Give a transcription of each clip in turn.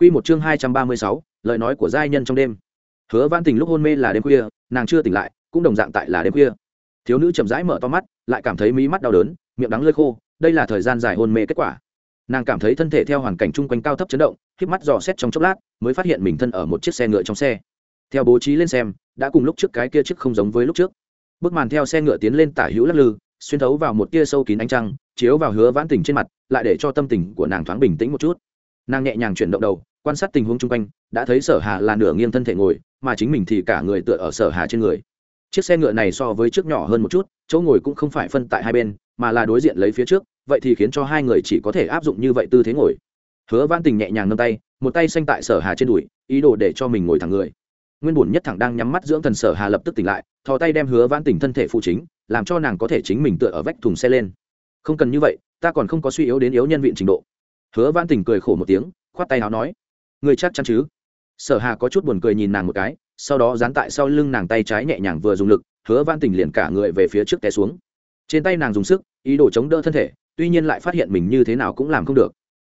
Quy một chương hai trăm ba mươi sáu, lời nói của giai nhân trong đêm. Hứa Vãn Tình lúc hôn mê là đêm khuya, nàng chưa tỉnh lại, cũng đồng dạng tại là đêm khuya. Thiếu nữ chậm rãi mở to mắt, lại cảm thấy mí mắt đau đớn, miệng đắng lưỡi khô, đây là thời gian dài hôn mê kết quả. Nàng cảm thấy thân thể theo hoàn cảnh chung quanh cao thấp chấn động, khép mắt dò xét trong chốc lát, mới phát hiện mình thân ở một chiếc xe ngựa trong xe. Theo bố trí lên xem, đã cùng lúc trước cái kia chiếc không giống với lúc trước. Bước màn theo xe ngựa tiến lên tả hữu lắc lư, xuyên thấu vào một tia sâu kín ánh trăng, chiếu vào Hứa Vãn Tình trên mặt, lại để cho tâm tình của nàng thoáng bình tĩnh một chút. Nàng nhẹ nhàng chuyển động đầu, quan sát tình huống chung quanh, đã thấy sở hà là nửa nghiêng thân thể ngồi, mà chính mình thì cả người tựa ở sở hà trên người. Chiếc xe ngựa này so với trước nhỏ hơn một chút, chỗ ngồi cũng không phải phân tại hai bên, mà là đối diện lấy phía trước, vậy thì khiến cho hai người chỉ có thể áp dụng như vậy tư thế ngồi. Hứa văn tình nhẹ nhàng nâng tay, một tay xanh tại sở hà trên đùi, ý đồ để cho mình ngồi thẳng người. Nguyên bùn nhất thẳng đang nhắm mắt dưỡng thần sở hà lập tức tỉnh lại, thò tay đem hứa văn tình thân thể phụ chính, làm cho nàng có thể chính mình tựa ở vách thùng xe lên. Không cần như vậy, ta còn không có suy yếu đến yếu nhân vịn trình độ. Hứa văn tình cười khổ một tiếng, khoát tay nào nói người chắc chắn chứ? Sở hà có chút buồn cười nhìn nàng một cái, sau đó dán tại sau lưng nàng tay trái nhẹ nhàng vừa dùng lực, hứa van tình liền cả người về phía trước té xuống. Trên tay nàng dùng sức, ý đồ chống đỡ thân thể, tuy nhiên lại phát hiện mình như thế nào cũng làm không được.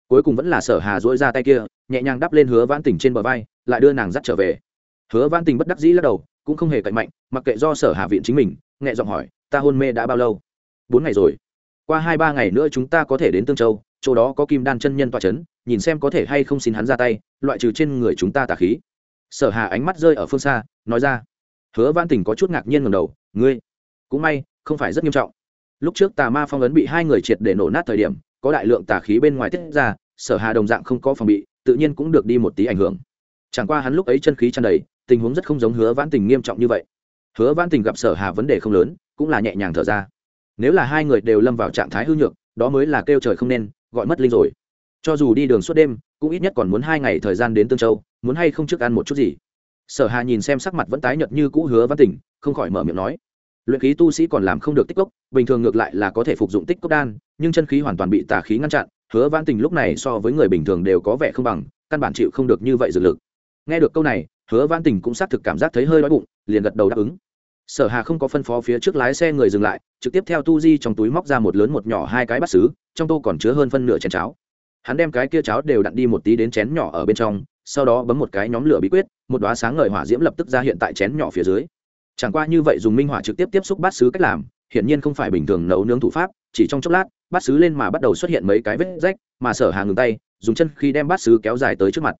Cuối cùng vẫn là sở hà dỗi ra tay kia, nhẹ nhàng đắp lên hứa van tình trên bờ vai, lại đưa nàng dắt trở về. Hứa van tình bất đắc dĩ lắc đầu, cũng không hề cạnh mạnh, mặc kệ do sở hà viện chính mình nghe giọng hỏi, ta hôn mê đã bao lâu? Bốn ngày rồi. Qua hai ba ngày nữa chúng ta có thể đến tương châu chỗ đó có kim đan chân nhân toa c h ấ n nhìn xem có thể hay không xin hắn ra tay, loại trừ trên người chúng ta tà khí. Sở hà ánh mắt rơi ở phương xa, nói ra. Hứa văn Tỉnh có chút ngạc nhiên ngầm đầu, ngươi, cũng may, không phải rất nghiêm trọng. Lúc trước tà ma phong ấn bị hai người triệt để nổ nát thời điểm, có đại lượng tà khí bên ngoài tiết ra, sở hà đồng dạng không có phòng bị, tự nhiên cũng được đi một tí ảnh hưởng. Chẳng qua hắn lúc ấy chân khí tràn đầy, tình huống rất không giống hứa Vãn tình nghiêm trọng như vậy. Hứa Vãn tình gặp sở hà vấn đề không lớn, cũng là nhẹ nhàng thở ra. Nếu là hai người đều lâm vào trạng thái hư nhược, đó mới là kêu trời không nên gọi mất linh rồi. Cho dù đi đường suốt đêm, cũng ít nhất còn muốn hai ngày thời gian đến tương châu, muốn hay không trước ăn một chút gì. Sở hà nhìn xem sắc mặt vẫn tái nhợt như cũ hứa văn tỉnh, không khỏi mở miệng nói, luyện khí tu sĩ còn làm không được tích cốc, bình thường ngược lại là có thể phục dụng tích cốc đan, nhưng chân khí hoàn toàn bị tà khí ngăn chặn, hứa văn tình lúc này so với người bình thường đều có vẻ không bằng, căn bản chịu không được như vậy dược lực. Nghe được câu này, hứa văn tình cũng xác thực cảm giác thấy hơi đói bụng, liền gật đầu đáp ứng sở hà không có phân phó phía trước lái xe người dừng lại, trực tiếp theo tu di trong túi móc ra một lớn một nhỏ hai cái bát xứ trong tô còn chứa hơn phân nửa chén cháo. Hắn đem cái kia cháo đều đặn đi một tí đến chén nhỏ ở bên trong, sau đó bấm một cái nhóm lửa bí quyết, một đoá sáng ngời hỏa diễm lập tức ra hiện tại chén nhỏ phía dưới. Chẳng qua như vậy dùng minh hỏa trực tiếp tiếp xúc bát xứ cách làm, hiển nhiên không phải bình thường nấu nướng thủ pháp, chỉ trong chốc lát, bát xứ lên mà bắt đầu xuất hiện mấy cái vết rách, mà sở hà ngừng tay, dùng chân khi đem bát xứ kéo dài tới trước mặt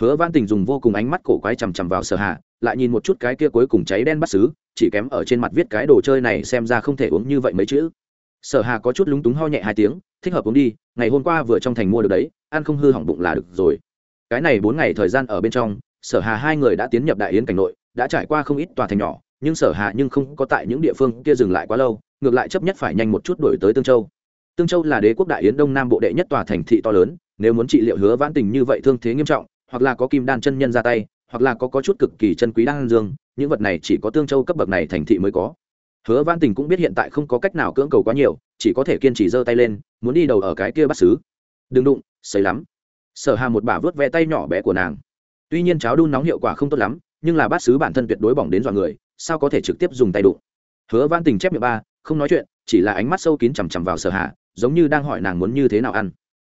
hứa văn tình dùng vô cùng ánh mắt cổ quái chằm chằm vào sở hà, lại nhìn một chút cái kia cuối cùng cháy đen bắt xứ, chỉ kém ở trên mặt viết cái đồ chơi này xem ra không thể uống như vậy mấy chữ. Sở hà có chút lúng túng ho nhẹ hai tiếng, thích hợp uống đi, ngày hôm qua vừa trong thành mua được đấy, ăn không hư hỏng bụng là được rồi. Cái này bốn ngày thời gian ở bên trong, sở hà hai người đã tiến nhập đại yến cảnh nội, đã trải qua không ít tòa thành nhỏ, nhưng sở hà nhưng không có tại những địa phương kia dừng lại quá lâu, ngược lại chấp nhất phải nhanh một chút đổi tới tương châu. Tương châu là đế quốc đại yến đông nam bộ đệ nhất tòa thành thị to lớn, nếu muốn trị liệu hứa vãn tình như vậy thương thế nghiêm trọng hoặc là có kim đan chân nhân ra tay, hoặc là có có chút cực kỳ chân quý đan dương, những vật này chỉ có tương châu cấp bậc này thành thị mới có. Hứa văn tình cũng biết hiện tại không có cách nào cưỡng cầu quá nhiều, chỉ có thể kiên trì giơ tay lên, muốn đi đầu ở cái kia bắt xứ. Đừng đụng xấy lắm. Sở hà một bà vớt ve tay nhỏ bé của nàng. Tuy nhiên cháo đun nóng hiệu quả không tốt lắm, nhưng là bát sứ bản thân tuyệt đối bỏng đến dọa người, sao có thể trực tiếp dùng tay đụng? Hứa văn tình chép miệng ba, không nói chuyện, chỉ là ánh mắt sâu kín chằm chằm vào sở hà, giống như đang hỏi nàng muốn như thế nào ăn.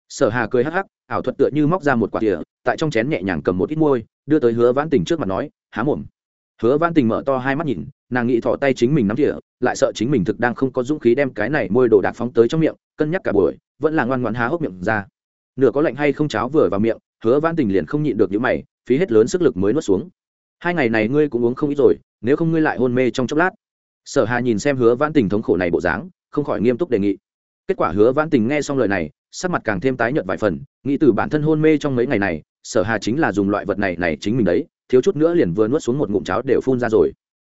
Sở hà cười hắc hắc ảo thuật tựa như móc ra một quả tỉa tại trong chén nhẹ nhàng cầm một ít môi, đưa tới hứa Vãn tình trước mặt nói, há mồm. Hứa Vãn tình mở to hai mắt nhìn, nàng nghĩ thỏ tay chính mình nắm tỉa lại sợ chính mình thực đang không có dũng khí đem cái này môi đồ đạc phóng tới trong miệng, cân nhắc cả buổi, vẫn là ngoan ngoan há hốc miệng ra. Nửa có lạnh hay không cháo vừa vào miệng, hứa Vãn tình liền không nhịn được những mày, phí hết lớn sức lực mới nuốt xuống. Hai ngày này ngươi cũng uống không ít rồi, nếu không ngươi lại hôn mê trong chốc lát. Sở hà nhìn xem hứa Vãn tình thống khổ này bộ dáng, không khỏi nghiêm túc đề nghị. Kết quả hứa Vãn tình nghe xong lời này sắc mặt càng thêm tái nhợt vài phần, nghĩ từ bản thân hôn mê trong mấy ngày này, sở hà chính là dùng loại vật này này chính mình đấy, thiếu chút nữa liền vừa nuốt xuống một ngụm cháo đều phun ra rồi.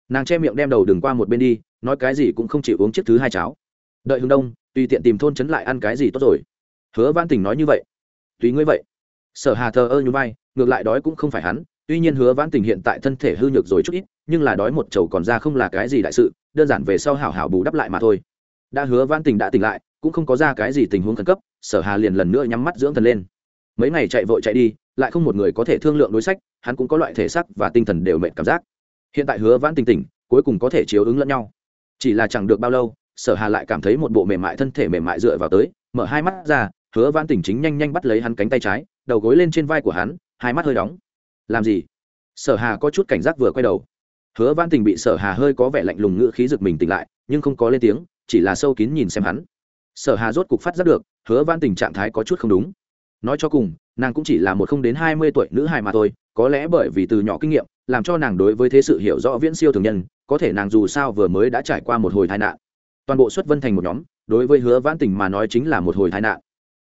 Nàng che miệng đem đầu đừng qua một bên đi, nói cái gì cũng không chịu uống chiếc thứ hai cháo. Đợi hướng đông, tùy tiện tìm thôn trấn lại ăn cái gì tốt rồi. Hứa văn tình nói như vậy. Tùy ngươi vậy. Sở hà thờ ơ như vai, ngược lại đói cũng không phải hắn, tuy nhiên hứa văn tình hiện tại thân thể hư nhược rồi chút ít, nhưng là đói một chầu còn ra không là cái gì đại sự, đơn giản về sau hảo hảo bù đắp lại mà thôi. Đã hứa văn tình đã tỉnh lại, cũng không có ra cái gì tình huống khẩn cấp sở hà liền lần nữa nhắm mắt dưỡng thần lên. Mấy ngày chạy vội chạy đi, lại không một người có thể thương lượng đối sách, hắn cũng có loại thể xác và tinh thần đều mệt cảm giác. Hiện tại hứa vãn tình tỉnh cuối cùng có thể chiếu ứng lẫn nhau. Chỉ là chẳng được bao lâu, sở hà lại cảm thấy một bộ mềm mại thân thể mềm mại dựa vào tới, mở hai mắt ra, hứa vãn tình chính nhanh nhanh bắt lấy hắn cánh tay trái, đầu gối lên trên vai của hắn, hai mắt hơi đóng. Làm gì? Sở hà có chút cảnh giác vừa quay đầu. Hứa Vãn tình bị sở hà hơi có vẻ lạnh lùng ngữ khí giật mình tỉnh lại, nhưng không có lên tiếng, chỉ là sâu kín nhìn xem hắn sở hà rốt cục phát giác được, hứa văn tình trạng thái có chút không đúng. Nói cho cùng, nàng cũng chỉ là một không đến hai mươi tuổi nữ hài mà thôi, có lẽ bởi vì từ nhỏ kinh nghiệm, làm cho nàng đối với thế sự hiểu rõ viễn siêu thường nhân, có thể nàng dù sao vừa mới đã trải qua một hồi tai nạn. Toàn bộ xuất vân thành một nhóm, đối với hứa vãn tình mà nói chính là một hồi tai nạn.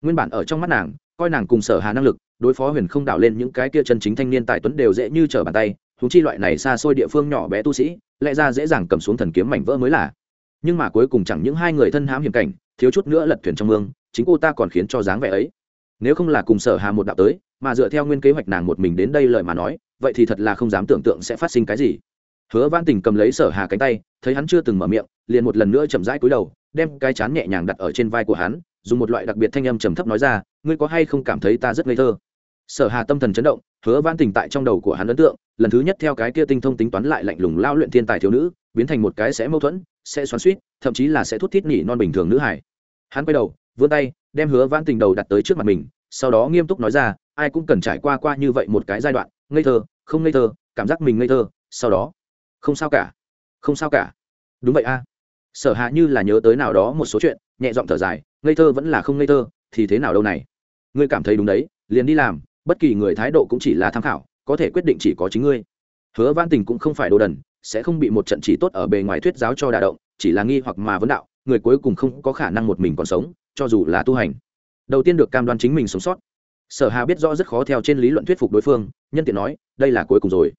Nguyên bản ở trong mắt nàng, coi nàng cùng sở hà năng lực, đối phó huyền không đảo lên những cái kia chân chính thanh niên tài tuấn đều dễ như trở bàn tay thú chi loại này xa xôi địa phương nhỏ bé tu sĩ, lẽ ra dễ dàng cầm xuống thần kiếm mảnh vỡ mới là. Nhưng mà cuối cùng chẳng những hai người thân hãm hiểm cảnh thiếu chút nữa lật thuyền trong mương, chính cô ta còn khiến cho dáng vẻ ấy. Nếu không là cùng sở hà một đạo tới, mà dựa theo nguyên kế hoạch nàng một mình đến đây lời mà nói, vậy thì thật là không dám tưởng tượng sẽ phát sinh cái gì. Hứa văn tình cầm lấy sở hà cánh tay, thấy hắn chưa từng mở miệng, liền một lần nữa chậm rãi cúi đầu, đem cái chán nhẹ nhàng đặt ở trên vai của hắn, dùng một loại đặc biệt thanh âm trầm thấp nói ra, ngươi có hay không cảm thấy ta rất ngây thơ? Sở hà tâm thần chấn động, hứa văn tình tại trong đầu của hắn ấn tượng, lần thứ nhất theo cái kia tinh thông tính toán lại lạnh lùng lao luyện thiên tài thiếu nữ, biến thành một cái sẽ mâu thuẫn, sẽ xoắn suýt thậm chí là sẽ thút thít nhỉ non bình thường nữ hải hắn quay đầu, vươn tay, đem hứa văn tình đầu đặt tới trước mặt mình, sau đó nghiêm túc nói ra, ai cũng cần trải qua qua như vậy một cái giai đoạn, ngây thơ, không ngây thơ, cảm giác mình ngây thơ, sau đó? Không sao cả, không sao cả. Đúng vậy a. Sở hạ như là nhớ tới nào đó một số chuyện, nhẹ giọng thở dài, ngây thơ vẫn là không ngây thơ, thì thế nào đâu này? Ngươi cảm thấy đúng đấy, liền đi làm, bất kỳ người thái độ cũng chỉ là tham khảo, có thể quyết định chỉ có chính ngươi. Hứa văn tình cũng không phải đồ đần, sẽ không bị một trận chỉ tốt ở bề ngoài thuyết giáo cho đà động, chỉ là nghi hoặc mà vấn đạo người cuối cùng không có khả năng một mình còn sống, cho dù là tu hành. Đầu tiên được cam đoan chính mình sống sót. Sở hà biết rõ rất khó theo trên lý luận thuyết phục đối phương, nhân tiện nói, đây là cuối cùng rồi.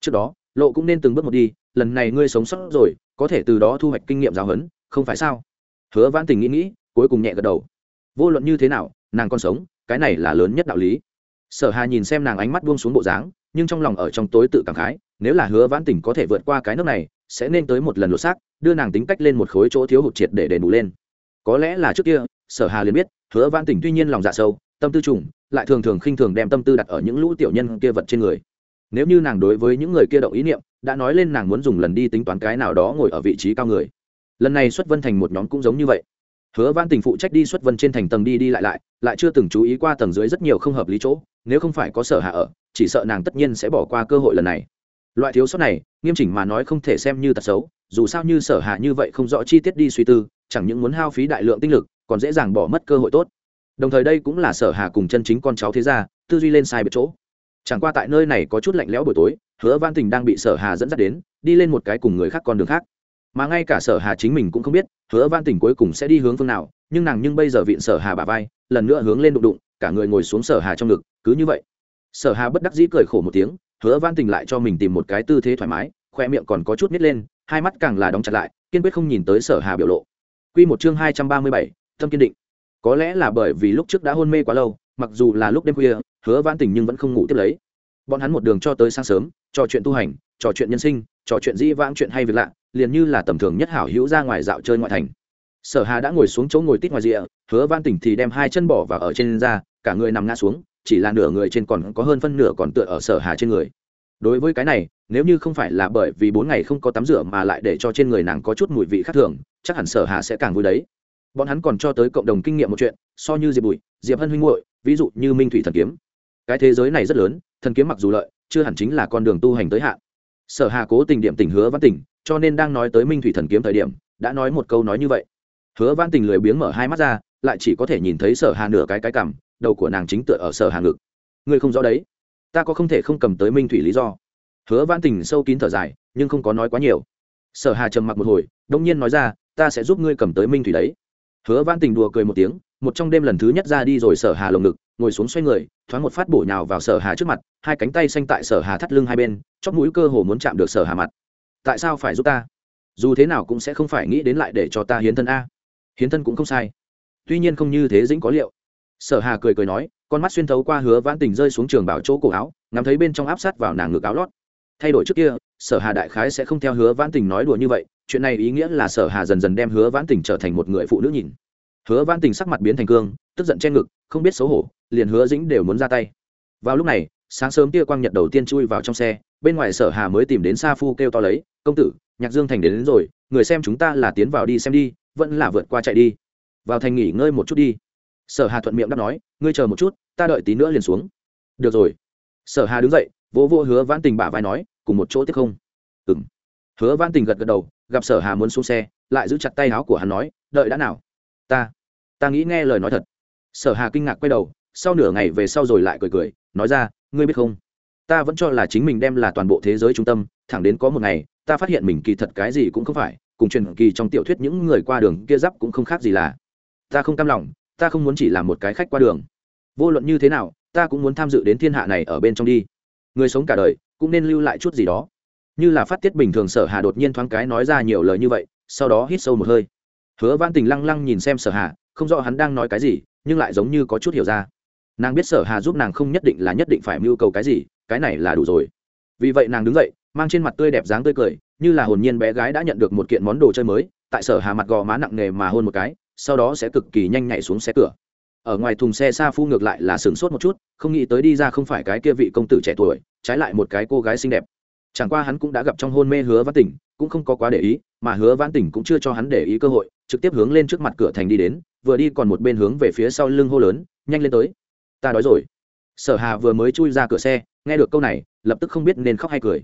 Trước đó, lộ cũng nên từng bước một đi, lần này ngươi sống sót rồi, có thể từ đó thu hoạch kinh nghiệm giáo huấn, không phải sao? Hứa Vãn tình nghĩ nghĩ, cuối cùng nhẹ gật đầu. Vô luận như thế nào, nàng còn sống, cái này là lớn nhất đạo lý. Sở hà nhìn xem nàng ánh mắt buông xuống bộ dáng, nhưng trong lòng ở trong tối tự cảm khái, nếu là hứa vãn tỉnh có thể vượt qua cái nước này sẽ nên tới một lần lột xác, đưa nàng tính cách lên một khối chỗ thiếu hụt triệt để đền bù lên. Có lẽ là trước kia, sở hà liền biết, hứa văn tỉnh tuy nhiên lòng dạ sâu, tâm tư trùng, lại thường thường khinh thường đem tâm tư đặt ở những lũ tiểu nhân kia vật trên người. Nếu như nàng đối với những người kia động ý niệm, đã nói lên nàng muốn dùng lần đi tính toán cái nào đó ngồi ở vị trí cao người. Lần này xuất vân thành một nhóm cũng giống như vậy. Hứa văn tình phụ trách đi xuất vân trên thành tầng đi đi lại lại lại chưa từng chú ý qua tầng dưới rất nhiều không hợp lý chỗ, nếu không phải có sở hạ ở, chỉ sợ nàng tất nhiên sẽ bỏ qua cơ hội lần này loại thiếu sót này, nghiêm chỉnh mà nói không thể xem như tật xấu, dù sao như sở hạ như vậy không rõ chi tiết đi suy tư, chẳng những muốn hao phí đại lượng tinh lực, còn dễ dàng bỏ mất cơ hội tốt. Đồng thời đây cũng là sở hà cùng chân chính con cháu thế gia, tư duy lên sai biệt chỗ. Chẳng qua tại nơi này có chút lạnh lẽo buổi tối, hứa văn tình đang bị sở hà dẫn dắt đến, đi lên một cái cùng người khác con đường khác. Mà ngay cả sở hà chính mình cũng không biết, hứa văn tình cuối cùng sẽ đi hướng phương nào, nhưng nàng nhưng bây giờ viện sở hà bà vai, lần nữa hướng lên đụng đụng, cả người ngồi xuống sở hà trong ngực, cứ như vậy. Sở hà bất đắc dĩ cười khổ một tiếng hứa văn tình lại cho mình tìm một cái tư thế thoải mái khoe miệng còn có chút nít lên hai mắt càng là đóng chặt lại kiên quyết không nhìn tới sở hà biểu lộ. Quy một chương hai trăm ba mươi bảy, tâm kiên định. Có lẽ là bởi vì lúc trước đã hôn mê quá lâu mặc dù là lúc đêm khuya hứa văn tình nhưng vẫn không ngủ tiếp lấy. Bọn hắn một đường cho tới sáng sớm trò chuyện tu hành trò chuyện nhân sinh trò chuyện dĩ vãng chuyện hay việc lạ liền như là tầm thường nhất hảo hữu ra ngoài dạo chơi ngoại thành. Sở hà đã ngồi xuống chỗ ngồi tít ngoài rìa hứa văn tỉnh thì đem hai chân bỏ vào ở trên da cả người nằm ngã xuống chỉ là nửa người trên còn có hơn phân nửa còn tựa ở sở hà trên người. Đối với cái này, nếu như không phải là bởi vì bốn ngày không có tắm rửa mà lại để cho trên người nàng có chút mùi vị khác thường, chắc hẳn sở hà sẽ càng vui đấy. Bọn hắn còn cho tới cộng đồng kinh nghiệm một chuyện, so như diệp bụi diệp hân huynh hội ví dụ như minh thủy thần kiếm. Cái thế giới này rất lớn, thần kiếm mặc dù lợi, chưa hẳn chính là con đường tu hành tới hạn. Sở hà cố tình điểm tình hứa văn tỉnh cho nên đang nói tới minh thủy thần kiếm thời điểm, đã nói một câu nói như vậy. Hứa văn tình lười biếng mở hai mắt ra lại chỉ có thể nhìn thấy sở hà nửa cái cái cằm, đầu của nàng chính tựa ở sở hà ngực. Ngươi không rõ đấy. Ta có không thể không cầm tới minh thủy lý do. Hứa văn tình sâu kín thở dài, nhưng không có nói quá nhiều. Sở hà trầm mặc một hồi, đông nhiên nói ra, ta sẽ giúp ngươi cầm tới minh thủy đấy. Hứa văn tình đùa cười một tiếng, một trong đêm lần thứ nhất ra đi rồi sở hà lồng ngực, ngồi xuống xoay người, thoáng một phát bổ nhào vào sở hà trước mặt, hai cánh tay xanh tại sở hà thắt lưng hai bên, chóp mũi cơ hồ muốn chạm được sở hà mặt. Tại sao phải giúp ta? Dù thế nào cũng sẽ không phải nghĩ đến lại để cho ta hiến thân a. Hiến thân cũng không sai tuy nhiên không như thế dĩnh có liệu. Sở hà cười cười nói con mắt xuyên thấu qua hứa vãn tình rơi xuống trường bảo chỗ cổ áo ngắm thấy bên trong áp sát vào nàng ngực áo lót. Thay đổi trước kia sở hà đại khái sẽ không theo hứa vãn tình nói đùa như vậy chuyện này ý nghĩa là sở hà dần dần đem hứa vãn tình trở thành một người phụ nữ nhìn. Hứa vãn tình sắc mặt biến thành cương tức giận trên ngực không biết xấu hổ liền hứa dĩnh đều muốn ra tay. Vào lúc này sáng sớm tia quang nhật đầu tiên chui vào trong xe bên ngoài sở hà mới tìm đến sa phu kêu to lấy công tử nhạc dương thành đến, đến rồi người xem chúng ta là tiến vào đi xem đi vẫn là vượt qua chạy đi vào thành nghỉ ngơi một chút đi. Sở hà thuận miệng đáp nói, ngươi chờ một chút, ta đợi tí nữa liền xuống. Được rồi. Sở hà đứng dậy, vỗ vỗ hứa vãn tình bả vai nói, cùng một chỗ tiếp không? Ừng hứa vãn tình gật gật đầu, gặp sở hà muốn xuống xe, lại giữ chặt tay áo của hắn nói, đợi đã nào? Ta. Ta nghĩ nghe lời nói thật. Sở hà kinh ngạc quay đầu, sau nửa ngày về sau rồi lại cười cười, nói ra, ngươi biết không? Ta vẫn cho là chính mình đem là toàn bộ thế giới trung tâm, thẳng đến có một ngày, ta phát hiện mình kỳ thật cái gì cũng không phải, cùng truyền kỳ trong tiểu thuyết những người qua đường kia giáp cũng không khác gì là ta không cam lòng, ta không muốn chỉ là một cái khách qua đường. Vô luận như thế nào, ta cũng muốn tham dự đến thiên hạ này ở bên trong đi. Người sống cả đời, cũng nên lưu lại chút gì đó. Như là phát tiết bình thường sở hà đột nhiên thoáng cái nói ra nhiều lời như vậy, sau đó hít sâu một hơi. Hứa văn tình lăng lăng nhìn xem sở hà, không rõ hắn đang nói cái gì, nhưng lại giống như có chút hiểu ra. Nàng biết sở hà giúp nàng không nhất định là nhất định phải mưu cầu cái gì, cái này là đủ rồi. Vì vậy nàng đứng dậy, mang trên mặt tươi đẹp dáng tươi cười, như là hồn nhiên bé gái đã nhận được một kiện món đồ chơi mới, tại sở hà mặt gò má nặng nề mà hôn một cái sau đó sẽ cực kỳ nhanh nhảy xuống xe cửa. Ở ngoài thùng xe xa phu ngược lại là sửng sốt một chút, không nghĩ tới đi ra không phải cái kia vị công tử trẻ tuổi, trái lại một cái cô gái xinh đẹp. Chẳng qua hắn cũng đã gặp trong hôn mê hứa văn tỉnh, cũng không có quá để ý, mà hứa văn tỉnh cũng chưa cho hắn để ý cơ hội, trực tiếp hướng lên trước mặt cửa thành đi đến, vừa đi còn một bên hướng về phía sau lưng hô lớn, nhanh lên tới. Ta đói rồi. Sở hà vừa mới chui ra cửa xe, nghe được câu này, lập tức không biết nên khóc hay cười.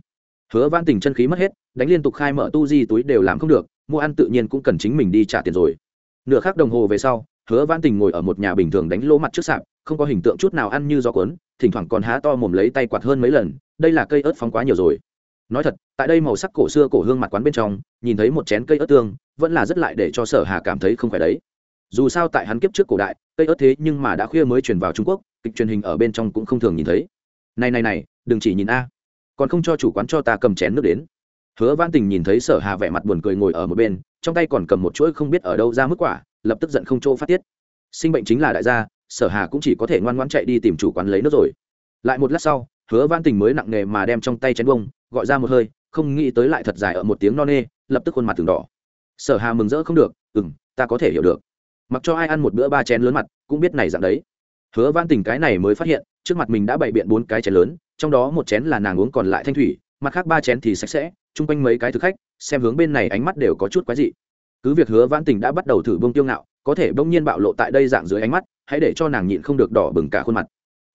Hứa văn tỉnh chân khí mất hết, đánh liên tục khai mở tu di túi đều làm không được, mua ăn tự nhiên cũng cần chính mình đi trả tiền rồi nửa khắc đồng hồ về sau, hứa văn tình ngồi ở một nhà bình thường đánh lỗ mặt trước sạp, không có hình tượng chút nào ăn như gió cuốn, thỉnh thoảng còn há to mồm lấy tay quạt hơn mấy lần, đây là cây ớt phóng quá nhiều rồi. Nói thật, tại đây màu sắc cổ xưa cổ hương mặt quán bên trong, nhìn thấy một chén cây ớt tương, vẫn là rất lại để cho sở hà cảm thấy không phải đấy. Dù sao tại hắn kiếp trước cổ đại, cây ớt thế nhưng mà đã khuya mới chuyển vào trung quốc, kịch truyền hình ở bên trong cũng không thường nhìn thấy. Này này này, đừng chỉ nhìn a. Còn không cho chủ quán cho ta cầm chén nước đến hứa văn tình nhìn thấy sở hà vẻ mặt buồn cười ngồi ở một bên trong tay còn cầm một chuỗi không biết ở đâu ra mức quả lập tức giận không chỗ phát tiết. Sinh bệnh chính là đại gia sở hà cũng chỉ có thể ngoan ngoãn chạy đi tìm chủ quán lấy nước rồi. Lại một lát sau hứa văn tình mới nặng nề mà đem trong tay chén bông gọi ra một hơi không nghĩ tới lại thật dài ở một tiếng no nê lập tức khuôn mặt từng đỏ. Sở hà mừng rỡ không được ừm, ta có thể hiểu được. Mặc cho ai ăn một bữa ba chén lớn mặt cũng biết này dạng đấy. Hứa văn tình cái này mới phát hiện trước mặt mình đã bày biện bốn cái chén lớn trong đó một chén là nàng uống còn lại thanh thủy mặt khác ba chén thì sạch sẽ chung quanh mấy cái thực khách, xem hướng bên này ánh mắt đều có chút quái dị. Cứ việc hứa Vãn tình đã bắt đầu thử bông tiêu ngạo, có thể bỗng nhiên bạo lộ tại đây dạng dưới ánh mắt, hãy để cho nàng nhịn không được đỏ bừng cả khuôn mặt.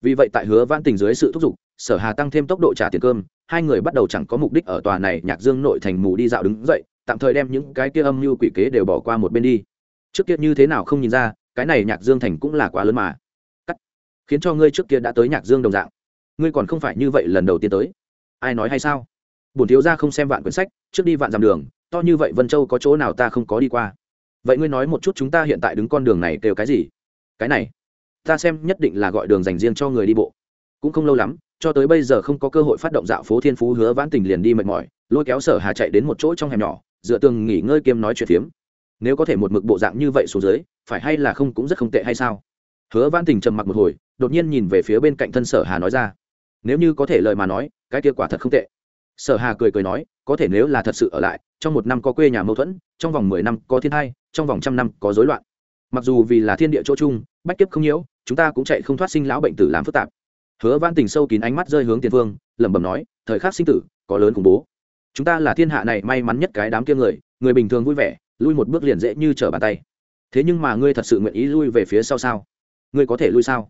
Vì vậy tại hứa Vãn tình dưới sự thúc giục, sở hà tăng thêm tốc độ trả tiền cơm, hai người bắt đầu chẳng có mục đích ở tòa này nhạc dương nội thành mù đi dạo đứng dậy, tạm thời đem những cái kia âm mưu quỷ kế đều bỏ qua một bên đi. Trước kia như thế nào không nhìn ra, cái này nhạc dương thành cũng là quá lớn mà. Cắt. Khiến cho ngươi trước kia đã tới nhạc dương đồng dạng. Ngươi còn không phải như vậy lần đầu tiên tới. Ai nói hay sao? Bổn thiếu gia không xem vạn quyển sách, trước đi vạn dặm đường, to như vậy vân châu có chỗ nào ta không có đi qua. Vậy ngươi nói một chút chúng ta hiện tại đứng con đường này kêu cái gì? Cái này, ta xem nhất định là gọi đường dành riêng cho người đi bộ. Cũng không lâu lắm, cho tới bây giờ không có cơ hội phát động dạo phố thiên phú hứa vãn tình liền đi mệt mỏi, lôi kéo sở hà chạy đến một chỗ trong hẻm nhỏ, dựa tường nghỉ ngơi kiêm nói chuyện phiếm. Nếu có thể một mực bộ dạng như vậy xuống dưới, phải hay là không cũng rất không tệ hay sao? Hứa vãn tình trầm mặc một hồi, đột nhiên nhìn về phía bên cạnh thân sở hà nói ra. Nếu như có thể lời mà nói, cái kia quả thật không tệ sở hà cười cười nói, có thể nếu là thật sự ở lại, trong một năm có quê nhà mâu thuẫn, trong vòng mười năm có thiên hai trong vòng trăm năm có rối loạn. Mặc dù vì là thiên địa chỗ chung, bách kiếp không nhiễu, chúng ta cũng chạy không thoát sinh lão bệnh tử làm phức tạp. Hứa văn tình sâu kín ánh mắt rơi hướng tiền phương, lẩm bẩm nói, thời khắc sinh tử, có lớn khủng bố. Chúng ta là thiên hạ này may mắn nhất cái đám kia người người bình thường vui vẻ, lui một bước liền dễ như trở bàn tay. Thế nhưng mà ngươi thật sự nguyện ý lui về phía sau sao? Ngươi có thể lui sao?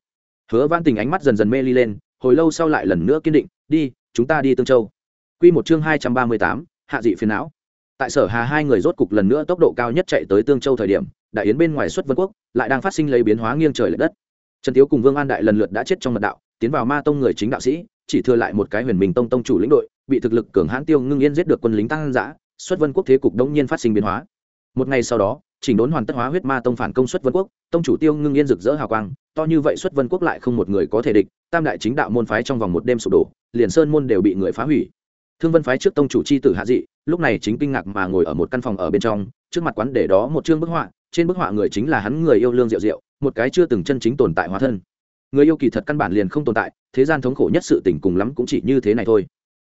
Hứa văn tình ánh mắt dần dần mê ly lên, hồi lâu sau lại lần nữa kiên định, đi, chúng ta đi tương châu. Quy một chương hai trăm ba mươi tám hạ dị phiền não. Tại sở hà hai người rốt cục lần nữa tốc độ cao nhất chạy tới tương châu thời điểm đại yến bên ngoài xuất vân quốc lại đang phát sinh lấy biến hóa nghiêng trời lệch đất. Trần tiếu cùng vương an đại lần lượt đã chết trong mật đạo tiến vào ma tông người chính đạo sĩ chỉ thừa lại một cái huyền minh tông tông chủ lĩnh đội bị thực lực cường hãn tiêu ngưng yên giết được quân lính tăng dã, xuất vân quốc thế cục đông nhiên phát sinh biến hóa. Một ngày sau đó chỉnh đốn hoàn tất hóa huyết ma tông phản công xuất vân quốc tông chủ tiêu ngưng yên rực rỡ hào quang to như vậy xuất vân quốc lại không một người có thể địch tam đại chính đạo môn phái trong vòng một đêm sụp đổ liền sơn môn đều bị người phá hủy thương vân phái trước tông chủ c h i tử hạ dị, lúc này chính kinh ngạc mà ngồi ở một căn phòng ở bên trong, trước mặt quán để đó một chương bức họa, trên bức họa người chính là hắn người yêu lương rượu rượu một cái chưa từng chân chính tồn tại hóa thân. Người yêu kỳ thật căn bản liền không tồn tại, thế gian thống khổ nhất sự tình cùng lắm cũng chỉ như thế này thôi.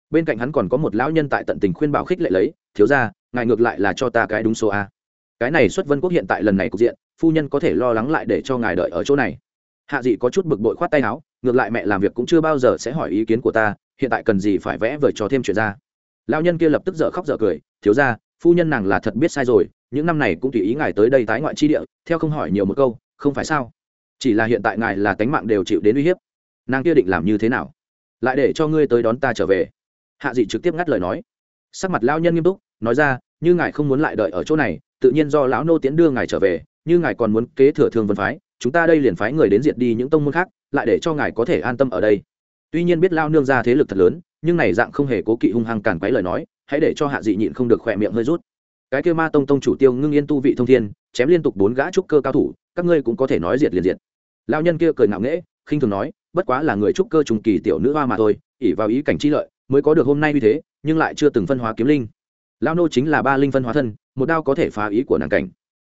Bên cạnh hắn còn có một lão nhân tại tận tình khuyên bảo khích lệ lấy, thiếu ra ngài ngược lại là cho ta cái đúng số a. Cái này xuất vân quốc hiện tại lần này cục diện, phu nhân có thể lo lắng lại để cho ngài đợi ở chỗ này. Hạ dị có chút bực bội khoát tay áo, ngược lại mẹ làm việc cũng chưa bao giờ sẽ hỏi ý kiến của ta hiện tại cần gì phải vẽ vời cho thêm chuyện ra. Lao nhân kia lập tức dở khóc dở cười, thiếu ra phu nhân nàng là thật biết sai rồi, những năm này cũng tùy ý ngài tới đây tái ngoại chi địa, theo không hỏi nhiều một câu, không phải sao? Chỉ là hiện tại ngài là tánh mạng đều chịu đến uy hiếp. Nàng kia định làm như thế nào? Lại để cho ngươi tới đón ta trở về. Hạ dị trực tiếp ngắt lời nói. Sắc mặt lão nhân nghiêm túc, nói ra, như ngài không muốn lại đợi ở chỗ này, tự nhiên do lão nô tiến đưa ngài trở về, như ngài còn muốn kế thừa thương vân phái, chúng ta đây liền phái người đến diệt đi những tông môn khác, lại để cho ngài có thể an tâm ở đây tuy nhiên biết lao nương ra thế lực thật lớn, nhưng này dạng không hề cố kỵ hung hăng càn quấy lời nói, hãy để cho hạ dị nhịn không được khỏe miệng hơi rút. Cái kêu ma tông tông chủ tiêu ngưng yên tu vị thông thiên, chém liên tục bốn gã trúc cơ cao thủ, các ngươi cũng có thể nói diệt liền diệt. Lao nhân kia cười ngạo nghễ, khinh thường nói, bất quá là người trúc cơ trùng kỳ tiểu nữ hoa mà thôi ỉ vào ý cảnh chi lợi, mới có được hôm nay như thế, nhưng lại chưa từng phân hóa kiếm linh. Lao nô chính là ba linh phân hóa thân, một đao có thể phá ý của nàng cảnh.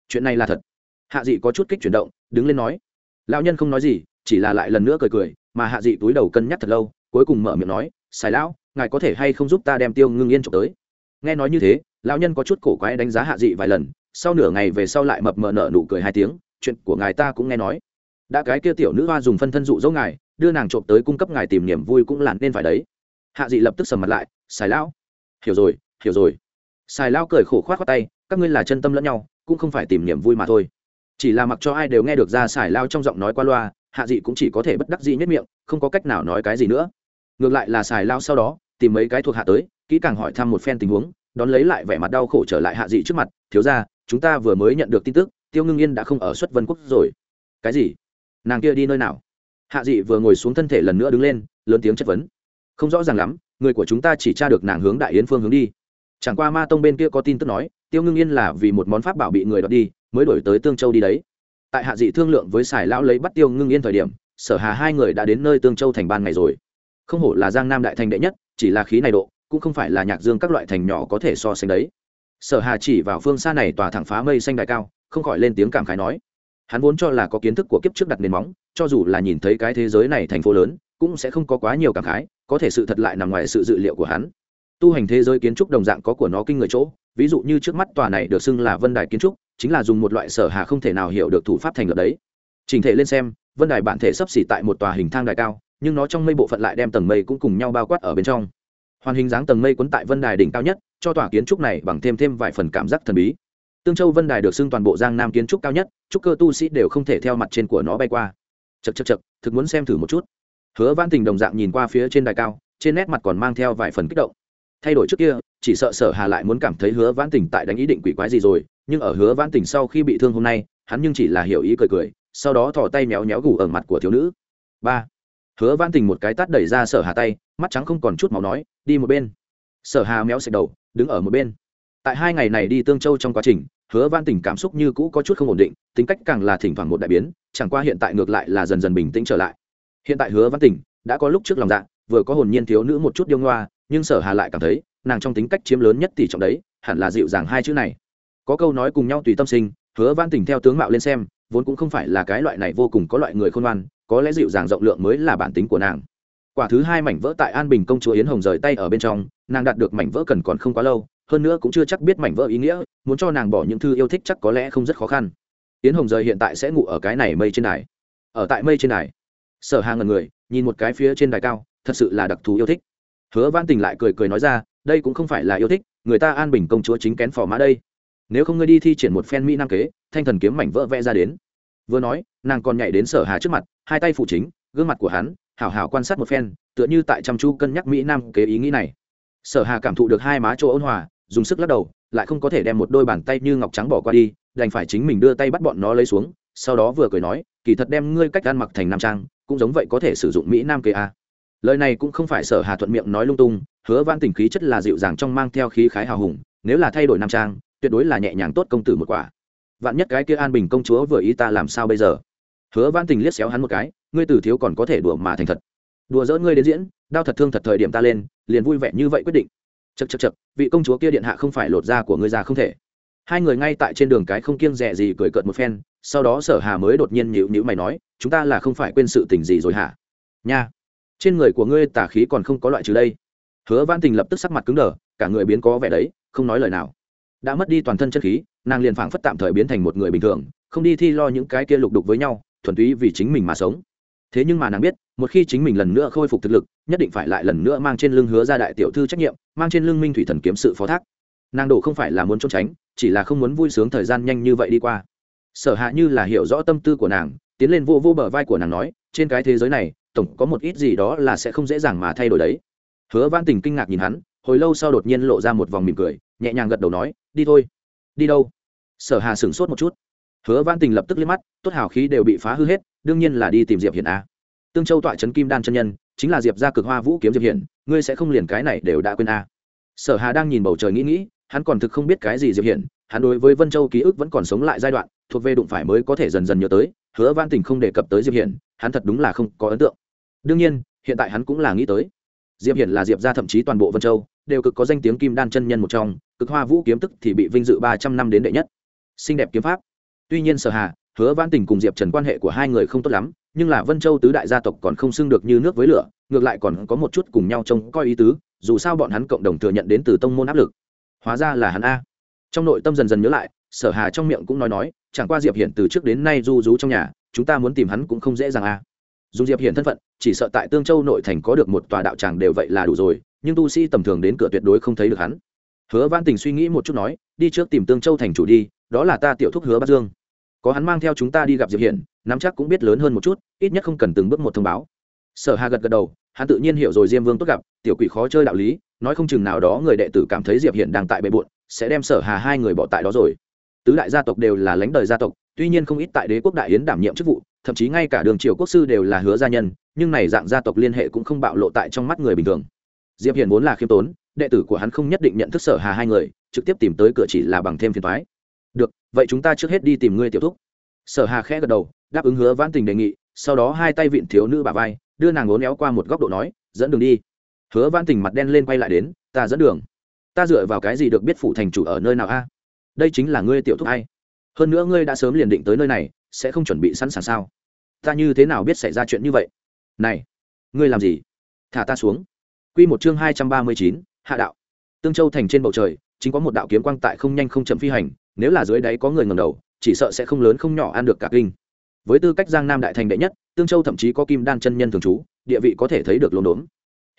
Chuyện này là thật. Hạ dị có chút kích chuyển động, đứng lên nói. Lao nhân không nói gì, chỉ là lại lần nữa cười cười mà hạ dị túi đầu cân nhắc thật lâu, cuối cùng mở miệng nói xài lão, ngài có thể hay không giúp ta đem tiêu ngưng yên trộm tới? Nghe nói như thế, lão nhân có chút cổ quái đánh giá hạ dị vài lần, sau nửa ngày về sau lại mập mờ nở nụ cười hai tiếng, chuyện của ngài ta cũng nghe nói. Đã cái kia tiểu nữ hoa dùng phân thân dụ dỗ ngài, đưa nàng trộm tới cung cấp ngài tìm niềm vui cũng là nên phải đấy. Hạ dị lập tức sầm mặt lại xài lão. Hiểu rồi hiểu rồi. Xài lão cười khổ khoát khoát tay, các ngươi là chân tâm lẫn nhau, cũng không phải tìm niềm vui mà thôi. Chỉ là mặc cho ai đều nghe được ra xài lao trong giọng nói qua loa hạ dị cũng chỉ có thể bất đắc dĩ nhất miệng, không có cách nào nói cái gì nữa. Ngược lại là xài lao sau đó, tìm mấy cái thuộc hạ tới, kỹ càng hỏi thăm một phen tình huống, đón lấy lại vẻ mặt đau khổ trở lại hạ dị trước mặt, thiếu ra chúng ta vừa mới nhận được tin tức, tiêu ngưng yên đã không ở xuất vân quốc rồi. Cái gì? Nàng kia đi nơi nào? Hạ dị vừa ngồi xuống thân thể lần nữa đứng lên, lớn tiếng chất vấn. Không rõ ràng lắm, người của chúng ta chỉ tra được nàng hướng đại yến phương hướng đi. Chẳng qua ma tông bên kia có tin tức nói, tiêu ngưng yên là vì một món pháp bảo bị người đọc đi, mới đổi tới tương châu đi đấy tại hạ dị thương lượng với sài lão lấy bắt tiêu ngưng yên thời điểm, sở hà hai người đã đến nơi tương châu thành ban ngày rồi. Không hổ là giang nam đại thành đệ nhất, chỉ là khí này độ, cũng không phải là nhạc dương các loại thành nhỏ có thể so sánh đấy. Sở hà chỉ vào phương xa này tòa thẳng phá mây xanh đại cao, không khỏi lên tiếng cảm khái nói. Hắn vốn cho là có kiến thức của kiếp trước đặt nền móng, cho dù là nhìn thấy cái thế giới này thành phố lớn, cũng sẽ không có quá nhiều cảm khái, có thể sự thật lại nằm ngoài sự dự liệu của hắn. Tu hành thế giới kiến trúc đồng dạng có của nó kinh người chỗ ví dụ như trước mắt tòa này được xưng là vân đài kiến trúc, chính là dùng một loại sở hà không thể nào hiểu được thủ pháp thành lập đấy. Trình thể lên xem, vân đài bản thể sấp xỉ tại một tòa hình thang đài cao, nhưng nó trong mây bộ phận lại đem tầng mây cũng cùng nhau bao quát ở bên trong. Hoàn hình dáng tầng mây quấn tại vân đài đỉnh cao nhất, cho tòa kiến trúc này bằng thêm thêm vài phần cảm giác thần bí. Tương châu vân đài được xưng toàn bộ giang nam kiến trúc cao nhất, trúc cơ tu sĩ đều không thể theo mặt trên của nó bay qua. Chật chật chật thực muốn xem thử một chút. Hứa văn tình đồng dạng nhìn qua phía trên đài cao, trên nét mặt còn mang theo vài phần kích động thay đổi trước kia, chỉ sợ sở hà lại muốn cảm thấy hứa vãn tình tại đánh ý định quỷ quái gì rồi, nhưng ở hứa vãn tình sau khi bị thương hôm nay, hắn nhưng chỉ là hiểu ý cười cười, sau đó thò tay méo méo gù ở mặt của thiếu nữ. Ba. Hứa vãn tình một cái tát đẩy ra sở hà tay, mắt trắng không còn chút màu nói, đi một bên. Sở hà méo sạch đầu, đứng ở một bên. Tại hai ngày này đi tương châu trong quá trình, hứa vãn tình cảm xúc như cũ có chút không ổn định, tính cách càng là thỉnh thoảng một đại biến, chẳng qua hiện tại ngược lại là dần dần bình tĩnh trở lại. Hiện tại hứa vãn tình đã có lúc trước lòng dạ vừa có hồn nhiên thiếu nữ một chút điêu ngoa nhưng sở hà lại cảm thấy nàng trong tính cách chiếm lớn nhất tỷ trọng đấy, hẳn là dịu dàng hai chữ này. Có câu nói cùng nhau tùy tâm sinh, hứa văn tình theo tướng mạo lên xem, vốn cũng không phải là cái loại này vô cùng có loại người khôn ngoan, có lẽ dịu dàng rộng lượng mới là bản tính của nàng. Quả thứ hai mảnh vỡ tại an bình công chúa yến hồng rời tay ở bên trong, nàng đạt được mảnh vỡ cần còn không quá lâu, hơn nữa cũng chưa chắc biết mảnh vỡ ý nghĩa, muốn cho nàng bỏ những thư yêu thích chắc có lẽ không rất khó khăn. Yến hồng rời hiện tại sẽ ngủ ở cái này mây trên đài. Ở tại mây trên đài. Sở hàng ngần người, nhìn một cái phía trên đài cao, thật sự là đặc thù yêu thích hứa văn tình lại cười cười nói ra, đây cũng không phải là yêu thích, người ta an bình công chúa chính kén phò mã đây. Nếu không ngươi đi thi triển một phen mỹ nam kế, thanh thần kiếm mảnh vỡ vẽ ra đến. Vừa nói, nàng còn nhảy đến sở hà trước mặt, hai tay phụ chính, gương mặt của hắn, hảo hảo quan sát một phen, tựa như tại chăm chu cân nhắc mỹ nam kế ý nghĩ này. Sở hà cảm thụ được hai má chỗ ôn hòa, dùng sức lắc đầu, lại không có thể đem một đôi bàn tay như ngọc trắng bỏ qua đi, đành phải chính mình đưa tay bắt bọn nó lấy xuống, sau đó vừa cười nói, kỳ thật đem ngươi cách ăn mặc thành nam trang, cũng giống vậy có thể sử dụng mỹ nam kế a lời này cũng không phải sở hà thuận miệng nói lung tung, hứa văn tình khí chất là dịu dàng trong mang theo khí khái hào hùng, nếu là thay đổi nam trang, tuyệt đối là nhẹ nhàng tốt công tử một quả. Vạn nhất cái kia an bình công chúa vừa ý ta làm sao bây giờ? Hứa văn tình liếc xéo hắn một cái, ngươi tử thiếu còn có thể đùa mà thành thật. Đùa dỡ ngươi đến diễn, đau thật thương thật thời điểm ta lên, liền vui vẻ như vậy quyết định. Chật chật chật vị công chúa kia điện hạ không phải lột da của ngươi già không thể. Hai người ngay tại trên đường cái không kiêng rẻ gì cười cợt một phen, sau đó sở hà mới đột nhiên nhịu nhịu mày nói, chúng ta là không phải quên sự tình gì rồi hả? Nha trên người của ngươi tà khí còn không có loại trừ đây. Hứa văn tình lập tức sắc mặt cứng đờ, cả người biến có vẻ đấy, không nói lời nào. Đã mất đi toàn thân chân khí, nàng liền phảng phất tạm thời biến thành một người bình thường, không đi thi lo những cái kia lục đục với nhau, thuần túy vì chính mình mà sống. Thế nhưng mà nàng biết, một khi chính mình lần nữa khôi phục thực lực, nhất định phải lại lần nữa mang trên lưng hứa ra đại tiểu thư trách nhiệm, mang trên lưng minh thủy thần kiếm sự phó thác. Nàng đổ không phải là muốn trốn tránh, chỉ là không muốn vui sướng thời gian nhanh như vậy đi qua. Sở hạ như là hiểu rõ tâm tư của nàng, tiến lên vô vô bờ vai của nàng nói, trên cái thế giới này tổng có một ít gì đó là sẽ không dễ dàng mà thay đổi đấy. Hứa văn tình kinh ngạc nhìn hắn, hồi lâu sau đột nhiên lộ ra một vòng mỉm cười, nhẹ nhàng gật đầu nói, đi thôi. Đi đâu? Sở hà sửng sốt một chút. Hứa văn tình lập tức liếc mắt, tốt hào khí đều bị phá hư hết, đương nhiên là đi tìm diệp hiển a. Tương châu tọa trấn kim đan chân nhân, chính là diệp gia cực hoa vũ kiếm diệp hiển, ngươi sẽ không liền cái này đều đã quên a. Sở hà đang nhìn bầu trời nghĩ nghĩ, hắn còn thực không biết cái gì diệp hiển, hắn đối với vân châu ký ức vẫn còn sống lại giai đoạn, thuộc về đụng phải mới có thể dần dần nhớ tới hứa văn tình không đề cập tới diệp hiển, hắn thật đúng là không có ấn tượng. Đương nhiên, hiện tại hắn cũng là nghĩ tới. Diệp hiển là diệp gia thậm chí toàn bộ vân châu, đều cực có danh tiếng kim đan chân nhân một trong, cực hoa vũ kiếm tức thì bị vinh dự ba trăm năm đến đệ nhất. Xinh đẹp kiếm pháp. Tuy nhiên sở hà, hứa văn tình cùng diệp trần quan hệ của hai người không tốt lắm, nhưng là vân châu tứ đại gia tộc còn không xưng được như nước với lửa, ngược lại còn có một chút cùng nhau trông coi ý tứ, dù sao bọn hắn cộng đồng thừa nhận đến từ tông môn áp lực. Hóa ra là hắn a. Trong nội tâm dần dần nhớ lại sở hà trong miệng cũng nói nói, chẳng qua diệp hiển từ trước đến nay du rú trong nhà, chúng ta muốn tìm hắn cũng không dễ dàng à. a dùng diệp hiển thân phận, chỉ sợ tại tương châu nội thành có được một tòa đạo tràng đều vậy là đủ rồi, nhưng tu sĩ tầm thường đến cửa tuyệt đối không thấy được hắn. Hứa văn tình suy nghĩ một chút nói, đi trước tìm tương châu thành chủ đi, đó là ta tiểu thúc hứa bắc dương. Có hắn mang theo chúng ta đi gặp diệp hiển, nắm chắc cũng biết lớn hơn một chút, ít nhất không cần từng bước một thông báo. Sở hà gật gật đầu, hắn tự nhiên hiểu rồi diêm vương tốt gặp, tiểu quỷ khó chơi đạo lý, nói không chừng nào đó người đệ tử cảm thấy diệp hiển đang tại bề bộn, sẽ đem sở hà hai người bỏ tại đó rồi tứ đại gia tộc đều là lãnh đời gia tộc, tuy nhiên không ít tại đế quốc đại yến đảm nhiệm chức vụ, thậm chí ngay cả đường triều quốc sư đều là hứa gia nhân, nhưng này dạng gia tộc liên hệ cũng không bạo lộ tại trong mắt người bình thường. Diệp Hiền vốn là khiêm tốn, đệ tử của hắn không nhất định nhận thức sở hà hai người, trực tiếp tìm tới cửa chỉ là bằng thêm phiền thoái được, vậy chúng ta trước hết đi tìm ngươi tiểu thúc. Sở hà khẽ gật đầu, đáp ứng hứa vãn tình đề nghị, sau đó hai tay vịn thiếu nữ bà vai, đưa nàng ngốn éo qua một góc độ nói, dẫn đường đi. Hứa vãn tình mặt đen lên quay lại đến, ta dẫn đường. Ta dựa vào cái gì được biết phủ thành chủ ở nơi nào a? Đây chính là ngươi tiểu thúc hay hơn nữa ngươi đã sớm liền định tới nơi này, sẽ không chuẩn bị sẵn sàng sao? Ta như thế nào biết xảy ra chuyện như vậy? Này, ngươi làm gì? Thả ta xuống. Quy một chương hai trăm ba mươi chín, hạ đạo. Tương châu thành trên bầu trời, chính có một đạo kiếm quang tại không nhanh không chậm phi hành, nếu là dưới đáy có người ngầm đầu, chỉ sợ sẽ không lớn không nhỏ ăn được cả kinh. Với tư cách giang nam đại thành đệ nhất, tương châu thậm chí có kim đan chân nhân thường trú, địa vị có thể thấy được lồn đốn.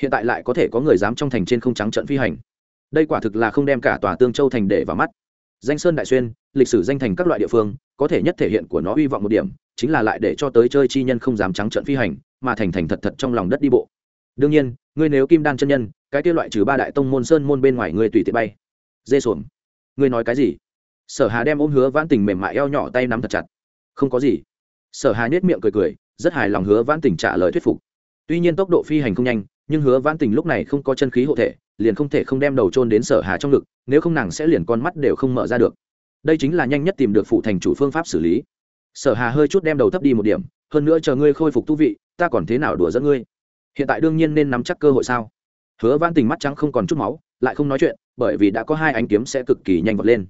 Hiện tại lại có thể có người dám trong thành trên không trắng trận phi hành. Đây quả thực là không đem cả tòa tương châu thành để vào mắt danh sơn đại xuyên, lịch sử danh thành các loại địa phương, có thể nhất thể hiện của nó hy vọng một điểm, chính là lại để cho tới chơi chi nhân không dám trắng trận phi hành, mà thành thành thật thật trong lòng đất đi bộ. Đương nhiên, ngươi nếu kim đan chân nhân, cái kia loại trừ ba đại tông môn sơn môn bên ngoài ngươi tùy tiện bay. Dê xuồng. Ngươi nói cái gì? Sở hà đem ôm hứa vãn tình mềm mại eo nhỏ tay nắm thật chặt. Không có gì. Sở hà nhếch miệng cười cười, rất hài lòng hứa vãn tình trả lời thuyết phục. Tuy nhiên tốc độ phi hành không nhanh, nhưng hứa vãn tình lúc này không có chân khí hộ thể liền không thể không đem đầu trôn đến sở hà trong ngực, nếu không nàng sẽ liền con mắt đều không mở ra được. Đây chính là nhanh nhất tìm được phụ thành chủ phương pháp xử lý. Sở hà hơi chút đem đầu thấp đi một điểm, hơn nữa chờ ngươi khôi phục tu vị, ta còn thế nào đùa dẫn ngươi? Hiện tại đương nhiên nên nắm chắc cơ hội sao? Hứa van tình mắt trắng không còn chút máu, lại không nói chuyện, bởi vì đã có hai ánh kiếm sẽ cực kỳ nhanh vọt lên.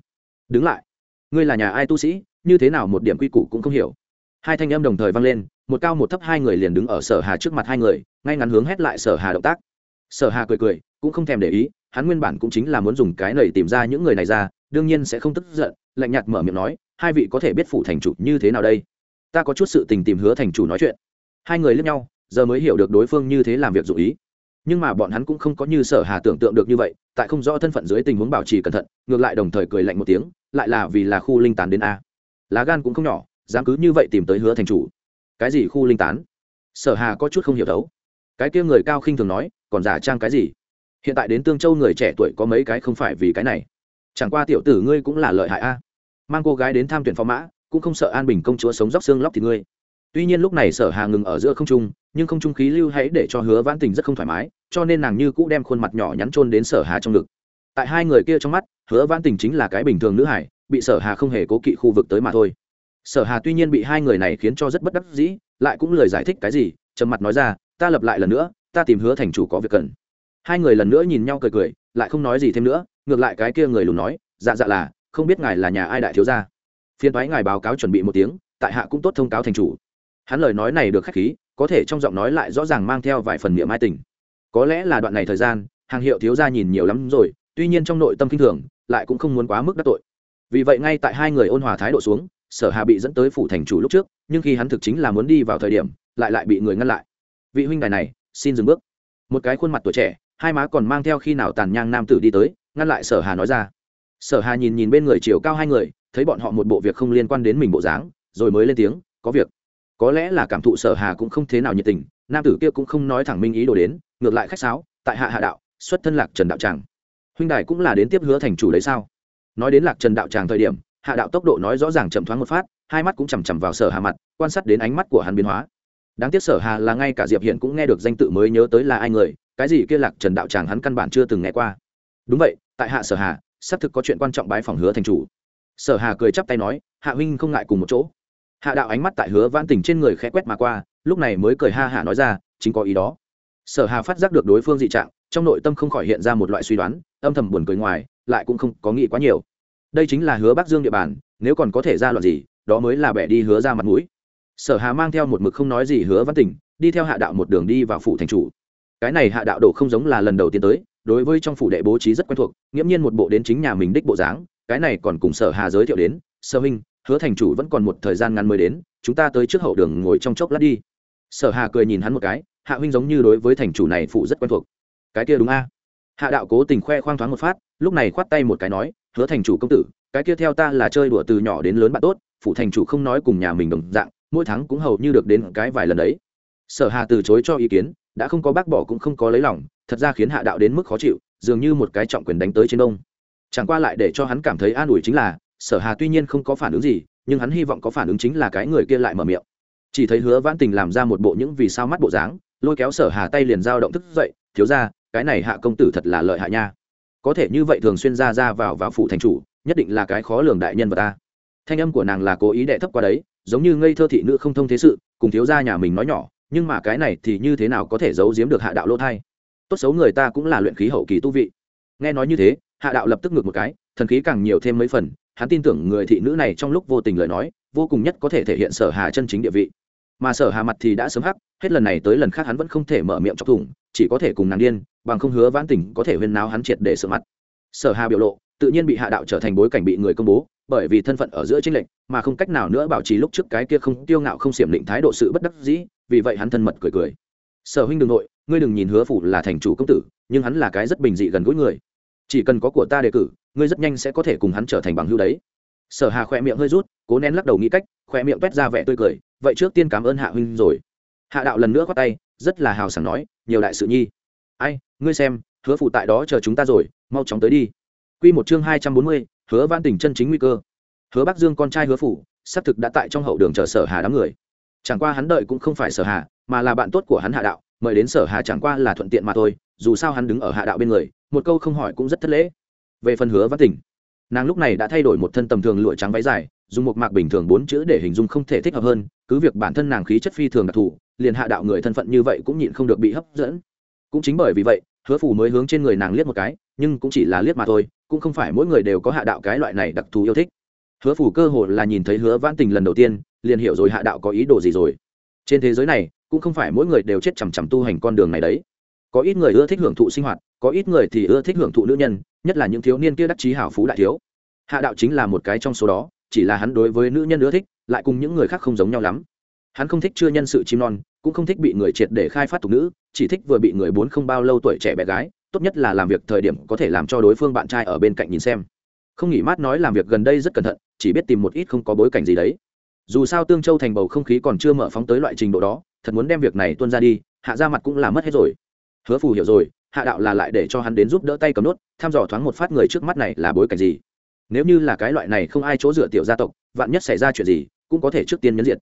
Đứng lại. Ngươi là nhà ai tu sĩ, như thế nào một điểm quy củ cũng không hiểu. Hai thanh âm đồng thời vang lên, một cao một thấp hai người liền đứng ở sở hà trước mặt hai người, ngay ngắn hướng hét lại sở hà động tác. Sở hà cười cười cũng không thèm để ý, hắn nguyên bản cũng chính là muốn dùng cái nầy tìm ra những người này ra, đương nhiên sẽ không tức giận, lạnh nhạt mở miệng nói, hai vị có thể biết phủ thành chủ như thế nào đây? Ta có chút sự tình tìm hứa thành chủ nói chuyện. Hai người lướt nhau, giờ mới hiểu được đối phương như thế làm việc dụ ý. Nhưng mà bọn hắn cũng không có như sở hà tưởng tượng được như vậy, tại không rõ thân phận dưới tình huống bảo trì cẩn thận, ngược lại đồng thời cười lạnh một tiếng, lại là vì là khu linh tán đến a. Lá gan cũng không nhỏ, dám cứ như vậy tìm tới hứa thành chủ. Cái gì khu linh tán? Sở hà có chút không hiểu đấu cái kia người cao khinh thường nói, còn giả trang cái gì? Hiện tại đến tương châu người trẻ tuổi có mấy cái không phải vì cái này? Chẳng qua tiểu tử ngươi cũng là lợi hại a. Mang cô gái đến tham tuyển phó mã, cũng không sợ an bình công chúa sống róc xương lóc thì ngươi. Tuy nhiên lúc này sở hà ngừng ở giữa không trung, nhưng không trung khí lưu hãy để cho hứa vãn tình rất không thoải mái, cho nên nàng như cũ đem khuôn mặt nhỏ nhắn trôn đến sở hà trong ngực. Tại hai người kia trong mắt, hứa vãn tình chính là cái bình thường nữ hải, bị sở hà không hề cố kỵ khu vực tới mà thôi. Sở hà tuy nhiên bị hai người này khiến cho rất bất đắc dĩ, lại cũng lời giải thích cái gì, trầm mặt nói ra, ta lập lại lần nữa, ta tìm hứa thành chủ có việc cần hai người lần nữa nhìn nhau cười cười, lại không nói gì thêm nữa, ngược lại cái kia người lùn nói dạ dạ là, không biết ngài là nhà ai đại thiếu gia. Phiên thoái ngài báo cáo chuẩn bị một tiếng, tại hạ cũng tốt thông cáo thành chủ. Hắn lời nói này được khách khí, có thể trong giọng nói lại rõ ràng mang theo vài phần niệm mai tình. Có lẽ là đoạn này thời gian, hàng hiệu thiếu gia nhìn nhiều lắm rồi, tuy nhiên trong nội tâm kinh thường, lại cũng không muốn quá mức đắc tội. Vì vậy ngay tại hai người ôn hòa thái độ xuống, sở hà bị dẫn tới phủ thành chủ lúc trước, nhưng khi hắn thực chính là muốn đi vào thời điểm, lại lại bị người ngăn lại. Vị huynh đài này, xin dừng bước. Một cái khuôn mặt tuổi trẻ hai má còn mang theo khi nào tàn nhang nam tử đi tới, ngăn lại sở hà nói ra. Sở hà nhìn nhìn bên người chiều cao hai người, thấy bọn họ một bộ việc không liên quan đến mình bộ dáng, rồi mới lên tiếng, có việc. Có lẽ là cảm thụ sở hà cũng không thế nào nhiệt tình, nam tử kia cũng không nói thẳng minh ý đồ đến, ngược lại khách sáo, tại hạ hạ đạo, xuất thân lạc trần đạo tràng. Huynh đài cũng là đến tiếp hứa thành chủ đấy sao? Nói đến lạc trần đạo tràng thời điểm, hạ đạo tốc độ nói rõ ràng chậm thoáng một phát, hai mắt cũng chằm chằm vào sở hà mặt, quan sát đến ánh mắt của hắn biến hóa. Đáng tiếc sở hà là ngay cả diệp hiện cũng nghe được danh tự mới nhớ tới là ai người cái gì kia lạc trần đạo tràng hắn căn bản chưa từng nghe qua. Đúng vậy, tại hạ sở hà, xác thực có chuyện quan trọng bái phòng hứa thành chủ. Sở hà cười chắp tay nói, hạ huynh không ngại cùng một chỗ. Hạ đạo ánh mắt tại hứa vãn tình trên người khẽ quét mà qua, lúc này mới cười ha hạ nói ra, chính có ý đó. Sở hà phát giác được đối phương dị trạng, trong nội tâm không khỏi hiện ra một loại suy đoán, âm thầm buồn cười ngoài, lại cũng không có nghĩ quá nhiều. Đây chính là hứa bắc dương địa bàn, nếu còn có thể ra loạn gì, đó mới là bẻ đi hứa ra mặt mũi. Sở hà mang theo một mực không nói gì hứa văn tình, đi theo hạ đạo một đường đi vào phủ thành chủ cái này hạ đạo đổ không giống là lần đầu tiên tới, đối với trong phủ đệ bố trí rất quen thuộc, nghiễm nhiên một bộ đến chính nhà mình đích bộ dáng, cái này còn cùng sở hà giới thiệu đến sơ huynh, hứa thành chủ vẫn còn một thời gian ngắn mới đến, chúng ta tới trước hậu đường ngồi trong chốc lát đi. Sở hà cười nhìn hắn một cái, hạ huynh giống như đối với thành chủ này phụ rất quen thuộc. Cái kia đúng a. Hạ đạo cố tình khoe khoang thoáng một phát, lúc này khoát tay một cái nói, hứa thành chủ công tử, cái kia theo ta là chơi đùa từ nhỏ đến lớn bạn tốt phụ thành chủ không nói cùng nhà mình đồng dạng, mỗi tháng cũng hầu như được đến cái vài lần đấy sở hà từ chối cho ý kiến, đã không có bác bỏ cũng không có lấy lòng, thật ra khiến hạ đạo đến mức khó chịu, dường như một cái trọng quyền đánh tới trên đông. Chẳng qua lại để cho hắn cảm thấy an ủi chính là, sở hà tuy nhiên không có phản ứng gì, nhưng hắn hy vọng có phản ứng chính là cái người kia lại mở miệng. Chỉ thấy hứa vãn tình làm ra một bộ những vì sao mắt bộ dáng, lôi kéo sở hà tay liền dao động thức dậy, thiếu ra cái này hạ công tử thật là lợi hại nha. Có thể như vậy thường xuyên ra ra vào vào phủ thành chủ, nhất định là cái khó lường đại nhân vật ta. Thanh âm của nàng là cố ý đệ thấp qua đấy, giống như ngây thơ thị nữ không thông thế sự, cùng thiếu gia nhà mình nói nhỏ nhưng mà cái này thì như thế nào có thể giấu giếm được hạ đạo lỗ thai? Tốt xấu người ta cũng là luyện khí hậu kỳ tu vị. Nghe nói như thế, hạ đạo lập tức ngược một cái, thần khí càng nhiều thêm mấy phần, hắn tin tưởng người thị nữ này trong lúc vô tình lời nói, vô cùng nhất có thể thể hiện sở hà chân chính địa vị. Mà sở hà mặt thì đã sớm hắc, hết lần này tới lần khác hắn vẫn không thể mở miệng chọc thủng, chỉ có thể cùng nàng điên, bằng không hứa vãn tình có thể huyên náo hắn triệt để sợ mặt. Sở hà biểu lộ, tự nhiên bị hạ đạo trở thành bối cảnh bị người công bố, bởi vì thân phận ở giữa chính lệnh mà không cách nào nữa bảo trì lúc trước cái kia không tiêu ngạo không xiểm định thái độ sự bất đắc dĩ vì vậy hắn thân mật cười cười. Sở huynh đ ư n g nội, ngươi đừng nhìn hứa phủ là thành chủ công tử, nhưng hắn là cái rất bình dị gần gũi người. Chỉ cần có của ta đề cử, ngươi rất nhanh sẽ có thể cùng hắn trở thành bằng hưu đấy. Sở hà khoe miệng hơi rút, cố nén lắc đầu nghĩ cách khoe miệng quét ra vẻ tươi cười, vậy trước tiên cảm ơn hạ huynh rồi. Hạ đạo lần nữa khoác tay, rất là hào sảng nói, nhiều đại sự nhi. Ai, ngươi xem, hứa phụ tại đó chờ chúng ta rồi, mau chóng tới đi. Quy một chương hai trăm bốn mươi, hứa văn tỉnh chân chính nguy cơ. Hứa bắc dương con trai hứa phủ, xác thực đã tại trong hậu đường chờ sở hà đám người chẳng qua hắn đợi cũng không phải sở hà mà là bạn tốt của hắn hạ đạo mời đến sở hà chẳng qua là thuận tiện mà thôi dù sao hắn đứng ở hạ đạo bên người một câu không hỏi cũng rất thất lễ. Về phần hứa văn Tình, nàng lúc này đã thay đổi một thân tầm thường lụa trắng váy dài dùng một mạc bình thường bốn chữ để hình dung không thể thích hợp hơn cứ việc bản thân nàng khí chất phi thường đặc thù liền hạ đạo người thân phận như vậy cũng nhịn không được bị hấp dẫn. Cũng chính bởi vì vậy hứa phủ mới hướng trên người nàng liếc một cái nhưng cũng chỉ là liếc mà thôi cũng không phải mỗi người đều có hạ đạo cái loại này đặc thù yêu thích. Hứa phủ cơ hồ là nhìn thấy hứa vãn tình lần đầu tiên liền hiểu rồi hạ đạo có ý đồ gì rồi. Trên thế giới này, cũng không phải mỗi người đều chết chằm chằm tu hành con đường này đấy. Có ít người ưa thích hưởng thụ sinh hoạt, có ít người thì ưa thích hưởng thụ nữ nhân, nhất là những thiếu niên kia đắc chí hảo phú đại thiếu. Hạ đạo chính là một cái trong số đó, chỉ là hắn đối với nữ nhân ưa thích, lại cùng những người khác không giống nhau lắm. Hắn không thích chưa nhân sự chim non, cũng không thích bị người triệt để khai phát tục nữ, chỉ thích vừa bị người bốn không bao lâu tuổi trẻ bé gái, tốt nhất là làm việc thời điểm có thể làm cho đối phương bạn trai ở bên cạnh nhìn xem. Không nghỉ mát nói làm việc gần đây rất cẩn thận, chỉ biết tìm một ít không có bối cảnh gì đấy dù sao tương châu thành bầu không khí còn chưa mở phóng tới loại trình độ đó, thật muốn đem việc này tuân ra đi, hạ ra mặt cũng là mất hết rồi. Hứa phù hiểu rồi, hạ đạo là lại để cho hắn đến giúp đỡ tay cầm nốt thăm dò thoáng một phát người trước mắt này là bối cảnh gì. Nếu như là cái loại này không ai chỗ dựa tiểu gia tộc, vạn nhất xảy ra chuyện gì, cũng có thể trước tiên nhấn diện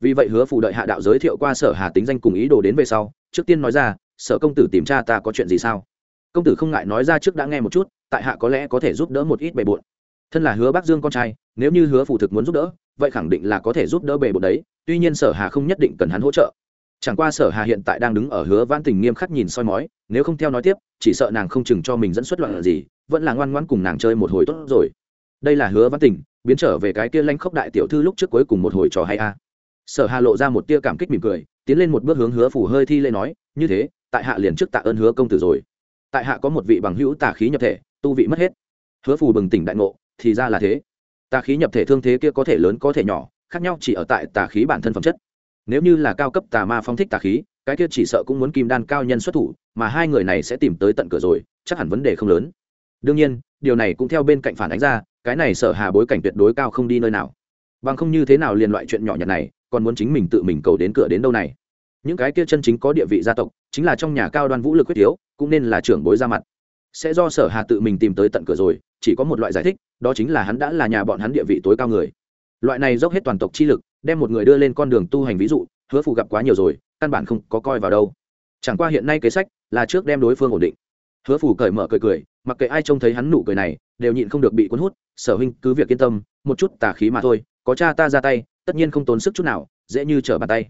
vì vậy hứa phù đợi hạ đạo giới thiệu qua sở hà tính danh cùng ý đồ đến về sau, trước tiên nói ra, sở công tử tìm cha ta có chuyện gì sao? Công tử không ngại nói ra trước đã nghe một chút, tại hạ có lẽ có thể giúp đỡ một ít bề bộn. Thân là hứa bắc dương con trai, nếu như hứa phù thực muốn giúp đỡ vậy khẳng định là có thể giúp đỡ bề bộ đấy, tuy nhiên sở hà không nhất định cần hắn hỗ trợ. Chẳng qua sở hà hiện tại đang đứng ở hứa vãn tình nghiêm khắc nhìn soi mói, nếu không theo nói tiếp, chỉ sợ nàng không chừng cho mình dẫn xuất loạn gì, vẫn là ngoan ngoãn cùng nàng chơi một hồi tốt rồi. Đây là hứa vãn tình, biến trở về cái kia lanh khốc đại tiểu thư lúc trước cuối cùng một hồi trò hay a. Sở hà lộ ra một tia cảm kích mỉm cười, tiến lên một bước hướng hứa phủ hơi thi lê nói, như thế, tại hạ liền trước tạ ơn hứa công tử rồi. Tại hạ có một vị bằng hữu tà khí nhập thể, tu vị mất hết. Hứa phù bừng tỉnh đại ngộ, thì ra là thế tà khí nhập thể thương thế kia có thể lớn có thể nhỏ, khác nhau chỉ ở tại tà khí bản thân phẩm chất. Nếu như là cao cấp tà ma phong thích tà khí, cái kia chỉ sợ cũng muốn kim đan cao nhân xuất thủ, mà hai người này sẽ tìm tới tận cửa rồi, chắc hẳn vấn đề không lớn. Đương nhiên, điều này cũng theo bên cạnh phản ánh ra, cái này sở hà bối cảnh tuyệt đối cao không đi nơi nào. Bằng không như thế nào liền loại chuyện nhỏ nhặt này, còn muốn chính mình tự mình cầu đến cửa đến đâu này? Những cái kia chân chính có địa vị gia tộc, chính là trong nhà cao đoan vũ lực quyết yếu, cũng nên là trưởng bối ra mặt sẽ do sở hà tự mình tìm tới tận cửa rồi, chỉ có một loại giải thích, đó chính là hắn đã là nhà bọn hắn địa vị tối cao người. Loại này dốc hết toàn tộc chi lực, đem một người đưa lên con đường tu hành ví dụ, hứa phù gặp quá nhiều rồi, căn bản không có coi vào đâu. Chẳng qua hiện nay kế sách là trước đem đối phương ổn định. Hứa phù cởi mở cười cười, mặc kệ ai trông thấy hắn nụ cười này, đều nhịn không được bị cuốn hút, sở huynh cứ việc yên tâm, một chút tà khí mà thôi, có cha ta ra tay, tất nhiên không tốn sức chút nào, dễ như trở bàn tay.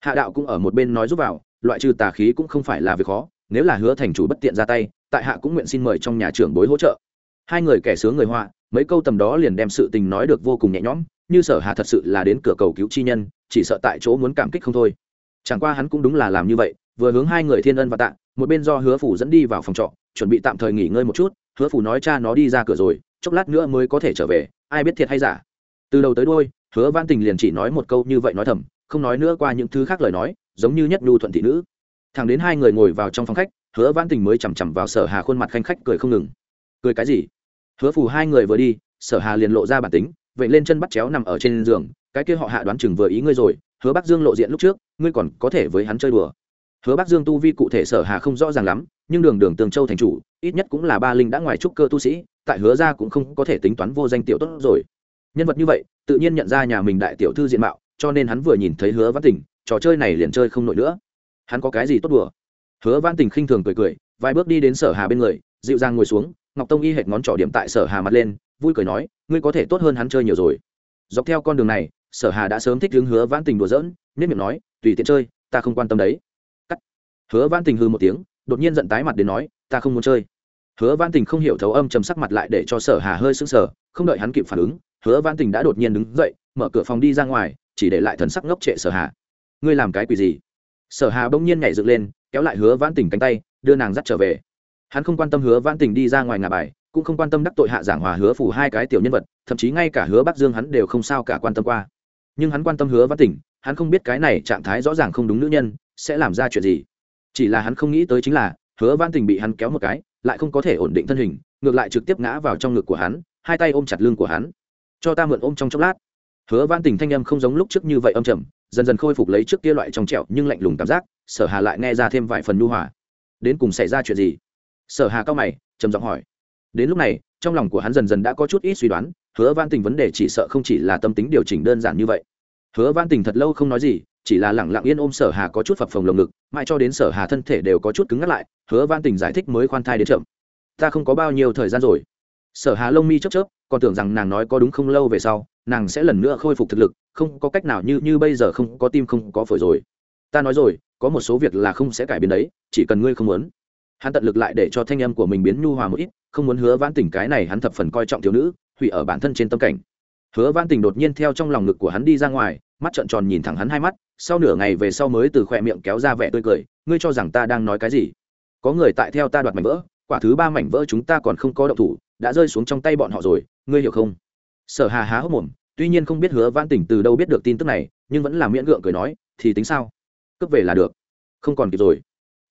Hạ đạo cũng ở một bên nói giúp vào, loại trừ tà khí cũng không phải là việc khó, nếu là hứa thành chủ bất tiện ra tay tại hạ cũng nguyện xin mời trong nhà trưởng bối hỗ trợ. Hai người kẻ sướng người họa, mấy câu tầm đó liền đem sự tình nói được vô cùng nhẹ nhõm, như sở hà thật sự là đến cửa cầu cứu chi nhân, chỉ sợ tại chỗ muốn cảm kích không thôi. Chẳng qua hắn cũng đúng là làm như vậy, vừa hướng hai người thiên ân và tạ, một bên do hứa phủ dẫn đi vào phòng trọ, chuẩn bị tạm thời nghỉ ngơi một chút, hứa phủ nói cha nó đi ra cửa rồi, chốc lát nữa mới có thể trở về, ai biết thiệt hay giả. Từ đầu tới đôi hứa văn tình liền chỉ nói một câu như vậy nói thầm, không nói nữa qua những thứ khác lời nói, giống như nhất nhu thuận thị nữ. Thằng đến hai người ngồi vào trong phòng khách hứa Vãn tình mới chằm chằm vào sở hà khuôn mặt khanh khách cười không ngừng. Cười cái gì? Hứa phù hai người vừa đi, sở hà liền lộ ra bản tính, vậy lên chân bắt chéo nằm ở trên giường, cái kia họ hạ đoán chừng vừa ý ngươi rồi, hứa bắc dương lộ diện lúc trước, ngươi còn có thể với hắn chơi đùa. Hứa bắc dương tu vi cụ thể sở hà không rõ ràng lắm, nhưng đường đường tường châu thành chủ, ít nhất cũng là ba linh đã ngoài trúc cơ tu sĩ, tại hứa ra cũng không có thể tính toán vô danh tiểu tốt rồi. Nhân vật như vậy, tự nhiên nhận ra nhà mình đại tiểu thư diện mạo, cho nên hắn vừa nhìn thấy hứa văn tình, trò chơi này liền chơi không nổi nữa. Hắn có cái gì tốt đùa? Hứa văn tình khinh thường cười cười, vài bước đi đến sở hà bên người, dịu dàng ngồi xuống, ngọc tông y hệt ngón trỏ điểm tại sở hà mặt lên, vui cười nói, ngươi có thể tốt hơn hắn chơi nhiều rồi. Dọc theo con đường này, sở hà đã sớm thích hướng hứa Vãn tình đùa giỡn nhất miệng nói, tùy tiện chơi, ta không quan tâm đấy. Cắt. Hứa Vãn tình hư một tiếng, đột nhiên giận tái mặt đến nói, ta không muốn chơi. Hứa Vãn tình không hiểu thấu âm chầm sắc mặt lại để cho sở hà hơi sững sờ, không đợi hắn kịp phản ứng, hứa Vãn tình đã đột nhiên đứng dậy, mở cửa phòng đi ra ngoài, chỉ để lại thần sắc ngốc trệ sở hà. Ngươi làm cái quỷ gì? Sở hà bỗng nhiên nhảy dựng lên kéo lại hứa văn tình cánh tay, đưa nàng dắt trở về. Hắn không quan tâm hứa văn tình đi ra ngoài ngả bài, cũng không quan tâm đắc tội hạ giảng hòa hứa phủ hai cái tiểu nhân vật, thậm chí ngay cả hứa bắc dương hắn đều không sao cả quan tâm qua. Nhưng hắn quan tâm hứa văn tình, hắn không biết cái này trạng thái rõ ràng không đúng nữ nhân, sẽ làm ra chuyện gì. Chỉ là hắn không nghĩ tới chính là, hứa văn tình bị hắn kéo một cái, lại không có thể ổn định thân hình, ngược lại trực tiếp ngã vào trong ngực của hắn, hai tay ôm chặt lưng của hắn. Cho ta mượn ôm trong chốc lát. Hứa văn tình thanh âm không giống lúc trước như vậy âm trầm, dần dần khôi phục lấy trước kia loại trong trẹo nhưng lạnh lùng cảm giác sở hà lại nghe ra thêm vài phần nhu hòa. Đến cùng xảy ra chuyện gì? Sở hà cao mày, trầm giọng hỏi. Đến lúc này, trong lòng của hắn dần dần đã có chút ít suy đoán, hứa văn tình vấn đề chỉ sợ không chỉ là tâm tính điều chỉnh đơn giản như vậy. Hứa văn tình thật lâu không nói gì, chỉ là lẳng lặng yên ôm sở hà có chút phập phồng lồng ngực, mãi cho đến sở hà thân thể đều có chút cứng ngắt lại, hứa văn tình giải thích mới khoan thai đến chậm. Ta không có bao nhiêu thời gian rồi. Sở hà lông mi chớp chớp, còn tưởng rằng nàng nói có đúng không lâu về sau, nàng sẽ lần nữa khôi phục thực lực, không có cách nào như như bây giờ không có tim không có phổi rồi. Ta nói rồi có một số việc là không sẽ cải biến đấy, chỉ cần ngươi không muốn. Hắn tận lực lại để cho thanh âm của mình biến nhu hòa một ít, không muốn hứa vãn tình cái này hắn thập phần coi trọng thiếu nữ, hủy ở bản thân trên tâm cảnh. Hứa vãn tình đột nhiên theo trong lòng ngực của hắn đi ra ngoài, mắt trợn tròn nhìn thẳng hắn hai mắt, sau nửa ngày về sau mới từ khoe miệng kéo ra vẻ tươi cười, ngươi cho rằng ta đang nói cái gì? Có người tại theo ta đoạt mảnh vỡ, quả thứ ba mảnh vỡ chúng ta còn không có động thủ, đã rơi xuống trong tay bọn họ rồi, ngươi hiểu không? Sở hà há hốc mồm, tuy nhiên không biết hứa vãn tỉnh từ đâu biết được tin tức này, nhưng vẫn là miễn gượng cười nói, thì tính sao? Cướp về là được. Không còn kịp rồi.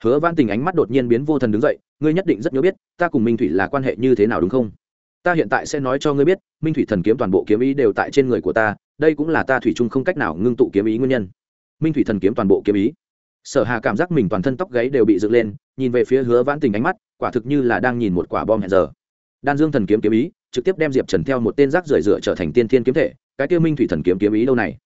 Hứa văn tình ánh mắt đột nhiên biến vô thần đứng dậy, ngươi nhất định rất nhớ biết, ta cùng minh thủy là quan hệ như thế nào đúng không? Ta hiện tại sẽ nói cho ngươi biết, minh thủy thần kiếm toàn bộ kiếm ý đều tại trên người của ta, đây cũng là ta thủy chung không cách nào ngưng tụ kiếm ý nguyên nhân. Minh thủy thần kiếm toàn bộ kiếm ý. Sở hà cảm giác mình toàn thân tóc gáy đều bị dựng lên, nhìn về phía hứa vãn tình ánh mắt, quả thực như là đang nhìn một quả bom hẹn giờ. Đan dương thần kiếm kiếm ý, trực tiếp đem diệp trần theo một tên rác rưởi rửa trở thành tiên thiên kiếm thể, cái tiêu minh thủy thần kiếm kiếm ý đâu này?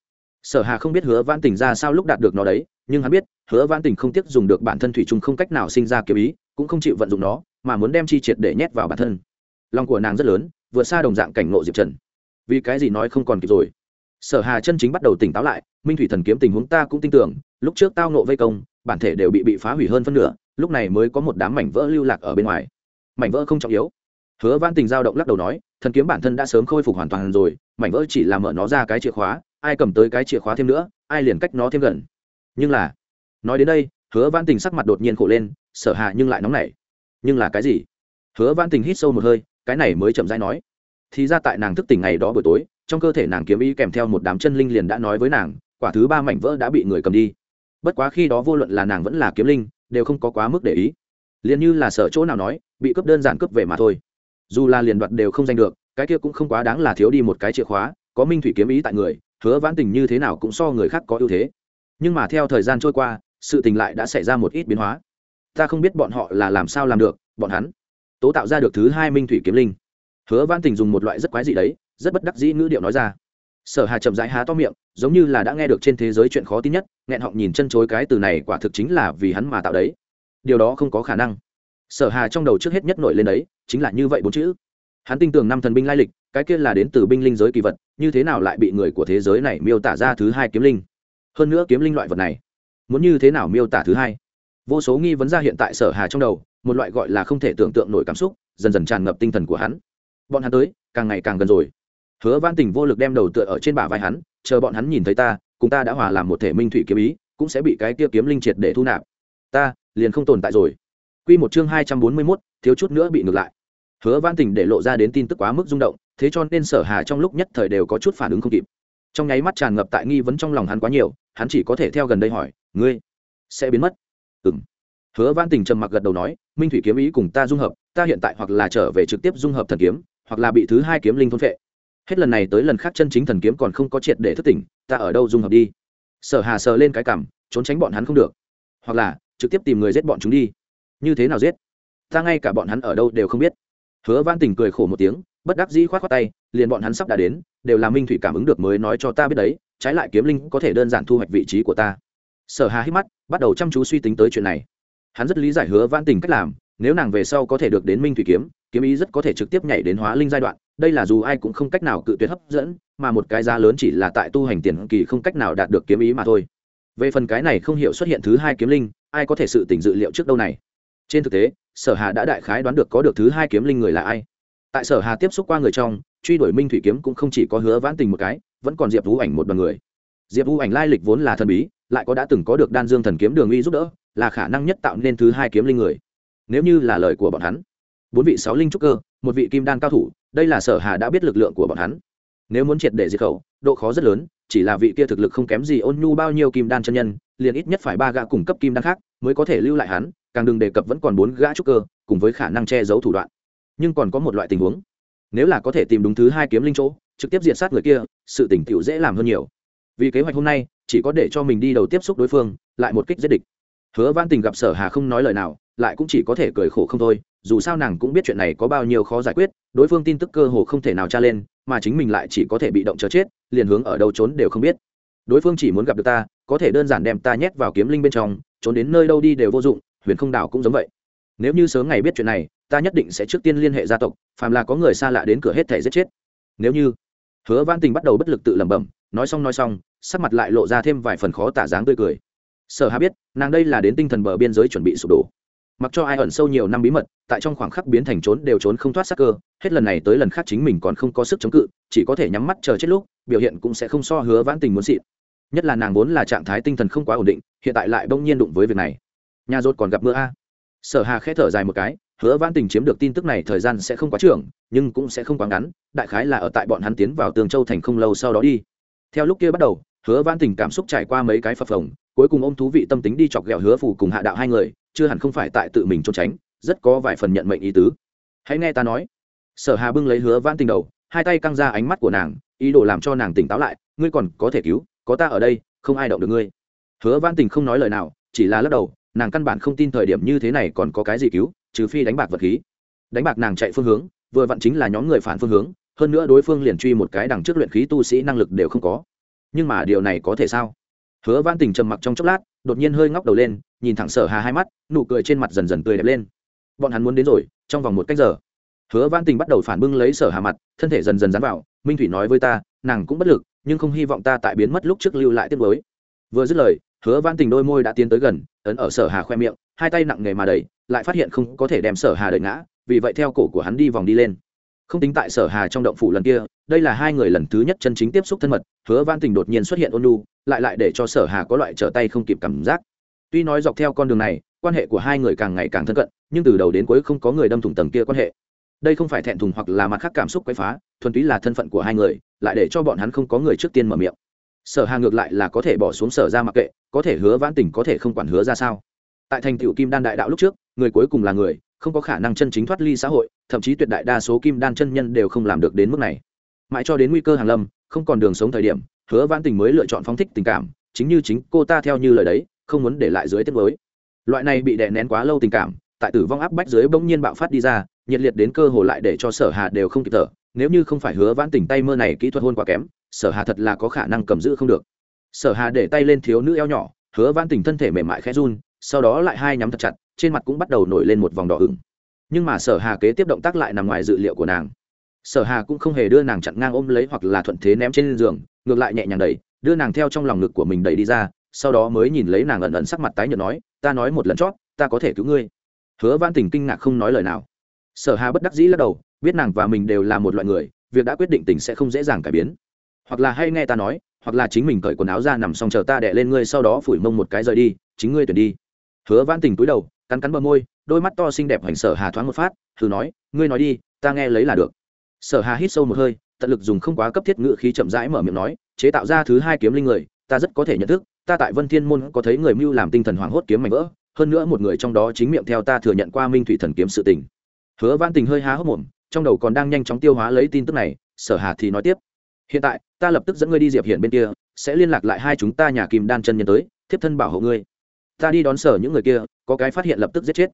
Sở hà không biết hứa vãn tình ra sao lúc đạt được nó đấy nhưng hắn biết, hứa vãn tình không tiếc dùng được bản thân thủy chung không cách nào sinh ra kiếm ý, cũng không chịu vận dụng nó, mà muốn đem chi triệt để nhét vào bản thân. Lòng của nàng rất lớn, vượt xa đồng dạng cảnh ngộ diệp trần. Vì cái gì nói không còn kịp rồi? Sở hà chân chính bắt đầu tỉnh táo lại, minh thủy thần kiếm tình huống ta cũng tin tưởng, lúc trước tao nộ vây công, bản thể đều bị bị phá hủy hơn phân nửa, lúc này mới có một đám mảnh vỡ lưu lạc ở bên ngoài. Mảnh vỡ không trọng yếu. Hứa văn tình giao động lắc đầu nói, thần kiếm bản thân đã sớm khôi phục hoàn toàn rồi, mảnh vỡ chỉ là mở nó ra cái chìa khóa, ai cầm tới cái chìa khóa thêm nữa, ai liền cách nó thêm gần nhưng là, nói đến đây, hứa văn tình sắc mặt đột nhiên khổ lên, sở hạ nhưng lại nóng nảy. Nhưng là cái gì? Hứa văn tình hít sâu một hơi, cái này mới chậm rãi nói. Thì ra tại nàng thức tỉnh ngày đó buổi tối, trong cơ thể nàng kiếm ý kèm theo một đám chân linh liền đã nói với nàng, quả thứ ba mảnh vỡ đã bị người cầm đi. Bất quá khi đó vô luận là nàng vẫn là kiếm linh, đều không có quá mức để ý. Liền như là sợ chỗ nào nói, bị cướp đơn giản cướp về mà thôi. Dù là liền đoạt đều không giành được, cái kia cũng không quá đáng là thiếu đi một cái chìa khóa, có minh thủy kiếm ý tại người, hứa vãn tình như thế nào cũng so người khác có ưu thế nhưng mà theo thời gian trôi qua, sự tình lại đã xảy ra một ít biến hóa. Ta không biết bọn họ là làm sao làm được, bọn hắn. Tố tạo ra được thứ hai minh thủy kiếm linh. Hứa vãn tình dùng một loại rất quái dị đấy, rất bất đắc dĩ ngữ điệu nói ra. Sở hà chậm rãi há to miệng, giống như là đã nghe được trên thế giới chuyện khó tin nhất, nghẹn họng nhìn chân chối cái từ này quả thực chính là vì hắn mà tạo đấy. Điều đó không có khả năng. Sở hà trong đầu trước hết nhất nổi lên đấy, chính là như vậy bốn chữ. Hắn tin tưởng năm thần binh lai lịch, cái kia là đến từ binh linh giới kỳ vật, như thế nào lại bị người của thế giới này miêu tả ra thứ hai kiếm linh? Hơn nữa kiếm linh loại vật này. Muốn như thế nào miêu tả thứ hai? Vô số nghi vấn ra hiện tại sở hà trong đầu một loại gọi là không thể tưởng tượng nổi cảm xúc dần dần tràn ngập tinh thần của hắn. Bọn hắn tới càng ngày càng gần rồi. Hứa văn tình vô lực đem đầu tựa ở trên bả vai hắn chờ bọn hắn nhìn thấy ta cùng ta đã hòa làm một thể minh thủy kiếm ý cũng sẽ bị cái kia kiếm linh triệt để thu nạp. Ta liền không tồn tại rồi. Quy một chương hai trăm bốn mươi 241, thiếu chút nữa bị ngược lại. Hứa văn tình để lộ ra đến tin tức quá mức rung động thế cho nên sở hà trong lúc nhất thời đều có chút phản ứng không kịp trong nháy mắt tràn ngập tại nghi vấn trong lòng hắn quá nhiều, hắn chỉ có thể theo gần đây hỏi, ngươi sẽ biến mất? Ừ m hứa văn tình trầm mặc gật đầu nói, minh thủy kiếm ý cùng ta dung hợp, ta hiện tại hoặc là trở về trực tiếp dung hợp thần kiếm, hoặc là bị thứ hai kiếm linh thôn phệ. Hết lần này tới lần khác chân chính thần kiếm còn không có triệt để thức tỉnh, ta ở đâu dung hợp đi? Sở hà sờ lên cái cảm, trốn tránh bọn hắn không được. Hoặc là, trực tiếp tìm người giết bọn chúng đi. Như thế nào giết? Ta ngay cả bọn hắn ở đâu đều không biết. Hứa văn tình cười khổ một tiếng, bất đắc dĩ khoát khoát tay, liền bọn hắn sắp đã đến đều là minh thủy cảm ứng được mới nói cho ta biết đấy, trái lại kiếm linh có thể đơn giản thu hoạch vị trí của ta. Sở hà hít mắt, bắt đầu chăm chú suy tính tới chuyện này. Hắn rất lý giải hứa văn tình cách làm, nếu nàng về sau có thể được đến minh thủy kiếm kiếm ý rất có thể trực tiếp nhảy đến hóa linh giai đoạn, đây là dù ai cũng không cách nào cự tuyệt hấp dẫn, mà một cái giá lớn chỉ là tại tu hành tiền kỳ không cách nào đạt được kiếm ý mà thôi. Về phần cái này không hiểu xuất hiện thứ hai kiếm linh, ai có thể sự tỉnh dự liệu trước đâu này? Trên thực tế, sở hà đã đại khái đoán được có được thứ hai kiếm linh người là ai tại sở hà tiếp xúc qua người trong, truy đuổi minh thủy kiếm cũng không chỉ có hứa vãn tình một cái, vẫn còn diệp vũ ảnh một đoàn người. Diệp vũ ảnh lai lịch vốn là thần bí, lại có đã từng có được đan dương thần kiếm đường uy giúp đỡ, là khả năng nhất tạo nên thứ hai kiếm linh người. Nếu như là lời của bọn hắn, bốn vị sáu linh trúc cơ, một vị kim đan cao thủ, đây là sở hà đã biết lực lượng của bọn hắn. Nếu muốn triệt để diệt khẩu, độ khó rất lớn, chỉ là vị kia thực lực không kém gì ôn nhu bao nhiêu kim đan chân nhân, liền ít nhất phải ba gã cung cấp kim đan khác mới có thể lưu lại hắn, càng đừng đề cập vẫn còn bốn gã trúc cơ, cùng với khả năng che giấu thủ đoạn nhưng còn có một loại tình huống. Nếu là có thể tìm đúng thứ hai kiếm linh chỗ, trực tiếp diện sát người kia, sự tỉnh tựu dễ làm hơn nhiều. Vì kế hoạch hôm nay, chỉ có để cho mình đi đầu tiếp xúc đối phương, lại một kích giết địch. Hứa văn tình gặp sở hà không nói lời nào, lại cũng chỉ có thể cười khổ không thôi, dù sao nàng cũng biết chuyện này có bao nhiêu khó giải quyết, đối phương tin tức cơ hồ không thể nào tra lên, mà chính mình lại chỉ có thể bị động chờ chết, liền hướng ở đâu trốn đều không biết. Đối phương chỉ muốn gặp được ta, có thể đơn giản đem ta nhét vào kiếm linh bên trong, trốn đến nơi đâu đi đều vô dụng, huyền không đảo cũng giống vậy. Nếu như sớm ngày biết chuyện này ta nhất định sẽ trước tiên liên hệ gia tộc, phàm là có người xa lạ đến cửa hết thể giết chết. Nếu như hứa văn tình bắt đầu bất lực tự lẩm bẩm, nói xong nói xong, sắc mặt lại lộ ra thêm vài phần khó tả dáng tươi cười. Sở hà biết, nàng đây là đến tinh thần bờ biên giới chuẩn bị sụp đổ. Mặc cho ai ẩn sâu nhiều năm bí mật, tại trong khoảng khắc biến thành trốn đều trốn không thoát sắc cơ, hết lần này tới lần khác chính mình còn không có sức chống cự, chỉ có thể nhắm mắt chờ chết lúc, biểu hiện cũng sẽ không so hứa vãn tình muốn xịn. Nhất là nàng vốn là trạng thái tinh thần không quá ổn định, hiện tại lại bỗng nhiên đụng với việc này. Nhà rốt còn gặp mưa a. Sở hà khẽ thở dài một cái hứa vãn tình chiếm được tin tức này thời gian sẽ không quá trưởng, nhưng cũng sẽ không quá ngắn, đại khái là ở tại bọn hắn tiến vào tường châu thành không lâu sau đó đi. Theo lúc kia bắt đầu, hứa vãn tình cảm xúc trải qua mấy cái phập phồng, cuối cùng ôm thú vị tâm tính đi chọc ghẹo hứa phù cùng hạ đạo hai người, chưa hẳn không phải tại tự mình trốn tránh, rất có vài phần nhận mệnh ý tứ. Hãy nghe ta nói. Sở hà bưng lấy hứa vãn tình đầu, hai tay căng ra ánh mắt của nàng, ý đồ làm cho nàng tỉnh táo lại, ngươi còn có thể cứu, có ta ở đây, không ai động được ngươi. Hứa vãn tình không nói lời nào, chỉ là lắc đầu, nàng căn bản không tin thời điểm như thế này còn có cái gì cứu trừ phi đánh bạc vật khí. Đánh bạc nàng chạy phương hướng, vừa vặn chính là nhóm người phản phương hướng, hơn nữa đối phương liền truy một cái đằng trước luyện khí tu sĩ năng lực đều không có. Nhưng mà điều này có thể sao? Hứa Vãn tình trầm mặc trong chốc lát, đột nhiên hơi ngóc đầu lên, nhìn thẳng sở hà hai mắt, nụ cười trên mặt dần dần tươi đẹp lên. Bọn hắn muốn đến rồi, trong vòng một cách giờ. Hứa Vãn tình bắt đầu phản bưng lấy sở hà mặt, thân thể dần dần dán vào, minh thủy nói với ta, nàng cũng bất lực, nhưng không hy vọng ta tại biến mất lúc trước lưu lại tiếp với vừa dứt lời, hứa Vãn tình đôi môi đã tiến tới gần, ấn ở sở hà khoe miệng hai tay nặng nề mà đẩy, lại phát hiện không có thể đem sở hà đợi ngã, vì vậy theo cổ của hắn đi vòng đi lên. Không tính tại sở hà trong động phủ lần kia, đây là hai người lần thứ nhất chân chính tiếp xúc thân mật, hứa văn tình đột nhiên xuất hiện ôn lu lại lại để cho sở hà có loại trở tay không kịp cảm giác. Tuy nói dọc theo con đường này, quan hệ của hai người càng ngày càng thân cận, nhưng từ đầu đến cuối không có người đâm thủng tầng kia quan hệ. Đây không phải thẹn thùng hoặc là mặt khác cảm xúc quấy phá, thuần túy là thân phận của hai người, lại để cho bọn hắn không có người trước tiên mở miệng. Sở hà ngược lại là có thể bỏ xuống sở ra mặc kệ, có thể hứa vãn tình có thể không quản hứa ra sao? Tại thành tựu kim đan đại đạo lúc trước, người cuối cùng là người, không có khả năng chân chính thoát ly xã hội, thậm chí tuyệt đại đa số kim đan chân nhân đều không làm được đến mức này. Mãi cho đến nguy cơ hàng lâm, không còn đường sống thời điểm, hứa Vãn tình mới lựa chọn phóng thích tình cảm, chính như chính cô ta theo như lời đấy, không muốn để lại dưới tiết mới. Loại này bị đè nén quá lâu tình cảm, tại tử vong áp bách dưới bỗng nhiên bạo phát đi ra, nhiệt liệt đến cơ hồ lại để cho sở hà đều không kịp thở, nếu như không phải hứa vãn tình tay mơ này kỹ thuật hôn quá kém, sở hà thật là có khả năng cầm giữ không được. Sở hà để tay lên thiếu nữ eo nhỏ, hứa vãn tình thân thể mềm mại khẽ run sau đó lại hai nhắm thật chặt, trên mặt cũng bắt đầu nổi lên một vòng đỏ ửng. Nhưng mà sở hà kế tiếp động tác lại nằm ngoài dự liệu của nàng. Sở hà cũng không hề đưa nàng chặn ngang ôm lấy hoặc là thuận thế ném trên giường, ngược lại nhẹ nhàng đẩy, đưa nàng theo trong lòng ngực của mình đẩy đi ra, sau đó mới nhìn lấy nàng ẩn ẩn sắc mặt tái nhợt nói, ta nói một lần chót, ta có thể cứu ngươi. Hứa văn tình kinh ngạc không nói lời nào. Sở hà bất đắc dĩ lắc đầu, biết nàng và mình đều là một loại người, việc đã quyết định tình sẽ không dễ dàng cải biến. Hoặc là hay nghe ta nói, hoặc là chính mình cởi quần áo ra nằm xong chờ ta đẻ lên ngươi sau đó phủi mông một cái rời đi, chính ngươi tuyển đi hứa Vãn tình túi đầu, cắn cắn bờ môi, đôi mắt to xinh đẹp hoành sở hà thoáng một phát, thử nói, ngươi nói đi, ta nghe lấy là được. Sở hà hít sâu một hơi, tận lực dùng không quá cấp thiết ngự khí chậm rãi mở miệng nói, chế tạo ra thứ hai kiếm linh người, ta rất có thể nhận thức, ta tại vân thiên môn có thấy người mưu làm tinh thần hoảng hốt kiếm mảnh vỡ, hơn nữa một người trong đó chính miệng theo ta thừa nhận qua minh thủy thần kiếm sự tình. Hứa Vãn tình hơi há hốc mồm, trong đầu còn đang nhanh chóng tiêu hóa lấy tin tức này, sở hà thì nói tiếp, hiện tại, ta lập tức dẫn ngươi đi diệp hiển bên kia, sẽ liên lạc lại hai chúng ta nhà kim đan chân nhân tới, thiếp thân bảo hộ ngươi ta đi đón sở những người kia có cái phát hiện lập tức giết chết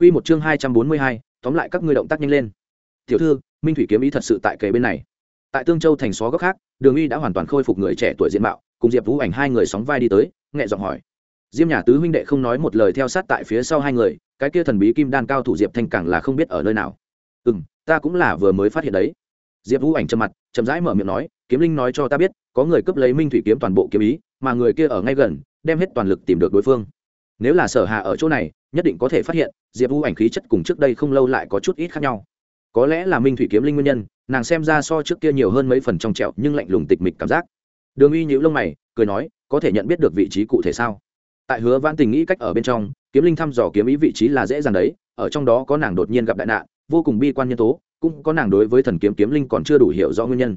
Quy một chương hai trăm bốn mươi hai, tóm lại các ngươi động tác nhanh lên. Tiểu thư, Minh thủy kiếm ý thật sự tại kề bên này. Tại Tương Châu thành xó góc khác, Đường Uy đã hoàn toàn khôi phục người trẻ tuổi diện mạo, cùng Diệp Vũ Ảnh hai người sóng vai đi tới, nhẹ giọng hỏi. Diêm nhà tứ huynh đệ không nói một lời theo sát tại phía sau hai người, cái kia thần bí kim đan cao thủ Diệp Thanh càng là không biết ở nơi nào. Ừm, ta cũng là vừa mới phát hiện đấy. Diệp Vũ Ảnh trầm mặt, chậm rãi mở miệng nói, kiếm linh nói cho ta biết, có người cướp lấy Minh thủy kiếm toàn bộ kiếm ý, mà người kia ở ngay gần, đem hết toàn lực tìm được đối phương. Nếu là Sở Hà ở chỗ này, nhất định có thể phát hiện diệp U ảnh khí chất cùng trước đây không lâu lại có chút ít khác nhau. Có lẽ là minh thủy kiếm linh nguyên nhân nàng xem ra so trước kia nhiều hơn mấy phần trong trẹo nhưng lạnh lùng tịch mịch cảm giác. Đường uy nhíu lông mày cười nói có thể nhận biết được vị trí cụ thể sao? Tại hứa vãn tình nghĩ cách ở bên trong kiếm linh thăm dò kiếm ý vị trí là dễ dàng đấy ở trong đó có nàng đột nhiên gặp đại nạn vô cùng bi quan nhân tố cũng có nàng đối với thần kiếm kiếm linh còn chưa đủ hiểu rõ nguyên nhân.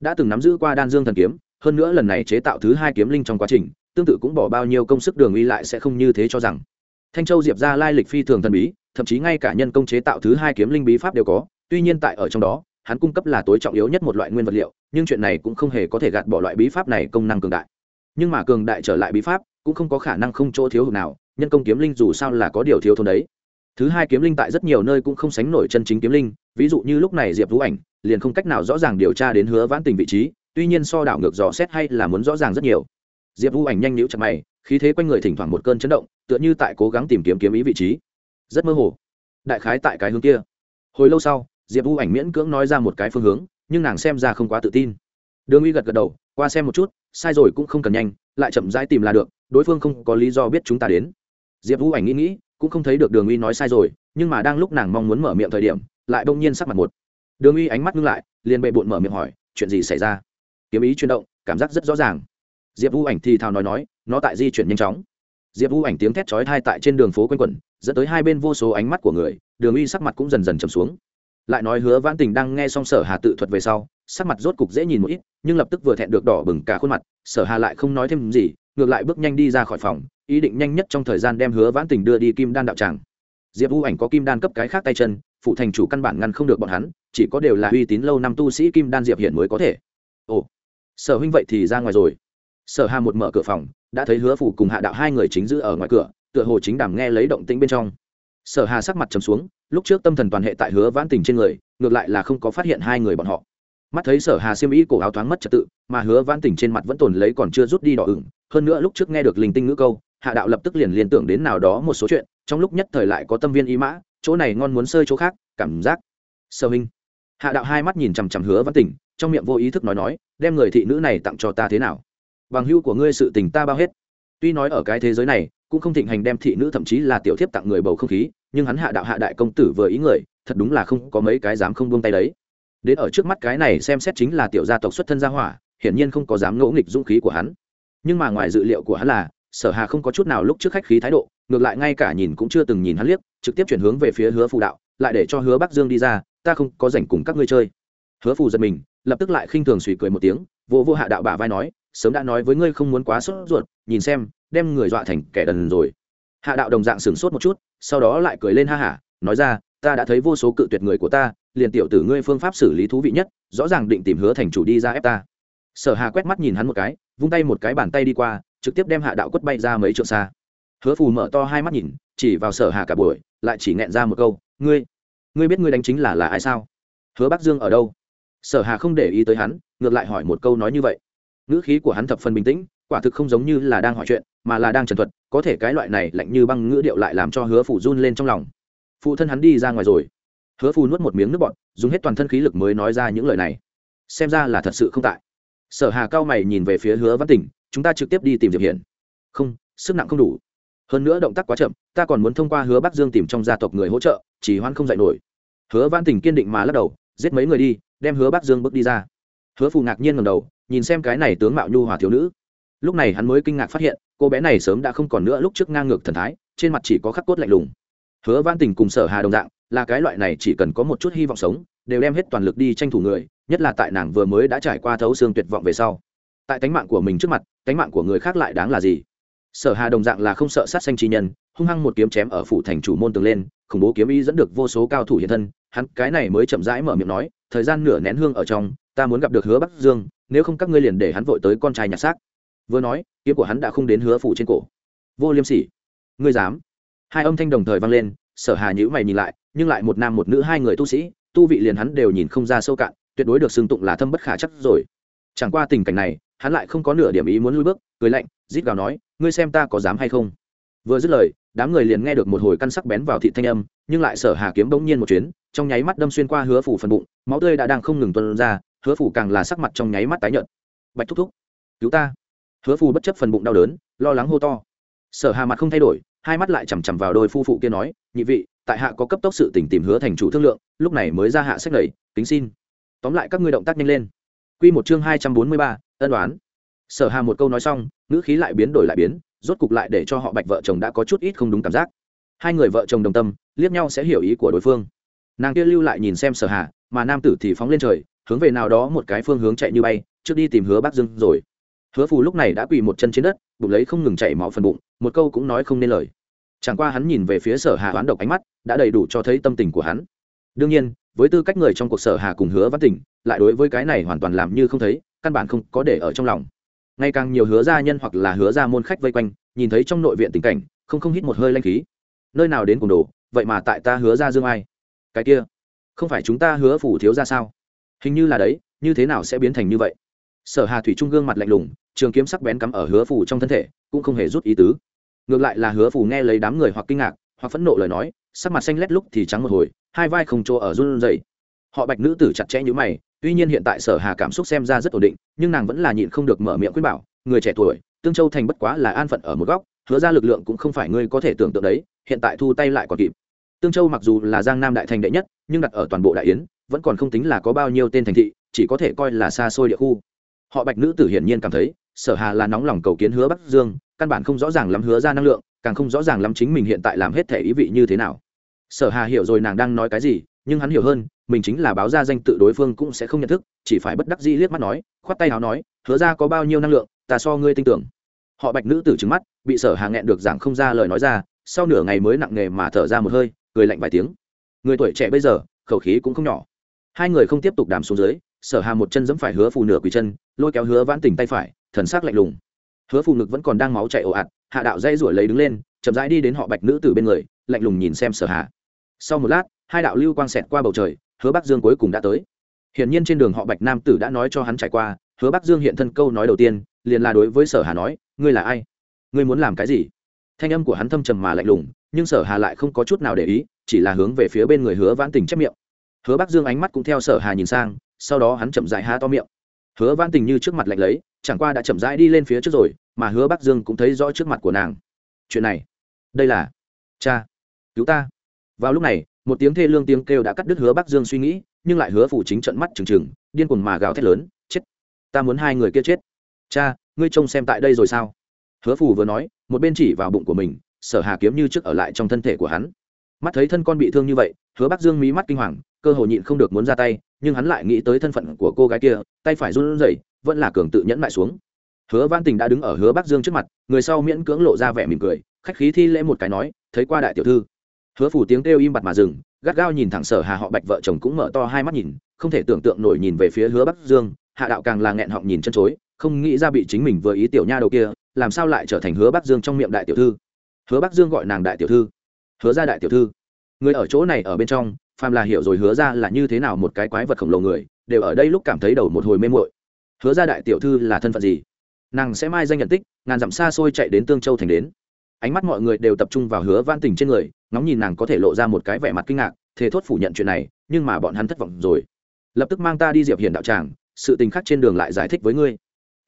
Đã từng nắm giữ qua đan dương thần kiếm hơn nữa lần này chế tạo thứ hai kiếm linh trong quá trình tương tự cũng bỏ bao nhiêu công sức đường uy lại sẽ không như thế cho rằng. Thanh châu diệp ra lai lịch phi thường thần bí, thậm chí ngay cả nhân công chế tạo thứ hai kiếm linh bí pháp đều có, tuy nhiên tại ở trong đó, hắn cung cấp là tối trọng yếu nhất một loại nguyên vật liệu, nhưng chuyện này cũng không hề có thể gạt bỏ loại bí pháp này công năng cường đại. Nhưng mà cường đại trở lại bí pháp, cũng không có khả năng không chỗ thiếu hụt nào, nhân công kiếm linh dù sao là có điều thiếu thốn đấy. Thứ hai kiếm linh tại rất nhiều nơi cũng không sánh nổi chân chính kiếm linh, ví dụ như lúc này diệp vũ ảnh, liền không cách nào rõ ràng điều tra đến hứa vãn tình vị trí, tuy nhiên so đảo ngược dò xét hay là muốn rõ ràng rất nhiều diệp vũ ảnh nhanh nhũ chặt mày, khí thế quanh người thỉnh thoảng một cơn chấn động, tựa như tại cố gắng tìm kiếm kiếm ý vị trí. Rất mơ hồ. Đại khái tại cái hướng kia. Hồi lâu sau, diệp vũ ảnh miễn cưỡng nói ra một cái phương hướng, nhưng nàng xem ra không quá tự tin. Đường uy gật gật đầu, qua xem một chút, sai rồi cũng không cần nhanh, lại chậm rãi tìm là được, đối phương không có lý do biết chúng ta đến. Diệp vũ ảnh nghĩ nghĩ, cũng không thấy được đường uy nói sai rồi, nhưng mà đang lúc nàng mong muốn mở miệng thời điểm, lại đông nhiên sắc mặt một. Đường uy ánh mắt ngưng lại, liền bệ bụn mở miệng hỏi, chuyện gì xảy ra? Kiếm ý chuyển động, cảm giác rất rõ ràng diệp vũ ảnh thì thào nói nói, nó tại di chuyển nhanh chóng. Diệp vũ ảnh tiếng thét chói thai tại trên đường phố quanh quẩn, dẫn tới hai bên vô số ánh mắt của người, đường uy sắc mặt cũng dần dần trầm xuống. Lại nói hứa vãn tình đang nghe xong sở hà tự thuật về sau, sắc mặt rốt cục dễ nhìn một ít, nhưng lập tức vừa thẹn được đỏ bừng cả khuôn mặt, sở hà lại không nói thêm gì, ngược lại bước nhanh đi ra khỏi phòng, ý định nhanh nhất trong thời gian đem hứa vãn tình đưa đi kim đan đạo tràng. Diệp vũ ảnh có kim đan cấp cái khác tay chân, phụ thành chủ căn bản ngăn không được bọn hắn, chỉ có đều là uy tín lâu năm tu sĩ kim đan diệp hiện mới có thể. Ồ, sở huynh vậy thì ra ngoài rồi sở hà một mở cửa phòng, đã thấy hứa phủ cùng hạ đạo hai người chính giữ ở ngoài cửa, tựa hồ chính đảm nghe lấy động tĩnh bên trong. Sở hà sắc mặt trầm xuống, lúc trước tâm thần toàn hệ tại hứa vãn tình trên người, ngược lại là không có phát hiện hai người bọn họ. Mắt thấy sở hà xiêm ý cổ áo thoáng mất trật tự, mà hứa vãn tình trên mặt vẫn tồn lấy còn chưa rút đi đỏ ửng, hơn nữa lúc trước nghe được linh tinh ngữ câu, hạ đạo lập tức liền liên tưởng đến nào đó một số chuyện, trong lúc nhất thời lại có tâm viên ý mã, chỗ này ngon muốn sơi chỗ khác, cảm giác. Sơ minh. Hạ đạo hai mắt nhìn chằm chằm hứa vãn tình, trong miệng vô ý thức nói nói, đem người thị nữ này tặng cho ta thế nào? Bằng hữu của ngươi sự tình ta bao hết. Tuy nói ở cái thế giới này, cũng không thịnh hành đem thị nữ thậm chí là tiểu thiếp tặng người bầu không khí, nhưng hắn hạ đạo hạ đại công tử vừa ý người, thật đúng là không có mấy cái dám không buông tay đấy. Đến ở trước mắt cái này xem xét chính là tiểu gia tộc xuất thân gia hỏa, hiển nhiên không có dám ngỗ nghịch dũng khí của hắn. Nhưng mà ngoài dự liệu của hắn là, sở hà không có chút nào lúc trước khách khí thái độ, ngược lại ngay cả nhìn cũng chưa từng nhìn hắn liếc, trực tiếp chuyển hướng về phía hứa phù đạo, lại để cho hứa bắc dương đi ra, ta không có rảnh cùng các ngươi chơi. Hứa phù giật mình, lập tức lại khinh thường suy cười một tiếng vô vô hạ đạo bả vai nói sớm đã nói với ngươi không muốn quá sốt ruột, nhìn xem, đem người dọa thành kẻ đần rồi. Hạ đạo đồng dạng sửng sốt một chút, sau đó lại cười lên ha hả, nói ra, ta đã thấy vô số cự tuyệt người của ta, liền tiểu tử ngươi phương pháp xử lý thú vị nhất, rõ ràng định tìm hứa thành chủ đi ra ép ta. Sở hà quét mắt nhìn hắn một cái, vung tay một cái bàn tay đi qua, trực tiếp đem hạ đạo quất bay ra mấy trượng xa. Hứa phù mở to hai mắt nhìn, chỉ vào sở hà cả buổi, lại chỉ nghẹn ra một câu, ngươi ngươi biết ngươi đánh chính là là ai sao? Hứa bắc dương ở đâu? Sở hà không để ý tới hắn, ngược lại hỏi một câu nói như vậy ngữ khí của hắn thập phần bình tĩnh, quả thực không giống như là đang hỏi chuyện, mà là đang trần thuật, có thể cái loại này lạnh như băng ngữ điệu lại làm cho hứa phủ run lên trong lòng. Phụ thân hắn đi ra ngoài rồi. Hứa phù nuốt một miếng nước bọt, dùng hết toàn thân khí lực mới nói ra những lời này. Xem ra là thật sự không tại. Sở hà cao mày nhìn về phía hứa văn tỉnh, chúng ta trực tiếp đi tìm diệp hiển. Không, sức nặng không đủ. Hơn nữa động tác quá chậm, ta còn muốn thông qua hứa bắc dương tìm trong gia tộc người hỗ trợ, chỉ hoan không dạy nổi. Hứa văn tỉnh kiên định mà lắc đầu, giết mấy người đi, đem hứa bắc dương bước đi ra. Hứa phù ngạc nhiên ngầm đầu nhìn xem cái này tướng mạo nhu hòa thiếu nữ. Lúc này hắn mới kinh ngạc phát hiện, cô bé này sớm đã không còn nữa, lúc trước ngang ngược thần thái, trên mặt chỉ có khắc cốt lạnh lùng. Hứa văn tình cùng sở hà đồng dạng, là cái loại này chỉ cần có một chút hy vọng sống, đều đem hết toàn lực đi tranh thủ người, nhất là tại nàng vừa mới đã trải qua thấu xương tuyệt vọng về sau. Tại tánh mạng của mình trước mặt, tánh mạng của người khác lại đáng là gì? Sở hà đồng dạng là không sợ sát sanh chi nhân, hung hăng một kiếm chém ở phủ thành chủ môn tường lên, khủng bố kiếm ý dẫn được vô số cao thủ hiện thân, hắn cái này mới chậm rãi mở miệng nói, thời gian nửa nén hương ở trong, ta muốn gặp được hứa bắc dương nếu không các ngươi liền để hắn vội tới con trai nhà xác. Vừa nói, kiếm của hắn đã không đến hứa phủ trên cổ. Vô liêm sỉ. Ngươi dám? Hai âm thanh đồng thời vang lên, sở hà nhữ mày nhìn lại, nhưng lại một nam một nữ hai người tu sĩ, tu vị liền hắn đều nhìn không ra sâu cạn, tuyệt đối được xưng tụng là thâm bất khả chắc rồi. Chẳng qua tình cảnh này, hắn lại không có nửa điểm ý muốn lui bước, cười lạnh, rít gào nói, ngươi xem ta có dám hay không? Vừa dứt lời, đám người liền nghe được một hồi căn sắc bén vào thị thanh âm, nhưng lại sở hà kiếm bỗng nhiên một chuyến, trong nháy mắt đâm xuyên qua hứa phủ phần bụng, máu tươi đã đang không ngừng tuân ra hứa phủ càng là sắc mặt trong nháy mắt tái nhợt. Bạch thúc thúc, cứu ta. Hứa phủ bất chấp phần bụng đau đớn, lo lắng hô to. Sở hà mặt không thay đổi, hai mắt lại chằm chằm vào đôi phu phụ kia nói, nhị vị, tại hạ có cấp tốc sự tỉnh tìm hứa thành chủ thương lượng, lúc này mới ra hạ sách lầy, kính xin. Tóm lại các ngươi động tác nhanh lên. Quy một chương hai trăm bốn mươi ba, ân đoán sở hà một câu nói xong, ngữ khí lại biến đổi lại biến, rốt cục lại để cho họ bạch vợ chồng đã có chút ít không đúng cảm giác. Hai người vợ chồng đồng tâm, liếc nhau sẽ hiểu ý của đối phương. Nàng kia lưu lại nhìn xem sở hà, mà nam tử thì phóng lên trời hướng về nào đó một cái phương hướng chạy như bay, trước đi tìm hứa bắc dưng rồi. Hứa phù lúc này đã quỳ một chân trên đất, bụng lấy không ngừng chạy máu phần bụng, một câu cũng nói không nên lời. Chẳng qua hắn nhìn về phía sở hà oán độc ánh mắt, đã đầy đủ cho thấy tâm tình của hắn. Đương nhiên, với tư cách người trong cuộc sở hà cùng hứa văn tỉnh, lại đối với cái này hoàn toàn làm như không thấy, căn bản không có để ở trong lòng. Ngày càng nhiều hứa gia nhân hoặc là hứa gia môn khách vây quanh, nhìn thấy trong nội viện tình cảnh, không không hít một hơi lanh khí. Nơi nào đến cùng đồ, vậy mà tại ta hứa ra dương ai? Cái kia, không phải chúng ta hứa phủ thiếu ra sao? Hình như là đấy, như thế nào sẽ biến thành như vậy? Sở hà thủy trung gương mặt lạnh lùng, trường kiếm sắc bén cắm ở hứa phủ trong thân thể, cũng không hề rút ý tứ. Ngược lại là hứa phủ nghe lấy đám người hoặc kinh ngạc, hoặc phẫn nộ lời nói, sắc mặt xanh lét lúc thì trắng một hồi, hai vai không chỗ ở run rẩy. Họ bạch nữ tử chặt chẽ như mày, tuy nhiên hiện tại sở hà cảm xúc xem ra rất ổn định, nhưng nàng vẫn là nhịn không được mở miệng khuyên bảo, người trẻ tuổi, tương châu thành bất quá là an phận ở một góc, hứa ra lực lượng cũng không phải ngươi có thể tưởng tượng đấy, hiện tại thu tay lại còn kịp. Tương châu mặc dù là giang nam đại thành đệ nhất, nhưng đặt ở toàn bộ đại yến vẫn còn không tính là có bao nhiêu tên thành thị, chỉ có thể coi là xa xôi địa khu. Họ bạch nữ tử hiển nhiên cảm thấy, sở hà là nóng lòng cầu kiến hứa bắc dương, căn bản không rõ ràng lắm hứa ra năng lượng, càng không rõ ràng lắm chính mình hiện tại làm hết thể ý vị như thế nào. Sở hà hiểu rồi nàng đang nói cái gì, nhưng hắn hiểu hơn, mình chính là báo ra danh tự đối phương cũng sẽ không nhận thức, chỉ phải bất đắc dĩ liếc mắt nói, khoát tay háo nói, hứa ra có bao nhiêu năng lượng, ta so ngươi tin tưởng. Họ bạch nữ tử trứng mắt, bị sở hà nghẹn được giảng không ra lời nói ra, sau nửa ngày mới nặng nề mà thở ra một hơi, cười lạnh vài tiếng. Người tuổi trẻ bây giờ, khẩu khí cũng không nhỏ hai người không tiếp tục đàm xuống dưới, sở hà một chân giẫm phải hứa phù nửa quỳ chân, lôi kéo hứa vãn tỉnh tay phải, thần sắc lạnh lùng. Hứa phù ngực vẫn còn đang máu chảy ồ ạt, hạ đạo dây ruổi lấy đứng lên, chậm rãi đi đến họ bạch nữ từ bên người, lạnh lùng nhìn xem sở hà. Sau một lát, hai đạo lưu quang xẹt qua bầu trời, hứa bắc dương cuối cùng đã tới. Hiển nhiên trên đường họ bạch nam tử đã nói cho hắn trải qua, hứa bắc dương hiện thân câu nói đầu tiên, liền là đối với sở hà nói, ngươi là ai? Ngươi muốn làm cái gì? Thanh âm của hắn thâm trầm mà lạnh lùng, nhưng sở hà lại không có chút nào để ý, chỉ là hướng về phía bên người hứa vãn tình chép miệng hứa bắc dương ánh mắt cũng theo sở hà nhìn sang, sau đó hắn chậm dại há to miệng. Hứa vãn tình như trước mặt lạnh lấy chẳng qua đã chậm rãi đi lên phía trước rồi, mà hứa bắc dương cũng thấy rõ trước mặt của nàng. Chuyện này, đây là cha, cứu ta. Vào lúc này, một tiếng thê lương tiếng kêu đã cắt đứt hứa bắc dương suy nghĩ, nhưng lại hứa phủ chính trận mắt trừng trừng, điên cuồng mà gào thét lớn, chết! Ta muốn hai người kia chết. Cha, ngươi trông xem tại đây rồi sao? Hứa phủ vừa nói, một bên chỉ vào bụng của mình, sở hà kiếm như trước ở lại trong thân thể của hắn. Mắt thấy thân con bị thương như vậy, hứa bắc dương mí mắt kinh hoàng cơ hồ nhịn không được muốn ra tay, nhưng hắn lại nghĩ tới thân phận của cô gái kia, tay phải run rẩy, vẫn là cường tự nhẫn lại xuống. Hứa văn tình đã đứng ở hứa bắc dương trước mặt, người sau miễn cưỡng lộ ra vẻ mỉm cười, khách khí thi lễ một cái nói, thấy qua đại tiểu thư. Hứa phủ tiếng kêu im bặt mà dừng, gắt gao nhìn thẳng sở hà họ bạch vợ chồng cũng mở to hai mắt nhìn, không thể tưởng tượng nổi nhìn về phía hứa bắc dương, hạ đạo càng là nghẹn họng nhìn chân chối, không nghĩ ra bị chính mình vừa ý tiểu nha đầu kia, làm sao lại trở thành hứa bắc dương trong miệng đại tiểu thư. Hứa bắc dương gọi nàng đại tiểu thư. Hứa ra đại tiểu thư. Người ở chỗ này ở bên trong phàm là hiểu rồi hứa ra là như thế nào một cái quái vật khổng lồ người, đều ở đây lúc cảm thấy đầu một hồi mê mội hứa ra đại tiểu thư là thân phận gì? Nàng sẽ mai danh nhận tích, ngàn dặm xa xôi chạy đến tương châu thành đến. Ánh mắt mọi người đều tập trung vào hứa van tình trên người, ngóng nhìn nàng có thể lộ ra một cái vẻ mặt kinh ngạc, thề thốt phủ nhận chuyện này, nhưng mà bọn hắn thất vọng rồi. Lập tức mang ta đi diệp hiền đạo tràng, sự tình khác trên đường lại giải thích với ngươi.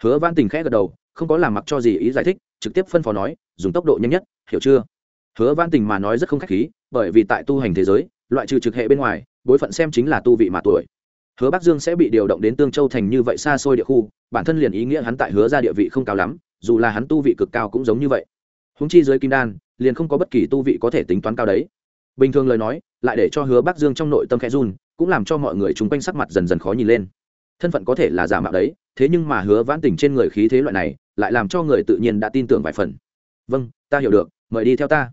Hứa van tình khẽ gật đầu, không có làm mặc cho gì ý giải thích, trực tiếp phân phó nói, dùng tốc độ nhanh nhất, hiểu chưa? Hứa van tình mà nói rất không khách khí, bởi vì tại tu hành thế giới loại trừ trực hệ bên ngoài, bối phận xem chính là tu vị mà tuổi. Hứa bắc dương sẽ bị điều động đến tương châu thành như vậy xa xôi địa khu, bản thân liền ý nghĩa hắn tại hứa ra địa vị không cao lắm, dù là hắn tu vị cực cao cũng giống như vậy. Húng chi dưới kim đan, liền không có bất kỳ tu vị có thể tính toán cao đấy. Bình thường lời nói, lại để cho hứa bắc dương trong nội tâm khẽ run, cũng làm cho mọi người chung quanh sắc mặt dần dần khó nhìn lên. Thân phận có thể là giả mạo đấy, thế nhưng mà hứa vãn tình trên người khí thế loại này, lại làm cho người tự nhiên đã tin tưởng vài phần. Vâng ta hiểu được, mời đi theo ta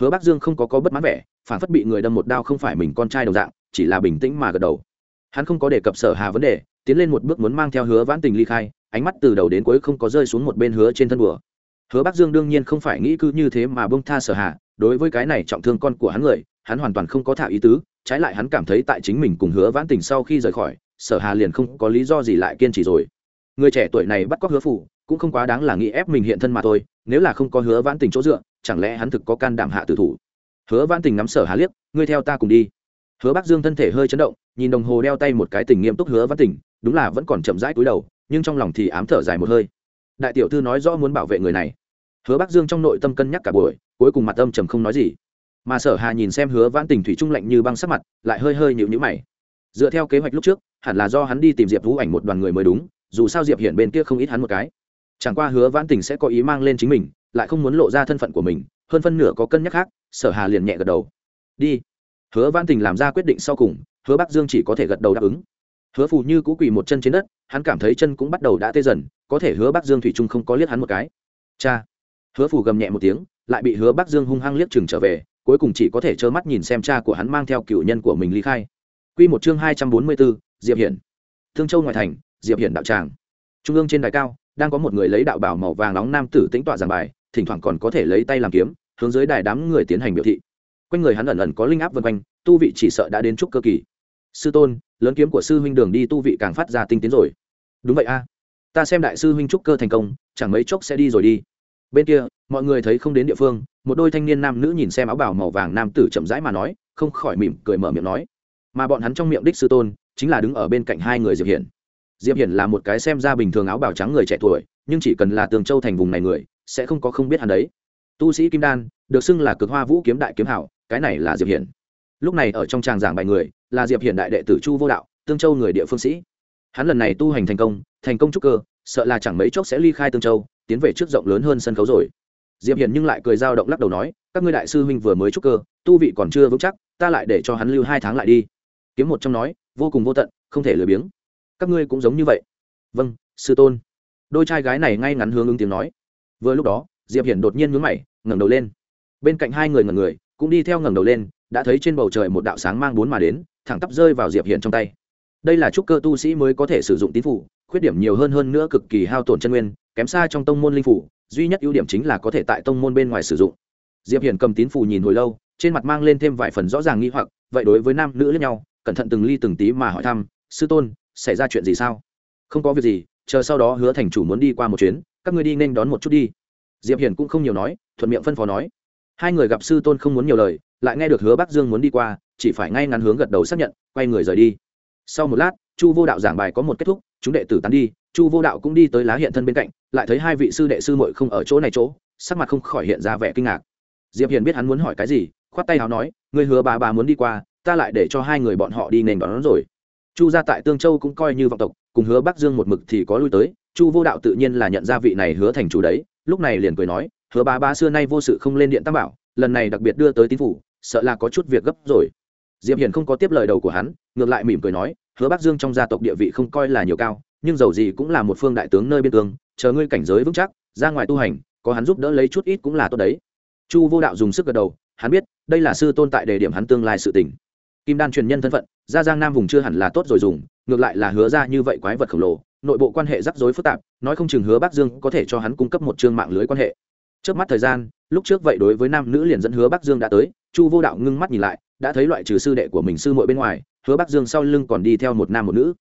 hứa bắc dương không có có bất mãn vẻ, phản phất bị người đâm một đao không phải mình con trai đồng dạng, chỉ là bình tĩnh mà gật đầu. Hắn không có đề cập sở hà vấn đề, tiến lên một bước muốn mang theo hứa vãn tình ly khai, ánh mắt từ đầu đến cuối không có rơi xuống một bên hứa trên thân bùa. Hứa bắc dương đương nhiên không phải nghĩ cứ như thế mà bông tha sở hà, đối với cái này trọng thương con của hắn người, hắn hoàn toàn không có thả ý tứ, trái lại hắn cảm thấy tại chính mình cùng hứa vãn tình sau khi rời khỏi, sở hà liền không có lý do gì lại kiên trì rồi. Người trẻ tuổi này bắt cóc hứa phủ, cũng không quá đáng là nghĩ ép mình hiện thân mà thôi, nếu là không có hứa vãn tình chỗ dựa chẳng lẽ hắn thực có can đảm hạ tử thủ? Hứa vãn tình ngắm sở hà liếc, ngươi theo ta cùng đi. Hứa bắc dương thân thể hơi chấn động, nhìn đồng hồ đeo tay một cái tình nghiêm túc hứa vãn tình, đúng là vẫn còn chậm rãi cúi đầu, nhưng trong lòng thì ám thở dài một hơi. Đại tiểu thư nói rõ muốn bảo vệ người này. Hứa bắc dương trong nội tâm cân nhắc cả buổi, cuối cùng mặt âm trầm không nói gì. Mà sở hà nhìn xem hứa vãn tình thủy trung lạnh như băng sắc mặt, lại hơi hơi nhịu nhữ mày. Dựa theo kế hoạch lúc trước, hẳn là do hắn đi tìm diệp vũ ảnh một đoàn người mới đúng, dù sao diệp hiện bên kia không ít hắn một cái chẳng qua hứa vãn tình sẽ có ý mang lên chính mình, lại không muốn lộ ra thân phận của mình, hơn phân nửa có cân nhắc khác, sở hà liền nhẹ gật đầu. Đi. Hứa vãn tình làm ra quyết định sau cùng, hứa bắc dương chỉ có thể gật đầu đáp ứng. Hứa phù như cũ quỳ một chân trên đất, hắn cảm thấy chân cũng bắt đầu đã tê dần, có thể hứa bắc dương thủy trung không có liếc hắn một cái. Cha. Hứa phù gầm nhẹ một tiếng, lại bị hứa bắc dương hung hăng liếc chừng trở về, cuối cùng chỉ có thể trơ mắt nhìn xem cha của hắn mang theo cựu nhân của mình ly khai. Quy một chương hai trăm bốn mươi bốn, diệp hiển. Thương châu ngoại thành, diệp hiển đạo tràng. Trung ương trên đài cao đang có một người lấy đạo bảo màu vàng nóng nam tử tĩnh tọa giảng bài, thỉnh thoảng còn có thể lấy tay làm kiếm, hướng dưới đài đám người tiến hành biểu thị. Quanh người hắn ẩn ẩn có linh áp vân quanh, tu vị chỉ sợ đã đến chúc cơ kỳ. Sư tôn, lớn kiếm của sư huynh đường đi tu vị càng phát ra tinh tiến rồi. Đúng vậy a. Ta xem đại sư huynh trúc cơ thành công, chẳng mấy chốc sẽ đi rồi đi. Bên kia, mọi người thấy không đến địa phương, một đôi thanh niên nam nữ nhìn xem áo bào màu vàng nam tử chậm rãi mà nói, không khỏi mỉm cười mở miệng nói. Mà bọn hắn trong miệng đích sư tôn, chính là đứng ở bên cạnh hai người diệp hiển diệp hiển là một cái xem ra bình thường áo bào trắng người trẻ tuổi, nhưng chỉ cần là tường châu thành vùng này người, sẽ không có không biết hắn đấy. Tu sĩ kim đan, được xưng là cực hoa vũ kiếm đại kiếm hảo, cái này là diệp hiển. Lúc này ở trong tràng giảng bài người, là diệp hiển đại đệ tử chu vô đạo tương châu người địa phương sĩ. Hắn lần này tu hành thành công thành công trúc cơ, sợ là chẳng mấy chốc sẽ ly khai tương châu, tiến về trước rộng lớn hơn sân khấu rồi. Diệp hiển nhưng lại cười giao động lắc đầu nói, các ngươi đại sư huynh vừa mới trúc cơ, tu vị còn chưa vững chắc, ta lại để cho hắn lưu hai tháng lại đi. Kiếm một trong nói, vô cùng vô tận, không thể lười biếng các ngươi cũng giống như vậy. Vâng sư tôn. Đôi trai gái này ngay ngắn hướng ứng tiếng nói. Vừa lúc đó, diệp hiển đột nhiên nhướng mày, ngẩng đầu lên. Bên cạnh hai người ngẩn người, cũng đi theo ngẩng đầu lên, đã thấy trên bầu trời một đạo sáng mang bốn mà đến, thẳng tắp rơi vào diệp hiển trong tay. Đây là trúc cơ tu sĩ mới có thể sử dụng tín phủ, khuyết điểm nhiều hơn hơn nữa cực kỳ hao tổn chân nguyên, kém xa trong tông môn linh phủ, duy nhất ưu điểm chính là có thể tại tông môn bên ngoài sử dụng. Diệp hiển cầm tín phủ nhìn hồi lâu, trên mặt mang lên thêm vài phần rõ ràng nghi hoặc, vậy đối với nam nữ lẫn nhau, cẩn thận từng ly từng tí mà hỏi thăm, sư tôn xảy ra chuyện gì sao? Không có việc gì chờ sau đó hứa thành chủ muốn đi qua một chuyến các ngươi đi nên đón một chút đi. Diệp hiển cũng không nhiều nói thuận miệng phân phó nói. Hai người gặp sư tôn không muốn nhiều lời lại nghe được hứa bắc dương muốn đi qua chỉ phải ngay ngắn hướng gật đầu xác nhận quay người rời đi. Sau một lát chu vô đạo giảng bài có một kết thúc chúng đệ tử tán đi chu vô đạo cũng đi tới lá hiện thân bên cạnh lại thấy hai vị sư đệ sư muội không ở chỗ này chỗ sắc mặt không khỏi hiện ra vẻ kinh ngạc. Diệp hiền biết hắn muốn hỏi cái gì khoát tay áo nói người hứa bà bà muốn đi qua ta lại để cho hai người bọn họ đi nền đón, đón rồi chu gia tại tương châu cũng coi như vọng tộc, cùng hứa bắc dương một mực thì có lui tới, chu vô đạo tự nhiên là nhận ra vị này hứa thành chủ đấy, lúc này liền cười nói, hứa bà ba xưa nay vô sự không lên điện tam bảo, lần này đặc biệt đưa tới tín phủ, sợ là có chút việc gấp rồi. Diệp hiền không có tiếp lời đầu của hắn, ngược lại mỉm cười nói, hứa bắc dương trong gia tộc địa vị không coi là nhiều cao, nhưng dầu gì cũng là một phương đại tướng nơi biên tương chờ ngươi cảnh giới vững chắc, ra ngoài tu hành, có hắn giúp đỡ lấy chút ít cũng là tốt đấy. Chu vô đạo dùng sức gật đầu, hắn biết, đây là sư tôn tại đề điểm hắn tương lai sự tình kim đan truyền nhân thân phận ra giang nam vùng chưa hẳn là tốt rồi dùng, ngược lại là hứa ra như vậy quái vật khổng lồ, nội bộ quan hệ rắc rối phức tạp, nói không chừng hứa bắc dương có thể cho hắn cung cấp một chương mạng lưới quan hệ. Trước mắt thời gian, lúc trước vậy đối với nam nữ liền dẫn hứa bắc dương đã tới, chu vô đạo ngưng mắt nhìn lại, đã thấy loại trừ sư đệ của mình sư muội bên ngoài, hứa bắc dương sau lưng còn đi theo một nam một nữ.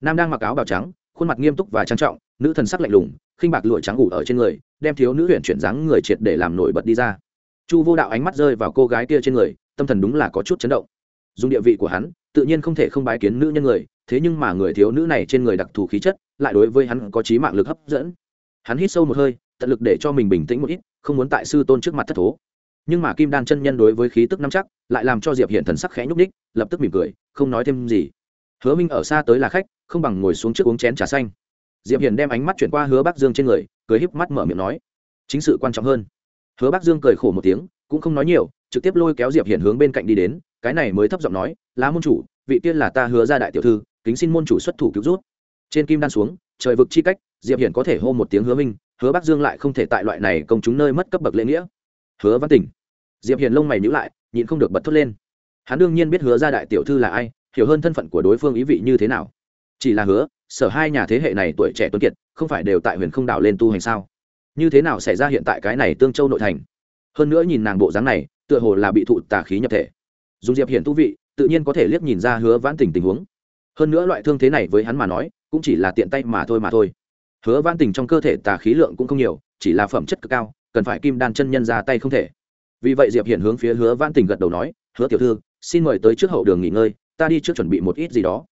Nam đang mặc áo bào trắng, khuôn mặt nghiêm túc và trang trọng, nữ thần sắc lạnh lùng, khinh bạc lụa trắng ủ ở trên người, đem thiếu nữ huyện chuyển dáng người triệt để làm nổi bật đi ra. Chu vô đạo ánh mắt rơi vào cô gái kia trên người, tâm thần đúng là có chút chấn động dùng địa vị của hắn, tự nhiên không thể không bái kiến nữ nhân người, thế nhưng mà người thiếu nữ này trên người đặc thù khí chất, lại đối với hắn có trí mạng lực hấp dẫn. Hắn hít sâu một hơi, tận lực để cho mình bình tĩnh một ít, không muốn tại sư tôn trước mặt thất thố. Nhưng mà kim đan chân nhân đối với khí tức nắm chắc, lại làm cho diệp hiện thần sắc khẽ nhúc ních lập tức mỉm cười, không nói thêm gì. Hứa minh ở xa tới là khách, không bằng ngồi xuống trước uống chén trà xanh. Diệp hiền đem ánh mắt chuyển qua hứa bắc dương trên người, cười híp mắt mở miệng nói, chính sự quan trọng hơn. Hứa bắc dương cười khổ một tiếng, cũng không nói nhiều trực tiếp lôi kéo diệp Hiển hướng bên cạnh đi đến, cái này mới thấp giọng nói, lá môn chủ, vị tiên là ta hứa ra đại tiểu thư, kính xin môn chủ xuất thủ cứu rút. Trên kim đan xuống, trời vực chi cách, diệp hiển có thể hô một tiếng hứa minh, hứa bắc dương lại không thể tại loại này công chúng nơi mất cấp bậc lễ nghĩa. Hứa văn tỉnh. Diệp hiển lông mày nhữ lại, nhịn không được bật thốt lên. Hắn đương nhiên biết hứa ra đại tiểu thư là ai, hiểu hơn thân phận của đối phương ý vị như thế nào. Chỉ là hứa, sở hai nhà thế hệ này tuổi trẻ tuấn kiệt, không phải đều tại huyền không đảo lên tu hành sao? Như thế nào xảy ra hiện tại cái này tương châu nội thành? Hơn nữa nhìn nàng bộ dáng này tựa hồ là bị thụ tà khí nhập thể. Dùng diệp hiển tu vị, tự nhiên có thể liếc nhìn ra hứa vãn tình tình huống. Hơn nữa loại thương thế này với hắn mà nói, cũng chỉ là tiện tay mà thôi mà thôi. Hứa vãn tình trong cơ thể tà khí lượng cũng không nhiều, chỉ là phẩm chất cực cao, cần phải kim đan chân nhân ra tay không thể. Vì vậy diệp hiển hướng phía hứa vãn tình gật đầu nói, hứa tiểu thư, xin mời tới trước hậu đường nghỉ ngơi, ta đi trước chuẩn bị một ít gì đó.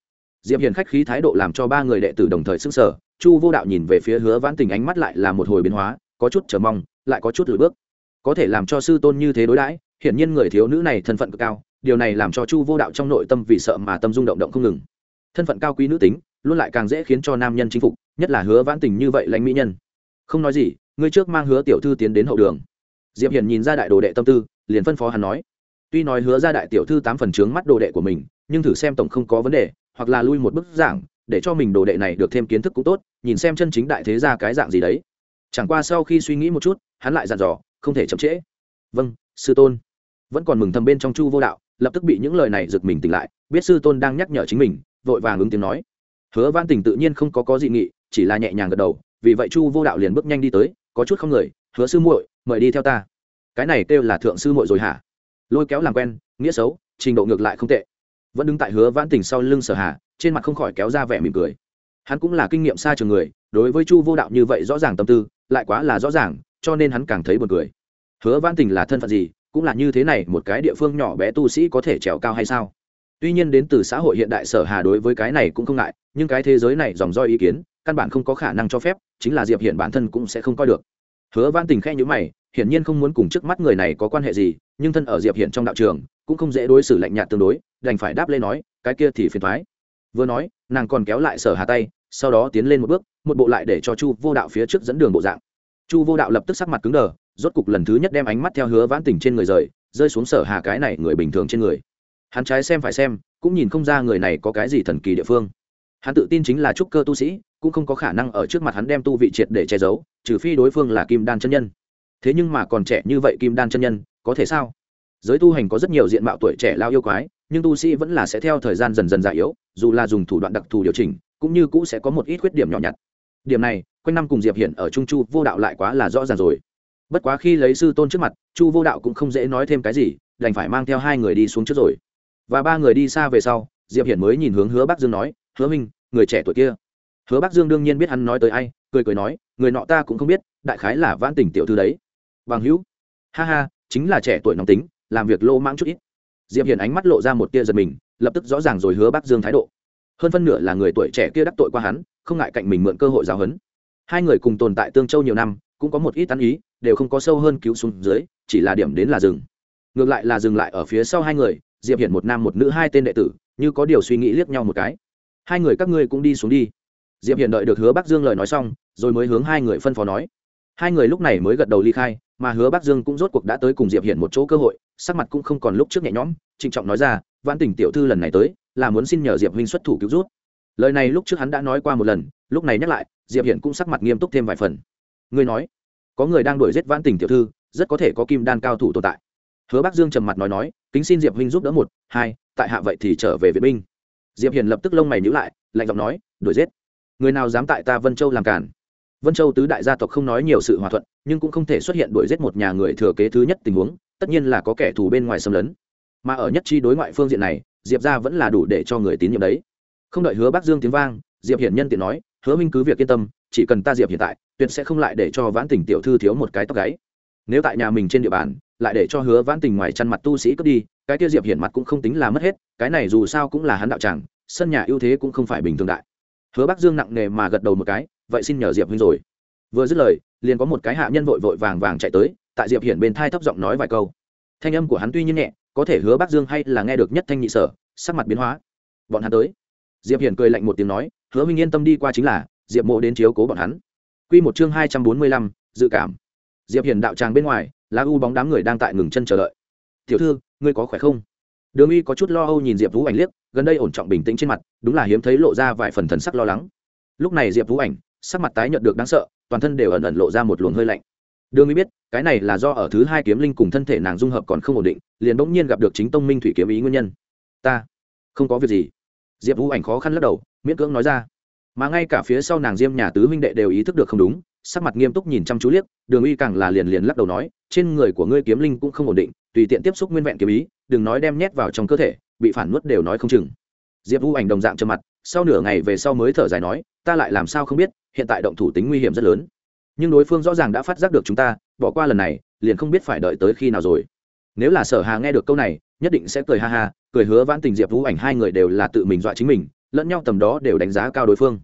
Diệp hiển khách khí thái độ làm cho ba người đệ tử đồng thời xưng sở chu vô đạo nhìn về phía hứa vãn tình ánh mắt lại là một hồi biến hóa, có chút chờ mong, lại có chút lùi bước. Có thể làm cho sư tôn như thế đối đãi hiển nhiên người thiếu nữ này thân phận cực cao, điều này làm cho chu vô đạo trong nội tâm vì sợ mà tâm rung động động không ngừng. Thân phận cao quý nữ tính, luôn lại càng dễ khiến cho nam nhân chinh phục, nhất là hứa vãn tình như vậy lãnh mỹ nhân. Không nói gì, ngươi trước mang hứa tiểu thư tiến đến hậu đường. Diệp hiển nhìn ra đại đồ đệ tâm tư, liền phân phó hắn nói. Tuy nói hứa ra đại tiểu thư tám phần trướng mắt đồ đệ của mình, nhưng thử xem tổng không có vấn đề, hoặc là lui một bức giảng, để cho mình đồ đệ này được thêm kiến thức cũng tốt, nhìn xem chân chính đại thế ra cái dạng gì đấy. Chẳng qua sau khi suy nghĩ một chút, hắn lại dặn dò, không thể chậm trễ. Vâng sư tôn vẫn còn mừng thầm bên trong chu vô đạo, lập tức bị những lời này giật mình tỉnh lại, biết sư tôn đang nhắc nhở chính mình, vội vàng ứng tiếng nói. Hứa văn tình tự nhiên không có có dị nghị, chỉ là nhẹ nhàng gật đầu, vì vậy chu vô đạo liền bước nhanh đi tới, có chút không người, hứa sư muội, mời đi theo ta. Cái này kêu là thượng sư muội rồi hả? Lôi kéo làm quen, nghĩa xấu, trình độ ngược lại không tệ. Vẫn đứng tại hứa vãn tình sau lưng sở hà, trên mặt không khỏi kéo ra vẻ mỉm cười. Hắn cũng là kinh nghiệm xa trường người, đối với chu vô đạo như vậy rõ ràng tâm tư, lại quá là rõ ràng, cho nên hắn càng thấy buồn cười. Hứa vãn tình là thân phận gì cũng là như thế này, một cái địa phương nhỏ bé tu sĩ có thể trèo cao hay sao? Tuy nhiên đến từ xã hội hiện đại sở hà đối với cái này cũng không ngại, nhưng cái thế giới này dòng roi ý kiến, căn bản không có khả năng cho phép, chính là diệp hiện bản thân cũng sẽ không coi được. Hứa văn tình khe nhữ mày, hiển nhiên không muốn cùng trước mắt người này có quan hệ gì, nhưng thân ở diệp hiện trong đạo trường, cũng không dễ đối xử lạnh nhạt tương đối, đành phải đáp lên nói, cái kia thì phiền thoái. Vừa nói, nàng còn kéo lại sở hà tay, sau đó tiến lên một bước, một bộ lại để cho chu vô đạo phía trước dẫn đường bộ dạng. Chu vô đạo lập tức sắc mặt cứng đờ rốt cục lần thứ nhất đem ánh mắt theo hứa vãn tình trên người rời, rơi xuống sở hà cái này người bình thường trên người. Hắn trái xem phải xem, cũng nhìn không ra người này có cái gì thần kỳ địa phương. Hắn tự tin chính là trúc cơ tu sĩ, cũng không có khả năng ở trước mặt hắn đem tu vị triệt để che giấu, trừ phi đối phương là kim đan chân nhân. Thế nhưng mà còn trẻ như vậy kim đan chân nhân, có thể sao? Giới tu hành có rất nhiều diện mạo tuổi trẻ lao yêu quái, nhưng tu sĩ vẫn là sẽ theo thời gian dần dần già yếu, dù là dùng thủ đoạn đặc thù điều chỉnh, cũng như cũ sẽ có một ít khuyết điểm nhỏ nhặt. Điểm này, quanh năm cùng diệp hiển ở trung chu vô đạo lại quá là rõ ràng rồi bất quá khi lấy sư tôn trước mặt, chu vô đạo cũng không dễ nói thêm cái gì, đành phải mang theo hai người đi xuống trước rồi. Và ba người đi xa về sau, diệp hiển mới nhìn hướng hứa bắc dương nói, hứa minh người trẻ tuổi kia. Hứa bắc dương đương nhiên biết hắn nói tới ai, cười cười nói, người nọ ta cũng không biết, đại khái là vãn tỉnh tiểu thư đấy. Bằng hữu. Ha ha, chính là trẻ tuổi nóng tính, làm việc lô mãng chút ít. Diệp hiển ánh mắt lộ ra một tia giật mình, lập tức rõ ràng rồi hứa bắc dương thái độ. Hơn phân nửa là người tuổi trẻ kia đắc tội qua hắn, không ngại cạnh mình mượn cơ hội giáo huấn. Hai người cùng tồn tại tương châu nhiều năm, cũng có một ít tán ý đều không có sâu hơn cứu xuống dưới, chỉ là điểm đến là dừng. Ngược lại là dừng lại ở phía sau hai người, diệp hiển một nam một nữ hai tên đệ tử, như có điều suy nghĩ liếc nhau một cái. Hai người các ngươi cũng đi xuống đi. Diệp hiển đợi được hứa bắc dương lời nói xong, rồi mới hướng hai người phân phó nói. Hai người lúc này mới gật đầu ly khai, mà hứa bắc dương cũng rốt cuộc đã tới cùng diệp hiển một chỗ cơ hội, sắc mặt cũng không còn lúc trước nhẹ nhõm, trịnh trọng nói ra, vãn tỉnh tiểu thư lần này tới, là muốn xin nhờ diệp huynh xuất thủ cứu rút. Lời này lúc trước hắn đã nói qua một lần, lúc này nhắc lại, diệp hiển cũng sắc mặt nghiêm túc thêm vài phần. Ngươi nói có người đang đuổi giết vãn tình tiểu thư, rất có thể có kim đan cao thủ tồn tại. Hứa bắc dương trầm mặt nói nói, kính xin diệp huynh giúp đỡ một, hai, tại hạ vậy thì trở về viện binh. Diệp hiền lập tức lông mày nhữ lại, lạnh giọng nói, đuổi giết. Người nào dám tại ta vân châu làm cản? Vân châu tứ đại gia tộc không nói nhiều sự hòa thuận, nhưng cũng không thể xuất hiện đuổi giết một nhà người thừa kế thứ nhất tình huống, tất nhiên là có kẻ thù bên ngoài xâm lấn. Mà ở nhất chi đối ngoại phương diện này, diệp ra vẫn là đủ để cho người tín nhiệm đấy. Không đợi hứa bác dương tiếng vang, diệp hiển nhân tiện nói, hứa minh cứ việc yên tâm chỉ cần ta diệp hiện tại, tuyệt sẽ không lại để cho vãn tình tiểu thư thiếu một cái tóc gáy. Nếu tại nhà mình trên địa bàn, lại để cho hứa vãn tình ngoài chăn mặt tu sĩ cướp đi, cái tiêu diệp hiện mặt cũng không tính là mất hết, cái này dù sao cũng là hắn đạo tràng, sân nhà ưu thế cũng không phải bình thường đại. Hứa bắc dương nặng nề mà gật đầu một cái, vậy xin nhờ diệp huynh rồi. Vừa dứt lời, liền có một cái hạ nhân vội vội vàng vàng chạy tới, tại diệp hiển bên thai thấp giọng nói vài câu. Thanh âm của hắn tuy nhiên nhẹ, có thể hứa bắc dương hay là nghe được nhất thanh nhị sở, sắc mặt biến hóa. Bọn hắn tới. Diệp hiển cười lạnh một tiếng nói, hứa minh yên tâm đi, qua chính là diệp mộ đến chiếu cố bọn hắn. Q một chương hai trăm bốn mươi lăm, dự cảm. Diệp hiển đạo tràng bên ngoài, lá u bóng đám người đang tại ngừng chân chờ đợi. Tiểu thư, ngươi có khỏe không? Đường uy có chút lo âu nhìn diệp vũ ảnh liếc, gần đây ổn trọng bình tĩnh trên mặt, đúng là hiếm thấy lộ ra vài phần thần sắc lo lắng. Lúc này diệp vũ ảnh, sắc mặt tái nhợt được đáng sợ, toàn thân đều ẩn ẩn lộ ra một luồng hơi lạnh. Đường uy biết, cái này là do ở thứ hai kiếm linh cùng thân thể nàng dung hợp còn không ổn định, liền bỗng nhiên gặp được chính tông minh thủy kiếm ý nguyên nhân. Ta không có việc gì. Diệp vũ ảnh khó khăn lắc đầu, miễn cưỡng nói ra mà ngay cả phía sau nàng diêm nhà tứ huynh đệ đều ý thức được không đúng, sắc mặt nghiêm túc nhìn chăm chú liếc, đường uy càng là liền liền lắc đầu nói, trên người của ngươi kiếm linh cũng không ổn định, tùy tiện tiếp xúc nguyên vẹn kiếm ý, đừng nói đem nhét vào trong cơ thể, bị phản nuốt đều nói không chừng. Diệp vũ ảnh đồng dạng trầm mặt, sau nửa ngày về sau mới thở dài nói, ta lại làm sao không biết, hiện tại động thủ tính nguy hiểm rất lớn. Nhưng đối phương rõ ràng đã phát giác được chúng ta, bỏ qua lần này, liền không biết phải đợi tới khi nào rồi. Nếu là sở hà nghe được câu này, nhất định sẽ cười ha ha, cười hứa vãn tình diệp vũ ảnh hai người đều là tự mình dọa chính mình, lẫn nhau tầm đó đều đánh giá cao đối phương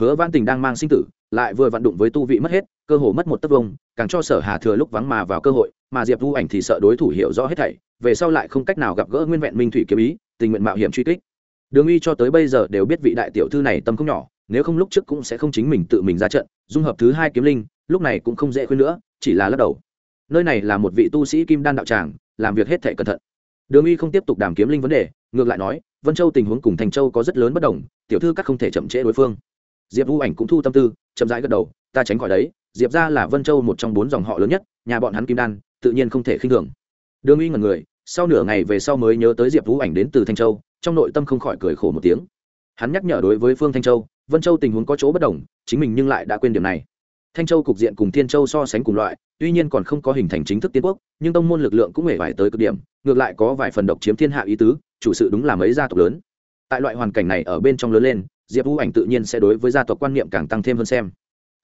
hứa vãn tình đang mang sinh tử, lại vừa vận đụng với tu vị mất hết, cơ hồ mất một tấc vông càng cho sở hà thừa lúc vắng mà vào cơ hội, mà diệp vũ ảnh thì sợ đối thủ hiểu rõ hết thảy, về sau lại không cách nào gặp gỡ nguyên vẹn minh thủy kiếm ý, tình nguyện mạo hiểm truy kích. Đường uy cho tới bây giờ đều biết vị đại tiểu thư này tâm không nhỏ, nếu không lúc trước cũng sẽ không chính mình tự mình ra trận, dung hợp thứ hai kiếm linh, lúc này cũng không dễ khuyên nữa, chỉ là lắc đầu. Nơi này là một vị tu sĩ kim đan đạo tràng, làm việc hết thể cẩn thận. Đường uy không tiếp tục đàm kiếm linh vấn đề, ngược lại nói, vân châu tình huống cùng thành châu có rất lớn bất đồng, tiểu thư các không thể chậm trễ đối phương diệp vũ ảnh cũng thu tâm tư chậm rãi gật đầu ta tránh khỏi đấy diệp ra là vân châu một trong bốn dòng họ lớn nhất nhà bọn hắn kim đan tự nhiên không thể khinh thường đường uy ngần người sau nửa ngày về sau mới nhớ tới diệp vũ ảnh đến từ thanh châu trong nội tâm không khỏi cười khổ một tiếng hắn nhắc nhở đối với phương thanh châu vân châu tình huống có chỗ bất đồng chính mình nhưng lại đã quên điểm này thanh châu cục diện cùng thiên châu so sánh cùng loại tuy nhiên còn không có hình thành chính thức tiến quốc nhưng tông môn lực lượng cũng hề vải tới cực điểm ngược lại có vài phần độc chiếm thiên hạ ý tứ chủ sự đúng là mấy gia tộc lớn tại loại hoàn cảnh này ở bên trong lớn lên diệp u ảnh tự nhiên sẽ đối với gia tộc quan niệm càng tăng thêm hơn xem.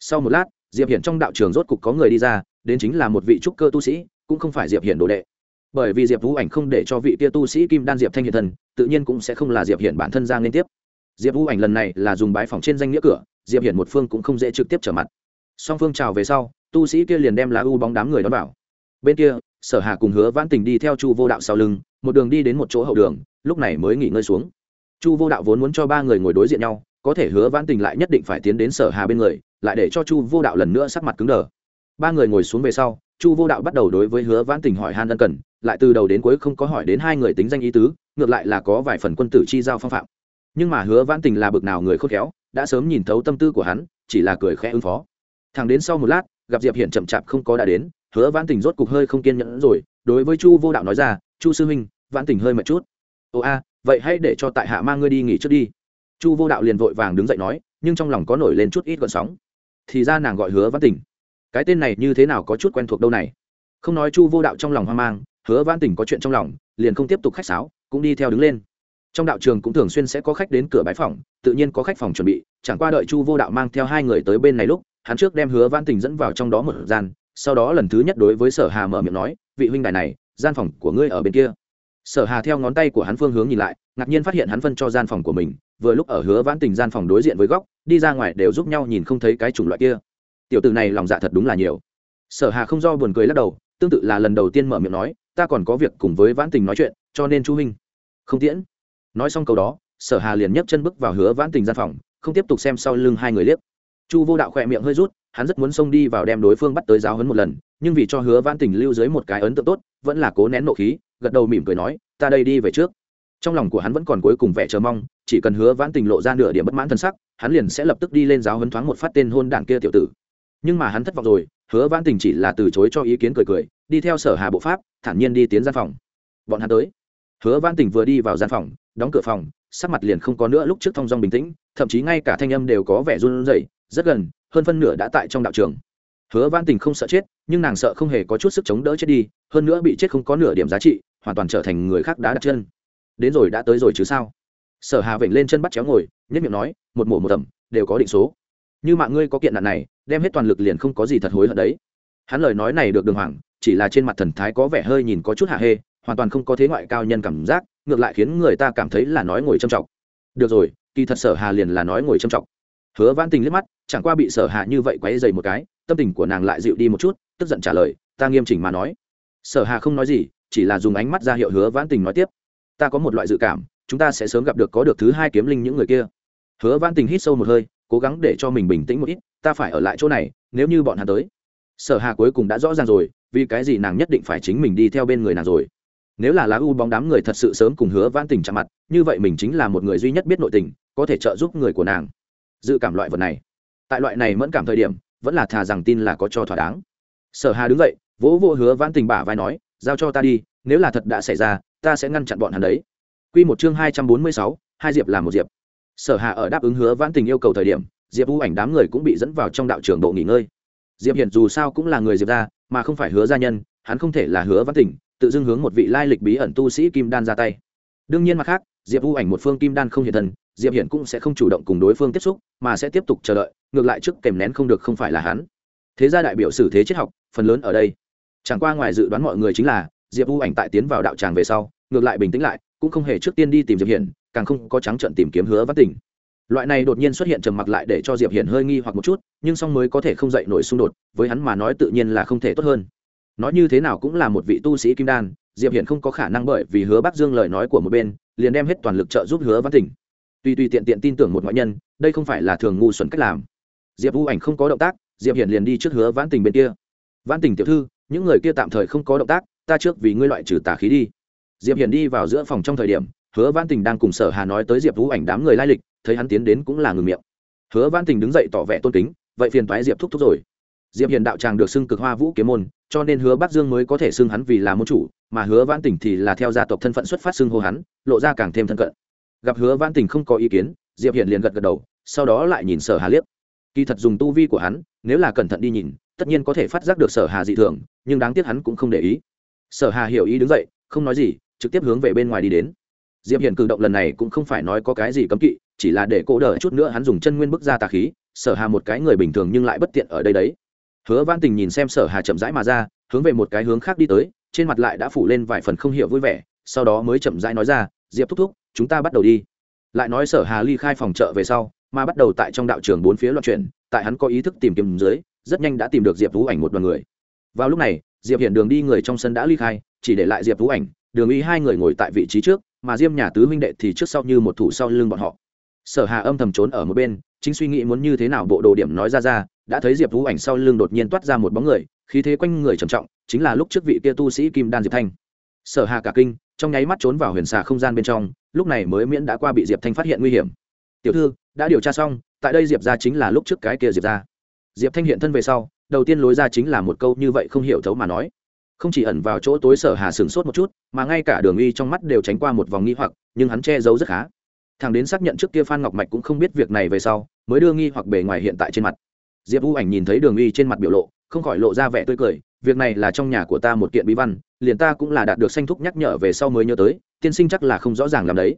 Sau một lát, diệp hiển trong đạo trường rốt cục có người đi ra, đến chính là một vị trúc cơ tu sĩ, cũng không phải diệp hiển đồ đệ. Bởi vì diệp vũ ảnh không để cho vị kia tu sĩ kim đan diệp thanh hiện thần tự nhiên cũng sẽ không là diệp hiển bản thân ra liên tiếp. Diệp vũ ảnh lần này là dùng bái phòng trên danh nghĩa cửa, diệp hiển một phương cũng không dễ trực tiếp trở mặt. Song phương chào về sau, tu sĩ kia liền đem lá u bóng đám người đón vào. Bên kia, sở hà cùng hứa vãn tình đi theo chu vô đạo sau lưng, một đường đi đến một chỗ hậu đường, lúc này mới nghỉ ngơi xuống chu vô đạo vốn muốn cho ba người ngồi đối diện nhau, có thể hứa vãn tình lại nhất định phải tiến đến sở hà bên người, lại để cho chu vô đạo lần nữa sắc mặt cứng đờ. Ba người ngồi xuống về sau, chu vô đạo bắt đầu đối với hứa vãn tình hỏi han ân cần, lại từ đầu đến cuối không có hỏi đến hai người tính danh ý tứ, ngược lại là có vài phần quân tử chi giao phong phạm. Nhưng mà hứa vãn tình là bực nào người khôn khéo, đã sớm nhìn thấu tâm tư của hắn, chỉ là cười khẽ ứng phó. Thằng đến sau một lát, gặp diệp hiển chậm chạp không có đã đến, hứa vãn tình rốt cục hơi không kiên nhẫn rồi, đối với chu vô đạo nói ra, chu sư huynh, vãn tình hơi mệt chút. Ồ a vậy hãy để cho tại hạ mang ngươi đi nghỉ trước đi. Chu vô đạo liền vội vàng đứng dậy nói, nhưng trong lòng có nổi lên chút ít gọn sóng. Thì ra nàng gọi hứa Văn tình. Cái tên này như thế nào có chút quen thuộc đâu này. Không nói chu vô đạo trong lòng hoang mang, hứa Văn tình có chuyện trong lòng, liền không tiếp tục khách sáo, cũng đi theo đứng lên. Trong đạo trường cũng thường xuyên sẽ có khách đến cửa bái phòng, tự nhiên có khách phòng chuẩn bị, chẳng qua đợi chu vô đạo mang theo hai người tới bên này lúc, hắn trước đem hứa Văn tình dẫn vào trong đó một gian, sau đó lần thứ nhất đối với sở hà mở miệng nói, vị huynh đài này, gian phòng của ngươi ở bên kia sở hà theo ngón tay của hắn phương hướng nhìn lại, ngạc nhiên phát hiện hắn phân cho gian phòng của mình, vừa lúc ở hứa vãn tình gian phòng đối diện với góc, đi ra ngoài đều giúp nhau nhìn không thấy cái chủng loại kia. Tiểu tử này lòng dạ thật đúng là nhiều. Sở hà không do buồn cười lắc đầu, tương tự là lần đầu tiên mở miệng nói, ta còn có việc cùng với vãn tình nói chuyện, cho nên chu huynh. Không tiễn. Nói xong câu đó, sở hà liền nhấc chân bước vào hứa vãn tình gian phòng, không tiếp tục xem sau lưng hai người liếc. Chu vô đạo khỏe miệng hơi rút, hắn rất muốn xông đi vào đem đối phương bắt tới giáo hấn một lần, nhưng vì cho hứa vãn tình lưu dưới một cái ấn tượng tốt, vẫn là cố nén nộ khí gật đầu mỉm cười nói, ta đây đi về trước. Trong lòng của hắn vẫn còn cuối cùng vẻ chờ mong, chỉ cần hứa vãn tình lộ ra nửa điểm bất mãn thân sắc, hắn liền sẽ lập tức đi lên giáo hấn thoáng một phát tên hôn đảng kia tiểu tử. Nhưng mà hắn thất vọng rồi, hứa vãn tình chỉ là từ chối cho ý kiến cười cười, đi theo sở hà bộ pháp, thản nhiên đi tiến gian phòng. Bọn hắn tới. Hứa vãn tình vừa đi vào gian phòng, đóng cửa phòng, sắc mặt liền không có nữa lúc trước thong dong bình tĩnh, thậm chí ngay cả thanh âm đều có vẻ run rẩy, rất gần, hơn phân nửa đã tại trong đạo trường. Hứa Vãn tình không sợ chết, nhưng nàng sợ không hề có chút sức chống đỡ chết đi, hơn nữa bị chết không có nửa điểm giá trị hoàn toàn trở thành người khác đã đặt chân. Đến rồi đã tới rồi chứ sao? Sở hà vểnh lên chân bắt chéo ngồi, nhất miệng nói, một mổ một tầm đều có định số. Như mạng ngươi có kiện nạn này, đem hết toàn lực liền không có gì thật hối hận đấy. Hắn lời nói này được đường hoàng, chỉ là trên mặt thần thái có vẻ hơi nhìn có chút hạ hê, hoàn toàn không có thế ngoại cao nhân cảm giác, ngược lại khiến người ta cảm thấy là nói ngồi châm trọng được rồi, kỳ thật sở hà liền là nói ngồi châm trọng hứa Vãn tình liếc mắt, chẳng qua bị sở hà như vậy quấy dày một cái, tâm tình của nàng lại dịu đi một chút, tức giận trả lời, ta nghiêm chỉnh mà nói. Sở hà không nói gì chỉ là dùng ánh mắt ra hiệu hứa vãn tình nói tiếp, ta có một loại dự cảm, chúng ta sẽ sớm gặp được có được thứ hai kiếm linh những người kia. Hứa vãn tình hít sâu một hơi, cố gắng để cho mình bình tĩnh một ít, ta phải ở lại chỗ này, nếu như bọn hắn tới. Sở hà cuối cùng đã rõ ràng rồi, vì cái gì nàng nhất định phải chính mình đi theo bên người nàng rồi. Nếu là lá u bóng đám người thật sự sớm cùng hứa vãn tình chạm mặt, như vậy mình chính là một người duy nhất biết nội tình, có thể trợ giúp người của nàng. Dự cảm loại vật này, tại loại này mẫn cảm thời điểm, vẫn là thà rằng tin là có cho thỏa đáng. Sở hà đứng dậy, vỗ vô hứa vãn tình bả vai nói giao cho ta đi nếu là thật đã xảy ra ta sẽ ngăn chặn bọn hắn đấy. Quy một chương hai trăm bốn mươi sáu, hai diệp làm một diệp. Sở hà ở đáp ứng hứa vãn tình yêu cầu thời điểm diệp u ảnh đám người cũng bị dẫn vào trong đạo trường độ nghỉ ngơi. Diệp hiển dù sao cũng là người diệp gia mà không phải hứa gia nhân hắn không thể là hứa vãn tình tự dưng hướng một vị lai lịch bí ẩn tu sĩ kim đan ra tay. Đương nhiên mặt khác diệp u ảnh một phương kim đan không hiện thân diệp hiển cũng sẽ không chủ động cùng đối phương tiếp xúc mà sẽ tiếp tục chờ đợi ngược lại trước kèm nén không được không phải là hắn. Thế gia đại biểu xử thế triết học phần lớn ở đây chẳng qua ngoài dự đoán mọi người chính là, diệp u ảnh tại tiến vào đạo tràng về sau, ngược lại bình tĩnh lại, cũng không hề trước tiên đi tìm diệp hiển, càng không có trắng trận tìm kiếm hứa văn tỉnh loại này đột nhiên xuất hiện trầm mặc lại để cho diệp hiển hơi nghi hoặc một chút, nhưng song mới có thể không dậy nổi xung đột, với hắn mà nói tự nhiên là không thể tốt hơn. Nói như thế nào cũng là một vị tu sĩ kim đan, diệp hiển không có khả năng bởi vì hứa bắc dương lời nói của một bên, liền đem hết toàn lực trợ giúp hứa văn tỉnh tuy tùy tiện tiện tin tưởng một ngoại nhân, đây không phải là thường ngu xuẩn cách làm. Diệp u ảnh không có động tác, diệp hiển liền đi trước hứa vãn tình bên kia. Vãn tình tiểu thư những người kia tạm thời không có động tác, ta trước vì ngươi loại trừ tà khí đi. Diệp hiển đi vào giữa phòng trong thời điểm, hứa Văn tình đang cùng sở hà nói tới diệp vũ ảnh đám người lai lịch, thấy hắn tiến đến cũng là ngừng miệng. Hứa Văn tình đứng dậy tỏ vẻ tôn kính, vậy phiền toái diệp thúc thúc rồi. Diệp hiền đạo tràng được xưng cực hoa vũ kiếm môn, cho nên hứa bắc dương mới có thể xưng hắn vì là môn chủ, mà hứa Văn tình thì là theo gia tộc thân phận xuất phát xưng hô hắn, lộ ra càng thêm thân cận. Gặp hứa Văn tình không có ý kiến, diệp hiền liền gật gật đầu, sau đó lại nhìn sở hà liếc. Kỳ thật dùng tu vi của hắn, nếu là cẩn thận đi nhìn tất nhiên có thể phát giác được sở hà dị thường, nhưng đáng tiếc hắn cũng không để ý. Sở hà hiểu ý đứng dậy, không nói gì, trực tiếp hướng về bên ngoài đi đến. Diệp hiền cử động lần này cũng không phải nói có cái gì cấm kỵ, chỉ là để cô đợi chút nữa hắn dùng chân nguyên bức ra tà khí, sở hà một cái người bình thường nhưng lại bất tiện ở đây đấy. Hứa văn tình nhìn xem sở hà chậm rãi mà ra, hướng về một cái hướng khác đi tới, trên mặt lại đã phủ lên vài phần không hiểu vui vẻ, sau đó mới chậm rãi nói ra, diệp thúc thúc, chúng ta bắt đầu đi. Lại nói sở hà ly khai phòng chợ về sau, mà bắt đầu tại trong đạo trường bốn phía loạn chuyển, tại hắn có ý thức tìm kiếm dưới rất nhanh đã tìm được diệp vũ ảnh một đoàn người. Vào lúc này, diệp hiển đường đi người trong sân đã ly khai, chỉ để lại diệp vũ ảnh, đường y hai người ngồi tại vị trí trước, mà diêm nhà tứ huynh đệ thì trước sau như một thủ sau lưng bọn họ. Sở hà âm thầm trốn ở một bên, chính suy nghĩ muốn như thế nào bộ đồ điểm nói ra ra, đã thấy diệp vũ ảnh sau lưng đột nhiên toát ra một bóng người, khí thế quanh người trầm trọng, chính là lúc trước vị kia tu sĩ kim đan diệp thanh. Sở hà cả kinh, trong nháy mắt trốn vào huyền xà không gian bên trong, lúc này mới miễn đã qua bị diệp thanh phát hiện nguy hiểm. Tiểu thư, đã điều tra xong, tại đây diệp ra chính là lúc trước cái kia diệp ra diệp thanh hiện thân về sau, đầu tiên lối ra chính là một câu như vậy không hiểu thấu mà nói. Không chỉ ẩn vào chỗ tối sở hà sửng sốt một chút, mà ngay cả đường uy trong mắt đều tránh qua một vòng nghi hoặc, nhưng hắn che giấu rất khá. Thằng đến xác nhận trước kia phan ngọc mạch cũng không biết việc này về sau, mới đưa nghi hoặc bề ngoài hiện tại trên mặt. Diệp u ảnh nhìn thấy đường uy trên mặt biểu lộ, không khỏi lộ ra vẻ tươi cười, việc này là trong nhà của ta một kiện bí văn, liền ta cũng là đạt được sanh thúc nhắc nhở về sau mới nhớ tới, tiên sinh chắc là không rõ ràng làm đấy.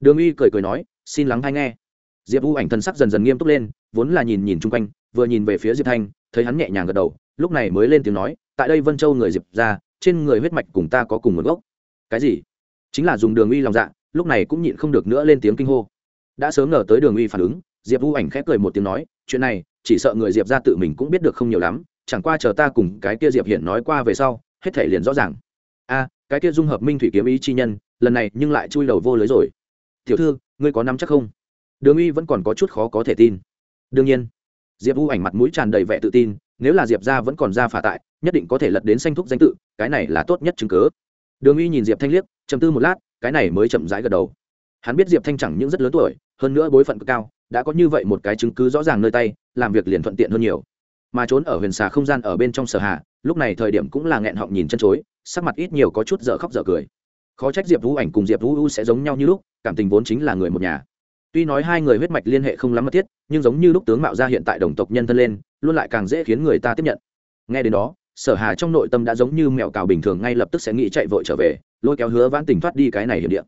Đường uy cười cười nói, xin lắng hay nghe. Diệp u ảnh thân sắc dần dần nghiêm túc lên vốn là nhìn nhìn chung quanh, vừa nhìn về phía diệp thanh, thấy hắn nhẹ nhàng gật đầu, lúc này mới lên tiếng nói, tại đây vân châu người diệp ra, trên người huyết mạch cùng ta có cùng nguồn gốc. Cái gì? Chính là dùng đường uy lòng dạ lúc này cũng nhịn không được nữa lên tiếng kinh hô. Đã sớm ngờ tới đường uy phản ứng, diệp vũ ảnh khép cười một tiếng nói, chuyện này, chỉ sợ người diệp ra tự mình cũng biết được không nhiều lắm, chẳng qua chờ ta cùng cái kia diệp hiện nói qua về sau, hết thể liền rõ ràng. A, cái kia dung hợp minh thủy kiếm ý chi nhân, lần này nhưng lại chui đầu vô lưới rồi. Tiểu thư, ngươi có nắm chắc không? Đường uy vẫn còn có chút khó có thể tin đương nhiên, diệp u ảnh mặt mũi tràn đầy vẻ tự tin, nếu là diệp ra vẫn còn ra phả tại, nhất định có thể lật đến sanh thúc danh tự, cái này là tốt nhất chứng cớ đường uy nhìn diệp thanh liếc chầm tư một lát, cái này mới chậm rãi gật đầu. Hắn biết diệp thanh chẳng những rất lớn tuổi, hơn nữa bối phận cực cao, đã có như vậy một cái chứng cứ rõ ràng nơi tay, làm việc liền thuận tiện hơn nhiều. Mà trốn ở huyền xà không gian ở bên trong sở hạ, lúc này thời điểm cũng là nghẹn họng nhìn chân chối, sắc mặt ít nhiều có chút dở khóc dở cười. Khó trách diệp vũ ảnh cùng diệp vũ u sẽ giống nhau như lúc, cảm tình vốn chính là người một nhà tuy nói hai người huyết mạch liên hệ không lắm mật thiết, nhưng giống như lúc tướng mạo ra hiện tại đồng tộc nhân thân lên, luôn lại càng dễ khiến người ta tiếp nhận. Nghe đến đó, sở hà trong nội tâm đã giống như mèo cào bình thường ngay lập tức sẽ nghĩ chạy vội trở về, lôi kéo hứa vãn tình thoát đi cái này hiểm địa.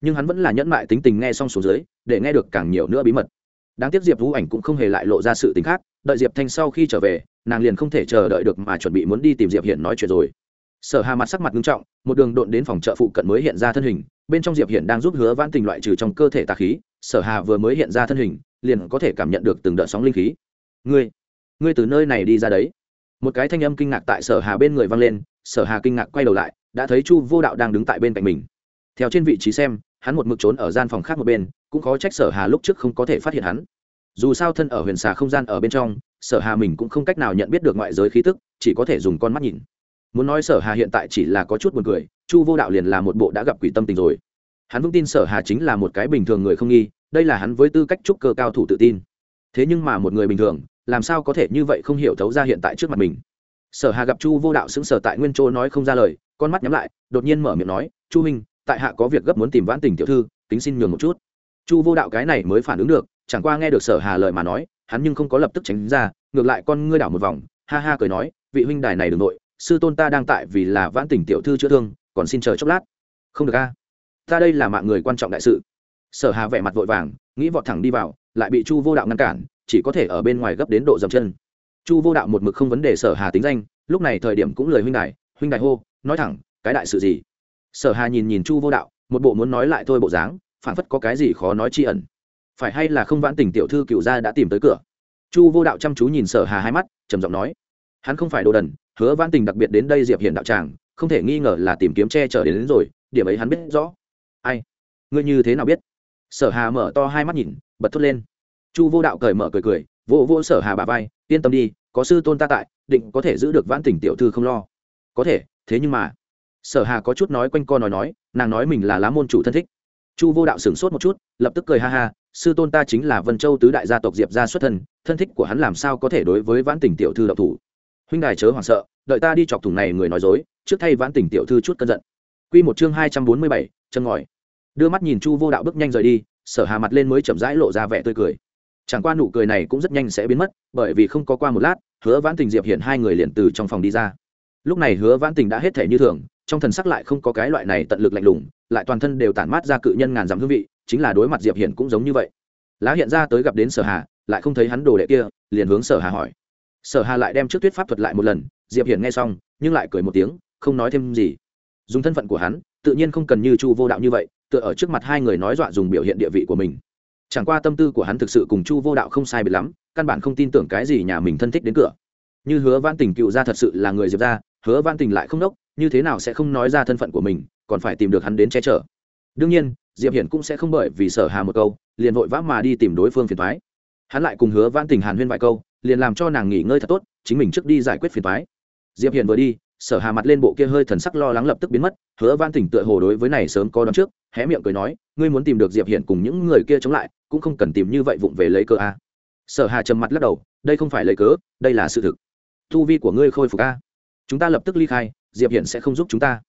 Nhưng hắn vẫn là nhẫn mại tính tình nghe xong xuống dưới, để nghe được càng nhiều nữa bí mật. Đáng tiếc diệp vũ ảnh cũng không hề lại lộ ra sự tính khác, đợi diệp thanh sau khi trở về, nàng liền không thể chờ đợi được mà chuẩn bị muốn đi tìm diệp hiện nói chuyện rồi. Sở hà mặt sắc mặt nghiêm trọng, một đường độn đến phòng trợ phụ cận mới hiện ra thân hình, bên trong diệp hiện đang giúp hứa vãn tình loại trừ trong cơ thể tà khí sở hà vừa mới hiện ra thân hình, liền có thể cảm nhận được từng đợt sóng linh khí. Ngươi ngươi từ nơi này đi ra đấy. Một cái thanh âm kinh ngạc tại sở hà bên người vang lên, sở hà kinh ngạc quay đầu lại, đã thấy chu vô đạo đang đứng tại bên cạnh mình. Theo trên vị trí xem, hắn một mực trốn ở gian phòng khác một bên, cũng khó trách sở hà lúc trước không có thể phát hiện hắn. Dù sao thân ở huyền xà không gian ở bên trong, sở hà mình cũng không cách nào nhận biết được ngoại giới khí tức, chỉ có thể dùng con mắt nhìn. Muốn nói sở hà hiện tại chỉ là có chút buồn cười, chu vô đạo liền là một bộ đã gặp quỷ tâm tình rồi hắn vững tin sở hà chính là một cái bình thường người không nghi, đây là hắn với tư cách trúc cơ cao thủ tự tin. Thế nhưng mà một người bình thường, làm sao có thể như vậy không hiểu thấu ra hiện tại trước mặt mình? Sở hà gặp chu vô đạo xứng sở tại nguyên chỗ nói không ra lời, con mắt nhắm lại, đột nhiên mở miệng nói, chu huynh, tại hạ có việc gấp muốn tìm vãn tình tiểu thư tính xin nhường một chút. Chu vô đạo cái này mới phản ứng được, chẳng qua nghe được sở hà lời mà nói, hắn nhưng không có lập tức tránh ra, ngược lại con ngươi đảo một vòng, ha ha cười nói, vị huynh đài này đừng nội, sư tôn ta đang tại vì là vãn tình tiểu thư chữa thương, còn xin chờ chốc lát. Không được a ta đây là mạng người quan trọng đại sự. Sở hà vẻ mặt vội vàng nghĩ vọt thẳng đi vào lại bị chu vô đạo ngăn cản chỉ có thể ở bên ngoài gấp đến độ dầm chân. Chu vô đạo một mực không vấn đề sở hà tính danh lúc này thời điểm cũng lời huynh đài huynh đài hô nói thẳng cái đại sự gì? Sở hà nhìn nhìn chu vô đạo một bộ muốn nói lại thôi bộ dáng phản phất có cái gì khó nói tri ẩn. Phải hay là không vãn tình tiểu thư cựu gia đã tìm tới cửa? Chu vô đạo chăm chú nhìn sở hà hai mắt trầm giọng nói hắn không phải đồ đần hứa vãn tình đặc biệt đến đây diệp hiển đạo tràng không thể nghi ngờ là tìm kiếm che chở đến, đến rồi điểm ấy hắn biết rõ ai? Ngươi như thế nào biết? Sở hà mở to hai mắt nhìn, bật thốt lên. Chu vô đạo cởi mở cười cười, vỗ vỗ sở hà bà vai, yên tâm đi, có sư tôn ta tại, định có thể giữ được vãn Tỉnh tiểu thư không lo. Có thể, thế nhưng mà. Sở hà có chút nói quanh co nói nói, nàng nói mình là lá môn chủ thân thích. Chu vô đạo sửng sốt một chút, lập tức cười ha ha, sư tôn ta chính là vân châu tứ đại gia tộc diệp gia xuất thân thân thích của hắn làm sao có thể đối với vãn Tỉnh tiểu thư độc thủ? Huynh đài chớ hoảng sợ, đợi ta đi chọc thủng này người nói dối, trước thay vãn Tỉnh tiểu thư chút cơn giận. Quy một chương hai trăm bốn mươi bảy, chân ngòi. Đưa mắt nhìn Chu Vô Đạo bước nhanh rời đi, Sở Hà mặt lên mới chậm rãi lộ ra vẻ tươi cười. Chẳng qua nụ cười này cũng rất nhanh sẽ biến mất, bởi vì không có qua một lát, Hứa Vãn Tình Diệp hiện hai người liền từ trong phòng đi ra. Lúc này Hứa Vãn Tình đã hết thể như thường, trong thần sắc lại không có cái loại này tận lực lạnh lùng, lại toàn thân đều tản mát ra cự nhân ngàn dặm hương vị, chính là đối mặt Diệp Hiển cũng giống như vậy. Lá hiện ra tới gặp đến Sở Hà, lại không thấy hắn đồ đệ kia, liền hướng Sở Hà hỏi. Sở Hà lại đem trước tuyết pháp thuật lại một lần, Diệp Hiển nghe xong, nhưng lại cười một tiếng, không nói thêm gì dùng thân phận của hắn, tự nhiên không cần như chu vô đạo như vậy, tựa ở trước mặt hai người nói dọa dùng biểu hiện địa vị của mình. Chẳng qua tâm tư của hắn thực sự cùng chu vô đạo không sai biệt lắm, căn bản không tin tưởng cái gì nhà mình thân thích đến cửa. Như hứa văn tình cựu ra thật sự là người diệp ra hứa văn tình lại không đốc như thế nào sẽ không nói ra thân phận của mình, còn phải tìm được hắn đến che chở. Đương nhiên, diệp hiển cũng sẽ không bởi vì sở hà một câu, liền vội vã mà đi tìm đối phương phiền thoái hắn lại cùng hứa văn tình hàn huyên vài câu, liền làm cho nàng nghỉ ngơi thật tốt, chính mình trước đi giải quyết phiền thoái diệp hiển vừa đi sở hà mặt lên bộ kia hơi thần sắc lo lắng lập tức biến mất, hứa văn tỉnh tựa hồ đối với này sớm có đón trước, hé miệng cười nói, ngươi muốn tìm được diệp hiển cùng những người kia chống lại, cũng không cần tìm như vậy vụng về lấy cơ a. Sở hà trầm mặt lắc đầu, đây không phải lấy cớ, đây là sự thực. Thu vi của ngươi khôi phục a. Chúng ta lập tức ly khai, diệp hiển sẽ không giúp chúng ta.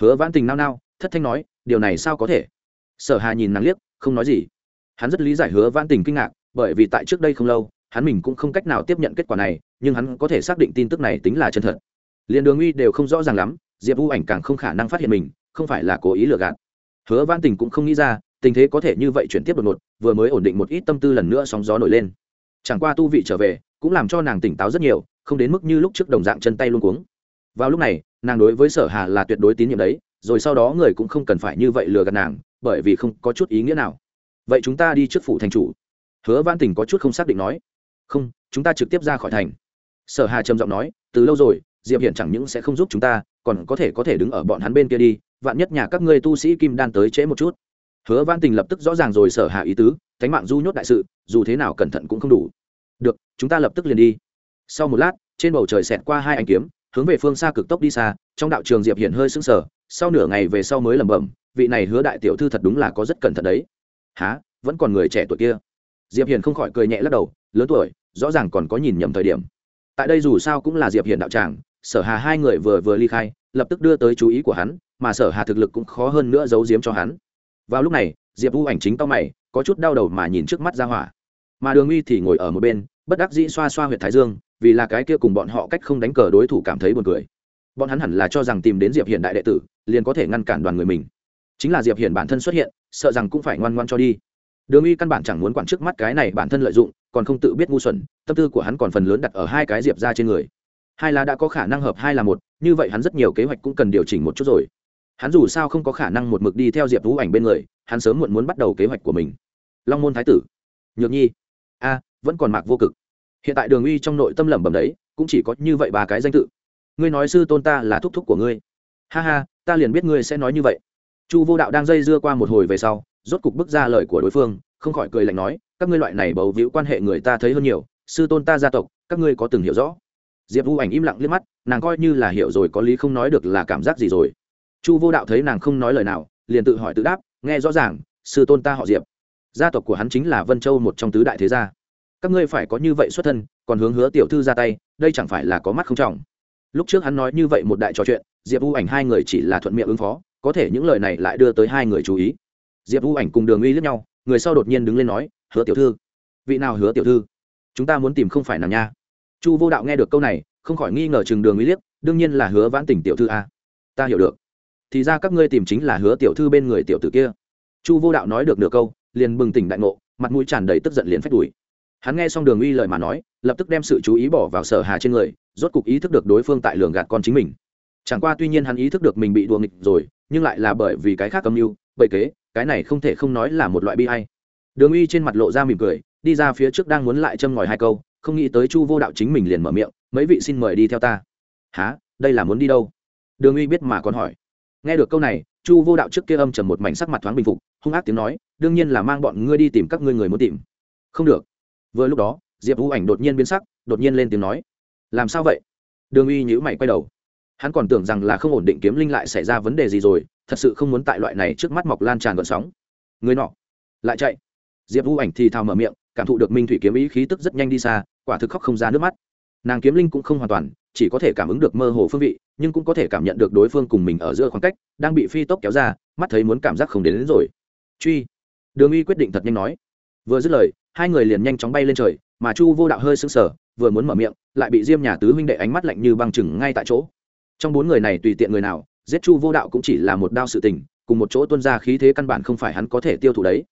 Hứa văn tình nao nao, thất thanh nói, điều này sao có thể? Sở hà nhìn nàng liếc, không nói gì. Hắn rất lý giải hứa văn tình kinh ngạc, bởi vì tại trước đây không lâu, hắn mình cũng không cách nào tiếp nhận kết quả này, nhưng hắn có thể xác định tin tức này tính là chân thật liền đường uy đều không rõ ràng lắm, diệp vũ ảnh càng không khả năng phát hiện mình, không phải là cố ý lừa gạt. Hứa văn tình cũng không nghĩ ra, tình thế có thể như vậy chuyển tiếp đột ngột, vừa mới ổn định một ít tâm tư lần nữa sóng gió nổi lên. Chẳng qua tu vị trở về, cũng làm cho nàng tỉnh táo rất nhiều, không đến mức như lúc trước đồng dạng chân tay luôn cuống. Vào lúc này, nàng đối với sở hà là tuyệt đối tín nhiệm đấy, rồi sau đó người cũng không cần phải như vậy lừa gạt nàng, bởi vì không có chút ý nghĩa nào. Vậy chúng ta đi trước phủ thành chủ. Hứa văn tình có chút không xác định nói. Không, chúng ta trực tiếp ra khỏi thành. Sở hà trầm giọng nói, từ lâu rồi diệp hiển chẳng những sẽ không giúp chúng ta, còn có thể có thể đứng ở bọn hắn bên kia đi, vạn nhất nhà các ngươi tu sĩ kim đan tới trễ một chút. Hứa văn tình lập tức rõ ràng rồi sở hạ ý tứ, thánh mạng du nhốt đại sự, dù thế nào cẩn thận cũng không đủ. Được, chúng ta lập tức liền đi. Sau một lát, trên bầu trời xẹt qua hai anh kiếm, hướng về phương xa cực tốc đi xa, trong đạo trường diệp hiển hơi sững sờ, sau nửa ngày về sau mới lẩm bẩm, vị này hứa đại tiểu thư thật đúng là có rất cẩn thận đấy. Há vẫn còn người trẻ tuổi kia. Diệp hiển không khỏi cười nhẹ lắc đầu, lớn tuổi, rõ ràng còn có nhìn nhầm thời điểm tại đây dù sao cũng là diệp hiển đạo tràng, sở hà hai người vừa vừa ly khai, lập tức đưa tới chú ý của hắn, mà sở hà thực lực cũng khó hơn nữa giấu giếm cho hắn. Vào lúc này, diệp u ảnh chính tao mày, có chút đau đầu mà nhìn trước mắt ra hỏa. Mà đường uy thì ngồi ở một bên, bất đắc dĩ xoa xoa huyệt thái dương, vì là cái kia cùng bọn họ cách không đánh cờ đối thủ cảm thấy buồn cười. Bọn hắn hẳn là cho rằng tìm đến diệp hiển đại đệ tử, liền có thể ngăn cản đoàn người mình. Chính là diệp hiển bản thân xuất hiện, sợ rằng cũng phải ngoan ngoan cho đi. Đường uy căn bản chẳng muốn quản trước mắt cái này bản thân lợi dụng còn không tự biết ngu xuẩn, tâm tư của hắn còn phần lớn đặt ở hai cái diệp ra trên người. Hai là đã có khả năng hợp, hai là một, như vậy hắn rất nhiều kế hoạch cũng cần điều chỉnh một chút rồi. Hắn dù sao không có khả năng một mực đi theo diệp vũ ảnh bên người, hắn sớm muộn muốn bắt đầu kế hoạch của mình. Long môn thái tử. Nhược nhi. A, vẫn còn mạc vô cực. Hiện tại đường uy trong nội tâm lẩm bẩm đấy, cũng chỉ có như vậy ba cái danh tự. Ngươi nói sư tôn ta là thúc thúc của ngươi. Ha ha, ta liền biết ngươi sẽ nói như vậy. Chu vô đạo đang dây dưa qua một hồi về sau, rốt cục bước ra lời của đối phương, không khỏi cười lạnh nói các ngươi loại này bầu víu quan hệ người ta thấy hơn nhiều, sư tôn ta gia tộc, các ngươi có từng hiểu rõ. Diệp vũ ảnh im lặng liếc mắt, nàng coi như là hiểu rồi có lý không nói được là cảm giác gì rồi. Chu vô đạo thấy nàng không nói lời nào, liền tự hỏi tự đáp, nghe rõ ràng, sư tôn ta họ diệp. Gia tộc của hắn chính là vân châu một trong tứ đại thế gia. Các ngươi phải có như vậy xuất thân, còn hướng hứa tiểu thư ra tay, đây chẳng phải là có mắt không trọng. Lúc trước hắn nói như vậy một đại trò chuyện, diệp vũ ảnh hai người chỉ là thuận miệng ứng phó, có thể những lời này lại đưa tới hai người chú ý. Diệp vũ ảnh cùng đường uy lướt nhau người sau đột nhiên đứng lên nói, hứa tiểu thư, vị nào hứa tiểu thư? Chúng ta muốn tìm không phải nàng nha. Chu vô đạo nghe được câu này, không khỏi nghi ngờ chừng đường uy liếc, đương nhiên là hứa vãn tỉnh tiểu thư a. Ta hiểu được. Thì ra các ngươi tìm chính là hứa tiểu thư bên người tiểu tử kia. Chu vô đạo nói được nửa câu, liền bừng tỉnh đại ngộ, mặt mũi tràn đầy tức giận liền phách đuổi hắn nghe xong đường uy lời mà nói, lập tức đem sự chú ý bỏ vào sở hà trên người, rốt cục ý thức được đối phương tại lường gạt con chính mình. Chẳng qua tuy nhiên hắn ý thức được mình bị đùa nghịch rồi, nhưng lại là bởi vì cái khác âm mưu, bậy kế cái này không thể không nói là một loại bi hay đường uy trên mặt lộ ra mỉm cười, đi ra phía trước đang muốn lại châm ngòi hai câu, không nghĩ tới chu vô đạo chính mình liền mở miệng, mấy vị xin mời đi theo ta. Há đây là muốn đi đâu? Đường uy biết mà còn hỏi. Nghe được câu này, chu vô đạo trước kia âm trầm một mảnh sắc mặt thoáng bình phục, hung ác tiếng nói, đương nhiên là mang bọn ngươi đi tìm các ngươi người muốn tìm. Không được. Vừa lúc đó, diệp vũ ảnh đột nhiên biến sắc, đột nhiên lên tiếng nói, làm sao vậy? Đường uy nhữ mày quay đầu. Hắn còn tưởng rằng là không ổn định kiếm linh lại xảy ra vấn đề gì rồi thật sự không muốn tại loại này trước mắt mọc lan tràn gợn sóng. Người nọ lại chạy. Diệp vũ ảnh thì thào mở miệng cảm thụ được minh thủy kiếm ý khí tức rất nhanh đi xa quả thực khóc không ra nước mắt. Nàng kiếm linh cũng không hoàn toàn chỉ có thể cảm ứng được mơ hồ phương vị nhưng cũng có thể cảm nhận được đối phương cùng mình ở giữa khoảng cách đang bị phi tốc kéo ra mắt thấy muốn cảm giác không đến, đến rồi. Truy. Đường uy quyết định thật nhanh nói. Vừa dứt lời hai người liền nhanh chóng bay lên trời mà chu vô đạo hơi sưng sờ vừa muốn mở miệng lại bị diêm nhà tứ huynh đệ ánh mắt lạnh như băng chừng ngay tại chỗ. Trong bốn người này tùy tiện người nào giết chu vô đạo cũng chỉ là một đao sự tình cùng một chỗ tuân ra khí thế căn bản không phải hắn có thể tiêu thụ đấy.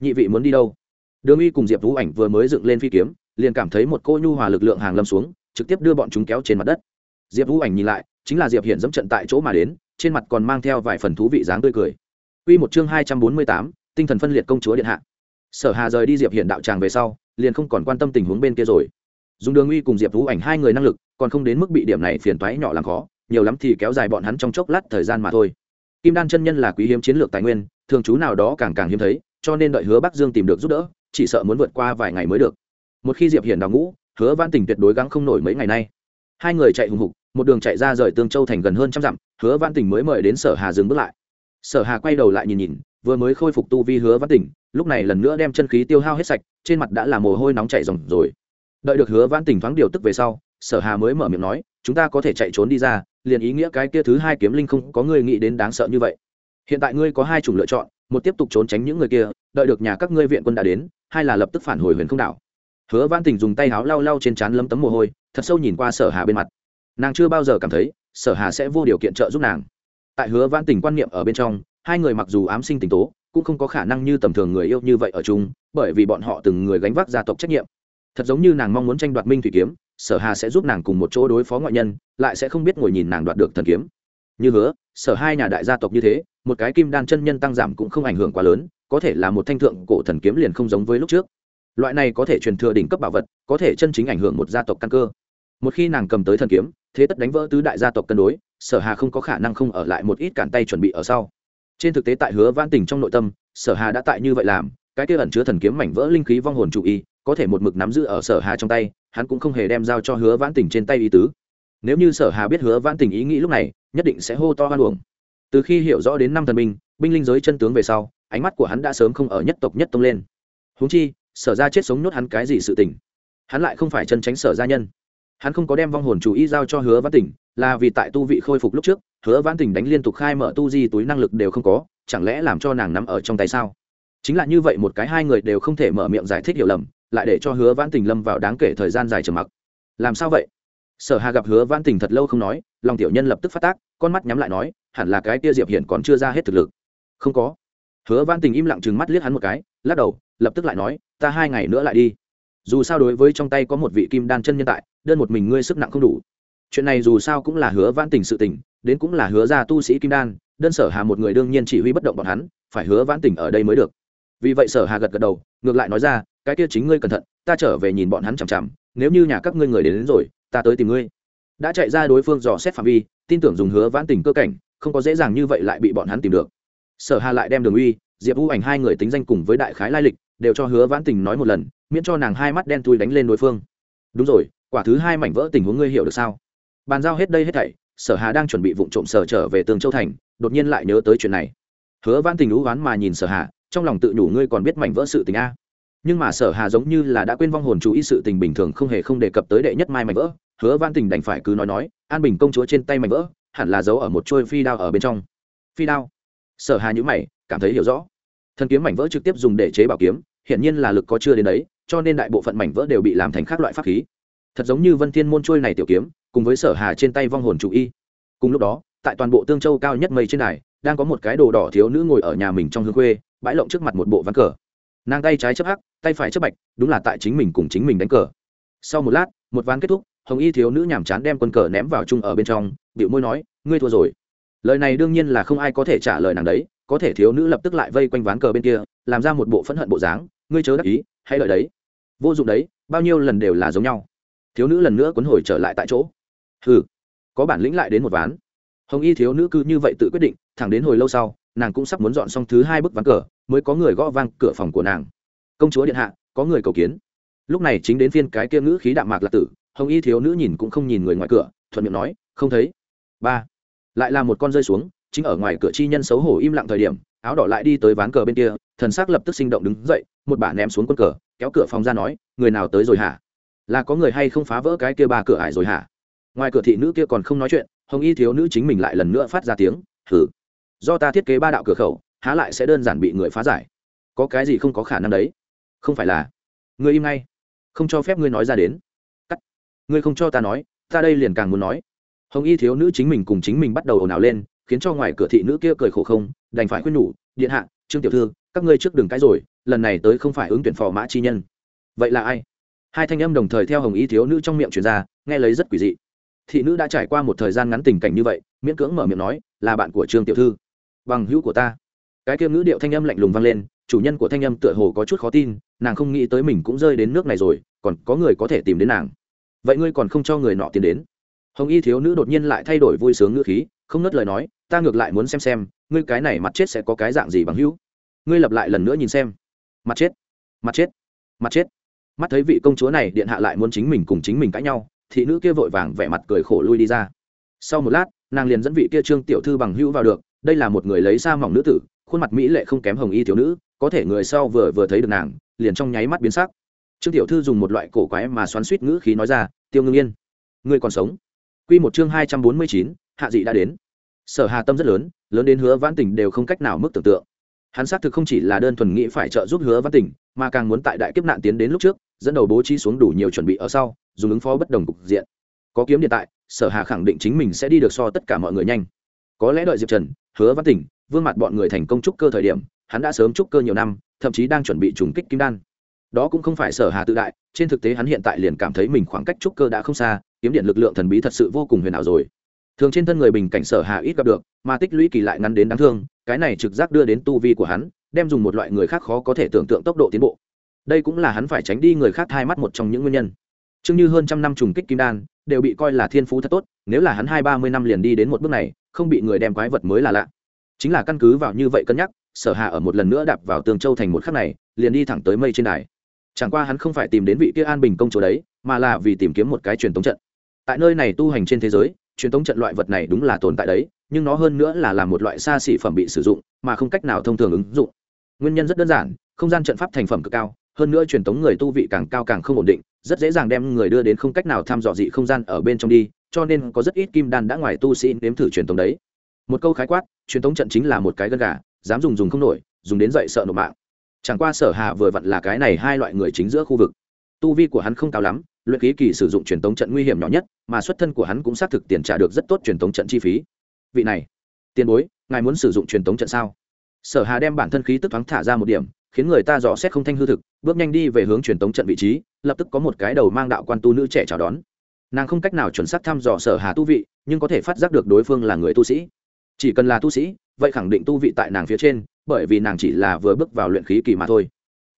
Nhị vị muốn đi đâu? Đường uy cùng diệp vũ ảnh vừa mới dựng lên phi kiếm liền cảm thấy một cô nhu hòa lực lượng hàng lâm xuống trực tiếp đưa bọn chúng kéo trên mặt đất. Diệp vũ ảnh nhìn lại chính là diệp hiện dẫm trận tại chỗ mà đến trên mặt còn mang theo vài phần thú vị dáng tươi cười. Quy một chương hai trăm bốn mươi tám, tinh thần phân liệt công chúa điện hạ. Sở Hà rời đi Diệp Hiển đạo tràng về sau, liền không còn quan tâm tình huống bên kia rồi. Dùng Đường Uy cùng Diệp Vũ Ảnh hai người năng lực, còn không đến mức bị điểm này phiền toái nhỏ làm khó, nhiều lắm thì kéo dài bọn hắn trong chốc lát thời gian mà thôi. Kim Đan chân nhân là quý hiếm chiến lược tài nguyên, thường chú nào đó càng càng hiếm thấy, cho nên đợi Hứa Bắc Dương tìm được giúp đỡ, chỉ sợ muốn vượt qua vài ngày mới được. Một khi Diệp Hiển đào ngũ, Hứa Vãn Tình tuyệt đối gắng không nổi mấy ngày nay. Hai người chạy hùng hục, một đường chạy ra rời Tương Châu thành gần hơn trăm dặm, Hứa Vãn Tình mới mời đến Sở Hà dừng bước lại. Sở Hà quay đầu lại nhìn nhìn, vừa mới khôi phục tu vi Hứa Vãn Tình, lúc này lần nữa đem chân khí tiêu hao hết sạch, trên mặt đã là mồ hôi nóng chảy ròng rồi. Đợi được Hứa Vãn Tình thoáng điều tức về sau, Sở Hà mới mở miệng nói, chúng ta có thể chạy trốn đi ra, liền ý nghĩa cái kia thứ hai kiếm linh không có người nghĩ đến đáng sợ như vậy. Hiện tại ngươi có hai chủng lựa chọn, một tiếp tục trốn tránh những người kia, đợi được nhà các ngươi viện quân đã đến, hai là lập tức phản hồi huyền không đảo. Hứa văn tình dùng tay áo lau lau trên trán lấm tấm mồ hôi, thật sâu nhìn qua sở hà bên mặt. Nàng chưa bao giờ cảm thấy, sở hà sẽ vô điều kiện trợ giúp nàng. Tại hứa văn tình quan niệm ở bên trong, hai người mặc dù ám sinh tình tố, cũng không có khả năng như tầm thường người yêu như vậy ở chung, bởi vì bọn họ từng người gánh vác gia tộc trách nhiệm. Thật giống như nàng mong muốn tranh đoạt minh thủy kiếm sở hà sẽ giúp nàng cùng một chỗ đối phó ngoại nhân, lại sẽ không biết ngồi nhìn nàng đoạt được thần kiếm. Như hứa, sở hai nhà đại gia tộc như thế, một cái kim đan chân nhân tăng giảm cũng không ảnh hưởng quá lớn, có thể là một thanh thượng cổ thần kiếm liền không giống với lúc trước. Loại này có thể truyền thừa đỉnh cấp bảo vật, có thể chân chính ảnh hưởng một gia tộc căn cơ. Một khi nàng cầm tới thần kiếm, thế tất đánh vỡ tứ đại gia tộc cân đối, sở hà không có khả năng không ở lại một ít cản tay chuẩn bị ở sau. Trên thực tế tại hứa Vãn tình trong nội tâm, sở hà đã tại như vậy làm, cái kia ẩn chứa thần kiếm mảnh vỡ linh khí vong hồn chủ y có thể một mực nắm giữ ở sở hà trong tay, hắn cũng không hề đem giao cho hứa vãn tình trên tay ý tứ. Nếu như sở hà biết hứa vãn tình ý nghĩ lúc này, nhất định sẽ hô to hoan uổng. Từ khi hiểu rõ đến năm thần binh binh linh giới chân tướng về sau, ánh mắt của hắn đã sớm không ở nhất tộc nhất tông lên. Huống chi, sở ra chết sống nhốt hắn cái gì sự tình? Hắn lại không phải chân tránh sở gia nhân. Hắn không có đem vong hồn chủ ý giao cho hứa vãn tình, là vì tại tu vị khôi phục lúc trước, hứa vãn tình đánh liên tục khai mở tu di túi năng lực đều không có, chẳng lẽ làm cho nàng nắm ở trong tay sao? Chính là như vậy một cái hai người đều không thể mở miệng giải thích hiểu lầm lại để cho hứa vãn tình lâm vào đáng kể thời gian dài trầm mặc. Làm sao vậy? Sở hà gặp hứa vãn tình thật lâu không nói, lòng tiểu nhân lập tức phát tác, con mắt nhắm lại nói, hẳn là cái Tia diệp hiển còn chưa ra hết thực lực. Không có. Hứa vãn tình im lặng chừng mắt liếc hắn một cái, lắc đầu, lập tức lại nói, ta hai ngày nữa lại đi. Dù sao đối với trong tay có một vị kim đan chân nhân tại, đơn một mình ngươi sức nặng không đủ. Chuyện này dù sao cũng là hứa vãn tình sự tình, đến cũng là hứa ra tu sĩ kim đan, đơn sở hà một người đương nhiên chỉ huy bất động bọn hắn, phải hứa vãn tình ở đây mới được. Vì vậy sở hà gật gật đầu, ngược lại nói ra cái kia chính ngươi cẩn thận ta trở về nhìn bọn hắn chằm chằm nếu như nhà các ngươi người đến, đến rồi ta tới tìm ngươi. Đã chạy ra đối phương dò xét phạm vi tin tưởng dùng hứa vãn tình cơ cảnh không có dễ dàng như vậy lại bị bọn hắn tìm được. Sở hà lại đem đường uy diệp vũ ảnh hai người tính danh cùng với đại khái lai lịch đều cho hứa vãn tình nói một lần miễn cho nàng hai mắt đen tui đánh lên đối phương. Đúng rồi quả thứ hai mảnh vỡ tình huống ngươi hiểu được sao? Bàn giao hết đây hết thảy sở hà đang chuẩn bị vụ trộm sở trở về tường châu thành đột nhiên lại nhớ tới chuyện này. Hứa vãn tình lũ ván mà nhìn sở hà trong lòng tự nhủ ngươi còn biết mảnh vỡ sự tình a nhưng mà sở hà giống như là đã quên vong hồn chú ý sự tình bình thường không hề không đề cập tới đệ nhất mai mảnh vỡ, hứa vãn tình đành phải cứ nói nói, an bình công chúa trên tay mảnh vỡ, hẳn là giấu ở một trôi phi đao ở bên trong. Phi đao? Sở hà nhữ mày, cảm thấy hiểu rõ. Thần kiếm mảnh vỡ trực tiếp dùng để chế bảo kiếm hiện nhiên là lực có chưa đến đấy, cho nên đại bộ phận mảnh vỡ đều bị làm thành các loại pháp khí. Thật giống như vân thiên môn trôi này tiểu kiếm, cùng với sở hà trên tay vong hồn chủ y cùng lúc đó, tại toàn bộ tương châu cao nhất mây trên này đang có một cái đồ đỏ thiếu nữ ngồi ở nhà mình trong hương khuê, bãi lộng trước mặt một bộ ván cờ. Nàng tay trái chấp hắc tay phải chấp bạch, đúng là tại chính mình cùng chính mình đánh cờ. Sau một lát, một ván kết thúc, hồng y thiếu nữ nhàm chán đem quân cờ ném vào chung ở bên trong điệu môi nói, ngươi thua rồi. Lời này đương nhiên là không ai có thể trả lời nàng đấy, có thể thiếu nữ lập tức lại vây quanh ván cờ bên kia, làm ra một bộ phẫn hận bộ dáng, ngươi chớ đắc ý hay lợi đấy. Vô dụng đấy, bao nhiêu lần đều là giống nhau. Thiếu nữ lần nữa quấn hồi trở lại tại chỗ. Hừ, có bản lĩnh lại đến một ván. Hồng y thiếu nữ cứ như vậy tự quyết định, thẳng đến hồi lâu sau, nàng cũng sắp muốn dọn xong thứ hai bức ván cờ, mới có người gõ vang cửa phòng của nàng công chúa điện hạ, có người cầu kiến. Lúc này chính đến phiên cái kia ngữ khí đạm mạc lạc tử, hồng y thiếu nữ nhìn cũng không nhìn người ngoài cửa, thuận miệng nói, không thấy. Ba. Lại là một con rơi xuống, chính ở ngoài cửa chi nhân xấu hổ im lặng thời điểm, áo đỏ lại đi tới ván cờ bên kia, thần sắc lập tức sinh động đứng dậy, một bà ném xuống quân cờ, kéo cửa phòng ra nói, người nào tới rồi hả? Là có người hay không phá vỡ cái kia ba cửa ải rồi hả? Ngoài cửa thị nữ kia còn không nói chuyện, hồng y thiếu nữ chính mình lại lần nữa phát ra tiếng thử do ta thiết kế ba đạo cửa khẩu, há lại sẽ đơn giản bị người phá giải? Có cái gì không có khả năng đấy? Không phải là. Ngươi im ngay. Không cho phép ngươi nói ra đến. Cắt. Ngươi không cho ta nói, ta đây liền càng muốn nói. Hồng y thiếu nữ chính mình cùng chính mình bắt đầu ồn ào lên, khiến cho ngoài cửa thị nữ kia cười khổ không, đành phải khuyên nhủ, điện hạ, trương tiểu thư, các ngươi trước đường cái rồi, lần này tới không phải ứng tuyển phò mã chi nhân. Vậy là ai? Hai thanh âm đồng thời theo hồng y thiếu nữ trong miệng truyền ra, nghe lấy rất quỷ dị. Thị nữ đã trải qua một thời gian ngắn tình cảnh như vậy, miễn cưỡng mở miệng nói, là bạn của trương tiểu thư. Bằng hữu của ta. Cái kia ngữ điệu thanh âm lạnh lùng vang lên chủ nhân của thanh âm tựa hồ có chút khó tin, nàng không nghĩ tới mình cũng rơi đến nước này rồi, còn có người có thể tìm đến nàng. Vậy ngươi còn không cho người nọ tiến đến? Hồng y thiếu nữ đột nhiên lại thay đổi vui sướng ngữ khí, không nớt lời nói, ta ngược lại muốn xem xem, ngươi cái này mặt chết sẽ có cái dạng gì bằng hữu? Ngươi lặp lại lần nữa nhìn xem. Mặt chết mặt chết mặt chết. Mắt thấy vị công chúa này điện hạ lại muốn chính mình cùng chính mình cãi nhau, thị nữ kia vội vàng vẻ mặt cười khổ lui đi ra. Sau một lát, nàng liền dẫn vị kia trương tiểu thư bằng hữu vào được, đây là một người lấy xa mỏng nữ tử, khuôn mặt mỹ lệ không kém hồng y thiếu nữ có thể người sau vừa vừa thấy được nàng, liền trong nháy mắt biến sắc. Trương tiểu thư dùng một loại cổ quái mà xoắn suýt ngữ khí nói ra, tiêu ngưng yên, ngươi còn sống? Quy một chương hai trăm bốn mươi chín, hạ dị đã đến. Sở hà tâm rất lớn lớn đến hứa vãn tình đều không cách nào mức tưởng tượng. Hắn xác thực không chỉ là đơn thuần nghĩ phải trợ giúp hứa vãn tình, mà càng muốn tại đại kiếp nạn tiến đến lúc trước, dẫn đầu bố trí xuống đủ nhiều chuẩn bị ở sau, dùng ứng phó bất đồng cục diện. Có kiếm điện tại, sở hà khẳng định chính mình sẽ đi được so tất cả mọi người nhanh. Có lẽ đợi diệp trần, hứa văn tỉnh vương mặt bọn người thành công trúc cơ thời điểm hắn đã sớm trúc cơ nhiều năm, thậm chí đang chuẩn bị trùng kích kim đan. Đó cũng không phải sở hà tự đại, trên thực tế hắn hiện tại liền cảm thấy mình khoảng cách trúc cơ đã không xa, kiếm điện lực lượng thần bí thật sự vô cùng huyền ảo rồi. Thường trên thân người bình cảnh sở hà ít gặp được, mà tích lũy kỳ lại ngắn đến đáng thương, cái này trực giác đưa đến tu vi của hắn, đem dùng một loại người khác khó có thể tưởng tượng tốc độ tiến bộ. Đây cũng là hắn phải tránh đi người khác hai mắt một trong những nguyên nhân. Chứng như hơn trăm năm trùng kích kim đan, đều bị coi là thiên phú thật tốt, nếu là hắn hai ba mươi năm liền đi đến một bước này, không bị người đem quái vật mới là lạ. Chính là căn cứ vào như vậy cân nhắc sở hạ ở một lần nữa đạp vào tường châu thành một khắc này, liền đi thẳng tới mây trên đài. Chẳng qua hắn không phải tìm đến vị kia an bình công chỗ đấy, mà là vì tìm kiếm một cái truyền thống trận. Tại nơi này tu hành trên thế giới, truyền thống trận loại vật này đúng là tồn tại đấy, nhưng nó hơn nữa là làm một loại xa xỉ phẩm bị sử dụng, mà không cách nào thông thường ứng dụng. Nguyên nhân rất đơn giản, không gian trận pháp thành phẩm cực cao, hơn nữa truyền thống người tu vị càng cao càng không ổn định, rất dễ dàng đem người đưa đến không cách nào thăm dò dị không gian ở bên trong đi, cho nên có rất ít kim đan đã ngoài tu sĩ nếm thử truyền thống đấy. Một câu khái quát, truyền thống trận chính là một cái gân gà dám dùng dùng không nổi, dùng đến dậy sợ nộp mạng. Chẳng qua sở hà vừa vặn là cái này hai loại người chính giữa khu vực. Tu vi của hắn không cao lắm, luyện khí kỳ sử dụng truyền thống trận nguy hiểm nhỏ nhất, mà xuất thân của hắn cũng xác thực tiền trả được rất tốt truyền thống trận chi phí. Vị này, tiền bối, ngài muốn sử dụng truyền thống trận sao? Sở hà đem bản thân khí tức thoáng thả ra một điểm, khiến người ta dò xét không thanh hư thực, bước nhanh đi về hướng truyền thống trận vị trí, lập tức có một cái đầu mang đạo quan tu nữ trẻ chào đón. Nàng không cách nào chuẩn xác thăm dò sở hà tu vị, nhưng có thể phát giác được đối phương là người tu sĩ. Chỉ cần là tu sĩ vậy khẳng định tu vị tại nàng phía trên, bởi vì nàng chỉ là vừa bước vào luyện khí kỳ mà thôi.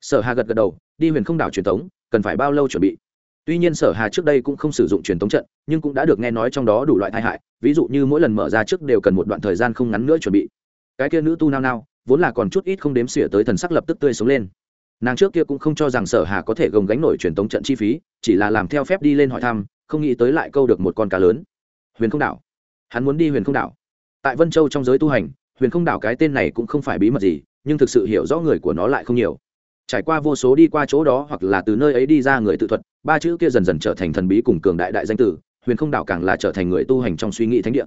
Sở hà gật gật đầu, đi huyền không đảo truyền thống, cần phải bao lâu chuẩn bị? Tuy nhiên sở hà trước đây cũng không sử dụng truyền thống trận, nhưng cũng đã được nghe nói trong đó đủ loại tai hại, ví dụ như mỗi lần mở ra trước đều cần một đoạn thời gian không ngắn nữa chuẩn bị. Cái kia nữ tu nao nao, vốn là còn chút ít không đếm xỉa tới thần sắc lập tức tươi sống lên. Nàng trước kia cũng không cho rằng sở hà có thể gồng gánh nổi truyền thống trận chi phí, chỉ là làm theo phép đi lên hỏi thăm, không nghĩ tới lại câu được một con cá lớn. Huyền không đảo. Hắn muốn đi huyền không đảo. Tại vân châu trong giới tu hành huyền không đảo cái tên này cũng không phải bí mật gì, nhưng thực sự hiểu rõ người của nó lại không nhiều. Trải qua vô số đi qua chỗ đó hoặc là từ nơi ấy đi ra người tự thuật, ba chữ kia dần dần trở thành thần bí cùng cường đại đại danh tử, huyền không đảo càng là trở thành người tu hành trong suy nghĩ thánh địa.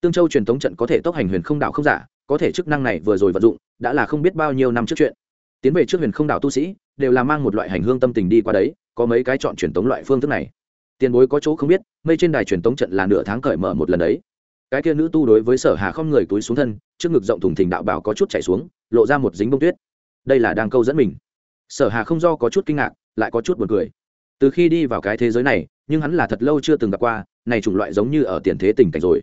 Tương châu truyền thống trận có thể tốc hành huyền không đảo không giả, có thể chức năng này vừa rồi vận dụng, đã là không biết bao nhiêu năm trước chuyện. Tiến về trước huyền không đảo tu sĩ, đều là mang một loại hành hương tâm tình đi qua đấy, có mấy cái chọn truyền thống loại phương thức này. Tiền bối có chỗ không biết, mây trên đài truyền thống trận là nửa tháng cởi mở một lần đấy cái kia nữ tu đối với sở hà không người túi xuống thân, trước ngực rộng thùng thình đạo bảo có chút chảy xuống, lộ ra một dính bông tuyết. Đây là đang câu dẫn mình. Sở hà không do có chút kinh ngạc, lại có chút buồn cười. Từ khi đi vào cái thế giới này, nhưng hắn là thật lâu chưa từng gặp qua, này chủng loại giống như ở tiền thế tình cảnh rồi.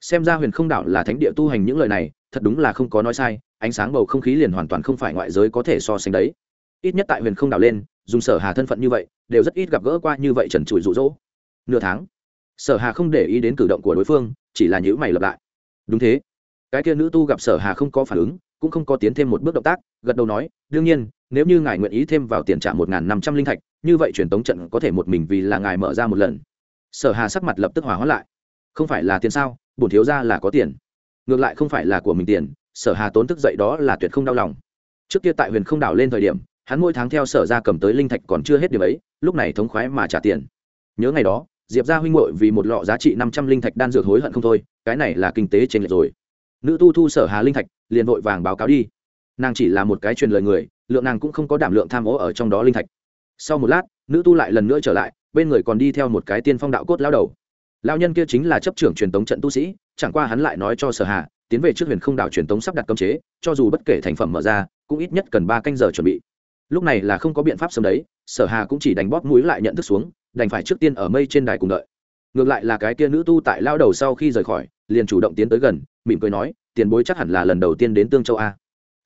Xem ra huyền không đảo là thánh địa tu hành những lời này, thật đúng là không có nói sai, ánh sáng bầu không khí liền hoàn toàn không phải ngoại giới có thể so sánh đấy. Ít nhất tại huyền không đảo lên, dùng sở hà thân phận như vậy, đều rất ít gặp gỡ qua như vậy trần trụi rụ rỗ. Nửa tháng sở hà không để ý đến cử động của đối phương, chỉ là nhữ mày lập lại. Đúng thế. Cái kia nữ tu gặp sở hà không có phản ứng, cũng không có tiến thêm một bước động tác, gật đầu nói, đương nhiên, nếu như ngài nguyện ý thêm vào tiền trả một n g h n năm trăm linh thạch, như vậy truyền tống trận có thể một mình vì là ngài mở ra một lần. Sở hà sắc mặt lập tức hòa hoãn lại. Không phải là tiền sao? Bổn thiếu ra là có tiền. Ngược lại không phải là của mình tiền, sở hà tốn thức dậy đó là tuyệt không đau lòng. Trước kia tại huyền không đảo lên thời điểm, hắn mỗi tháng theo sở ra cầm tới linh thạch còn chưa hết điểm ấy, lúc này thống khoái mà trả tiền. Nhớ ngày đó diệp ra huynh hội vì một lọ giá trị năm trăm linh thạch đan dược hối hận không thôi, cái này là kinh tế trên lệch rồi. Nữ tu thu sở hà linh thạch, liền vội vàng báo cáo đi. Nàng chỉ là một cái truyền lời người, lượng nàng cũng không có đảm lượng tham ô ở trong đó linh thạch. Sau một lát, nữ tu lại lần nữa trở lại, bên người còn đi theo một cái tiên phong đạo cốt lao đầu. Lao nhân kia chính là chấp trưởng truyền tống trận tu sĩ, chẳng qua hắn lại nói cho sở hà, tiến về trước huyền không đảo truyền tống sắp đặt cấm chế, cho dù bất kể thành phẩm mở ra, cũng ít nhất cần ba canh giờ chuẩn bị. Lúc này là không có biện pháp sớm đấy, sở hà cũng chỉ đánh bóp mũi lại nhận thức xuống đành phải trước tiên ở mây trên đài cùng đợi. Ngược lại là cái kia nữ tu tại lao đầu sau khi rời khỏi, liền chủ động tiến tới gần, mỉm cười nói, tiền bối chắc hẳn là lần đầu tiên đến tương châu a.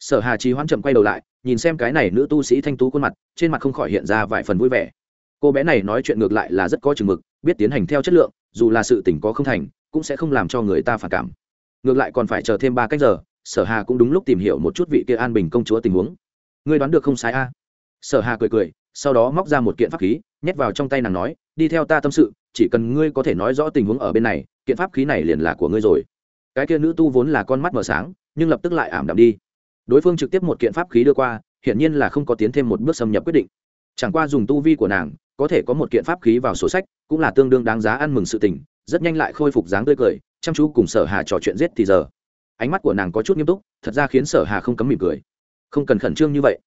Sở hà trí hoãn chậm quay đầu lại, nhìn xem cái này nữ tu sĩ thanh tú khuôn mặt, trên mặt không khỏi hiện ra vài phần vui vẻ. Cô bé này nói chuyện ngược lại là rất có chừng mực, biết tiến hành theo chất lượng, dù là sự tỉnh có không thành, cũng sẽ không làm cho người ta phản cảm. Ngược lại còn phải chờ thêm ba cách giờ, sở hà cũng đúng lúc tìm hiểu một chút vị kia an bình công chúa tình huống. Ngươi đoán được không sai a? Sở hà cười cười sau đó móc ra một kiện pháp khí, nhét vào trong tay nàng nói, đi theo ta tâm sự, chỉ cần ngươi có thể nói rõ tình huống ở bên này, kiện pháp khí này liền là của ngươi rồi. Cái kia nữ tu vốn là con mắt mở sáng, nhưng lập tức lại ảm đạm đi. Đối phương trực tiếp một kiện pháp khí đưa qua, hiển nhiên là không có tiến thêm một bước xâm nhập quyết định. Chẳng qua dùng tu vi của nàng, có thể có một kiện pháp khí vào sổ sách, cũng là tương đương đáng giá ăn mừng sự tình, rất nhanh lại khôi phục dáng tươi cười, chăm chú cùng sở hà trò chuyện giết thì giờ. Ánh mắt của nàng có chút nghiêm túc, thật ra khiến sở hà không cấm mỉm cười. Không cần khẩn trương như vậy.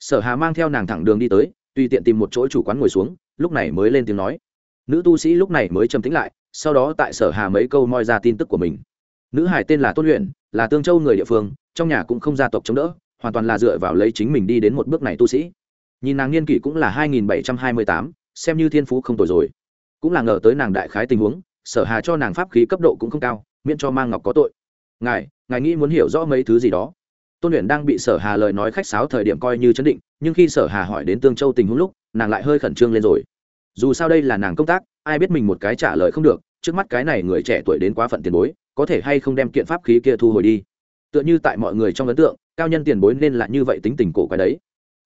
Sở hà mang theo nàng thẳng đường đi tới tùy tiện tìm một chỗ chủ quán ngồi xuống, lúc này mới lên tiếng nói. Nữ tu sĩ lúc này mới trầm tĩnh lại, sau đó tại sở hà mấy câu moi ra tin tức của mình. Nữ hải tên là tôn luyện, là tương châu người địa phương, trong nhà cũng không gia tộc chống đỡ, hoàn toàn là dựa vào lấy chính mình đi đến một bước này tu sĩ. Nhìn nàng niên kỷ cũng là hai nghìn bảy trăm hai mươi tám, xem như thiên phú không tồi rồi. Cũng là ngờ tới nàng đại khái tình huống, sở hà cho nàng pháp khí cấp độ cũng không cao, miễn cho mang ngọc có tội. Ngài ngài nghĩ muốn hiểu rõ mấy thứ gì đó? Tôn luyện đang bị sở hà lời nói khách sáo thời điểm coi như chấn định, nhưng khi sở hà hỏi đến tương châu tình huống lúc, nàng lại hơi khẩn trương lên rồi. Dù sao đây là nàng công tác, ai biết mình một cái trả lời không được, trước mắt cái này người trẻ tuổi đến quá phận tiền bối, có thể hay không đem kiện pháp khí kia thu hồi đi. Tựa như tại mọi người trong ấn tượng, cao nhân tiền bối nên là như vậy tính tình cổ cái đấy.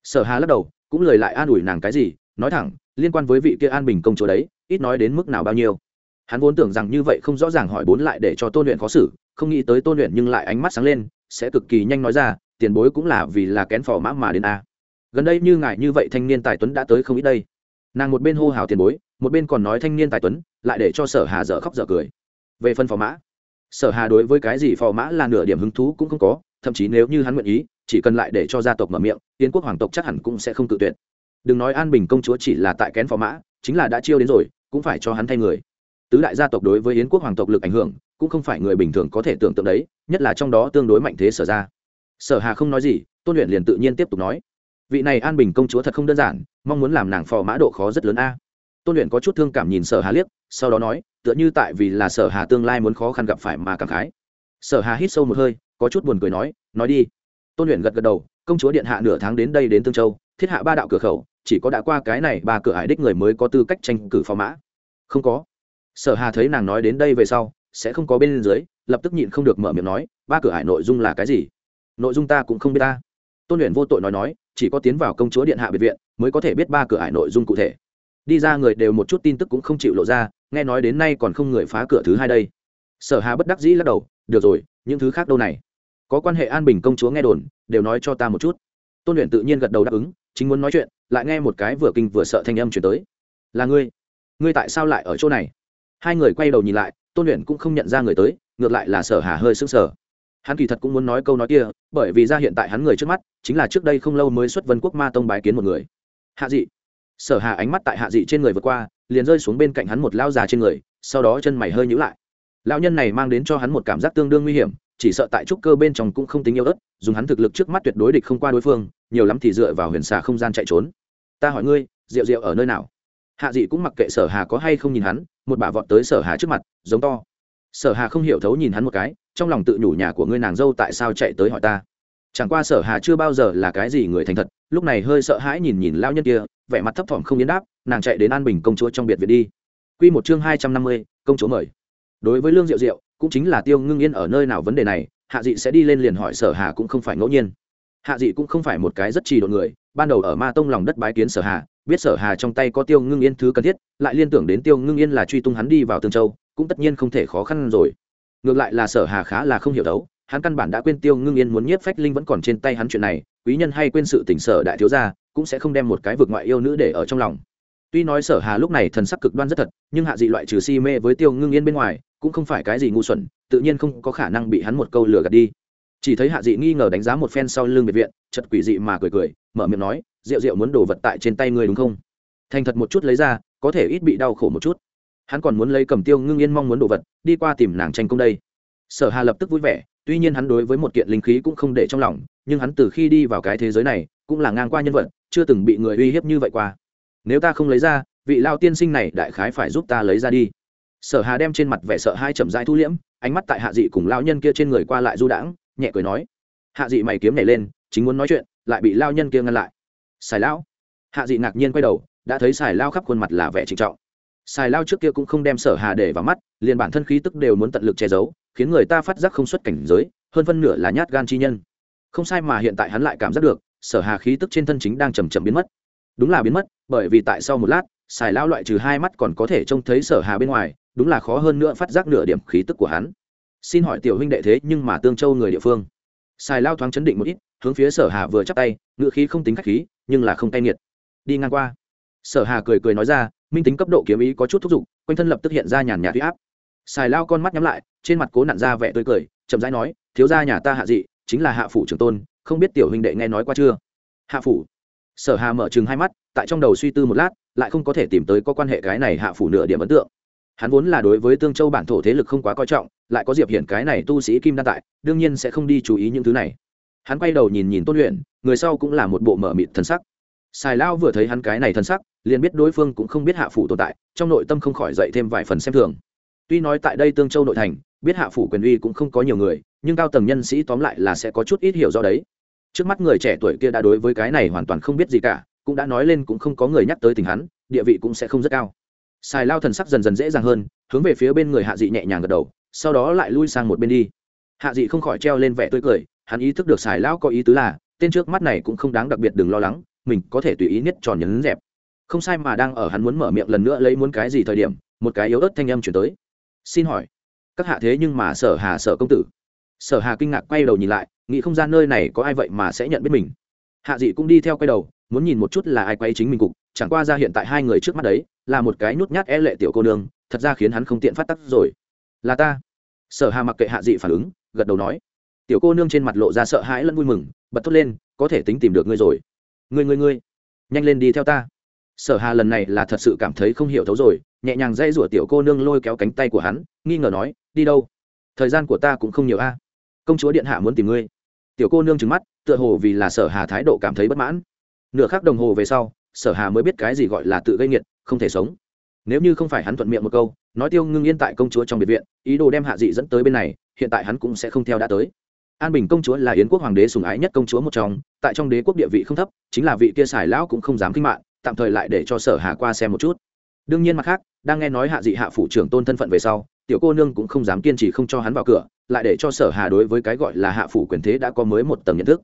Sở hà lắc đầu, cũng lời lại an ủi nàng cái gì, nói thẳng, liên quan với vị kia an bình công chúa đấy, ít nói đến mức nào bao nhiêu. Hắn vốn tưởng rằng như vậy không rõ ràng hỏi bốn lại để cho tôn luyện khó xử, không nghĩ tới tôn luyện nhưng lại ánh mắt sáng lên sẽ cực kỳ nhanh nói ra, tiền bối cũng là vì là kén phò mã mà đến a. Gần đây như ngài như vậy thanh niên tài tuấn đã tới không ít đây. Nàng một bên hô hào tiền bối, một bên còn nói thanh niên tài tuấn, lại để cho sở hà dở khóc dở cười. Về phân phò mã, sở hà đối với cái gì phò mã là nửa điểm hứng thú cũng không có, thậm chí nếu như hắn nguyện ý, chỉ cần lại để cho gia tộc mở miệng, yến quốc hoàng tộc chắc hẳn cũng sẽ không tự tuyệt. Đừng nói an bình công chúa chỉ là tại kén phò mã, chính là đã chiêu đến rồi, cũng phải cho hắn thay người. Tứ đại gia tộc đối với yến quốc hoàng tộc lực ảnh hưởng cũng không phải người bình thường có thể tưởng tượng đấy, nhất là trong đó tương đối mạnh thế sở ra. Sở hà không nói gì, tôn luyện liền tự nhiên tiếp tục nói. Vị này an bình công chúa thật không đơn giản, mong muốn làm nàng phò mã độ khó rất lớn a. Tôn luyện có chút thương cảm nhìn sở hà liếc, sau đó nói, tựa như tại vì là sở hà tương lai muốn khó khăn gặp phải mà cảm khái. Sở hà hít sâu một hơi, có chút buồn cười nói nói đi. Tôn luyện gật gật đầu, công chúa điện hạ nửa tháng đến đây đến tương châu, thiết hạ ba đạo cửa khẩu, chỉ có đã qua cái này ba cửa hải đích người mới có tư cách tranh cử phò mã. Không có. Sở hà thấy nàng nói đến đây về sau sẽ không có bên dưới, lập tức nhịn không được mở miệng nói, ba cửa hải nội dung là cái gì? Nội dung ta cũng không biết ta. Tôn luyện vô tội nói nói, chỉ có tiến vào công chúa điện hạ biệt viện mới có thể biết ba cửa hải nội dung cụ thể. Đi ra người đều một chút tin tức cũng không chịu lộ ra, nghe nói đến nay còn không người phá cửa thứ hai đây. Sở hà bất đắc dĩ lắc đầu, được rồi, những thứ khác đâu này? Có quan hệ an bình công chúa nghe đồn, đều nói cho ta một chút. Tôn luyện tự nhiên gật đầu đáp ứng, chính muốn nói chuyện, lại nghe một cái vừa kinh vừa sợ thanh âm chuyển tới. Là ngươi. Ngươi tại sao lại ở chỗ này? Hai người quay đầu nhìn lại tôn luyện cũng không nhận ra người tới, ngược lại là sở hà hơi sững sờ. Hắn kỳ thật cũng muốn nói câu nói kia, bởi vì ra hiện tại hắn người trước mắt, chính là trước đây không lâu mới xuất vân quốc ma tông bái kiến một người. Hạ dị. Sở hà ánh mắt tại hạ dị trên người vượt qua, liền rơi xuống bên cạnh hắn một lao già trên người, sau đó chân mày hơi nhữ lại. Lao nhân này mang đến cho hắn một cảm giác tương đương nguy hiểm, chỉ sợ tại trúc cơ bên trong cũng không tính yêu ớt, dùng hắn thực lực trước mắt tuyệt đối địch không qua đối phương, nhiều lắm thì dựa vào huyền xà không gian chạy trốn. Ta hỏi ngươi rượu rượu ở nơi nào? Hạ dị cũng mặc kệ sở hà có hay không nhìn hắn một bà vọt tới sở hà trước mặt, giống to. Sở hà không hiểu thấu nhìn hắn một cái, trong lòng tự nhủ nhà của ngươi nàng dâu tại sao chạy tới hỏi ta. Chẳng qua sở hà chưa bao giờ là cái gì người thành thật, lúc này hơi sợ hãi nhìn nhìn lao nhân kia, vẻ mặt thấp thỏm không biến đáp, nàng chạy đến an bình công chúa trong biệt viện đi. Quy một chương hai trăm năm mươi, công chúa mời. Đối với lương diệu diệu, cũng chính là tiêu ngưng yên ở nơi nào vấn đề này, hạ dị sẽ đi lên liền hỏi sở hà cũng không phải ngẫu nhiên. Hạ dị cũng không phải một cái rất trì độ người, ban đầu ở ma tông lòng đất bái kiến sở hà biết sở hà trong tay có tiêu ngưng yên thứ cần thiết, lại liên tưởng đến tiêu ngưng yên là truy tung hắn đi vào tương châu, cũng tất nhiên không thể khó khăn rồi. Ngược lại là sở hà khá là không hiểu đấu, hắn căn bản đã quên tiêu ngưng yên muốn nhiếp phách linh vẫn còn trên tay hắn chuyện này, quý nhân hay quên sự tỉnh sở đại thiếu gia, cũng sẽ không đem một cái vực ngoại yêu nữ để ở trong lòng. Tuy nói sở hà lúc này thần sắc cực đoan rất thật, nhưng hạ dị loại trừ si mê với tiêu ngưng yên bên ngoài, cũng không phải cái gì ngu xuẩn, tự nhiên không có khả năng bị hắn một câu lừa gạt đi. Chỉ thấy hạ dị nghi ngờ đánh giá một phen sau lưng biệt viện chật quỷ dị mà cười cười, mở miệng nói rượu rượu muốn đổ vật tại trên tay ngươi đúng không? Thành thật một chút lấy ra, có thể ít bị đau khổ một chút. Hắn còn muốn lấy cầm tiêu ngưng yên mong muốn đồ vật, đi qua tìm nàng tranh công đây. Sở hà lập tức vui vẻ, tuy nhiên hắn đối với một kiện linh khí cũng không để trong lòng, nhưng hắn từ khi đi vào cái thế giới này, cũng là ngang qua nhân vật, chưa từng bị người uy hiếp như vậy qua. Nếu ta không lấy ra, vị lao tiên sinh này đại khái phải giúp ta lấy ra đi. Sở hà đem trên mặt vẻ sợ hai chậm rãi thu liễm, ánh mắt tại hạ dị cùng lao nhân kia trên người qua lại du đãng, nhẹ cười nói. Hạ dị mày kiếm nhảy lên, chính muốn nói chuyện, lại bị lao nhân kia ngăn lại xài lão. Hạ dị ngạc nhiên quay đầu, đã thấy xài lao khắp khuôn mặt là vẻ trịnh trọng. Xài lao trước kia cũng không đem sở hà để vào mắt, liền bản thân khí tức đều muốn tận lực che giấu, khiến người ta phát giác không xuất cảnh giới, hơn phân nửa là nhát gan chi nhân. Không sai mà hiện tại hắn lại cảm giác được, sở hà khí tức trên thân chính đang chầm chậm biến mất. Đúng là biến mất, bởi vì tại sau một lát xài lao loại trừ hai mắt còn có thể trông thấy sở hà bên ngoài, đúng là khó hơn nữa phát giác nửa điểm khí tức của hắn. Xin hỏi tiểu huynh đệ thế nhưng mà tương châu người địa phương? Xài lao thoáng chấn định một ít, hướng phía sở hà vừa chắp tay ngựa khí không tính khách khí nhưng là không tay nghiệt. Đi ngang qua. Sở hà cười cười nói ra, minh tính cấp độ kiếm ý có chút thúc giục, quanh thân lập tức hiện ra nhàn nhạt huy áp. Xài lao con mắt nhắm lại, trên mặt cố nặn ra vẻ tươi cười, chậm rãi nói, thiếu gia nhà ta hạ dị, chính là hạ phủ trường tôn, không biết tiểu huynh đệ nghe nói qua chưa? Hạ phủ. Sở hà mở chừng hai mắt, tại trong đầu suy tư một lát, lại không có thể tìm tới có quan hệ cái này hạ phủ nửa điểm ấn tượng. Hắn vốn là đối với tương châu bản thổ thế lực không quá coi trọng, lại có diệp hiển cái này tu sĩ kim đan tại, đương nhiên sẽ không đi chú ý những thứ này hắn quay đầu nhìn nhìn tôn luyện người sau cũng là một bộ mở mịt thân sắc. Xài lao vừa thấy hắn cái này thân sắc, liền biết đối phương cũng không biết hạ phủ tồn tại, trong nội tâm không khỏi dậy thêm vài phần xem thường. Tuy nói tại đây tương châu nội thành, biết hạ phủ quyền uy cũng không có nhiều người, nhưng cao tầng nhân sĩ tóm lại là sẽ có chút ít hiểu do đấy. Trước mắt người trẻ tuổi kia đã đối với cái này hoàn toàn không biết gì cả, cũng đã nói lên cũng không có người nhắc tới tình hắn, địa vị cũng sẽ không rất cao. Xài lao thần sắc dần dần dễ dàng hơn, hướng về phía bên người hạ dị nhẹ nhàng gật đầu, sau đó lại lui sang một bên đi. Hạ dị không khỏi treo lên vẻ tươi cười hắn ý thức được xài lão có ý tứ là, tên trước mắt này cũng không đáng đặc biệt đừng lo lắng, mình có thể tùy ý nhất tròn nhấn dẹp. Không sai mà đang ở hắn muốn mở miệng lần nữa lấy muốn cái gì thời điểm, một cái yếu ớt thanh âm chuyển tới. Xin hỏi, các hạ thế nhưng mà sở hà sở công tử? Sở hà kinh ngạc quay đầu nhìn lại, nghĩ không ra nơi này có ai vậy mà sẽ nhận biết mình. Hạ dị cũng đi theo quay đầu, muốn nhìn một chút là ai quay chính mình cục, chẳng qua ra hiện tại hai người trước mắt đấy, là một cái nhút nhát e lệ tiểu cô nương, thật ra khiến hắn không tiện phát tắc rồi. Là ta. Sở hà mặc kệ hạ dị phản ứng, gật đầu nói tiểu cô nương trên mặt lộ ra sợ hãi lẫn vui mừng, bật thốt lên, có thể tính tìm được ngươi rồi. Ngươi ngươi ngươi, nhanh lên đi theo ta. Sở hà lần này là thật sự cảm thấy không hiểu thấu rồi, nhẹ nhàng dây rủa tiểu cô nương lôi kéo cánh tay của hắn, nghi ngờ nói, đi đâu? Thời gian của ta cũng không nhiều a. Công chúa điện hạ muốn tìm ngươi. Tiểu cô nương trừng mắt, tựa hồ vì là sở hà thái độ cảm thấy bất mãn. Nửa khắc đồng hồ về sau, sở hà mới biết cái gì gọi là tự gây nghiệt không thể sống. Nếu như không phải hắn thuận miệng một câu, nói tiêu ngưng yên tại công chúa trong biệt viện, ý đồ đem hạ dị dẫn tới bên này, hiện tại hắn cũng sẽ không theo đã tới an bình công chúa là yến quốc hoàng đế sùng ái nhất công chúa một trong, tại trong đế quốc địa vị không thấp, chính là vị kia xài lão cũng không dám kinh mạng, tạm thời lại để cho sở hà qua xem một chút. Đương nhiên mặt khác, đang nghe nói hạ dị hạ phủ trưởng tôn thân phận về sau, tiểu cô nương cũng không dám kiên trì không cho hắn vào cửa, lại để cho sở hà đối với cái gọi là hạ phủ quyền thế đã có mới một tầng nhận thức.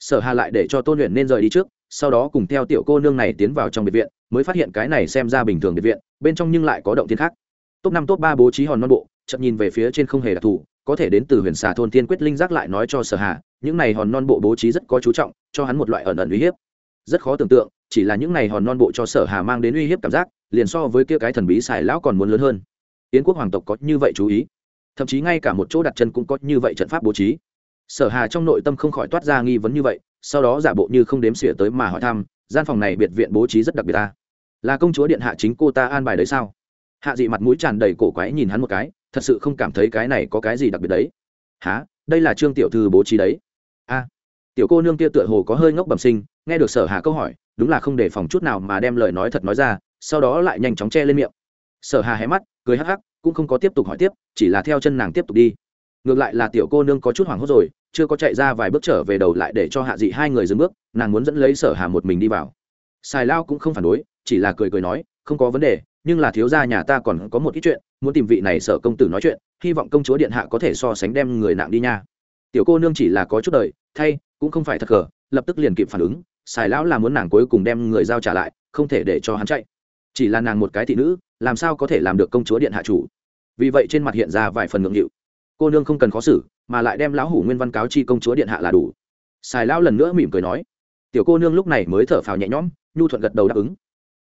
Sở hà lại để cho tôn luyện nên rời đi trước, sau đó cùng theo tiểu cô nương này tiến vào trong biệt viện, mới phát hiện cái này xem ra bình thường biệt viện, bên trong nhưng lại có động thiên khác. Top năm, top ba bố trí hòn non bộ, chậm nhìn về phía trên không hề đặc thù có thể đến từ huyền xà thôn tiên quyết linh giác lại nói cho sở hà, những này hòn non bộ bố trí rất có chú trọng, cho hắn một loại ẩn ẩn uy hiếp. Rất khó tưởng tượng, chỉ là những này hòn non bộ cho sở hà mang đến uy hiếp cảm giác, liền so với kia cái thần bí xài lão còn muốn lớn hơn. Yến quốc hoàng tộc có như vậy chú ý, thậm chí ngay cả một chỗ đặt chân cũng có như vậy trận pháp bố trí. Sở hà trong nội tâm không khỏi toát ra nghi vấn như vậy, sau đó giả bộ như không đếm xỉa tới mà hỏi thăm, gian phòng này biệt viện bố trí rất đặc biệt ta là công chúa điện hạ chính cô ta an bài đấy sao? Hạ dị mặt mũi tràn đầy cổ quái nhìn hắn một cái, thật sự không cảm thấy cái này có cái gì đặc biệt đấy. Há đây là trương tiểu thư bố trí đấy. A. Tiểu cô nương kia tựa hồ có hơi ngốc bẩm sinh, nghe được sở hà câu hỏi, đúng là không để phòng chút nào mà đem lời nói thật nói ra, sau đó lại nhanh chóng che lên miệng. Sở hà hé mắt, cười hắc hắc, cũng không có tiếp tục hỏi tiếp, chỉ là theo chân nàng tiếp tục đi. Ngược lại là tiểu cô nương có chút hoảng hốt rồi, chưa có chạy ra vài bước trở về đầu lại để cho hạ dị hai người dừng bước, nàng muốn dẫn lấy sở hà một mình đi vào. Xài lao cũng không phản đối, chỉ là cười cười nói, không có vấn đề nhưng là thiếu gia nhà ta còn có một ít chuyện, muốn tìm vị này sở công tử nói chuyện, hy vọng công chúa điện hạ có thể so sánh đem người nặng đi nha. Tiểu cô nương chỉ là có chút đời, thay, cũng không phải thật cờ lập tức liền kịp phản ứng, xài lão là muốn nàng cuối cùng đem người giao trả lại, không thể để cho hắn chạy. Chỉ là nàng một cái thị nữ, làm sao có thể làm được công chúa điện hạ chủ? Vì vậy trên mặt hiện ra vài phần ngượng nghịu. Cô nương không cần khó xử, mà lại đem lão hủ nguyên văn cáo chi công chúa điện hạ là đủ. Xài lão lần nữa mỉm cười nói. Tiểu cô nương lúc này mới thở phào nhẹ nhõm, nhu thuận gật đầu đáp ứng.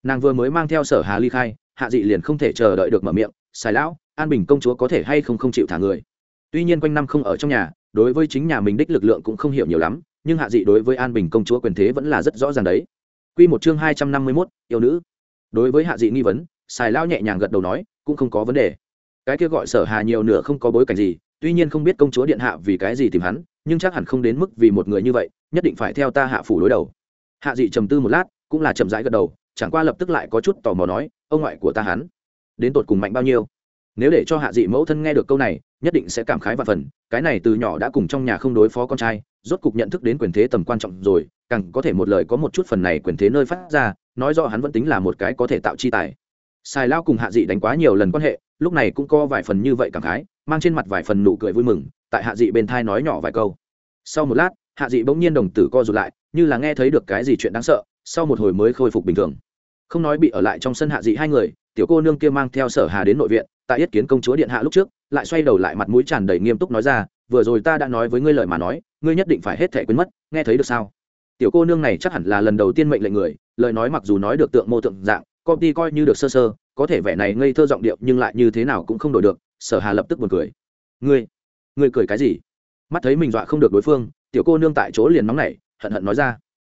Nàng vừa mới mang theo sở hà ly khai hạ dị liền không thể chờ đợi được mở miệng xài lão, an bình công chúa có thể hay không không chịu thả người? Tuy nhiên quanh năm không ở trong nhà, đối với chính nhà mình đích lực lượng cũng không hiểu nhiều lắm, nhưng hạ dị đối với an bình công chúa quyền thế vẫn là rất rõ ràng đấy. Q một chương hai trăm năm mươi mốt, yêu nữ. Đối với hạ dị nghi vấn xài lão nhẹ nhàng gật đầu nói, cũng không có vấn đề. Cái kia gọi sở hà nhiều nửa không có bối cảnh gì, tuy nhiên không biết công chúa điện hạ vì cái gì tìm hắn, nhưng chắc hẳn không đến mức vì một người như vậy, nhất định phải theo ta hạ phủ đối đầu. Hạ dị trầm tư một lát, cũng là chậm rãi gật đầu chẳng qua lập tức lại có chút tò mò nói, ông ngoại của ta hắn, đến tột cùng mạnh bao nhiêu? Nếu để cho hạ dị mẫu thân nghe được câu này, nhất định sẽ cảm khái và phần, cái này từ nhỏ đã cùng trong nhà không đối phó con trai, rốt cục nhận thức đến quyền thế tầm quan trọng rồi, càng có thể một lời có một chút phần này quyền thế nơi phát ra, nói rõ hắn vẫn tính là một cái có thể tạo chi tài. Xài lao cùng hạ dị đánh quá nhiều lần quan hệ, lúc này cũng có vài phần như vậy cảm khái, mang trên mặt vài phần nụ cười vui mừng, tại hạ dị bên thai nói nhỏ vài câu. Sau một lát, hạ dị bỗng nhiên đồng tử co rụt lại, như là nghe thấy được cái gì chuyện đáng sợ, sau một hồi mới khôi phục bình thường không nói bị ở lại trong sân hạ dị hai người, tiểu cô nương kia mang theo sở hà đến nội viện, tại yết kiến công chúa điện hạ lúc trước, lại xoay đầu lại mặt mũi tràn đầy nghiêm túc nói ra, vừa rồi ta đã nói với ngươi lời mà nói, ngươi nhất định phải hết thể quên mất, nghe thấy được sao? Tiểu cô nương này chắc hẳn là lần đầu tiên mệnh lệnh người, lời nói mặc dù nói được tượng mô tượng dạng công ty coi như được sơ sơ, có thể vẻ này ngây thơ giọng điệu nhưng lại như thế nào cũng không đổi được, sở hà lập tức buồn cười. Ngươi ngươi cười cái gì? Mắt thấy mình dọa không được đối phương, tiểu cô nương tại chỗ liền nóng nảy, hận hận nói ra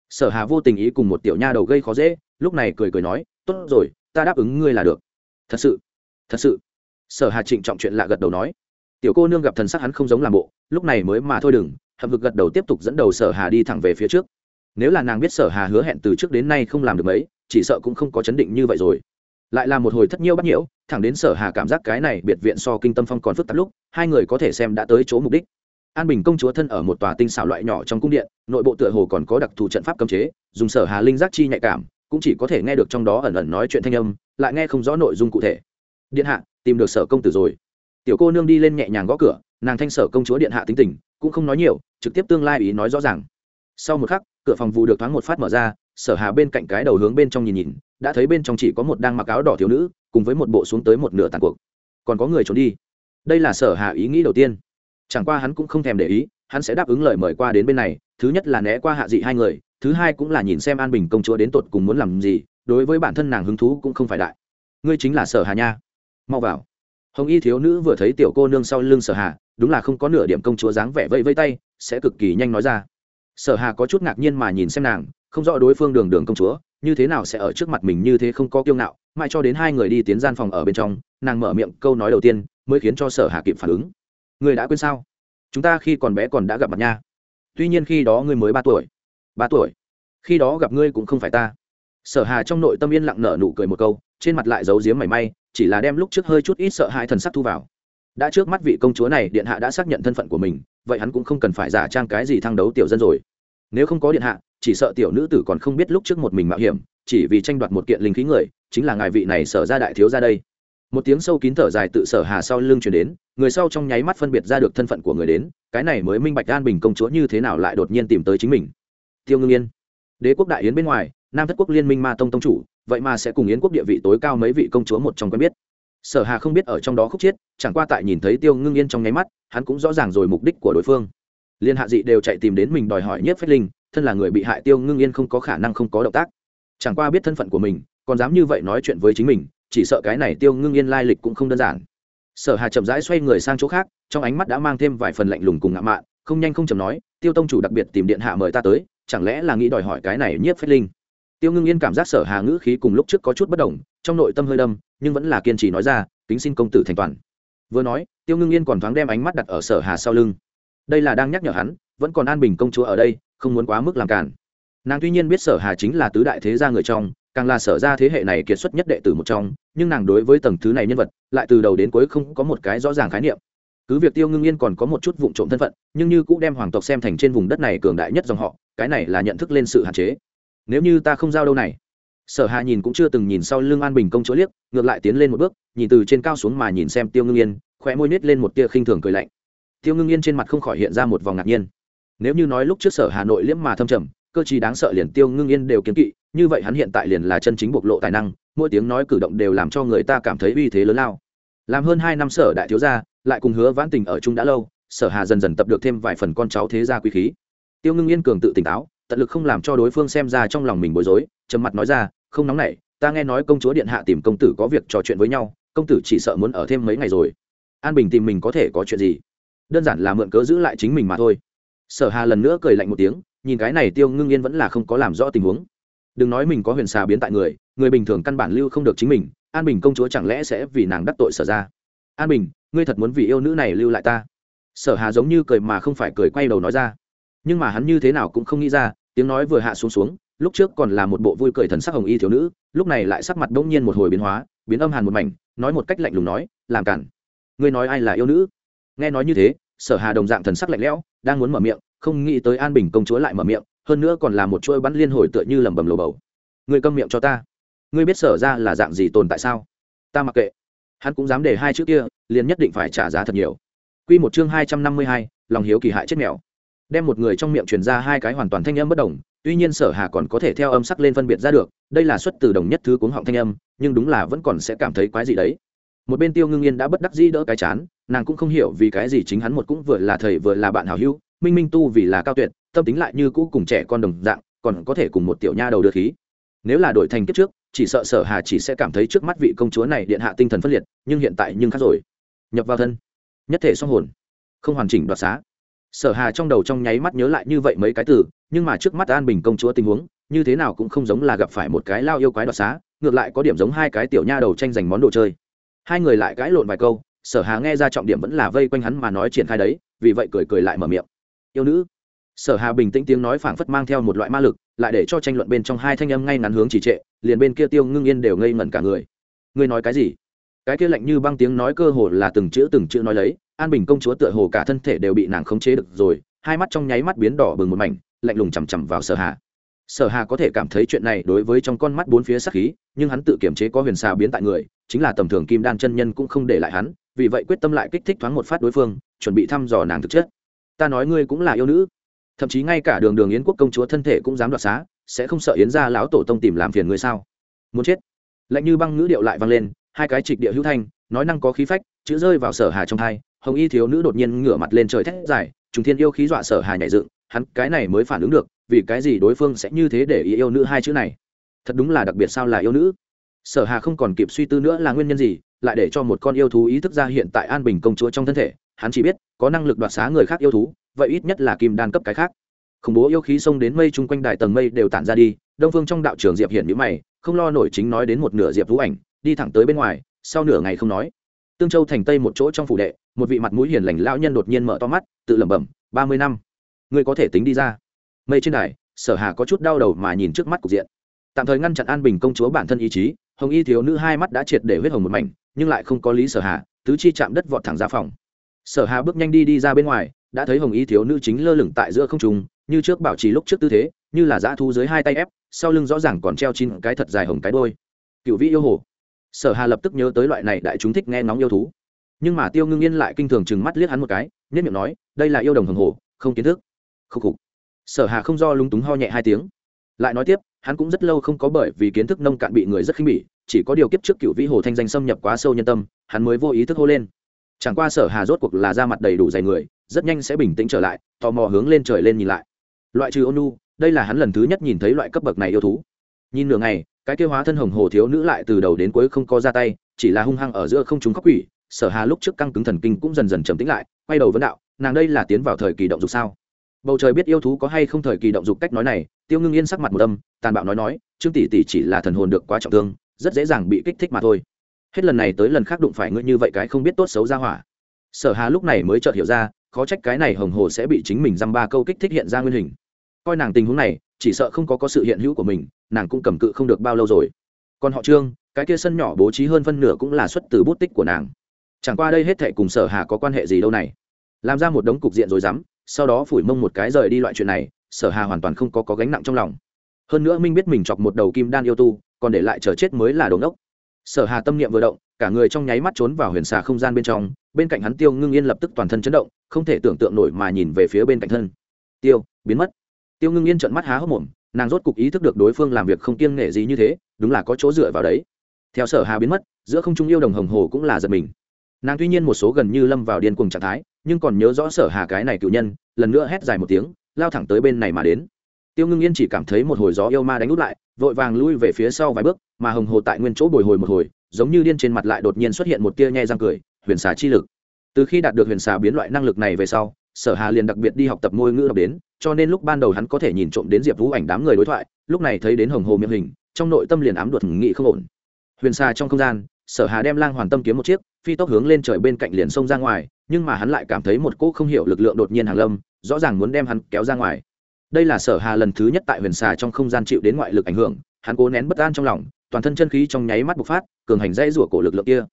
sở hà vô tình ý cùng một tiểu nha đầu gây khó dễ, lúc này cười cười nói, tốt rồi, ta đáp ứng ngươi là được. Thật sự? Thật sự? Sở hà trịnh trọng chuyện lạ gật đầu nói. Tiểu cô nương gặp thần sắc hắn không giống làm bộ, lúc này mới mà thôi đừng, hậm vực gật đầu tiếp tục dẫn đầu sở hà đi thẳng về phía trước. Nếu là nàng biết sở hà hứa hẹn từ trước đến nay không làm được mấy, chỉ sợ cũng không có chấn định như vậy rồi. Lại là một hồi thất nhiêu bắt nhiễu, thẳng đến sở hà cảm giác cái này biệt viện so kinh tâm phong còn phức tạp lúc, hai người có thể xem đã tới chỗ mục đích an bình công chúa thân ở một tòa tinh xảo loại nhỏ trong cung điện, nội bộ tựa hồ còn có đặc thù trận pháp cấm chế, dùng sở hà linh giác chi nhạy cảm, cũng chỉ có thể nghe được trong đó ẩn ẩn nói chuyện thanh âm, lại nghe không rõ nội dung cụ thể. Điện hạ, tìm được sở công tử rồi. Tiểu cô nương đi lên nhẹ nhàng gõ cửa, nàng thanh sở công chúa điện hạ tính tình, cũng không nói nhiều, trực tiếp tương lai ý nói rõ ràng. Sau một khắc, cửa phòng vụ được thoáng một phát mở ra, sở hà bên cạnh cái đầu hướng bên trong nhìn nhìn, đã thấy bên trong chỉ có một đang mặc áo đỏ thiếu nữ, cùng với một bộ xuống tới một nửa tàn cuộc. Còn có người trốn đi. Đây là sở hà ý nghĩ đầu tiên chẳng qua hắn cũng không thèm để ý, hắn sẽ đáp ứng lời mời qua đến bên này, thứ nhất là né qua hạ dị hai người, thứ hai cũng là nhìn xem an bình công chúa đến tột cùng muốn làm gì, đối với bản thân nàng hứng thú cũng không phải đại. Ngươi chính là sở hà nha. Mau vào. Hồng y thiếu nữ vừa thấy tiểu cô nương sau lưng sở hà, đúng là không có nửa điểm công chúa dáng vẻ vây vây tay, sẽ cực kỳ nhanh nói ra. Sở hà có chút ngạc nhiên mà nhìn xem nàng, không rõ đối phương đường đường công chúa, như thế nào sẽ ở trước mặt mình như thế không có kiêu ngạo, mãi cho đến hai người đi tiến gian phòng ở bên trong, nàng mở miệng câu nói đầu tiên, mới khiến cho sở hà kịp phản ứng người đã quên sao? Chúng ta khi còn bé còn đã gặp mặt nha. Tuy nhiên khi đó ngươi mới ba tuổi. Ba tuổi? Khi đó gặp ngươi cũng không phải ta. Sở hà trong nội tâm yên lặng nở nụ cười một câu, trên mặt lại giấu giếm mảy may, chỉ là đem lúc trước hơi chút ít sợ hãi thần sắc thu vào. Đã trước mắt vị công chúa này, điện hạ đã xác nhận thân phận của mình, vậy hắn cũng không cần phải giả trang cái gì thăng đấu tiểu dân rồi. Nếu không có điện hạ, chỉ sợ tiểu nữ tử còn không biết lúc trước một mình mạo hiểm, chỉ vì tranh đoạt một kiện linh khí người, chính là ngài vị này sở ra đại thiếu ra đây một tiếng sâu kín thở dài tự sở hà sau lưng chuyển đến, người sau trong nháy mắt phân biệt ra được thân phận của người đến, cái này mới minh bạch an bình công chúa như thế nào lại đột nhiên tìm tới chính mình. Tiêu ngưng yên, đế quốc đại yến bên ngoài, nam thất quốc liên minh ma tông tông chủ, vậy mà sẽ cùng yến quốc địa vị tối cao mấy vị công chúa một trong quen biết. Sở hà không biết ở trong đó khúc chiết, chẳng qua tại nhìn thấy tiêu ngưng yên trong nháy mắt, hắn cũng rõ ràng rồi mục đích của đối phương. Liên hạ dị đều chạy tìm đến mình đòi hỏi nhất phách linh, thân là người bị hại tiêu ngưng yên không có khả năng không có động tác. Chẳng qua biết thân phận của mình, còn dám như vậy nói chuyện với chính mình chỉ sợ cái này tiêu ngưng yên lai lịch cũng không đơn giản. Sở hà chậm rãi xoay người sang chỗ khác, trong ánh mắt đã mang thêm vài phần lạnh lùng cùng ngạo mạn, không nhanh không chậm nói, tiêu tông chủ đặc biệt tìm điện hạ mời ta tới, chẳng lẽ là nghĩ đòi hỏi cái này nhiếp phách linh? Tiêu ngưng yên cảm giác sở hà ngữ khí cùng lúc trước có chút bất đồng, trong nội tâm hơi đâm, nhưng vẫn là kiên trì nói ra, kính xin công tử thành toàn. Vừa nói, tiêu ngưng yên còn thoáng đem ánh mắt đặt ở sở hà sau lưng. Đây là đang nhắc nhở hắn, vẫn còn an bình công chúa ở đây, không muốn quá mức làm cản nàng tuy nhiên biết sở hà chính là tứ đại thế gia người trong càng là sở ra thế hệ này kiệt xuất nhất đệ tử một trong, nhưng nàng đối với tầng thứ này nhân vật, lại từ đầu đến cuối không có một cái rõ ràng khái niệm. Cứ việc tiêu ngưng yên còn có một chút vụ trộm thân phận, nhưng như cũng đem hoàng tộc xem thành trên vùng đất này cường đại nhất dòng họ, cái này là nhận thức lên sự hạn chế. Nếu như ta không giao đâu này. Sở hà nhìn cũng chưa từng nhìn sau lưng an bình công chúa liếc, ngược lại tiến lên một bước, nhìn từ trên cao xuống mà nhìn xem tiêu ngưng yên, khóe môi nít lên một tia khinh thường cười lạnh. Tiêu ngưng yên trên mặt không khỏi hiện ra một vòng ngạc nhiên. Nếu như nói lúc trước sở hà nội liễm mà thâm trầm, cơ chí đáng sợ liền tiêu ngưng yên đều kiến kỵ như vậy hắn hiện tại liền là chân chính bộc lộ tài năng, mỗi tiếng nói cử động đều làm cho người ta cảm thấy uy thế lớn lao. Làm hơn hai năm sở đại thiếu gia, lại cùng hứa vãn tình ở chung đã lâu, sở hà dần dần tập được thêm vài phần con cháu thế gia quý khí. Tiêu ngưng yên cường tự tỉnh táo, tận lực không làm cho đối phương xem ra trong lòng mình bối rối, trầm mặt nói ra, không nóng nảy, ta nghe nói công chúa điện hạ tìm công tử có việc trò chuyện với nhau, công tử chỉ sợ muốn ở thêm mấy ngày rồi. An bình tìm mình có thể có chuyện gì? Đơn giản là mượn cớ giữ lại chính mình mà thôi. Sở hà lần nữa cười lạnh một tiếng, nhìn cái này tiêu ngưng yên vẫn là không có làm rõ tình huống đừng nói mình có huyền xà biến tại người người bình thường căn bản lưu không được chính mình, an bình công chúa chẳng lẽ sẽ vì nàng đắc tội sở ra? An bình, ngươi thật muốn vì yêu nữ này lưu lại ta? Sở hà giống như cười mà không phải cười quay đầu nói ra. Nhưng mà hắn như thế nào cũng không nghĩ ra, tiếng nói vừa hạ xuống xuống, lúc trước còn là một bộ vui cười thần sắc hồng y thiếu nữ, lúc này lại sắc mặt đông nhiên một hồi biến hóa, biến âm hàn một mảnh, nói một cách lạnh lùng nói, làm cản. Ngươi nói ai là yêu nữ? Nghe nói như thế, sở hà đồng dạng thần sắc lạnh lẽo, đang muốn mở miệng, không nghĩ tới an bình công chúa lại mở miệng hơn nữa còn là một chuỗi bắn liên hồi tựa như lẩm bẩm lồ bầu. Ngươi câm miệng cho ta. Ngươi biết sở ra là dạng gì tồn tại sao? Ta mặc kệ. Hắn cũng dám để hai chữ kia liền nhất định phải trả giá thật nhiều. Quy một chương hai trăm năm mươi hai, lòng hiếu kỳ hại chết mèo. Đem một người trong miệng truyền ra hai cái hoàn toàn thanh âm bất đồng, tuy nhiên Sở Hà còn có thể theo âm sắc lên phân biệt ra được, đây là xuất từ đồng nhất thứ cuống họng thanh âm, nhưng đúng là vẫn còn sẽ cảm thấy quái gì đấy. Một bên Tiêu Ngưng Yên đã bất đắc dĩ đỡ cái chán, nàng cũng không hiểu vì cái gì chính hắn một cũng vừa là thầy vừa là bạn hảo hữu, minh minh tu vì là cao tuyệt, tâm tính lại như cũ cùng trẻ con đồng dạng, còn có thể cùng một tiểu nha đầu đưa khí. Nếu là đổi thành kiếp trước, chỉ sợ Sở Hà chỉ sẽ cảm thấy trước mắt vị công chúa này điện hạ tinh thần phân liệt, nhưng hiện tại nhưng khác rồi. Nhập vào thân. Nhất thể song hồn. Không hoàn chỉnh đoạt xá. Sở hà trong đầu trong nháy mắt nhớ lại như vậy mấy cái từ nhưng mà trước mắt an bình công chúa tình huống như thế nào cũng không giống là gặp phải một cái lao yêu quái đoạt xá ngược lại có điểm giống hai cái tiểu nha đầu tranh giành món đồ chơi. Hai người lại cãi lộn vài câu sở hà nghe ra trọng điểm vẫn là vây quanh hắn mà nói triển khai đấy vì vậy cười cười lại mở miệng. Yêu nữ sở hà bình tĩnh tiếng nói phảng phất mang theo một loại ma lực, lại để cho tranh luận bên trong hai thanh âm ngay ngắn hướng chỉ trệ, liền bên kia tiêu ngưng yên đều ngây ngẩn cả người. Ngươi nói cái gì? Cái kia lạnh như băng tiếng nói cơ hồ là từng chữ từng chữ nói lấy, an bình công chúa tựa hồ cả thân thể đều bị nàng khống chế được rồi, hai mắt trong nháy mắt biến đỏ bừng một mảnh, lạnh lùng chằm chằm vào sở hà. Sở hà có thể cảm thấy chuyện này đối với trong con mắt bốn phía sắc khí, nhưng hắn tự kiểm chế có huyền xà biến tại người, chính là tầm thường kim đan chân nhân cũng không để lại hắn, vì vậy quyết tâm lại kích thích thoáng một phát đối phương, chuẩn bị thăm dò nàng thực chất. Ta nói ngươi cũng là yêu nữ thậm chí ngay cả đường đường yến quốc công chúa thân thể cũng dám đoạt xá, sẽ không sợ yến ra lão tổ tông tìm làm phiền người sao? Muốn chết. Lạnh như băng ngữ điệu lại vang lên, hai cái trịch địa hữu thanh, nói năng có khí phách, chữ rơi vào sở hà trong hai, hồng y thiếu nữ đột nhiên ngửa mặt lên trời thét dài, trùng thiên yêu khí dọa sở hà nhảy dựng, hắn cái này mới phản ứng được, vì cái gì đối phương sẽ như thế để ý yêu nữ hai chữ này? Thật đúng là đặc biệt sao là yêu nữ? Sở hà không còn kịp suy tư nữa là nguyên nhân gì, lại để cho một con yêu thú ý thức ra hiện tại an bình công chúa trong thân thể, hắn chỉ biết, có năng lực đoạt xá người khác yêu thú vậy ít nhất là kim đan cấp cái khác. Khủng bố yêu khí xông đến mây chung quanh đại tầng mây đều tản ra đi, đông phương trong đạo trường diệp hiển nhữ mày, không lo nổi chính nói đến một nửa diệp vũ ảnh, đi thẳng tới bên ngoài, sau nửa ngày không nói. Tương châu thành tây một chỗ trong phủ đệ, một vị mặt mũi hiền lành lão nhân đột nhiên mở to mắt, tự lẩm bẩm, ba mươi năm. Ngươi có thể tính đi ra. Mây trên đài, sở hà có chút đau đầu mà nhìn trước mắt cục diện. Tạm thời ngăn chặn an bình công chúa bản thân ý chí, hồng y thiếu nữ hai mắt đã triệt để huyết hồng một mảnh, nhưng lại không có lý sở hà, tứ chi chạm đất vọt thẳng ra phòng. Sở hà bước nhanh đi đi ra bên ngoài đã thấy hồng y thiếu nữ chính lơ lửng tại giữa không trung, như trước bảo trì lúc trước tư thế, như là dã thu dưới hai tay ép, sau lưng rõ ràng còn treo chín cái thật dài hồng cái đôi cựu vĩ yêu hồ. Sở hà lập tức nhớ tới loại này đại chúng thích nghe ngóng yêu thú. Nhưng mà tiêu ngưng yên lại kinh thường chừng mắt liếc hắn một cái nhất miệng nói, đây là yêu đồng hồng hồ, không kiến thức. Khúc khục. Sở hà không do lúng túng ho nhẹ hai tiếng. Lại nói tiếp, hắn cũng rất lâu không có bởi vì kiến thức nông cạn bị người rất khinh bỉ, chỉ có điều kiếp trước cựu vĩ hồ thanh danh xâm nhập quá sâu nhân tâm, hắn mới vô ý thức hô lên chẳng qua sở hà rốt cuộc là ra mặt đầy đủ dày người, rất nhanh sẽ bình tĩnh trở lại, tò mò hướng lên trời lên nhìn lại. Loại trừ ônu đây là hắn lần thứ nhất nhìn thấy loại cấp bậc này yêu thú. Nhìn nửa ngày, cái kêu hóa thân hồng hồ thiếu nữ lại từ đầu đến cuối không có ra tay, chỉ là hung hăng ở giữa không chúng khóc quỷ, sở hà lúc trước căng cứng thần kinh cũng dần dần trầm tĩnh lại, quay đầu vấn đạo, nàng đây là tiến vào thời kỳ động dục sao? Bầu trời biết yêu thú có hay không thời kỳ động dục cách nói này, tiêu ngưng yên sắc mặt một âm, tàn bạo nói nói, trương tỷ tỷ chỉ là thần hồn được quá trọng thương, rất dễ dàng bị kích thích mà thôi hết lần này tới lần khác đụng phải ngươi như vậy cái không biết tốt xấu ra hỏa. Sở hà lúc này mới chợt hiểu ra, khó trách cái này hồng hồ sẽ bị chính mình dăm ba câu kích thích hiện ra nguyên hình. Coi nàng tình huống này, chỉ sợ không có có sự hiện hữu của mình, nàng cũng cầm cự không được bao lâu rồi. Còn họ trương, cái kia sân nhỏ bố trí hơn phân nửa cũng là xuất từ bút tích của nàng. Chẳng qua đây hết thệ cùng sở hà có quan hệ gì đâu này. Làm ra một đống cục diện rồi dám, sau đó phủi mông một cái rời đi loại chuyện này, sở hà hoàn toàn không có có gánh nặng trong lòng. Hơn nữa minh biết mình chọc một đầu kim đan yêu tu, còn để lại chờ chết mới là đống ốc sở hà tâm niệm vừa động, cả người trong nháy mắt trốn vào huyền xà không gian bên trong, bên cạnh hắn tiêu ngưng yên lập tức toàn thân chấn động, không thể tưởng tượng nổi mà nhìn về phía bên cạnh thân. Tiêu, biến mất. Tiêu ngưng yên trợn mắt há hốc mồm, nàng rốt cục ý thức được đối phương làm việc không kiêng nghệ gì như thế, đúng là có chỗ dựa vào đấy. Theo sở hà biến mất, giữa không trung yêu đồng hồng hồ cũng là giật mình. Nàng tuy nhiên một số gần như lâm vào điên cuồng trạng thái, nhưng còn nhớ rõ sở hà cái này cựu nhân, lần nữa hét dài một tiếng, lao thẳng tới bên này mà đến tiêu ngưng yên chỉ cảm thấy một hồi gió yêu ma đánh út lại, vội vàng lui về phía sau vài bước, mà hồng hồ tại nguyên chỗ bồi hồi một hồi, giống như điên trên mặt lại đột nhiên xuất hiện một tia nhe răng cười, huyền xà chi lực. Từ khi đạt được huyền xà biến loại năng lực này về sau, sở hà liền đặc biệt đi học tập ngôn ngữ đọc đến, cho nên lúc ban đầu hắn có thể nhìn trộm đến diệp vũ ảnh đám người đối thoại, lúc này thấy đến hồng hồ miệng hình, trong nội tâm liền ám đột nghị không ổn. Huyền xà trong không gian, sở hà đem lang hoàn tâm kiếm một chiếc, phi tốc hướng lên trời bên cạnh liền sông ra ngoài, nhưng mà hắn lại cảm thấy một cỗ không hiểu lực lượng đột nhiên hàng lâm, rõ ràng muốn đem hắn kéo ra ngoài đây là sở hà lần thứ nhất tại huyền xà trong không gian chịu đến ngoại lực ảnh hưởng, hắn cố nén bất an trong lòng, toàn thân chân khí trong nháy mắt bộc phát, cường hành dây rủa cổ lực lượng kia.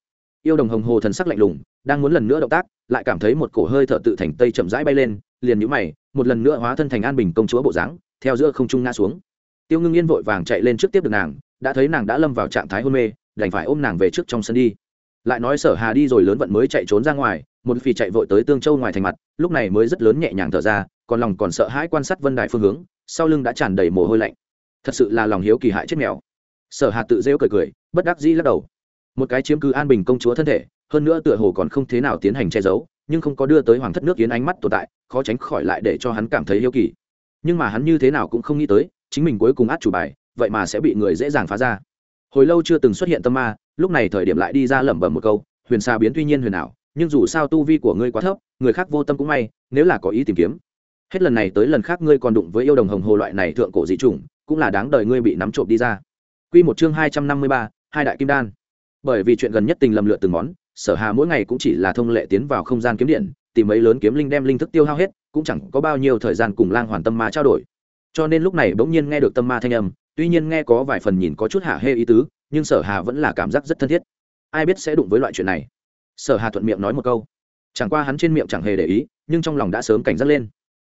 Yêu đồng hồng hồ thần sắc lạnh lùng, đang muốn lần nữa động tác, lại cảm thấy một cổ hơi thở tự thành tây chậm rãi bay lên, liền nhũ mày, một lần nữa hóa thân thành an bình công chúa bộ dáng, theo giữa không trung ngã xuống. Tiêu ngưng yên vội vàng chạy lên trước tiếp được nàng, đã thấy nàng đã lâm vào trạng thái hôn mê, đành phải ôm nàng về trước trong sân đi. Lại nói sở hà đi rồi lớn vận mới chạy trốn ra ngoài, một phi chạy vội tới tương châu ngoài thành mặt, lúc này mới rất lớn nhẹ nhàng thở ra còn lòng còn sợ hãi quan sát vân đài phương hướng, sau lưng đã tràn đầy mồ hôi lạnh. Thật sự là lòng hiếu kỳ hại chết mèo. Sở hà tự rêu cười cười, bất đắc dĩ lắc đầu. Một cái chiếm cứ an bình công chúa thân thể, hơn nữa tựa hồ còn không thế nào tiến hành che giấu, nhưng không có đưa tới hoàng thất nước yến ánh mắt tồn tại, khó tránh khỏi lại để cho hắn cảm thấy hiếu kỳ. Nhưng mà hắn như thế nào cũng không nghĩ tới, chính mình cuối cùng át chủ bài, vậy mà sẽ bị người dễ dàng phá ra. Hồi lâu chưa từng xuất hiện tâm ma, lúc này thời điểm lại đi ra lẩm bẩm một câu, huyền xa biến tuy nhiên huyền ảo, nhưng dù sao tu vi của ngươi quá thấp, người khác vô tâm cũng may, nếu là có ý tìm kiếm hết lần này tới lần khác ngươi còn đụng với yêu đồng hồng hồ loại này thượng cổ dị chủng cũng là đáng đời ngươi bị nắm trộm đi ra Quy một chương hai trăm năm mươi ba, hai đại kim đan. Bởi vì chuyện gần nhất tình lầm lựa từng món, Sở Hà mỗi ngày cũng chỉ là thông lệ tiến vào không gian kiếm điện, tìm mấy lớn kiếm linh đem linh thức tiêu hao hết, cũng chẳng có bao nhiêu thời gian cùng Lang Hoàn Tâm Ma trao đổi. Cho nên lúc này bỗng nhiên nghe được tâm ma thanh âm, tuy nhiên nghe có vài phần nhìn có chút hạ hê ý tứ, nhưng Sở Hà vẫn là cảm giác rất thân thiết. Ai biết sẽ đụng với loại chuyện này. Sở Hà thuận miệng nói một câu. Chẳng qua hắn trên miệng chẳng hề để ý, nhưng trong lòng đã sớm cảnh giác lên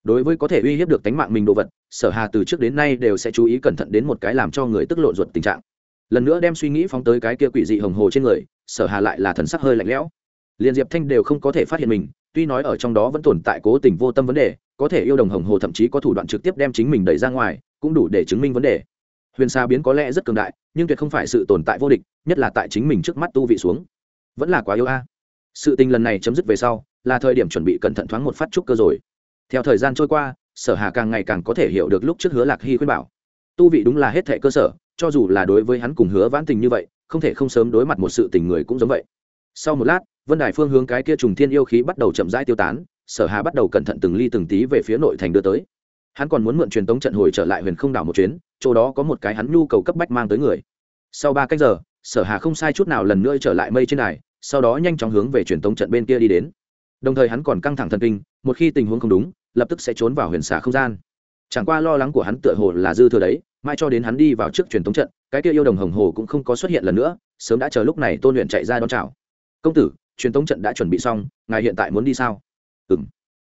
đối với có thể uy hiếp được tính mạng mình đồ vật, sở hà từ trước đến nay đều sẽ chú ý cẩn thận đến một cái làm cho người tức lộn ruột tình trạng. Lần nữa đem suy nghĩ phóng tới cái kia quỷ dị hồng hồ trên người, sở hà lại là thần sắc hơi lạnh lẽo. Liền diệp thanh đều không có thể phát hiện mình, tuy nói ở trong đó vẫn tồn tại cố tình vô tâm vấn đề, có thể yêu đồng hồng hồ thậm chí có thủ đoạn trực tiếp đem chính mình đẩy ra ngoài, cũng đủ để chứng minh vấn đề. Huyền xa biến có lẽ rất cường đại, nhưng tuyệt không phải sự tồn tại vô địch, nhất là tại chính mình trước mắt tu vị xuống. Vẫn là quá yêu a. Sự tình lần này chấm dứt về sau, là thời điểm chuẩn bị cẩn thận thoáng một phát trúc cơ rồi theo thời gian trôi qua, sở hà càng ngày càng có thể hiểu được lúc trước hứa lạc hy khuyên bảo. Tu vị đúng là hết thệ cơ sở, cho dù là đối với hắn cùng hứa vãn tình như vậy, không thể không sớm đối mặt một sự tình người cũng giống vậy. Sau một lát, vân đài phương hướng cái kia trùng thiên yêu khí bắt đầu chậm rãi tiêu tán, sở hà bắt đầu cẩn thận từng ly từng tí về phía nội thành đưa tới. Hắn còn muốn mượn truyền tống trận hồi trở lại huyền không đảo một chuyến, chỗ đó có một cái hắn nhu cầu cấp bách mang tới người. Sau ba cách giờ, sở hà không sai chút nào lần nữa trở lại mây trên đài, sau đó nhanh chóng hướng về truyền tống trận bên kia đi đến đồng thời hắn còn căng thẳng thần kinh, một khi tình huống không đúng, lập tức sẽ trốn vào huyền xả không gian. Chẳng qua lo lắng của hắn tựa hồ là dư thừa đấy, mai cho đến hắn đi vào trước truyền thống trận, cái kia yêu đồng hồng hồ cũng không có xuất hiện lần nữa, sớm đã chờ lúc này tôn luyện chạy ra đón chào. Công tử, truyền thống trận đã chuẩn bị xong, ngài hiện tại muốn đi sao? Ừng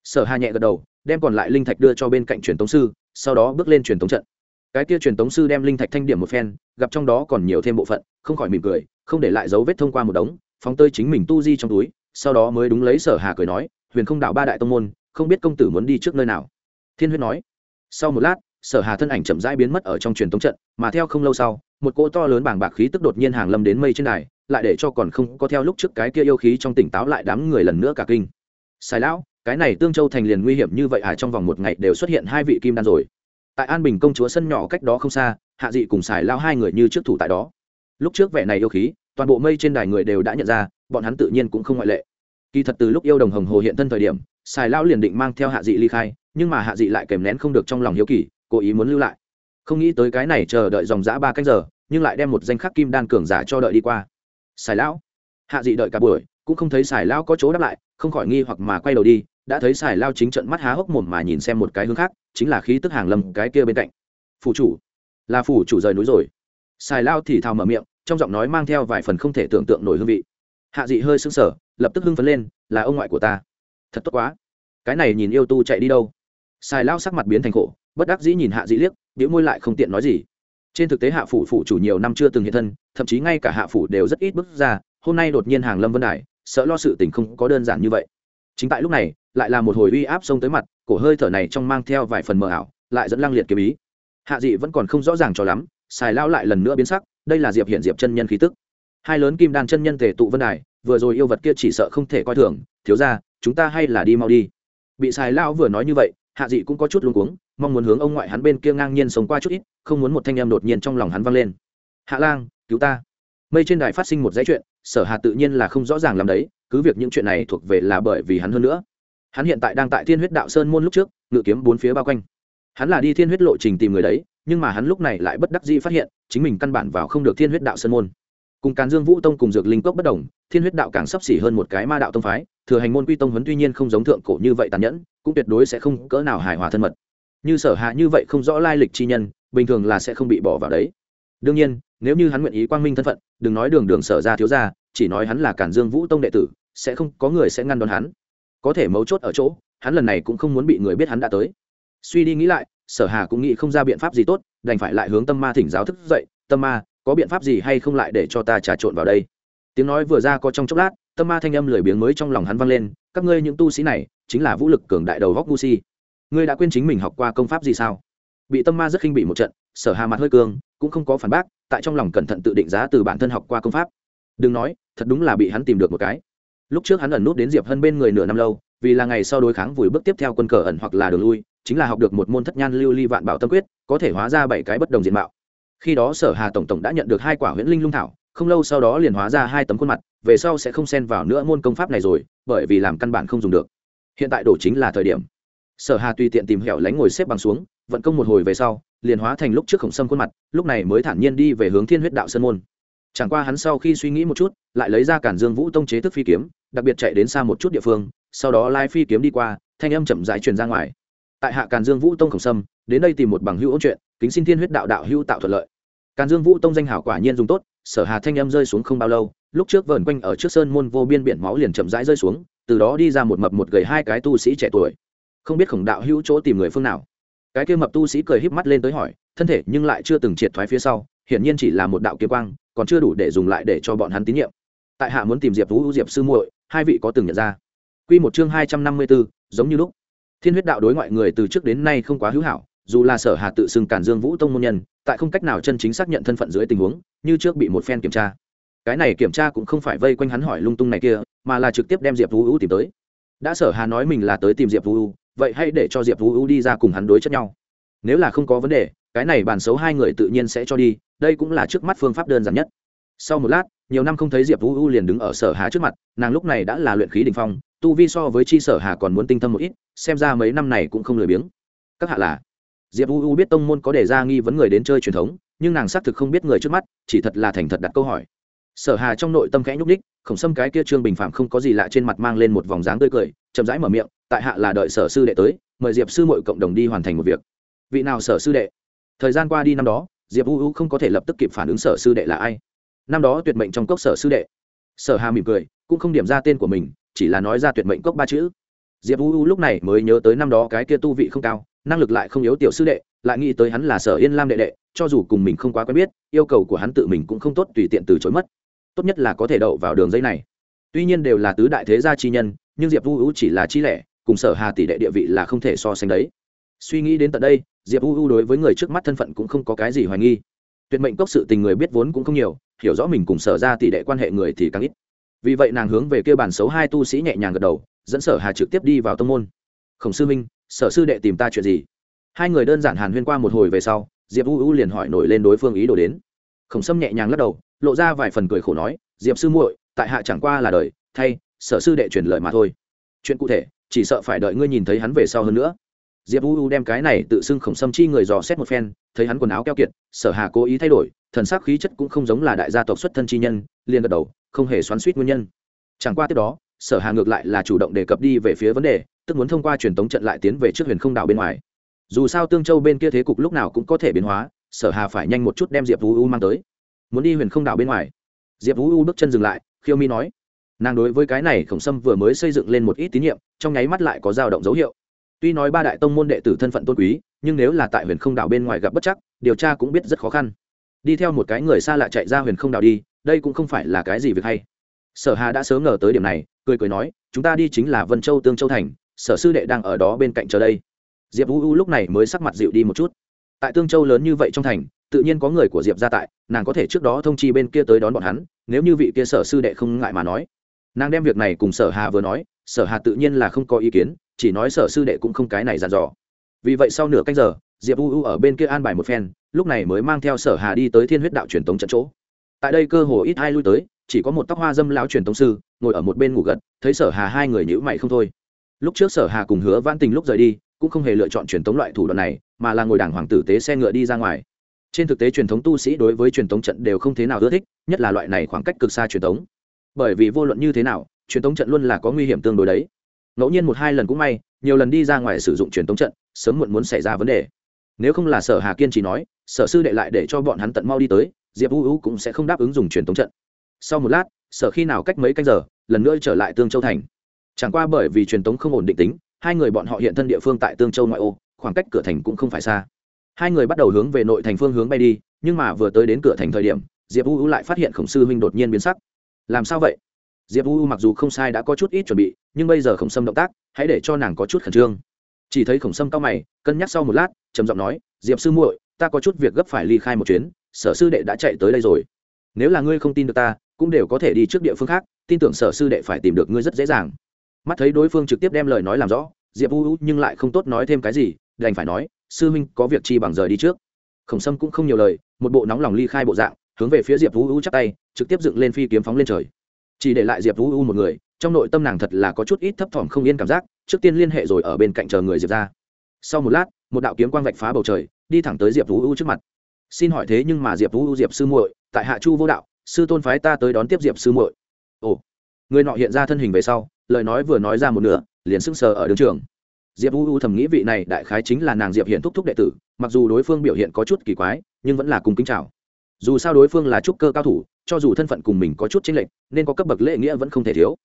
sở hà nhẹ gật đầu, đem còn lại linh thạch đưa cho bên cạnh truyền thống sư, sau đó bước lên truyền thống trận. Cái kia truyền thống sư đem linh thạch thanh điểm một phen, gặp trong đó còn nhiều thêm bộ phận, không khỏi mỉm cười, không để lại dấu vết thông qua một đống, phóng tơi chính mình tu di trong túi sau đó mới đúng lấy sở hà cười nói, huyền không đạo ba đại tông môn, không biết công tử muốn đi trước nơi nào? Thiên huyết nói, sau một lát, sở hà thân ảnh chậm rãi biến mất ở trong truyền thống trận, mà theo không lâu sau, một cỗ to lớn bảng bạc khí tức đột nhiên hàng lâm đến mây trên đài, lại để cho còn không có theo lúc trước cái kia yêu khí trong tỉnh táo lại đám người lần nữa cả kinh. Sai lão, cái này tương châu thành liền nguy hiểm như vậy à trong vòng một ngày đều xuất hiện hai vị kim đan rồi. Tại an bình công chúa sân nhỏ cách đó không xa, hạ dị cùng xài lao hai người như trước thủ tại đó. Lúc trước vẻ này yêu khí toàn bộ mây trên đài người đều đã nhận ra, bọn hắn tự nhiên cũng không ngoại lệ. Kỳ thật từ lúc yêu đồng hồng hồ hiện thân thời điểm xài lao liền định mang theo hạ dị ly khai, nhưng mà hạ dị lại kèm nén không được trong lòng hiếu kỳ, cố ý muốn lưu lại. Không nghĩ tới cái này chờ đợi dòng dã ba cách giờ, nhưng lại đem một danh khắc kim đan cường giả cho đợi đi qua. Xài lão. Hạ dị đợi cả buổi, cũng không thấy xài lão có chỗ đáp lại, không khỏi nghi hoặc mà quay đầu đi, đã thấy xài lao chính trận mắt há hốc mồm mà nhìn xem một cái hướng khác, chính là khí tức hàng lầm cái kia bên cạnh. Phủ chủ. Là phủ chủ rời núi rồi. Xài lao thì thào mở miệng trong giọng nói mang theo vài phần không thể tưởng tượng nổi hương vị. Hạ dị hơi sững sờ, lập tức hưng phấn lên, là ông ngoại của ta. Thật tốt quá. Cái này nhìn yêu tu chạy đi đâu? Xài lao sắc mặt biến thành khổ, bất đắc dĩ nhìn hạ dị liếc biểu môi lại không tiện nói gì. Trên thực tế hạ phủ phủ chủ nhiều năm chưa từng hiện thân, thậm chí ngay cả hạ phủ đều rất ít bước ra, hôm nay đột nhiên hàng lâm vân đài, sợ lo sự tình không có đơn giản như vậy. Chính tại lúc này, lại là một hồi uy áp xông tới mặt, cổ hơi thở này trong mang theo vài phần mờ ảo, lại dẫn lang liệt kiếm ý. Hạ dị vẫn còn không rõ ràng cho lắm xài lao lại lần nữa biến sắc đây là diệp hiện diệp chân nhân khí tức. Hai lớn kim đan chân nhân thể tụ vân đài, vừa rồi yêu vật kia chỉ sợ không thể coi thường, thiếu ra chúng ta hay là đi mau đi. Bị xài lao vừa nói như vậy, hạ dị cũng có chút luống cuống, mong muốn hướng ông ngoại hắn bên kia ngang nhiên sống qua chút ít, không muốn một thanh em đột nhiên trong lòng hắn vang lên. Hạ lang, cứu ta. Mây trên đài phát sinh một dãy chuyện, sở hạ tự nhiên là không rõ ràng làm đấy, cứ việc những chuyện này thuộc về là bởi vì hắn hơn nữa. Hắn hiện tại đang tại thiên huyết đạo sơn môn lúc trước, ngự kiếm bốn phía bao quanh. Hắn là đi thiên huyết lộ trình tìm người đấy nhưng mà hắn lúc này lại bất đắc dĩ phát hiện, chính mình căn bản vào không được thiên huyết đạo sơn môn. Cùng càn dương vũ tông cùng dược linh cốc bất đồng, thiên huyết đạo càng sắp xỉ hơn một cái ma đạo tông phái, thừa hành môn quy tông huấn tuy nhiên không giống thượng cổ như vậy tàn nhẫn, cũng tuyệt đối sẽ không cỡ nào hài hòa thân mật. Như sở hạ như vậy không rõ lai lịch chi nhân, bình thường là sẽ không bị bỏ vào đấy. Đương nhiên, nếu như hắn nguyện ý quang minh thân phận, đừng nói đường đường sở ra thiếu ra chỉ nói hắn là cản dương vũ tông đệ tử, sẽ không có người sẽ ngăn đón hắn. Có thể mấu chốt ở chỗ, hắn lần này cũng không muốn bị người biết hắn đã tới. Suy đi nghĩ lại sở hà cũng nghĩ không ra biện pháp gì tốt, đành phải lại hướng tâm ma thỉnh giáo thức dậy, tâm ma, có biện pháp gì hay không lại để cho ta trà trộn vào đây? Tiếng nói vừa ra có trong chốc lát, tâm ma thanh âm lười biếng mới trong lòng hắn vang lên, các ngươi những tu sĩ này, chính là vũ lực cường đại đầu góc ngu si. Ngươi đã quên chính mình học qua công pháp gì sao? Bị tâm ma rất khinh bị một trận, sở hà mặt hơi cường cũng không có phản bác, tại trong lòng cẩn thận tự định giá từ bản thân học qua công pháp. Đừng nói, thật đúng là bị hắn tìm được một cái. Lúc trước hắn ẩn nút đến diệp hân bên người nửa năm lâu, vì là ngày sau đối kháng vùi bước tiếp theo quân cờ ẩn hoặc là đường lui chính là học được một môn thất nhan lưu ly vạn bảo tâm quyết, có thể hóa ra bảy cái bất đồng diện mạo. Khi đó sở hà tổng tổng đã nhận được hai quả huyễn linh lung thảo, không lâu sau đó liền hóa ra hai tấm khuôn mặt, về sau sẽ không xen vào nữa môn công pháp này rồi, bởi vì làm căn bản không dùng được. Hiện tại đổ chính là thời điểm. Sở hà tùy tiện tìm hẻo lánh ngồi xếp bằng xuống, vận công một hồi về sau, liền hóa thành lúc trước khổng sâm khuôn mặt, lúc này mới thản nhiên đi về hướng thiên huyết đạo sơn môn. Chẳng qua hắn sau khi suy nghĩ một chút, lại lấy ra cản dương vũ tông chế thức phi kiếm, đặc biệt chạy đến xa một chút địa phương, sau đó lai phi kiếm đi qua, thanh âm chậm rãi truyền ra ngoài tại hạ càn dương vũ tông khổng sâm đến đây tìm một bằng hữu ôn chuyện kính xin thiên huyết đạo đạo hữu tạo thuận lợi. Càn dương vũ tông danh hảo quả nhiên dùng tốt sở hà thanh âm rơi xuống không bao lâu lúc trước vờn quanh ở trước sơn môn vô biên biển máu liền chậm rãi rơi xuống từ đó đi ra một mập một gầy hai cái tu sĩ trẻ tuổi. Không biết khổng đạo hữu chỗ tìm người phương nào. Cái kia mập tu sĩ cười híp mắt lên tới hỏi thân thể nhưng lại chưa từng triệt thoái phía sau hiển nhiên chỉ là một đạo kiếm quang còn chưa đủ để dùng lại để cho bọn hắn tín nhiệm. Tại hạ muốn tìm diệp vũ diệp sư muội hai vị có từng nhận ra. Quy một chương hai trăm năm mươi 254, giống như lúc thiên huyết đạo đối ngoại người từ trước đến nay không quá hữu hảo, dù là sở hà tự xưng cản dương vũ tông môn nhân, tại không cách nào chân chính xác nhận thân phận dưới tình huống, như trước bị một phen kiểm tra. Cái này kiểm tra cũng không phải vây quanh hắn hỏi lung tung này kia, mà là trực tiếp đem diệp vũ tìm tới. Đã sở hà nói mình là tới tìm diệp vũ vậy hãy để cho diệp vũ đi ra cùng hắn đối chất nhau. Nếu là không có vấn đề, cái này bàn xấu hai người tự nhiên sẽ cho đi, đây cũng là trước mắt phương pháp đơn giản nhất. Sau một lát nhiều năm không thấy diệp u u liền đứng ở sở hà trước mặt, nàng lúc này đã là luyện khí đình phong, tu vi so với chi sở hà còn muốn tinh tâm một ít, xem ra mấy năm này cũng không lười biếng. Các hạ là, diệp u u biết tông môn có đề ra nghi vấn người đến chơi truyền thống, nhưng nàng xác thực không biết người trước mắt, chỉ thật là thành thật đặt câu hỏi. Sở hà trong nội tâm khẽ nhúc ních khổng sâm cái kia trương bình phạm không có gì lạ trên mặt mang lên một vòng dáng tươi cười, chậm rãi mở miệng, tại hạ là đợi sở sư đệ tới, mời diệp sư mọi cộng đồng đi hoàn thành một việc. Vị nào sở sư đệ? Thời gian qua đi năm đó, diệp u u không có thể lập tức kịp phản ứng sở sư đệ là ai năm đó tuyệt mệnh trong cốc sở sư đệ. Sở hà mỉm cười, cũng không điểm ra tên của mình, chỉ là nói ra tuyệt mệnh cốc ba chữ. Diệp u u lúc này mới nhớ tới năm đó cái kia tu vị không cao, năng lực lại không yếu tiểu sư đệ, lại nghĩ tới hắn là sở yên lam đệ đệ, cho dù cùng mình không quá quen biết, yêu cầu của hắn tự mình cũng không tốt tùy tiện từ chối mất. Tốt nhất là có thể đậu vào đường dây này. Tuy nhiên đều là tứ đại thế gia chi nhân, nhưng diệp u u chỉ là chi lẻ, cùng sở hà tỷ đệ địa vị là không thể so sánh đấy. Suy nghĩ đến tận đây, diệp u u đối với người trước mắt thân phận cũng không có cái gì hoài nghi. Tuyệt mệnh cốc sự tình người biết vốn cũng không nhiều hiểu rõ mình cùng sở ra tỷ đệ quan hệ người thì càng ít. Vì vậy nàng hướng về kia bản xấu hai tu sĩ nhẹ nhàng gật đầu, dẫn sở hà trực tiếp đi vào tông môn. Khổng sư minh sở sư đệ tìm ta chuyện gì? Hai người đơn giản hàn huyên qua một hồi về sau, diệp u u liền hỏi nổi lên đối phương ý đồ đến. Khổng sâm nhẹ nhàng lắc đầu, lộ ra vài phần cười khổ nói, diệp sư muội, tại hạ chẳng qua là đời thay, sở sư đệ truyền lời mà thôi. Chuyện cụ thể, chỉ sợ phải đợi ngươi nhìn thấy hắn về sau hơn nữa diệp u u đem cái này tự xưng khổng sâm chi người dò xét một phen, thấy hắn quần áo keo kiệt, sở hà cố ý thay đổi, thần sắc khí chất cũng không giống là đại gia tộc xuất thân chi nhân, liền gật đầu, không hề xoắn suýt nguyên nhân. Chẳng qua tiếp đó, sở hà ngược lại là chủ động đề cập đi về phía vấn đề, tức muốn thông qua truyền tống trận lại tiến về trước huyền không đảo bên ngoài. Dù sao tương châu bên kia thế cục lúc nào cũng có thể biến hóa, sở hà phải nhanh một chút đem diệp u u mang tới. Muốn đi huyền không đảo bên ngoài. Diệp u u bước chân dừng lại, khiêu mi nói, nàng đối với cái này khổng sâm vừa mới xây dựng lên một ít tín nhiệm, trong nháy mắt lại có dao động dấu hiệu tuy nói ba đại tông môn đệ tử thân phận tôn quý, nhưng nếu là tại huyền không đảo bên ngoài gặp bất chắc, điều tra cũng biết rất khó khăn. Đi theo một cái người xa lạ chạy ra huyền không đảo đi, đây cũng không phải là cái gì việc hay. Sở hà đã sớm ngờ tới điểm này, cười cười nói, chúng ta đi chính là vân châu tương châu thành, sở sư đệ đang ở đó bên cạnh chờ đây. Diệp u u lúc này mới sắc mặt dịu đi một chút. Tại tương châu lớn như vậy trong thành, tự nhiên có người của diệp ra tại, nàng có thể trước đó thông chi bên kia tới đón bọn hắn, nếu như vị kia sở sư đệ không ngại mà nói. Nàng đem việc này cùng sở hà vừa nói, sở hà tự nhiên là không có ý kiến chỉ nói sở sư đệ cũng không cái này dàn dò. Vì vậy sau nửa canh giờ, diệp u u ở bên kia an bài một phen, lúc này mới mang theo sở hà đi tới thiên huyết đạo truyền tống trận chỗ. Tại đây cơ hồ ít ai lui tới, chỉ có một tóc hoa dâm lão truyền tống sư, ngồi ở một bên ngủ gật, thấy sở hà hai người nhữ mày không thôi. Lúc trước sở hà cùng hứa vãn tình lúc rời đi, cũng không hề lựa chọn truyền tống loại thủ đoạn này, mà là ngồi đảng hoàng tử tế xe ngựa đi ra ngoài. Trên thực tế truyền thống tu sĩ đối với truyền thống trận đều không thế nào ưa thích, nhất là loại này khoảng cách cực xa truyền thống bởi vì vô luận như thế nào, truyền thống trận luôn là có nguy hiểm tương đối đấy ngẫu nhiên một hai lần cũng may, nhiều lần đi ra ngoài sử dụng truyền tống trận, sớm muộn muốn xảy ra vấn đề. Nếu không là sở hà kiên chỉ nói, sở sư đệ lại để cho bọn hắn tận mau đi tới, diệp u u cũng sẽ không đáp ứng dùng truyền tống trận. Sau một lát, sở khi nào cách mấy canh giờ, lần nữa trở lại tương châu thành. Chẳng qua bởi vì truyền tống không ổn định tính, hai người bọn họ hiện thân địa phương tại tương châu ngoại ô, khoảng cách cửa thành cũng không phải xa. Hai người bắt đầu hướng về nội thành phương hướng bay đi, nhưng mà vừa tới đến cửa thành thời điểm, diệp u u lại phát hiện khổng sư huynh đột nhiên biến sắc. Làm sao vậy? Diệp u u mặc dù không sai đã có chút ít chuẩn bị nhưng bây giờ khổng sâm động tác hãy để cho nàng có chút khẩn trương chỉ thấy khổng sâm cao mày cân nhắc sau một lát trầm giọng nói diệp sư muội ta có chút việc gấp phải ly khai một chuyến sở sư đệ đã chạy tới đây rồi nếu là ngươi không tin được ta cũng đều có thể đi trước địa phương khác tin tưởng sở sư đệ phải tìm được ngươi rất dễ dàng mắt thấy đối phương trực tiếp đem lời nói làm rõ diệp u u nhưng lại không tốt nói thêm cái gì đành phải nói sư minh có việc chi bằng rời đi trước khổng sâm cũng không nhiều lời một bộ nóng lòng ly khai bộ dạng hướng về phía diệp u u chắc tay trực tiếp dựng lên phi kiếm phóng lên trời chỉ để lại diệp u u một người trong nội tâm nàng thật là có chút ít thấp thỏm không yên cảm giác trước tiên liên hệ rồi ở bên cạnh chờ người diệp ra sau một lát một đạo kiếm quang vạch phá bầu trời đi thẳng tới diệp u u trước mặt xin hỏi thế nhưng mà diệp u u diệp sư muội tại hạ chu vô đạo sư tôn phái ta tới đón tiếp diệp sư muội ồ người nọ hiện ra thân hình về sau lời nói vừa nói ra một nửa liền sững sờ ở đường trường diệp u u thầm nghĩ vị này đại khái chính là nàng diệp hiện thúc thúc đệ tử mặc dù đối phương biểu hiện có chút kỳ quái nhưng vẫn là cùng kính chào dù sao đối phương là trúc cơ cao thủ, cho dù thân phận cùng mình có chút chênh lệch, nên có cấp bậc lễ nghĩa vẫn không thể thiếu.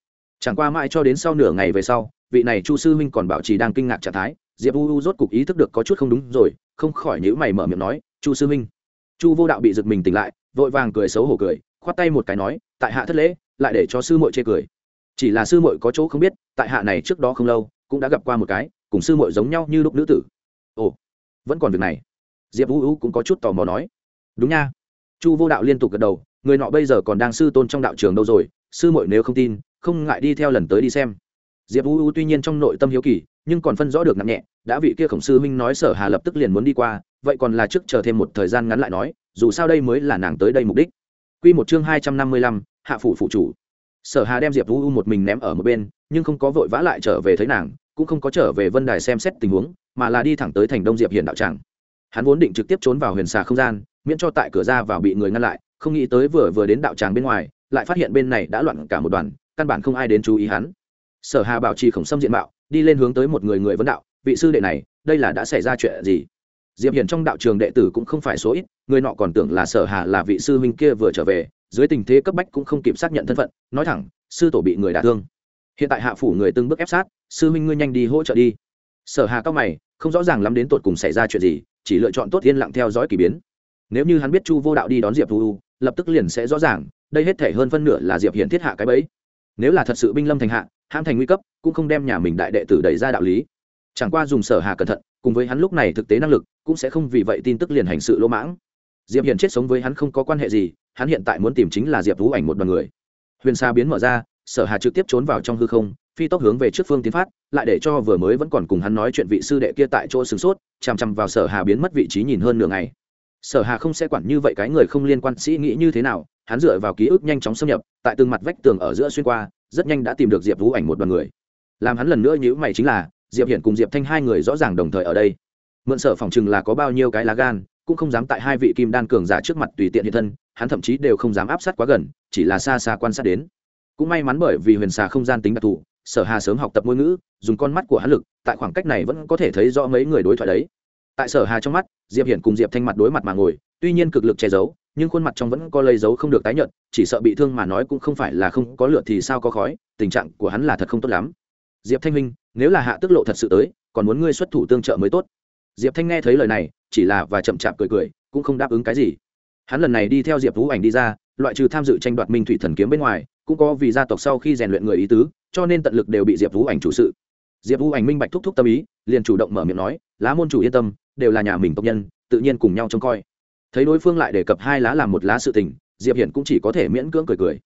Chẳng qua mãi cho đến sau nửa ngày về sau, vị này chu sư huynh còn bảo trì đang kinh ngạc trạng thái, diệp u u rốt cục ý thức được có chút không đúng rồi, không khỏi nhữ mày mở miệng nói, chu sư huynh. Chu vô đạo bị giật mình tỉnh lại, vội vàng cười xấu hổ cười, khoát tay một cái nói, tại hạ thất lễ, lại để cho sư muội chê cười. Chỉ là sư muội có chỗ không biết, tại hạ này trước đó không lâu, cũng đã gặp qua một cái, cùng sư muội giống nhau như lúc nữ tử. Ồ, vẫn còn việc này. Diệp U u cũng có chút tò mò nói, đúng nha chu vô đạo liên tục gật đầu người nọ bây giờ còn đang sư tôn trong đạo trường đâu rồi sư muội nếu không tin không ngại đi theo lần tới đi xem. Diệp U u tuy nhiên trong nội tâm hiếu kỳ nhưng còn phân rõ được nặng nhẹ đã vị kia khổng sư minh nói sở hà lập tức liền muốn đi qua vậy còn là trước chờ thêm một thời gian ngắn lại nói dù sao đây mới là nàng tới đây mục đích. Quy một chương hai trăm năm mươi lăm, hạ phủ phụ chủ. Sở hà đem diệp U u một mình ném ở một bên nhưng không có vội vã lại trở về thấy nàng cũng không có trở về vân đài xem xét tình huống mà là đi thẳng tới thành đông diệp hiền đạo tràng. Hắn vốn định trực tiếp trốn vào huyền xà không gian miễn cho tại cửa ra vào bị người ngăn lại, không nghĩ tới vừa vừa đến đạo tràng bên ngoài, lại phát hiện bên này đã loạn cả một đoàn, căn bản không ai đến chú ý hắn. Sở hà bảo trì khổng xâm diện mạo, đi lên hướng tới một người người vấn đạo, vị sư đệ này, đây là đã xảy ra chuyện gì? Diệp hiền trong đạo trường đệ tử cũng không phải số ít, người nọ còn tưởng là sở hà là vị sư huynh kia vừa trở về, dưới tình thế cấp bách cũng không kịp xác nhận thân phận, nói thẳng, sư tổ bị người đả thương. Hiện tại hạ phủ người từng bước ép sát, sư huynh ngươi nhanh đi hỗ trợ đi. Sở hà cao mày, không rõ ràng lắm đến tột cùng xảy ra chuyện gì, chỉ lựa chọn tốt yên lặng theo dõi k ỳ biến nếu như hắn biết chu vô đạo đi đón diệp vu lập tức liền sẽ rõ ràng, đây hết thể hơn phân nửa là diệp hiển thiết hạ cái bẫy. Nếu là thật sự binh lâm thành hạ, hãm thành nguy cấp, cũng không đem nhà mình đại đệ tử đẩy ra đạo lý. Chẳng qua dùng sở hà cẩn thận, cùng với hắn lúc này thực tế năng lực, cũng sẽ không vì vậy tin tức liền hành sự lỗ mãng. Diệp hiển chết sống với hắn không có quan hệ gì, hắn hiện tại muốn tìm chính là diệp vũ ảnh một đoàn người. Huyền xa biến mở ra, sở hà trực tiếp trốn vào trong hư không, phi tốc hướng về trước phương tiến phát, lại để cho vừa mới vẫn còn cùng hắn nói chuyện vị sư đệ kia tại chỗ sửng sốt, chằm chằm vào sở hà biến mất vị trí nhìn hơn nửa ngày sở hà không sẽ quản như vậy cái người không liên quan sĩ nghĩ như thế nào, hắn dựa vào ký ức nhanh chóng xâm nhập, tại từng mặt vách tường ở giữa xuyên qua, rất nhanh đã tìm được diệp vũ ảnh một đoàn người. Làm hắn lần nữa nhữ mày chính là, diệp hiển cùng diệp thanh hai người rõ ràng đồng thời ở đây. Mượn sở phòng chừng là có bao nhiêu cái lá gan, cũng không dám tại hai vị kim đan cường giả trước mặt tùy tiện hiện thân, hắn thậm chí đều không dám áp sát quá gần, chỉ là xa xa quan sát đến. Cũng may mắn bởi vì huyền xà không gian tính đặc thù, sở hà sớm học tập ngôn ngữ, dùng con mắt của hắn lực, tại khoảng cách này vẫn có thể thấy rõ mấy người đối thoại đấy tại sở hà trong mắt, diệp hiển cùng diệp thanh mặt đối mặt mà ngồi, tuy nhiên cực lực che giấu, nhưng khuôn mặt trong vẫn có lây dấu không được tái nhận chỉ sợ bị thương mà nói cũng không phải là không có lửa thì sao có khói, tình trạng của hắn là thật không tốt lắm. Diệp thanh minh nếu là hạ tức lộ thật sự tới, còn muốn ngươi xuất thủ tương trợ mới tốt. Diệp thanh nghe thấy lời này, chỉ là và chậm chạp cười cười, cũng không đáp ứng cái gì. Hắn lần này đi theo diệp vũ ảnh đi ra, loại trừ tham dự tranh đoạt minh thủy thần kiếm bên ngoài, cũng có vì gia tộc sau khi rèn luyện người ý tứ, cho nên tận lực đều bị diệp vũ ảnh chủ sự. Diệp vũ ảnh minh bạch thúc thúc tâm ý, liền chủ động mở miệng nói, lá môn chủ yên tâm đều là nhà mình tộc nhân, tự nhiên cùng nhau trông coi. Thấy đối phương lại đề cập hai lá làm một lá sự tình, diệp hiển cũng chỉ có thể miễn cưỡng cười cười.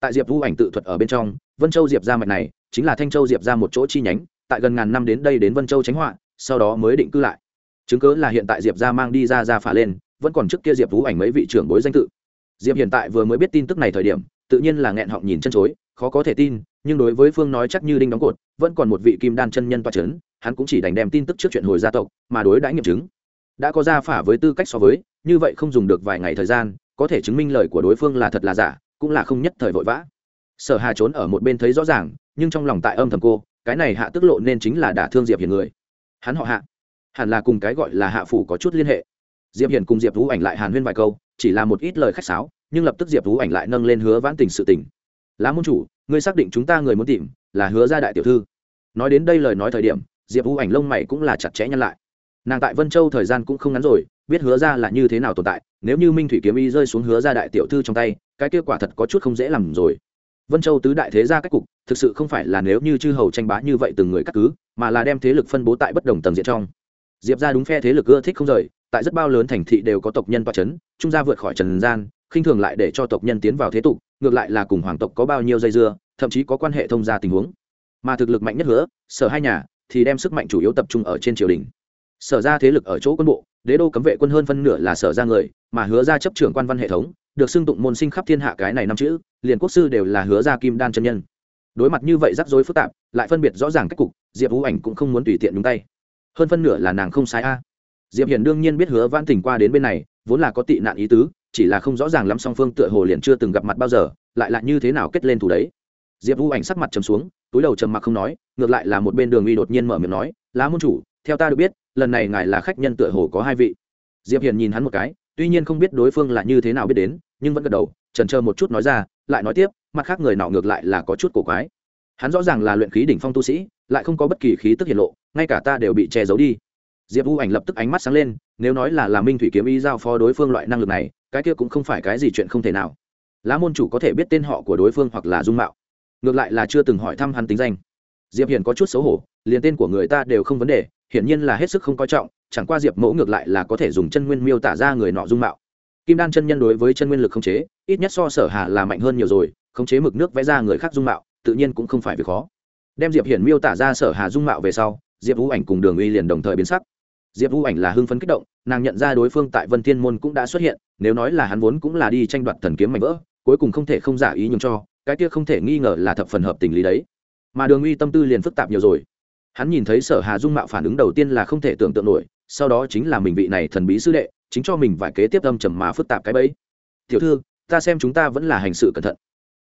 Tại diệp vũ ảnh tự thuật ở bên trong, vân châu diệp ra mạch này, chính là thanh châu diệp ra một chỗ chi nhánh, tại gần ngàn năm đến đây đến vân châu tránh họa, sau đó mới định cư lại. Chứng cứ là hiện tại diệp ra mang đi ra ra phả lên, vẫn còn trước kia diệp vũ ảnh mấy vị trưởng bối danh tự. Diệp hiện tại vừa mới biết tin tức này thời điểm, tự nhiên là nghẹn họng nhìn chân chối, khó có thể tin, nhưng đối với phương nói chắc như đinh đóng cột, vẫn còn một vị kim đan chân nhân toa c h ấ n hắn cũng chỉ đành đem tin tức trước chuyện hồi gia tộc, mà đối đãi nghiệm chứng. Đã có ra phả với tư cách so với, như vậy không dùng được vài ngày thời gian, có thể chứng minh lời của đối phương là thật là giả, cũng là không nhất thời vội vã. Sở hà trốn ở một bên thấy rõ ràng, nhưng trong lòng tại âm thầm cô, cái này hạ tức lộ nên chính là đả thương diệp hiền người. Hắn họ hạ. Hẳn là cùng cái gọi là hạ phủ có chút liên hệ. Diệp hiền cùng diệp vũ ảnh lại hàn huyên vài câu, chỉ là một ít lời khách sáo, nhưng lập tức diệp vũ ảnh lại nâng lên hứa vãn tình sự tình. Lá môn chủ, ngươi xác định chúng ta người muốn tìm, là hứa gia đại tiểu thư. Nói đến đây lời nói thời điểm diệp vũ ảnh lông mày cũng là chặt chẽ nhăn lại nàng tại vân châu thời gian cũng không ngắn rồi biết hứa ra là như thế nào tồn tại nếu như minh thủy kiếm y rơi xuống hứa ra đại tiểu thư trong tay cái kết quả thật có chút không dễ làm rồi vân châu tứ đại thế gia cách cục thực sự không phải là nếu như chư hầu tranh bá như vậy từng người cắt cứ mà là đem thế lực phân bố tại bất đồng tầng diện trong diệp ra đúng phe thế lực ưa thích không rời tại rất bao lớn thành thị đều có tộc nhân toa c h ấ n trung gia vượt khỏi trần gian khinh thường lại để cho tộc nhân tiến vào thế tục ngược lại là cùng hoàng tộc có bao nhiêu dây dưa thậm chí có quan hệ thông gia tình huống mà thực lực mạnh nhất hứa sở hai nhà thì đem sức mạnh chủ yếu tập trung ở trên triều đình. Sở ra thế lực ở chỗ quân bộ, đế đô cấm vệ quân hơn phân nửa là sở ra người, mà hứa ra chấp trưởng quan văn hệ thống, được xưng tụng môn sinh khắp thiên hạ cái này năm chữ, liền quốc sư đều là hứa ra kim đan chân nhân. Đối mặt như vậy rắc rối phức tạp, lại phân biệt rõ ràng cách cục, diệp vũ ảnh cũng không muốn tùy tiện đúng tay. Hơn phân nửa là nàng không sai a. Diệp hiền đương nhiên biết hứa văn tình qua đến bên này, vốn là có tị nạn ý tứ, chỉ là không rõ ràng lắm song phương tựa hồ liền chưa từng gặp mặt bao giờ, lại là như thế nào kết lên thủ đấy. Diệp vũ ảnh sắc mặt trầm xuống túi đầu trầm mặc không nói, ngược lại là một bên đường uy đột nhiên mở miệng nói, lá môn chủ, theo ta được biết, lần này ngài là khách nhân tựa hồ có hai vị. Diệp hiền nhìn hắn một cái, tuy nhiên không biết đối phương là như thế nào biết đến, nhưng vẫn gật đầu, trần trơ một chút nói ra, lại nói tiếp, mặt khác người nọ ngược lại là có chút cổ quái. Hắn rõ ràng là luyện khí đỉnh phong tu sĩ, lại không có bất kỳ khí tức hiện lộ, ngay cả ta đều bị che giấu đi. Diệp U ảnh lập tức ánh mắt sáng lên, nếu nói là là minh thủy kiếm ý giao phó đối phương loại năng lực này, cái kia cũng không phải cái gì chuyện không thể nào. Lá môn chủ có thể biết tên họ của đối phương hoặc là dung mạo ngược lại là chưa từng hỏi thăm hắn tính danh. Diệp hiền có chút xấu hổ, liền tên của người ta đều không vấn đề, hiển nhiên là hết sức không coi trọng, chẳng qua diệp mẫu ngược lại là có thể dùng chân nguyên miêu tả ra người nọ dung mạo. Kim đan chân nhân đối với chân nguyên lực không chế, ít nhất so sở hà là mạnh hơn nhiều rồi, khống chế mực nước vẽ ra người khác dung mạo, tự nhiên cũng không phải việc khó. Đem diệp hiển miêu tả ra sở hà dung mạo về sau, diệp vũ ảnh cùng đường uy liền đồng thời biến sắc. Diệp vũ ảnh là hưng phấn kích động, nàng nhận ra đối phương tại vân thiên môn cũng đã xuất hiện, nếu nói là hắn vốn cũng là đi tranh đoạt thần kiếm mạnh vỡ, cuối cùng không thể không giả ý nhường cho cái kia không thể nghi ngờ là thập phần hợp tình lý đấy. Mà đường uy tâm tư liền phức tạp nhiều rồi. Hắn nhìn thấy sở hà dung mạo phản ứng đầu tiên là không thể tưởng tượng nổi, sau đó chính là mình vị này thần bí sư đệ, chính cho mình vài kế tiếp âm trầm mà phức tạp cái bẫy. Tiểu thư, ta xem chúng ta vẫn là hành sự cẩn thận.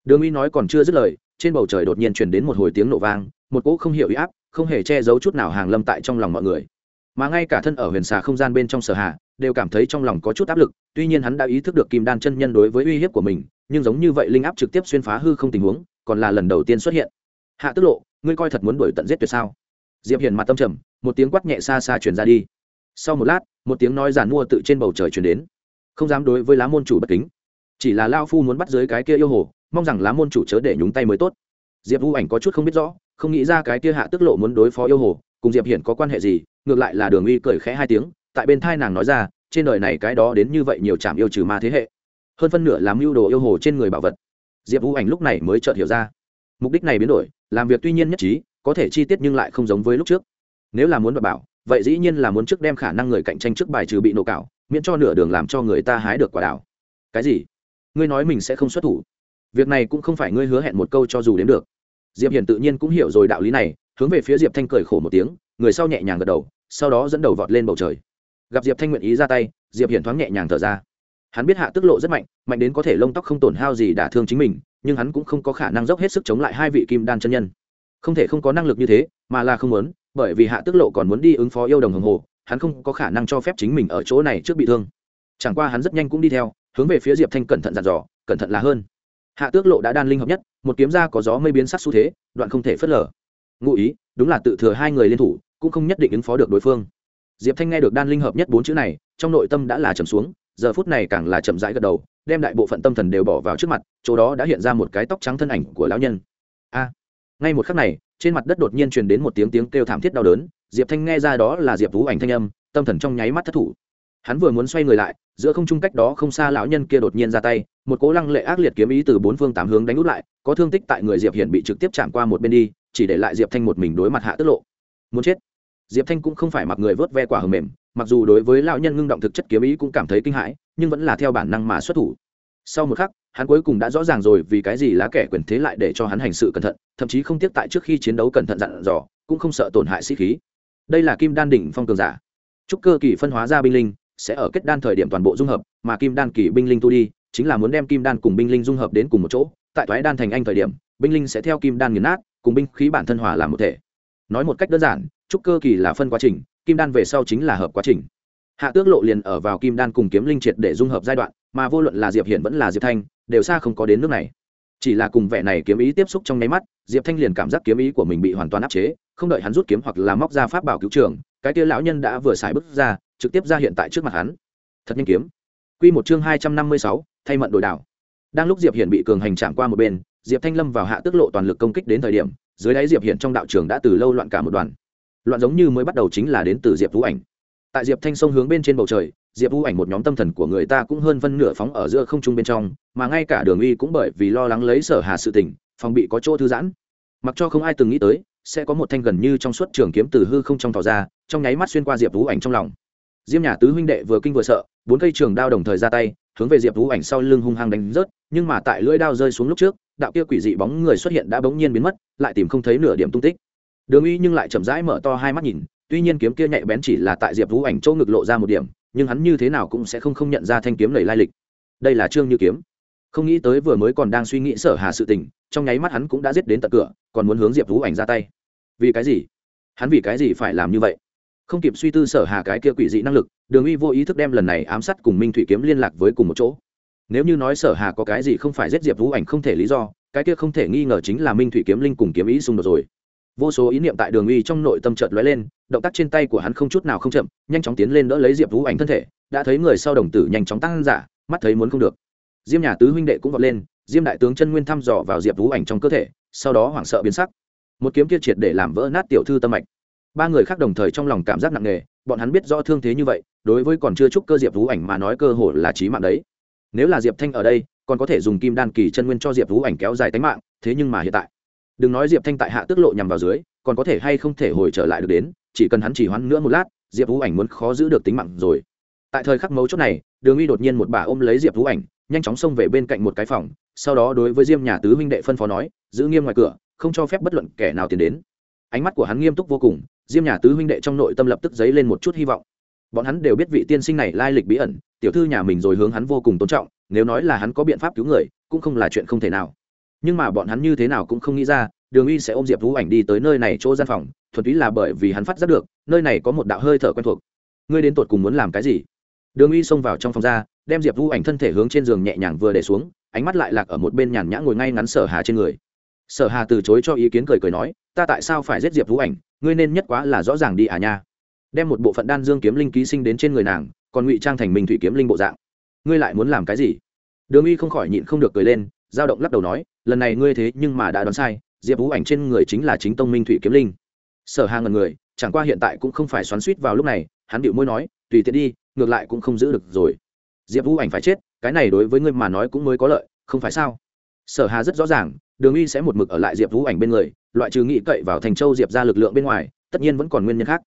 Đường uy nói còn chưa dứt lời, trên bầu trời đột nhiên truyền đến một hồi tiếng nổ vang, một cỗ không hiểu uy áp, không hề che giấu chút nào hàng lâm tại trong lòng mọi người. Mà ngay cả thân ở huyền xà không gian bên trong sở Hà, đều cảm thấy trong lòng có chút áp lực, tuy nhiên hắn đã ý thức được kim đan chân nhân đối với uy hiếp của mình nhưng giống như vậy linh áp trực tiếp xuyên phá hư không tình huống, còn là lần đầu tiên xuất hiện. Hạ tức lộ, ngươi coi thật muốn đuổi tận giết tuyệt sao? Diệp hiền mặt tâm trầm, một tiếng quát nhẹ xa xa truyền ra đi. Sau một lát, một tiếng nói giàn mua tự trên bầu trời truyền đến. Không dám đối với lá môn chủ bất kính. Chỉ là lao phu muốn bắt dưới cái kia yêu hồ, mong rằng lá môn chủ chớ để nhúng tay mới tốt. Diệp vũ ảnh có chút không biết rõ, không nghĩ ra cái kia hạ tức lộ muốn đối phó yêu hồ, cùng diệp hiển có quan hệ gì, ngược lại là đường uy cười khẽ hai tiếng, tại bên thai nàng nói ra, trên đời này cái đó đến như vậy nhiều trạm yêu trừ ma thế hệ hơn phân nửa làm mưu đồ yêu hồ trên người bảo vật. Diệp vũ ảnh lúc này mới chợt hiểu ra. Mục đích này biến đổi, làm việc tuy nhiên nhất trí, có thể chi tiết nhưng lại không giống với lúc trước. Nếu là muốn đảm bảo, vậy dĩ nhiên là muốn trước đem khả năng người cạnh tranh trước bài trừ bị nổ cạo, miễn cho nửa đường làm cho người ta hái được quả đảo cái gì? Ngươi nói mình sẽ không xuất thủ. Việc này cũng không phải ngươi hứa hẹn một câu cho dù đến được. Diệp hiền tự nhiên cũng hiểu rồi đạo lý này, hướng về phía diệp thanh cười khổ một tiếng, người sau nhẹ nhàng gật đầu, sau đó dẫn đầu vọt lên bầu trời. Gặp diệp thanh nguyện ý ra tay, diệp hiền thoáng nhẹ nhàng thở ra hắn biết hạ tức lộ rất mạnh mạnh đến có thể lông tóc không tổn hao gì đả thương chính mình, nhưng hắn cũng không có khả năng dốc hết sức chống lại hai vị kim đan chân nhân. Không thể không có năng lực như thế, mà là không muốn, bởi vì hạ tức lộ còn muốn đi ứng phó yêu đồng hồng hồ, hắn không có khả năng cho phép chính mình ở chỗ này trước bị thương. Chẳng qua hắn rất nhanh cũng đi theo, hướng về phía diệp thanh cẩn thận dặn dò, cẩn thận là hơn. Hạ tước lộ đã đan linh hợp nhất, một kiếm ra có gió mây biến sắc xu thế, đoạn không thể phớt lờ. Ngụ ý, đúng là tự thừa hai người liên thủ, cũng không nhất định ứng phó được đối phương. Diệp thanh nghe được đan linh hợp nhất bốn chữ này, trong nội tâm đã là trầm xuống giờ phút này càng là chậm rãi gật đầu, đem đại bộ phận tâm thần đều bỏ vào trước mặt, chỗ đó đã hiện ra một cái tóc trắng thân ảnh của lão nhân. A! Ngay một khắc này, trên mặt đất đột nhiên truyền đến một tiếng tiếng kêu thảm thiết đau đớn, diệp thanh nghe ra đó là diệp vũ ảnh thanh âm, tâm thần trong nháy mắt thất thủ. Hắn vừa muốn xoay người lại, giữa không trung cách đó không xa lão nhân kia đột nhiên ra tay, một cố lăng lệ ác liệt kiếm ý từ bốn phương tám hướng đánh út lại, có thương tích tại người diệp hiển bị trực tiếp chạm qua một bên đi, chỉ để lại diệp thanh một mình đối mặt hạ tức lộ. Muốn chết. Diệp thanh cũng không phải mặc người vớt ve quả hầm mềm mặc dù đối với lão nhân ngưng động thực chất kiếm ý cũng cảm thấy kinh hãi, nhưng vẫn là theo bản năng mà xuất thủ. Sau một khắc, hắn cuối cùng đã rõ ràng rồi vì cái gì lá kẻ quyền thế lại để cho hắn hành sự cẩn thận, thậm chí không tiếp tại trước khi chiến đấu cẩn thận dặn dò, cũng không sợ tổn hại sĩ khí. Đây là kim đan đỉnh phong cường giả. Trúc cơ kỳ phân hóa ra binh linh, sẽ ở kết đan thời điểm toàn bộ dung hợp, mà kim đan kỳ binh linh tu đi, chính là muốn đem kim đan cùng binh linh dung hợp đến cùng một chỗ. Tại thoái đan thành anh thời điểm, binh linh sẽ theo kim đan nghiền nát, cùng binh khí bản thân hòa làm một thể. Nói một cách đơn giản trúc cơ kỳ là phân quá trình, kim đan về sau chính là hợp quá trình. Hạ tước lộ liền ở vào kim đan cùng kiếm linh triệt để dung hợp giai đoạn, mà vô luận là diệp hiển vẫn là diệp thanh, đều xa không có đến nước này. Chỉ là cùng vẻ này kiếm ý tiếp xúc trong nháy mắt, diệp thanh liền cảm giác kiếm ý của mình bị hoàn toàn áp chế, không đợi hắn rút kiếm hoặc là móc ra pháp bảo cứu trường, cái kia lão nhân đã vừa xài bước ra, trực tiếp ra hiện tại trước mặt hắn. Thật nhanh kiếm. Q một chương hai trăm năm mươi sáu, thay mận đổi đảo. Đang lúc diệp hiển bị cường hành chạm qua một bên, diệp thanh lâm vào hạ tước lộ toàn lực công kích đến thời điểm, dưới đáy diệp hiển trong đạo trường đã từ lâu loạn cả một đoàn loạn giống như mới bắt đầu chính là đến từ diệp vũ ảnh. Tại diệp thanh sông hướng bên trên bầu trời, diệp vũ ảnh một nhóm tâm thần của người ta cũng hơn phân nửa phóng ở giữa không trung bên trong, mà ngay cả đường uy cũng bởi vì lo lắng lấy sở hà sự tỉnh phòng bị có chỗ thư giãn. Mặc cho không ai từng nghĩ tới, sẽ có một thanh gần như trong suốt trường kiếm từ hư không trong tỏ ra, trong nháy mắt xuyên qua diệp vũ ảnh trong lòng. Diêm nhà tứ huynh đệ vừa kinh vừa sợ, bốn cây trường đao đồng thời ra tay, hướng về diệp vũ ảnh sau lưng hung hăng đánh rớt, nhưng mà tại lưỡi đao rơi xuống lúc trước, đạo kia quỷ dị bóng người xuất hiện đã bỗng nhiên biến mất, lại tìm không thấy nửa điểm tung tích đường uy nhưng lại chậm rãi mở to hai mắt nhìn, tuy nhiên kiếm kia nhạy bén chỉ là tại diệp vũ ảnh chỗ ngực lộ ra một điểm, nhưng hắn như thế nào cũng sẽ không không nhận ra thanh kiếm này lai lịch. Đây là trương như kiếm. Không nghĩ tới vừa mới còn đang suy nghĩ sở hà sự tình, trong nháy mắt hắn cũng đã giết đến tận cửa, còn muốn hướng diệp vũ ảnh ra tay. Vì cái gì? Hắn vì cái gì phải làm như vậy? Không kịp suy tư sở hà cái kia quỷ dị năng lực, đường uy vô ý thức đem lần này ám sát cùng minh thủy kiếm liên lạc với cùng một chỗ. Nếu như nói sở hà có cái gì không phải giết diệp vũ ảnh không thể lý do, cái kia không thể nghi ngờ chính là minh thủy kiếm linh cùng kiếm ý xung đột rồi vô số ý niệm tại đường uy trong nội tâm chợt lóe lên, động tác trên tay của hắn không chút nào không chậm, nhanh chóng tiến lên đỡ lấy diệp vũ ảnh thân thể, đã thấy người sau đồng tử nhanh chóng tăng giả, mắt thấy muốn không được. Diêm nhà tứ huynh đệ cũng vọt lên, diêm đại tướng chân nguyên thăm dò vào diệp vũ ảnh trong cơ thể, sau đó hoảng sợ biến sắc. Một kiếm kia triệt để làm vỡ nát tiểu thư tâm mạch. Ba người khác đồng thời trong lòng cảm giác nặng nề, bọn hắn biết rõ thương thế như vậy, đối với còn chưa chúc cơ diệp vũ ảnh mà nói cơ hội là trí mạng đấy. Nếu là diệp thanh ở đây, còn có thể dùng kim đan kỳ chân nguyên cho diệp vũ ảnh kéo dài tính mạng, thế nhưng mà hiện tại đừng nói diệp thanh tại hạ tức lộ nhằm vào dưới, còn có thể hay không thể hồi trở lại được đến, chỉ cần hắn chỉ hoãn nữa một lát, diệp vũ ảnh muốn khó giữ được tính mạng rồi. Tại thời khắc mấu chốt này, đường uy đột nhiên một bà ôm lấy diệp vũ ảnh, nhanh chóng xông về bên cạnh một cái phòng, sau đó đối với diêm nhà tứ huynh đệ phân phó nói, giữ nghiêm ngoài cửa, không cho phép bất luận kẻ nào tiến đến. Ánh mắt của hắn nghiêm túc vô cùng, diêm nhà tứ huynh đệ trong nội tâm lập tức dấy lên một chút hy vọng. Bọn hắn đều biết vị tiên sinh này lai lịch bí ẩn, tiểu thư nhà mình rồi hướng hắn vô cùng tôn trọng, nếu nói là hắn có biện pháp cứu người, cũng không là chuyện không thể nào nhưng mà bọn hắn như thế nào cũng không nghĩ ra, đường uy sẽ ôm diệp vũ ảnh đi tới nơi này chỗ gian phòng, thuần túy là bởi vì hắn phát giác được, nơi này có một đạo hơi thở quen thuộc. Ngươi đến tột cùng muốn làm cái gì? Đường uy xông vào trong phòng ra, đem diệp vũ ảnh thân thể hướng trên giường nhẹ nhàng vừa để xuống, ánh mắt lại lạc ở một bên nhàn nhã ngồi ngay ngắn sở hà trên người. Sở hà từ chối cho ý kiến cười cười nói, ta tại sao phải giết diệp vũ ảnh? Ngươi nên nhất quá là rõ ràng đi à nha. Đem một bộ phận đan dương kiếm linh ký sinh đến trên người nàng, còn ngụy trang thành mình thủy kiếm linh bộ dạng. Ngươi lại muốn làm cái gì? Đường uy không khỏi nhịn không được cười lên, dao động lắc đầu nói lần này ngươi thế nhưng mà đã đoán sai, diệp vũ ảnh trên người chính là chính tông minh thủy kiếm linh. Sở hà ngần người, chẳng qua hiện tại cũng không phải xoắn suýt vào lúc này, hắn điệu môi nói, tùy tiện đi, ngược lại cũng không giữ được rồi. Diệp vũ ảnh phải chết, cái này đối với ngươi mà nói cũng mới có lợi, không phải sao? Sở hà rất rõ ràng, đường uy sẽ một mực ở lại diệp vũ ảnh bên người, loại trừ nghị cậy vào thành châu diệp ra lực lượng bên ngoài, tất nhiên vẫn còn nguyên nhân khác.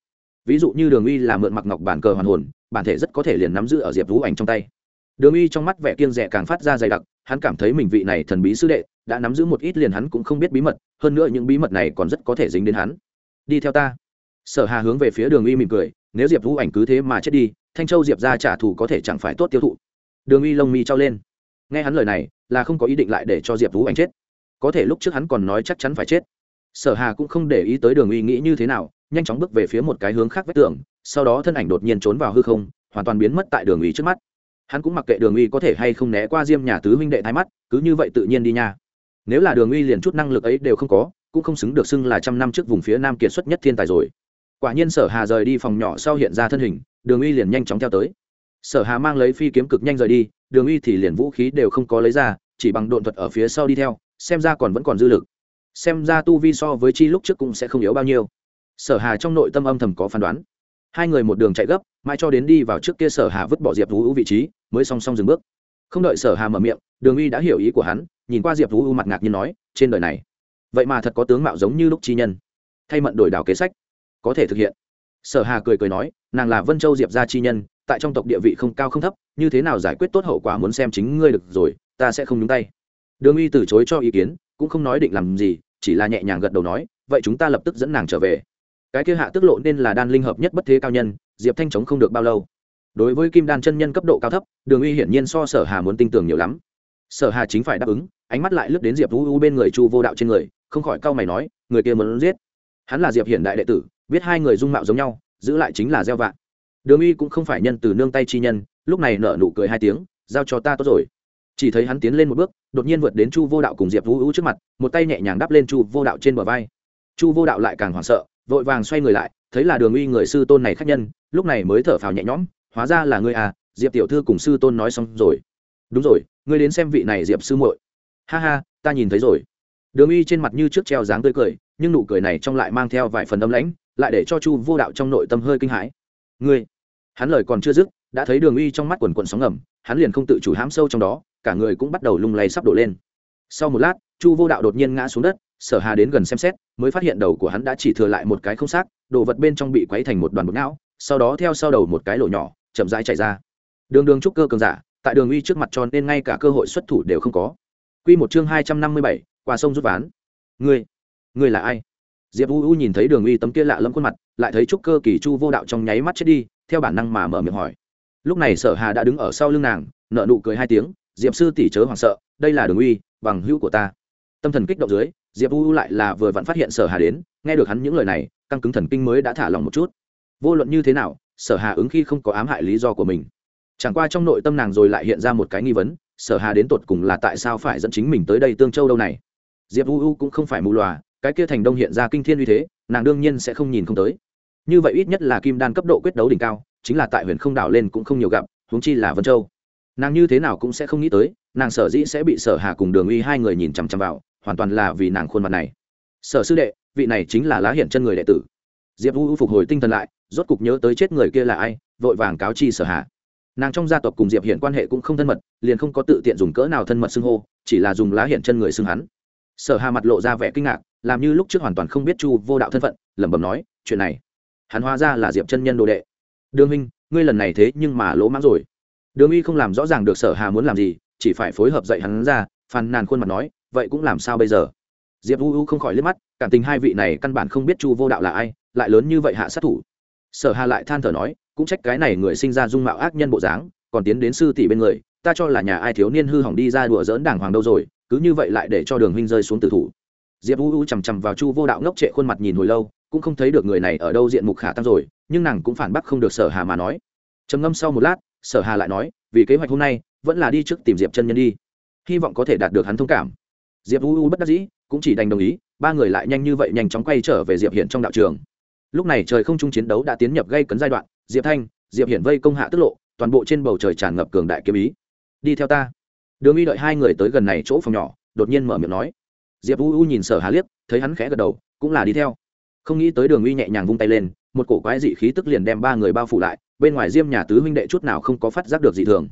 Ví dụ như đường uy là mượn mặc ngọc bản cờ hoàn hồn, bản thể rất có thể liền nắm giữ ở diệp vũ ảnh trong tay. Đường uy trong mắt vẻ kiêng rẻ càng phát ra dày đặc, hắn cảm thấy mình vị này thần bí sư đệ đã nắm giữ một ít liền hắn cũng không biết bí mật, hơn nữa những bí mật này còn rất có thể dính đến hắn. Đi theo ta. Sở hà hướng về phía đường uy mỉm cười, nếu diệp vũ ảnh cứ thế mà chết đi, thanh châu diệp ra trả thù có thể chẳng phải tốt tiêu thụ. Đường uy lông mi trao lên. Nghe hắn lời này, là không có ý định lại để cho diệp vũ ảnh chết. Có thể lúc trước hắn còn nói chắc chắn phải chết. Sở hà cũng không để ý tới đường uy nghĩ như thế nào, nhanh chóng bước về phía một cái hướng khác vách tường, sau đó thân ảnh đột nhiên trốn vào hư không, hoàn toàn biến mất tại đường uy trước mắt. Hắn cũng mặc kệ đường uy có thể hay không né qua diêm nhà tứ huynh đệ thái mắt, cứ như vậy tự nhiên đi nha nếu là đường uy liền chút năng lực ấy đều không có, cũng không xứng được xưng là trăm năm trước vùng phía nam kiệt xuất nhất thiên tài rồi. Quả nhiên sở hà rời đi phòng nhỏ sau hiện ra thân hình, đường uy liền nhanh chóng theo tới. Sở hà mang lấy phi kiếm cực nhanh rời đi, đường uy thì liền vũ khí đều không có lấy ra, chỉ bằng độn thuật ở phía sau đi theo, xem ra còn vẫn còn dư lực. Xem ra tu vi so với chi lúc trước cũng sẽ không yếu bao nhiêu. Sở hà trong nội tâm âm thầm có phán đoán. Hai người một đường chạy gấp, mãi cho đến đi vào trước kia sở hà vứt bỏ diệp vũ vị trí, mới song song dừng bước không đợi sở hà mở miệng, đường uy đã hiểu ý của hắn, nhìn qua diệp vũ mặt ngạc nhiên nói, trên đời này, vậy mà thật có tướng mạo giống như lúc chi nhân. Thay mận đổi đảo kế sách, có thể thực hiện. Sở hà cười cười nói, nàng là vân châu diệp gia chi nhân, tại trong tộc địa vị không cao không thấp, như thế nào giải quyết tốt hậu quả muốn xem chính ngươi được rồi, ta sẽ không nhúng tay. Đường uy từ chối cho ý kiến, cũng không nói định làm gì, chỉ là nhẹ nhàng gật đầu nói, vậy chúng ta lập tức dẫn nàng trở về. Cái kia hạ tức lộ nên là đan linh hợp nhất bất thế cao nhân, diệp thanh chống không được bao lâu đối với kim đan chân nhân cấp độ cao thấp, đường uy hiển nhiên so sở hà muốn tin tưởng nhiều lắm. Sở hà chính phải đáp ứng, ánh mắt lại lướt đến diệp vũ u bên người chu vô đạo trên người, không khỏi cau mày nói, người kia muốn giết. Hắn là diệp hiển đại đệ tử, biết hai người dung mạo giống nhau, giữ lại chính là gieo vạn đường uy cũng không phải nhân từ nương tay chi nhân, lúc này nở nụ cười hai tiếng, giao cho ta tốt rồi. Chỉ thấy hắn tiến lên một bước, đột nhiên vượt đến chu vô đạo cùng diệp vũ u trước mặt, một tay nhẹ nhàng đắp lên chu vô đạo trên bờ vai. Chu vô đạo lại càng hoảng sợ, vội vàng xoay người lại, thấy là đường uy người sư tôn này khác nhân, lúc này mới thở phào nhẹ nhõm hóa ra là ngươi à diệp tiểu thư cùng sư tôn nói xong rồi. Đúng rồi, ngươi đến xem vị này diệp sư muội. Ha ha, ta nhìn thấy rồi. Đường uy trên mặt như trước treo dáng tươi cười, nhưng nụ cười này trong lại mang theo vài phần âm lãnh, lại để cho chu vô đạo trong nội tâm hơi kinh hãi. Ngươi, hắn lời còn chưa dứt, đã thấy đường uy trong mắt quần quần sóng ngầm, hắn liền không tự chủ hám sâu trong đó, cả người cũng bắt đầu lung lay sắp đổ lên. Sau một lát, chu vô đạo đột nhiên ngã xuống đất, sở hà đến gần xem xét, mới phát hiện đầu của hắn đã chỉ thừa lại một cái không xác, đồ vật bên trong bị quấy thành một đoàn bột não, sau đó theo sau đầu một cái lỗ nhỏ chậm rãi chạy ra. Đường đường trúc cơ cường giả, tại đường uy trước mặt tròn nên ngay cả cơ hội xuất thủ đều không có. Quy một chương hai trăm năm mươi bảy, qua sông rút ván. Ngươi ngươi là ai? Diệp u u nhìn thấy đường uy tấm kia lạ lẫm khuôn mặt, lại thấy trúc cơ kỳ chu vô đạo trong nháy mắt chết đi, theo bản năng mà mở miệng hỏi. Lúc này sở hà đã đứng ở sau lưng nàng nợ nụ cười hai tiếng, diệp sư tỷ chớ hoảng sợ, đây là đường uy, bằng hữu của ta. Tâm thần kích động dưới, diệp u u lại là vừa vặn phát hiện sở hà đến, nghe được hắn những lời này, căng cứng thần kinh mới đã thả lòng một chút. Vô luận như thế nào sở hà ứng khi không có ám hại lý do của mình. Chẳng qua trong nội tâm nàng rồi lại hiện ra một cái nghi vấn, sở hà đến tột cùng là tại sao phải dẫn chính mình tới đây tương châu đâu này? Diệp u u cũng không phải mù lòa cái kia thành đông hiện ra kinh thiên uy thế, nàng đương nhiên sẽ không nhìn không tới. Như vậy ít nhất là kim đan cấp độ quyết đấu đỉnh cao, chính là tại huyền không đảo lên cũng không nhiều gặp, huống chi là vân châu. Nàng như thế nào cũng sẽ không nghĩ tới, nàng sở dĩ sẽ bị sở hà cùng đường uy hai người nhìn chằm chằm vào, hoàn toàn là vì nàng khuôn mặt này. Sở sư đệ, vị này chính là lá hiển chân người đệ tử diệp u phục hồi tinh thần lại, rốt cục nhớ tới chết người kia là ai, vội vàng cáo chi sở hà nàng trong gia tộc cùng diệp hiển quan hệ cũng không thân mật, liền không có tự tiện dùng cỡ nào thân mật xưng hô, chỉ là dùng lá hiển chân người xưng hắn. Sở hà mặt lộ ra vẻ kinh ngạc, làm như lúc trước hoàn toàn không biết chu vô đạo thân phận, lẩm bẩm nói, chuyện này, hắn hóa ra là diệp chân nhân đồ đệ. Đường minh ngươi lần này thế nhưng mà lỗ mãng rồi. Đường uy không làm rõ ràng được sở hà muốn làm gì, chỉ phải phối hợp dạy hắn ra, phàn nàn khuôn mặt nói, vậy cũng làm sao bây giờ? Diệp u u không khỏi liếc mắt, cảm tình hai vị này căn bản không biết chu vô đạo là ai lại lớn như vậy hạ sát thủ. Sở hà lại than thở nói, cũng trách cái này người sinh ra dung mạo ác nhân bộ dáng, còn tiến đến sư tỷ bên người, ta cho là nhà ai thiếu niên hư hỏng đi ra đùa dỡn đàng hoàng đâu rồi, cứ như vậy lại để cho đường huynh rơi xuống tử thủ. Diệp u u chằm chằm vào chu vô đạo ngốc trệ khuôn mặt nhìn hồi lâu, cũng không thấy được người này ở đâu diện mục khả tăng rồi, nhưng nàng cũng phản bác không được sở hà mà nói. Trầm ngâm sau một lát, sở hà lại nói, vì kế hoạch hôm nay, vẫn là đi trước tìm diệp chân nhân đi. Hy vọng có thể đạt được hắn thông cảm. Diệp u u bất đắc dĩ, cũng chỉ đành đồng ý, ba người lại nhanh như vậy nhanh chóng quay trở về diệp hiện trong đạo trường lúc này trời không trung chiến đấu đã tiến nhập gây cấn giai đoạn, diệp thanh, diệp hiển vây công hạ tức lộ, toàn bộ trên bầu trời tràn ngập cường đại kiếm ý. Đi theo ta. Đường uy đợi hai người tới gần này chỗ phòng nhỏ, đột nhiên mở miệng nói. Diệp u u nhìn sở hà liếc, thấy hắn khẽ gật đầu, cũng là đi theo. Không nghĩ tới đường uy nhẹ nhàng vung tay lên, một cổ quái dị khí tức liền đem ba người bao phủ lại, bên ngoài diêm nhà tứ huynh đệ chút nào không có phát giác được dị thường.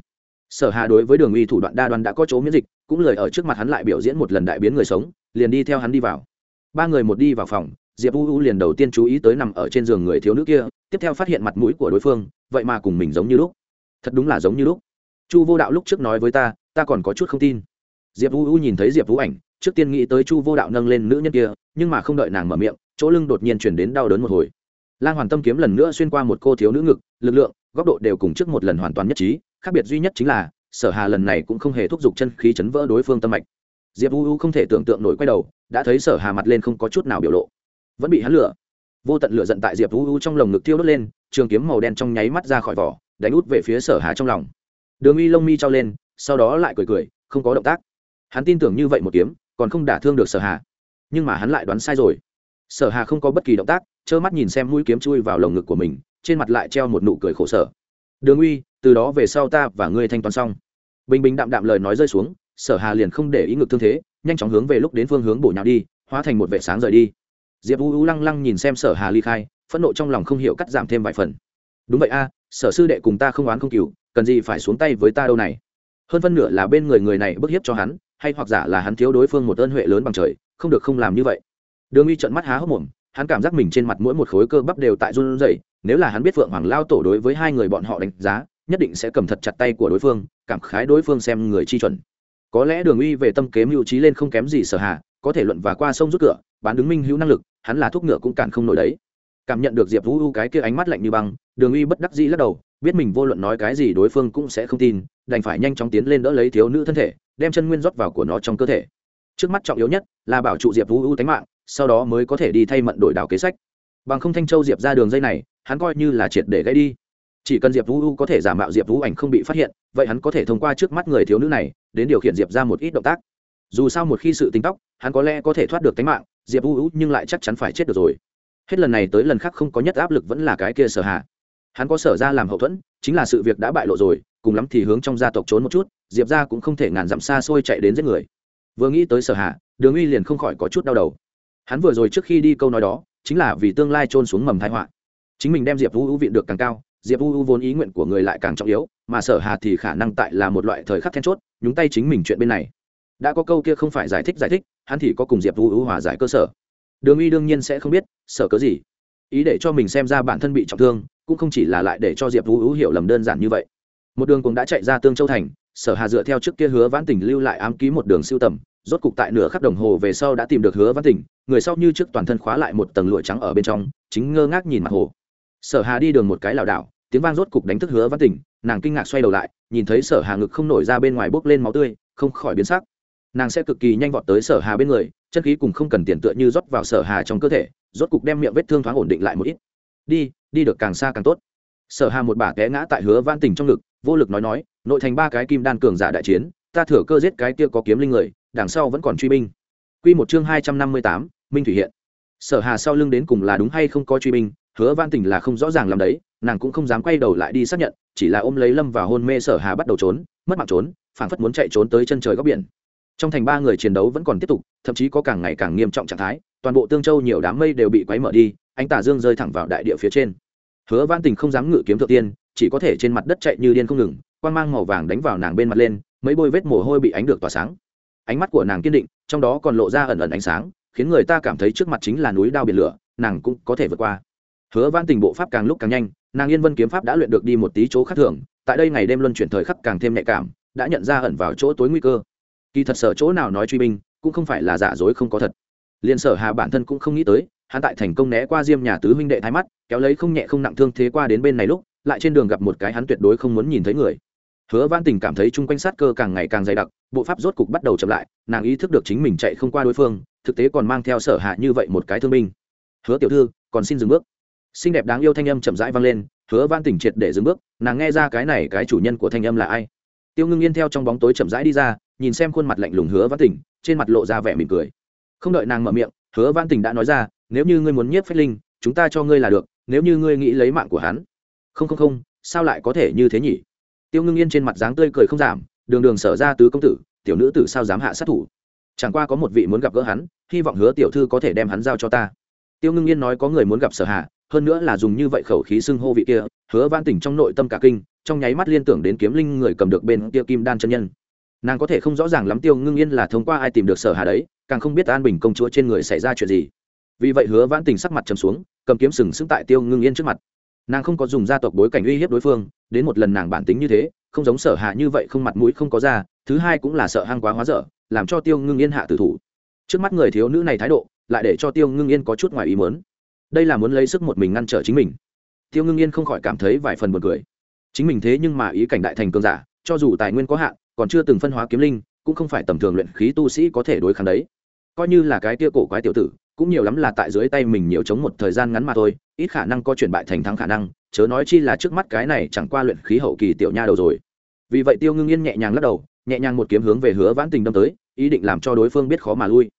Sở hà đối với đường uy thủ đoạn đa đoan đã có chỗ miễn dịch, cũng lời ở trước mặt hắn lại biểu diễn một lần đại biến người sống, liền đi theo hắn đi vào. Ba người một đi vào phòng diệp u u liền đầu tiên chú ý tới nằm ở trên giường người thiếu nữ kia, tiếp theo phát hiện mặt mũi của đối phương, vậy mà cùng mình giống như lúc. Thật đúng là giống như lúc. Chu vô đạo lúc trước nói với ta ta còn có chút không tin. Diệp u u nhìn thấy diệp vũ ảnh, trước tiên nghĩ tới chu vô đạo nâng lên nữ nhân kia, nhưng mà không đợi nàng mở miệng, chỗ lưng đột nhiên chuyển đến đau đớn một hồi. Lan hoàn tâm kiếm lần nữa xuyên qua một cô thiếu nữ ngực, lực lượng, góc độ đều cùng trước một lần hoàn toàn nhất trí, khác biệt duy nhất chính là, sở hà lần này cũng không hề thúc giục chân khí chấn vỡ đối phương tâm mạch. Diệp u u không thể tưởng tượng nổi quay đầu, đã thấy sở hà mặt lên không có chút nào biểu lộ vẫn bị hắn lửa. Vô tận lửa giận tại diệp u u trong lồng ngực thiêu đốt lên, trường kiếm màu đen trong nháy mắt ra khỏi vỏ, đánh út về phía sở hà trong lòng. Đường uy lông mi trao lên, sau đó lại cười cười, không có động tác. Hắn tin tưởng như vậy một kiếm, còn không đả thương được sở hà. Nhưng mà hắn lại đoán sai rồi. Sở hà không có bất kỳ động tác, trơ mắt nhìn xem mũi kiếm chui vào lồng ngực của mình, trên mặt lại treo một nụ cười khổ sở. Đường uy từ đó về sau ta và ngươi thanh toán xong. Bình bình đạm đạm lời nói rơi xuống, sở hà liền không để ý ngực thương thế, nhanh chóng hướng về lúc đến phương hướng bổ nhào đi, hóa thành một vệ sáng rời đi diệp u u lăng lăng nhìn xem sở hà ly khai phẫn nộ trong lòng không hiểu cắt giảm thêm vài phần đúng vậy a à, sở sư đệ cùng ta không oán không cừu, cần gì phải xuống tay với ta đâu này hơn phân nửa là bên người người này bức hiếp cho hắn hay hoặc giả là hắn thiếu đối phương một ơn huệ lớn bằng trời không được không làm như vậy đường uy trận mắt há hốc mồm hắn cảm giác mình trên mặt mỗi một khối cơ bắp đều tại run rẩy, nếu là hắn biết phượng hoàng lao tổ đối với hai người bọn họ đánh giá nhất định sẽ cầm thật chặt tay của đối phương cảm khái đối phương xem người chi chuẩn có lẽ đường uy về tâm kế mưu trí lên không kém gì sở hà có thể luận và qua sông rút cửa bán đứng minh hữu năng lực hắn là thuốc ngựa cũng cản không nổi đấy. Cảm nhận được diệp vũ u cái kia ánh mắt lạnh như băng, đường uy bất đắc dĩ lắc đầu, biết mình vô luận nói cái gì đối phương cũng sẽ không tin, đành phải nhanh chóng tiến lên đỡ lấy thiếu nữ thân thể, đem chân nguyên rót vào của nó trong cơ thể. Trước mắt trọng yếu nhất là bảo trụ diệp vũ u tánh mạng, sau đó mới có thể đi thay mận đổi đảo kế sách. Bằng không thanh châu diệp ra đường dây này, hắn coi như là triệt để gãy đi. Chỉ cần diệp vũ u có thể giả mạo diệp vũ ảnh không bị phát hiện, vậy hắn có thể thông qua trước mắt người thiếu nữ này, đến điều khiển diệp ra một ít động tác. Dù sao một khi sự tính tóc, hắn có lẽ có thể thoát được tính mạng diệp U u nhưng lại chắc chắn phải chết được rồi hết lần này tới lần khác không có nhất áp lực vẫn là cái kia sở hạ hắn có sở ra làm hậu thuẫn chính là sự việc đã bại lộ rồi cùng lắm thì hướng trong gia tộc trốn một chút diệp ra cũng không thể ngàn dặm xa xôi chạy đến giết người vừa nghĩ tới sở hạ đường uy liền không khỏi có chút đau đầu hắn vừa rồi trước khi đi câu nói đó chính là vì tương lai trôn xuống mầm thái họa chính mình đem diệp U u viện được càng cao diệp u u vốn ý nguyện của người lại càng trọng yếu mà sở hà thì khả năng tại là một loại thời khắc then chốt nhúng tay chính mình chuyện bên này đã có câu kia không phải giải thích giải thích, hắn thì có cùng diệp vũ u hòa giải cơ sở. Đường uy đương nhiên sẽ không biết sở cớ gì. Ý để cho mình xem ra bản thân bị trọng thương, cũng không chỉ là lại để cho diệp u u hiểu lầm đơn giản như vậy. Một đường cũng đã chạy ra tương châu thành, sở hà dựa theo trước kia hứa vãn tỉnh lưu lại ám ký một đường siêu tầm, rốt cục tại nửa khắc đồng hồ về sau đã tìm được hứa vãn tỉnh người sau như trước toàn thân khóa lại một tầng lụa trắng ở bên trong, chính ngơ ngác nhìn mặt hồ. Sở hà đi đường một cái lảo đảo, tiếng vang rốt cục đánh thức hứa văn tỉnh nàng kinh ngạc xoay đầu lại, nhìn thấy sở hà ngực không nổi ra bên ngoài bốc lên máu tươi, không khỏi biến sắc nàng sẽ cực kỳ nhanh vọt tới sở hà bên người, chân khí cùng không cần tiền tựa như rót vào sở hà trong cơ thể, rốt cục đem miệng vết thương thoáng ổn định lại một ít. Đi đi được càng xa càng tốt. Sở hà một bà té ngã tại hứa van tỉnh trong ngực, vô lực nói nói, nội thành ba cái kim đan cường giả đại chiến, ta thừa cơ giết cái kia có kiếm linh người, đằng sau vẫn còn truy binh. Quy một chương hai trăm năm mươi tám, minh thủy hiện. Sở hà sau lưng đến cùng là đúng hay không có truy binh, hứa van tỉnh là không rõ ràng làm đấy, nàng cũng không dám quay đầu lại đi xác nhận, chỉ là ôm lấy lâm và hôn mê sở hà bắt đầu trốn, mất mạng trốn, phảng phất muốn chạy trốn tới chân trời góc biển trong thành ba người chiến đấu vẫn còn tiếp tục, thậm chí có càng ngày càng nghiêm trọng trạng thái, toàn bộ tương châu nhiều đám mây đều bị quấy mở đi anh tả dương rơi thẳng vào đại địa phía trên. Hứa văn tình không dám ngự kiếm thượng tiên, chỉ có thể trên mặt đất chạy như điên không ngừng, quang mang màu vàng đánh vào nàng bên mặt lên, mấy bôi vết mồ hôi bị ánh được tỏa sáng. Ánh mắt của nàng kiên định, trong đó còn lộ ra ẩn ẩn ánh sáng, khiến người ta cảm thấy trước mặt chính là núi đao biển lửa, nàng cũng có thể vượt qua. Hứa văn tình bộ pháp càng lúc càng nhanh, nàng yên vân kiếm pháp đã luyện được đi một tí chỗ khác thường, tại đây ngày đêm luân chuyển thời khắc càng thêm nhạy cảm, đã nhận ra ẩn vào chỗ tối nguy cơ kỳ thật sở chỗ nào nói truy binh, cũng không phải là giả dối không có thật. Liền sở hà bản thân cũng không nghĩ tới, hắn tại thành công né qua diêm nhà tứ huynh đệ thái mắt, kéo lấy không nhẹ không nặng thương thế qua đến bên này lúc, lại trên đường gặp một cái hắn tuyệt đối không muốn nhìn thấy người. Hứa văn tình cảm thấy chung quanh sát cơ càng ngày càng dày đặc, bộ pháp rốt cục bắt đầu chậm lại, nàng ý thức được chính mình chạy không qua đối phương, thực tế còn mang theo sở hạ như vậy một cái thương binh. Hứa tiểu thư, còn xin dừng bước. Xinh đẹp đáng yêu thanh âm chậm rãi vang lên, hứa văn tình triệt để dừng bước, nàng nghe ra cái này cái chủ nhân của thanh âm là ai tiêu ngưng yên theo trong bóng tối chậm rãi đi ra, nhìn xem khuôn mặt lạnh lùng hứa văn tình, trên mặt lộ ra vẻ mỉm cười. Không đợi nàng mở miệng, hứa văn tình đã nói ra, nếu như ngươi muốn nhiếp phách linh, chúng ta cho ngươi là được, nếu như ngươi nghĩ lấy mạng của hắn. Không không không, sao lại có thể như thế nhỉ? Tiêu ngưng yên trên mặt dáng tươi cười không giảm, đường đường sở ra tứ công tử, tiểu nữ tử sao dám hạ sát thủ? Chẳng qua có một vị muốn gặp gỡ hắn, hy vọng hứa tiểu thư có thể đem hắn giao cho ta. Tiêu ngưng yên nói có người muốn gặp sở hạ hơn nữa là dùng như vậy khẩu khí xưng hô vị kia, hứa văn tỉnh trong nội tâm cả kinh trong nháy mắt liên tưởng đến kiếm linh người cầm được bên kia kim đan chân nhân. Nàng có thể không rõ ràng lắm tiêu ngưng yên là thông qua ai tìm được sở hà đấy, càng không biết an bình công chúa trên người xảy ra chuyện gì. Vì vậy hứa vãn tình sắc mặt trầm xuống, cầm kiếm sừng sững tại tiêu ngưng yên trước mặt. Nàng không có dùng gia tộc bối cảnh uy hiếp đối phương, đến một lần nàng bản tính như thế, không giống sở hạ như vậy không mặt mũi không có ra thứ hai cũng là sợ hang quá hóa dở, làm cho tiêu ngưng yên hạ tử thủ. Trước mắt người thiếu nữ này thái độ, lại để cho tiêu ngưng yên có chút ngoài ý mớn đây là muốn lấy sức một mình ngăn trở chính mình. Tiêu ngưng yên không khỏi cảm thấy vài phần buồn cười chính mình thế nhưng mà ý cảnh đại thành cường giả, cho dù tài nguyên có hạn, còn chưa từng phân hóa kiếm linh, cũng không phải tầm thường luyện khí tu sĩ có thể đối kháng đấy. Coi như là cái tia cổ quái tiểu tử, cũng nhiều lắm là tại dưới tay mình nhiều chống một thời gian ngắn mà thôi, ít khả năng có chuyển bại thành thắng khả năng, chớ nói chi là trước mắt cái này chẳng qua luyện khí hậu kỳ tiểu nha đầu rồi. Vì vậy tiêu ngưng yên nhẹ nhàng lắc đầu, nhẹ nhàng một kiếm hướng về hứa vãn tình đâm tới, ý định làm cho đối phương biết khó mà lui.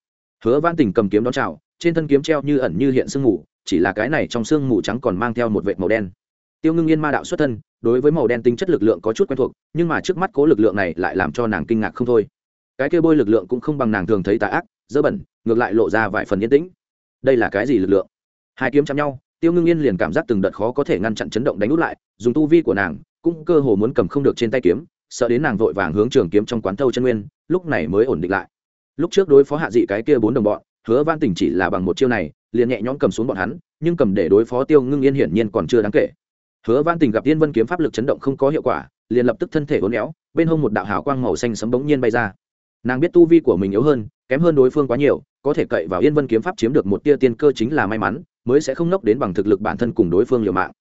Hứa vãn tình cầm kiếm đón chào, trên thân kiếm treo như ẩn như hiện sương mù, chỉ là cái này trong sương mù trắng còn mang theo một vệt màu đen tiêu ngưng yên ma đạo xuất thân, đối với màu đen tính chất lực lượng có chút quen thuộc, nhưng mà trước mắt cố lực lượng này lại làm cho nàng kinh ngạc không thôi. Cái kia bôi lực lượng cũng không bằng nàng thường thấy tà ác, dơ bẩn, ngược lại lộ ra vài phần yên tĩnh. Đây là cái gì lực lượng? Hai kiếm chạm nhau, tiêu ngưng yên liền cảm giác từng đợt khó có thể ngăn chặn chấn động đánh út lại, dùng tu vi của nàng, cũng cơ hồ muốn cầm không được trên tay kiếm, sợ đến nàng vội vàng hướng trường kiếm trong quán thâu chân nguyên, lúc này mới ổn định lại. Lúc trước đối phó hạ dị cái kia bốn đồng bọn, hứa van tỉnh chỉ là bằng một chiêu này, liền nhẹ nhõm cầm xuống bọn hắn, nhưng cầm để đối phó tiêu ngưng yên hiển nhiên còn chưa đáng kể hứa Vãn Tình gặp tiên vân kiếm pháp lực chấn động không có hiệu quả, liền lập tức thân thể uốn éo, bên hông một đạo hào quang màu xanh sấm bỗng nhiên bay ra. Nàng biết tu vi của mình yếu hơn, kém hơn đối phương quá nhiều, có thể cậy vào yên vân kiếm pháp chiếm được một tia tiên cơ chính là may mắn, mới sẽ không nốc đến bằng thực lực bản thân cùng đối phương liều mạng.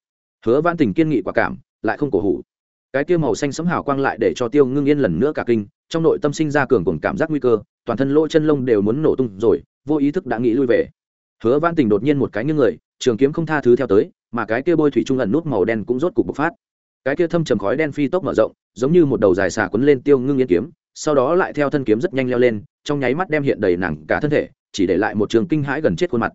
Hứa Vãn Tình kiên nghị quả cảm, lại không cổ hủ. Cái kia màu xanh sấm hào quang lại để cho tiêu ngưng yên lần nữa cả kinh, trong nội tâm sinh ra cường cùng cảm giác nguy cơ, toàn thân lỗ chân lông đều muốn nổ tung rồi, vô ý thức đã nghĩ lui về. Hứa văn tình đột nhiên một cái như người, trường kiếm không tha thứ theo tới mà cái kia bôi thủy trung ẩn nút màu đen cũng rốt cục bộc phát. Cái kia thâm trầm khói đen phi tốc mở rộng, giống như một đầu dài xà quấn lên tiêu ngưng yên kiếm, sau đó lại theo thân kiếm rất nhanh leo lên, trong nháy mắt đem hiện đầy nặng cả thân thể, chỉ để lại một trường kinh hãi gần chết khuôn mặt.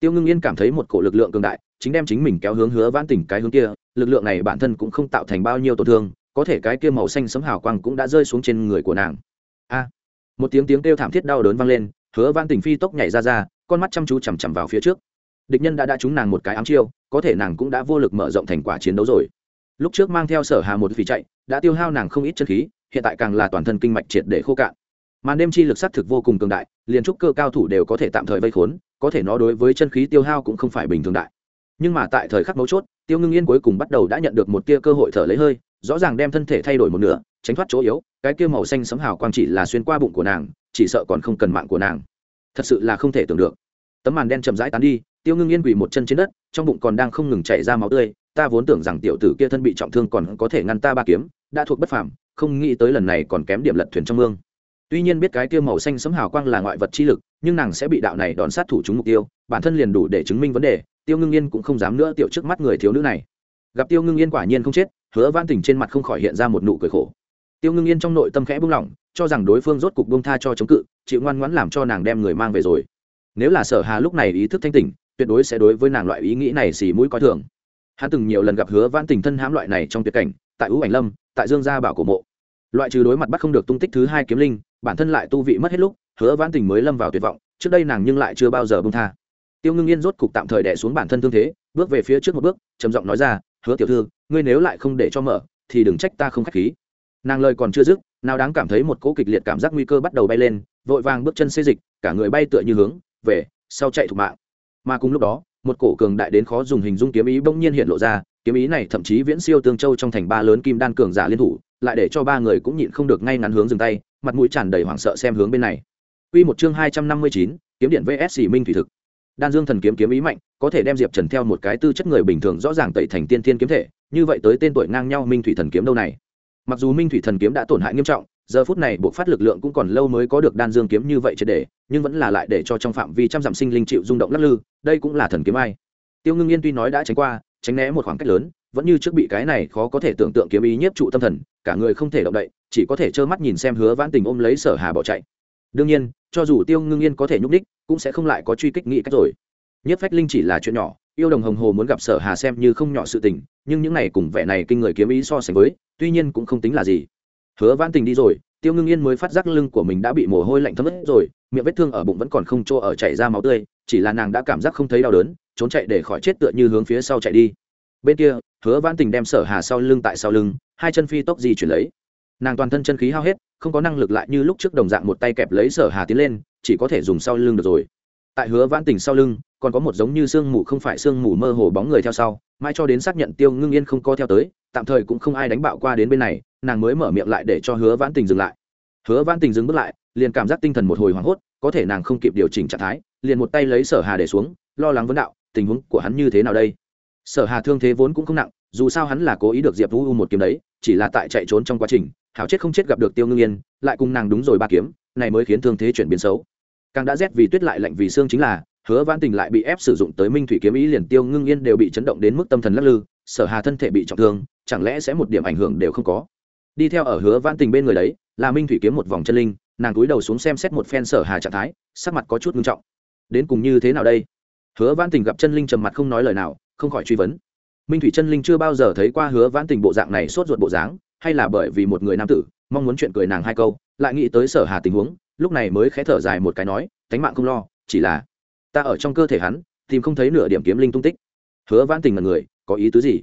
Tiêu ngưng yên cảm thấy một cổ lực lượng cường đại, chính đem chính mình kéo hướng hứa vãn tỉnh cái hướng kia, lực lượng này bản thân cũng không tạo thành bao nhiêu tổn thương, có thể cái kia màu xanh sấm hào quang cũng đã rơi xuống trên người của nàng. A! Một tiếng tiếng kêu thảm thiết đau đớn vang lên, hứa vãn tỉnh phi tốc nhảy ra ra, con mắt chăm chú chằm chằm vào phía trước địch nhân đã đã trúng nàng một cái ám chiêu, có thể nàng cũng đã vô lực mở rộng thành quả chiến đấu rồi. Lúc trước mang theo sở hà một phỉ chạy, đã tiêu hao nàng không ít chân khí, hiện tại càng là toàn thân kinh mạch triệt để khô cạn. Màn đêm chi lực sát thực vô cùng cường đại, liền trúc cơ cao thủ đều có thể tạm thời vây khốn, có thể nó đối với chân khí tiêu hao cũng không phải bình thường đại. Nhưng mà tại thời khắc mấu chốt, tiêu ngưng yên cuối cùng bắt đầu đã nhận được một tia cơ hội thở lấy hơi, rõ ràng đem thân thể thay đổi một nửa, tránh thoát chỗ yếu, cái kia màu xanh sấm hào quang chỉ là xuyên qua bụng của nàng, chỉ sợ còn không cần mạng của nàng. Thật sự là không thể tưởng được. Tấm màn đen chậm rãi tán đi tiêu ngưng yên quỳ một chân trên đất, trong bụng còn đang không ngừng chảy ra máu tươi. Ta vốn tưởng rằng tiểu tử kia thân bị trọng thương còn có thể ngăn ta ba kiếm, đã thuộc bất phàm, không nghĩ tới lần này còn kém điểm lật thuyền trong mương. Tuy nhiên biết cái kia màu xanh sấm hào quang là ngoại vật chi lực, nhưng nàng sẽ bị đạo này đón sát thủ chúng mục tiêu, bản thân liền đủ để chứng minh vấn đề, tiêu ngưng yên cũng không dám nữa tiểu trước mắt người thiếu nữ này. Gặp tiêu ngưng yên quả nhiên không chết, hứa van tỉnh trên mặt không khỏi hiện ra một nụ cười khổ. Tiêu ngưng yên trong nội tâm khẽ buông lỏng, cho rằng đối phương rốt cục buông tha cho chống cự, chịu ngoan ngoãn làm cho nàng đem người mang về rồi. Nếu là sở hà lúc này ý thức thanh tỉnh tuyệt đối sẽ đối với nàng loại ý nghĩ này xì mũi coi thường. Hắn từng nhiều lần gặp hứa vãn tình thân hãm loại này trong tuyệt cảnh, tại ưu ảnh lâm, tại dương gia bảo cổ mộ. Loại trừ đối mặt bắt không được tung tích thứ hai kiếm linh, bản thân lại tu vị mất hết lúc, hứa vãn tình mới lâm vào tuyệt vọng, trước đây nàng nhưng lại chưa bao giờ bông tha. Tiêu ngưng yên rốt cục tạm thời đẻ xuống bản thân thương thế, bước về phía trước một bước, trầm giọng nói ra, hứa tiểu thư, ngươi nếu lại không để cho mở, thì đừng trách ta không k h á c h khí. Nàng lời còn chưa dứt, nào đáng cảm thấy một cỗ kịch liệt cảm giác nguy cơ bắt đầu bay lên, vội vàng bước chân xê dịch, cả người bay tựa như hướng về, sau chạy thục mạng mà cùng lúc đó một cổ cường đại đến khó dùng hình dung kiếm ý bỗng nhiên hiện lộ ra kiếm ý này thậm chí viễn siêu tương châu trong thành ba lớn kim đan cường giả liên thủ lại để cho ba người cũng nhịn không được ngay ngắn hướng dừng tay mặt mũi tràn đầy hoảng sợ xem hướng bên này Quy một chương hai trăm năm mươi chín, kiếm điện VS Minh thủy thực. Đan Dương thần kiếm kiếm ý mạnh, có thể đem Diệp Trần theo một cái tư chất người bình thường rõ ràng tẩy thành tiên tiên kiếm thể, như vậy tới tên tuổi ngang nhau Minh thủy thần kiếm đâu này. Mặc dù Minh thủy thần kiếm đã tổn hại nghiêm trọng, giờ phút này buộc phát lực lượng cũng còn lâu mới có được Đan Dương kiếm như vậy triệt để, nhưng vẫn là lại để cho trong phạm vi trăm dặm sinh linh chịu rung động lắc lư, đây cũng là thần kiếm ai. Tiêu Ngưng Yên tuy nói đã tránh qua, tránh né một khoảng cách lớn, vẫn như trước bị cái này khó có thể tưởng tượng kiếm ý nhiếp trụ tâm thần, cả người không thể động đậy, chỉ có thể trơ mắt nhìn xem Hứa Vãn Tình ôm lấy Sở Hà bỏ chạy. Đương nhiên, cho dù Tiêu Ngưng Yên có thể nhúc đích, cũng sẽ không lại có truy kích nghị cách rồi. Nhất Phách Linh chỉ là chuyện nhỏ, yêu đồng hồng hồ muốn gặp Sở Hà xem như không nhỏ sự tình, nhưng những này cùng vẻ này kinh người kiếm ý so sánh với, tuy nhiên cũng không tính là gì. Hứa Vãn Tình đi rồi, Tiêu Ngưng Yên mới phát giác lưng của mình đã bị mồ hôi lạnh thấm ướt rồi, miệng vết thương ở bụng vẫn còn không chỗ ở chảy ra máu tươi, chỉ là nàng đã cảm giác không thấy đau đớn, trốn chạy để khỏi chết tựa như hướng phía sau chạy đi. Bên kia hứa vãn tình đem sở hà sau lưng tại sau lưng hai chân phi tốc di chuyển lấy. Nàng toàn thân chân khí hao hết không có năng lực lại như lúc trước đồng dạng một tay kẹp lấy sở hà tiến lên chỉ có thể dùng sau lưng được rồi. Tại hứa vãn tình sau lưng còn có một giống như sương mù không phải sương mù mơ hồ bóng người theo sau mãi cho đến xác nhận tiêu ngưng yên không co theo tới tạm thời cũng không ai đánh bạo qua đến bên này nàng mới mở miệng lại để cho hứa vãn tình dừng lại. Hứa vãn tình dừng bước lại, liền cảm giác tinh thần một hồi hoảng hốt, có thể nàng không kịp điều chỉnh trạng thái, liền một tay lấy sở hà để xuống, lo lắng vấn đạo, tình huống của hắn như thế nào đây? Sở hà thương thế vốn cũng không nặng, dù sao hắn là cố ý được diệp vũ u một kiếm đấy, chỉ là tại chạy trốn trong quá trình, hảo chết không chết gặp được tiêu ngưng yên, lại cùng nàng đúng rồi ba kiếm, này mới khiến thương thế chuyển biến xấu. Càng đã rét vì tuyết lại lạnh vì xương chính là, hứa Vãn tình lại bị ép sử dụng tới minh thủy kiếm ý liền tiêu ngưng yên đều bị chấn động đến mức tâm thần lắc lư, sở hà thân thể bị trọng thương, chẳng lẽ sẽ một điểm ảnh hưởng đều không có? Đi theo ở hứa văn tình bên người đấy, là minh thủy kiếm một vòng chân linh, nàng cúi đầu xuống xem xét một phen sở hà trạng thái, sắc mặt có chút nghiêm trọng. Đến cùng như thế nào đây? Hứa văn tình gặp chân linh trầm mặt không nói lời nào, không khỏi truy vấn. Minh thủy chân linh chưa bao giờ thấy qua hứa vãn tình bộ dạng này sốt ruột bộ dáng, hay là bởi vì một người nam tử, mong muốn chuyện cười nàng hai câu, lại nghĩ tới sở hà tình huống, lúc này mới khẽ thở dài một cái nói tánh mạng không lo, chỉ là ta ở trong cơ thể hắn, tìm không thấy nửa điểm kiếm linh tung tích. Hứa vãn tình là người, có ý tứ gì?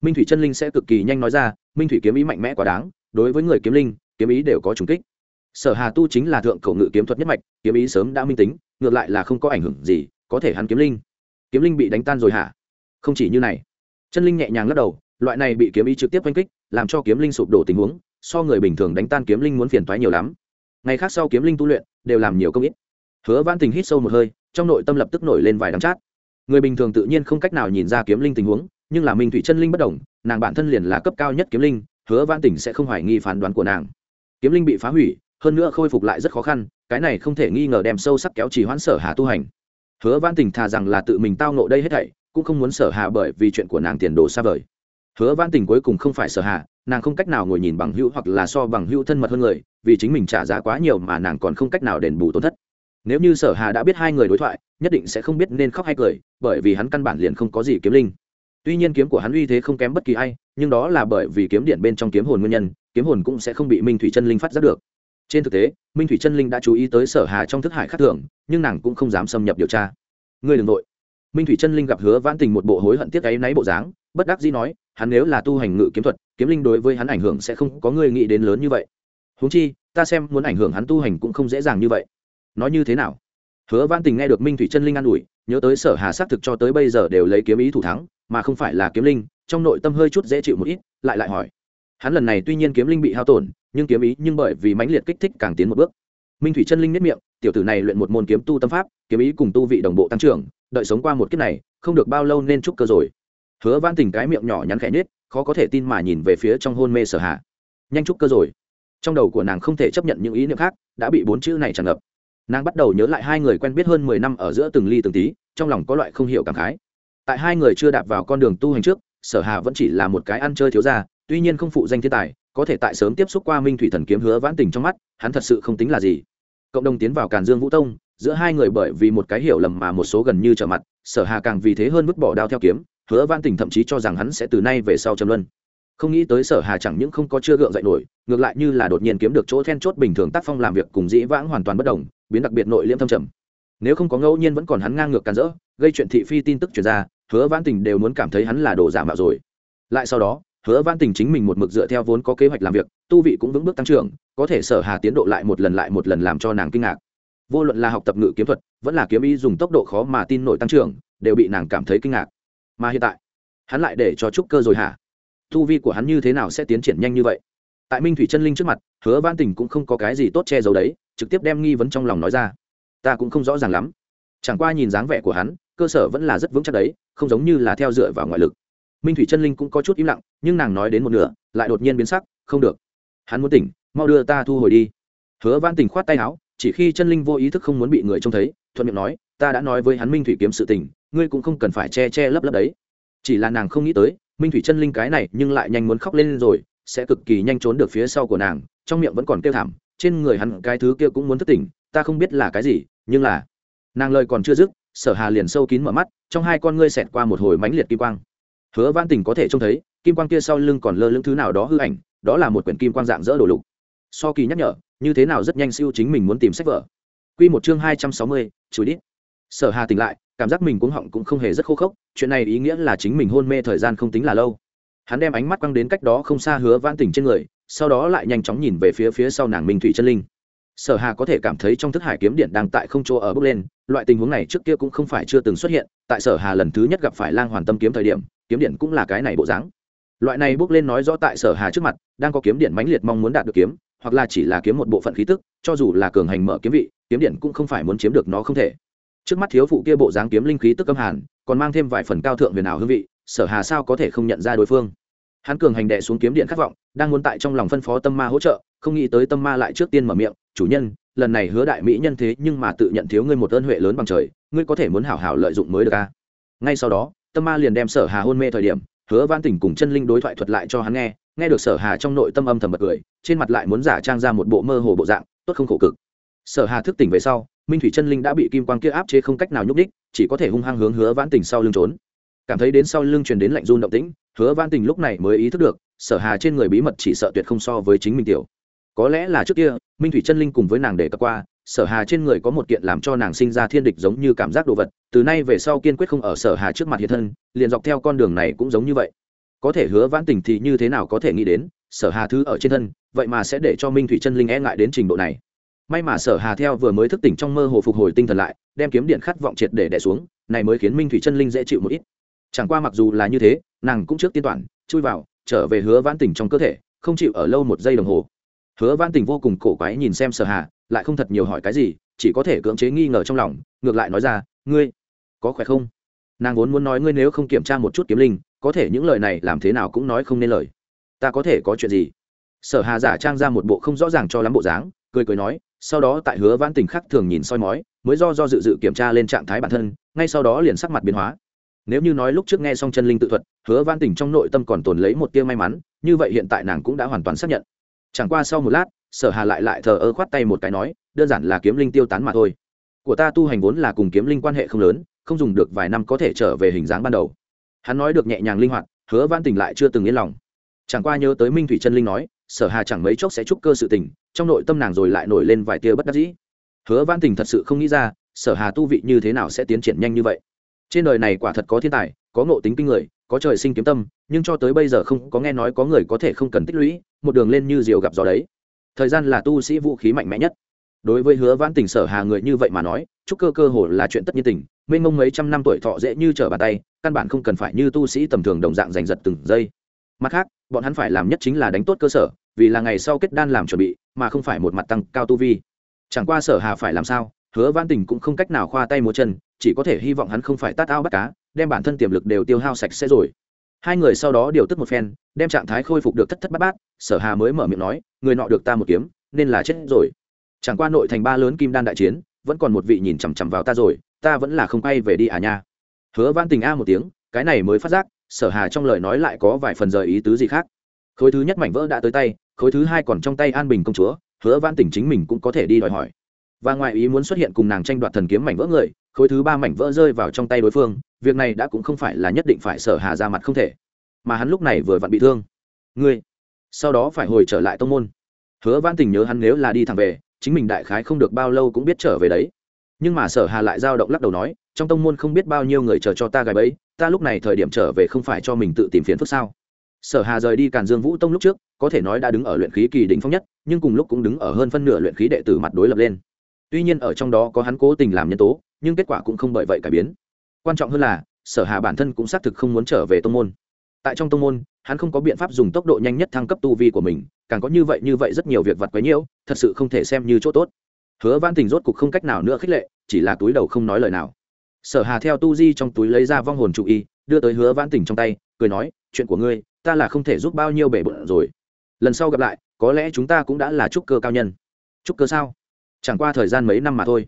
Minh thủy chân linh sẽ cực kỳ nhanh nói ra, minh thủy kiếm ý mạnh mẽ quá đáng đối với người kiếm linh, kiếm ý đều có trùng kích. Sở hà tu chính là thượng cầu ngự kiếm thuật nhất mạch, kiếm ý sớm đã minh tính, ngược lại là không có ảnh hưởng gì, có thể hắn kiếm linh. Kiếm linh bị đánh tan rồi hả? Không chỉ như này. Chân linh nhẹ nhàng lắc đầu, loại này bị kiếm ý trực tiếp oanh kích, làm cho kiếm linh sụp đổ tình huống, so người bình thường đánh tan kiếm linh muốn phiền toái nhiều lắm. Ngày khác sau kiếm linh tu luyện, đều làm nhiều công ít. Hứa văn tình hít sâu một hơi, trong nội tâm lập tức nổi lên vài đám chát. Người bình thường tự nhiên không cách nào nhìn ra kiếm linh tình huống, nhưng là minh thủy chân linh bất đồng nàng bản thân liền là cấp cao nhất kiếm linh hứa Vãn tình sẽ không hoài nghi phán đoán của nàng. Kiếm linh bị phá hủy, hơn nữa khôi phục lại rất khó khăn, cái này không thể nghi ngờ đem sâu sắc kéo trì hoãn sở hà tu hành. Hứa Vãn tình thà rằng là tự mình tao nộ đây hết thảy, cũng không muốn sở hạ bởi vì chuyện của nàng tiền đồ xa vời. Hứa Vãn tình cuối cùng không phải sở hạ nàng không cách nào ngồi nhìn bằng hữu hoặc là so bằng hữu thân mật hơn người, vì chính mình trả giá quá nhiều mà nàng còn không cách nào đền bù tổn thất. Nếu như sở hà đã biết hai người đối thoại, nhất định sẽ không biết nên khóc hay cười, bởi vì hắn căn bản liền không có gì kiếm linh. Tuy nhiên kiếm của hắn uy thế không kém bất kỳ ai nhưng đó là bởi vì kiếm điện bên trong kiếm hồn nguyên nhân, kiếm hồn cũng sẽ không bị minh thủy chân linh phát giác được. Trên thực tế, minh thủy chân linh đã chú ý tới sở hà trong thức hải khắc thưởng nhưng nàng cũng không dám xâm nhập điều tra. Người đ ừ n g nội minh thủy chân linh gặp hứa vãn tình một bộ hối hận tiếc ấy náy bộ dáng, bất đắc dĩ nói, hắn nếu là tu hành ngự kiếm thuật, kiếm linh đối với hắn ảnh hưởng sẽ không có người nghĩ đến lớn như vậy. Huống chi, ta xem muốn ảnh hưởng hắn tu hành cũng không dễ dàng như vậy. Nói như thế nào? Hứa vãn tình nghe được minh thủy chân linh an ủi, nhớ tới sở hà xác thực cho tới bây giờ đều lấy kiếm ý thủ thắng mà không phải là kiếm linh, trong nội tâm hơi chút dễ chịu một ít, lại lại hỏi. Hắn lần này tuy nhiên kiếm linh bị hao tổn, nhưng kiếm ý nhưng bởi vì mãnh liệt kích thích càng tiến một bước. Minh thủy chân linh nếp miệng, tiểu tử này luyện một môn kiếm tu tâm pháp, kiếm ý cùng tu vị đồng bộ tăng trưởng, đợi sống qua một kiếp này, không được bao lâu nên trúc cơ rồi. Hứa văn tình cái miệng nhỏ nhắn khẽ nết khó có thể tin mà nhìn về phía trong hôn mê sở hạ nhanh trúc cơ rồi. Trong đầu của nàng không thể chấp nhận những ý niệm khác, đã bị bốn chữ này tràn ngập. Nàng bắt đầu nhớ lại hai người quen biết hơn mười năm ở giữa từng ly từng tí, trong lòng có loại không hiểu cảm khái tại hai người chưa đạp vào con đường tu hành trước, sở hà vẫn chỉ là một cái ăn chơi thiếu gia, tuy nhiên không phụ danh thiên tài, có thể tại sớm tiếp xúc qua minh thủy thần kiếm hứa vãn tình trong mắt, hắn thật sự không tính là gì. Cộng đồng tiến vào càn dương vũ tông, giữa hai người bởi vì một cái hiểu lầm mà một số gần như trở mặt, sở hà càng vì thế hơn vứt bỏ đao theo kiếm, hứa Vãn tình thậm chí cho rằng hắn sẽ từ nay về sau trầm luân. Không nghĩ tới sở hà chẳng những không có chưa gượng dậy nổi, ngược lại như là đột nhiên kiếm được chỗ then chốt bình thường tác phong làm việc cùng dĩ vãng hoàn toàn bất đồng, biến đặc biệt nội liêm thâm trầm. Nếu không có ngẫu nhiên vẫn còn hắn ngang ngược càn rỡ, gây chuyện thị phi tin tức chuyển ra hứa văn tình đều muốn cảm thấy hắn là đồ giả mạo rồi. Lại sau đó, hứa văn tình chính mình một mực dựa theo vốn có kế hoạch làm việc, tu vị cũng vững bước tăng trưởng, có thể sở hà tiến độ lại một lần lại một lần làm cho nàng kinh ngạc. Vô luận là học tập ngự kiếm thuật, vẫn là kiếm ý dùng tốc độ khó mà tin nổi tăng trưởng, đều bị nàng cảm thấy kinh ngạc. Mà hiện tại, hắn lại để cho trúc cơ rồi hả? Tu vi của hắn như thế nào sẽ tiến triển nhanh như vậy? Tại minh thủy chân linh trước mặt, hứa văn tình cũng không có cái gì tốt che giấu đấy, trực tiếp đem nghi vấn trong lòng nói ra. Ta cũng không rõ ràng lắm. Chẳng qua nhìn dáng vẻ của hắn cơ sở vẫn là rất vững chắc đấy, không giống như là theo dựa vào ngoại lực. Minh thủy chân linh cũng có chút im lặng, nhưng nàng nói đến một nửa, lại đột nhiên biến sắc, không được. Hắn muốn tỉnh, mau đưa ta thu hồi đi. Hứa văn tình khoát tay áo, chỉ khi chân linh vô ý thức không muốn bị người trông thấy, thuận miệng nói, ta đã nói với hắn minh thủy kiếm sự tình, ngươi cũng không cần phải che che lấp lấp đấy. Chỉ là nàng không nghĩ tới, minh thủy chân linh cái này nhưng lại nhanh muốn khóc lên rồi, sẽ cực kỳ nhanh trốn được phía sau của nàng, trong miệng vẫn còn kêu thảm, trên người hắn cái thứ kia cũng muốn thất tỉnh, ta không biết là cái gì, nhưng là, nàng lời còn chưa dứt sở hà liền sâu kín mở mắt trong hai con ngươi xẹt qua một hồi mãnh liệt kim quang. Hứa văn tình có thể trông thấy kim quang kia sau lưng còn lơ lưng thứ nào đó hư ảnh đó là một quyển kim quang dạng dỡ đồ lục. So kỳ nhắc nhở như thế nào rất nhanh siêu chính mình muốn tìm sách vở. Quy một chương hai trăm sáu mươi, chú đít. Sở hà tỉnh lại cảm giác mình cuống họng cũng không hề rất khô khốc chuyện này ý nghĩa là chính mình hôn mê thời gian không tính là lâu. Hắn đem ánh mắt quăng đến cách đó không xa hứa văn tỉnh trên người sau đó lại nhanh chóng nhìn về phía phía sau nàng minh thủy chân linh sở hà có thể cảm thấy trong thức hải kiếm điện đang tại không chỗ ở bước lên, loại tình huống này trước kia cũng không phải chưa từng xuất hiện, tại sở hà lần thứ nhất gặp phải lang hoàn tâm kiếm thời điểm, kiếm điện cũng là cái này bộ dáng. Loại này bước lên nói rõ tại sở hà trước mặt, đang có kiếm điện mãnh liệt mong muốn đạt được kiếm, hoặc là chỉ là kiếm một bộ phận khí tức, cho dù là cường hành mở kiếm vị, kiếm điện cũng không phải muốn chiếm được nó không thể. Trước mắt thiếu phụ kia bộ dáng kiếm linh khí tức âm hàn, còn mang thêm vài phần cao thượng về nào hương vị, sở hà sao có thể không nhận ra đối phương? Hắn cường hành đệ xuống kiếm điện khát vọng đang muốn tại trong lòng phân phó tâm ma hỗ trợ, không nghĩ tới tâm ma lại trước tiên mở miệng, chủ nhân, lần này hứa đại mỹ nhân thế nhưng mà tự nhận thiếu ngươi một ơn huệ lớn bằng trời, ngươi có thể muốn hảo hảo lợi dụng mới được a. Ngay sau đó, tâm ma liền đem sở hà hôn mê thời điểm, hứa văn tỉnh cùng chân linh đối thoại thuật lại cho hắn nghe nghe được sở hà trong nội tâm âm thầm bật cười, trên mặt lại muốn giả trang ra một bộ mơ hồ bộ dạng, tốt không khổ cực. Sở hà thức tỉnh về sau, minh thủy chân linh đã bị kim quang kia áp chế không cách nào nhúc đích chỉ có thể hung hăng hướng hứa vãn tình sau lưng trốn. Cảm thấy đến sau lưng truyền đến lạnh run động tĩnh, hứa vãn tình lúc này mới ý thức được sở hà trên người bí mật chỉ sợ tuyệt không so với chính mình tiểu. Có lẽ là trước kia, minh thủy chân linh cùng với nàng để cập qua, sở hà trên người có một kiện làm cho nàng sinh ra thiên địch giống như cảm giác đồ vật, từ nay về sau kiên quyết không ở sở hà trước mặt hiện thân, liền dọc theo con đường này cũng giống như vậy. Có thể hứa vãn tình thì như thế nào có thể nghĩ đến, sở hà thứ ở trên thân, vậy mà sẽ để cho minh thủy chân linh e ngại đến trình độ này. May mà sở hà theo vừa mới thức tỉnh trong mơ hồ phục hồi tinh thần lại, đem kiếm điện khát vọng triệt để đẻ xuống, này mới khiến minh thủy chân linh dễ chịu một ít. Chẳng qua mặc dù là như thế, nàng cũng trước tiên toàn, chui vào trở về hứa vãn tình trong cơ thể, không chịu ở lâu một giây đồng hồ. Hứa vãn tình vô cùng cổ quái nhìn xem sở hà, lại không thật nhiều hỏi cái gì, chỉ có thể cưỡng chế nghi ngờ trong lòng, ngược lại nói ra, ngươi, có khỏe không? Nàng vốn muốn nói ngươi nếu không kiểm tra một chút kiếm linh, có thể những lời này làm thế nào cũng nói không nên lời. Ta có thể có chuyện gì? Sở hà giả trang ra một bộ không rõ ràng cho lắm bộ dáng, cười cười nói, sau đó tại hứa vãn tình khắc thường nhìn soi mói, mới do do dự dự kiểm tra lên trạng thái bản thân, ngay sau đó liền sắc mặt biến hóa nếu như nói lúc trước nghe xong chân linh tự thuật, hứa van tình trong nội tâm còn tồn lấy một tia may mắn, như vậy hiện tại nàng cũng đã hoàn toàn xác nhận. Chẳng qua sau một lát, sở hà lại lại thờ ơ khoát tay một cái nói, đơn giản là kiếm linh tiêu tán mà thôi. Của ta tu hành vốn là cùng kiếm linh quan hệ không lớn, không dùng được vài năm có thể trở về hình dáng ban đầu. Hắn nói được nhẹ nhàng linh hoạt, hứa van tình lại chưa từng yên lòng. Chẳng qua nhớ tới minh thủy chân linh nói, sở hà chẳng mấy chốc sẽ chúc cơ sự tình, trong nội tâm nàng rồi lại nổi lên vài tia bất đắc dĩ. Hứa văn tình thật sự không nghĩ ra, sở hà tu vị như thế nào sẽ tiến triển nhanh như vậy trên đời này quả thật có thiên tài, có ngộ tính kinh người, có trời sinh kiếm tâm, nhưng cho tới bây giờ không có nghe nói có người có thể không cần tích lũy, một đường lên như diều gặp gió đấy. Thời gian là tu sĩ vũ khí mạnh mẽ nhất. Đối với hứa văn tình sở hà người như vậy mà nói, chúc cơ cơ hồ là chuyện tất nhiên tình, mênh mông mấy trăm năm tuổi thọ dễ như trở bàn tay, căn bản không cần phải như tu sĩ tầm thường đồng dạng giành giật từng giây. Mặt khác, bọn hắn phải làm nhất chính là đánh tốt cơ sở, vì là ngày sau kết đan làm chuẩn bị, mà không phải một mặt tăng cao tu vi. Chẳng qua sở hà phải làm sao, hứa văn tình cũng không cách nào khoa tay múa chân chỉ có thể hy vọng hắn không phải tát ao bắt cá, đem bản thân tiềm lực đều tiêu hao sạch sẽ rồi. Hai người sau đó điều tức một phen, đem trạng thái khôi phục được thất thất bát bát, sở hà mới mở miệng nói, người nọ được ta một kiếm, nên là chết rồi. Chẳng qua nội thành ba lớn kim đan đại chiến, vẫn còn một vị nhìn chằm chằm vào ta rồi, ta vẫn là không quay về đi à nha. Hứa văn tình a một tiếng, cái này mới phát giác, sở hà trong lời nói lại có vài phần rời ý tứ gì khác. Khối thứ nhất mảnh vỡ đã tới tay, khối thứ hai còn trong tay an bình công chúa, hứa văn tỉnh chính mình cũng có thể đi đòi hỏi. Và ngoài ý muốn xuất hiện cùng nàng tranh đoạt thần kiếm mảnh vỡ người khối thứ ba mảnh vỡ rơi vào trong tay đối phương, việc này đã cũng không phải là nhất định phải sở hà ra mặt không thể. Mà hắn lúc này vừa vặn bị thương. Ngươi, sau đó phải hồi trở lại tông môn. Hứa văn tỉnh nhớ hắn nếu là đi thẳng về, chính mình đại khái không được bao lâu cũng biết trở về đấy. Nhưng mà sở hà lại dao động lắc đầu nói, trong tông môn không biết bao nhiêu người chờ cho ta gài bẫy, ta lúc này thời điểm trở về không phải cho mình tự tìm phiền phức sao? Sở hà rời đi càn dương vũ tông lúc trước, có thể nói đã đứng ở luyện khí kỳ đỉnh phong nhất, nhưng cùng lúc cũng đứng ở hơn phân nửa luyện khí đệ tử mặt đối lập lên. Tuy nhiên ở trong đó có hắn cố tình làm nhân tố nhưng kết quả cũng không bởi vậy cải biến. Quan trọng hơn là, sở hà bản thân cũng xác thực không muốn trở về tông môn. Tại trong tông môn, hắn không có biện pháp dùng tốc độ nhanh nhất thăng cấp tu vi của mình, càng có như vậy như vậy rất nhiều việc vặt quấy nhiễu, thật sự không thể xem như chỗ tốt. Hứa văn tình rốt cục không cách nào nữa khích lệ, chỉ là túi đầu không nói lời nào. Sở hà theo tu di trong túi lấy ra vong hồn trụ y, đưa tới hứa văn tình trong tay, cười nói, chuyện của ngươi, ta là không thể giúp bao nhiêu bể bận rồi. Lần sau gặp lại, có lẽ chúng ta cũng đã là trúc cơ cao nhân. Trúc cơ sao? Chẳng qua thời gian mấy năm mà thôi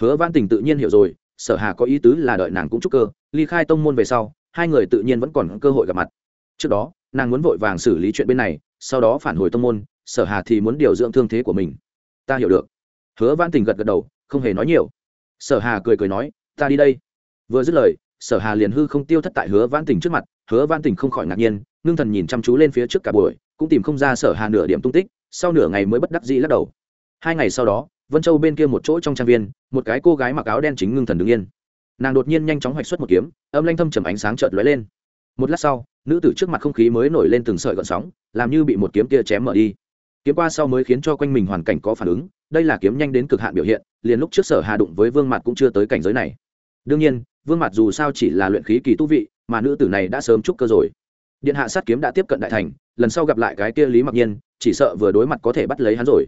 hứa văn tình tự nhiên hiểu rồi, sở hà có ý tứ là đợi nàng cũng chúc cơ, ly khai tông môn về sau, hai người tự nhiên vẫn còn cơ hội gặp mặt. Trước đó, nàng muốn vội vàng xử lý chuyện bên này, sau đó phản hồi tông môn, sở hà thì muốn điều dưỡng thương thế của mình. Ta hiểu được. Hứa văn tình gật gật đầu, không hề nói nhiều. Sở hà cười cười nói, ta đi đây. Vừa dứt lời, sở hà liền hư không tiêu thất tại hứa văn tình trước mặt, hứa văn tình không khỏi ngạc nhiên, ngưng thần nhìn chăm chú lên phía trước cả buổi, cũng tìm không ra sở hà nửa điểm tung tích, sau nửa ngày mới bất đắc dĩ lắc đầu. Hai ngày sau đó vân châu bên kia một chỗ trong trang viên, một cái cô gái mặc áo đen chính ngưng thần đứng yên. Nàng đột nhiên nhanh chóng hoạch xuất một kiếm, âm lanh thâm trầm ánh sáng chợt lóe lên. Một lát sau, nữ tử trước mặt không khí mới nổi lên từng sợi gợn sóng, làm như bị một kiếm kia chém mở đi. Kiếm qua sau mới khiến cho quanh mình hoàn cảnh có phản ứng, đây là kiếm nhanh đến cực hạn biểu hiện, liền lúc trước sở hà đụng với vương mặt cũng chưa tới cảnh giới này. Đương nhiên, vương mặt dù sao chỉ là luyện khí kỳ tu vị, mà nữ tử này đã sớm trúc cơ rồi. Điện hạ sát kiếm đã tiếp cận đại thành, lần sau gặp lại cái kia lý mặc nhiên, chỉ sợ vừa đối mặt có thể bắt lấy hắn rồi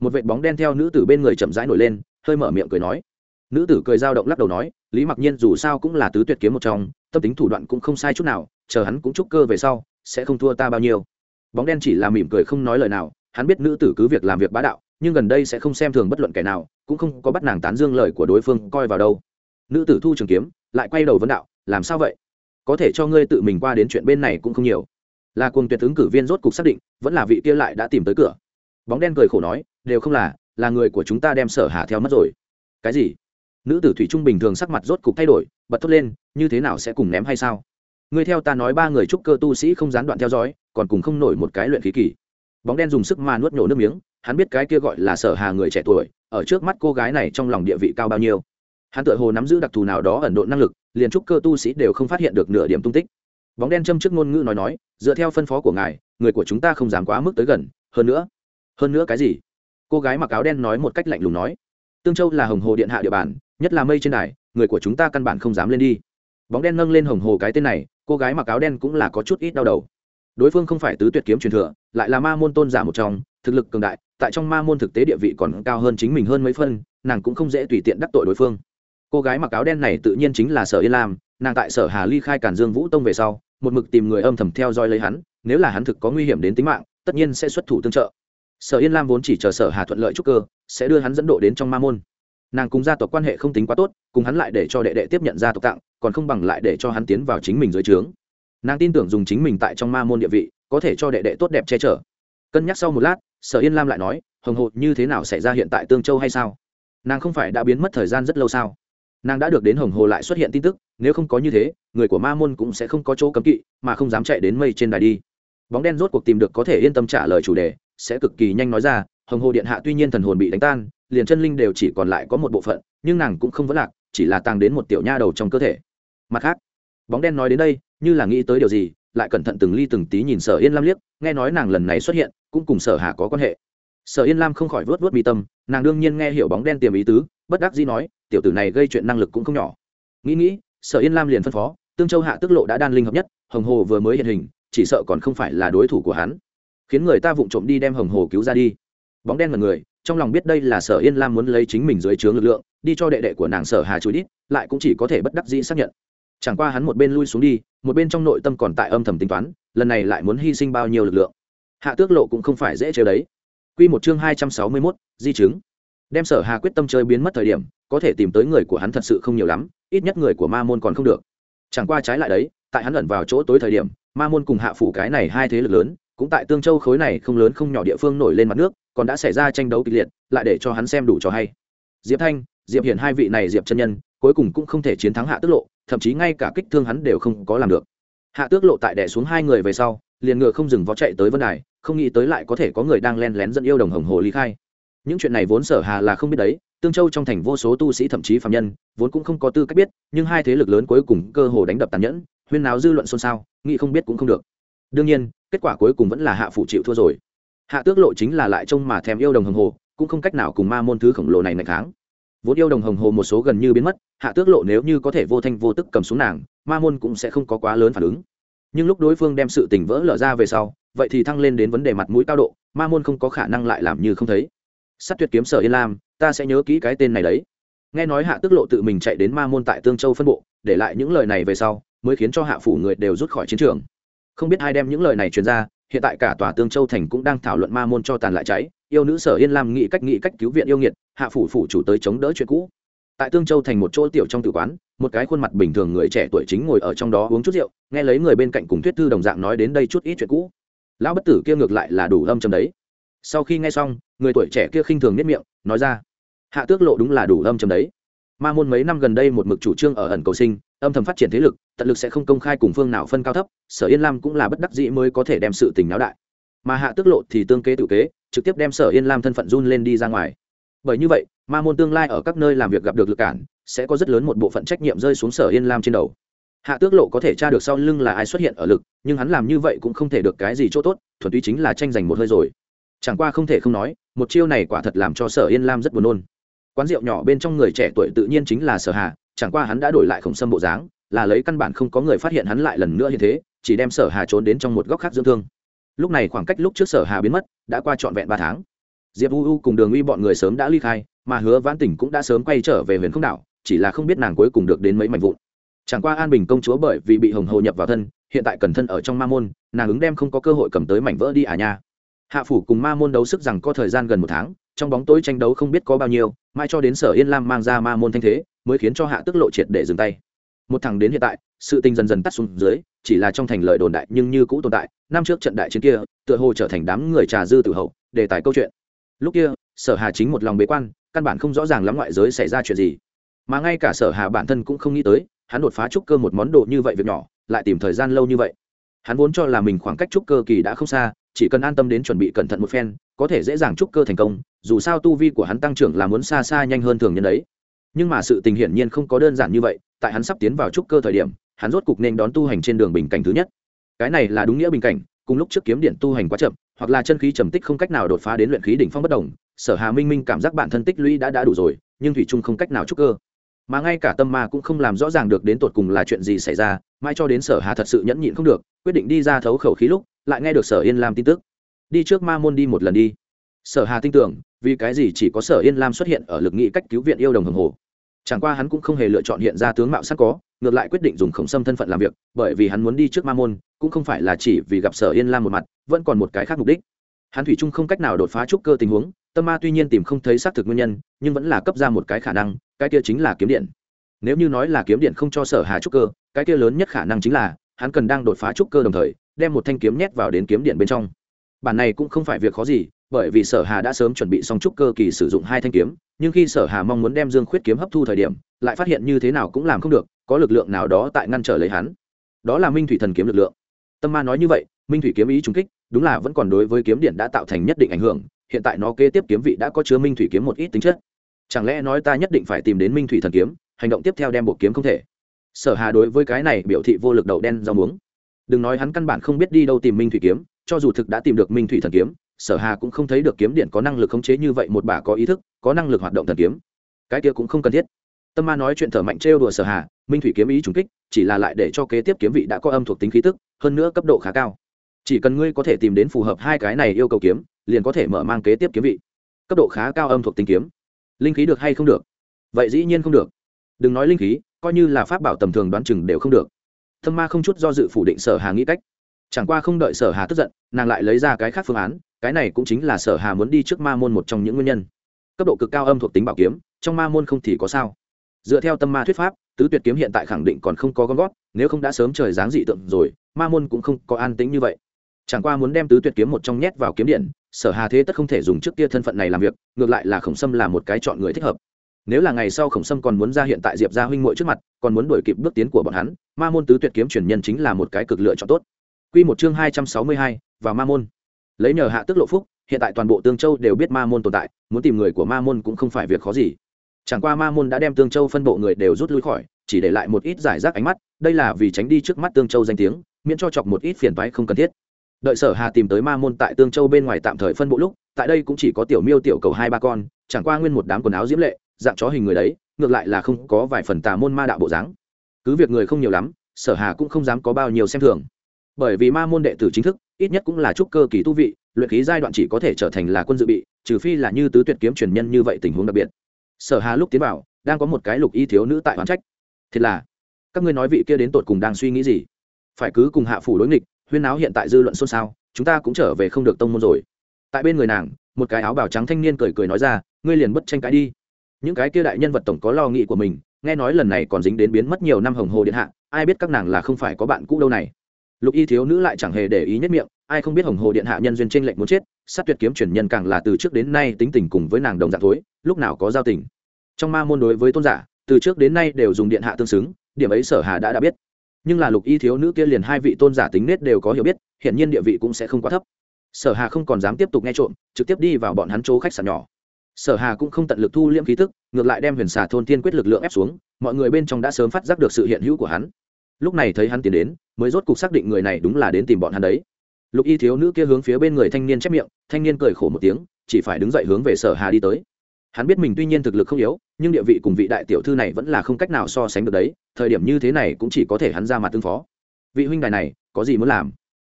một vệt bóng đen theo nữ tử bên người chậm rãi nổi lên, hơi mở miệng cười nói. Nữ tử cười dao động lắc đầu nói, lý mặc nhiên dù sao cũng là tứ tuyệt kiếm một trong, tâm tính thủ đoạn cũng không sai chút nào, chờ hắn cũng chúc cơ về sau, sẽ không thua ta bao nhiêu. Bóng đen chỉ là mỉm cười không nói lời nào, hắn biết nữ tử cứ việc làm việc bá đạo, nhưng gần đây sẽ không xem thường bất luận kẻ nào, cũng không có bắt nàng tán dương lời của đối phương coi vào đâu. Nữ tử thu trường kiếm, lại quay đầu vấn đạo, làm sao vậy? Có thể cho ngươi tự mình qua đến chuyện bên này cũng không nhiều. Là cuồng tuyệt ứng cử viên rốt cục xác định, vẫn là vị kia lại đã tìm tới cửa. Bóng đen cười khổ nói đều không là là người của chúng ta đem sở hà theo mất rồi. Cái gì? Nữ tử thủy trung bình thường sắc mặt rốt cục thay đổi, bật thốt lên, như thế nào sẽ cùng ném hay sao? Ngươi theo ta nói ba người trúc cơ tu sĩ không gián đoạn theo dõi, còn cùng không nổi một cái luyện khí kỳ. Bóng đen dùng sức mà nuốt nhổ nước miếng, hắn biết cái kia gọi là sở hà người trẻ tuổi, ở trước mắt cô gái này trong lòng địa vị cao bao nhiêu. Hắn tự hồ nắm giữ đặc thù nào đó ẩn độ năng lực, liền trúc cơ tu sĩ đều không phát hiện được nửa điểm tung tích. Bóng đen châm trước ngôn ngữ nói nói, dựa theo phân phó của ngài, người của chúng ta không dám quá mức tới gần, hơn nữa hơn nữa cái gì? Cô gái mặc áo đen nói một cách lạnh lùng nói, tương châu là hồng hồ điện hạ địa bàn, nhất là mây trên đài, người của chúng ta căn bản không dám lên đi. Bóng đen nâng lên hồng hồ cái tên này, cô gái mặc áo đen cũng là có chút ít đau đầu. Đối phương không phải tứ tuyệt kiếm truyền thừa, lại là ma môn tôn giả một trong, thực lực cường đại, tại trong ma môn thực tế địa vị còn cao hơn chính mình hơn mấy phân, nàng cũng không dễ tùy tiện đắc tội đối phương. Cô gái mặc áo đen này tự nhiên chính là sở yên lam, nàng tại sở hà ly khai cản dương vũ tông về sau, một mực tìm người âm thầm theo dõi lấy hắn, nếu là hắn thực có nguy hiểm đến tính mạng, tất nhiên sẽ xuất thủ tương trợ sở yên lam vốn chỉ chờ sở hà thuận lợi trúc cơ, sẽ đưa hắn dẫn độ đến trong ma môn. Nàng cùng gia tộc quan hệ không tính quá tốt, cùng hắn lại để cho đệ đệ tiếp nhận gia tộc tặng, còn không bằng lại để cho hắn tiến vào chính mình dưới trướng. Nàng tin tưởng dùng chính mình tại trong ma môn địa vị, có thể cho đệ đệ tốt đẹp che chở. Cân nhắc sau một lát, sở yên lam lại nói, hồng hộ như thế nào xảy ra hiện tại tương châu hay sao? Nàng không phải đã biến mất thời gian rất lâu sao? Nàng đã được đến hồng hồ lại xuất hiện tin tức, nếu không có như thế, người của ma môn cũng sẽ không có chỗ cấm kỵ, mà không dám chạy đến mây trên đài đi. Bóng đen rốt cuộc tìm được có thể yên tâm trả lời chủ đề sẽ cực kỳ nhanh nói ra, hồng hồ điện hạ tuy nhiên thần hồn bị đánh tan, liền chân linh đều chỉ còn lại có một bộ phận, nhưng nàng cũng không vấn lạc, chỉ là tàng đến một tiểu nha đầu trong cơ thể. Mặt khác, bóng đen nói đến đây, như là nghĩ tới điều gì, lại cẩn thận từng ly từng tí nhìn sở yên lam liếc, nghe nói nàng lần này xuất hiện, cũng cùng sở hà có quan hệ. Sở yên lam không khỏi vớt vớt mi tâm, nàng đương nhiên nghe hiểu bóng đen tiềm ý tứ, bất đắc dĩ nói, tiểu tử này gây chuyện năng lực cũng không nhỏ. Nghĩ nghĩ, sở yên lam liền phân phó, tương châu hạ tức lộ đã đan linh hợp nhất, hồng hồ vừa mới hiện hình, chỉ sợ còn không phải là đối thủ của hắn khiến người ta vụng trộm đi đem hồng hồ cứu ra đi bóng đen mật người trong lòng biết đây là sở yên lam muốn lấy chính mình dưới trướng lực lượng đi cho đệ đệ của nàng sở hà chú đít lại cũng chỉ có thể bất đắc dĩ xác nhận chẳng qua hắn một bên lui xuống đi một bên trong nội tâm còn tại âm thầm tính toán lần này lại muốn hy sinh bao nhiêu lực lượng hạ tước lộ cũng không phải dễ chơi đấy Quy một chương hai trăm sáu mươi 261, di chứng. Đem Sở Hà quyết tâm chơi biến mất thời điểm, có thể tìm tới người của hắn thật sự không nhiều lắm, ít nhất người của Ma môn còn không được. Chẳng qua trái lại đấy, tại hắn ẩn vào chỗ tối thời điểm, Ma môn cùng Hạ phủ cái này hai thế lực lớn, cũng tại Tương Châu khối này không lớn không nhỏ địa phương nổi lên mặt nước, còn đã xảy ra tranh đấu kịch liệt, lại để cho hắn xem đủ trò hay. Diệp Thanh, Diệp Hiển hai vị này Diệp chân nhân, cuối cùng cũng không thể chiến thắng Hạ Tước Lộ, thậm chí ngay cả kích thương hắn đều không có làm được. Hạ Tước Lộ tại đẻ xuống hai người về sau, liền ngựa không dừng vó chạy tới Vân Đài, không nghĩ tới lại có thể có người đang len lén dẫn yêu đồng hồng hồ ly khai những chuyện này vốn sở hà là không biết đấy tương châu trong thành vô số tu sĩ thậm chí phạm nhân vốn cũng không có tư cách biết nhưng hai thế lực lớn cuối cùng cơ hồ đánh đập tàn nhẫn huyên nào dư luận xôn xao nghĩ không biết cũng không được đương nhiên kết quả cuối cùng vẫn là hạ phủ chịu thua rồi. Hạ tước lộ chính là lại trông mà thèm yêu đồng hồng hồ, cũng không cách nào cùng ma môn thứ khổng lồ này ngày kháng. Vốn yêu đồng hồng hồ một số gần như biến mất, hạ tước lộ nếu như có thể vô thanh vô tức cầm xuống nàng, ma môn cũng sẽ không có quá lớn phản ứng. Nhưng lúc đối phương đem sự tình vỡ lở ra về sau, vậy thì thăng lên đến vấn đề mặt mũi cao độ, ma môn không có khả năng lại làm như không thấy. Sắt tuyệt kiếm sở yên lam, ta sẽ nhớ kỹ cái tên này đấy. Nghe nói hạ tước lộ tự mình chạy đến ma môn tại tương châu phân bộ, để lại những lời này về sau, mới khiến cho hạ phủ người đều rút khỏi chiến trường không biết ai đem những lời này truyền ra, hiện tại cả tòa tương châu thành cũng đang thảo luận ma môn cho tàn lại cháy, yêu nữ sở yên lam nghĩ cách nghĩ cách cứu viện yêu nghiệt, hạ phủ phủ chủ tới chống đỡ chuyện cũ. Tại tương châu thành một chỗ tiểu trong tử quán, một cái khuôn mặt bình thường người trẻ tuổi chính ngồi ở trong đó uống chút rượu, nghe lấy người bên cạnh cùng thuyết thư đồng dạng nói đến đây chút ít chuyện cũ. Lão bất tử kia ngược lại là đủ âm chầm đấy. Sau khi nghe xong, người tuổi trẻ kia khinh thường nhất miệng, nói ra, hạ tước lộ đúng là đủ âm chầm đấy ma môn mấy năm gần đây một mực chủ trương ở ẩn cầu sinh, âm thầm phát triển thế lực, tận lực sẽ không công khai cùng phương nào phân cao thấp, sở yên lam cũng là bất đắc dĩ mới có thể đem sự tình náo đại. Mà hạ tước lộ thì tương kế tự kế, trực tiếp đem sở yên lam thân phận run lên đi ra ngoài. Bởi như vậy, ma môn tương lai ở các nơi làm việc gặp được lực cản, sẽ có rất lớn một bộ phận trách nhiệm rơi xuống sở yên lam trên đầu. Hạ tước lộ có thể tra được sau lưng là ai xuất hiện ở lực, nhưng hắn làm như vậy cũng không thể được cái gì chỗ tốt, thuần túy chính là tranh giành một hơi rồi. Chẳng qua không thể không nói, một chiêu này quả thật làm cho sở yên lam rất buồn nôn quán rượu nhỏ bên trong người trẻ tuổi tự nhiên chính là sở hà, chẳng qua hắn đã đổi lại khổng sâm bộ dáng, là lấy căn bản không có người phát hiện hắn lại lần nữa như thế, chỉ đem sở hà trốn đến trong một góc khác dưỡng thương. Lúc này khoảng cách lúc trước sở hà biến mất, đã qua trọn vẹn ba tháng. Diệp u u cùng đường uy bọn người sớm đã ly khai, mà hứa vãn tỉnh cũng đã sớm quay trở về huyền không đảo, chỉ là không biết nàng cuối cùng được đến mấy mảnh vụn. Chẳng qua an bình công chúa bởi vì bị hồng hồ nhập vào thân, hiện tại cần thân ở trong ma môn, nàng ứng đem không có cơ hội cầm tới mảnh vỡ đi à nha. Hạ phủ cùng ma môn đấu sức rằng có thời gian gần một tháng trong bóng tối tranh đấu không biết có bao nhiêu mai cho đến sở yên lam mang ra ma môn thanh thế, mới khiến cho hạ tức lộ triệt để dừng tay. Một thằng đến hiện tại, sự tình dần dần tắt xuống dưới, chỉ là trong thành lời đồn đại nhưng như cũ tồn tại, năm trước trận đại chiến kia, tựa hồ trở thành đám người trà dư tử hậu đề tài câu chuyện. Lúc kia, sở hà chính một lòng bế quan, căn bản không rõ ràng lắm ngoại giới xảy ra chuyện gì. Mà ngay cả sở hà bản thân cũng không nghĩ tới, hắn đột phá trúc cơ một món đồ như vậy việc nhỏ, lại tìm thời gian lâu như vậy. Hắn vốn cho là mình khoảng cách trúc cơ kỳ đã không xa, chỉ cần an tâm đến chuẩn bị cẩn thận một phen có thể dễ dàng trúc cơ thành công, dù sao tu vi của hắn tăng trưởng là muốn xa xa nhanh hơn thường nhân đấy. Nhưng mà sự tình hiển nhiên không có đơn giản như vậy, tại hắn sắp tiến vào trúc cơ thời điểm, hắn rốt cục nên đón tu hành trên đường bình cảnh thứ nhất. Cái này là đúng nghĩa bình cảnh, cùng lúc trước kiếm điện tu hành quá chậm, hoặc là chân khí trầm tích không cách nào đột phá đến luyện khí đỉnh phong bất đồng, sở hà minh minh cảm giác bản thân tích lũy đã đã đủ rồi, nhưng thủy trung không cách nào trúc cơ. Mà ngay cả tâm ma cũng không làm rõ ràng được đến tột cùng là chuyện gì xảy ra, mãi cho đến sở hà thật sự nhẫn nhịn không được, quyết định đi ra thấu khẩu khí lúc, lại nghe được sở yên lam tin tức đi trước ma môn đi một lần đi. Sở hà tin tưởng, vì cái gì chỉ có sở yên lam xuất hiện ở lực nghị cách cứu viện yêu đồng hồng hồ? Chẳng qua hắn cũng không hề lựa chọn hiện ra tướng mạo sẵn có, ngược lại quyết định dùng khổng sâm thân phận làm việc, bởi vì hắn muốn đi trước ma môn, cũng không phải là chỉ vì gặp sở yên lam một mặt, vẫn còn một cái khác mục đích. Hắn thủy chung không cách nào đột phá trúc cơ tình huống, tâm ma tuy nhiên tìm không thấy xác thực nguyên nhân, nhưng vẫn là cấp ra một cái khả năng, cái kia chính là kiếm điện. Nếu như nói là kiếm điện không cho sở hà trúc cơ, cái kia lớn nhất khả năng chính là, hắn cần đang đột phá trúc cơ đồng thời, đem một thanh kiếm nhét vào đến kiếm điện bên trong bản này cũng không phải việc khó gì, bởi vì sở hà đã sớm chuẩn bị xong trúc cơ kỳ sử dụng hai thanh kiếm, nhưng khi sở hà mong muốn đem dương khuyết kiếm hấp thu thời điểm, lại phát hiện như thế nào cũng làm không được, có lực lượng nào đó tại ngăn trở lấy hắn. Đó là minh thủy thần kiếm lực lượng. Tâm ma nói như vậy, minh thủy kiếm ý trung kích, đúng là vẫn còn đối với kiếm điện đã tạo thành nhất định ảnh hưởng, hiện tại nó kế tiếp kiếm vị đã có chứa minh thủy kiếm một ít tính chất. Chẳng lẽ nói ta nhất định phải tìm đến minh thủy thần kiếm, hành động tiếp theo đem bộ kiếm không thể? Sở hà đối với cái này biểu thị vô lực đầu đen rau muống. Đừng nói hắn căn bản không biết đi đâu tìm minh thủy kiếm cho dù thực đã tìm được minh thủy thần kiếm, sở hà cũng không thấy được kiếm điện có năng lực khống chế như vậy một bà có ý thức, có năng lực hoạt động thần kiếm. Cái kia cũng không cần thiết. Tâm ma nói chuyện thở mạnh trêu đùa sở hà, minh thủy kiếm ý trùng kích, chỉ là lại để cho kế tiếp kiếm vị đã có âm thuộc tính khí tức, hơn nữa cấp độ khá cao. Chỉ cần ngươi có thể tìm đến phù hợp hai cái này yêu cầu kiếm, liền có thể mở mang kế tiếp kiếm vị. Cấp độ khá cao âm thuộc tính kiếm. Linh khí được hay không được? Vậy dĩ nhiên không được. Đừng nói linh khí, coi như là pháp bảo tầm thường đoán chừng đều không được. Thâm ma không chút do dự phủ định sở hà nghĩ cách chẳng qua không đợi sở hà tức giận, nàng lại lấy ra cái khác phương án, cái này cũng chính là sở hà muốn đi trước ma môn một trong những nguyên nhân. Cấp độ cực cao âm thuộc tính bảo kiếm, trong ma môn không thì có sao. Dựa theo tâm ma thuyết pháp, tứ tuyệt kiếm hiện tại khẳng định còn không có gom gót nếu không đã sớm trời dáng dị tượng rồi, ma môn cũng không có an tính như vậy. Chẳng qua muốn đem tứ tuyệt kiếm một trong nhét vào kiếm điện, sở hà thế tất không thể dùng trước kia thân phận này làm việc, ngược lại là khổng sâm là một cái chọn người thích hợp. Nếu là ngày sau khổng sâm còn muốn ra hiện tại diệp gia huynh muội trước mặt, còn muốn đuổi kịp bước tiến của bọn hắn, ma môn tứ tuyệt kiếm truyền nhân chính là một cái cực lựa chọn tốt quy một chương hai trăm sáu mươi hai và ma môn. Lấy nhờ hạ tức lộ phúc, hiện tại toàn bộ tương châu đều biết ma môn tồn tại, muốn tìm người của ma môn cũng không phải việc khó gì. Chẳng qua ma môn đã đem tương châu phân bộ người đều rút lui khỏi, chỉ để lại một ít giải rác ánh mắt, đây là vì tránh đi trước mắt tương châu danh tiếng, miễn cho chọc một ít phiền toái không cần thiết. Đợi sở hà tìm tới ma môn tại tương châu bên ngoài tạm thời phân bộ lúc, tại đây cũng chỉ có tiểu miêu, tiểu cầu hai, ba con, chẳng qua nguyên một đám quần áo diễm lệ, dạng chó hình người đấy, ngược lại là không có vài phần tà môn ma đạo bộ dáng. Cứ việc người không nhiều lắm, sở hà cũng không dám có bao nhiêu xem thường bởi vì ma môn đệ tử chính thức, ít nhất cũng là trúc cơ kỳ tu vị, luyện khí giai đoạn chỉ có thể trở thành là quân dự bị, trừ phi là như tứ tuyệt kiếm truyền nhân như vậy tình huống đặc biệt. Sở hà lúc tiến vào, đang có một cái lục y thiếu nữ tại hoán trách. Thiệt là, các ngươi nói vị kia đến tột cùng đang suy nghĩ gì? Phải cứ cùng hạ phủ đối nghịch, huyên áo hiện tại dư luận xôn xao, chúng ta cũng trở về không được tông môn rồi. Tại bên người nàng, một cái áo bào trắng thanh niên cười cười nói ra, ngươi liền bất tranh cãi đi. Những cái kia đại nhân vật tổng có lo nghĩ của mình, nghe nói lần này còn dính đến biến mất nhiều năm hồng hồ điện hạ, ai biết các nàng là không phải có bạn cũ đâu này lục y thiếu nữ lại chẳng hề để ý nhất miệng, ai không biết hồng hồ điện hạ nhân duyên tranh lệnh muốn chết, sát tuyệt kiếm truyền nhân càng là từ trước đến nay tính tình cùng với nàng đồng dạng thối, lúc nào có giao tình. Trong ma môn đối với tôn giả, từ trước đến nay đều dùng điện hạ tương xứng, điểm ấy sở hà đã đã biết. Nhưng là lục y thiếu nữ kia liền hai vị tôn giả tính nết đều có hiểu biết hiện nhiên địa vị cũng sẽ không quá thấp. Sở hà không còn dám tiếp tục nghe trộm, trực tiếp đi vào bọn hắn chỗ khách sạn nhỏ. Sở hà cũng không tận lực thu liễm khí tức, ngược lại đem huyền xà thôn tiên quyết lực lượng ép xuống, mọi người bên trong đã sớm phát giác được sự hiện hữu của hắn lúc này thấy hắn tiến đến, mới rốt cục xác định người này đúng là đến tìm bọn hắn đấy. Lục y thiếu nữ kia hướng phía bên người thanh niên chép miệng, thanh niên cười khổ một tiếng, chỉ phải đứng dậy hướng về sở hà đi tới. Hắn biết mình tuy nhiên thực lực không yếu, nhưng địa vị cùng vị đại tiểu thư này vẫn là không cách nào so sánh được đấy, thời điểm như thế này cũng chỉ có thể hắn ra mặt tương phó. Vị huynh đài này, có gì muốn làm?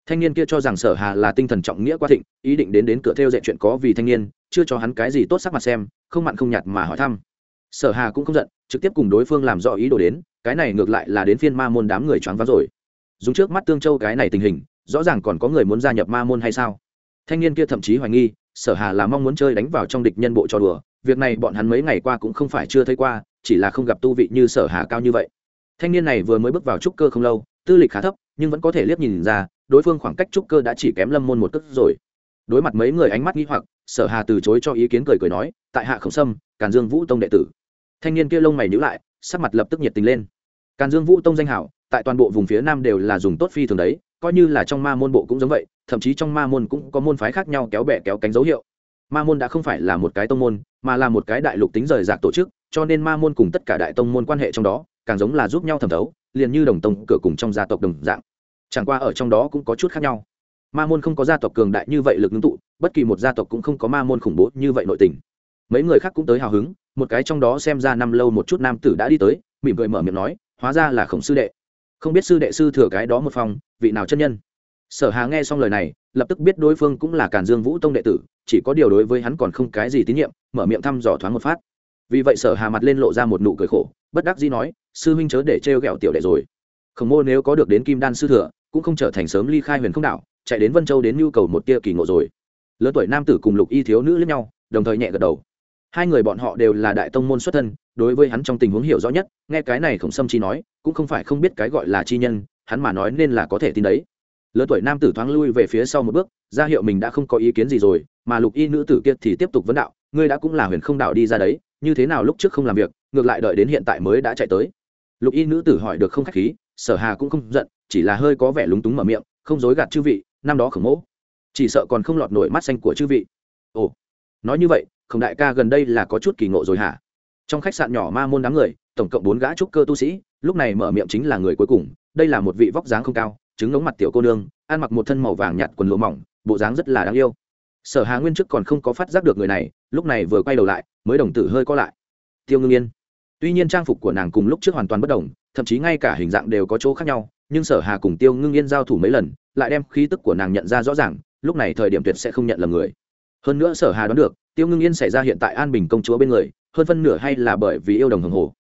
Thanh niên kia cho rằng sở hà là tinh thần trọng nghĩa quá thịnh, ý định đến đến cửa theo dạy chuyện có vì thanh niên, chưa cho hắn cái gì tốt sắc mặt xem, không mặn không nhạt mà hỏi thăm. Sở hà cũng không giận, trực tiếp cùng đối phương làm rõ ý đồ đến cái này ngược lại là đến phiên ma môn đám người choáng váng rồi. Dùng trước mắt tương châu cái này tình hình, rõ ràng còn có người muốn gia nhập ma môn hay sao? Thanh niên kia thậm chí hoài nghi, sở hà là mong muốn chơi đánh vào trong địch nhân bộ trò đùa, việc này bọn hắn mấy ngày qua cũng không phải chưa thấy qua, chỉ là không gặp tu vị như sở hà cao như vậy. Thanh niên này vừa mới bước vào trúc cơ không lâu, tư lịch khá thấp, nhưng vẫn có thể liếc nhìn ra, đối phương khoảng cách trúc cơ đã chỉ kém lâm môn một tức rồi. Đối mặt mấy người ánh mắt nghi hoặc, sở hà từ chối cho ý kiến cười cười nói, tại hạ khổng sâm, càn dương vũ tông đệ tử thanh niên kia lông mày nhíu lại, sắc mặt lập tức nhiệt tình lên. Càn dương vũ tông danh hảo, tại toàn bộ vùng phía nam đều là dùng tốt phi thường đấy, coi như là trong ma môn bộ cũng giống vậy, thậm chí trong ma môn cũng có môn phái khác nhau kéo bè kéo cánh dấu hiệu. Ma môn đã không phải là một cái tông môn, mà là một cái đại lục tính rời rạc tổ chức, cho nên ma môn cùng tất cả đại tông môn quan hệ trong đó, càng giống là giúp nhau thẩm thấu, liền như đồng tông cửa cùng trong gia tộc đồng dạng. Chẳng qua ở trong đó cũng có chút khác nhau. Ma môn không có gia tộc cường đại như vậy lực ngưng tụ, bất kỳ một gia tộc cũng không có ma môn khủng bố như vậy nội tình. Mấy người khác cũng tới hào hứng một cái trong đó xem ra năm lâu một chút nam tử đã đi tới, mỉm cười mở miệng nói, hóa ra là khổng sư đệ. Không biết sư đệ sư thừa cái đó một phòng, vị nào chân nhân? Sở hà nghe xong lời này, lập tức biết đối phương cũng là càn dương vũ tông đệ tử, chỉ có điều đối với hắn còn không cái gì tín nhiệm, mở miệng thăm dò thoáng một phát. Vì vậy sở hà mặt lên lộ ra một nụ cười khổ, bất đắc dĩ nói, sư huynh chớ để trêu ghẹo tiểu đệ rồi. Khổng mô nếu có được đến kim đan sư thừa, cũng không trở thành sớm ly khai huyền không đảo, chạy đến vân châu đến nhu cầu một tia kỳ ngộ rồi. Lớn tuổi nam tử cùng lục y thiếu nữ lẫn nhau, đồng thời nhẹ gật đầu hai người bọn họ đều là đại tông môn xuất thân, đối với hắn trong tình huống hiểu rõ nhất, nghe cái này khổng sâm chi nói, cũng không phải không biết cái gọi là chi nhân, hắn mà nói nên là có thể tin đấy. Lớn tuổi nam tử thoáng lui về phía sau một bước, ra hiệu mình đã không có ý kiến gì rồi, mà lục y nữ tử kia thì tiếp tục vấn đạo, ngươi đã cũng là huyền không đạo đi ra đấy, như thế nào lúc trước không làm việc, ngược lại đợi đến hiện tại mới đã chạy tới. Lục y nữ tử hỏi được không khách khí, sở hà cũng không giận, chỉ là hơi có vẻ lúng túng mở miệng, không dối gạt chư vị, năm đó khổng mỗ, chỉ sợ còn không lọt nổi mắt xanh của chư vị. Ồ, nói như vậy khổng đại ca gần đây là có chút kỳ ngộ rồi hả? Trong khách sạn nhỏ ma môn đám người, tổng cộng bốn gã trúc cơ tu sĩ, lúc này mở miệng chính là người cuối cùng, đây là một vị vóc dáng không cao, trứng ngống mặt tiểu cô nương, ăn mặc một thân màu vàng nhạt quần lụa mỏng, bộ dáng rất là đáng yêu. Sở hà nguyên trước còn không có phát giác được người này, lúc này vừa quay đầu lại, mới đồng tử hơi co lại. Tiêu ngưng yên. Tuy nhiên trang phục của nàng cùng lúc trước hoàn toàn bất đồng, thậm chí ngay cả hình dạng đều có chỗ khác nhau, nhưng sở hà cùng tiêu ngưng yên giao thủ mấy lần, lại đem khí tức của nàng nhận ra rõ ràng, lúc này thời điểm tuyệt sẽ không nhận lầm người. Hơn nữa sở hà đoán được tiêu ngưng yên xảy ra hiện tại an bình công chúa bên người, hơn phân nửa hay là bởi vì yêu đồng hồng hồ.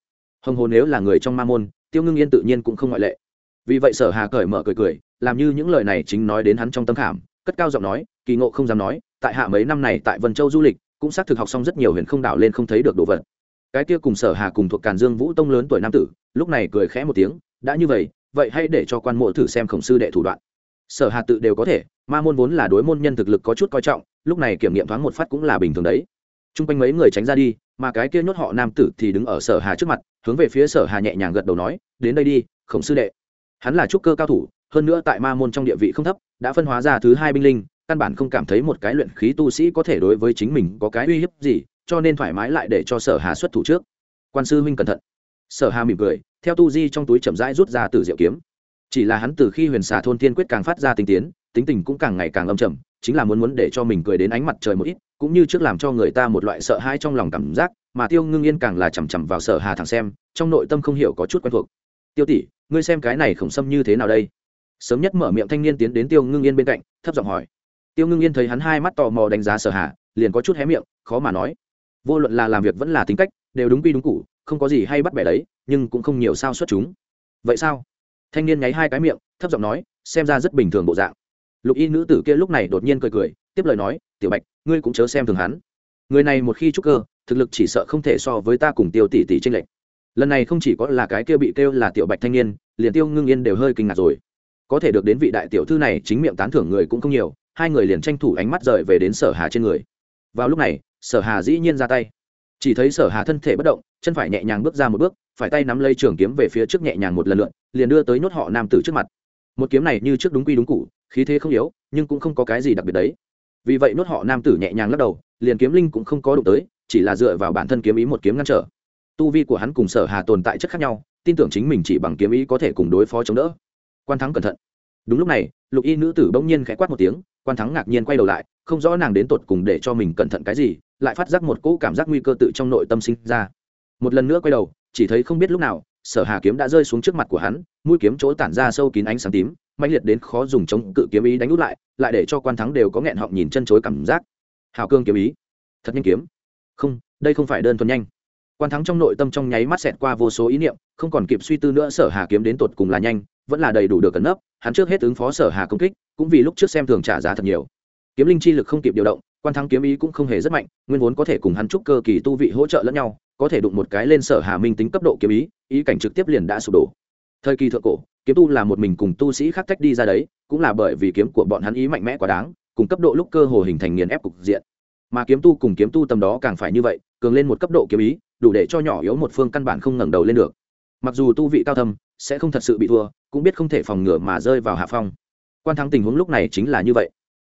Hồng hồ nếu là người trong ma môn, tiêu ngưng yên tự nhiên cũng không ngoại lệ. Vì vậy sở hà cởi mở cười cười, làm như những lời này chính nói đến hắn trong tâm khảm, cất cao giọng nói, kỳ ngộ không dám nói, tại hạ mấy năm này tại vân châu du lịch, cũng xác thực học xong rất nhiều huyền không đảo lên không thấy được đồ vật. Cái kia cùng sở hà cùng thuộc càn dương vũ tông lớn tuổi nam tử, lúc này cười khẽ một tiếng, đã như vậy vậy hãy để cho quan mộ thử xem khổng sư đệ thủ đoạn. Sở hà tự đều có thể, ma môn vốn là đối môn nhân thực lực có chút coi trọng lúc này kiểm nghiệm thoáng một phát cũng là bình thường đấy. T r u n g quanh mấy người tránh ra đi, mà cái kia nhốt họ nam tử thì đứng ở sở hà trước mặt, hướng về phía sở hà nhẹ nhàng gật đầu nói, đến đây đi, khổng sư đệ. Hắn là trúc cơ cao thủ, hơn nữa tại ma môn trong địa vị không thấp, đã phân hóa ra thứ hai binh linh, căn bản không cảm thấy một cái luyện khí tu sĩ có thể đối với chính mình có cái uy hiếp gì, cho nên thoải mái lại để cho sở hà xuất thủ trước. Quan sư huynh cẩn thận. Sở hà mỉm cười, theo tu di trong túi chậm rãi rút ra từ diệu kiếm. Chỉ là hắn từ khi huyền xà thôn thiên quyết càng phát ra tinh tiến, tính tình cũng càng ngày càng âm trầm chính là muốn muốn để cho mình cười đến ánh mặt trời một ít, cũng như trước làm cho người ta một loại sợ hãi trong lòng cảm giác, mà tiêu ngưng yên càng là chằm chằm vào sở hà thẳng xem, trong nội tâm không hiểu có chút quen thuộc. Tiêu tỷ, ngươi xem cái này khổng xâm như thế nào đây? Sớm nhất mở miệng thanh niên tiến đến tiêu ngưng yên bên cạnh, thấp giọng hỏi. Tiêu ngưng yên thấy hắn hai mắt tò mò đánh giá sở hà, liền có chút hé miệng, khó mà nói. Vô luận là làm việc vẫn là tính cách, đều đúng quy đúng cụ không có gì hay bắt bẻ đấy, nhưng cũng không nhiều sao xuất chúng. Vậy sao? Thanh niên nháy hai cái miệng, thấp giọng nói, xem ra rất bình thường bộ dạng lục y nữ tử kia lúc này đột nhiên cười cười, tiếp lời nói, tiểu bạch, ngươi cũng chớ xem thường hắn. Người này một khi trúc cơ, thực lực chỉ sợ không thể so với ta cùng tiêu tỷ tỷ tranh lệch. Lần này không chỉ có là cái kia bị kêu là tiểu bạch thanh niên, liền tiêu ngưng yên đều hơi kinh ngạc rồi. Có thể được đến vị đại tiểu thư này chính miệng tán thưởng người cũng không nhiều, hai người liền tranh thủ ánh mắt rời về đến sở hà trên người. Vào lúc này, sở hà dĩ nhiên ra tay. Chỉ thấy sở hà thân thể bất động, chân phải nhẹ nhàng bước ra một bước, phải tay nắm lấy trường kiếm về phía trước nhẹ nhàng một lần lượn liền đưa tới nhốt họ nam tử trước mặt một kiếm này như trước đúng quy đúng cụ khí thế không yếu, nhưng cũng không có cái gì đặc biệt đấy. Vì vậy nốt họ nam tử nhẹ nhàng lắc đầu, liền kiếm linh cũng không có đụng tới, chỉ là dựa vào bản thân kiếm ý một kiếm ngăn trở. Tu vi của hắn cùng sở hà tồn tại chất khác nhau, tin tưởng chính mình chỉ bằng kiếm ý có thể cùng đối phó chống đỡ. Quan thắng cẩn thận. Đúng lúc này, lục y nữ tử bỗng nhiên khẽ quát một tiếng, quan thắng ngạc nhiên quay đầu lại, không rõ nàng đến tột cùng để cho mình cẩn thận cái gì, lại phát giác một cỗ cảm giác nguy cơ tự trong nội tâm sinh ra. Một lần nữa quay đầu, chỉ thấy không biết lúc nào sở hà kiếm đã rơi xuống trước mặt của hắn, mũi kiếm chỗ tản ra sâu kín ánh sáng tím mạnh liệt đến khó dùng chống cự kiếm ý đánh út lại lại để cho quan thắng đều có nghẹn họng nhìn chân chối cảm giác. Hào cương kiếm ý. Thật nhanh kiếm. Không, đây không phải đơn thuần nhanh. Quan thắng trong nội tâm trong nháy mắt xẹt qua vô số ý niệm, không còn kịp suy tư nữa, sở hà kiếm đến tột cùng là nhanh, vẫn là đầy đủ được cẩn nấp, hắn trước hết ứng phó sở hà công kích, cũng vì lúc trước xem thường trả giá thật nhiều. Kiếm linh chi lực không kịp điều động, quan thắng kiếm ý cũng không hề rất mạnh, nguyên vốn có thể cùng hắn chúc cơ kỳ tu vị hỗ trợ lẫn nhau có thể đụng một cái lên sở hà minh tính cấp độ kiếm ý ý cảnh trực tiếp liền đã sụp đổ. Thời kỳ thượng cổ, kiếm tu là một mình cùng tu sĩ khác cách đi ra đấy, cũng là bởi vì kiếm của bọn hắn ý mạnh mẽ quá đáng, cùng cấp độ lúc cơ hồ hình thành nghiền ép cục diện. Mà kiếm tu cùng kiếm tu tầm đó càng phải như vậy, cường lên một cấp độ kiếm ý, đủ để cho nhỏ yếu một phương căn bản không ngẩng đầu lên được. Mặc dù tu vị cao thâm, sẽ không thật sự bị thua, cũng biết không thể phòng ngừa mà rơi vào hạ phong. Quan thắng tình huống lúc này chính là như vậy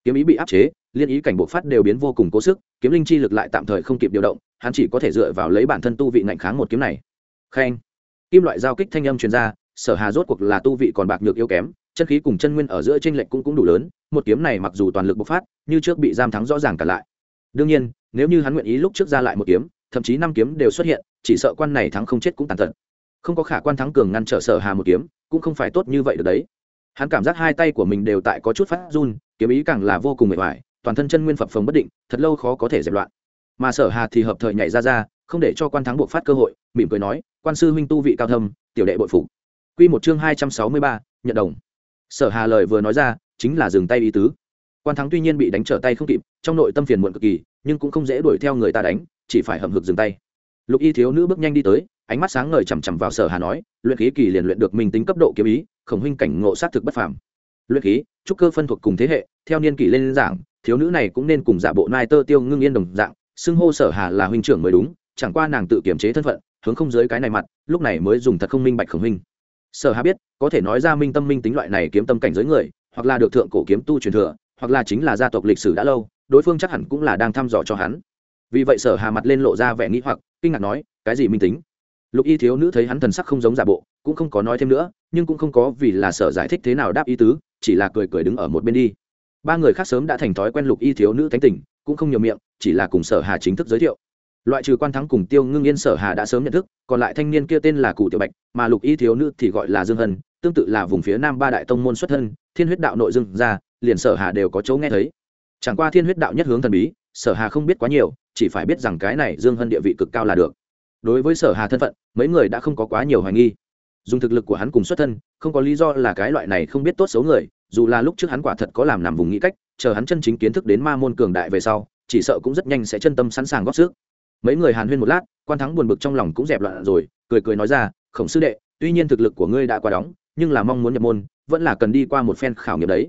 kiếm ý bị áp chế, liên ý cảnh bộ phát đều biến vô cùng cố sức, kiếm linh chi lực lại tạm thời không kịp điều động, hắn chỉ có thể dựa vào lấy bản thân tu vị ngạnh kháng một kiếm này. Khen. Kim loại giao kích thanh âm truyền ra, sở hà rốt cuộc là tu vị còn bạc nhược yếu kém, chân khí cùng chân nguyên ở giữa tranh lệch cũng cũng đủ lớn, một kiếm này mặc dù toàn lực bộc phát, như trước bị giam thắng rõ ràng cả lại. Đương nhiên, nếu như hắn nguyện ý lúc trước ra lại một kiếm, thậm chí năm kiếm đều xuất hiện, chỉ sợ quan này thắng không chết cũng tàn tật. Không có khả quan thắng cường ngăn trở sở hà một kiếm, cũng không phải tốt như vậy được đấy. Hắn cảm giác hai tay của mình đều tại có chút phát run kiếm ý càng là vô cùng mệt mỏi toàn thân chân nguyên phập phồng bất định thật lâu khó có thể dẹp loạn. Mà sở hà thì hợp thời nhảy ra ra không để cho quan thắng buộc phát cơ hội mỉm cười nói quan sư huynh tu vị cao thâm tiểu đệ bội phục. Quy một chương hai trăm sáu mươi ba, nhận đồng. Sở hà lời vừa nói ra chính là dừng tay ý tứ. Quan thắng tuy nhiên bị đánh trở tay không kịp trong nội tâm phiền muộn cực kỳ nhưng cũng không dễ đuổi theo người ta đánh chỉ phải hậm hực dừng tay. Lục y thiếu nữ bước nhanh đi tới ánh mắt sáng ngời chằm chằm vào sở hà nói luyện khí kỳ liền luyện được mình tính cấp độ kiếm ý khổng huynh cảnh ngộ sát thực bất phàm. Luyện khí? Trúc cơ phân thuộc cùng thế hệ, theo niên kỷ lên giảng, thiếu nữ này cũng nên cùng giả bộ nai tơ tiêu ngưng yên đồng dạng, xưng hô sở hà là huynh trưởng mới đúng, chẳng qua nàng tự kiểm chế thân phận, hướng không dưới cái này mặt, lúc này mới dùng thật không minh bạch khổng huynh. Sở hà biết, có thể nói ra minh tâm minh tính loại này kiếm tâm cảnh giới người, hoặc là được thượng cổ kiếm tu truyền thừa, hoặc là chính là gia tộc lịch sử đã lâu, đối phương chắc hẳn cũng là đang thăm dò cho hắn. Vì vậy sở hà mặt lên lộ ra vẻ nghĩ hoặc, kinh ngạc nói, cái gì minh tính? Lục y thiếu nữ thấy hắn thần sắc không giống giả bộ, cũng không có nói thêm nữa, nhưng cũng không có vì là sở giải thích thế nào đáp ý tứ chỉ là cười cười đứng ở một bên đi. Ba người khác sớm đã thành thói quen lục y thiếu nữ thánh tình, cũng không nhiều miệng, chỉ là cùng sở hà chính thức giới thiệu. Loại trừ quan thắng cùng tiêu ngưng yên sở hà đã sớm nhận thức, còn lại thanh niên kia tên là cụ tiểu bạch, mà lục y thiếu nữ thì gọi là dương hân, tương tự là vùng phía nam ba đại tông môn xuất thân, thiên huyết đạo nội dương ra, liền sở hà đều có chỗ nghe thấy. Chẳng qua thiên huyết đạo nhất hướng thần bí, sở hà không biết quá nhiều, chỉ phải biết rằng cái này dương hân địa vị cực cao là được. Đối với sở hà thân phận, mấy người đã không có quá nhiều hoài nghi dùng thực lực của hắn cùng xuất thân, không có lý do là cái loại này không biết tốt xấu người, dù là lúc trước hắn quả thật có làm nằm vùng nghĩ cách, chờ hắn chân chính kiến thức đến ma môn cường đại về sau, chỉ sợ cũng rất nhanh sẽ chân tâm sẵn sàng góp sức. Mấy người hàn huyên một lát, quan thắng buồn bực trong lòng cũng dẹp loạn rồi, cười cười nói ra, khổng sư đệ, tuy nhiên thực lực của ngươi đã qua đóng, nhưng là mong muốn nhập môn, vẫn là cần đi qua một phen khảo nghiệm đấy.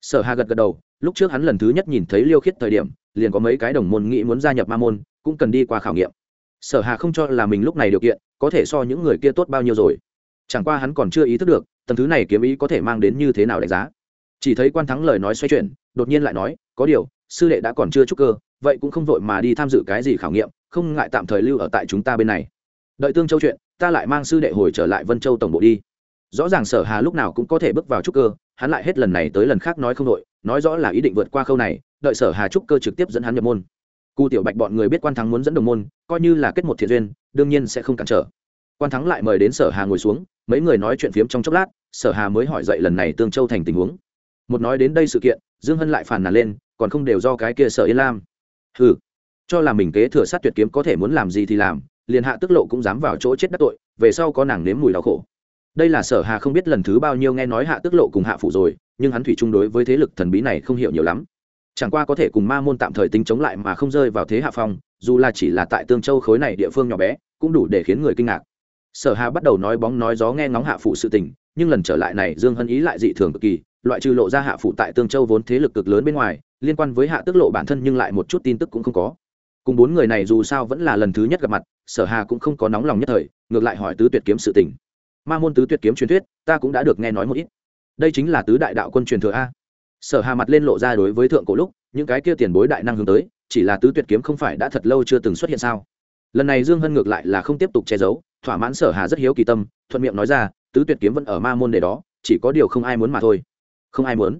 Sở hà gật gật đầu, lúc trước hắn lần thứ nhất nhìn thấy liêu khiết thời điểm, liền có mấy cái đồng môn nghĩ muốn gia nhập ma môn, cũng cần đi qua khảo nghiệm. Sở hà không cho là mình lúc này điều kiện, có thể so những người kia tốt bao nhiêu rồi chẳng qua hắn còn chưa ý thức được, tầng thứ này kiếm ý có thể mang đến như thế nào đánh giá. Chỉ thấy quan thắng lời nói xoay chuyển, đột nhiên lại nói, có điều, sư đệ đã còn chưa trúc cơ, vậy cũng không vội mà đi tham dự cái gì khảo nghiệm, không ngại tạm thời lưu ở tại chúng ta bên này. Đợi tương châu chuyện, ta lại mang sư đệ hồi trở lại vân châu tổng bộ đi. Rõ ràng sở hà lúc nào cũng có thể bước vào trúc cơ, hắn lại hết lần này tới lần khác nói không đội nói rõ là ý định vượt qua khâu này, đợi sở hà trúc cơ trực tiếp dẫn hắn nhập môn. Cu tiểu bạch bọn người biết quan thắng muốn dẫn đồng môn, coi như là kết một thiện duyên, đương nhiên sẽ không cản trở. Quan thắng lại mời đến sở hà ngồi xuống mấy người nói chuyện phiếm trong chốc lát, sở hà mới hỏi dậy lần này tương châu thành tình huống. Một nói đến đây sự kiện, dương hân lại phàn nàn lên, còn không đều do cái kia sở yên lam. Ừ cho là mình kế thừa sát tuyệt kiếm có thể muốn làm gì thì làm, liền hạ tức lộ cũng dám vào chỗ chết đắc tội, về sau có nàng nếm mùi đau khổ. Đây là sở hà không biết lần thứ bao nhiêu nghe nói hạ tức lộ cùng hạ phủ rồi, nhưng hắn thủy chung đối với thế lực thần bí này không hiểu nhiều lắm. Chẳng qua có thể cùng ma môn tạm thời tính chống lại mà không rơi vào thế hạ phong, dù là chỉ là tại tương châu khối này địa phương nhỏ bé, cũng đủ để khiến người kinh ngạc sở hà bắt đầu nói bóng nói gió nghe ngóng hạ phụ sự tình, nhưng lần trở lại này dương hân ý lại dị thường cực kỳ, loại trừ lộ ra hạ phụ tại tương châu vốn thế lực cực lớn bên ngoài, liên quan với hạ tức lộ bản thân nhưng lại một chút tin tức cũng không có. Cùng bốn người này dù sao vẫn là lần thứ nhất gặp mặt, sở hà cũng không có nóng lòng nhất thời, ngược lại hỏi tứ tuyệt kiếm sự tình. Ma môn tứ tuyệt kiếm truyền thuyết, ta cũng đã được nghe nói một ít. Đây chính là tứ đại đạo quân truyền thừa a. Sở hà mặt lên lộ ra đối với thượng cổ lúc, những cái kia tiền bối đại năng hướng tới, chỉ là tứ tuyệt kiếm không phải đã thật lâu chưa từng xuất hiện sao? Lần này dương hân ngược lại là không tiếp tục che giấu thỏa mãn sở hà rất hiếu kỳ tâm thuận miệng nói ra tứ tuyệt kiếm vẫn ở ma môn để đó chỉ có điều không ai muốn mà thôi không ai muốn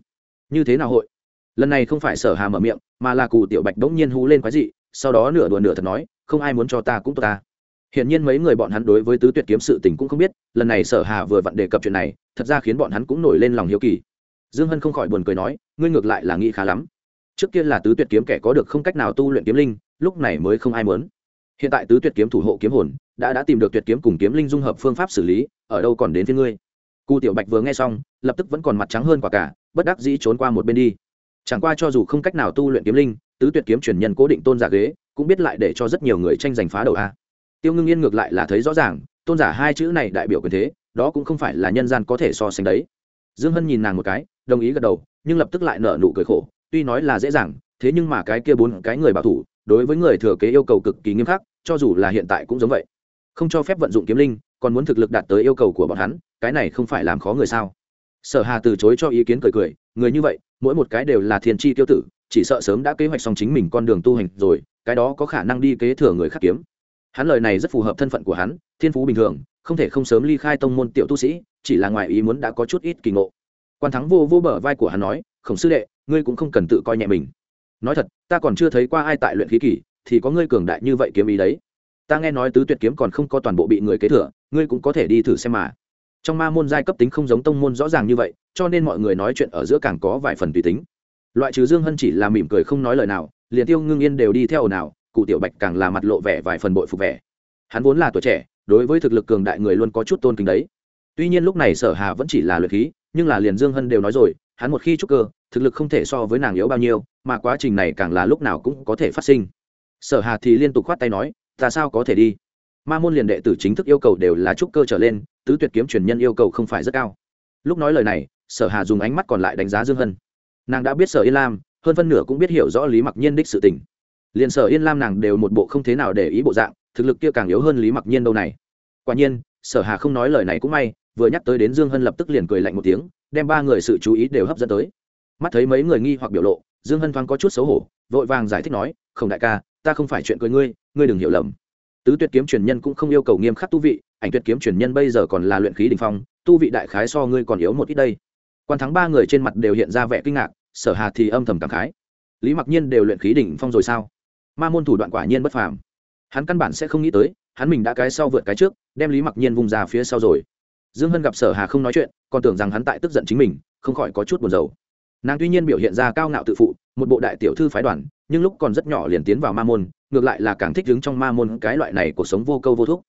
như thế nào hội lần này không phải sở hà mở miệng mà là cụ tiểu bạch bỗng nhiên hú lên quái dị sau đó nửa đùa nửa thật nói không ai muốn cho ta cũng tốt ta Hiển nhiên mấy người bọn hắn đối với tứ tuyệt kiếm sự tình cũng không biết, lần này Sở Hà vừa vặn đề cập chuyện này, thật ra khiến bọn hắn cũng nổi lên lòng hiếu kỳ. Dương Hân không khỏi buồn cười nói, ngươi ngược lại là nghĩ khá lắm. Trước kia là tứ tuyệt kiếm kẻ có được không cách nào tu luyện kiếm linh, lúc này mới không ai muốn. Hiện tại tứ tuyệt kiếm thủ hộ kiếm hồn, đã đã tìm được tuyệt kiếm cùng kiếm linh dung hợp phương pháp xử lý, ở đâu còn đến phía ngươi. cụ Tiểu Bạch vừa nghe xong, lập tức vẫn còn mặt trắng hơn quả cả, bất đắc dĩ trốn qua một bên đi. Chẳng qua cho dù không cách nào tu luyện kiếm linh, tứ tuyệt kiếm truyền nhân cố định tôn giả ghế, cũng biết lại để cho rất nhiều người tranh giành phá đầu a tiêu ngưng yên ngược lại là thấy rõ ràng tôn giả hai chữ này đại biểu quyền thế đó cũng không phải là nhân gian có thể so sánh đấy dương hân nhìn nàng một cái đồng ý gật đầu nhưng lập tức lại nở nụ cười khổ tuy nói là dễ dàng thế nhưng mà cái kia bốn cái người bảo thủ đối với người thừa kế yêu cầu cực kỳ nghiêm khắc cho dù là hiện tại cũng giống vậy. Không cho phép vận dụng kiếm linh, còn muốn thực lực đạt tới yêu cầu của bọn hắn, cái này không phải làm khó người sao? Sở hà từ chối cho ý kiến cười cười, người như vậy, mỗi một cái đều là thiên tri tiêu tử, chỉ sợ sớm đã kế hoạch xong chính mình con đường tu hành rồi, cái đó có khả năng đi kế thừa người khác kiếm. Hắn lời này rất phù hợp thân phận của hắn, thiên phú bình thường, không thể không sớm ly khai tông môn tiểu tu sĩ, chỉ là ngoài ý muốn đã có chút ít kỳ ngộ. Quan thắng vô vô bờ vai của hắn nói, khổng sư đệ, ngươi cũng không cần tự coi nhẹ mình. Nói thật, ta còn chưa thấy qua ai tại luyện khí kỷ thì có ngươi cường đại như vậy kiếm ý đấy. Ta nghe nói tứ tuyệt kiếm còn không có toàn bộ bị người kế thừa, ngươi cũng có thể đi thử xem mà. Trong ma môn giai cấp tính không giống tông môn rõ ràng như vậy, cho nên mọi người nói chuyện ở giữa càng có vài phần tùy tính. Loại trừ dương hân chỉ là mỉm cười không nói lời nào, liền tiêu ngưng yên đều đi theo ồn ào, cụ tiểu bạch càng là mặt lộ vẻ vài phần bội phục vẻ. Hắn vốn là tuổi trẻ, đối với thực lực cường đại người luôn có chút tôn kính đấy. Tuy nhiên lúc này sở hà vẫn chỉ là luyện khí, nhưng là liền dương hân đều nói rồi, hắn một khi trúc cơ, thực lực không thể so với nàng yếu bao nhiêu, mà quá trình này càng là lúc nào cũng có thể phát sinh sở hà thì liên tục khoát tay nói, ta sao có thể đi? Ma môn liền đệ tử chính thức yêu cầu đều là trúc cơ trở lên, tứ tuyệt kiếm truyền nhân yêu cầu không phải rất cao. Lúc nói lời này, sở hà dùng ánh mắt còn lại đánh giá dương hân. Nàng đã biết sở yên lam, hơn phân nửa cũng biết hiểu rõ lý mặc nhiên đích sự tình. Liền sở yên lam nàng đều một bộ không thế nào để ý bộ dạng, thực lực kia càng yếu hơn lý mặc nhiên đâu này. Quả nhiên, sở hà không nói lời này cũng may, vừa nhắc tới đến dương hân lập tức liền cười lạnh một tiếng, đem ba người sự chú ý đều hấp dẫn tới. Mắt thấy mấy người nghi hoặc biểu lộ, dương hân thoáng có chút xấu hổ, vội vàng giải thích nói không đại ca ta không phải chuyện cười ngươi ngươi đừng hiểu lầm. Tứ tuyệt kiếm truyền nhân cũng không yêu cầu nghiêm khắc tu vị, ảnh tuyệt kiếm truyền nhân bây giờ còn là luyện khí đình phong, tu vị đại khái so ngươi còn yếu một ít đây. Quan thắng ba người trên mặt đều hiện ra vẻ kinh ngạc, sở hà thì âm thầm cảm khái. Lý mặc nhiên đều luyện khí đỉnh phong rồi sao? Ma môn thủ đoạn quả nhiên bất phàm. Hắn căn bản sẽ không nghĩ tới, hắn mình đã cái sau vượt cái trước, đem lý mặc nhiên vùng ra phía sau rồi. Dương hân gặp sở hà không nói chuyện, còn tưởng rằng hắn tại tức giận chính mình, không khỏi có chút buồn rầu. Nàng tuy nhiên biểu hiện ra cao ngạo tự phụ, một bộ đại tiểu thư phái đoàn nhưng lúc còn rất nhỏ liền tiến vào ma môn, ngược lại là càng thích đứng trong ma môn cái loại này cuộc sống vô câu vô thúc.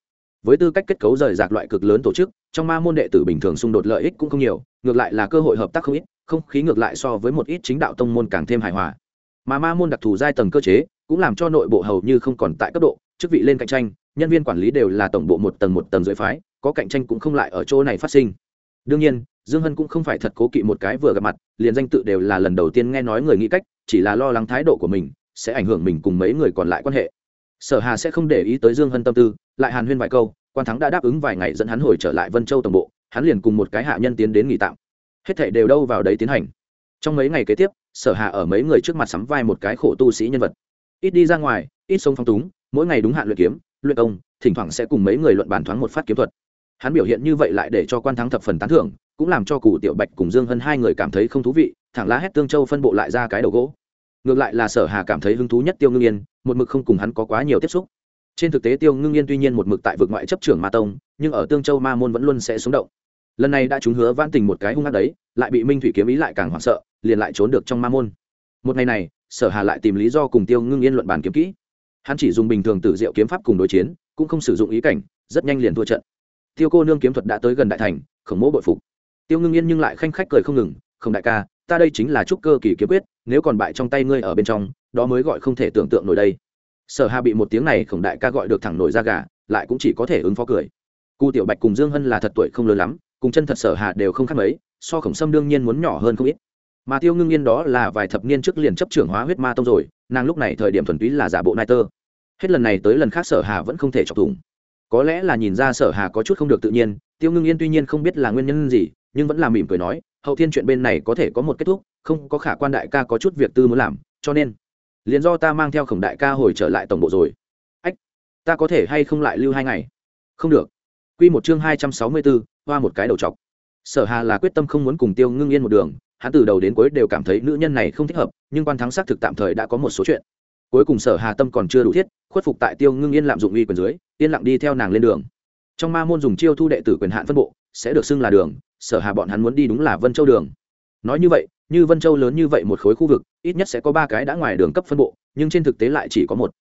Với tư cách kết cấu rời rạc loại cực lớn tổ chức, trong ma môn đệ tử bình thường xung đột lợi ích cũng không nhiều, ngược lại là cơ hội hợp tác không ít, không khí ngược lại so với một ít chính đạo tông môn càng thêm hài hòa. Mà ma môn đặc thù giai tầng cơ chế, cũng làm cho nội bộ hầu như không còn tại cấp độ, chức vị lên cạnh tranh, nhân viên quản lý đều là tổng bộ một tầng một tầng dưới phái, có cạnh tranh cũng không lại ở chỗ này phát sinh. Đương nhiên dương hân cũng không phải thật cố kỵ một cái vừa gặp mặt, liền danh tự đều là lần đầu tiên nghe nói người nghĩ cách, chỉ là lo lắng thái độ của mình, sẽ ảnh hưởng mình cùng mấy người còn lại quan hệ. Sở hà sẽ không để ý tới dương hân tâm tư, lại hàn huyên vài câu, quan thắng đã đáp ứng vài ngày dẫn hắn hồi trở lại vân châu tổng bộ, hắn liền cùng một cái hạ nhân tiến đến nghỉ tạm. Hết thảy đều đâu vào đấy tiến hành. Trong mấy ngày kế tiếp, sở Hà ở mấy người trước mặt sắm vai một cái khổ tu sĩ nhân vật. Ít đi ra ngoài, ít sông phong túng, mỗi ngày đúng hạn luyện kiếm, luyện công, thỉnh thoảng sẽ cùng mấy người luận bàn thoáng một phát kiếm thuật. Hắn biểu hiện như vậy lại để cho quan thắng thập phần tán thưởng cũng làm cho cụ tiểu bạch cùng dương hân hai người cảm thấy không thú vị, thẳng lá hét tương châu phân bộ lại ra cái đầu gỗ. Ngược lại là sở hà cảm thấy hứng thú nhất tiêu ngưng yên, một mực không cùng hắn có quá nhiều tiếp xúc. Trên thực tế tiêu ngưng yên tuy nhiên một mực tại vực ngoại chấp trưởng ma tông, nhưng ở tương châu ma môn vẫn luôn sẽ xuống động. Lần này đã trúng hứa vãn tình một cái hung ác đấy, lại bị minh thủy kiếm ý lại càng hoảng sợ, liền lại trốn được trong ma môn. Một ngày này, sở hà lại tìm lý do cùng tiêu ngưng yên luận bàn kiếm kỹ. Hắn chỉ dùng bình thường tử diệu kiếm pháp cùng đối chiến, cũng không sử dụng ý cảnh, rất nhanh liền thua trận. Tiêu cô nương kiếm thuật đã tới gần đại thành, khổng mỗ bội phục tiêu ngưng yên nhưng lại khanh khách cười không ngừng, không đại ca, ta đây chính là trúc cơ kỳ kiếm quyết, nếu còn bại trong tay ngươi ở bên trong, đó mới gọi không thể tưởng tượng nổi đây. Sở hà bị một tiếng này khổng đại ca gọi được thẳng nổi ra gà, lại cũng chỉ có thể ứng phó cười. Cu tiểu bạch cùng dương hân là thật tuổi không lớn lắm, cùng chân thật sở hà đều không khác mấy, so khổng sâm đương nhiên muốn nhỏ hơn không ít. Mà tiêu ngưng yên đó là vài thập niên trước liền chấp trưởng hóa huyết ma tông rồi, nàng lúc này thời điểm thuần túy là giả bộ nai tơ hết lần này tới lần khác sở hà vẫn không thể chọc thủng. Có lẽ là nhìn ra sở hà có chút không được tự nhiên, tiêu ngưng yên tuy nhiên không biết là nguyên nhân gì nhưng vẫn là mỉm cười nói, hậu thiên chuyện bên này có thể có một kết thúc, không có khả quan đại ca có chút việc tư muốn làm, cho nên liền do ta mang theo khổng đại ca hồi trở lại tổng bộ rồi. Ách, ta có thể hay không lại lưu hai ngày? Không được. Quy một chương hai trăm sáu mươi bốn, hoa một cái đầu chọc. Sở hà là quyết tâm không muốn cùng tiêu ngưng yên một đường, hắn từ đầu đến cuối đều cảm thấy nữ nhân này không thích hợp, nhưng quan thắng xác thực tạm thời đã có một số chuyện. Cuối cùng sở hà tâm còn chưa đủ thiết, khuất phục tại tiêu ngưng yên lạm dụng uy quyền dưới, yên lặng đi theo nàng lên đường. Trong ma môn dùng chiêu thu đệ tử quyền hạn phân bộ, sẽ được xưng là đường sở hà bọn hắn muốn đi đúng là vân châu đường. Nói như vậy, như vân châu lớn như vậy một khối khu vực, ít nhất sẽ có ba cái đã ngoài đường cấp phân bộ, nhưng trên thực tế lại chỉ có một.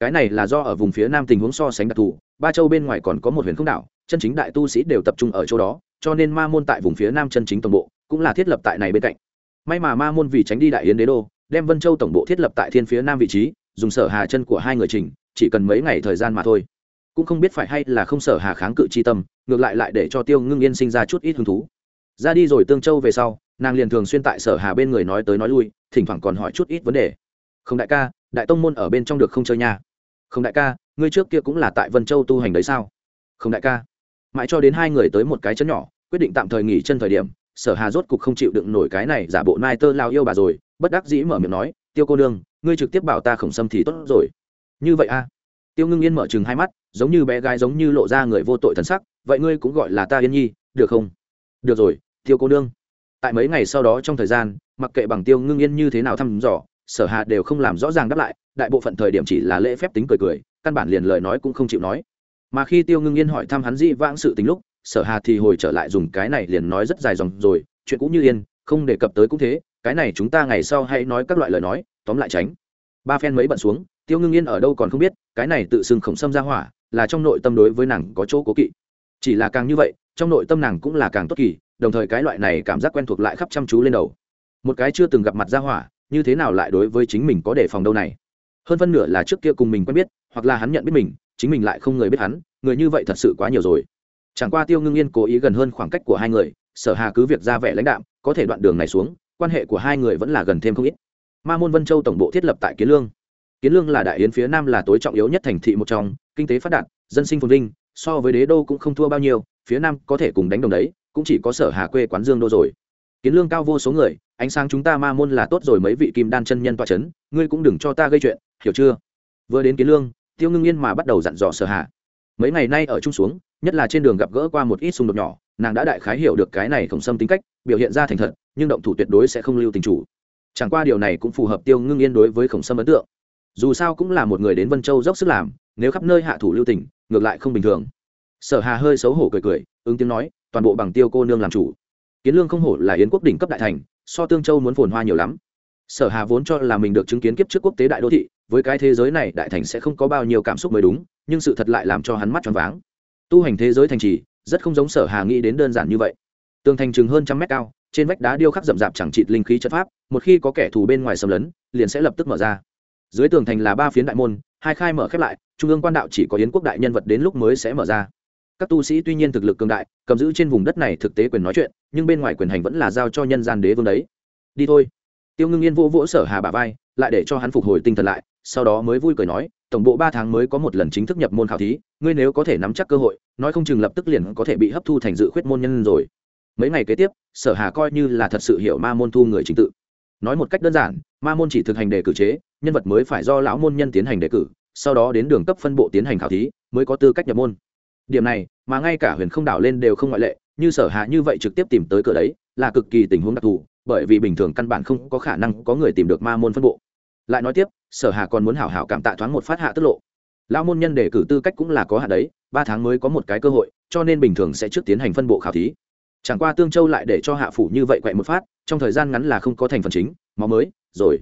Cái này là do ở vùng phía nam tình huống so sánh đặc thù, ba châu bên ngoài còn có một huyền không đảo, chân chính đại tu sĩ đều tập trung ở chỗ đó, cho nên ma môn tại vùng phía nam chân chính tổng bộ cũng là thiết lập tại này bên cạnh. May mà ma môn vì tránh đi đại yến đế đô, đem vân châu tổng bộ thiết lập tại thiên phía nam vị trí, dùng sở hà chân của hai người trình chỉ cần mấy ngày thời gian mà thôi cũng không biết phải hay là không sở hà kháng cự chi tâm, ngược lại lại để cho tiêu ngưng yên sinh ra chút ít hứng thú. Ra đi rồi tương châu về sau, nàng liền thường xuyên tại sở hà bên người nói tới nói lui, thỉnh thoảng còn hỏi chút ít vấn đề. Không đại ca, đại tông môn ở bên trong được không chơi nha? Không đại ca, ngươi trước kia cũng là tại vân châu tu hành đấy sao? Không đại ca. Mãi cho đến hai người tới một cái chân nhỏ, quyết định tạm thời nghỉ chân thời điểm, sở hà rốt cục không chịu đựng nổi cái này giả bộ nai tơ lao yêu bà rồi, bất đắc dĩ mở miệng nói, tiêu cô nương, ngươi trực tiếp bảo ta khổng xâm thì tốt rồi. Như vậy a à? Tiêu ngưng yên mở chừng hai mắt, giống như bé gái giống như lộ ra người vô tội thần sắc, vậy ngươi cũng gọi là ta yên nhi, được không? Được rồi, tiêu cô nương. Tại mấy ngày sau đó trong thời gian, mặc kệ bằng tiêu ngưng yên như thế nào thăm dò, sở hạ đều không làm rõ ràng đáp lại, đại bộ phận thời điểm chỉ là lễ phép tính cười cười, căn bản liền lời nói cũng không chịu nói. Mà khi tiêu ngưng yên hỏi thăm hắn dị vãng sự tính lúc, sở hà thì hồi trở lại dùng cái này liền nói rất dài dòng rồi, chuyện cũng như yên, không đề cập tới cũng thế, cái này chúng ta ngày sau hãy nói các loại lời nói, tóm lại tránh. Ba phen mấy bận xuống tiêu ngưng yên ở đâu còn không biết, cái này tự xưng khổng xâm ra hỏa, là trong nội tâm đối với nàng có chỗ cố kỵ. Chỉ là càng như vậy, trong nội tâm nàng cũng là càng tốt kỳ, đồng thời cái loại này cảm giác quen thuộc lại khắp chăm chú lên đầu. Một cái chưa từng gặp mặt ra hỏa, như thế nào lại đối với chính mình có đề phòng đâu này? Hơn phân nửa là trước kia cùng mình quen biết, hoặc là hắn nhận biết mình, chính mình lại không người biết hắn, người như vậy thật sự quá nhiều rồi. Chẳng qua tiêu ngưng yên cố ý gần hơn khoảng cách của hai người, sở hà cứ việc ra vẻ lãnh đạm, có thể đoạn đường này xuống, quan hệ của hai người vẫn là gần thêm không ít. Ma môn vân châu tổng bộ thiết lập tại kiến lương kiến lương là đại yến phía nam là tối trọng yếu nhất thành thị một trong kinh tế phát đạt dân sinh phồn vinh so với đế đô cũng không thua bao nhiêu phía nam có thể cùng đánh đồng đấy cũng chỉ có sở hà quê quán dương đô rồi. Kiến lương cao vô số người ánh sáng chúng ta ma môn là tốt rồi mấy vị kim đan chân nhân toa chấn, ngươi cũng đừng cho ta gây chuyện hiểu chưa? Vừa đến kiến lương tiêu ngưng yên mà bắt đầu dặn dò sở hà. Mấy ngày nay ở chung xuống nhất là trên đường gặp gỡ qua một ít xung đột nhỏ nàng đã đại khái hiểu được cái này khổng xâm tính cách biểu hiện ra thành thật nhưng động thủ tuyệt đối sẽ không lưu tình chủ. Chẳng qua điều này cũng phù hợp tiêu ngưng yên đối với khổng sâm ấn tượng dù sao cũng là một người đến vân châu dốc sức làm, nếu khắp nơi hạ thủ lưu tình, ngược lại không bình thường. Sở hà hơi xấu hổ cười cười, ứng tiếng nói, toàn bộ bằng tiêu cô nương làm chủ. Kiến lương không hổ là yến quốc đỉnh cấp đại thành, so tương châu muốn phồn hoa nhiều lắm. Sở hà vốn cho là mình được chứng kiến kiếp trước quốc tế đại đô thị, với cái thế giới này đại thành sẽ không có bao nhiêu cảm xúc mới đúng, nhưng sự thật lại làm cho hắn mắt choáng váng. Tu hành thế giới thành trì, rất không giống sở hà nghĩ đến đơn giản như vậy. Tường thành chừng hơn trăm mét cao, trên vách đá điêu khắc rậm rạp chẳng trịt linh khí chất pháp, một khi có kẻ thù bên ngoài xâm lấn, liền sẽ lập tức mở ra dưới tường thành là ba phiến đại môn, hai khai mở khép lại, trung ương quan đạo chỉ có yến quốc đại nhân vật đến lúc mới sẽ mở ra. Các tu sĩ tuy nhiên thực lực cường đại, cầm giữ trên vùng đất này thực tế quyền nói chuyện, nhưng bên ngoài quyền hành vẫn là giao cho nhân gian đế vương đấy. Đi thôi. Tiêu ngưng yên vỗ vỗ sở hà bà vai, lại để cho hắn phục hồi tinh thần lại, sau đó mới vui cười nói, tổng bộ ba tháng mới có một lần chính thức nhập môn khảo thí, ngươi nếu có thể nắm chắc cơ hội, nói không chừng lập tức liền có thể bị hấp thu thành dự khuyết môn nhân rồi. Mấy ngày kế tiếp, sở hà coi như là thật sự hiểu ma môn thu người chính tự. Nói một cách đơn giản ma môn chỉ thực hành đề cử chế, nhân vật mới phải do lão môn nhân tiến hành đề cử, sau đó đến đường cấp phân bộ tiến hành khảo thí, mới có tư cách nhập môn. Điểm này, mà ngay cả huyền không đảo lên đều không ngoại lệ, như sở hạ như vậy trực tiếp tìm tới cửa đấy, là cực kỳ tình huống đặc thù, bởi vì bình thường căn bản không có khả năng có người tìm được ma môn phân bộ. Lại nói tiếp, sở hạ còn muốn hảo hảo cảm tạ thoáng một phát hạ tức lộ. Lão môn nhân đề cử tư cách cũng là có hạ đấy, ba tháng mới có một cái cơ hội, cho nên bình thường sẽ trước tiến hành phân bộ khảo thí. Chẳng qua tương châu lại để cho hạ phủ như vậy quậy một phát, trong thời gian ngắn là không có thành phần chính máu mới, rồi.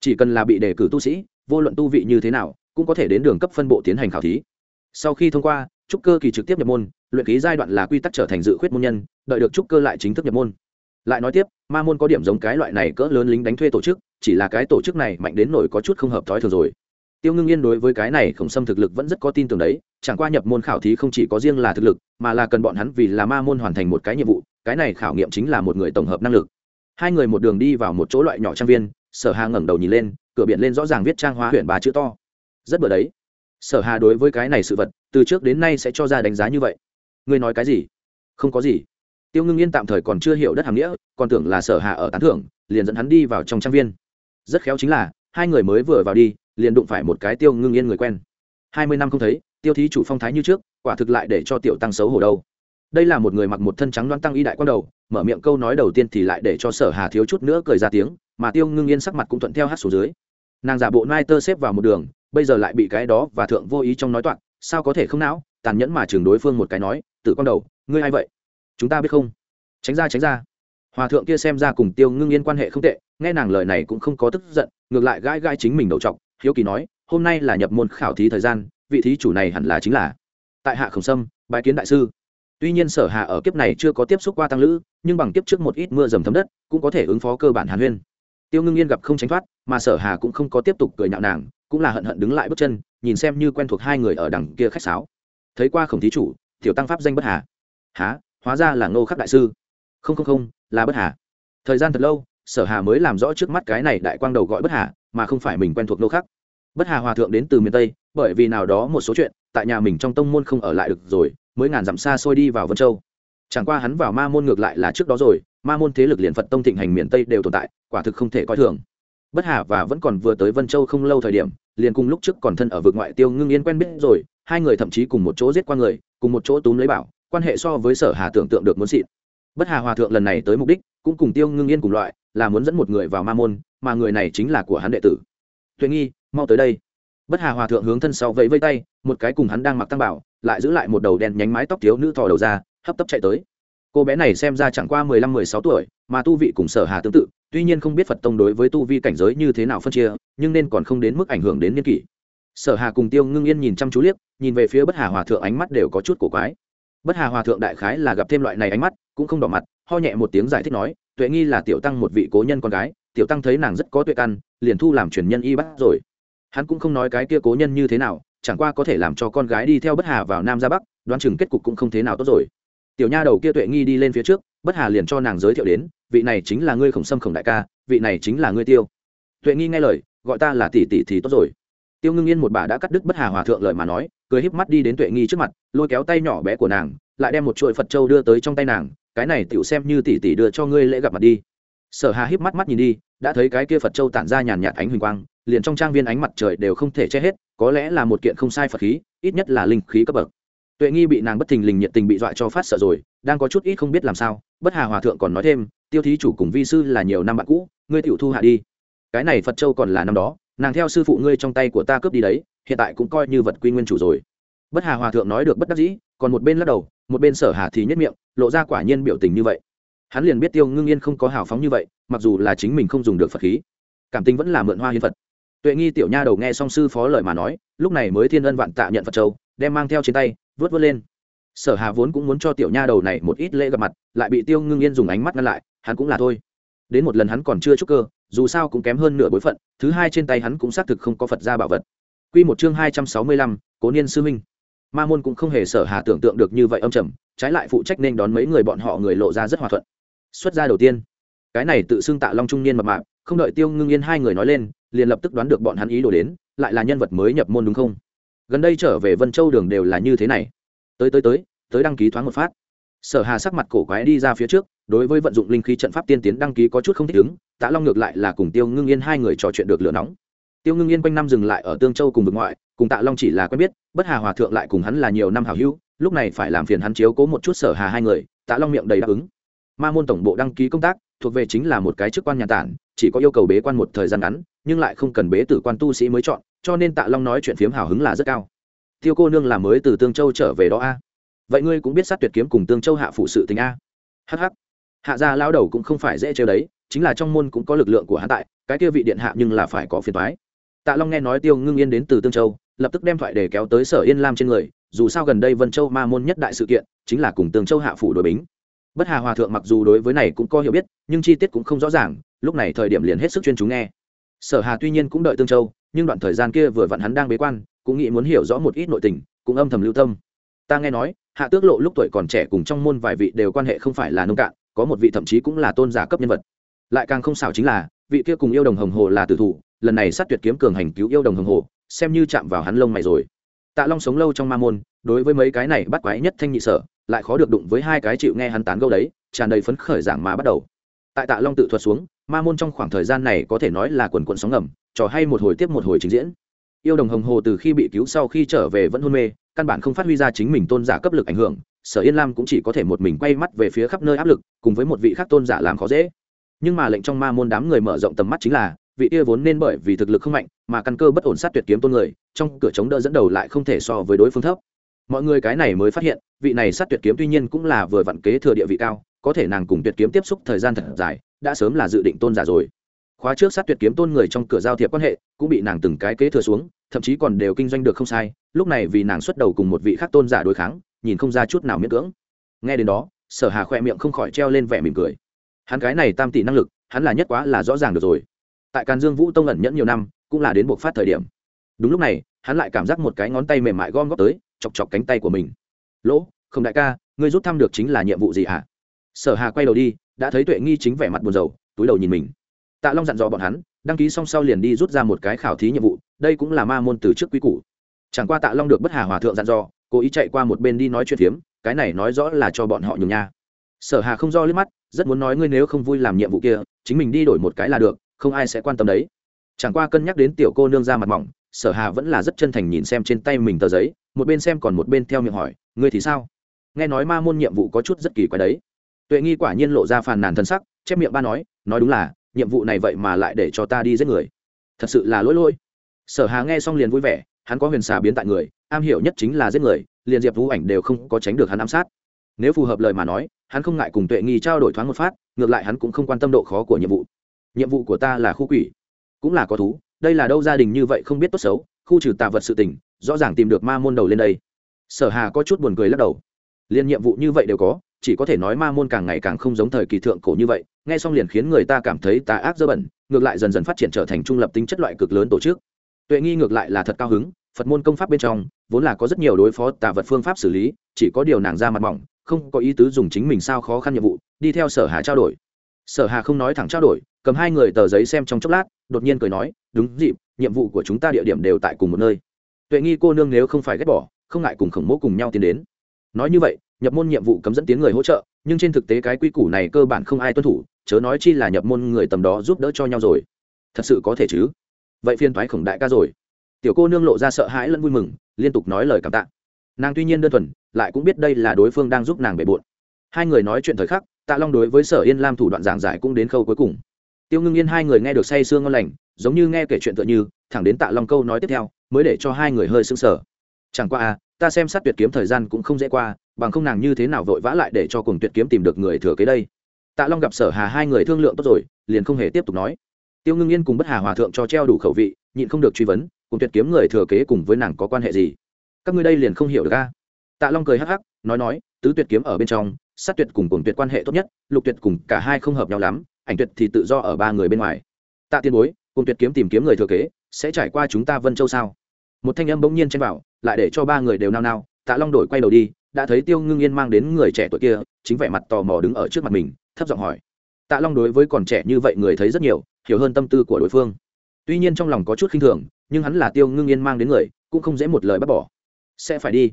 Chỉ cần là bị đề cử tu sĩ, vô luận tu vị như thế nào, cũng có thể đến đường cấp phân bộ tiến hành khảo thí. Sau khi thông qua, trúc cơ kỳ trực tiếp nhập môn, luyện ký giai đoạn là quy tắc trở thành dự khuyết môn nhân, đợi được trúc cơ lại chính thức nhập môn. Lại nói tiếp, ma môn có điểm giống cái loại này cỡ lớn lính đánh thuê tổ chức, chỉ là cái tổ chức này mạnh đến nổi có chút không hợp thói thường rồi. Tiêu ngưng yên đối với cái này khổng xâm thực lực vẫn rất có tin tưởng đấy, chẳng qua nhập môn khảo thí không chỉ có riêng là thực lực, mà là cần bọn hắn vì là ma môn hoàn thành một cái nhiệm vụ, cái này khảo nghiệm chính là một người tổng hợp năng lực hai người một đường đi vào một chỗ loại nhỏ trang viên, sở hà ngẩng đầu nhìn lên, cửa biển lên rõ ràng viết trang hoa huyện bà chữ to. Rất bừa đấy. Sở hà đối với cái này sự vật, từ trước đến nay sẽ cho ra đánh giá như vậy. Ngươi nói cái gì? Không có gì. Tiêu ngưng yên tạm thời còn chưa hiểu đất hàm nghĩa, còn tưởng là sở hà ở tán thưởng, liền dẫn hắn đi vào trong trang viên. Rất khéo chính là, hai người mới vừa vào đi, liền đụng phải một cái tiêu ngưng yên người quen. Hai mươi năm không thấy, tiêu thí chủ phong thái như trước, quả thực lại để cho tiểu tăng xấu hổ đâu đây là một người mặc một thân trắng đoán tăng y đại quan đầu, mở miệng câu nói đầu tiên thì lại để cho sở hà thiếu chút nữa cười ra tiếng, mà tiêu ngưng yên sắc mặt cũng thuận theo hát xuống dưới. Nàng giả bộ nai tơ xếp vào một đường, bây giờ lại bị cái đó và thượng vô ý trong nói toạn sao có thể không não, tàn nhẫn mà trường đối phương một cái nói tự con đầu, ngươi ai vậy? Chúng ta biết không? Tránh ra tránh ra. Hòa thượng kia xem ra cùng tiêu ngưng yên quan hệ không tệ, nghe nàng lời này cũng không có tức giận, ngược lại gãi gãi chính mình đầu trọc, hiếu kỳ nói, hôm nay là nhập môn khảo thí thời gian, vị thí chủ này hẳn là chính là tại hạ khổng sâm bài kiến đại sư tuy nhiên sở Hà ở kiếp này chưa có tiếp xúc qua tăng lữ, nhưng bằng kiếp trước một ít mưa dầm thấm đất, cũng có thể ứng phó cơ bản hàn huyên. Tiêu ngưng yên gặp không tránh thoát, mà sở hà cũng không có tiếp tục cười nhạo nàng, cũng là hận hận đứng lại bước chân, nhìn xem như quen thuộc hai người ở đằng kia khách sáo. Thấy qua khổng thí chủ, tiểu tăng pháp danh bất hà. Há, hóa ra là ngô khắc đại sư. Không không không, là bất hà. Thời gian thật lâu, sở hà mới làm rõ trước mắt cái này đại quang đầu gọi bất hà, mà không phải mình quen thuộc ngô khắc. Bất hà hòa thượng đến từ miền tây, bởi vì nào đó một số chuyện, tại nhà mình trong tông môn không ở lại được rồi mới ngàn dặm xa xôi đi vào vân châu. Chẳng qua hắn vào ma môn ngược lại là trước đó rồi, ma môn thế lực liền phật tông thịnh hành miền tây đều tồn tại, quả thực không thể coi thường. Bất hà và vẫn còn vừa tới vân châu không lâu thời điểm, liền cùng lúc trước còn thân ở vực ngoại tiêu ngưng yên quen biết rồi, hai người thậm chí cùng một chỗ giết qua người, cùng một chỗ túm lấy bảo, quan hệ so với sở hà tưởng tượng được muốn xịn. Bất hà hòa thượng lần này tới mục đích, cũng cùng tiêu ngưng yên cùng loại, là muốn dẫn một người vào ma môn, mà người này chính là của hắn đệ tử. Tuệ nghi, mau tới đây bất hà hòa thượng hướng thân sau vẫy vây tay, một cái cùng hắn đang mặc tăng bảo, lại giữ lại một đầu đen nhánh mái tóc thiếu nữ thò đầu ra, hấp tấp chạy tới. Cô bé này xem ra chẳng qua mười lăm, mười sáu tuổi, mà tu vị cùng sở hà tương tự, tuy nhiên không biết phật tông đối với tu vi cảnh giới như thế nào phân chia, nhưng nên còn không đến mức ảnh hưởng đến niên kỷ. Sở hà cùng tiêu ngưng yên nhìn chăm chú liếc, nhìn về phía bất hà hòa thượng ánh mắt đều có chút cổ quái. Bất hà hòa thượng đại khái là gặp thêm loại này ánh mắt, cũng không đỏ mặt, ho nhẹ một tiếng giải thích nói, tuệ nghi là tiểu tăng một vị cố nhân con gái, tiểu tăng thấy nàng rất có tuệ căn, liền thu làm truyền nhân y bắt rồi hắn cũng không nói cái kia cố nhân như thế nào, chẳng qua có thể làm cho con gái đi theo bất hà vào nam ra bắc, đoán chừng kết cục cũng không thế nào tốt rồi. Tiểu nha đầu kia tuệ nghi đi lên phía trước, bất hà liền cho nàng giới thiệu đến, vị này chính là ngươi khổng sâm khổng đại ca, vị này chính là ngươi tiêu. Tuệ nghi nghe lời, gọi ta là tỷ tỷ thì tốt rồi. Tiêu ngưng yên một bà đã cắt đứt bất hà hòa thượng lời mà nói, cười híp mắt đi đến tuệ nghi trước mặt, lôi kéo tay nhỏ bé của nàng, lại đem một chuỗi phật trâu đưa tới trong tay nàng, cái này tựu xem như tỷ tỷ đưa cho ngươi lễ gặp mặt đi. Sở hà híp mắt mắt nhìn đi đã thấy cái kia phật Châu tản ra nhàn nhạt ánh huỳnh quang, liền trong trang viên ánh mặt trời đều không thể che hết, có lẽ là một kiện không sai phật khí, ít nhất là linh khí cấp bậc. Tuệ nghi bị nàng bất thình lình nhiệt tình bị dọa cho phát sợ rồi, đang có chút ít không biết làm sao, bất hà hòa thượng còn nói thêm, tiêu thí chủ cùng vi sư là nhiều năm bạn cũ, ngươi tiểu thu hạ đi. Cái này phật châu còn là năm đó, nàng theo sư phụ ngươi trong tay của ta cướp đi đấy, hiện tại cũng coi như vật quy nguyên chủ rồi. Bất hà hòa thượng nói được bất đắc dĩ, còn một bên lắc đầu, một bên sở hà thì nhất miệng, lộ ra quả nhiên biểu tình như vậy hắn liền biết tiêu ngưng yên không có hào phóng như vậy mặc dù là chính mình không dùng được phật khí cảm tình vẫn là mượn hoa hiến phật tuệ nghi tiểu nha đầu nghe song sư phó lời mà nói lúc này mới thiên ân vạn tạ nhận phật châu đem mang theo trên tay vớt vớt lên sở hà vốn cũng muốn cho tiểu nha đầu này một ít lễ gặp mặt lại bị tiêu ngưng yên dùng ánh mắt ngăn lại hắn cũng là thôi đến một lần hắn còn chưa chúc cơ dù sao cũng kém hơn nửa bối phận thứ hai trên tay hắn cũng xác thực không có phật gia bảo vật Quy một chương hai trăm sáu mươi lăm, Cố Niên sư minh. Ma môn cũng không hề sở hà tưởng tượng được như vậy âm trầm, trái lại phụ trách nên đón mấy người bọn họ người lộ ra rất hòa thuận. Xuất gia đầu tiên, cái này tự xưng Tạ Long trung niên mập mạp, không đợi Tiêu Ngưng Yên hai người nói lên, liền lập tức đoán được bọn hắn ý đồ đến, lại là nhân vật mới nhập môn đúng không? Gần đây trở về Vân Châu đường đều là như thế này. Tới tới tới, tới đăng ký thoáng một phát. Sở Hà sắc mặt cổ quái đi ra phía trước, đối với vận dụng linh khí trận pháp tiên tiến đăng ký có chút không thích ứng, Tạ Long ngược lại là cùng Tiêu Ngưng Yên hai người trò chuyện được lửa nóng tiêu ngưng yên quanh năm dừng lại ở tương châu cùng vực ngoại cùng tạ long chỉ là quen biết bất hà hòa thượng lại cùng hắn là nhiều năm hảo hữu lúc này phải làm phiền hắn chiếu cố một chút sở hà hai người tạ long miệng đầy đáp ứng ma môn tổng bộ đăng ký công tác thuộc về chính là một cái chức quan nhà tản, chỉ có yêu cầu bế quan một thời gian ngắn, nhưng lại không cần bế tử quan tu sĩ mới chọn, cho nên tạ long nói chuyện phiếm hào hứng là rất cao. Tiêu cô nương là mới từ tương châu trở về đó a. Vậy ngươi cũng biết sát tuyệt kiếm cùng tương châu hạ phụ sự tình a. Hh hạ gia lao đầu cũng không phải dễ chơi đấy, chính là trong môn cũng có lực lượng của hắn tại, cái kia vị điện hạ nhưng là phải có phiền thoái tạ long nghe nói tiêu ngưng yên đến từ tương châu, lập tức đem thoại để kéo tới sở yên lam trên người, dù sao gần đây vân châu ma môn nhất đại sự kiện, chính là cùng tương châu hạ phủ đội bính bất hà hòa thượng mặc dù đối với này cũng có hiểu biết, nhưng chi tiết cũng không rõ ràng, lúc này thời điểm liền hết sức chuyên chú nghe. Sở hà tuy nhiên cũng đợi tương châu, nhưng đoạn thời gian kia vừa vặn hắn đang bế quan, cũng nghĩ muốn hiểu rõ một ít nội tình, cũng âm thầm lưu tâm. Ta nghe nói, hạ tước lộ lúc tuổi còn trẻ cùng trong môn vài vị đều quan hệ không phải là nông cạn, có một vị thậm chí cũng là tôn giả cấp nhân vật. Lại càng không xảo chính là, vị kia cùng yêu đồng hồng hồ là tử thủ, lần này sát tuyệt kiếm cường hành cứu yêu đồng hồng hồ, xem như chạm vào hắn lông mày rồi. Tạ long sống lâu trong ma môn, đối với mấy cái này bắt quái nhất thanh nhị sở lại khó được đụng với hai cái chịu nghe hắn tán gẫu đấy, tràn đầy phấn khởi giảng mà bắt đầu. Tại tạ long tự thuật xuống, ma môn trong khoảng thời gian này có thể nói là quần quận sóng ngầm, trò hay một hồi tiếp một hồi trình diễn. Yêu đồng hồng hồ từ khi bị cứu sau khi trở về vẫn hôn mê, căn bản không phát huy ra chính mình tôn giả cấp lực ảnh hưởng, sở yên lam cũng chỉ có thể một mình quay mắt về phía khắp nơi áp lực, cùng với một vị khác tôn giả làm khó dễ. Nhưng mà lệnh trong ma môn đám người mở rộng tầm mắt chính là, vị kia vốn nên bởi vì thực lực không mạnh, mà căn cơ bất ổn sát tuyệt kiếm tôn người, trong cửa chống đỡ dẫn đầu lại không thể so với đối phương thấp mọi người cái này mới phát hiện, vị này sát tuyệt kiếm tuy nhiên cũng là vừa vặn kế thừa địa vị cao, có thể nàng cùng tuyệt kiếm tiếp xúc thời gian thật dài, đã sớm là dự định tôn giả rồi. Khóa trước sát tuyệt kiếm tôn người trong cửa giao thiệp quan hệ, cũng bị nàng từng cái kế thừa xuống, thậm chí còn đều kinh doanh được không sai, lúc này vì nàng xuất đầu cùng một vị khác tôn giả đối kháng, nhìn không ra chút nào miễn cưỡng. Nghe đến đó, sở hà khoe miệng không khỏi treo lên vẻ mỉm cười. Hắn cái này tam tỷ năng lực, hắn là nhất quá là rõ ràng được rồi. Tại càn dương vũ tông ẩn nhẫn nhiều năm, cũng là đến buộc phát thời điểm. Đúng lúc này, hắn lại cảm giác một cái ngón tay mềm mại gom góp tới chọc chọc cánh tay của mình. Lỗ không đại ca, ngươi rút thăm được chính là nhiệm vụ gì hả? Sở hà quay đầu đi, đã thấy tuệ nghi chính vẻ mặt buồn rầu, túi đầu nhìn mình. Tạ long dặn dò bọn hắn, đăng ký xong sau liền đi rút ra một cái khảo thí nhiệm vụ, đây cũng là ma môn từ trước quý củ. Chẳng qua tạ long được bất hà hòa thượng dặn dò, cố ý chạy qua một bên đi nói chuyện phiếm, cái này nói rõ là cho bọn họ nhường nha. Sở hà không do liếc mắt, rất muốn nói, ngươi nếu không vui làm nhiệm vụ kia, chính mình đi đổi một cái là được, không ai sẽ quan tâm đấy. Chẳng qua cân nhắc đến tiểu cô nương ra mặt mỏng sở hà vẫn là rất chân thành nhìn xem trên tay mình tờ giấy, một bên xem còn một bên theo miệng hỏi, ngươi thì sao? Nghe nói ma môn nhiệm vụ có chút rất kỳ quái đấy. Tuệ nghi quả nhiên lộ ra phàn nàn thân sắc, chép miệng ba nói nói đúng là, nhiệm vụ này vậy mà lại để cho ta đi giết người. Thật sự là lỗi lỗi. Sở hà nghe xong liền vui vẻ, hắn có huyền xà biến tại người, am hiểu nhất chính là giết người, liền diệp vũ ảnh đều không có tránh được hắn ám sát. Nếu phù hợp lời mà nói, hắn không ngại cùng tuệ nghi trao đổi thoáng một phát, ngược lại hắn cũng không quan tâm độ khó của nhiệm vụ. Nhiệm vụ của ta là khu quỷ, cũng là có thú đây là đâu gia đình như vậy không biết tốt xấu, khu trừ tà vật sự tình, rõ ràng tìm được ma môn đầu lên đây. Sở hà có chút buồn cười lắc đầu. Liên nhiệm vụ như vậy đều có, chỉ có thể nói ma môn càng ngày càng không giống thời kỳ thượng cổ như vậy, nghe xong liền khiến người ta cảm thấy tà ác dơ bẩn, ngược lại dần dần phát triển trở thành trung lập tính chất loại cực lớn tổ chức. Tuệ nghi ngược lại là thật cao hứng, phật môn công pháp bên trong, vốn là có rất nhiều đối phó tà vật phương pháp xử lý, chỉ có điều nàng ra mặt mỏng, không có ý tứ dùng chính mình sao khó khăn nhiệm vụ, đi theo sở hà trao đổi. Sở hà không nói thẳng trao đổi, cầm hai người tờ giấy xem trong chốc lát đột nhiên cười nói, đúng dịp, nhiệm vụ của chúng ta địa điểm đều tại cùng một nơi. Tuệ nghi cô nương nếu không phải ghét bỏ, không ngại cùng khổng mỗ cùng nhau tiến đến. Nói như vậy, nhập môn nhiệm vụ cấm dẫn tiến người hỗ trợ, nhưng trên thực tế cái quy củ này cơ bản không ai tuân thủ, chớ nói chi là nhập môn người tầm đó giúp đỡ cho nhau rồi. Thật sự có thể chứ? Vậy phiên thoái khổng đại ca rồi. Tiểu cô nương lộ ra sợ hãi lẫn vui mừng, liên tục nói lời cảm tạ. Nàng tuy nhiên đơn thuần, lại cũng biết đây là đối phương đang giúp nàng bề bộn. Hai người nói chuyện thời khắc, tạ long đối với sở yên lam thủ đoạn giảng giải cũng đến khâu cuối cùng tiêu ngưng yên hai người nghe được say sương ngon lành, giống như nghe kể chuyện tựa như, thẳng đến tạ long câu nói tiếp theo, mới để cho hai người hơi sững sở chẳng qua à ta xem sát tuyệt kiếm thời gian cũng không dễ qua, bằng không nàng như thế nào vội vã lại để cho cùng tuyệt kiếm tìm được người thừa kế đây. Tạ long gặp sở hà hai người thương lượng tốt rồi, liền không hề tiếp tục nói. Tiêu ngưng yên cùng bất hà hòa thượng cho treo đủ khẩu vị, nhịn không được truy vấn cùng tuyệt kiếm người thừa kế cùng với nàng có quan hệ gì? Các ngươi đây liền không hiểu được a tạ long cười hắc hắc, nói nói, tứ tuyệt kiếm ở bên trong, sát tuyệt cùng cùng tuyệt quan hệ tốt nhất, lục tuyệt cùng cả hai không hợp nhau lắm ảnh tuyệt thì tự do ở ba người bên ngoài. Tạ tiên bối, cùng tuyệt kiếm tìm kiếm người thừa kế, sẽ trải qua chúng ta vân châu sao? Một thanh âm bỗng nhiên chen vào, lại để cho ba người đều nao nao. Tạ long đổi quay đầu đi, đã thấy tiêu ngưng yên mang đến người trẻ tuổi kia, chính vẻ mặt tò mò đứng ở trước mặt mình, thấp giọng hỏi. Tạ long đối với còn trẻ như vậy người thấy rất nhiều, hiểu hơn tâm tư của đối phương. Tuy nhiên trong lòng có chút khinh thường, nhưng hắn là tiêu ngưng yên mang đến người, cũng không dễ một lời bắt bỏ. Sẽ phải đi.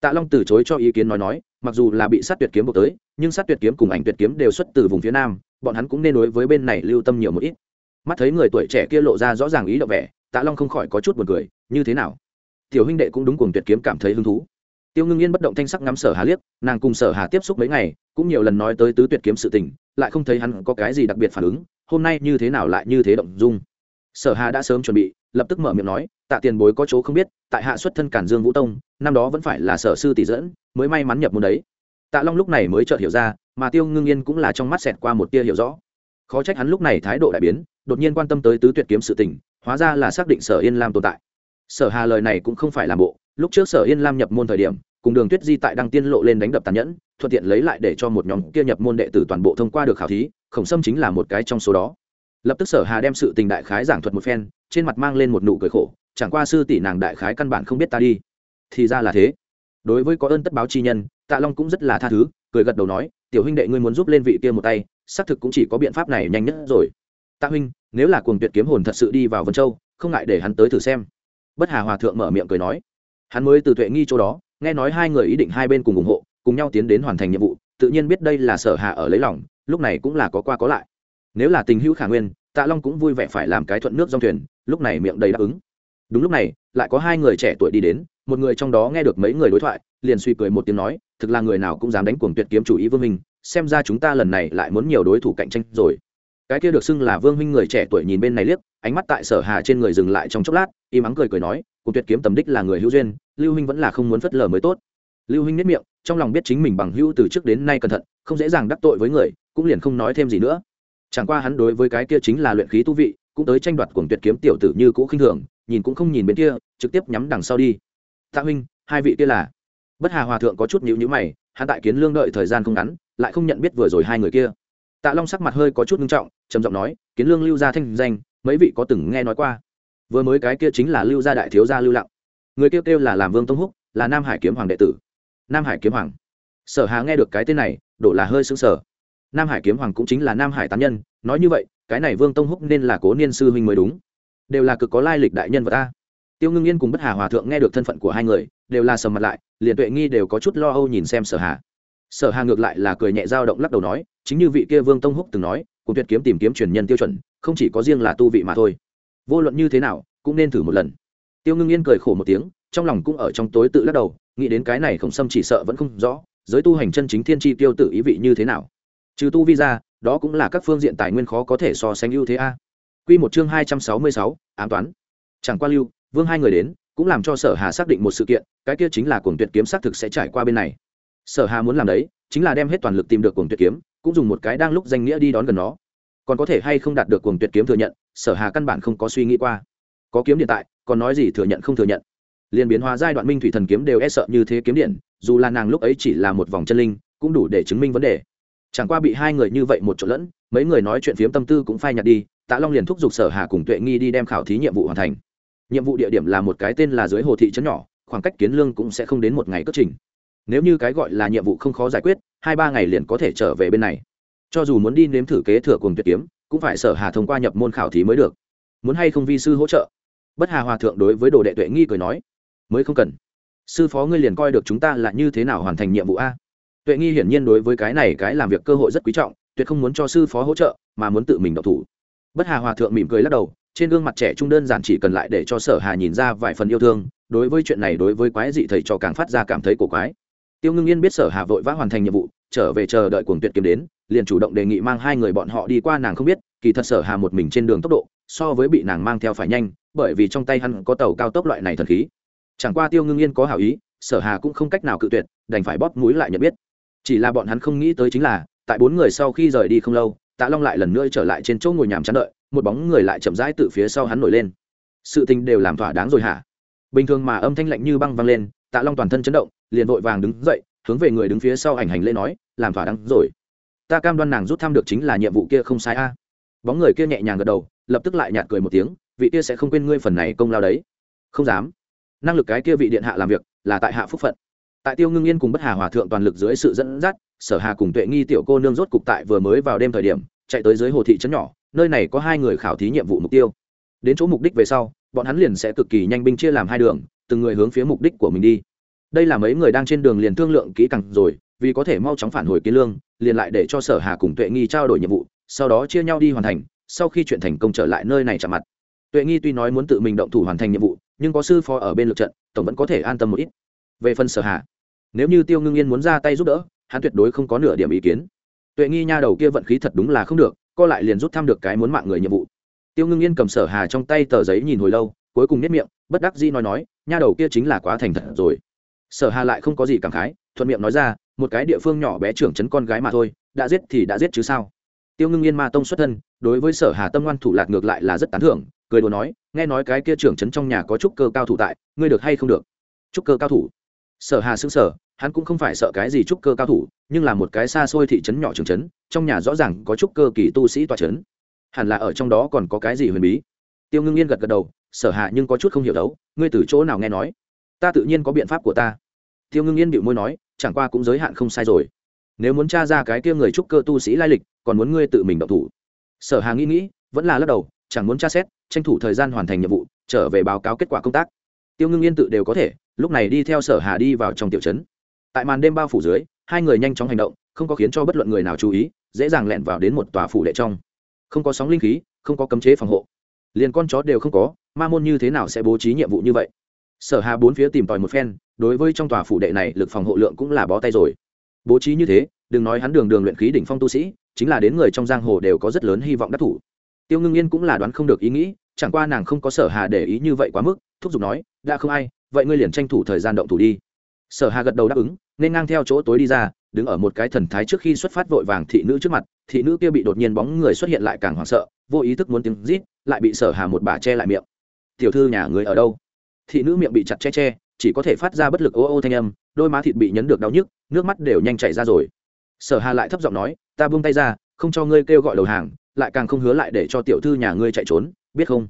Tạ long từ chối cho ý kiến nói nói, mặc dù là bị sát tuyệt kiếm buộc tới, nhưng sát tuyệt kiếm cùng ảnh tuyệt kiếm đều xuất từ vùng phía nam bọn hắn cũng nên đối với bên này lưu tâm nhiều một ít. Mắt thấy người tuổi trẻ kia lộ ra rõ ràng ý động vẻ, tạ long không khỏi có chút buồn cười, như thế nào? Tiểu huynh đệ cũng đúng cùng tuyệt kiếm cảm thấy hứng thú. Tiêu ngưng yên bất động thanh sắc ngắm sở hà liếc, nàng cùng sở hà tiếp xúc mấy ngày, cũng nhiều lần nói tới tứ tuyệt kiếm sự tình, lại không thấy hắn có cái gì đặc biệt phản ứng, hôm nay như thế nào lại như thế động dung? Sở hà đã sớm chuẩn bị, lập tức mở miệng nói, tạ tiền bối có chỗ không biết, tại hạ xuất thân cản dương vũ tông, năm đó vẫn phải là sở sư tỷ dẫn, mới may mắn nhập môn đấy tạ long lúc này mới chợt hiểu ra, mà tiêu ngưng yên cũng là trong mắt xẹt qua một tia hiểu rõ. Khó trách hắn lúc này thái độ đại biến, đột nhiên quan tâm tới tứ tuyệt kiếm sự tình, hóa ra là xác định sở yên lam tồn tại. Sở hà lời này cũng không phải làm bộ, lúc trước sở yên lam nhập môn thời điểm, cùng đường tuyết di tại đăng tiên lộ lên đánh đập tàn nhẫn, thuận tiện lấy lại để cho một nhóm kia nhập môn đệ tử toàn bộ thông qua được khảo thí, khổng sâm chính là một cái trong số đó. Lập tức sở hà đem sự tình đại khái giảng thuật một phen, trên mặt mang lên một nụ cười khổ, chẳng qua sư tỷ nàng đại khái căn bản không biết ta đi. Thì ra là thế đối với có ơn tất báo chi nhân, tạ long cũng rất là tha thứ, cười gật đầu nói, tiểu huynh đệ ngươi muốn giúp lên vị kia một tay, xác thực cũng chỉ có biện pháp này nhanh nhất rồi. Tạ huynh, nếu là cuồng tuyệt kiếm hồn thật sự đi vào vân châu, không ngại để hắn tới thử xem. Bất hà hòa thượng mở miệng cười nói. Hắn mới từ tuệ nghi chỗ đó, nghe nói hai người ý định hai bên cùng ủng hộ, cùng nhau tiến đến hoàn thành nhiệm vụ, tự nhiên biết đây là sở hạ ở lấy lòng, lúc này cũng là có qua có lại. Nếu là tình hữu khả nguyên, tạ long cũng vui vẻ phải làm cái thuận nước dòng thuyền, lúc này miệng đầy đáp ứng. Đúng lúc này, lại có hai người trẻ tuổi đi đến một người trong đó nghe được mấy người đối thoại, liền suy cười một tiếng nói, thực là người nào cũng dám đánh cuồng tuyệt kiếm chủ ý vương minh, xem ra chúng ta lần này lại muốn nhiều đối thủ cạnh tranh rồi. Cái kia được xưng là vương minh người trẻ tuổi nhìn bên này liếc, ánh mắt tại sở hà trên người dừng lại trong chốc lát, im ắng cười cười nói, cuồng tuyệt kiếm tầm đích là người hữu duyên, lưu huynh vẫn là không muốn phất lờ mới tốt. Lưu huynh nếp miệng, trong lòng biết chính mình bằng hữu từ trước đến nay cẩn thận, không dễ dàng đắc tội với người, cũng liền không nói thêm gì nữa. Chẳng qua hắn đối với cái kia chính là luyện khí tu vị, cũng tới tranh đoạt cuồng tuyệt kiếm tiểu tử như cũ khinh thường, nhìn cũng không nhìn bên kia, trực tiếp nhắm đằng sau đi tạ huynh, hai vị kia là? Bất hà hòa thượng có chút nhữ nhữ mày, hắn tại kiến lương đợi thời gian không ngắn, lại không nhận biết vừa rồi hai người kia. Tạ long sắc mặt hơi có chút nghiêm trọng, trầm giọng nói, kiến lương lưu gia thanh danh, mấy vị có từng nghe nói qua? Vừa mới cái kia chính là lưu gia đại thiếu gia lưu lặng. Người kêu kêu là làm vương tông húc, là nam hải kiếm hoàng đệ tử. Nam hải kiếm hoàng. Sở hà nghe được cái tên này, đổ là hơi xứng sở nam hải kiếm hoàng cũng chính là nam hải tán nhân, nói như vậy, cái này vương tông húc nên là cố niên sư huynh mới đúng. Đều là cực có lai lịch đại nhân vật ta tiêu ngưng yên cùng bất hà hòa thượng nghe được thân phận của hai người đều là sầm mặt lại liền tuệ nghi đều có chút lo âu nhìn xem sở hà. Sở hà ngược lại là cười nhẹ dao động lắc đầu nói chính như vị kia vương tông húc từng nói cùng tuyệt kiếm tìm kiếm truyền nhân tiêu chuẩn không chỉ có riêng là tu vị mà thôi. Vô luận như thế nào cũng nên thử một lần. Tiêu ngưng yên cười khổ một tiếng trong lòng cũng ở trong tối tự lắc đầu nghĩ đến cái này khổng sâm chỉ sợ vẫn không rõ giới tu hành chân chính thiên tri tiêu tự ý vị như thế nào. Trừ tu vi ra đó cũng là các phương diện tài nguyên khó có thể so sánh ưu thế a. Quy một chương hai trăm sáu mươi sáu, ám toán. Chẳng qua lưu, Vương hai người đến, cũng làm cho Sở Hà xác định một sự kiện, cái kia chính là cuồng tuyệt kiếm xác thực sẽ trải qua bên này. Sở Hà muốn làm đấy, chính là đem hết toàn lực tìm được cuồng tuyệt kiếm, cũng dùng một cái đang lúc danh nghĩa đi đón gần nó. Còn có thể hay không đạt được cuồng tuyệt kiếm thừa nhận, Sở Hà căn bản không có suy nghĩ qua. Có kiếm điện tại, còn nói gì thừa nhận không thừa nhận. Liên biến hóa giai đoạn minh thủy thần kiếm đều e sợ như thế kiếm điện, dù là nàng lúc ấy chỉ là một vòng chân linh, cũng đủ để chứng minh vấn đề. Chẳng qua bị hai người như vậy một chỗ lẫn, mấy người nói chuyện phiếm tâm tư cũng phai nhạt đi, tạ long liền thúc giục sở hà cùng tuệ nghi đi đem khảo thí nhiệm vụ hoàn thành nhiệm vụ địa điểm là một cái tên là dưới hồ thị trấn nhỏ, khoảng cách kiến lương cũng sẽ không đến một ngày cất trình. Nếu như cái gọi là nhiệm vụ không khó giải quyết, hai ba ngày liền có thể trở về bên này. Cho dù muốn đi nếm thử kế thừa cùng tuyệt kiếm, cũng phải sở hà thông qua nhập môn khảo thí mới được. Muốn hay không vi sư hỗ trợ? Bất hà hòa thượng đối với đồ đệ tuệ nghi cười nói, mới không cần. Sư phó ngươi liền coi được chúng ta là như thế nào hoàn thành nhiệm vụ a? Tuệ nghi hiển nhiên đối với cái này cái làm việc cơ hội rất quý trọng, tuyệt không muốn cho sư phó hỗ trợ, mà muốn tự mình độc thủ. Bất hà hòa thượng mỉm cười lắc đầu trên gương mặt trẻ trung đơn giản chỉ cần lại để cho sở hà nhìn ra vài phần yêu thương, đối với chuyện này đối với quái dị thầy trò càng phát ra cảm thấy cổ quái. Tiêu ngưng yên biết sở hà vội vã hoàn thành nhiệm vụ, trở về chờ đợi cuồng tuyệt kiếm đến, liền chủ động đề nghị mang hai người bọn họ đi qua nàng không biết, kỳ thật sở hà một mình trên đường tốc độ, so với bị nàng mang theo phải nhanh, bởi vì trong tay hắn có tàu cao tốc loại này thần khí. Chẳng qua tiêu ngưng yên có hảo ý, sở hà cũng không cách nào cự tuyệt, đành phải bóp mũi lại nhận biết. Chỉ là bọn hắn không nghĩ tới chính là, tại bốn người sau khi rời đi không lâu, tạ long lại lần nữa trở lại trên chỗ ngồi nhàm chán đợi một bóng người lại chậm rãi từ phía sau hắn nổi lên. Sự tình đều làm thỏa đáng rồi hả? Bình thường mà âm thanh lạnh như băng vang lên, tạ long toàn thân chấn động, liền vội vàng đứng dậy, hướng về người đứng phía sau ảnh hành lễ nói, làm thỏa đáng rồi. Ta cam đoan nàng rút thăm được chính là nhiệm vụ kia không sai a. Bóng người kia nhẹ nhàng gật đầu, lập tức lại nhạt cười một tiếng, vị kia sẽ không quên ngươi phần này công lao đấy. Không dám. Năng lực cái kia vị điện hạ làm việc, là tại hạ phúc phận. Tại tiêu ngưng yên cùng bất hà hòa thượng toàn lực dưới sự dẫn dắt, sở hà cùng tuệ nghi tiểu cô nương rốt cục tại vừa mới vào đêm thời điểm, chạy tới dưới hồ thị trấn nhỏ nơi này có hai người khảo thí nhiệm vụ mục tiêu. Đến chỗ mục đích về sau, bọn hắn liền sẽ cực kỳ nhanh binh chia làm hai đường, từng người hướng phía mục đích của mình đi. Đây là mấy người đang trên đường liền thương lượng kỹ càng rồi, vì có thể mau chóng phản hồi kiến lương, liền lại để cho sở hà cùng tuệ nghi trao đổi nhiệm vụ, sau đó chia nhau đi hoàn thành, sau khi chuyện thành công trở lại nơi này chạm mặt. Tuệ nghi tuy nói muốn tự mình động thủ hoàn thành nhiệm vụ, nhưng có sư phó ở bên lượt trận, tổng vẫn có thể an tâm một ít. Về phần sở hà, nếu như tiêu ngưng yên muốn ra tay giúp đỡ, hắn tuyệt đối không có nửa điểm ý kiến. Tuệ nghi nha đầu kia vận khí thật đúng là không được co lại liền rút thăm được cái muốn mạng người nhiệm vụ. Tiêu ngưng yên cầm sở hà trong tay tờ giấy nhìn hồi lâu, cuối cùng nếp miệng, bất đắc dĩ nói nói, nha đầu kia chính là quá thành thật rồi. Sở hà lại không có gì cảm khái, thuận miệng nói ra, một cái địa phương nhỏ bé trưởng chấn con gái mà thôi, đã giết thì đã giết chứ sao? Tiêu ngưng yên ma tông xuất thân, đối với sở hà tâm ngoan thủ lạc ngược lại là rất tán thưởng, cười đùa nói, nghe nói cái kia trưởng chấn trong nhà có trúc cơ cao thủ tại, ngươi được hay không được? Trúc cơ cao thủ? Sở hà xứng sở hắn cũng không phải sợ cái gì trúc cơ cao thủ, nhưng là một cái xa xôi thị trấn nhỏ trường trấn, trong nhà rõ ràng có trúc cơ kỳ tu sĩ tòa trấn. Hẳn là ở trong đó còn có cái gì huyền bí? Tiêu ngưng yên gật gật đầu, sở hạ nhưng có chút không hiểu đấu, ngươi từ chỗ nào nghe nói? Ta tự nhiên có biện pháp của ta. Tiêu ngưng yên bịu môi nói, chẳng qua cũng giới hạn không sai rồi. Nếu muốn t r a ra cái kia người trúc cơ tu sĩ lai lịch, còn muốn ngươi tự mình động thủ. Sở hà nghĩ nghĩ, vẫn là lắc đầu, chẳng muốn tra xét, tranh thủ thời gian hoàn thành nhiệm vụ, trở về báo cáo kết quả công tác tiêu ngưng yên tự đều có thể, lúc này đi theo sở hà đi vào trong tiểu trấn. Tại màn đêm bao phủ dưới, hai người nhanh chóng hành động, không có khiến cho bất luận người nào chú ý, dễ dàng lẹn vào đến một tòa phủ đệ trong. Không có sóng linh khí, không có cấm chế phòng hộ. Liền con chó đều không có, ma môn như thế nào sẽ bố trí nhiệm vụ như vậy? Sở hà bốn phía tìm tòi một phen, đối với trong tòa phủ đệ này lực phòng hộ lượng cũng là bó tay rồi. Bố trí như thế, đừng nói hắn đường đường luyện khí đỉnh phong tu sĩ, chính là đến người trong giang hồ đều có rất lớn hy vọng đắc thủ. Tiêu ngưng yên cũng là đoán không được ý nghĩ chẳng qua nàng không có sở hà để ý như vậy quá mức, thúc giục nói, đã không ai, vậy ngươi liền tranh thủ thời gian động thủ đi. Sở hà gật đầu đáp ứng, nên ngang theo chỗ tối đi ra, đứng ở một cái thần thái trước khi xuất phát vội vàng thị nữ trước mặt, thị nữ kia bị đột nhiên bóng người xuất hiện lại càng hoảng sợ, vô ý thức muốn tiếng rít, lại bị sở hà một bà che lại miệng. Tiểu thư nhà người ở đâu? Thị nữ miệng bị chặt che che, chỉ có thể phát ra bất lực ô ô thanh âm, đôi má thịt bị nhấn được đau nhức, nước mắt đều nhanh chảy ra rồi. Sở hà lại thấp giọng nói, ta buông tay ra, không cho ngươi kêu gọi đầu hàng, lại càng không hứa lại để cho tiểu thư nhà ngươi chạy trốn biết không?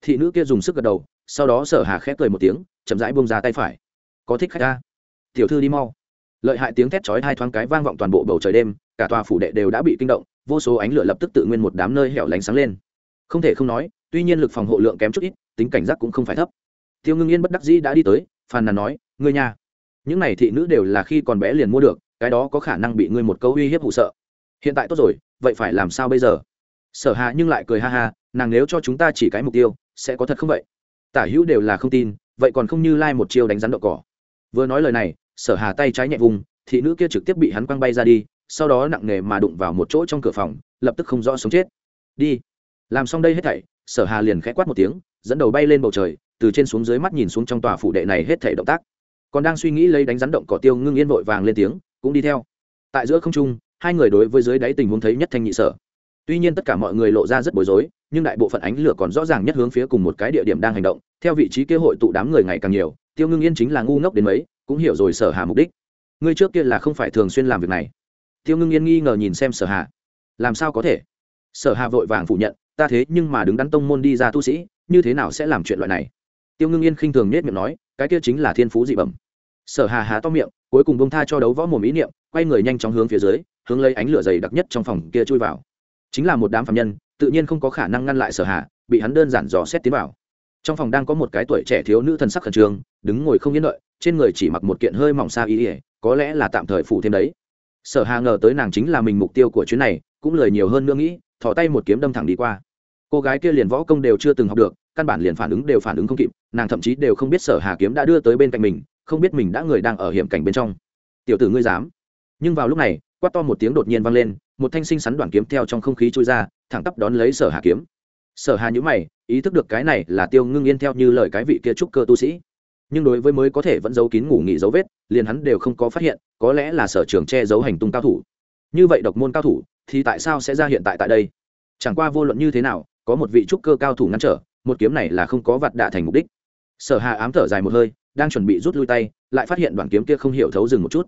Thị nữ kia dùng sức gật đầu, sau đó sở hà khép cười một tiếng, chậm rãi buông ra tay phải. Có thích khách ta? Tiểu thư đi mau. Lợi hại tiếng thét chói hai thoáng cái vang vọng toàn bộ bầu trời đêm, cả tòa phủ đệ đều đã bị kinh động, vô số ánh lửa lập tức tự nguyên một đám nơi hẻo lánh sáng lên. Không thể không nói, tuy nhiên lực phòng hộ lượng kém chút ít, tính cảnh giác cũng không phải thấp. Tiêu ngưng yên bất đắc dĩ đã đi tới, phàn nàn nói, ngươi nhà những này thị nữ đều là khi còn bé liền mua được, cái đó có khả năng bị ngươi một câu uy hiếp hụ sợ. Hiện tại tốt rồi, vậy phải làm sao bây giờ? Sở Hà nhưng lại cười ha ha, nàng nếu cho chúng ta chỉ cái mục tiêu, sẽ có thật không vậy? Tả hữu đều là không tin, vậy còn không như lai một chiêu đánh rắn đậu cỏ. Vừa nói lời này, sở hà tay trái nhẹ vùng, thị nữ kia trực tiếp bị hắn quăng bay ra đi, sau đó nặng nề mà đụng vào một chỗ trong cửa phòng, lập tức không rõ sống chết. Đi. Làm xong đây hết thảy, sở hà liền khẽ quát một tiếng, dẫn đầu bay lên bầu trời, từ trên xuống dưới mắt nhìn xuống trong tòa phủ đệ này hết thảy động tác. Còn đang suy nghĩ lấy đánh rắn động cỏ tiêu ngưng yên vội vàng lên tiếng, cũng đi theo. Tại giữa không trung, hai người đối với dưới đáy tình huống thấy nhất thanh nhị sở tuy nhiên tất cả mọi người lộ ra rất bối rối, nhưng đại bộ phận ánh lửa còn rõ ràng nhất hướng phía cùng một cái địa điểm đang hành động. Theo vị trí kế hội tụ đám người ngày càng nhiều, tiêu ngưng yên chính là ngu ngốc đến mấy, cũng hiểu rồi sở hà mục đích. Ngươi trước kia là không phải thường xuyên làm việc này. Tiêu ngưng yên nghi ngờ nhìn xem sở hà. Làm sao có thể? Sở hà vội vàng phủ nhận, ta thế nhưng mà đứng đắn tông môn đi ra tu sĩ, như thế nào sẽ làm chuyện loại này? Tiêu ngưng yên khinh thường nết miệng nói, cái kia chính là thiên phú dị bẩm. Sở hà há to miệng, cuối cùng bông tha cho đấu võ mồm ý niệm, quay người nhanh chóng hướng phía dưới, hướng lấy ánh lửa dày đặc nhất trong phòng kia chui vào chính là một đám phạm nhân tự nhiên không có khả năng ngăn lại sở hạ, bị hắn đơn giản dò xét tiến vào. Trong phòng đang có một cái tuổi trẻ thiếu nữ thân sắc khẩn trương đứng ngồi không yên đợi trên người chỉ mặc một kiện hơi mỏng xa ý ỉa có lẽ là tạm thời phủ thêm đấy. Sở hà ngờ tới nàng chính là mình mục tiêu của chuyến này cũng lời nhiều hơn nữa nghĩ thò tay một kiếm đâm thẳng đi qua. Cô gái kia liền võ công đều chưa từng học được căn bản liền phản ứng đều phản ứng không kịp nàng thậm chí đều không biết sở hà kiếm đã đưa tới bên cạnh mình không biết mình đã người đang ở hiểm cảnh bên trong. Tiểu tử ngươi dám. Nhưng vào lúc này quát to một tiếng đột nhiên vang lên, một thanh sinh sắn đoạn kiếm theo trong không khí trôi ra, thẳng tắp đón lấy sở hà kiếm. Sở hà nhữ mày, ý thức được cái này là tiêu ngưng yên theo như lời cái vị kia trúc cơ tu sĩ. Nhưng đối với mới có thể vẫn giấu kín ngủ nghỉ dấu vết, liền hắn đều không có phát hiện, có lẽ là sở trường che giấu hành tung cao thủ. Như vậy độc môn cao thủ, thì tại sao sẽ ra hiện tại tại đây? Chẳng qua vô luận như thế nào, có một vị trúc cơ cao thủ ngăn trở, một kiếm này là không có vặt đạ thành mục đích. Sở hà ám thở dài một hơi, đang chuẩn bị rút lui tay, lại phát hiện đoạn kiếm kia không hiểu thấu dừng một chút.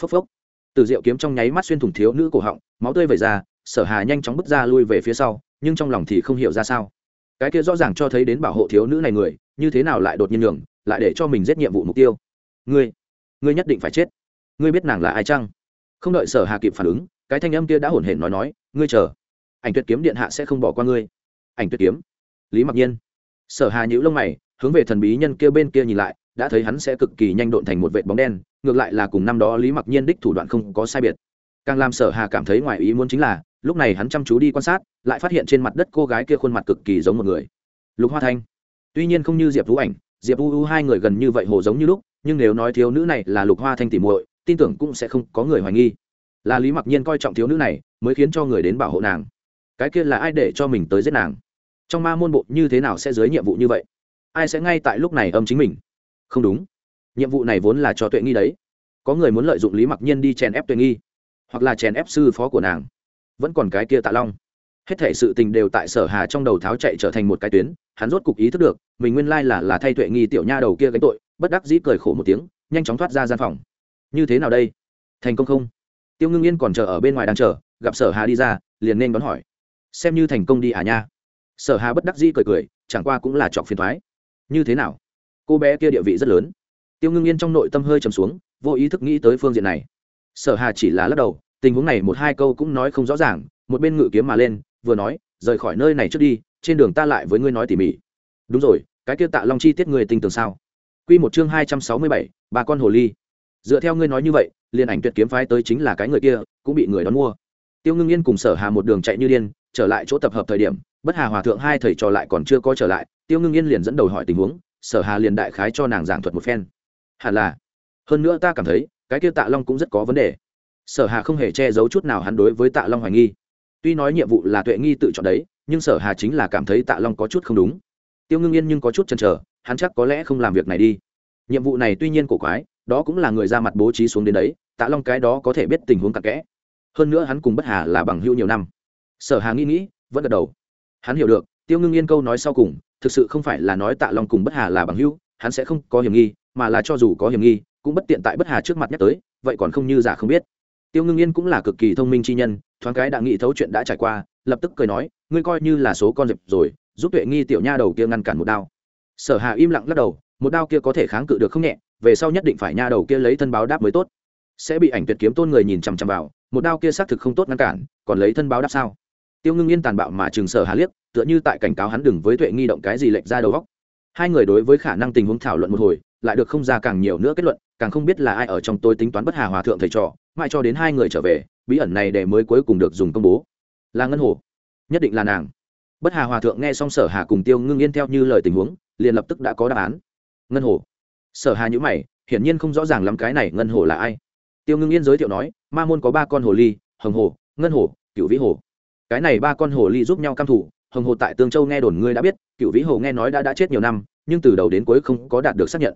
Phốc phốc từ diệu kiếm trong nháy mắt xuyên thủng thiếu nữ cổ họng, máu tươi vẩy ra, sở hà nhanh chóng bước ra lui về phía sau, nhưng trong lòng thì không hiểu ra sao. Cái kia rõ ràng cho thấy đến bảo hộ thiếu nữ này người, như thế nào lại đột nhiên nhường, lại để cho mình giết nhiệm vụ mục tiêu. Ngươi ngươi nhất định phải chết. Ngươi biết nàng là ai chăng? Không đợi sở hà kịp phản ứng, cái thanh âm kia đã hổn hển nói nói, ngươi chờ. Ảnh tuyệt kiếm điện hạ sẽ không bỏ qua ngươi. Ảnh tuyệt kiếm. Lý mặc nhiên. Sở hà nhíu lông mày, hướng về thần bí nhân kia bên kia nhìn lại đã thấy hắn sẽ cực kỳ nhanh độn thành một vệt bóng đen, ngược lại là cùng năm đó lý mặc nhiên đích thủ đoạn không có sai biệt. Càng làm sở hà cảm thấy ngoài ý muốn chính là, lúc này hắn chăm chú đi quan sát, lại phát hiện trên mặt đất cô gái kia khuôn mặt cực kỳ giống một người. Lục hoa thanh. Tuy nhiên không như diệp vũ ảnh, diệp u u hai người gần như vậy hồ giống như lúc, nhưng nếu nói thiếu nữ này là lục hoa thanh tỉ muội, tin tưởng cũng sẽ không có người hoài nghi. Là lý mặc nhiên coi trọng thiếu nữ này, mới khiến cho người đến bảo hộ nàng. Cái kia là ai để cho mình tới giết nàng? Trong ma môn bộ như thế nào sẽ dưới nhiệm vụ như vậy? Ai sẽ ngay tại lúc này âm chính mình? Không đúng. Nhiệm vụ này vốn là cho tuệ nghi đấy. Có người muốn lợi dụng lý mặc nhiên đi chèn ép tuệ nghi, hoặc là chèn ép sư phó của nàng. Vẫn còn cái kia tạ long. Hết thể sự tình đều tại sở hà trong đầu tháo chạy trở thành một cái tuyến, hắn rốt cục ý thức được, mình nguyên lai là là thay tuệ nghi tiểu nha đầu kia gánh tội, bất đắc dĩ cười khổ một tiếng, nhanh chóng thoát ra gian phòng. Như thế nào đây? Thành công không? Tiêu ngưng yên còn chờ ở bên ngoài đang chờ, gặp sở hà đi ra, liền nên đón hỏi. Xem như thành công đi à nha. Sở hà bất đắc dĩ cười cười, chẳng qua cũng là chọc phiền thoái. Như thế nào? Cô bé kia địa vị rất lớn. Tiêu ngưng yên trong nội tâm hơi trầm xuống, vô ý thức nghĩ tới phương diện này. Sở hà chỉ là lắc đầu, tình huống này một hai câu cũng nói không rõ ràng, một bên ngự kiếm mà lên, vừa nói, rời khỏi nơi này trước đi, trên đường ta lại với ngươi nói tỉ mỉ. Đúng rồi, cái kia tạ long chi tiết người tình tường sao? Quy một chương hai trăm sáu mươi bảy ba con hồ ly. Dựa theo ngươi nói như vậy, liền ảnh tuyệt kiếm phái tới chính là cái người kia, cũng bị người đón mua. Tiêu ngưng yên cùng sở hà một đường chạy như điên, trở lại chỗ tập hợp thời điểm, bất hà hòa thượng hai thầy trò lại còn chưa có trở lại, tiêu ngưng yên liền dẫn đầu hỏi tình huống sở hà liền đại khái cho nàng giảng thuật một phen. Hẳn là. Hơn nữa ta cảm thấy, cái kia tạ long cũng rất có vấn đề. Sở hà không hề che giấu chút nào hắn đối với tạ long hoài nghi. Tuy nói nhiệm vụ là tuệ nghi tự chọn đấy, nhưng sở hà chính là cảm thấy tạ long có chút không đúng. Tiêu ngưng yên nhưng có chút chần chờ, hắn chắc có lẽ không làm việc này đi. Nhiệm vụ này tuy nhiên cổ quái, đó cũng là người ra mặt bố trí xuống đến đấy, tạ long cái đó có thể biết tình huống cặn kẽ. Hơn nữa hắn cùng bất hà là bằng hữu nhiều năm. Sở hà nghĩ nghĩ, vẫn gật đầu. Hắn hiểu được, tiêu ngưng yên câu nói sau cùng thực sự không phải là nói tạ long cùng bất hà là bằng hữu, hắn sẽ không có hiểm nghi, mà là cho dù có hiểm nghi, cũng bất tiện tại bất hà trước mặt nhắc tới, vậy còn không như giả không biết. Tiêu ngưng yên cũng là cực kỳ thông minh chi nhân, thoáng cái đã nghĩ thấu chuyện đã trải qua, lập tức cười nói, ngươi coi như là số con dẹp rồi, giúp tuệ nghi tiểu nha đầu kia ngăn cản một đao. Sở hà im lặng lắc đầu, một đao kia có thể kháng cự được không nhẹ, về sau nhất định phải nha đầu kia lấy thân báo đáp mới tốt. Sẽ bị ảnh tuyệt kiếm tôn người nhìn chằm chằm vào, một đao kia xác thực không tốt ngăn cản, còn lấy thân báo đáp sao? Tiêu ngưng yên tàn bạo mà Trường sở hà liếc, tựa như tại cảnh cáo hắn đừng với tuệ nghi động cái gì lệch ra đầu góc hai người đối với khả năng tình huống thảo luận một hồi, lại được không ra càng nhiều nữa kết luận, càng không biết là ai ở trong tôi tính toán bất hà hòa thượng thầy trò, mãi cho đến hai người trở về, bí ẩn này để mới cuối cùng được dùng công bố. Là ngân hồ, nhất định là nàng. Bất hà hòa thượng nghe xong sở hà cùng tiêu ngưng yên theo như lời tình huống, liền lập tức đã có đáp án. Ngân hồ. Sở hà nhữ mày, hiển nhiên không rõ ràng lắm cái này ngân hồ là ai. Tiêu ngưng yên giới thiệu nói, ma môn có ba con hồ ly, hồng hồ, ngân hồ cựu vĩ hồ cái này ba con hồ ly giúp nhau cam thủ, hồng hồ tại tương châu nghe đồn ngươi đã biết, cựu vĩ hồ nghe nói đã đã chết nhiều năm, nhưng từ đầu đến cuối không có đạt được xác nhận.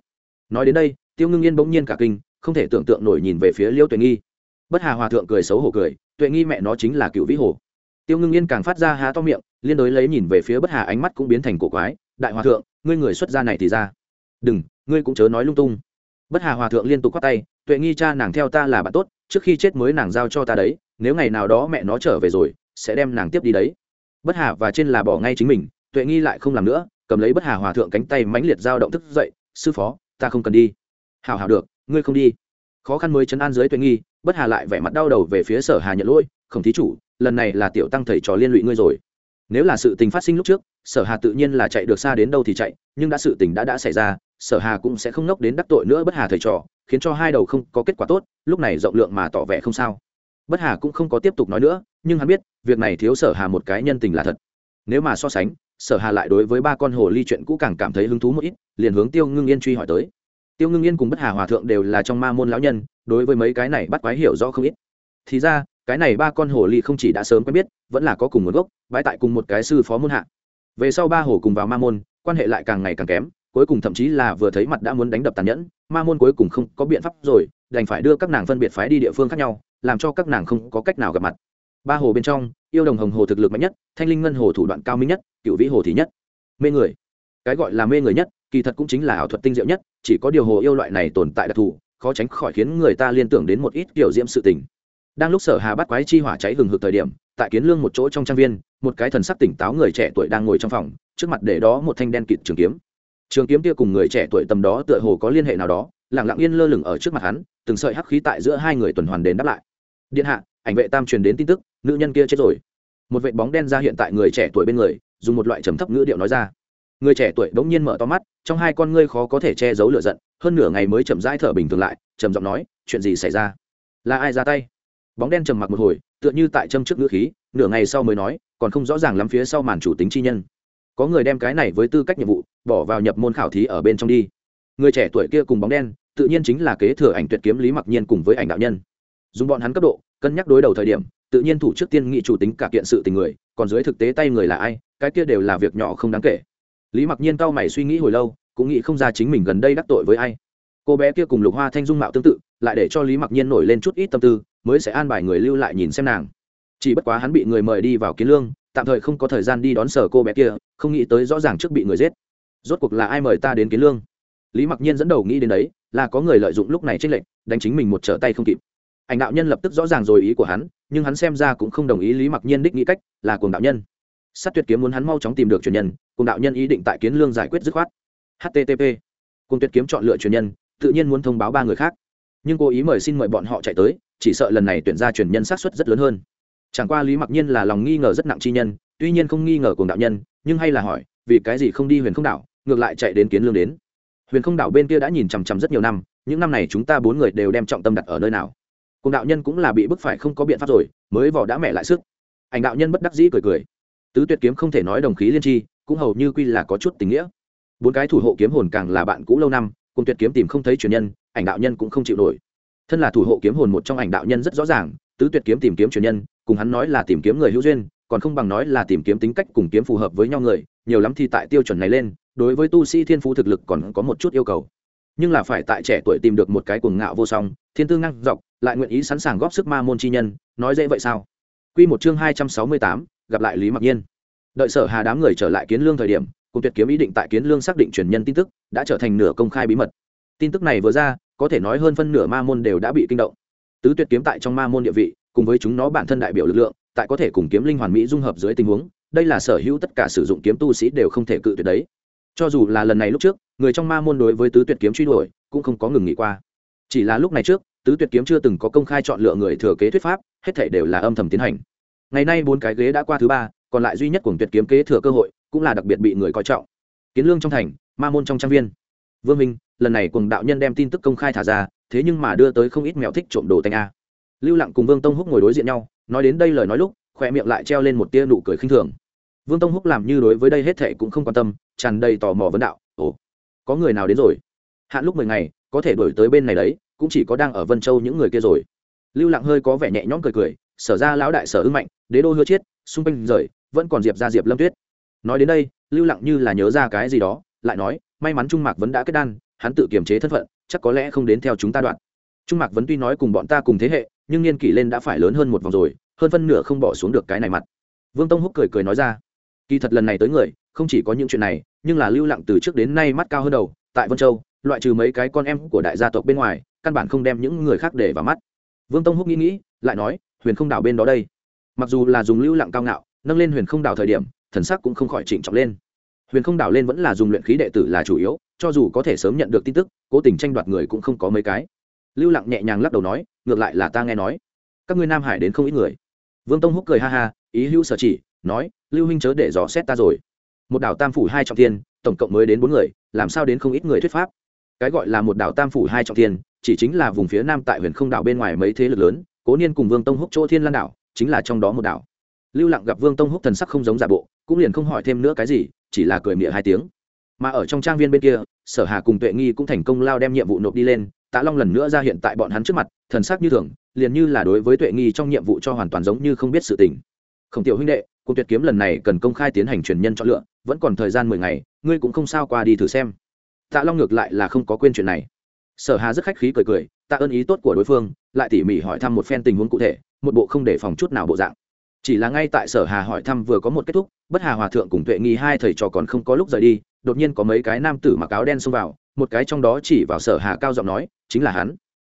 Nói đến đây, tiêu ngưng yên bỗng nhiên cả kinh, không thể tưởng tượng nổi nhìn về phía liêu tuệ nghi. Bất hà hòa thượng cười xấu hổ cười, tuệ nghi mẹ nó chính là cựu vĩ hồ. Tiêu ngưng yên càng phát ra há to miệng, liên đối lấy nhìn về phía bất hà ánh mắt cũng biến thành cổ quái, đại hòa thượng, ngươi người xuất gia này thì ra. Đừng, ngươi cũng chớ nói lung tung. Bất hà hòa thượng liên tục khoác tay, tuệ nghi cha nàng theo ta là bạn tốt, trước khi chết mới nàng giao cho ta đấy, nếu ngày nào đó mẹ nó trở về rồi sẽ đem nàng tiếp đi đấy. Bất hà và trên là bỏ ngay chính mình, tuệ nghi lại không làm nữa, cầm lấy bất hà hòa thượng cánh tay mãnh liệt dao động thức dậy, sư phó, ta không cần đi. Hào hào được, ngươi không đi. Khó khăn mới chấn an dưới tuệ nghi, bất hà lại vẻ mặt đau đầu về phía sở hà nhận lỗi, khổng thí chủ, lần này là tiểu tăng thầy trò liên lụy ngươi rồi. Nếu là sự tình phát sinh lúc trước, sở hà tự nhiên là chạy được xa đến đâu thì chạy, nhưng đã sự tình đã đã xảy ra, sở hà cũng sẽ không nốc đến đắc tội nữa bất hà thầy trò, khiến cho hai đầu không có kết quả tốt, lúc này rộng lượng mà tỏ vẻ không sao. Bất hà cũng không có tiếp tục nói nữa nhưng hắn biết, việc này thiếu sở hà một cái nhân tình là thật. Nếu mà so sánh, sở hà lại đối với ba con hồ ly chuyện cũ càng cảm thấy hứng thú một ít, liền hướng tiêu ngưng yên truy hỏi tới. Tiêu ngưng yên cùng bất hà hòa thượng đều là trong ma môn lão nhân, đối với mấy cái này bắt quái hiểu rõ không ít. Thì ra, cái này ba con hồ ly không chỉ đã sớm quen biết, vẫn là có cùng nguồn gốc, bãi tại cùng một cái sư phó môn hạ. Về sau ba hồ cùng vào ma môn, quan hệ lại càng ngày càng kém, cuối cùng thậm chí là vừa thấy mặt đã muốn đánh đập tàn nhẫn, ma môn cuối cùng không có biện pháp rồi, đành phải đưa các nàng phân biệt phái đi địa phương khác nhau, làm cho các nàng không có cách nào gặp mặt ba hồ bên trong, yêu đồng hồng hồ thực lực mạnh nhất, thanh linh ngân hồ thủ đoạn cao minh nhất, cựu vĩ hồ thì nhất. Mê người. Cái gọi là mê người nhất, kỳ thật cũng chính là ảo thuật tinh diệu nhất, chỉ có điều hồ yêu loại này tồn tại đặc thù, khó tránh khỏi khiến người ta liên tưởng đến một ít kiểu diễm sự tình. Đang lúc sở hà bắt quái chi hỏa cháy hừng hực thời điểm, tại kiến lương một chỗ trong trang viên, một cái thần sắc tỉnh táo người trẻ tuổi đang ngồi trong phòng, trước mặt để đó một thanh đen kịt trường kiếm. Trường kiếm kia cùng người trẻ tuổi tầm đó tựa hồ có liên hệ nào đó, lặng lặng yên lơ lửng ở trước mặt hắn, từng sợi hắc khí tại giữa hai người tuần hoàn đến đáp lại. Điện hạ ảnh vệ tam truyền đến tin tức, nữ nhân kia chết rồi. Một vệ bóng đen ra hiện tại người trẻ tuổi bên người, dùng một loại trầm thấp ngữ điệu nói ra. Người trẻ tuổi bỗng nhiên mở to mắt, trong hai con ngươi khó có thể che giấu lửa giận, hơn nửa ngày mới chậm rãi thở bình thường lại, trầm giọng nói, chuyện gì xảy ra? Là ai ra tay? Bóng đen trầm mặc một hồi, tựa như tại châm trước ngữ khí, nửa ngày sau mới nói, còn không rõ ràng lắm phía sau màn chủ tính chi nhân. Có người đem cái này với tư cách nhiệm vụ, bỏ vào nhập môn khảo thí ở bên trong đi. Người trẻ tuổi kia cùng bóng đen, tự nhiên chính là kế thừa ảnh tuyệt kiếm lý mặc nhiên cùng với ảnh đạo nhân dùng bọn hắn cấp độ, cân nhắc đối đầu thời điểm, tự nhiên thủ trước tiên nghị chủ tính cả kiện sự tình người, còn dưới thực tế tay người là ai, cái kia đều là việc nhỏ không đáng kể. Lý mặc nhiên cao mày suy nghĩ hồi lâu, cũng nghĩ không ra chính mình gần đây đắc tội với ai. Cô bé kia cùng lục hoa thanh dung mạo tương tự, lại để cho lý mặc nhiên nổi lên chút ít tâm tư, mới sẽ an bài người lưu lại nhìn xem nàng. Chỉ bất quá hắn bị người mời đi vào kiến lương, tạm thời không có thời gian đi đón sở cô bé kia, không nghĩ tới rõ ràng trước bị người giết. Rốt cuộc là ai mời ta đến kiến lương? Lý mặc nhiên dẫn đầu nghĩ đến đấy, là có người lợi dụng lúc này trích lệnh đánh chính mình một trở tay không kịp ảnh đạo nhân lập tức rõ ràng rồi ý của hắn, nhưng hắn xem ra cũng không đồng ý lý mặc nhiên đích nghĩ cách, là cuồng đạo nhân. Sát tuyệt kiếm muốn hắn mau chóng tìm được truyền nhân cùng đạo nhân ý định tại kiến lương giải quyết dứt khoát. Http cùng tuyệt kiếm chọn lựa truyền nhân, tự nhiên muốn thông báo ba người khác. Nhưng cố ý mời xin mời bọn họ chạy tới, chỉ sợ lần này tuyển ra truyền nhân sát xuất rất lớn hơn. Chẳng qua lý mặc nhiên là lòng nghi ngờ rất nặng chi nhân, tuy nhiên không nghi ngờ cùng đạo nhân, nhưng hay là hỏi, vì cái gì không đi huyền không đảo, ngược lại chạy đến kiến lương đến. Huyền không đảo bên kia đã nhìn chằm chằm rất nhiều năm, những năm này chúng ta bốn người đều đem trọng tâm đặt ở nơi nào? Cùng đạo nhân cũng là bị bức phải không có biện pháp rồi, mới vỏ đã mẹ lại sức. Ảnh đạo nhân bất đắc dĩ cười cười. Tứ tuyệt kiếm không thể nói đồng khí liên tri cũng hầu như quy là có chút tình nghĩa. Bốn cái thủ hộ kiếm hồn càng là bạn cũ lâu năm, cùng tuyệt kiếm tìm không thấy truyền nhân, ảnh đạo nhân cũng không chịu nổi. Thân là thủ hộ kiếm hồn một trong ảnh đạo nhân rất rõ ràng, tứ tuyệt kiếm tìm kiếm truyền nhân, cùng hắn nói là tìm kiếm người hữu duyên, còn không bằng nói là tìm kiếm tính cách cùng kiếm phù hợp với nhau người, nhiều lắm thì tại tiêu chuẩn này lên, đối với tu sĩ thiên phú thực lực còn có một chút yêu cầu. Nhưng là phải tại trẻ tuổi tìm được một cái cuồng ngạo vô song, thiên tư ngang dọc lại nguyện ý sẵn sàng góp sức ma môn chi nhân, nói dễ vậy sao? Quy một chương hai trăm sáu mươi tám, gặp lại lý mặc nhiên. Đợi sở hà đám người trở lại kiến lương thời điểm, cùng tuyệt kiếm ý định tại kiến lương xác định truyền nhân tin tức, đã trở thành nửa công khai bí mật. Tin tức này vừa ra, có thể nói hơn phân nửa ma môn đều đã bị kinh động. Tứ tuyệt kiếm tại trong ma môn địa vị, cùng với chúng nó bản thân đại biểu lực lượng, tại có thể cùng kiếm linh hoàn mỹ dung hợp dưới tình huống, đây là sở hữu tất cả sử dụng kiếm tu sĩ đều không thể cự tuyệt đấy. Cho dù là lần này lúc trước, người trong ma môn đối với tứ tuyệt kiếm truy đuổi, cũng không có ngừng nghỉ qua. Chỉ là lúc này trước tứ tuyệt kiếm chưa từng có công khai chọn lựa người thừa kế thuyết pháp, hết thể đều là âm thầm tiến hành. Ngày nay bốn cái ghế đã qua thứ ba, còn lại duy nhất của tuyệt kiếm kế thừa cơ hội, cũng là đặc biệt bị người coi trọng. Kiến lương trong thành, ma môn trong trang viên. Vương minh, lần này cùng đạo nhân đem tin tức công khai thả ra, thế nhưng mà đưa tới không ít mèo thích trộm đồ tanh a. Lưu lặng cùng vương tông húc ngồi đối diện nhau, nói đến đây lời nói lúc khoe miệng lại treo lên một tia nụ cười khinh thường. Vương tông húc làm như đối với đây hết thệ cũng không quan tâm, tràn đầy tò mò vấn đạo, ồ, có người nào đến rồi? Hạn lúc mười ngày, có thể đổi tới bên này đấy cũng chỉ có đang ở vân châu những người kia rồi. Lưu lặng hơi có vẻ nhẹ nhõm cười cười, sở ra lão đại sở ưng mạnh, đế đô hứa chiết, xung quanh rời, vẫn còn diệp ra diệp lâm tuyết. Nói đến đây, lưu lặng như là nhớ ra cái gì đó, lại nói, may mắn trung mạc vẫn đã kết đan, hắn tự kiềm chế thân phận, chắc có lẽ không đến theo chúng ta đoạn. Trung mạc vẫn tuy nói cùng bọn ta cùng thế hệ, nhưng niên kỷ lên đã phải lớn hơn một vòng rồi, hơn phân nửa không bỏ xuống được cái này mặt. Vương tông húc cười cười nói ra, kỳ thật lần này tới người, không chỉ có những chuyện này, nhưng là lưu lặng từ trước đến nay mắt cao hơn đầu, tại vân châu, loại trừ mấy cái con em của đại gia tộc bên ngoài căn bản không đem những người khác để vào mắt. Vương tông húc nghĩ nghĩ, lại nói, huyền không đảo bên đó đây. Mặc dù là dùng lưu lặng cao ngạo, nâng lên huyền không đảo thời điểm, thần sắc cũng không khỏi trịnh trọng lên. Huyền không đảo lên vẫn là dùng luyện khí đệ tử là chủ yếu, cho dù có thể sớm nhận được tin tức, cố tình tranh đoạt người cũng không có mấy cái. Lưu lặng nhẹ nhàng lắc đầu nói, ngược lại là ta nghe nói, các ngươi nam hải đến không ít người. Vương tông húc cười ha ha, ý hữu sở chỉ, nói, lưu huynh chớ để dò xét ta rồi. Một đảo tam phủ hai trọng thiên, tổng cộng mới đến bốn người, làm sao đến không ít người thuyết pháp? Cái gọi là một đảo tam phủ hai trọng thiên chỉ chính là vùng phía nam tại huyền không đảo bên ngoài mấy thế lực lớn, cố niên cùng vương tông húc chỗ thiên lan đảo, chính là trong đó một đảo. Lưu lặng gặp vương tông húc thần sắc không giống giả bộ, cũng liền không hỏi thêm nữa cái gì, chỉ là cười mịa hai tiếng. Mà ở trong trang viên bên kia, sở hà cùng tuệ nghi cũng thành công lao đem nhiệm vụ nộp đi lên, tạ long lần nữa ra hiện tại bọn hắn trước mặt, thần sắc như thường, liền như là đối với tuệ nghi trong nhiệm vụ cho hoàn toàn giống như không biết sự tình. Khổng tiểu huynh đệ cuộc tuyệt kiếm lần này cần công khai tiến hành truyền nhân chọn lựa, vẫn còn thời gian mười ngày, ngươi cũng không sao qua đi thử xem. Tạ long ngược lại là không có quên chuyện này sở hà rất khách khí cười cười, tạ ơn ý tốt của đối phương. Lại tỉ mỉ hỏi thăm một phen tình huống cụ thể, một bộ không để phòng chút nào bộ dạng. Chỉ là ngay tại sở hà hỏi thăm vừa có một kết thúc, bất hà hòa thượng cùng tuệ nghi hai thầy trò còn không có lúc rời đi, đột nhiên có mấy cái nam tử mặc áo đen xông vào, một cái trong đó chỉ vào sở hà cao giọng nói, chính là hắn.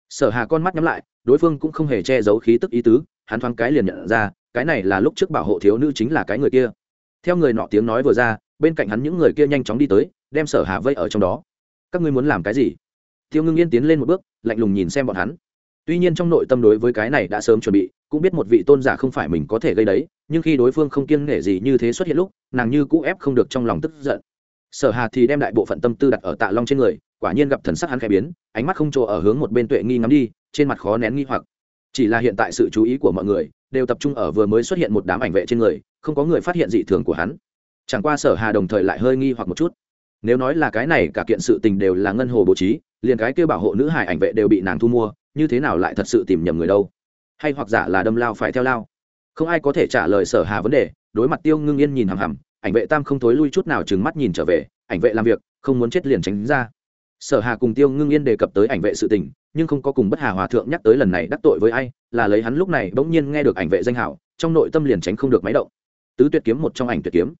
Sở hà con mắt nhắm lại, đối phương cũng không hề che giấu khí tức ý tứ, hắn thoáng cái liền nhận ra, cái này là lúc trước bảo hộ thiếu nữ chính là cái người kia. Theo người nọ tiếng nói vừa ra, bên cạnh hắn những người kia nhanh chóng đi tới, đem sở hà vây ở trong đó. Các ngươi muốn làm cái gì? Tiêu ngưng yên tiến lên một bước, lạnh lùng nhìn xem bọn hắn. Tuy nhiên trong nội tâm đối với cái này đã sớm chuẩn bị, cũng biết một vị tôn giả không phải mình có thể gây đấy, nhưng khi đối phương không kiêng nể gì như thế xuất hiện lúc, nàng như cũ ép không được trong lòng tức giận. Sở hà thì đem đại bộ phận tâm tư đặt ở tạ long trên người, quả nhiên gặp thần sắc hắn khẽ biến, ánh mắt không chỗ ở hướng một bên tuệ nghi ngắm đi, trên mặt khó nén nghi hoặc. Chỉ là hiện tại sự chú ý của mọi người đều tập trung ở vừa mới xuất hiện một đám ảnh vệ trên người, không có người phát hiện dị thường của hắn. Chẳng qua sở hà đồng thời lại hơi nghi hoặc một chút nếu nói là cái này, cả kiện sự tình đều là ngân hồ bố trí, liền cái kêu bảo hộ nữ hải ảnh vệ đều bị nàng thu mua, như thế nào lại thật sự tìm nhầm người đâu? Hay hoặc giả là đâm lao phải theo lao? Không ai có thể trả lời sở hà vấn đề, đối mặt tiêu ngưng yên nhìn hằm hằm, ảnh vệ tam không thối lui chút nào chừng mắt nhìn trở về, ảnh vệ làm việc, không muốn chết liền tránh ra. Sở hà cùng tiêu ngưng yên đề cập tới ảnh vệ sự tình, nhưng không có cùng bất hà hòa thượng nhắc tới lần này đắc tội với ai, là lấy hắn lúc này bỗng nhiên nghe được ảnh vệ danh hảo, trong nội tâm liền tránh không được máy động. Tứ tuyệt kiếm một trong ảnh tuyệt kiếm.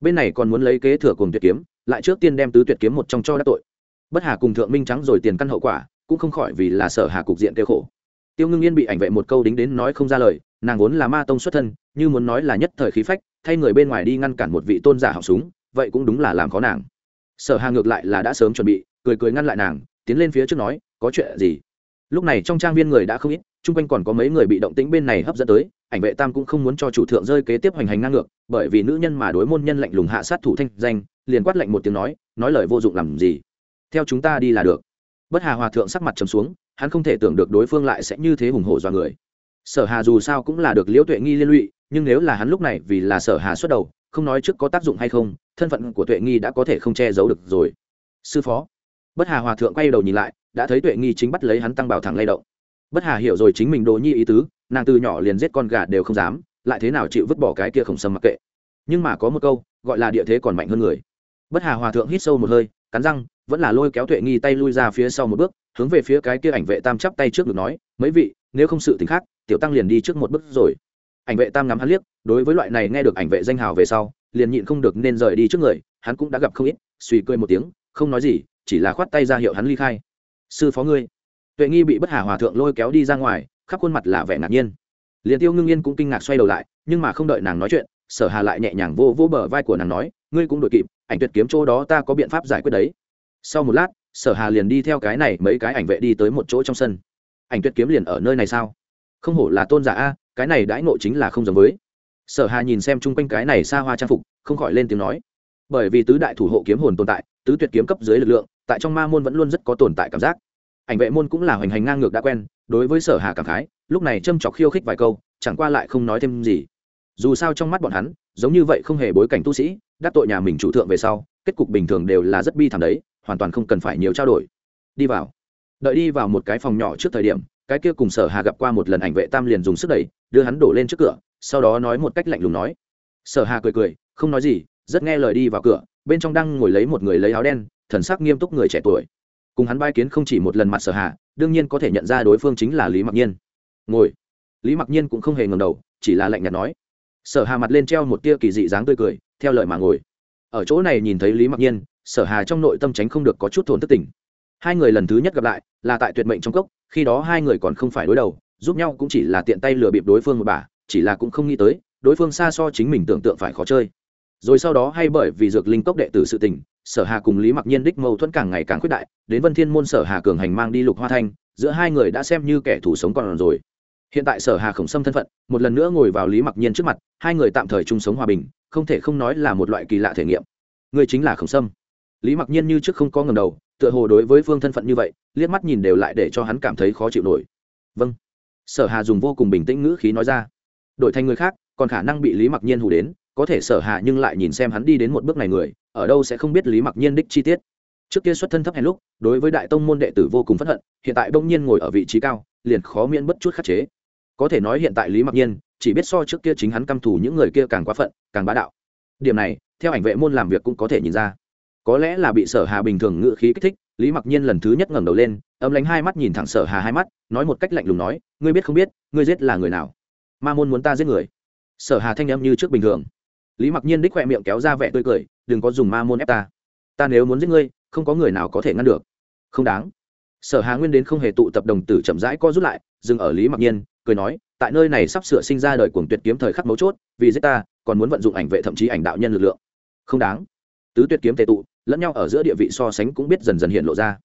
Bên này còn muốn lấy kế thừa cùng tuyệt kiếm lại trước tiên đem tứ tuyệt kiếm một trong cho đắc tội. Bất hà cùng thượng minh trắng rồi tiền căn hậu quả, cũng không khỏi vì là sở hà cục diện kêu khổ. Tiêu ngưng yên bị ảnh vệ một câu đính đến nói không ra lời, nàng vốn là ma tông xuất thân, như muốn nói là nhất thời khí phách, thay người bên ngoài đi ngăn cản một vị tôn giả họng súng, vậy cũng đúng là làm khó nàng. Sở hà ngược lại là đã sớm chuẩn bị, cười cười ngăn lại nàng, tiến lên phía trước nói, có chuyện gì? Lúc này trong trang viên người đã không ít, chung quanh còn có mấy người bị động tĩnh bên này hấp dẫn tới ảnh vệ tam cũng không muốn cho chủ thượng rơi kế tiếp hoành hành ngang ngược, bởi vì nữ nhân mà đối môn nhân lạnh lùng hạ sát thủ thanh danh, liền quát lạnh một tiếng nói nói lời vô dụng làm gì? Theo chúng ta đi là được. Bất hà hòa thượng sắc mặt trầm xuống, hắn không thể tưởng được đối phương lại sẽ như thế hùng hổ do người. Sở hà dù sao cũng là được liễu tuệ nghi liên lụy, nhưng nếu là hắn lúc này vì là sở hà xuất đầu, không nói trước có tác dụng hay không, thân phận của tuệ nghi đã có thể không che giấu được rồi. Sư phó. Bất hà hòa thượng quay đầu nhìn lại, đã thấy tuệ nghi chính bắt lấy hắn tăng bảo thẳng lay động bất hà hiểu rồi chính mình đồ nhi ý tứ, nàng từ nhỏ liền giết con gà đều không dám, lại thế nào chịu vứt bỏ cái kia khổng sâm mặc kệ. Nhưng mà có một câu, gọi là địa thế còn mạnh hơn người. Bất hà hòa thượng hít sâu một hơi, cắn răng, vẫn là lôi kéo tuệ nghi tay lui ra phía sau một bước, hướng về phía cái kia ảnh vệ tam chắp tay trước được nói, mấy vị, nếu không sự t khác, tiểu tăng liền đi trước một bước rồi. Ảnh vệ tam ngắm hắn liếc, đối với loại này nghe được ảnh vệ danh hào về sau, liền nhịn không được nên rời đi trước người, hắn cũng đã gặp không ít, suy cười một tiếng, không nói gì, chỉ là khoát tay ra hiệu hắn ly khai. Sư phó ngươi tuệ nghi bị bất hà hòa thượng lôi kéo đi ra ngoài, khắp khuôn mặt là vẻ ngạc nhiên. Liền tiêu ngưng yên cũng kinh ngạc xoay đầu lại, nhưng mà không đợi nàng nói chuyện, sở hà lại nhẹ nhàng vô vô bờ vai của nàng nói, ngươi cũng đội kịp, ảnh tuyệt kiếm chỗ đó ta có biện pháp giải quyết đấy. Sau một lát, sở hà liền đi theo cái này mấy cái ảnh vệ đi tới một chỗ trong sân. Ảnh tuyệt kiếm liền ở nơi này sao? Không hổ là tôn giả a, cái này đãi ngộ chính là không giống với. Sở hà nhìn xem chung quanh cái này xa hoa trang phục, không khỏi lên tiếng nói, bởi vì tứ đại thủ hộ kiếm hồn tồn tại, tứ tuyệt kiếm cấp dưới lực lượng, tại trong ma môn vẫn luôn rất có tồn tại cảm giác ảnh vệ môn cũng là hoành hành ngang ngược đã quen, đối với sở hà cảm khái, lúc này châm chọc khiêu khích vài câu, chẳng qua lại không nói thêm gì. Dù sao trong mắt bọn hắn, giống như vậy không hề bối cảnh tu sĩ, đắc tội nhà mình chủ thượng về sau, kết cục bình thường đều là rất bi thảm đấy, hoàn toàn không cần phải nhiều trao đổi. Đi vào. Đợi đi vào một cái phòng nhỏ trước thời điểm, cái kia cùng sở hà gặp qua một lần ảnh vệ tam liền dùng sức đẩy, đưa hắn đổ lên trước cửa, sau đó nói một cách lạnh lùng nói. Sở hà cười cười, không nói gì, rất nghe lời đi vào cửa, bên trong đang ngồi lấy một người lấy áo đen, thần sắc nghiêm túc người trẻ tuổi cùng hắn bai kiến không chỉ một lần mặt sở hà, đương nhiên có thể nhận ra đối phương chính là lý mặc nhiên. Ngồi. Lý mặc nhiên cũng không hề ngầm đầu, chỉ là lạnh nhạt nói. Sở hà mặt lên treo một tia kỳ dị dáng tươi cười, theo lời mà ngồi. Ở chỗ này nhìn thấy lý mặc nhiên, sở hà trong nội tâm tránh không được có chút thổn thức tỉnh. Hai người lần thứ nhất gặp lại, là tại tuyệt mệnh trong cốc, khi đó hai người còn không phải đối đầu, giúp nhau cũng chỉ là tiện tay lừa bịp đối phương một bà, chỉ là cũng không nghĩ tới, đối phương xa so chính mình tưởng tượng phải khó chơi. Rồi sau đó hay bởi vì dược linh cốc đệ tử sự tình sở hà cùng lý mặc nhiên đích mâu thuẫn càng ngày càng khuyết đại, đến vân thiên môn sở hà cường hành mang đi lục hoa thanh, giữa hai người đã xem như kẻ thù sống còn rồi. Hiện tại sở hà khổng sâm thân phận, một lần nữa ngồi vào lý mặc nhiên trước mặt, hai người tạm thời chung sống hòa bình, không thể không nói là một loại kỳ lạ thể nghiệm. Người chính là khổng sâm lý mặc nhiên như trước không có ngầm đầu, tựa hồ đối với phương thân phận như vậy, liếc mắt nhìn đều lại để cho hắn cảm thấy khó chịu nổi. Vâng. Sở hà dùng vô cùng bình tĩnh ngữ khí nói ra. Đổi thành người khác, còn khả năng bị lý mặc nhiên hù đến có thể sở hạ nhưng lại nhìn xem hắn đi đến một bước này người, ở đâu sẽ không biết lý mặc nhiên đích chi tiết. Trước kia xuất thân thấp hèn lúc, đối với đại tông môn đệ tử vô cùng phẫn hận, hiện tại đông nhiên ngồi ở vị trí cao, liền khó miễn bất chút khắc chế. Có thể nói hiện tại lý mặc nhiên, chỉ biết so trước kia chính hắn căm thù những người kia càng quá phận, càng bá đạo. Điểm này, theo ảnh vệ môn làm việc cũng có thể nhìn ra. Có lẽ là bị sở hà bình thường ngự khí kích thích, lý mặc nhiên lần thứ nhất ngẩng đầu lên ấm lánh hai mắt nhìn thẳng sở hà hai mắt, nói một cách lạnh lùng nói, ngươi biết không biết, ngươi giết là người nào? Ma môn muốn ta giết người? Sở hà thanh em như trước bình thường lý mặc nhiên đích khoe miệng kéo ra vẻ tươi cười, đừng có dùng ma môn ép ta. Ta nếu muốn giết ngươi, không có người nào có thể ngăn được. Không đáng. Sở hà nguyên đến không hề tụ tập đồng tử chậm rãi co rút lại, dừng ở lý mặc nhiên, cười nói, tại nơi này sắp sửa sinh ra đời cuồng tuyệt kiếm thời khắc mấu chốt, vì giết ta, còn muốn vận dụng ảnh vệ thậm chí ảnh đạo nhân lực lượng. Không đáng. Tứ tuyệt kiếm tệ tụ, lẫn nhau ở giữa địa vị so sánh cũng biết dần dần hiện lộ ra.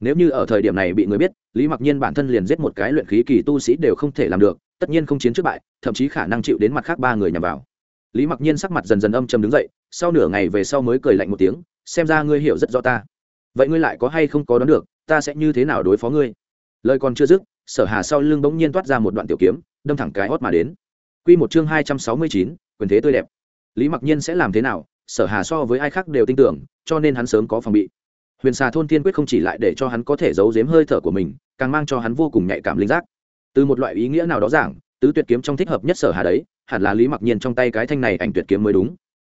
Nếu như ở thời điểm này bị người biết, lý mặc nhiên bản thân liền giết một cái luyện khí kỳ tu sĩ đều không thể làm được, tất nhiên không chiến trước bại, thậm chí khả năng chịu đến mặt khác ba người nhằm vào lý mặc nhiên sắc mặt dần dần âm chầm đứng dậy, sau nửa ngày về sau mới cười lạnh một tiếng, xem ra ngươi hiểu rất rõ ta. Vậy ngươi lại có hay không có đoán được, ta sẽ như thế nào đối phó ngươi? Lời còn chưa dứt, sở hà sau lưng bỗng nhiên toát ra một đoạn tiểu kiếm, đâm thẳng cái hót mà đến. Quy một chương hai trăm sáu mươi chín, quyền thế tươi đẹp. Lý mặc nhiên sẽ làm thế nào? Sở hà so với ai khác đều tin tưởng, cho nên hắn sớm có phòng bị. Huyền xà thôn tiên quyết không chỉ lại để cho hắn có thể giấu giếm hơi thở của mình, càng mang cho hắn vô cùng nhạy cảm linh giác. Từ một loại ý nghĩa nào đó giảng tứ tuyệt kiếm trong thích hợp nhất sở hà đấy, hẳn là lý mặc nhiên trong tay cái thanh này ảnh tuyệt kiếm mới đúng.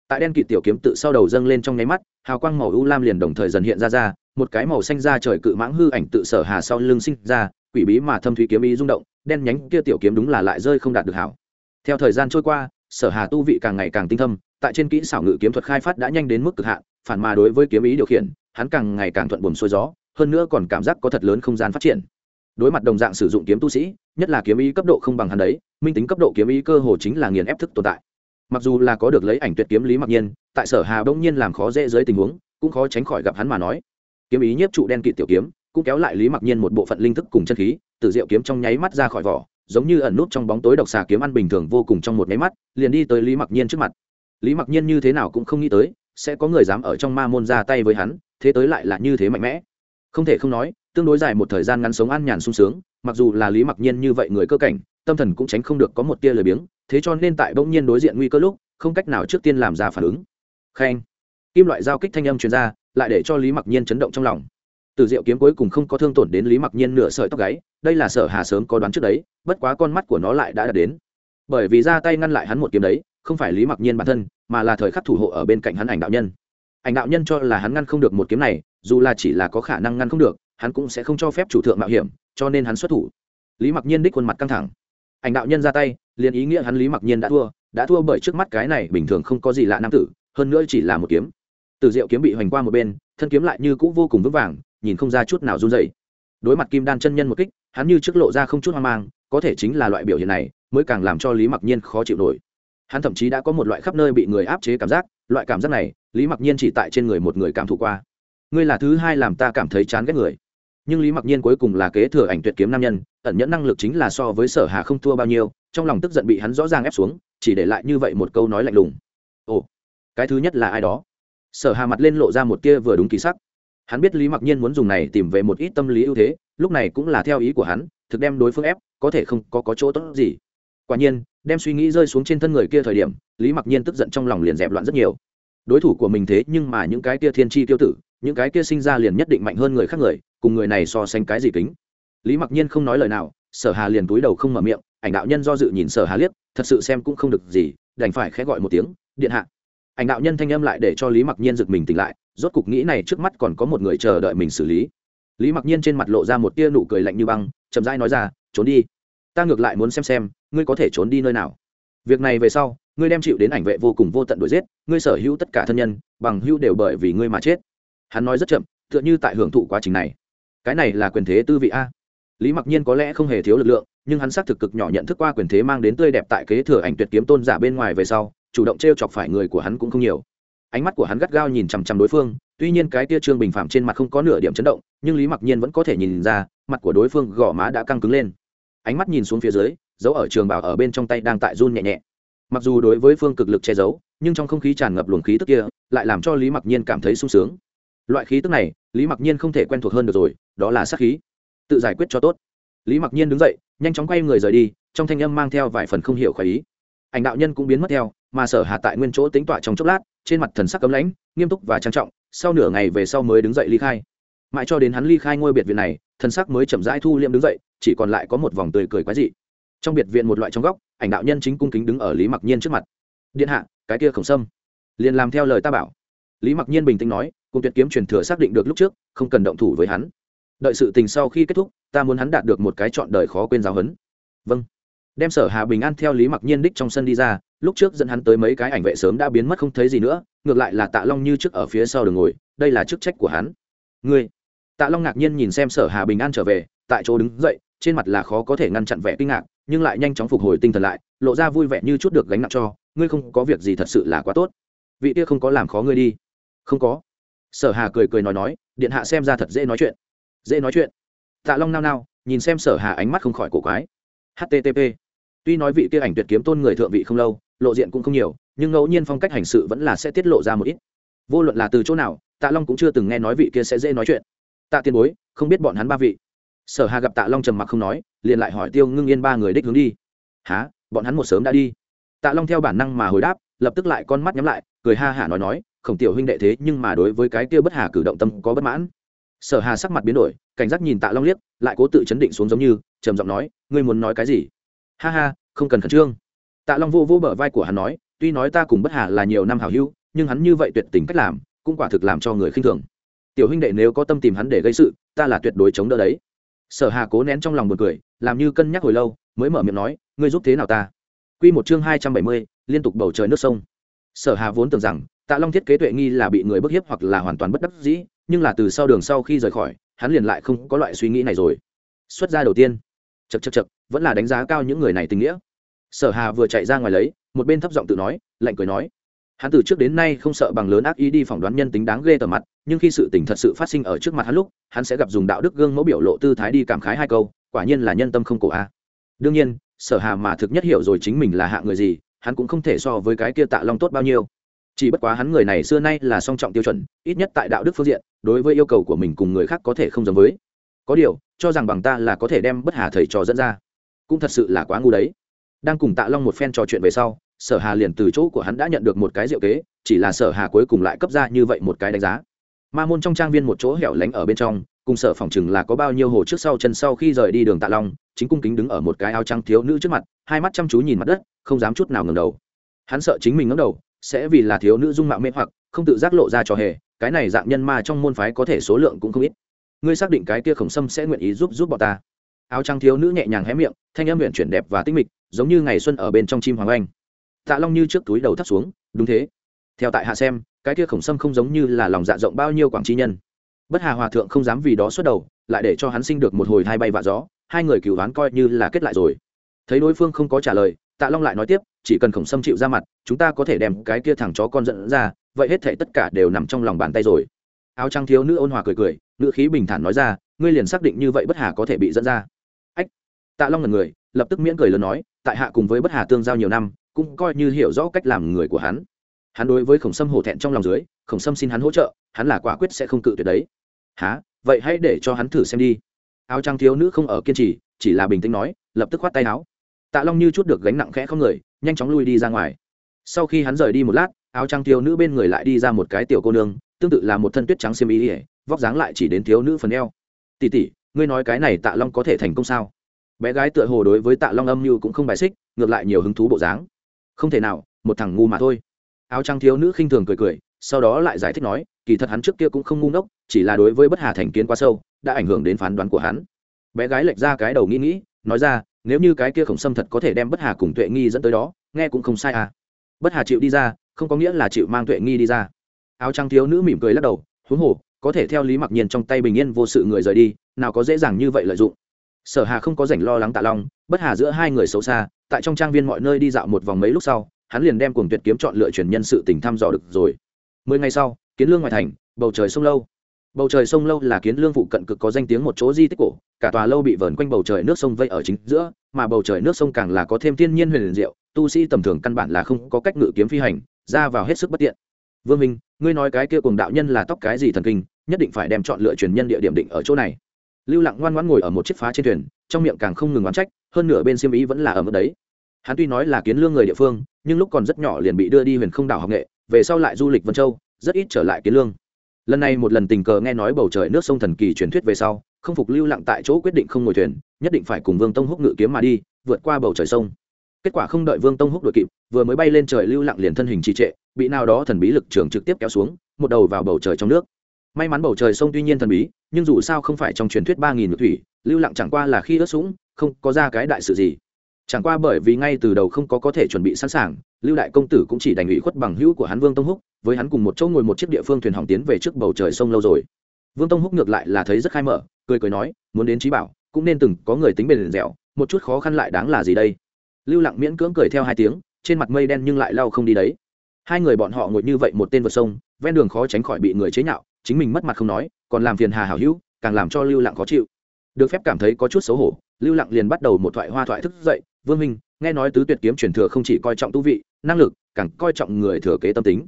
Tại đen kỵ tiểu kiếm tự sau đầu dâng lên trong nháy mắt, hào quang màu u lam liền đồng thời dần hiện ra ra, một cái màu xanh ra trời cự mãng hư ảnh tự sở hà sau lưng sinh ra, quỷ bí mà thâm thủy kiếm ý rung động, đen nhánh kia tiểu kiếm đúng là lại rơi không đạt được hảo. Theo thời gian trôi qua, sở hà tu vị càng ngày càng tinh thâm, tại trên kỹ xảo ngự kiếm thuật khai phát đã nhanh đến mức cực hạn, phản mà đối với kiếm ý điều khiển, hắn càng ngày càng thuận buồm xuôi gió, hơn nữa còn cảm giác có thật lớn không gian phát triển đối mặt đồng dạng sử dụng kiếm tu sĩ, nhất là kiếm ý cấp độ không bằng hắn đấy, minh tính cấp độ kiếm ý cơ hồ chính là nghiền ép thức tồn tại. Mặc dù là có được lấy ảnh tuyệt kiếm lý mặc nhiên, tại sở hà bỗng nhiên làm khó dễ dưới tình huống, cũng khó tránh khỏi gặp hắn mà nói. Kiếm ý nhiếp trụ đen kịt tiểu kiếm, cũng kéo lại lý mặc nhiên một bộ phận linh thức cùng chân khí, từ diệu kiếm trong nháy mắt ra khỏi vỏ, giống như ẩn nút trong bóng tối độc xà kiếm ăn bình thường vô cùng trong một nháy mắt, liền đi tới lý mặc nhiên trước mặt. Lý mặc nhiên như thế nào cũng không nghĩ tới, sẽ có người dám ở trong ma môn ra tay với hắn, thế tới lại là như thế mạnh mẽ. Không thể không nói tương đối dài một thời gian ngắn sống an nhàn sung sướng, mặc dù là lý mặc nhiên như vậy người cơ cảnh, tâm thần cũng tránh không được có một tia lời biếng, thế cho nên tại bỗng nhiên đối diện nguy cơ lúc, không cách nào trước tiên làm ra phản ứng. Khen. Kim loại giao kích thanh âm truyền ra, lại để cho lý mặc nhiên chấn động trong lòng. Từ diệu kiếm cuối cùng không có thương tổn đến lý mặc nhiên nửa sợi tóc gáy, đây là sở hà sớm có đoán trước đấy, bất quá con mắt của nó lại đã đạt đến. Bởi vì ra tay ngăn lại hắn một kiếm đấy, không phải lý mặc nhiên bản thân, mà là thời khắc thủ hộ ở bên cạnh hắn ảnh đạo nhân. Ảnh đạo nhân cho là hắn ngăn không được một kiếm này, dù là chỉ là có khả năng ngăn không được hắn cũng sẽ không cho phép chủ thượng mạo hiểm, cho nên hắn xuất thủ. Lý mặc nhiên đích khuôn mặt căng thẳng. Ảnh đạo nhân ra tay, liền ý nghĩa hắn lý mặc nhiên đã thua đã thua bởi trước mắt cái này bình thường không có gì lạ nam tử, hơn nữa chỉ là một kiếm. Từ diệu kiếm bị hoành qua một bên, thân kiếm lại như cũ vô cùng vững vàng, nhìn không ra chút nào run dày đối mặt kim đan chân nhân một kích, hắn như trước lộ ra không chút hoang mang, có thể chính là loại biểu hiện này, mới càng làm cho lý mặc nhiên khó chịu nổi. Hắn thậm chí đã có một loại khắp nơi bị người áp chế cảm giác, loại cảm giác này, lý mặc nhiên chỉ tại trên người một người cảm thụ qua. Ngươi là thứ hai làm ta cảm thấy chán ghét người nhưng lý mặc nhiên cuối cùng là kế thừa ảnh tuyệt kiếm nam nhân ẩn nhẫn năng lực chính là so với sở hà không thua bao nhiêu trong lòng tức giận bị hắn rõ ràng ép xuống chỉ để lại như vậy một câu nói lạnh lùng. Ồ cái thứ nhất là ai đó? Sở hà mặt lên lộ ra một tia vừa đúng kỳ sắc. Hắn biết lý mặc nhiên muốn dùng này tìm về một ít tâm lý ưu thế lúc này cũng là theo ý của hắn thực đem đối phương ép có thể không có, có chỗ tốt gì. Quả nhiên đem suy nghĩ rơi xuống trên thân người kia thời điểm lý mặc nhiên tức giận trong lòng liền dẹp loạn rất nhiều. Đối thủ của mình thế nhưng mà những cái kia thiên tri tiêu tử những cái kia sinh ra liền nhất định mạnh hơn người khác người cùng người này so sánh cái gì kính. Lý mặc nhiên không nói lời nào, sở hà liền túi đầu không mở miệng, ảnh đạo nhân do dự nhìn sở hà liếc, thật sự xem cũng không được gì, đành phải khẽ gọi một tiếng, điện hạ. Ảnh đạo nhân thanh âm lại để cho lý mặc nhiên giật mình tỉnh lại, rốt cục nghĩ này trước mắt còn có một người chờ đợi mình xử lý. Lý mặc nhiên trên mặt lộ ra một tia nụ cười lạnh như băng, chậm rãi nói ra, trốn đi. Ta ngược lại muốn xem xem, ngươi có thể trốn đi nơi nào. Việc này về sau, ngươi đem chịu đến ảnh vệ vô cùng vô tận đuổi giết, ngươi sở hữu tất cả thân nhân, bằng hữu đều bởi vì ngươi mà chết. Hắn nói rất chậm, tựa như tại hưởng thụ quá trình này cái này là quyền thế tư vị a. Lý mặc nhiên có lẽ không hề thiếu lực lượng, nhưng hắn xác thực cực nhỏ nhận thức qua quyền thế mang đến tươi đẹp tại kế thừa ảnh tuyệt kiếm tôn giả bên ngoài về sau, chủ động t r e o chọc phải người của hắn cũng không nhiều. Ánh mắt của hắn gắt gao nhìn chằm chằm đối phương, tuy nhiên cái tia trương bình phạm trên mặt không có nửa điểm chấn động, nhưng lý mặc nhiên vẫn có thể nhìn ra, mặt của đối phương gõ má đã căng cứng lên. Ánh mắt nhìn xuống phía dưới giấu ở trường bảo ở bên trong tay đang tại run nhẹ nhẹ. Mặc dù đối với phương cực lực che giấu, nhưng trong không khí tràn ngập luồng khí tức kia, lại làm cho lý mặc nhiên cảm thấy sung sướng loại khí tức này, lý mặc nhiên không thể quen thuộc hơn được rồi, đó là sát khí. Tự giải quyết cho tốt. Lý mặc nhiên đứng dậy, nhanh chóng quay người rời đi, trong thanh âm mang theo vài phần không hiểu khỏi ý. Ảnh đạo nhân cũng biến mất theo, mà sở hạ tại nguyên chỗ tính tọa trong chốc lát, trên mặt thần sắc cấm lãnh, nghiêm túc và trang trọng, sau nửa ngày về sau mới đứng dậy ly khai. Mãi cho đến hắn ly khai ngôi biệt viện này, thần sắc mới chậm rãi thu liệm đứng dậy, chỉ còn lại có một vòng tươi cười quái dị. Trong biệt viện một loại trong góc, ảnh đạo nhân chính cung kính đứng ở lý mặc nhiên trước mặt. Điện hạ, cái kia khổng sâm, liền làm theo lời ta bảo. Lý mặc nhiên bình tĩnh nói cùng tuyệt kiếm truyền thừa xác định được lúc trước, không cần động thủ với hắn. Đợi sự tình sau khi kết thúc, ta muốn hắn đạt được một cái chọn đời khó quên giáo huấn. Vâng. Đem sở hà bình an theo lý mặc nhiên đích trong sân đi ra, lúc trước dẫn hắn tới mấy cái ảnh vệ sớm đã biến mất không thấy gì nữa, ngược lại là tạ long như trước ở phía sau đường ngồi, đây là chức trách của hắn. Ngươi. Tạ long ngạc nhiên nhìn xem sở hà bình an trở về, tại chỗ đứng dậy, trên mặt là khó có thể ngăn chặn vẻ kinh ngạc, nhưng lại nhanh chóng phục hồi tinh thần lại, lộ ra vui vẻ như chút được gánh nặng cho, ngươi không có việc gì thật sự là quá tốt. Vị kia không có làm khó ngươi đi. Không có sở hà cười cười nói nói, điện hạ xem ra thật dễ nói chuyện. Dễ nói chuyện. Tạ long nao nao, nhìn xem sở hà ánh mắt không khỏi cổ quái. Http tuy nói vị kia ảnh tuyệt kiếm tôn người thượng vị không lâu, lộ diện cũng không nhiều, nhưng ngẫu nhiên phong cách hành sự vẫn là sẽ tiết lộ ra một ít. Vô luận là từ chỗ nào, tạ long cũng chưa từng nghe nói vị kia sẽ dễ nói chuyện. Tạ tiền bối, không biết bọn hắn ba vị. Sở hà gặp tạ long trầm mặc không nói, liền lại hỏi tiêu ngưng yên ba người đích hướng đi. Há bọn hắn một sớm đã đi. Tạ long theo bản năng mà hồi đáp, lập tức lại con mắt nhắm lại, cười ha hả nói nói khổng tiểu huynh đệ thế nhưng mà đối với cái kia bất hà cử động tâm có bất mãn. Sở hà sắc mặt biến đổi cảnh giác nhìn tạ long liếc lại cố tự chấn định xuống giống như trầm giọng nói ngươi muốn nói cái gì? Ha ha không cần khẩn trương. Tạ long vô vô bờ vai của hắn nói tuy nói ta cùng bất hà là nhiều năm hảo hữu nhưng hắn như vậy tuyệt tình cách làm cũng quả thực làm cho người khinh thường. Tiểu huynh đệ nếu có tâm tìm hắn để gây sự ta là tuyệt đối chống đỡ đấy. Sở hà cố nén trong lòng một cười làm như cân nhắc hồi lâu mới mở miệng nói ngươi giúp thế nào ta? Quy một chương hai trăm bảy mươi, liên tục bầu trời nước sông. Sở hà vốn tưởng rằng tạ long thiết kế tuệ nghi là bị người bức hiếp hoặc là hoàn toàn bất đắc dĩ, nhưng là từ sau đường sau khi rời khỏi, hắn liền lại không có loại suy nghĩ này rồi. Xuất ra đầu tiên. Chật chật chật vẫn là đánh giá cao những người này tình nghĩa. Sở hà vừa chạy ra ngoài lấy, một bên thấp giọng tự nói, lạnh cười nói. Hắn từ trước đến nay không sợ bằng lớn ác ý đi phỏng đoán nhân tính đáng ghê tởm mặt, nhưng khi sự tình thật sự phát sinh ở trước mặt hắn lúc, hắn sẽ gặp dùng đạo đức gương mẫu biểu lộ tư thái đi cảm khái hai câu, quả nhiên là nhân tâm không cổ a. Đương nhiên, sở hà mà thực nhất hiểu rồi chính mình là hạ người gì, hắn cũng không thể so với cái kia tạ long tốt bao nhiêu chỉ bất quá hắn người này xưa nay là song trọng tiêu chuẩn, ít nhất tại đạo đức phương diện, đối với yêu cầu của mình cùng người khác có thể không giống với. Có điều, cho rằng bằng ta là có thể đem bất hà thầy trò dẫn ra, cũng thật sự là quá ngu đấy. Đang cùng tạ long một phen trò chuyện về sau, sở hà liền từ chỗ của hắn đã nhận được một cái diệu kế, chỉ là sở hà cuối cùng lại cấp ra như vậy một cái đánh giá. Ma môn trong trang viên một chỗ hẻo lánh ở bên trong, cùng sở phòng chừng là có bao nhiêu hồ trước sau chân sau khi rời đi đường tạ long, chính cung kính đứng ở một cái áo trắng thiếu nữ trước mặt, hai mắt chăm chú nhìn mặt đất, không dám chút nào ngẩng đầu. Hắn sợ chính mình ngẩng đầu sẽ vì là thiếu nữ dung mạo mê hoặc, không tự giác lộ ra cho hề, cái này dạng nhân ma trong môn phái có thể số lượng cũng không ít. Ngươi xác định cái kia khổng sâm sẽ nguyện ý giúp giúp bọn ta. Áo trắng thiếu nữ nhẹ nhàng hé miệng, thanh âm nguyện chuyển đẹp và tinh mịch, giống như ngày xuân ở bên trong chim hoàng anh tạ long như trước túi đầu thắt xuống, đúng thế. Theo tại hạ xem, cái kia khổng sâm không giống như là lòng dạ rộng bao nhiêu quảng trí nhân. Bất hà hòa thượng không dám vì đó xuất đầu, lại để cho hắn sinh được một hồi hai bay vạ gió, hai người cửu đoán coi như là kết lại rồi. Thấy đối phương không có trả lời tạ long lại nói tiếp, chỉ cần khổng sâm chịu ra mặt, chúng ta có thể đem cái kia thằng chó con dẫn ra, vậy hết thể tất cả đều nằm trong lòng bàn tay rồi. Áo trăng thiếu nữ ôn hòa cười cười nữ khí bình thản nói ra, ngươi liền xác định như vậy bất hà có thể bị dẫn ra. Ách. Tạ long là người, lập tức miễn cười lớn nói, tại hạ cùng với bất hà tương giao nhiều năm, cũng coi như hiểu rõ cách làm người của hắn. Hắn đối với khổng sâm hổ thẹn trong lòng dưới, khổng sâm xin hắn hỗ trợ, hắn là quả quyết sẽ không cự tuyệt đấy. Há vậy hãy để cho hắn thử xem đi. Áo trăng thiếu nữ không ở kiên trì, chỉ là bình tĩnh nói, lập tức khoát tay áo tạ long như chút được gánh nặng khẽ không người, nhanh chóng lui đi ra ngoài. Sau khi hắn rời đi một lát, áo trắng thiếu nữ bên người lại đi ra một cái tiểu cô nương, tương tự là một thân tuyết trắng xiêm y ỉa vóc dáng lại chỉ đến thiếu nữ phần eo. Tỉ tỉ ngươi nói cái này tạ long có thể thành công sao? Bé gái tựa hồ đối với tạ long âm mưu cũng không bài xích, ngược lại nhiều hứng thú bộ dáng. Không thể nào, một thằng ngu mà thôi. Áo trắng thiếu nữ khinh thường cười cười, sau đó lại giải thích nói, kỳ thật hắn trước kia cũng không ngu ngốc, chỉ là đối với bất hà thành kiến quá sâu, đã ảnh hưởng đến phán đoán của hắn. Bé gái lệch ra cái đầu nghĩ nghĩ, nói ra nếu như cái kia khổng sâm thật có thể đem bất hà cùng tuệ nghi dẫn tới đó, nghe cũng không sai à. Bất hà chịu đi ra, không có nghĩa là chịu mang tuệ nghi đi ra. Áo trắng thiếu nữ mỉm cười lắc đầu, huống hồ, có thể theo lý mặc nhiên trong tay bình yên vô sự người rời đi, nào có dễ dàng như vậy lợi dụng. Sở hà không có rảnh lo lắng tạ long, bất hà giữa hai người xấu xa, tại trong trang viên mọi nơi đi dạo một vòng mấy lúc sau, hắn liền đem cùng tuyệt kiếm chọn lựa truyền nhân sự tình thăm dò được rồi. Mười ngày sau, kiến lương ngoài thành, bầu trời sông lâu bầu trời sông lâu là kiến lương phụ cận cực có danh tiếng một chỗ di tích cổ, cả tòa lâu bị vờn quanh bầu trời nước sông vây ở chính giữa, mà bầu trời nước sông càng là có thêm thiên nhiên huyền diệu, tu sĩ tầm thường căn bản là không có cách ngự kiếm phi hành, ra vào hết sức bất tiện. Vương minh, ngươi nói cái kia cùng đạo nhân là tóc cái gì thần kinh, nhất định phải đem chọn lựa truyền nhân địa điểm định ở chỗ này. Lưu lặng ngoan ngoãn ngồi ở một chiếc phá trên thuyền, trong miệng càng không ngừng oán trách, hơn nửa bên xiêm ý vẫn là ở mức đấy. Hắn tuy nói là kiến lương người địa phương, nhưng lúc còn rất nhỏ liền bị đưa đi huyền không đảo học nghệ, về sau lại du lịch vân châu, rất ít trở lại kiến lương lần này một lần tình cờ nghe nói bầu trời nước sông thần kỳ truyền thuyết về sau, không phục lưu lặng tại chỗ quyết định không ngồi thuyền, nhất định phải cùng vương tông húc ngự kiếm mà đi, vượt qua bầu trời sông. Kết quả không đợi vương tông húc đội kịp, vừa mới bay lên trời lưu lặng liền thân hình trì trệ, bị nào đó thần bí lực trường trực tiếp kéo xuống, một đầu vào bầu trời trong nước. May mắn bầu trời sông tuy nhiên thần bí, nhưng dù sao không phải trong truyền thuyết ba nghìn ngự thủy, lưu lặng chẳng qua là khi ướt sũng, không có ra cái đại sự gì. Chẳng qua bởi vì ngay từ đầu không có có thể chuẩn bị sẵn sàng lưu đại công tử cũng chỉ đành ủy khuất bằng hữu của hắn vương tông húc, với hắn cùng một chỗ ngồi một chiếc địa phương thuyền hỏng tiến về trước bầu trời sông lâu rồi. Vương tông húc ngược lại là thấy rất khai mở, cười cười nói, muốn đến trí bảo, cũng nên từng có người tính bền dẻo, một chút khó khăn lại đáng là gì đây? Lưu lặng miễn cưỡng cười theo hai tiếng, trên mặt mây đen nhưng lại lau không đi đấy. Hai người bọn họ ngồi như vậy một tên vượt sông, ven đường khó tránh khỏi bị người chế nhạo, chính mình mất mặt không nói, còn làm phiền hà hảo hữu, càng làm cho lưu lặng khó chịu. Được phép cảm thấy có chút xấu hổ, lưu lặng liền bắt đầu một thoại hoa thoại thức dậy, vương minh nghe nói tứ tuyệt kiếm truyền thừa không chỉ coi trọng tu vị, năng lực, càng coi trọng người thừa kế tâm tính.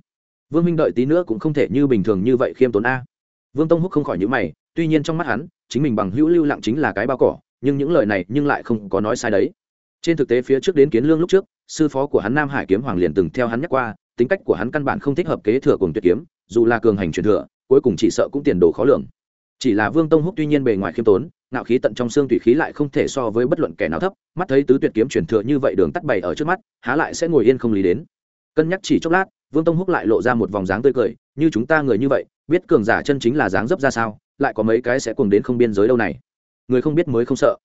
Vương minh đợi tí nữa cũng không thể như bình thường như vậy khiêm tốn a. Vương tông húc không khỏi nhữ mày, tuy nhiên trong mắt hắn, chính mình bằng hữu lưu lặng chính là cái bao cỏ, nhưng những lời này nhưng lại không có nói sai đấy. Trên thực tế phía trước đến kiến lương lúc trước, sư phó của hắn nam hải kiếm hoàng liền từng theo hắn nhắc qua, tính cách của hắn căn bản không thích hợp kế thừa cùng tuyệt kiếm, dù là cường hành truyền thừa, cuối cùng chỉ sợ cũng tiền đồ khó lường. Chỉ là vương tông húc tuy nhiên bề ngoài khiêm tốn ngạo khí tận trong xương thủy khí lại không thể so với bất luận kẻ nào thấp, mắt thấy tứ tuyệt kiếm chuyển thừa như vậy đường tắt bày ở trước mắt, há lại sẽ ngồi yên không lý đến. Cân nhắc chỉ chốc lát, vương tông húc lại lộ ra một vòng dáng tươi cười, như chúng ta người như vậy, biết cường giả chân chính là dáng dấp ra sao, lại có mấy cái sẽ cùng đến không biên giới đâu này. Người không biết mới không sợ.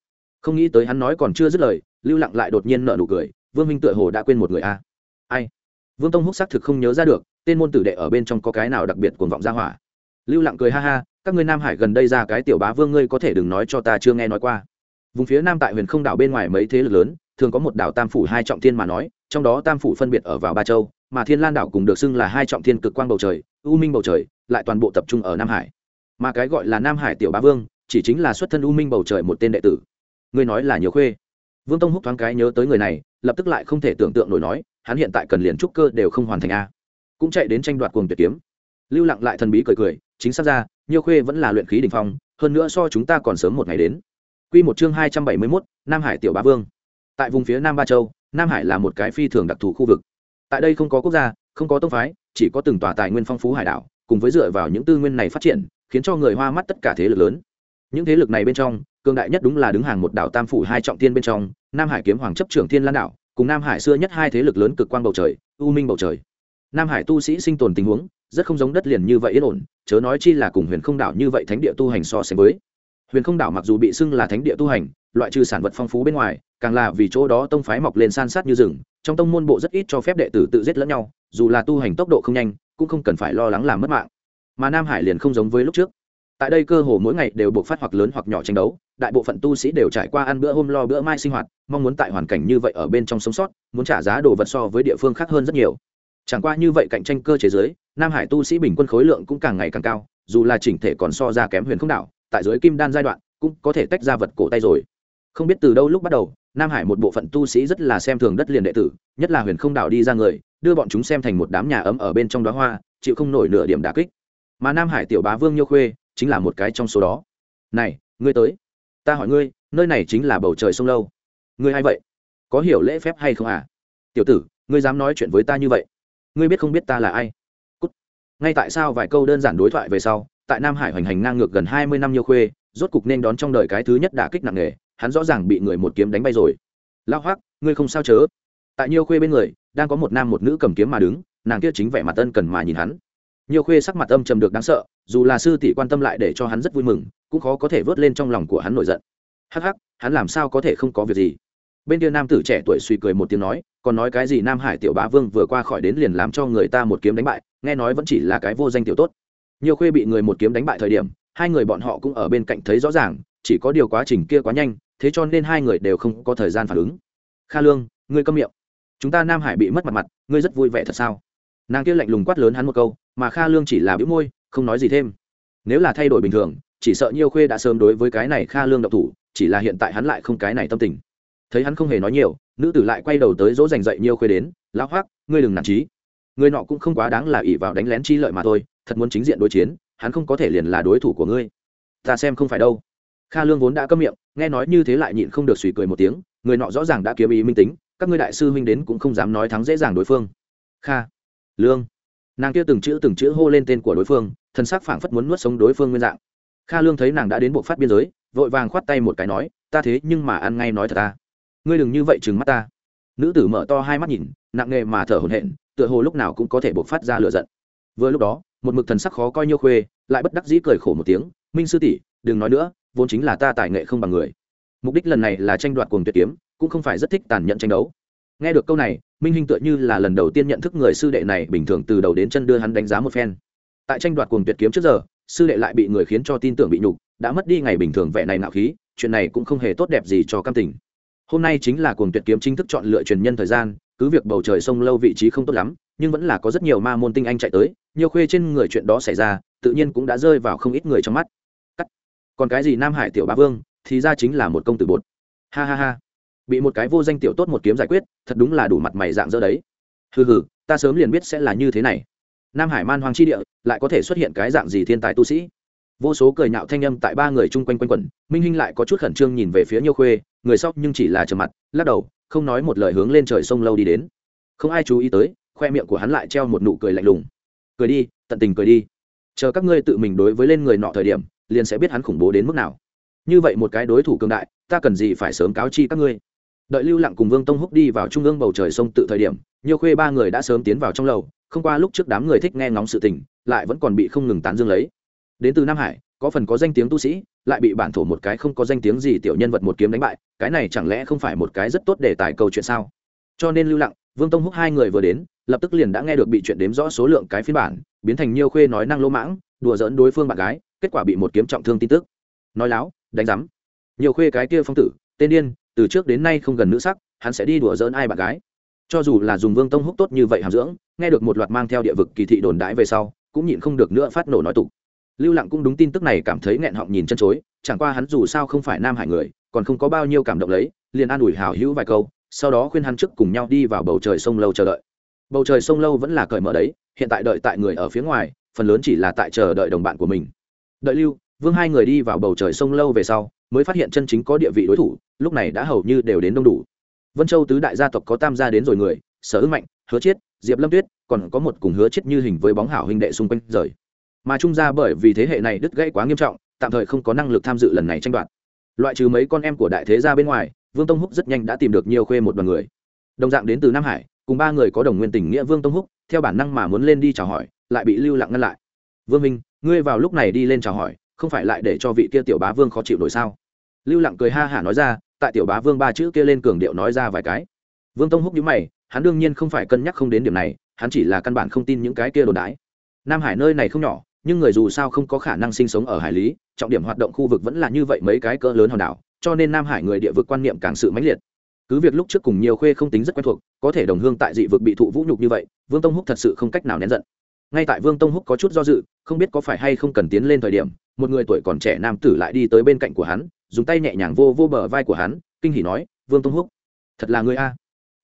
Không nghĩ tới hắn nói còn chưa dứt lời, lưu lặng lại đột nhiên nợ nụ cười, vương minh tựa hồ đã quên một người a. Ai? Vương tông húc xác thực không nhớ ra được, tên môn tử đệ ở bên trong có cái nào đặc biệt cuồng vọng ra hỏa. Lưu lặng cười ha ha các ngươi nam hải gần đây ra cái tiểu bá vương ngươi có thể đừng nói cho ta chưa nghe nói qua. Vùng phía nam tại huyền không đảo bên ngoài mấy thế lực lớn, thường có một đảo tam phủ hai trọng thiên mà nói, trong đó tam phủ phân biệt ở vào ba châu, mà thiên lan đảo cùng được xưng là hai trọng thiên cực quang bầu trời, u minh bầu trời, lại toàn bộ tập trung ở nam hải. Mà cái gọi là nam hải tiểu bá vương, chỉ chính là xuất thân u minh bầu trời một tên đệ tử. Ngươi nói là nhiều khuê. Vương tông húc thoáng cái nhớ tới người này, lập tức lại không thể tưởng tượng nổi nói, hắn hiện tại cần liền trúc cơ đều không hoàn thành a. Cũng chạy đến tranh đoạt cuồng tuyệt kiếm. Lưu lặng lại thần bí cười cười, chính xác ra Nhiêu khuê vẫn là luyện khí đỉnh phong, hơn nữa so chúng ta còn sớm một ngày đến. Quy một chương hai trăm bảy mươi mốt, nam hải tiểu bá vương. Tại vùng phía nam ba châu, nam hải là một cái phi thường đặc thù khu vực. Tại đây không có quốc gia, không có tông phái, chỉ có từng tòa tài nguyên phong phú hải đảo, cùng với dựa vào những tư nguyên này phát triển, khiến cho người hoa mắt tất cả thế lực lớn. Những thế lực này bên trong, cường đại nhất đúng là đứng hàng một đảo tam phủ hai trọng Thiên bên trong, nam hải kiếm hoàng chấp trưởng thiên lan đảo, cùng nam hải xưa nhất hai thế lực lớn cực quang bầu trời, u minh bầu trời. Nam hải tu sĩ sinh tồn tình huống rất không giống đất liền như vậy yên ổn, chớ nói chi là cùng huyền không đảo như vậy thánh địa tu hành so sánh với. Huyền không đảo mặc dù bị xưng là thánh địa tu hành, loại trừ sản vật phong phú bên ngoài, càng là vì chỗ đó tông phái mọc lên san sát như rừng, trong tông môn bộ rất ít cho phép đệ tử tự giết lẫn nhau, dù là tu hành tốc độ không nhanh, cũng không cần phải lo lắng làm mất mạng. Mà nam hải liền không giống với lúc trước. Tại đây cơ hồ mỗi ngày đều buộc phát hoặc lớn hoặc nhỏ tranh đấu, đại bộ phận tu sĩ đều trải qua ăn bữa hôm lo bữa mai sinh hoạt, mong muốn tại hoàn cảnh như vậy ở bên trong sống sót, muốn trả giá đồ vật so với địa phương khác hơn rất nhiều chẳng qua như vậy cạnh tranh cơ chế giới nam hải tu sĩ bình quân khối lượng cũng càng ngày càng cao, dù là chỉnh thể còn so ra kém huyền không đảo, tại giới kim đan giai đoạn, cũng có thể tách ra vật cổ tay rồi. Không biết từ đâu lúc bắt đầu, nam hải một bộ phận tu sĩ rất là xem thường đất liền đệ tử, nhất là huyền không đảo đi ra người, đưa bọn chúng xem thành một đám nhà ấm ở bên trong đó hoa, chịu không nổi nửa điểm đà kích. Mà nam hải tiểu bá vương nhiêu khuê, chính là một cái trong số đó. Này, ngươi tới. Ta hỏi ngươi, nơi này chính là bầu trời sông lâu. Ngươi hay vậy? Có hiểu lễ phép hay không à? Tiểu tử, ngươi dám nói chuyện với ta như vậy ngươi biết không biết ta là ai? Cút. ngay tại sao vài câu đơn giản đối thoại về sau, tại nam hải hoành hành ngang ngược gần hai mươi năm nhiều khuê, rốt cục nên đón trong đời cái thứ nhất đả kích nặng nề, hắn rõ ràng bị người một kiếm đánh bay rồi. Lao hoác ngươi không sao chớ? Tại nhiều khuê bên người, đang có một nam một nữ cầm kiếm mà đứng, nàng kia chính vẻ mặt ân cần mà nhìn hắn. Nhiều khuê sắc mặt âm trầm được đáng sợ, dù là sư tỷ quan tâm lại để cho hắn rất vui mừng, cũng khó có thể vớt lên trong lòng của hắn nổi giận. Hắc hắc, hắn làm sao có thể không có việc gì? Bên kia nam tử trẻ tuổi suy cười một tiếng nói, còn nói cái gì nam hải tiểu bá vương vừa qua khỏi đến liền làm cho người ta một kiếm đánh bại, nghe nói vẫn chỉ là cái vô danh tiểu tốt. Nhiều khuê bị người một kiếm đánh bại thời điểm, hai người bọn họ cũng ở bên cạnh thấy rõ ràng, chỉ có điều quá trình kia quá nhanh, thế cho nên hai người đều không có thời gian phản ứng. Kha lương, ngươi câm miệng. Chúng ta nam hải bị mất mặt mặt, ngươi rất vui vẻ thật sao? Nàng kia lạnh lùng quát lớn hắn một câu, mà kha lương chỉ là bĩu môi, không nói gì thêm. Nếu là thay đổi bình thường, chỉ sợ nhiêu khuê đã sớm đối với cái này kha lương độc thủ, chỉ là hiện tại hắn lại không cái này tâm tình thấy hắn không hề nói nhiều, nữ tử lại quay đầu tới dỗ dành dậy nhiều khuê đến, lão hoác ngươi đừng nản trí. Người nọ cũng không quá đáng là ỷ vào đánh lén chi lợi mà thôi, thật muốn chính diện đối chiến, hắn không có thể liền là đối thủ của ngươi. Ta xem không phải đâu. Kha lương vốn đã câm miệng, nghe nói như thế lại nhịn không được suy cười một tiếng, người nọ rõ ràng đã kiếm ý minh tính, các ngươi đại sư huynh đến cũng không dám nói thắng dễ dàng đối phương. Kha lương, nàng kia từng chữ từng chữ hô lên tên của đối phương, thân xác phảng phất muốn nuốt sống đối phương nguyên dạng. Kha lương thấy nàng đã đến bộ phát biên giới, vội vàng khoát tay một cái nói, ta thế nhưng mà ăn ngay nói thật ta ngươi đừng như vậy chừng mắt ta. Nữ tử mở to hai mắt nhìn, nặng nghề mà thở hổn hển, tựa hồ lúc nào cũng có thể bộc phát ra lửa giận. Vừa lúc đó, một mực thần sắc khó coi nhiêu khuê, lại bất đắc dĩ cười khổ một tiếng, minh sư tỷ, đừng nói nữa, vốn chính là ta tài nghệ không bằng người. Mục đích lần này là tranh đoạt cuồng tuyệt kiếm, cũng không phải rất thích tàn nhẫn tranh đấu. Nghe được câu này, minh hinh tựa như là lần đầu tiên nhận thức người sư đệ này bình thường từ đầu đến chân đưa hắn đánh giá một phen. Tại tranh đoạt cuồng tuyệt kiếm trước giờ, sư đệ lại bị người khiến cho tin tưởng bị nhục, đã mất đi ngày bình thường vẻ này nạo khí, chuyện này cũng không hề tốt đẹp gì cho cam tình hôm nay chính là cuồng tuyệt kiếm chính thức chọn lựa truyền nhân thời gian, cứ việc bầu trời sông lâu vị trí không tốt lắm, nhưng vẫn là có rất nhiều ma môn tinh anh chạy tới, nhiều khuê trên người chuyện đó xảy ra, tự nhiên cũng đã rơi vào không ít người trong mắt. Cắt. còn cái gì nam hải tiểu ba vương, thì ra chính là một công tử bột. Ha ha ha. Bị một cái vô danh tiểu tốt một kiếm giải quyết, thật đúng là đủ mặt mày dạng dỡ đấy. Hừ hừ, ta sớm liền biết sẽ là như thế này. Nam hải man hoang chi địa, lại có thể xuất hiện cái dạng gì thiên tài tu sĩ? Vô số cười nhạo thanh âm tại ba người chung quanh quanh quẩn, minh hinh lại có chút khẩn trương nhìn về phía nhiêu khuê, người sau nhưng chỉ là trầm mặt, lắc đầu, không nói một lời hướng lên trời sông lâu đi đến. Không ai chú ý tới, khoe miệng của hắn lại treo một nụ cười lạnh lùng. Cười đi, tận tình cười đi. Chờ các ngươi tự mình đối với lên người nọ thời điểm, liền sẽ biết hắn khủng bố đến mức nào. Như vậy một cái đối thủ cường đại, ta cần gì phải sớm cáo chi các ngươi? Đợi lưu lặng cùng vương tông húc đi vào trung ương bầu trời sông tự thời điểm nhiều khuê ba người đã sớm tiến vào trong lầu, không qua lúc trước đám người thích nghe ngóng sự tình, lại vẫn còn bị không ngừng tán dương lấy đến từ nam hải, có phần có danh tiếng tu sĩ, lại bị bản thổ một cái không có danh tiếng gì tiểu nhân vật một kiếm đánh bại, cái này chẳng lẽ không phải một cái rất tốt để tài câu chuyện sao? Cho nên lưu lặng, vương tông húc hai người vừa đến, lập tức liền đã nghe được bị chuyện đếm rõ số lượng cái phiên bản, biến thành nhiều khuê nói năng lỗ mãng, đùa dỡn đối phương bạn gái, kết quả bị một kiếm trọng thương tin tức. Nói láo, đánh rắm nhiều khuê cái kia phong tử, tên điên, từ trước đến nay không gần nữ sắc, hắn sẽ đi đùa dỡn ai bạn gái. Cho dù là dùng vương tông húc tốt như vậy hàm dưỡng, nghe được một loạt mang theo địa vực kỳ thị đồn đãi về sau, cũng nhịn không được nữa phát nổ nói tục lưu lặng cũng đúng tin tức này cảm thấy nghẹn họng nhìn chân chối, chẳng qua hắn dù sao không phải nam hải người, còn không có bao nhiêu cảm động lấy, liền an ủi hào hữu vài câu, sau đó khuyên hắn trước cùng nhau đi vào bầu trời sông lâu chờ đợi. Bầu trời sông lâu vẫn là cởi mở đấy, hiện tại đợi tại người ở phía ngoài, phần lớn chỉ là tại chờ đợi đồng bạn của mình. Đợi lưu, vương hai người đi vào bầu trời sông lâu về sau, mới phát hiện chân chính có địa vị đối thủ, lúc này đã hầu như đều đến đông đủ. Vân châu tứ đại gia tộc có tam gia đến rồi người, sở ưng mạnh, hứa chiết, diệp lâm tuyết, còn có một cùng hứa chiết như hình với bóng hảo huynh đệ xung quanh rời mà trung gia bởi vì thế hệ này đứt gãy quá nghiêm trọng, tạm thời không có năng lực tham dự lần này tranh đoạt. Loại trừ mấy con em của đại thế gia bên ngoài, vương tông húc rất nhanh đã tìm được nhiều khuê một đoàn người. Đồng dạng đến từ nam hải, cùng ba người có đồng nguyên tình nghĩa vương tông húc, theo bản năng mà muốn lên đi chào hỏi, lại bị lưu lặng ngăn lại. Vương minh, ngươi vào lúc này đi lên chào hỏi, không phải lại để cho vị kia tiểu bá vương khó chịu nổi sao? Lưu lặng cười ha hả nói ra, tại tiểu bá vương ba chữ kia lên cường điệu nói ra vài cái. Vương tông húc nhíu mày, hắn đương nhiên không phải cân nhắc không đến điểm này, hắn chỉ là căn bản không tin những cái kia đồn đái. Nam hải nơi này không nhỏ nhưng người dù sao không có khả năng sinh sống ở hải lý, trọng điểm hoạt động khu vực vẫn là như vậy mấy cái cỡ lớn hòn đảo, cho nên nam hải người địa vực quan niệm càng sự mãnh liệt. Cứ việc lúc trước cùng nhiều khuê không tính rất quen thuộc, có thể đồng hương tại dị vực bị thụ vũ nhục như vậy, vương tông húc thật sự không cách nào nén giận. Ngay tại vương tông húc có chút do dự, không biết có phải hay không cần tiến lên thời điểm, một người tuổi còn trẻ nam tử lại đi tới bên cạnh của hắn, dùng tay nhẹ nhàng vô vô bờ vai của hắn, kinh hỉ nói, vương tông húc, thật là người a.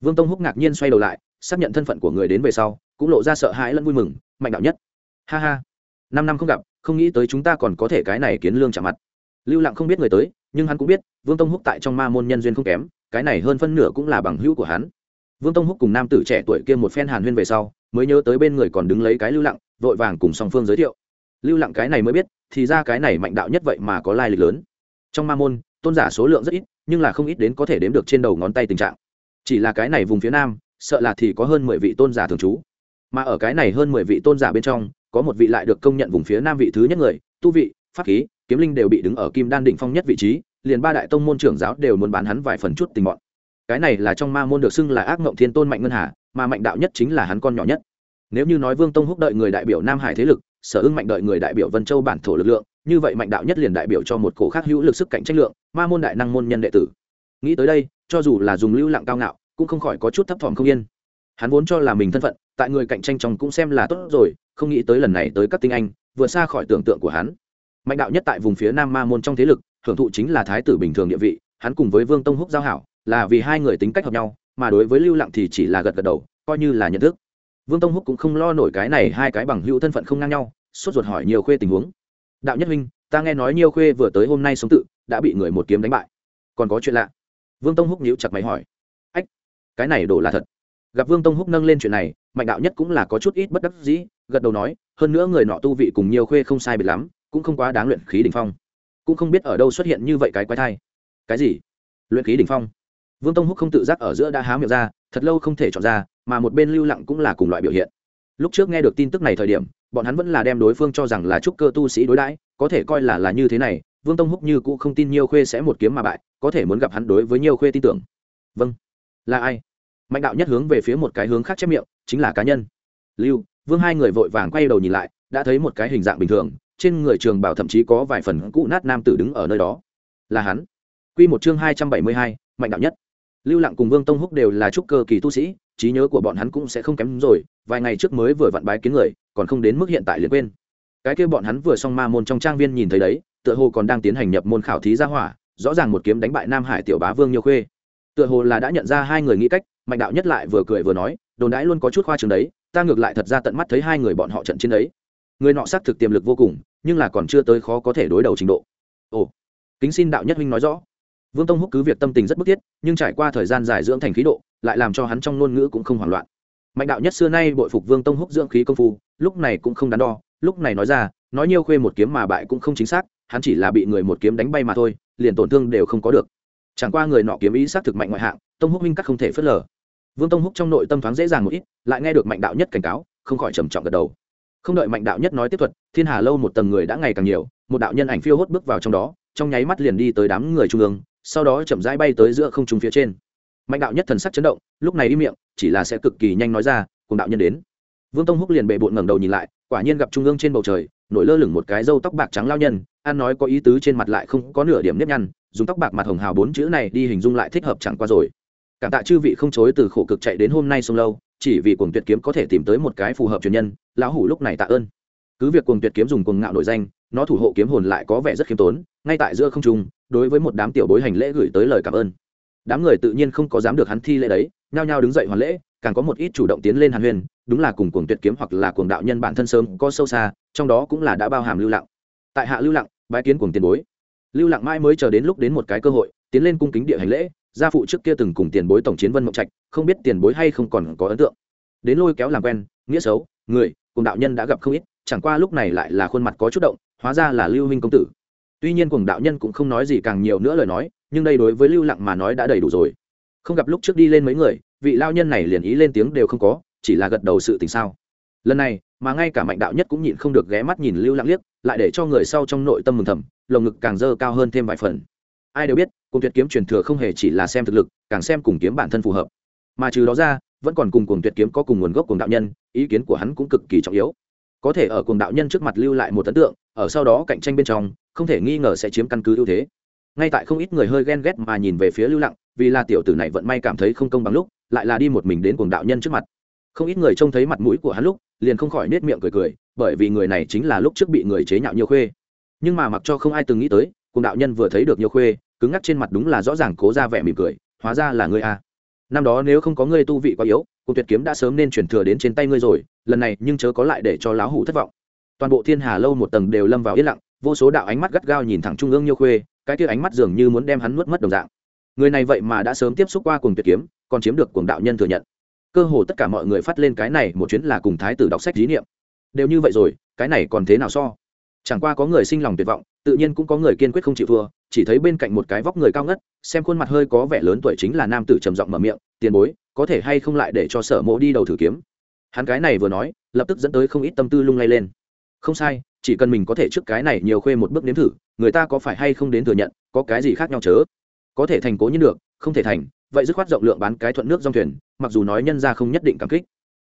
Vương tông húc ngạc nhiên xoay đầu lại, xác nhận thân phận của người đến về sau, cũng lộ ra sợ hãi lẫn vui mừng, mạnh đạo nhất. Ha ha năm năm không gặp, không nghĩ tới chúng ta còn có thể cái này kiến lương chạm mặt. Lưu lặng không biết người tới, nhưng hắn cũng biết, vương tông húc tại trong ma môn nhân duyên không kém, cái này hơn phân nửa cũng là bằng hữu của hắn. Vương tông húc cùng nam tử trẻ tuổi kia một phen hàn huyên về sau, mới nhớ tới bên người còn đứng lấy cái lưu lặng, vội vàng cùng song phương giới thiệu. Lưu lặng cái này mới biết, thì ra cái này mạnh đạo nhất vậy mà có lai lịch lớn. Trong ma môn, tôn giả số lượng rất ít, nhưng là không ít đến có thể đếm được trên đầu ngón tay tình trạng. Chỉ là cái này vùng phía nam, sợ là thì có hơn mười vị tôn giả thường trú mà ở cái này hơn mười vị tôn giả bên trong, có một vị lại được công nhận vùng phía nam vị thứ nhất người, tu vị, pháp khí, kiếm linh đều bị đứng ở kim đan đỉnh phong nhất vị trí, liền ba đại tông môn trưởng giáo đều muốn bán hắn vài phần chút tình bọn. Cái này là trong ma môn được xưng là ác mộng thiên tôn mạnh ngân hà, mà mạnh đạo nhất chính là hắn con nhỏ nhất. Nếu như nói vương tông húc đợi người đại biểu nam hải thế lực, sở ưng mạnh đợi người đại biểu vân châu bản thổ lực lượng, như vậy mạnh đạo nhất liền đại biểu cho một cổ khác hữu lực sức cạnh tranh lượng, ma môn đại năng môn nhân đệ tử. Nghĩ tới đây, cho dù là dùng lưu lặng cao ngạo, cũng không khỏi có chút thấp thỏm không yên. Hắn vốn cho là mình thân phận tại người cạnh tranh trong cũng xem là tốt rồi, không nghĩ tới lần này tới các tinh anh, vượt xa khỏi tưởng tượng của hắn. Mạnh đạo nhất tại vùng phía nam ma môn trong thế lực, hưởng thụ chính là thái tử bình thường địa vị, hắn cùng với vương tông húc giao hảo, là vì hai người tính cách hợp nhau, mà đối với lưu lặng thì chỉ là gật gật đầu, coi như là nhận thức. Vương tông húc cũng không lo nổi cái này hai cái bằng hữu thân phận không ngang nhau, sốt ruột hỏi nhiều khuê tình huống. Đạo nhất huynh, ta nghe nói nhiều khuê vừa tới hôm nay sống tự, đã bị người một kiếm đánh bại. Còn có chuyện lạ. Vương tông húc nhíu chặt máy hỏi. Ách, cái này đổ là thật gặp vương tông húc nâng lên chuyện này, mạnh đạo nhất cũng là có chút ít bất đắc dĩ, gật đầu nói, hơn nữa người nọ tu vị cùng nhiều khuê không sai biệt lắm, cũng không quá đáng luyện khí đỉnh phong. Cũng không biết ở đâu xuất hiện như vậy cái quái thai. Cái gì? Luyện khí đỉnh phong? Vương tông húc không tự giác ở giữa đã há miệng ra, thật lâu không thể chọn ra, mà một bên lưu lặng cũng là cùng loại biểu hiện. Lúc trước nghe được tin tức này thời điểm, bọn hắn vẫn là đem đối phương cho rằng là trúc cơ tu sĩ đối đãi, có thể coi là là như thế này, vương tông húc như cũ không tin nhiều khuê sẽ một kiếm mà bại, có thể muốn gặp hắn đối với nhiều khuê tin tưởng. Vâng. Là ai? Mạnh đạo nhất hướng về phía một cái hướng khác chép miệng, chính là cá nhân. Lưu, vương hai người vội vàng quay đầu nhìn lại, đã thấy một cái hình dạng bình thường, trên người trường bảo thậm chí có vài phần cũ nát nam tử đứng ở nơi đó. Là hắn. Quy một chương hai trăm bảy mươi hai, mạnh đạo nhất. Lưu lặng cùng vương tông húc đều là trúc cơ kỳ tu sĩ, trí nhớ của bọn hắn cũng sẽ không kém rồi, vài ngày trước mới vừa vặn bái kiến người, còn không đến mức hiện tại liền quên. Cái kia bọn hắn vừa xong ma môn trong trang viên nhìn thấy đấy, tựa hồ còn đang tiến hành nhập môn khảo thí gia hỏa, rõ ràng một kiếm đánh bại nam hải tiểu bá vương nhiêu khuê. Tựa hồ là đã nhận ra hai người nghĩ cách mạnh đạo nhất lại vừa cười vừa nói, đồn đãi luôn có chút khoa trường đấy, ta ngược lại thật ra tận mắt thấy hai người bọn họ trận chiến đấy. Người nọ xác thực tiềm lực vô cùng, nhưng là còn chưa tới khó có thể đối đầu trình độ. Ồ, kính xin đạo nhất huynh nói rõ. Vương tông húc cứ việc tâm tình rất bức thiết, nhưng trải qua thời gian dài dưỡng thành khí độ, lại làm cho hắn trong ngôn ngữ cũng không hoảng loạn. Mạnh đạo nhất xưa nay bội phục vương tông húc dưỡng khí công phu, lúc này cũng không đắn đo, lúc này nói ra, nói nhiêu khuê một kiếm mà bại cũng không chính xác, hắn chỉ là bị người một kiếm đánh bay mà thôi, liền tổn thương đều không có được. Chẳng qua người nọ kiếm ý xác thực mạnh ngoại hạng tông húc minh các không thể phớt lờ. Vương tông húc trong nội tâm thoáng dễ dàng một ít, lại nghe được mạnh đạo nhất cảnh cáo, không khỏi trầm trọng gật đầu. Không đợi mạnh đạo nhất nói tiếp thuật, thiên hà lâu một tầng người đã ngày càng nhiều, một đạo nhân ảnh phiêu hốt bước vào trong đó, trong nháy mắt liền đi tới đám người trung ương, sau đó chậm rãi bay tới giữa không trung phía trên. Mạnh đạo nhất thần sắc chấn động, lúc này đi miệng, chỉ là sẽ cực kỳ nhanh nói ra, cùng đạo nhân đến. Vương tông húc liền bệ bộn ngẩng đầu nhìn lại, quả nhiên gặp trung ương trên bầu trời, nổi lơ lửng một cái râu tóc bạc trắng lao nhân an nói có ý tứ trên mặt lại không có nửa điểm nếp nhăn, dùng tóc bạc mặt hồng hào bốn chữ này đi hình dung lại thích hợp chẳng qua rồi cảm tạ chư vị không chối từ khổ cực chạy đến hôm nay sông lâu, chỉ vì cuồng tuyệt kiếm có thể tìm tới một cái phù hợp truyền nhân, lão hủ lúc này tạ ơn. Cứ việc cuồng tuyệt kiếm dùng cuồng ngạo nổi danh, nó thủ hộ kiếm hồn lại có vẻ rất khiêm tốn, ngay tại giữa không trung, đối với một đám tiểu bối hành lễ gửi tới lời cảm ơn. Đám người tự nhiên không có dám được hắn thi lễ đấy, nhao nhao đứng dậy hoàn lễ, càng có một ít chủ động tiến lên hàn huyền, đúng là cùng cuồng tuyệt kiếm hoặc là cuồng đạo nhân bản thân sớm có sâu xa, trong đó cũng là đã bao hàm lưu lặng. Tại hạ lưu lặng, bái kiến cuồng tiền bối. Lưu lặng mãi mới chờ đến lúc đến một cái cơ hội, tiến lên cung kính địa hành lễ gia phụ trước kia từng cùng tiền bối tổng chiến vân mộng trạch, không biết tiền bối hay không còn có ấn tượng. Đến lôi kéo làm quen, nghĩa xấu, người, cùng đạo nhân đã gặp không ít, chẳng qua lúc này lại là khuôn mặt có chút động, hóa ra là lưu huynh công tử. Tuy nhiên cùng đạo nhân cũng không nói gì càng nhiều nữa lời nói, nhưng đây đối với lưu lặng mà nói đã đầy đủ rồi. Không gặp lúc trước đi lên mấy người, vị lao nhân này liền ý lên tiếng đều không có, chỉ là gật đầu sự tình sao. Lần này, mà ngay cả mạnh đạo nhất cũng nhịn không được ghé mắt nhìn lưu lặng liếc, lại để cho người sau trong nội tâm mừng thầm, lồng ngực càng dơ cao hơn thêm vài phần. Ai đều biết cùng tuyệt kiếm truyền thừa không hề chỉ là xem thực lực, càng xem cùng kiếm bản thân phù hợp. Mà trừ đó ra, vẫn còn cùng cùng tuyệt kiếm có cùng nguồn gốc cùng đạo nhân, ý kiến của hắn cũng cực kỳ trọng yếu. Có thể ở cùng đạo nhân trước mặt lưu lại một ấn tượng, ở sau đó cạnh tranh bên trong, không thể nghi ngờ sẽ chiếm căn cứ ưu thế. Ngay tại không ít người hơi ghen ghét mà nhìn về phía lưu lặng, vì là tiểu tử này vận may cảm thấy không công bằng lúc, lại là đi một mình đến cùng đạo nhân trước mặt. Không ít người trông thấy mặt mũi của hắn lúc, liền không khỏi nết miệng cười cười, bởi vì người này chính là lúc trước bị người chế nhạo nhiều khuê. Nhưng mà mặc cho không ai từng nghĩ tới cùng đạo nhân vừa thấy được nhiều khuê cứng ngắc trên mặt đúng là rõ ràng cố ra vẻ mỉm cười, hóa ra là ngươi a. Năm đó nếu không có ngươi tu vị quá yếu, cuộc tuyệt kiếm đã sớm nên chuyển thừa đến trên tay ngươi rồi, lần này nhưng chớ có lại để cho lão hủ thất vọng. Toàn bộ thiên hà lâu một tầng đều lâm vào yên lặng, vô số đạo ánh mắt gắt gao nhìn thẳng trung ương nhiêu khuê, cái kia ánh mắt dường như muốn đem hắn nuốt mất đồng dạng. Người này vậy mà đã sớm tiếp xúc qua cùng tuyệt kiếm, còn chiếm được cuồng đạo nhân thừa nhận. Cơ hồ tất cả mọi người phát lên cái này một chuyến là cùng thái tử đọc sách dí niệm. Đều như vậy rồi, cái này còn thế nào so? Chẳng qua có người sinh lòng tuyệt vọng tự nhiên cũng có người kiên quyết không chịu thua, chỉ thấy bên cạnh một cái vóc người cao ngất, xem khuôn mặt hơi có vẻ lớn tuổi chính là nam tử trầm giọng mở miệng, tiền bối, có thể hay không lại để cho sở mộ đi đầu thử kiếm? Hắn cái này vừa nói, lập tức dẫn tới không ít tâm tư lung lay lên. Không sai, chỉ cần mình có thể trước cái này nhiều khuê một bước nếm thử, người ta có phải hay không đến thừa nhận, có cái gì khác nhau chớ? Có thể thành cố nhiên được, không thể thành, vậy dứt khoát rộng lượng bán cái thuận nước dòng thuyền, mặc dù nói nhân ra không nhất định cảm kích.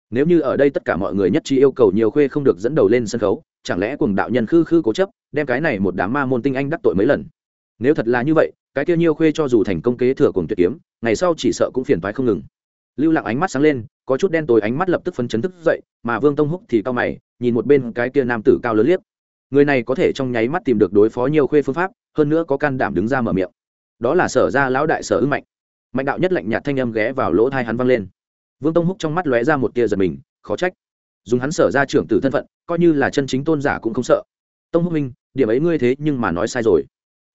Nếu như ở đây tất cả mọi người nhất trí yêu cầu nhiều khuê không được dẫn đầu lên sân khấu, chẳng lẽ cùng đạo nhân khư khư cố chấp đem cái này một đám ma môn tinh anh đắc tội mấy lần. Nếu thật là như vậy, cái kia nhiêu khuê cho dù thành công kế thừa cùng tuyệt kiếm, ngày sau chỉ sợ cũng phiền toái không ngừng. Lưu lặng ánh mắt sáng lên, có chút đen tối ánh mắt lập tức phấn chấn thức dậy, mà vương tông húc thì cao mày, nhìn một bên cái kia nam tử cao lớn liếc. Người này có thể trong nháy mắt tìm được đối phó nhiều khuê phương pháp, hơn nữa có can đảm đứng ra mở miệng. Đó là sở ra lão đại sở ưng mạnh. Mạnh đạo nhất lạnh nhạt thanh âm ghé vào lỗ thai hắn văng lên. Vương tông húc trong mắt lóe ra một tia giật mình, khó trách. Dùng hắn sở ra trưởng tử thân phận, coi như là chân chính tôn giả cũng không sợ tông húc minh, điểm ấy ngươi thế nhưng mà nói sai rồi.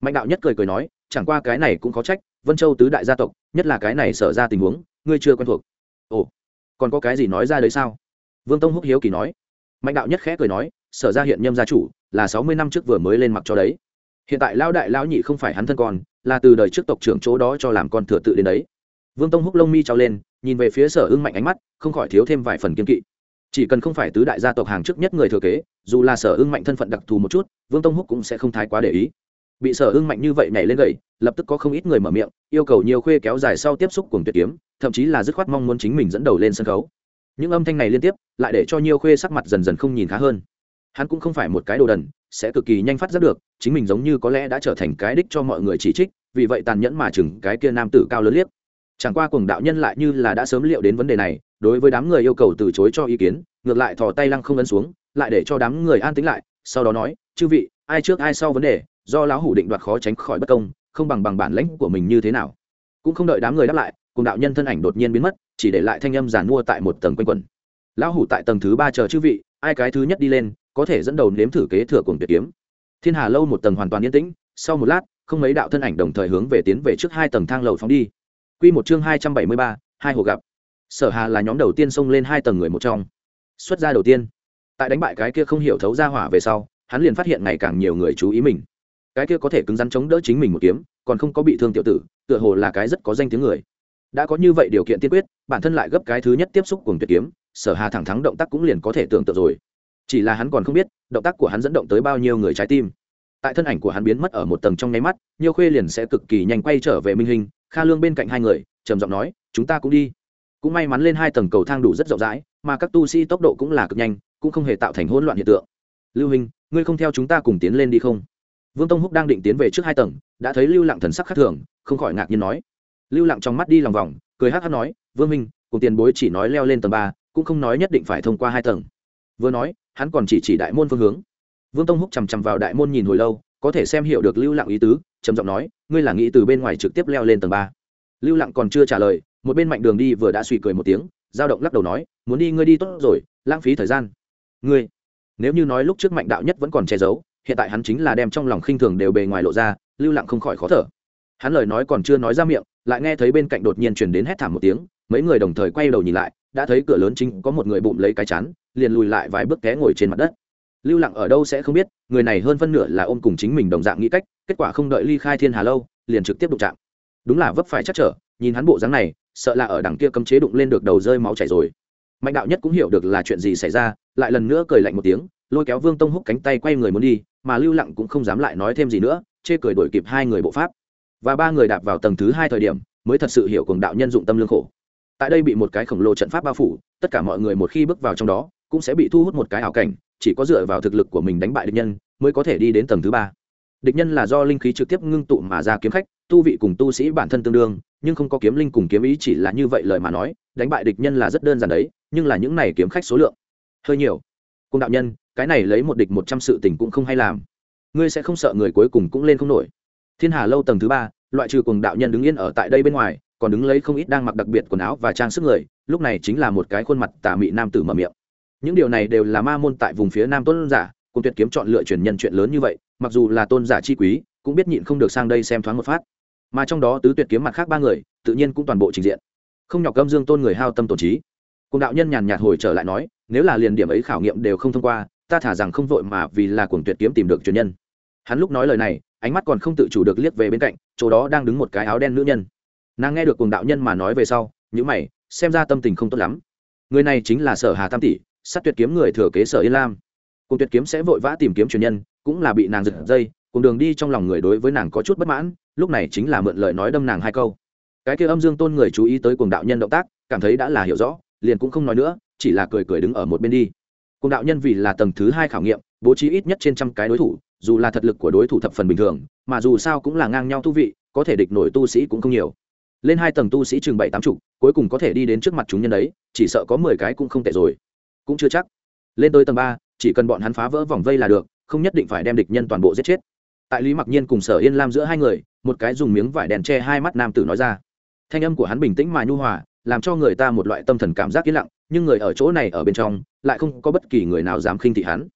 Mạnh đạo nhất cười cười nói, chẳng qua cái này cũng có trách, vân châu tứ đại gia tộc, nhất là cái này sở ra tình huống, ngươi chưa quen thuộc. Ồ, còn có cái gì nói ra đấy sao? Vương tông húc hiếu kỳ nói. Mạnh đạo nhất khẽ cười nói, sở ra hiện nhâm gia chủ, là sáu mươi năm trước vừa mới lên mặc cho đấy. Hiện tại lao đại Lão nhị không phải hắn thân con, là từ đời trước tộc trưởng chỗ đó cho làm con thừa tự đến đấy. Vương tông húc lông mi trao lên, nhìn về phía sở ưng mạnh ánh mắt, không khỏi thiếu thêm vài phần kiên kỵ chỉ cần không phải tứ đại gia tộc hàng trước nhất người thừa kế, dù là sở ưng mạnh thân phận đặc thù một chút, vương tông húc cũng sẽ không thái quá để ý. Bị sở ưng mạnh như vậy nhảy lên gậy, lập tức có không ít người mở miệng, yêu cầu nhiều khuê kéo dài sau tiếp xúc cùng tuyệt kiếm, thậm chí là dứt khoát mong muốn chính mình dẫn đầu lên sân khấu. Những âm thanh này liên tiếp, lại để cho nhiều khuê sắc mặt dần dần không nhìn khá hơn. Hắn cũng không phải một cái đồ đần, sẽ cực kỳ nhanh phát giác được, chính mình giống như có lẽ đã trở thành cái đích cho mọi người chỉ trích, vì vậy tàn nhẫn mà chừng cái kia nam tử cao lớn liếc. Chẳng qua cùng đạo nhân lại như là đã sớm liệu đến vấn đề này đối với đám người yêu cầu từ chối cho ý kiến, ngược lại thò tay lăng không ấn xuống, lại để cho đám người an tính lại, sau đó nói, chư vị, ai trước ai sau vấn đề, do lão hủ định đoạt khó tránh khỏi bất công, không bằng bằng bản lãnh của mình như thế nào? Cũng không đợi đám người đáp lại, cùng đạo nhân thân ảnh đột nhiên biến mất, chỉ để lại thanh âm giàn mua tại một tầng quanh quẩn. lão hủ tại tầng thứ ba chờ chư vị, ai cái thứ nhất đi lên, có thể dẫn đầu nếm thử kế thừa cùng tuyệt kiếm. Thiên hà lâu một tầng hoàn toàn yên tĩnh, sau một lát, không mấy đạo thân ảnh đồng thời hướng về tiến về trước hai tầng thang lầu phóng đi. Quy một chương hai trăm bảy mươi ba, hai hồ gặp sở hà là nhóm đầu tiên xông lên hai tầng người một trong. Xuất ra đầu tiên. Tại đánh bại cái kia không hiểu thấu ra hỏa về sau, hắn liền phát hiện ngày càng nhiều người chú ý mình. Cái kia có thể cứng rắn chống đỡ chính mình một kiếm, còn không có bị thương tiểu tử, tựa hồ là cái rất có danh tiếng người. Đã có như vậy điều kiện tiên quyết, bản thân lại gấp cái thứ nhất tiếp xúc cùng tuyệt kiếm, sở hà thẳng thắng động tác cũng liền có thể tưởng tượng rồi. Chỉ là hắn còn không biết, động tác của hắn dẫn động tới bao nhiêu người trái tim. Tại thân ảnh của hắn biến mất ở một tầng trong nháy mắt nhiều khuê liền sẽ cực kỳ nhanh quay trở về minh hình kha lương bên cạnh hai người, trầm giọng nói, chúng ta cũng đi cũng may mắn lên hai tầng cầu thang đủ rất rộng rãi, mà các tu sĩ tốc độ cũng là cực nhanh, cũng không hề tạo thành hỗn loạn hiện tượng. Lưu hình, ngươi không theo chúng ta cùng tiến lên đi không? Vương tông húc đang định tiến về trước hai tầng, đã thấy lưu lặng thần sắc khác thường, không khỏi ngạc nhiên nói. Lưu lặng trong mắt đi lòng vòng, cười hát hát nói, vương minh, cùng tiền bối chỉ nói leo lên tầng ba, cũng không nói nhất định phải thông qua hai tầng. Vừa nói, hắn còn chỉ chỉ đại môn phương hướng. Vương tông húc chằm chằm vào đại môn nhìn hồi lâu, có thể xem hiểu được lưu lặng ý tứ, trầm giọng nói, ngươi là nghĩ từ bên ngoài trực tiếp leo lên tầng ba? Lưu lặng còn chưa trả lời một bên mạnh đường đi vừa đã suy cười một tiếng giao động lắc đầu nói muốn đi ngươi đi tốt rồi lãng phí thời gian. Ngươi? Nếu như nói lúc trước mạnh đạo nhất vẫn còn che giấu hiện tại hắn chính là đem trong lòng khinh thường đều bề ngoài lộ ra lưu lặng không khỏi khó thở. Hắn lời nói còn chưa nói ra miệng lại nghe thấy bên cạnh đột nhiên chuyển đến hét thảm một tiếng mấy người đồng thời quay đầu nhìn lại đã thấy cửa lớn chính có một người bụng lấy cái chán, liền lùi lại vài bước té ngồi trên mặt đất. Lưu lặng ở đâu sẽ không biết người này hơn phân nửa là ôm cùng chính mình đồng dạng nghĩ cách kết quả không đợi ly khai thiên hà lâu liền trực tiếp đụng chạm. Đúng là vấp phải chắc trở nhìn hắn bộ dáng này sợ là ở đằng kia cấm chế đụng lên được đầu rơi máu chảy rồi. Mạnh đạo nhất cũng hiểu được là chuyện gì xảy ra, lại lần nữa cười lạnh một tiếng, lôi kéo vương tông húc cánh tay quay người muốn đi, mà lưu lặng cũng không dám lại nói thêm gì nữa, chê cười đổi kịp hai người bộ pháp. Và ba người đạp vào tầng thứ hai thời điểm, mới thật sự hiểu cường đạo nhân dụng tâm lương khổ. Tại đây bị một cái khổng lồ trận pháp bao phủ, tất cả mọi người một khi bước vào trong đó, cũng sẽ bị thu hút một cái ảo cảnh, chỉ có dựa vào thực lực của mình đánh bại địch nhân, mới có thể đi đến tầng thứ ba. Địch nhân là do linh khí trực tiếp ngưng tụ mà ra kiếm khách tu vị cùng tu sĩ bản thân tương đương, nhưng không có kiếm linh cùng kiếm ý chỉ là như vậy lời mà nói, đánh bại địch nhân là rất đơn giản đấy, nhưng là những này kiếm khách số lượng hơi nhiều. Cung đạo nhân, cái này lấy một địch một trăm sự tình cũng không hay làm. Ngươi sẽ không sợ người cuối cùng cũng lên không nổi. Thiên hà lâu tầng thứ ba, loại trừ cùng đạo nhân đứng yên ở tại đây bên ngoài, còn đứng lấy không ít đang mặc đặc biệt quần áo và trang sức người, lúc này chính là một cái khuôn mặt tà mị nam tử mở miệng. Những điều này đều là ma môn tại vùng phía nam tôn giả, cùng tuyệt kiếm chọn lựa truyền nhân chuyện lớn như vậy, mặc dù là tôn giả chi quý, cũng biết nhịn không được sang đây xem thoáng một phát mà trong đó tứ tuyệt kiếm mặt khác ba người, tự nhiên cũng toàn bộ trình diện. Không nhọc gâm dương tôn người hao tâm tổn trí. Cùng đạo nhân nhàn nhạt hồi trở lại nói, nếu là liền điểm ấy khảo nghiệm đều không thông qua, ta thả rằng không vội mà vì là cuồng tuyệt kiếm tìm được truyền nhân. Hắn lúc nói lời này, ánh mắt còn không tự chủ được liếc về bên cạnh, chỗ đó đang đứng một cái áo đen nữ nhân. Nàng nghe được cùng đạo nhân mà nói về sau những mày, xem ra tâm tình không tốt lắm. Người này chính là sở hà tam tỷ, sát tuyệt kiếm người thừa kế sở yên lam. Cùng tuyệt kiếm sẽ vội vã tìm kiếm truyền nhân, cũng là bị nàng giật dây cùng đường đi trong lòng người đối với nàng có chút bất mãn, lúc này chính là mượn lời nói đâm nàng hai câu. Cái kia âm dương tôn người chú ý tới cuồng đạo nhân động tác, cảm thấy đã là hiểu rõ, liền cũng không nói nữa, chỉ là cười cười đứng ở một bên đi. Cuồng đạo nhân vì là tầng thứ hai khảo nghiệm, bố trí ít nhất trên trăm cái đối thủ, dù là thật lực của đối thủ thập phần bình thường, mà dù sao cũng là ngang nhau thú vị, có thể địch nổi tu sĩ cũng không nhiều. Lên hai tầng tu sĩ chừng bảy tám chục, cuối cùng có thể đi đến trước mặt chúng nhân đấy, chỉ sợ có mười cái cũng không tệ rồi. Cũng chưa chắc. Lên tới tầng ba, chỉ cần bọn hắn phá vỡ vòng vây là được, không nhất định phải đem địch nhân toàn bộ giết chết tại lý mặc nhiên cùng sở yên lam giữa hai người, một cái dùng miếng vải đèn che hai mắt nam tử nói ra. Thanh âm của hắn bình tĩnh mà nhu hòa, làm cho người ta một loại tâm thần cảm giác yên lặng, nhưng người ở chỗ này ở bên trong, lại không có bất kỳ người nào dám khinh thị hắn.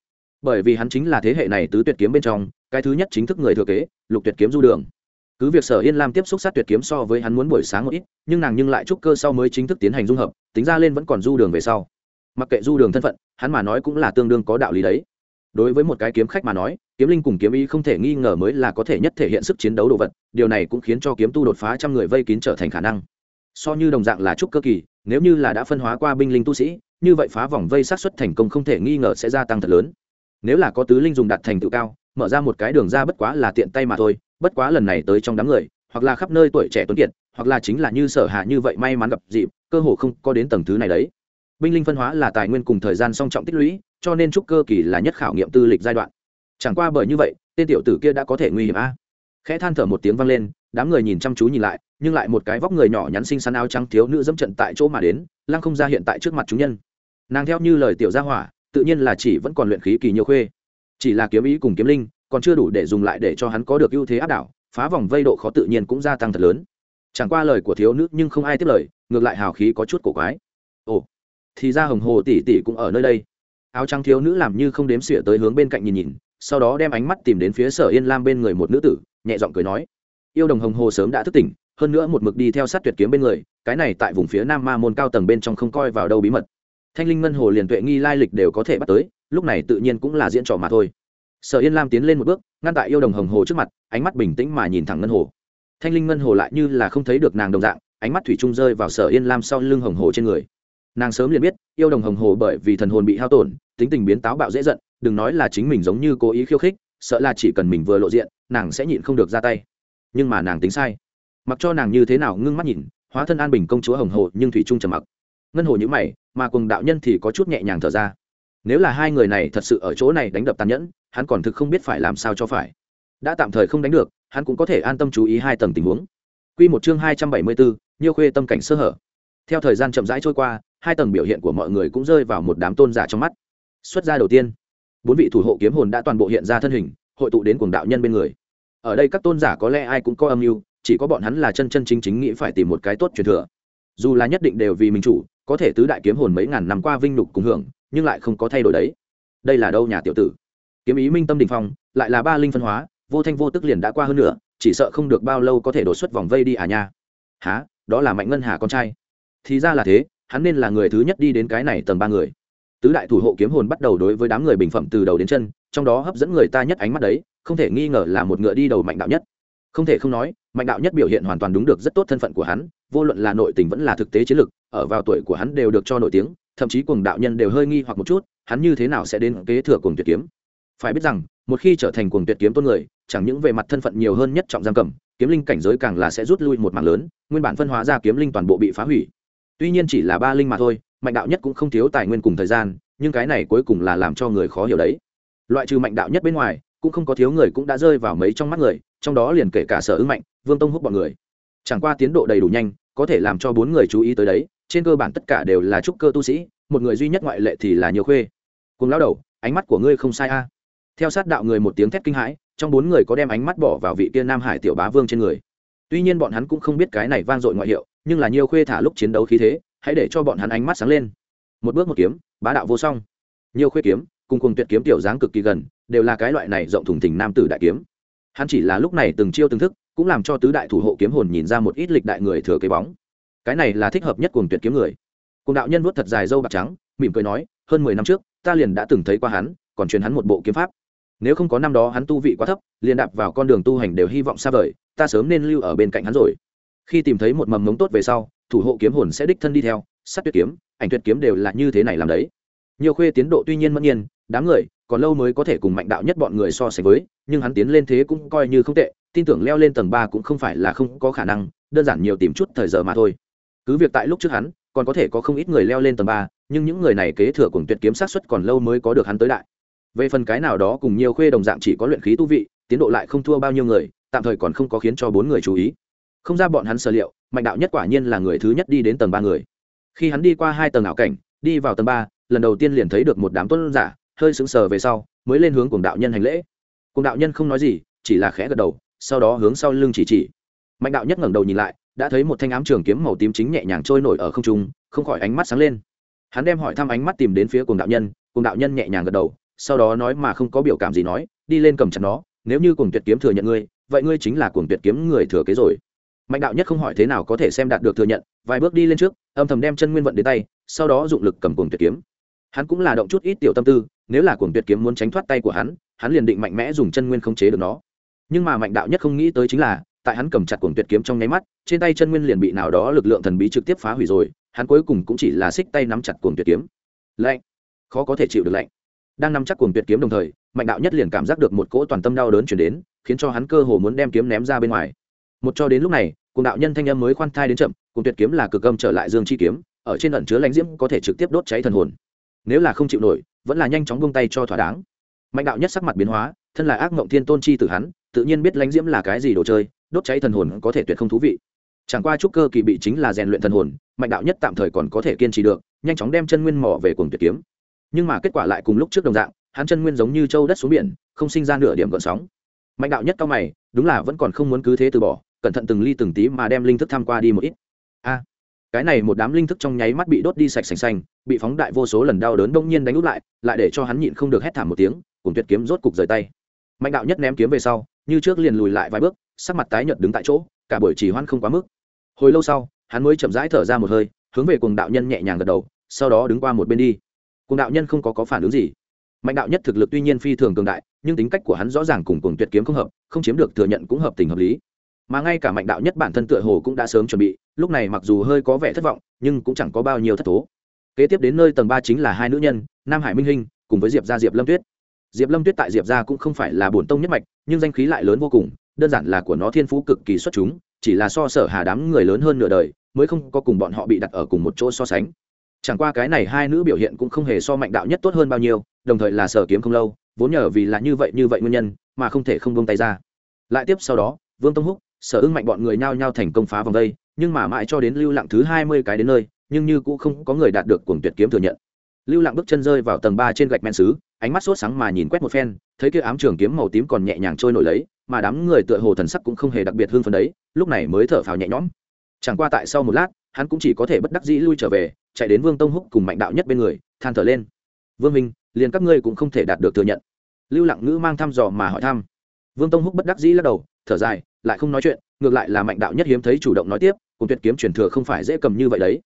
Bởi vì hắn chính là thế hệ này tứ tuyệt kiếm bên trong, cái thứ nhất chính thức người thừa kế, lục tuyệt kiếm du đường. Cứ việc sở yên lam tiếp xúc sát tuyệt kiếm so với hắn muốn buổi sáng một ít, nhưng nàng nhưng lại trúc cơ sau mới chính thức tiến hành dung hợp, tính ra lên vẫn còn du đường về sau. Mặc kệ du đường thân phận, hắn mà nói cũng là tương đương có đạo lý đấy. Đối với một cái kiếm khách mà nói kiếm linh cùng kiếm ý không thể nghi ngờ mới là có thể nhất thể hiện sức chiến đấu đồ vật, điều này cũng khiến cho kiếm tu đột phá trăm người vây kín trở thành khả năng. So như đồng dạng là trúc cơ kỳ, nếu như là đã phân hóa qua binh linh tu sĩ, như vậy phá vòng vây sát xuất thành công không thể nghi ngờ sẽ gia tăng thật lớn. Nếu là có tứ linh dùng đặt thành tựu cao, mở ra một cái đường ra bất quá là tiện tay mà thôi, bất quá lần này tới trong đám người, hoặc là khắp nơi tuổi trẻ tuấn kiệt, hoặc là chính là như sở hạ như vậy may mắn gặp dịp, cơ hồ không có đến tầng thứ này đấy. Binh linh phân hóa là tài nguyên cùng thời gian song trọng tích lũy, cho nên trúc cơ kỳ là nhất khảo nghiệm tư lịch giai đoạn chẳng qua bởi như vậy, tên tiểu tử kia đã có thể nguy hiểm a. Khẽ than thở một tiếng vang lên, đám người nhìn chăm chú nhìn lại, nhưng lại một cái vóc người nhỏ nhắn xinh xắn áo trắng thiếu nữ dẫm trận tại chỗ mà đến, lăng không ra hiện tại trước mặt chúng nhân. Nàng theo như lời tiểu gia hỏa, tự nhiên là chỉ vẫn còn luyện khí kỳ nhiều khuê. Chỉ là kiếm ý cùng kiếm linh, còn chưa đủ để dùng lại để cho hắn có được ưu thế áp đảo, phá vòng vây độ khó tự nhiên cũng gia tăng thật lớn. Chẳng qua lời của thiếu nữ nhưng không ai tiếp lời, ngược lại hào khí có chút cổ quái. Ồ, thì ra hồng hồ tỷ tỷ cũng ở nơi đây. Áo trắng thiếu nữ làm như không đếm xỉa tới hướng bên cạnh nhìn nhìn sau đó đem ánh mắt tìm đến phía sở yên lam bên người một nữ tử, nhẹ giọng cười nói, yêu đồng hồng hồ sớm đã thức tỉnh, hơn nữa một mực đi theo sát tuyệt kiếm bên người, cái này tại vùng phía nam ma môn cao tầng bên trong không coi vào đâu bí mật. Thanh linh ngân hồ liền tuệ nghi lai lịch đều có thể bắt tới, lúc này tự nhiên cũng là diễn trò mà thôi. Sở yên lam tiến lên một bước, ngăn tại yêu đồng hồng hồ trước mặt, ánh mắt bình tĩnh mà nhìn thẳng ngân hồ. Thanh linh ngân hồ lại như là không thấy được nàng đồng dạng, ánh mắt thủy trung rơi vào sở yên lam sau lưng hồng hồ trên người nàng sớm liền biết, yêu đồng hồng hồ bởi vì thần hồn bị hao tổn, tính tình biến táo bạo dễ giận, đừng nói là chính mình giống như cố ý khiêu khích, sợ là chỉ cần mình vừa lộ diện, nàng sẽ nhịn không được ra tay. Nhưng mà nàng tính sai. Mặc cho nàng như thế nào ngưng mắt nhìn, hóa thân an bình công chúa hồng hồ nhưng thủy trung trầm mặc. Ngân hồ nhữ mày, mà cùng đạo nhân thì có chút nhẹ nhàng thở ra. Nếu là hai người này thật sự ở chỗ này đánh đập tàn nhẫn, hắn còn thực không biết phải làm sao cho phải. Đã tạm thời không đánh được, hắn cũng có thể an tâm chú ý hai tầng tình huống. Q một chương hai trăm bảy mươi bốn, nhiêu khuê tâm cảnh sơ hở. Theo thời gian chậm rãi trôi qua hai tầng biểu hiện của mọi người cũng rơi vào một đám tôn giả trong mắt. Xuất gia đầu tiên, bốn vị thủ hộ kiếm hồn đã toàn bộ hiện ra thân hình, hội tụ đến cuồng đạo nhân bên người. Ở đây các tôn giả có lẽ ai cũng có âm mưu, chỉ có bọn hắn là chân chân chính chính nghĩ phải tìm một cái tốt truyền thừa. Dù là nhất định đều vì mình chủ, có thể tứ đại kiếm hồn mấy ngàn năm qua vinh nhục cùng hưởng, nhưng lại không có thay đổi đấy. Đây là đâu nhà tiểu tử? Kiếm ý minh tâm đình phong, lại là ba linh phân hóa, vô thanh vô tức liền đã qua hơn nữa chỉ sợ không được bao lâu có thể đột xuất vòng vây đi à nha. Há đó là mạnh ngân hà con trai. Thì ra là thế hắn nên là người thứ nhất đi đến cái này tầng ba người. Tứ đại thủ hộ kiếm hồn bắt đầu đối với đám người bình phẩm từ đầu đến chân, trong đó hấp dẫn người ta nhất ánh mắt đấy, không thể nghi ngờ là một ngựa đi đầu mạnh đạo nhất. Không thể không nói, mạnh đạo nhất biểu hiện hoàn toàn đúng được rất tốt thân phận của hắn, vô luận là nội tình vẫn là thực tế chiến lược, ở vào tuổi của hắn đều được cho nổi tiếng, thậm chí cùng đạo nhân đều hơi nghi hoặc một chút, hắn như thế nào sẽ đến kế thừa cùng tuyệt kiếm? Phải biết rằng, một khi trở thành cuồng tuyệt kiếm tôn người, chẳng những về mặt thân phận nhiều hơn nhất trọng giam cầm, kiếm linh cảnh giới càng là sẽ rút lui một mạng lớn, nguyên bản phân hóa ra kiếm linh toàn bộ bị phá hủy tuy nhiên chỉ là ba linh mà thôi, mạnh đạo nhất cũng không thiếu tài nguyên cùng thời gian, nhưng cái này cuối cùng là làm cho người khó hiểu đấy. Loại trừ mạnh đạo nhất bên ngoài, cũng không có thiếu người cũng đã rơi vào mấy trong mắt người, trong đó liền kể cả sở ứng mạnh, vương tông húc bọn người. Chẳng qua tiến độ đầy đủ nhanh, có thể làm cho bốn người chú ý tới đấy, trên cơ bản tất cả đều là trúc cơ tu sĩ, một người duy nhất ngoại lệ thì là nhiều khuê. Cùng lao đầu, ánh mắt của ngươi không sai a. Theo sát đạo người một tiếng thét kinh hãi, trong bốn người có đem ánh mắt bỏ vào vị tiên nam hải tiểu bá vương trên người. Tuy nhiên bọn hắn cũng không biết cái này vang dội ngoại hiệu nhưng là nhiều khuê thả lúc chiến đấu khí thế, hãy để cho bọn hắn ánh mắt sáng lên. Một bước một kiếm, bá đạo vô song. Nhiều khuê kiếm, cùng cùng tuyệt kiếm tiểu dáng cực kỳ gần, đều là cái loại này rộng thùng thình nam tử đại kiếm. Hắn chỉ là lúc này từng chiêu từng thức, cũng làm cho tứ đại thủ hộ kiếm hồn nhìn ra một ít lịch đại người thừa cái bóng. Cái này là thích hợp nhất cùng tuyệt kiếm người. Cùng đạo nhân vuốt thật dài dâu bạc trắng, mỉm cười nói, hơn mười năm trước, ta liền đã từng thấy qua hắn, còn truyền hắn một bộ kiếm pháp. Nếu không có năm đó hắn tu vị quá thấp, liền đạp vào con đường tu hành đều hy vọng xa vời, ta sớm nên lưu ở bên cạnh hắn rồi khi tìm thấy một mầm mống tốt về sau, thủ hộ kiếm hồn sẽ đích thân đi theo sát tuyệt kiếm, ảnh tuyệt kiếm đều là như thế này làm đấy. Nhiều khuê tiến độ tuy nhiên mẫn nhiên, đám người còn lâu mới có thể cùng mạnh đạo nhất bọn người so sánh với, nhưng hắn tiến lên thế cũng coi như không tệ, tin tưởng leo lên tầng ba cũng không phải là không có khả năng, đơn giản nhiều tìm chút thời giờ mà thôi. Cứ việc tại lúc trước hắn, còn có thể có không ít người leo lên tầng ba, nhưng những người này kế thừa cùng tuyệt kiếm sát xuất còn lâu mới có được hắn tới đại. Về phần cái nào đó cùng nhiều khuê đồng dạng chỉ có luyện khí tu vị, tiến độ lại không thua bao nhiêu người, tạm thời còn không có khiến cho bốn người chú ý không ra bọn hắn sở liệu, mạnh đạo nhất quả nhiên là người thứ nhất đi đến tầng ba người. Khi hắn đi qua hai tầng ảo cảnh, đi vào tầng ba, lần đầu tiên liền thấy được một đám tuân giả, hơi sững sờ về sau, mới lên hướng cùng đạo nhân hành lễ. Cùng đạo nhân không nói gì, chỉ là khẽ gật đầu, sau đó hướng sau lưng chỉ chỉ. Mạnh đạo nhất ngẩng đầu nhìn lại, đã thấy một thanh ám trường kiếm màu tím chính nhẹ nhàng trôi nổi ở không trung, không khỏi ánh mắt sáng lên. Hắn đem hỏi thăm ánh mắt tìm đến phía cùng đạo nhân cùng đạo nhân nhẹ nhàng gật đầu, sau đó nói mà không có biểu cảm gì nói, đi lên cầm chặt nó, nếu như cùng tuyệt kiếm thừa nhận ngươi, vậy ngươi chính là cùng tuyệt kiếm người thừa kế rồi mạnh đạo nhất không hỏi thế nào có thể xem đạt được thừa nhận, vài bước đi lên trước, âm thầm đem chân nguyên vận đến tay, sau đó dụng lực cầm cuồng tuyệt kiếm. Hắn cũng là động chút ít tiểu tâm tư, nếu là cuồng tuyệt kiếm muốn tránh thoát tay của hắn hắn liền định mạnh mẽ dùng chân nguyên khống chế được nó. Nhưng mà mạnh đạo nhất không nghĩ tới chính là, tại hắn cầm chặt cuồng tuyệt kiếm trong nháy mắt, trên tay chân nguyên liền bị nào đó lực lượng thần bí trực tiếp phá hủy rồi, hắn cuối cùng cũng chỉ là xích tay nắm chặt cuồng tuyệt kiếm. Lạnh. Khó có thể chịu được lạnh. Đang nắm chắc cuồng tuyệt kiếm đồng thời, mạnh đạo nhất liền cảm giác được một cỗ toàn tâm đau đớn chuyển đến, khiến cho hắn cơ hồ muốn đem kiếm ném ra bên ngoài một cho đến lúc này cùng đạo nhân thanh âm mới khoan thai đến chậm cùng tuyệt kiếm là cực âm trở lại dương chi kiếm, ở trên ẩn chứa lãnh diễm có thể trực tiếp đốt cháy thần hồn. Nếu là không chịu nổi, vẫn là nhanh chóng buông tay cho thỏa đáng. Mạnh đạo nhất sắc mặt biến hóa, thân là ác mộng thiên tôn chi từ hắn, tự nhiên biết lãnh diễm là cái gì đồ chơi, đốt cháy thần hồn có thể tuyệt không thú vị. Chẳng qua trúc cơ kỳ bị chính là rèn luyện thần hồn, mạnh đạo nhất tạm thời còn có thể kiên trì được, nhanh chóng đem chân nguyên mỏ về cùng tuyệt kiếm. Nhưng mà kết quả lại cùng lúc trước đồng dạng, hắn chân nguyên giống như châu đất xuống biển, không sinh ra nửa điểm gợn sóng. Mạnh đạo nhất cao mày, đúng là vẫn còn không muốn cứ thế từ bỏ cẩn thận từng ly từng tí mà đem linh thức tham qua đi một ít. A cái này một đám linh thức trong nháy mắt bị đốt đi sạch sành xanh bị phóng đại vô số lần đau đớn đông nhiên đánh úp lại lại để cho hắn nhịn không được hét thảm một tiếng cùng tuyệt kiếm rốt cục rời tay. Mạnh đạo nhất ném kiếm về sau như trước liền lùi lại vài bước sắc mặt tái nhợt đứng tại chỗ cả buổi chỉ hoan không quá mức. Hồi lâu sau hắn mới chậm rãi thở ra một hơi hướng về cùng đạo nhân nhẹ nhàng gật đầu sau đó đứng qua một bên đi. Cùng đạo nhân không có, có phản ứng gì. Mạnh đạo nhất thực lực tuy nhiên phi thường cường đại nhưng tính cách của hắn rõ ràng cùng cùng tuyệt kiếm không hợp không chiếm được thừa nhận cũng hợp tình hợp lý mà ngay cả mạnh đạo nhất bản thân tựa hồ cũng đã sớm chuẩn bị, lúc này mặc dù hơi có vẻ thất vọng, nhưng cũng chẳng có bao nhiêu thất thố. Kế tiếp đến nơi tầng ba chính là hai nữ nhân, nam hải minh hinh, cùng với diệp gia diệp lâm tuyết. Diệp lâm tuyết tại diệp gia cũng không phải là bổn tông nhất mạch, nhưng danh khí lại lớn vô cùng, đơn giản là của nó thiên phú cực kỳ xuất chúng, chỉ là so sở hà đám người lớn hơn nửa đời, mới không có cùng bọn họ bị đặt ở cùng một chỗ so sánh. Chẳng qua cái này hai nữ biểu hiện cũng không hề so mạnh đạo nhất tốt hơn bao nhiêu, đồng thời là sở kiếm không lâu, vốn nhờ vì là như vậy như vậy nguyên nhân, mà không thể không buông tay ra. Lại tiếp sau đó, vương tông húc sở ưng mạnh bọn người nhao nhao thành công phá vòng đây, nhưng mà mãi cho đến lưu lặng thứ hai mươi cái đến nơi, nhưng như cũng không có người đạt được cuồng tuyệt kiếm thừa nhận. Lưu lặng bước chân rơi vào tầng ba trên gạch men xứ, ánh mắt sốt sáng mà nhìn quét một phen, thấy kia ám trường kiếm màu tím còn nhẹ nhàng trôi nổi lấy, mà đám người tựa hồ thần sắc cũng không hề đặc biệt hưng phấn đấy, lúc này mới thở phào nhẹ nhõm. Chẳng qua tại sau một lát, hắn cũng chỉ có thể bất đắc dĩ lui trở về, chạy đến vương tông húc cùng mạnh đạo nhất bên người, than thở lên. Vương minh, liền các ngươi cũng không thể đạt được thừa nhận. Lưu lặng ngữ mang thăm dò mà hỏi thăm. Vương tông húc bất đắc dĩ lắc đầu, thở dài lại không nói chuyện, ngược lại là mạnh đạo nhất hiếm thấy chủ động nói tiếp, cùng tuyệt kiếm truyền thừa không phải dễ cầm như vậy đấy.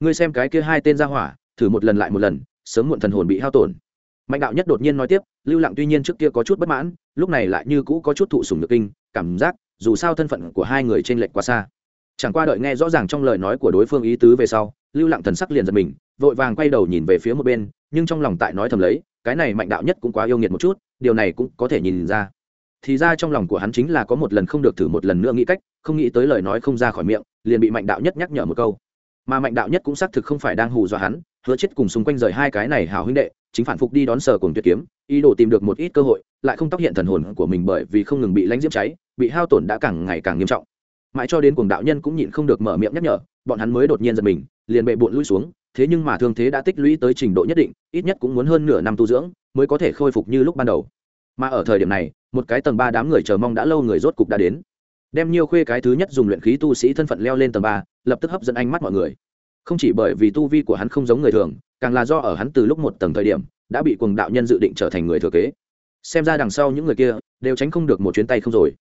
Ngươi xem cái kia hai tên ra hỏa, thử một lần lại một lần, sớm muộn thần hồn bị hao tổn. Mạnh đạo nhất đột nhiên nói tiếp, lưu lặng tuy nhiên trước kia có chút bất mãn, lúc này lại như cũ có chút thụ sùng nhược kinh, cảm giác, dù sao thân phận của hai người t r ê n lệch quá xa. Chẳng qua đợi nghe rõ ràng trong lời nói của đối phương ý tứ về sau, lưu lặng thần sắc liền giật mình, vội vàng quay đầu nhìn về phía một bên, nhưng trong lòng tại nói thầm lấy, cái này mạnh đạo nhất cũng quá yêu nghiệt một chút, điều này cũng có thể nhìn ra thì ra trong lòng của hắn chính là có một lần không được thử một lần nữa nghĩ cách, không nghĩ tới lời nói không ra khỏi miệng, liền bị mạnh đạo nhất nhắc nhở một câu. Mà mạnh đạo nhất cũng xác thực không phải đang hù dọa hắn, hứa chết cùng xung quanh rời hai cái này hào huynh đệ, chính phản phục đi đón sở cùng tuyệt kiếm, ý đồ tìm được một ít cơ hội, lại không tóc hiện thần hồn của mình bởi vì không ngừng bị lãnh diễm cháy, bị hao tổn đã càng ngày càng nghiêm trọng. Mãi cho đến cuồng đạo nhân cũng nhịn không được mở miệng nhắc nhở, bọn hắn mới đột nhiên giật mình, liền bệ bộn lui xuống, thế nhưng mà thương thế đã tích lũy tới trình độ nhất định, ít nhất cũng muốn hơn nửa năm tu dưỡng, mới có thể khôi phục như lúc ban đầu mà ở thời điểm này, một cái tầng ba đám người chờ mong đã lâu người rốt cục đã đến. Đem nhiều khuê cái thứ nhất dùng luyện khí tu sĩ thân phận leo lên tầng ba, lập tức hấp dẫn ánh mắt mọi người. Không chỉ bởi vì tu vi của hắn không giống người thường, càng là do ở hắn từ lúc một tầng thời điểm, đã bị quần đạo nhân dự định trở thành người thừa kế. Xem ra đằng sau những người kia, đều tránh không được một chuyến tay không rồi.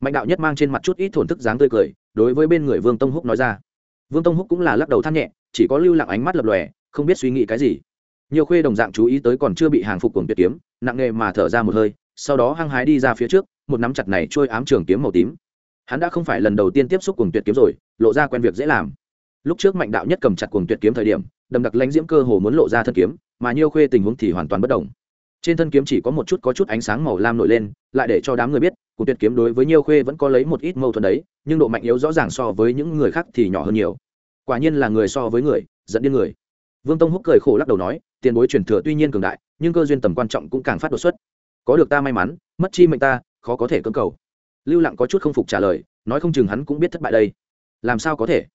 Mạnh đạo nhất mang trên mặt chút ít thổn thức dáng tươi cười, đối với bên người vương tông húc nói ra. Vương tông húc cũng là lắc đầu than nhẹ, chỉ có lưu lặng ánh mắt lập lòe, không biết suy nghĩ cái gì. Nhiều khuê đồng dạng chú ý tới còn chưa bị hàng phục cuồng tuyệt kiếm, nặng nghề mà thở ra một hơi sau đó hăng hái đi ra phía trước, một nắm chặt này trôi ám trường kiếm màu tím. Hắn đã không phải lần đầu tiên tiếp xúc cùng tuyệt kiếm rồi, lộ ra quen việc dễ làm. Lúc trước mạnh đạo nhất cầm chặt cuồng tuyệt kiếm thời điểm, đầm đặc lãnh diễm cơ hồ muốn lộ ra thân kiếm, mà nhiêu khuê tình huống thì hoàn toàn bất đồng. Trên thân kiếm chỉ có một chút có chút ánh sáng màu lam nổi lên, lại để cho đám người biết, cuồng tuyệt kiếm đối với nhiêu khuê vẫn có lấy một ít mâu thuẫn đấy, nhưng độ mạnh yếu rõ ràng so với những người khác thì nhỏ hơn nhiều. Quả nhiên là người so với người, dẫn đến người. Vương tông húc cười khổ lắc đầu nói, tiền bối truyền thừa tuy nhiên cường đại, nhưng cơ duyên tầm quan trọng cũng càng phát đột xuất có được ta may mắn, mất chi mệnh ta, khó có thể cưỡng cầu. Lưu lặng có chút không phục trả lời, nói không chừng hắn cũng biết thất bại đây. Làm sao có thể?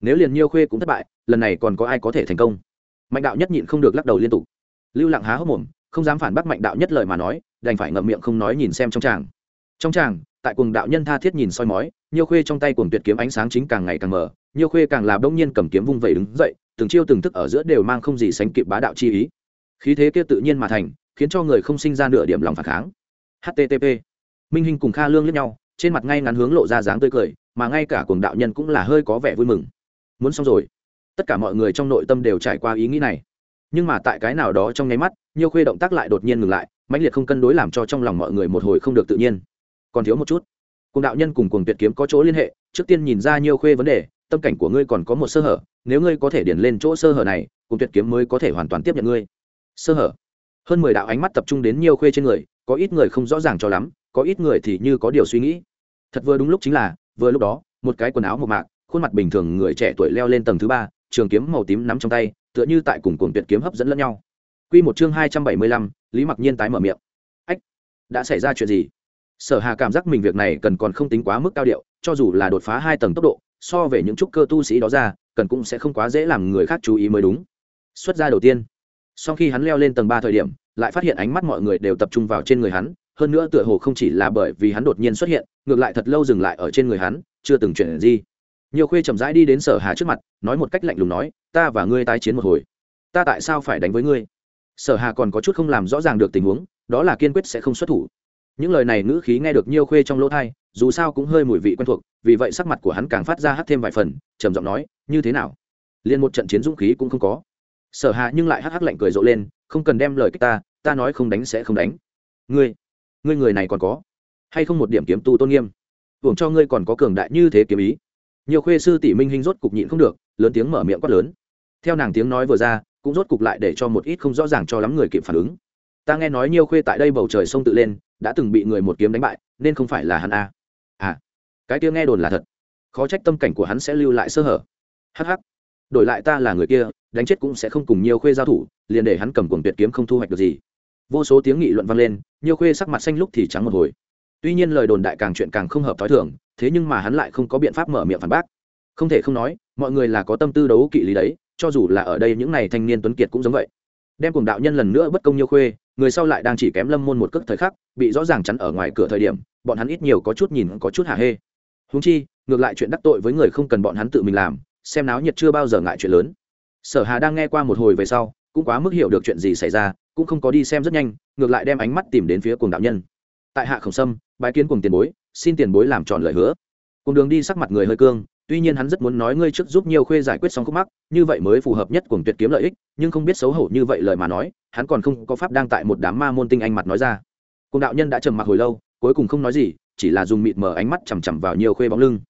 Nếu liền nhiêu khuê cũng thất bại, lần này còn có ai có thể thành công? Mạnh đạo nhất nhịn không được lắc đầu liên tục. Lưu lặng há hốc mồm, không dám phản bác mạnh đạo nhất lời mà nói, đành phải ngậm miệng không nói nhìn xem trong tràng. Trong tràng, tại cùng đạo nhân tha thiết nhìn soi mói, nhiêu khuê trong tay cùng tuyệt kiếm ánh sáng chính càng ngày càng mở nhiêu khuê càng là bỗng nhiên cầm kiếm vung vẩy đứng dậy, từng chiêu từng thức ở giữa đều mang không gì sánh kịp bá đạo chi ý. Khí thế kia tự nhiên mà thành khiến cho người không sinh ra nửa điểm lòng phản kháng. Http minh hình cùng kha lương lẫn nhau, trên mặt ngay ngắn hướng lộ ra dáng tươi cười, mà ngay cả cuồng đạo nhân cũng là hơi có vẻ vui mừng. Muốn xong rồi. Tất cả mọi người trong nội tâm đều trải qua ý nghĩ này. Nhưng mà tại cái nào đó trong nháy mắt nhiều khuê động tác lại đột nhiên ngừng lại, mãnh liệt không cân đối làm cho trong lòng mọi người một hồi không được tự nhiên. Còn thiếu một chút. Cùng đạo nhân cùng cùng tuyệt kiếm có chỗ liên hệ, trước tiên nhìn ra nhiều khuê vấn đề, tâm cảnh của ngươi còn có một sơ hở, nếu ngươi có thể điển lên chỗ sơ hở này cùng tuyệt kiếm mới có thể hoàn toàn tiếp nhận ngươi. Sơ hở? Hơn mười đạo ánh mắt tập trung đến nhiều khuê trên người có ít người không rõ ràng cho lắm có ít người thì như có điều suy nghĩ thật vừa đúng lúc chính là vừa lúc đó một cái quần áo một mạc khuôn mặt bình thường người trẻ tuổi leo lên tầng thứ ba trường kiếm màu tím nắm trong tay tựa như tại cùng cuồng tuyệt kiếm hấp dẫn lẫn nhau Quy một chương hai trăm bảy mươi lăm, Lý Mặc Nhiên tái mở miệng. Ách, đã xảy ra chuyện gì? Sở Hà cảm giác mình việc này cần còn không tính quá mức cao điệu, cho dù là đột phá hai tầng tốc độ, so về những trúc cơ tu sĩ đó ra, cần cũng sẽ không quá dễ làm người khác chú ý mới đúng. Xuất ra đầu tiên, sau khi hắn leo lên tầng ba thời điểm, lại phát hiện ánh mắt mọi người đều tập trung vào trên người hắn, hơn nữa tựa hồ không chỉ là bởi vì hắn đột nhiên xuất hiện, ngược lại thật lâu dừng lại ở trên người hắn, chưa từng chuyển gì. Nhiều khuê chậm rãi đi đến sở hà trước mặt nói một cách lạnh lùng nói ta và ngươi tái chiến một hồi. Ta tại sao phải đánh với ngươi? Sở hà còn có chút không làm rõ ràng được tình huống đó là kiên quyết sẽ không xuất thủ. Những lời này ngữ khí nghe được nhiều khuê trong lỗ thai dù sao cũng hơi mùi vị quen thuộc vì vậy sắc mặt của hắn càng phát ra hắt thêm vài phần trầm giọng nói như thế nào? Liền một trận chiến dũng khí cũng không có sở hà nhưng lại hắc hắc lạnh cười rộ lên, không cần đem lời cách ta ta nói không đánh sẽ không đánh. Ngươi ngươi người này còn có hay không một điểm kiếm tu tôn nghiêm? Hưởng cho ngươi còn có cường đại như thế kiếm ý. Nhiều khuê sư tỷ minh hình rốt cục nhịn không được, lớn tiếng mở miệng quát lớn. Theo nàng tiếng nói vừa ra, cũng rốt cục lại để cho một ít không rõ ràng cho lắm người kịp phản ứng. Ta nghe nói nhiêu khuê tại đây bầu trời sông tự lên, đã từng bị người một kiếm đánh bại, nên không phải là hắn a à cái kia nghe đồn là thật. Khó trách tâm cảnh của hắn sẽ lưu lại sơ hở. Hh đổi lại ta là người kia, đánh chết cũng sẽ không cùng nhiều khuê giao thủ, liền để hắn cầm cuồng tuyệt kiếm không thu hoạch được gì. Vô số tiếng nghị luận vang lên nhiều khuê sắc mặt xanh lúc thì trắng một hồi. Tuy nhiên lời đồn đại càng chuyện càng không hợp t h ó i thường, thế nhưng mà hắn lại không có biện pháp mở miệng phản bác. Không thể không nói, mọi người là có tâm tư đấu kỵ lý đấy, cho dù là ở đây những n à y thanh niên tuấn kiệt cũng giống vậy. Đem cùng đạo nhân lần nữa bất công nhiều khuê, người sau lại đang chỉ kém lâm môn một cước thời khắc, bị rõ ràng chắn ở ngoài cửa thời điểm, bọn hắn ít nhiều có chút nhìn có chút hả hê. Húng chi, ngược lại chuyện đắc tội với người không cần bọn hắn tự mình làm xem náo nhiệt chưa bao giờ ngại chuyện lớn. Sở hà đang nghe qua một hồi về sau, cũng quá mức hiểu được chuyện gì xảy ra, cũng không có đi xem rất nhanh, ngược lại đem ánh mắt tìm đến phía cùng đạo nhân. Tại hạ khổng sâm, bái kiến cùng tiền bối, xin tiền bối làm tròn lời hứa. Cùng đường đi sắc mặt người hơi cương, tuy nhiên hắn rất muốn nói ngươi trước giúp nhiều khuê giải quyết xong khúc mắc, như vậy mới phù hợp nhất cùng tuyệt kiếm lợi ích, nhưng không biết xấu hổ như vậy lời mà nói, hắn còn không có pháp đang tại một đám ma môn tinh anh mặt nói ra. Cùng đạo nhân đã trầm mặc hồi lâu, cuối cùng không nói gì, chỉ là dùng mịt mờ ánh mắt chằm chằm vào nhiều khuê bóng lưng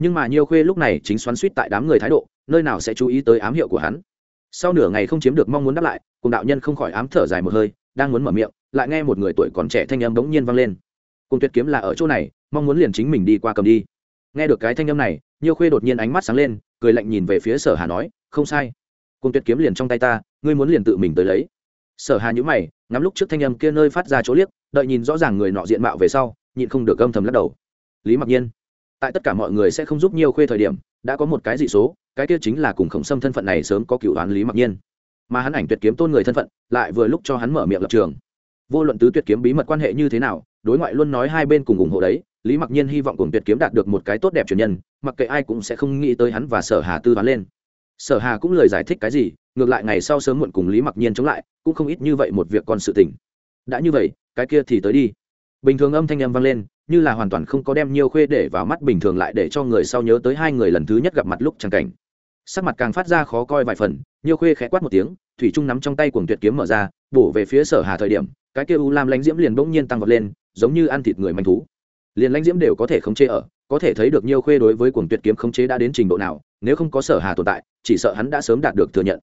nhưng mà nhiều khuê lúc này chính xoắn suýt tại đám người thái độ, nơi nào sẽ chú ý tới ám hiệu của hắn. Sau nửa ngày không chiếm được mong muốn đáp lại, cùng đạo nhân không khỏi ám thở dài một hơi, đang muốn mở miệng, lại nghe một người tuổi còn trẻ thanh âm bỗng nhiên vang lên. Cùng tuyệt kiếm là ở chỗ này, mong muốn liền chính mình đi qua cầm đi. Nghe được cái thanh âm này nhiều khuê đột nhiên ánh mắt sáng lên, cười lạnh nhìn về phía sở hà nói, không sai. Cùng tuyệt kiếm liền trong tay ta, ngươi muốn liền tự mình tới lấy. Sở hà nhữ mày, ngắm lúc trước thanh âm kia nơi phát ra chỗ liếc, đợi nhìn rõ ràng người nọ diện mạo về sau, nhịn không được âm thầm lắc đầu. Lý mặc nhiên tại tất cả mọi người sẽ không giúp nhiều khuê thời điểm, đã có một cái dị số, cái kia chính là cùng khổng sâm thân phận này sớm có cựu đoán lý mặc nhiên. Mà hắn ảnh tuyệt kiếm tôn người thân phận, lại vừa lúc cho hắn mở miệng lập trường. Vô luận tứ tuyệt kiếm bí mật quan hệ như thế nào, đối ngoại luôn nói hai bên cùng ủng hộ đấy, lý mặc nhiên hy vọng cùng tuyệt kiếm đạt được một cái tốt đẹp truyền nhân, mặc kệ ai cũng sẽ không nghĩ tới hắn và sở hà tư toán lên. Sở hà cũng lời giải thích cái gì, ngược lại ngày sau sớm muộn cùng lý mặc nhiên chống lại, cũng không ít như vậy một việc còn sự tình. Đã như vậy, cái kia thì tới đi. Bình thường âm thanh em vang lên như là hoàn toàn không có đem nhiều khuê để vào mắt bình thường lại để cho người sau nhớ tới hai người lần thứ nhất gặp mặt lúc chẳng cảnh. Sắc mặt càng phát ra khó coi vài phần nhiều khuê khẽ quát một tiếng, thủy trung nắm trong tay cuồng tuyệt kiếm mở ra, bổ về phía sở hà thời điểm, cái kia u lam lãnh diễm liền bỗng nhiên tăng vọt lên, giống như ăn thịt người manh thú. Liền lãnh diễm đều có thể khống chế ở, có thể thấy được nhiều khuê đối với cuồng tuyệt kiếm khống chế đã đến trình độ nào, nếu không có sở hà tồn tại, chỉ sợ hắn đã sớm đạt được thừa nhận.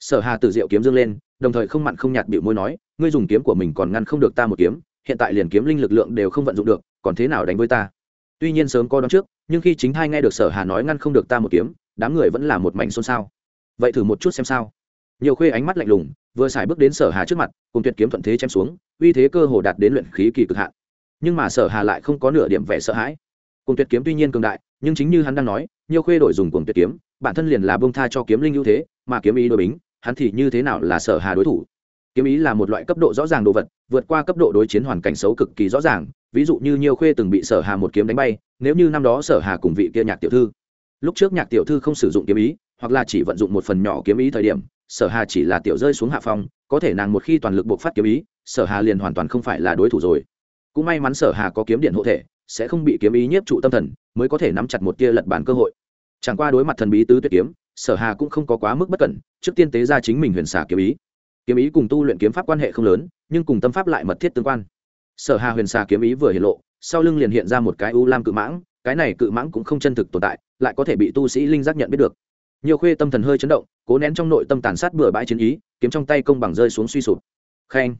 Sở hà từ diệu kiếm dương lên, đồng thời không mặn không nhạt bịu môi nói, ngươi dùng kiếm của mình còn ngăn không được ta một kiếm, hiện tại liền kiếm linh lực lượng đều không vận dụng được còn thế nào đánh với ta? Tuy nhiên sớm có đón trước, nhưng khi chính thai nghe được sở hà nói ngăn không được ta một kiếm, đám người vẫn là một mảnh xôn xao. Vậy thử một chút xem sao. Nhiều khuê ánh mắt lạnh lùng, vừa xài bước đến sở hà trước mặt, cùng tuyệt kiếm thuận thế chém xuống, uy thế cơ hồ đạt đến luyện khí kỳ cực hạn. Nhưng mà sở hà lại không có nửa điểm vẻ sợ hãi. Cùng tuyệt kiếm tuy nhiên cường đại, nhưng chính như hắn đang nói, nhiều khuê đổi dùng cùng tuyệt kiếm, bản thân liền là bông tha cho kiếm linh ưu thế, mà kiếm ý đối bính, hắn thì như thế nào là sở hà đối thủ? Kiếm ý là một loại cấp độ rõ ràng đồ vật, vượt qua cấp độ đối chiến hoàn cảnh xấu cực kỳ rõ ràng ví dụ như nhiều khuê từng bị sở hà một kiếm đánh bay, nếu như năm đó sở hà cùng vị kia nhạc tiểu thư, lúc trước nhạc tiểu thư không sử dụng kiếm ý, hoặc là chỉ vận dụng một phần nhỏ kiếm ý thời điểm, sở hà chỉ là tiểu rơi xuống hạ phong, có thể nàng một khi toàn lực buộc phát kiếm ý, sở hà liền hoàn toàn không phải là đối thủ rồi. Cũng may mắn sở hà có kiếm điện hộ thể, sẽ không bị kiếm ý nhiếp trụ tâm thần, mới có thể nắm chặt một tia lật bản cơ hội. Chẳng qua đối mặt thần bí tứ tuyệt kiếm, sở hà cũng không có quá mức bất cẩn, trước tiên tế ra chính mình huyền xả kiếm ý. Kiếm ý cùng tu luyện kiếm pháp quan hệ không lớn, nhưng cùng tâm pháp lại mật thiết tương quan sở hà huyền xà kiếm ý vừa hiện lộ, sau lưng liền hiện ra một cái u lam cự mãng, cái này cự mãng cũng không chân thực tồn tại, lại có thể bị tu sĩ linh giác nhận biết được. Nhiều khuê tâm thần hơi chấn động, cố nén trong nội tâm tàn sát bừa bãi chiến ý, kiếm trong tay công bằng rơi xuống suy sụp. Khen.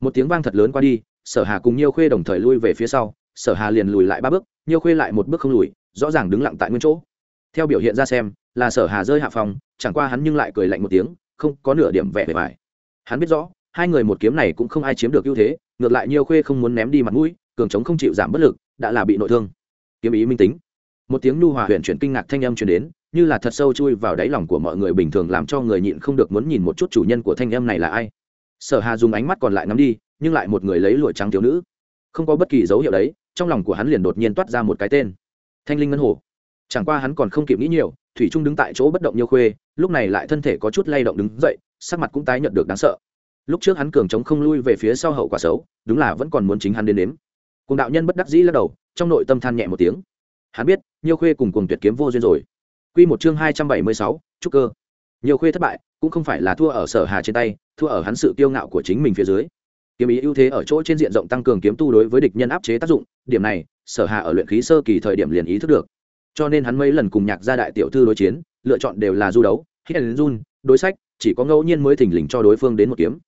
Một tiếng vang thật lớn qua đi, sở hà cùng nhiều khuê đồng thời lui về phía sau, sở hà liền lùi lại ba bước, nhiều khuê lại một bước không lùi, rõ ràng đứng lặng tại nguyên chỗ. Theo biểu hiện ra xem, là sở hà rơi hạ phòng, chẳng qua hắn nhưng lại cười lạnh một tiếng, không có nửa điểm vẻ vẻ vải hắn biết rõ, hai người một kiếm này cũng không ai chiếm được ưu thế ngược lại nhiều khuê không muốn ném đi mặt mũi, cường trống không chịu giảm bất lực, đã là bị nội thương. Kiếm ý minh tính. Một tiếng nhu hòa huyện chuyển kinh ngạc thanh âm truyền đến, như là thật sâu chui vào đáy lòng của mọi người bình thường làm cho người nhịn không được muốn nhìn một chút chủ nhân của thanh âm này là ai. Sở hà dùng ánh mắt còn lại ngắm đi, nhưng lại một người lấy lụa trắng thiếu nữ. Không có bất kỳ dấu hiệu đấy, trong lòng của hắn liền đột nhiên toát ra một cái tên. Thanh linh ngân hồ. Chẳng qua hắn còn không kịp nghĩ nhiều, thủy trung đứng tại chỗ bất động như khuê, lúc này lại thân thể có chút lay động đứng dậy, sắc mặt cũng tái nhận được đáng sợ lúc trước hắn cường chống không lui về phía sau hậu quả xấu, đúng là vẫn còn muốn chính hắn đến đếm cùng đạo nhân bất đắc dĩ lắc đầu, trong nội tâm than nhẹ một tiếng. Hắn biết nhiều khuê cùng cùng tuyệt kiếm vô duyên rồi. Q một chương hai trăm bảy mươi sáu, trúc cơ. Nhiều khuê thất bại, cũng không phải là thua ở sở hà trên tay, thua ở hắn sự kiêu ngạo của chính mình phía dưới. Kiếm ý ưu thế ở chỗ trên diện rộng tăng cường kiếm tu đối với địch nhân áp chế tác dụng, điểm này, sở hà ở luyện khí sơ kỳ thời điểm liền ý thức được. Cho nên hắn mấy lần cùng nhạc gia đại tiểu thư đối chiến, lựa chọn đều là du đấu, hit and run, đối sách, chỉ có ngẫu nhiên mới thỉnh lình cho đối phương đến một kiếm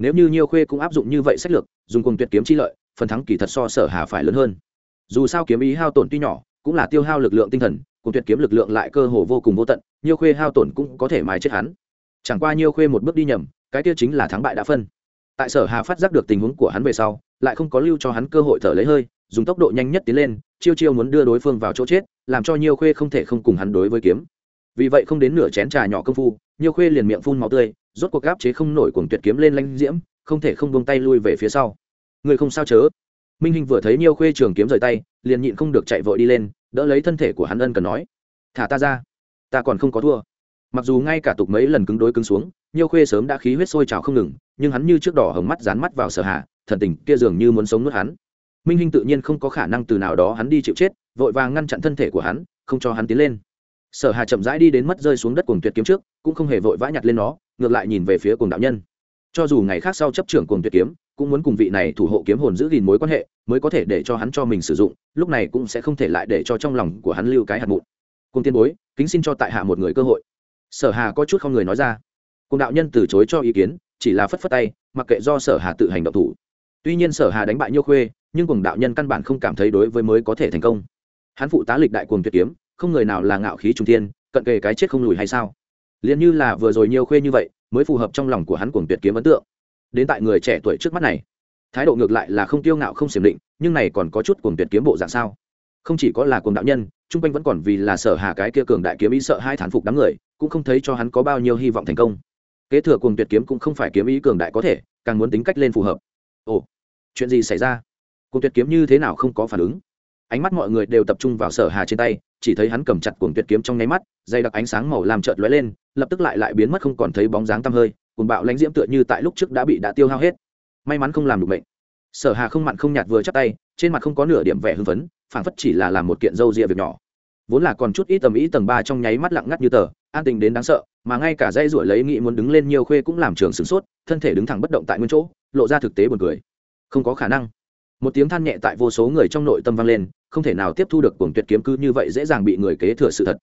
nếu như nhiều khuê cũng áp dụng như vậy sách lược, dùng cùng tuyệt kiếm chi lợi, phần thắng kỳ thật so sở hà phải lớn hơn. Dù sao kiếm ý hao tổn tuy nhỏ, cũng là tiêu hao lực lượng tinh thần cùng tuyệt kiếm lực lượng lại cơ hồ vô cùng vô tận nhiều khuê hao tổn cũng có thể mái chết hắn. Chẳng qua nhiều khuê một bước đi nhầm, cái tiêu chính là thắng bại đã phân. Tại sở hà phát giác được tình huống của hắn về sau, lại không có lưu cho hắn cơ hội thở lấy hơi, dùng tốc độ nhanh nhất tiến lên, chiêu chiêu muốn đưa đối phương vào chỗ chết, làm cho nhiều khuê không thể không cùng hắn đối với kiếm. Vì vậy không đến nửa chén trà nhỏ công phu nhiều khuê liền miệng phun máu tươi, rốt cuộc gáp chế không nổi cuồng tuyệt kiếm lên lanh diễm, không thể không buông tay lui về phía sau. Người không sao chớ. Minh hình vừa thấy nhiều khuê trường kiếm rời tay, liền nhịn không được chạy vội đi lên, đỡ lấy thân thể của hắn ân cần nói, thả ta ra, ta còn không có thua. Mặc dù ngay cả tục mấy lần cứng đối cứng xuống nhiều khuê sớm đã khí huyết sôi trào không ngừng, nhưng hắn như trước đỏ hồng mắt dán mắt vào sở hạ, thần tình kia dường như muốn sống nuốt hắn. Minh hinh tự nhiên không có khả năng từ nào đó hắn đi chịu chết, vội vàng ngăn chặn thân thể của hắn, không cho hắn tiến lên sở hà chậm rãi đi đến mất rơi xuống đất cuồng tuyệt kiếm trước, cũng không hề vội vã nhặt lên nó, ngược lại nhìn về phía cuồng đạo nhân. Cho dù ngày khác sau chấp trưởng cuồng tuyệt kiếm, cũng muốn cùng vị này thủ hộ kiếm hồn giữ gìn mối quan hệ, mới có thể để cho hắn cho mình sử dụng, lúc này cũng sẽ không thể lại để cho trong lòng của hắn lưu cái hạt mụn. Cùng tiên bối, kính xin cho tại hạ một người cơ hội. Sở hà có chút không người nói ra. Cùng đạo nhân từ chối cho ý kiến, chỉ là phất phất tay, mặc kệ do sở hà tự hành động thủ. Tuy nhiên sở hà đánh bại nhô khuê, nhưng cùng đạo nhân căn bản không cảm thấy đối với mới có thể thành công. Hắn phụ tá lịch đại cuồng tuyệt kiếm không người nào là ngạo khí trung thiên, cận kề cái chết không lùi hay sao? Liền như là vừa rồi nhiều khuê như vậy, mới phù hợp trong lòng của hắn cuồng tuyệt kiếm ấn tượng. Đến tại người trẻ tuổi trước mắt này, thái độ ngược lại là không tiêu ngạo, không xiểm định, nhưng này còn có chút cuồng tuyệt kiếm bộ dạng sao? Không chỉ có là cuồng đạo nhân, trung quanh vẫn còn vì là sở hà cái kia cường đại kiếm ý sợ hai thán phục đám người, cũng không thấy cho hắn có bao nhiêu hy vọng thành công. Kế thừa cuồng tuyệt kiếm cũng không phải kiếm ý cường đại có thể, càng muốn tính cách lên phù hợp. Ồ, chuyện gì xảy ra? Cuồng tuyệt kiếm như thế nào không có phản ứng? Ánh mắt mọi người đều tập trung vào sở hà trên tay chỉ thấy hắn cầm chặt cuồng tuyệt kiếm trong nháy mắt dây đặc ánh sáng màu làm chợt lóe lên lập tức lại lại biến mất không còn thấy bóng dáng tăm hơi cuồng bạo lãnh diễm tựa như tại lúc trước đã bị đã tiêu hao hết. May mắn không làm được mệnh, sở hà không mặn không nhạt vừa chắp tay trên mặt không có nửa điểm vẻ hưng phấn phảng phất chỉ là làm một kiện dâu rịa việc nhỏ. Vốn là còn chút ít tầm ý tầng ba trong nháy mắt lặng ngắt như tờ an tình đến đáng sợ mà ngay cả dây ruổi lấy nghị muốn đứng lên nhiều khuê cũng làm trường sửng sốt thân thể đứng thẳng bất động tại nguyên chỗ lộ ra thực tế buồn cười. Không có khả năng một tiếng than nhẹ tại vô số người trong nội tâm vang lên, không thể nào tiếp thu được cuồng tuyệt kiếm cứ như vậy dễ dàng bị người kế thừa sự thật.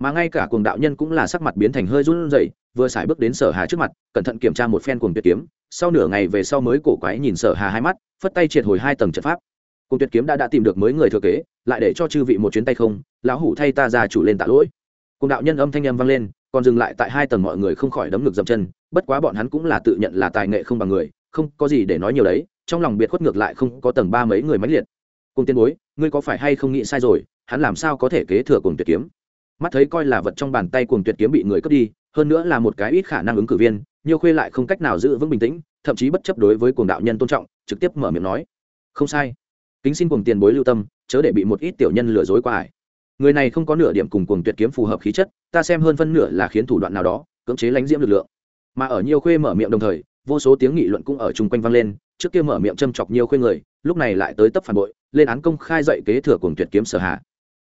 Mà ngay cả cuồng đạo nhân cũng là sắc mặt biến thành hơi run rẩy, vừa xài bước đến sở hà trước mặt, cẩn thận kiểm tra một phen cuồng tuyệt kiếm, sau nửa ngày về sau mới cổ quái nhìn sở hà hai mắt, phất tay triệt hồi hai tầng trận pháp. Cuồng tuyệt kiếm đã đã tìm được mới người thừa kế, lại để cho chư vị một chuyến tay không, lão hủ thay ta ra chủ lên tạ lỗi. Cuồng đạo nhân âm thanh âm vang lên, còn dừng lại tại hai tầng mọi người không khỏi đấm ngực dậm chân, bất quá bọn hắn cũng là tự nhận là tài nghệ không bằng người, không có gì để nói nhiều đấy trong lòng biệt khuất ngược lại không có tầng ba mấy người mãnh liệt. Cùng tiên bối, ngươi có phải hay không nghĩ sai rồi, hắn làm sao có thể kế thừa cùng tuyệt kiếm? Mắt thấy coi là vật trong bàn tay cùng tuyệt kiếm bị người cướp đi, hơn nữa là một cái ít khả năng ứng cử viên nhiều khuê lại không cách nào giữ vững bình tĩnh, thậm chí bất chấp đối với cuồng đạo nhân tôn trọng, trực tiếp mở miệng nói. Không sai. Kính xin cùng tiền bối lưu tâm, chớ để bị một ít tiểu nhân lừa dối qua ải. Người này không có nửa điểm cùng cuồng tuyệt kiếm phù hợp khí chất, ta xem hơn phân nửa là khiến thủ đoạn nào đó, cưỡng chế lánh diễm lực lượng. Mà ở nhiều khuê mở miệng đồng thời, vô số tiếng nghị luận cũng ở chung quanh vang lên trước kia mở miệng châm chọc nhiều khuyên người, lúc này lại tới tấp phản bội, lên án công khai dạy kế thừa cùng tuyệt kiếm sở hà.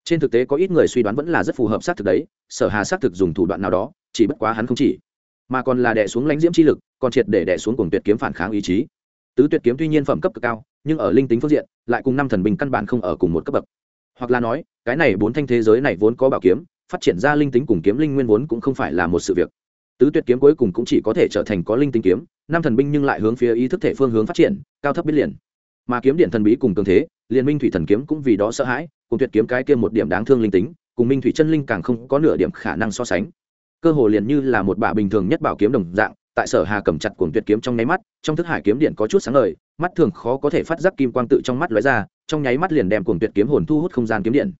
Trên thực tế có ít người suy đoán vẫn là rất phù hợp xác thực đấy, sở hà xác thực dùng thủ đoạn nào đó, chỉ bất quá hắn không chỉ, mà còn là đè xuống lãnh diễm chi lực, còn triệt để đè xuống cùng tuyệt kiếm phản kháng ý chí. Tứ tuyệt kiếm tuy nhiên phẩm cấp cực cao, nhưng ở linh tính phương diện, lại cùng năm thần binh căn bản không ở cùng một cấp bậc. Hoặc là nói, cái này bốn thanh thế giới này vốn có bảo kiếm, phát triển ra linh tính cùng kiếm linh nguyên vốn cũng không phải là một sự việc tứ tuyệt kiếm cuối cùng cũng chỉ có thể trở thành có linh tinh kiếm, năm thần binh nhưng lại hướng phía ý thức thể phương hướng phát triển, cao thấp biết liền. Mà kiếm điện thần bí cùng cường thế liên minh thủy thần kiếm cũng vì đó sợ hãi, cùng tuyệt kiếm cái kia một điểm đáng thương linh tính, cùng minh thủy chân linh càng không có nửa điểm khả năng so sánh. Cơ hồ liền như là một bả bình thường nhất bảo kiếm đồng dạng, tại sở hà cầm chặt cuồng tuyệt kiếm trong nháy mắt, trong thức hải kiếm điện có chút sáng ngời, mắt thường khó có thể phát giác kim quang tự trong mắt lóe ra, trong nháy mắt liền đem cuồng tuyệt kiếm hồn thu hút không gian kiếm điện.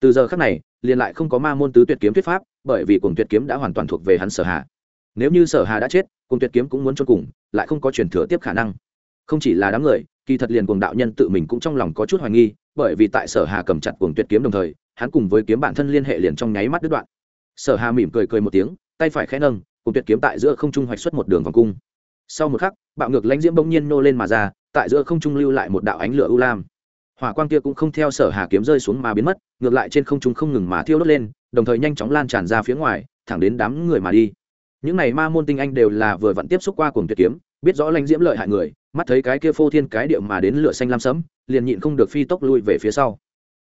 Từ giờ khắc này, liền lại không có ma môn tứ tuyệt kiếm thuyết pháp, bởi vì cuồng tuyệt kiếm đã hoàn toàn thuộc về hắn sở hà nếu như sở hà đã chết, cuồng tuyệt kiếm cũng muốn cho cùng, lại không có truyền thừa tiếp khả năng. Không chỉ là đám người, kỳ thật liền cuồng đạo nhân tự mình cũng trong lòng có chút hoài nghi, bởi vì tại sở hà cầm chặt cuồng tuyệt kiếm đồng thời, hắn cùng với kiếm bản thân liên hệ liền trong nháy mắt đứt đoạn. Sở hà mỉm cười cười một tiếng, tay phải khẽ nâng cùng tuyệt kiếm tại giữa không trung hoạch xuất một đường vòng cung. Sau một khắc, bạo ngược lãnh diễm bỗng nhiên nô lên mà ra, tại giữa không trung lưu lại một đạo ánh lửa u lam. Hỏa quang kia cũng không theo sở hà kiếm rơi xuống mà biến mất, ngược lại trên không trung không ngừng mà thiêu đốt lên, đồng thời nhanh chóng lan tràn ra phía ngoài, thẳng đến đám người mà đi những này ma môn tinh anh đều là vừa vặn tiếp xúc qua cùng tuyệt kiếm, biết rõ lãnh diễm lợi hại người, mắt thấy cái kia phô thiên cái điệu mà đến lửa xanh lam sẫm, liền nhịn không được phi tốc lui về phía sau.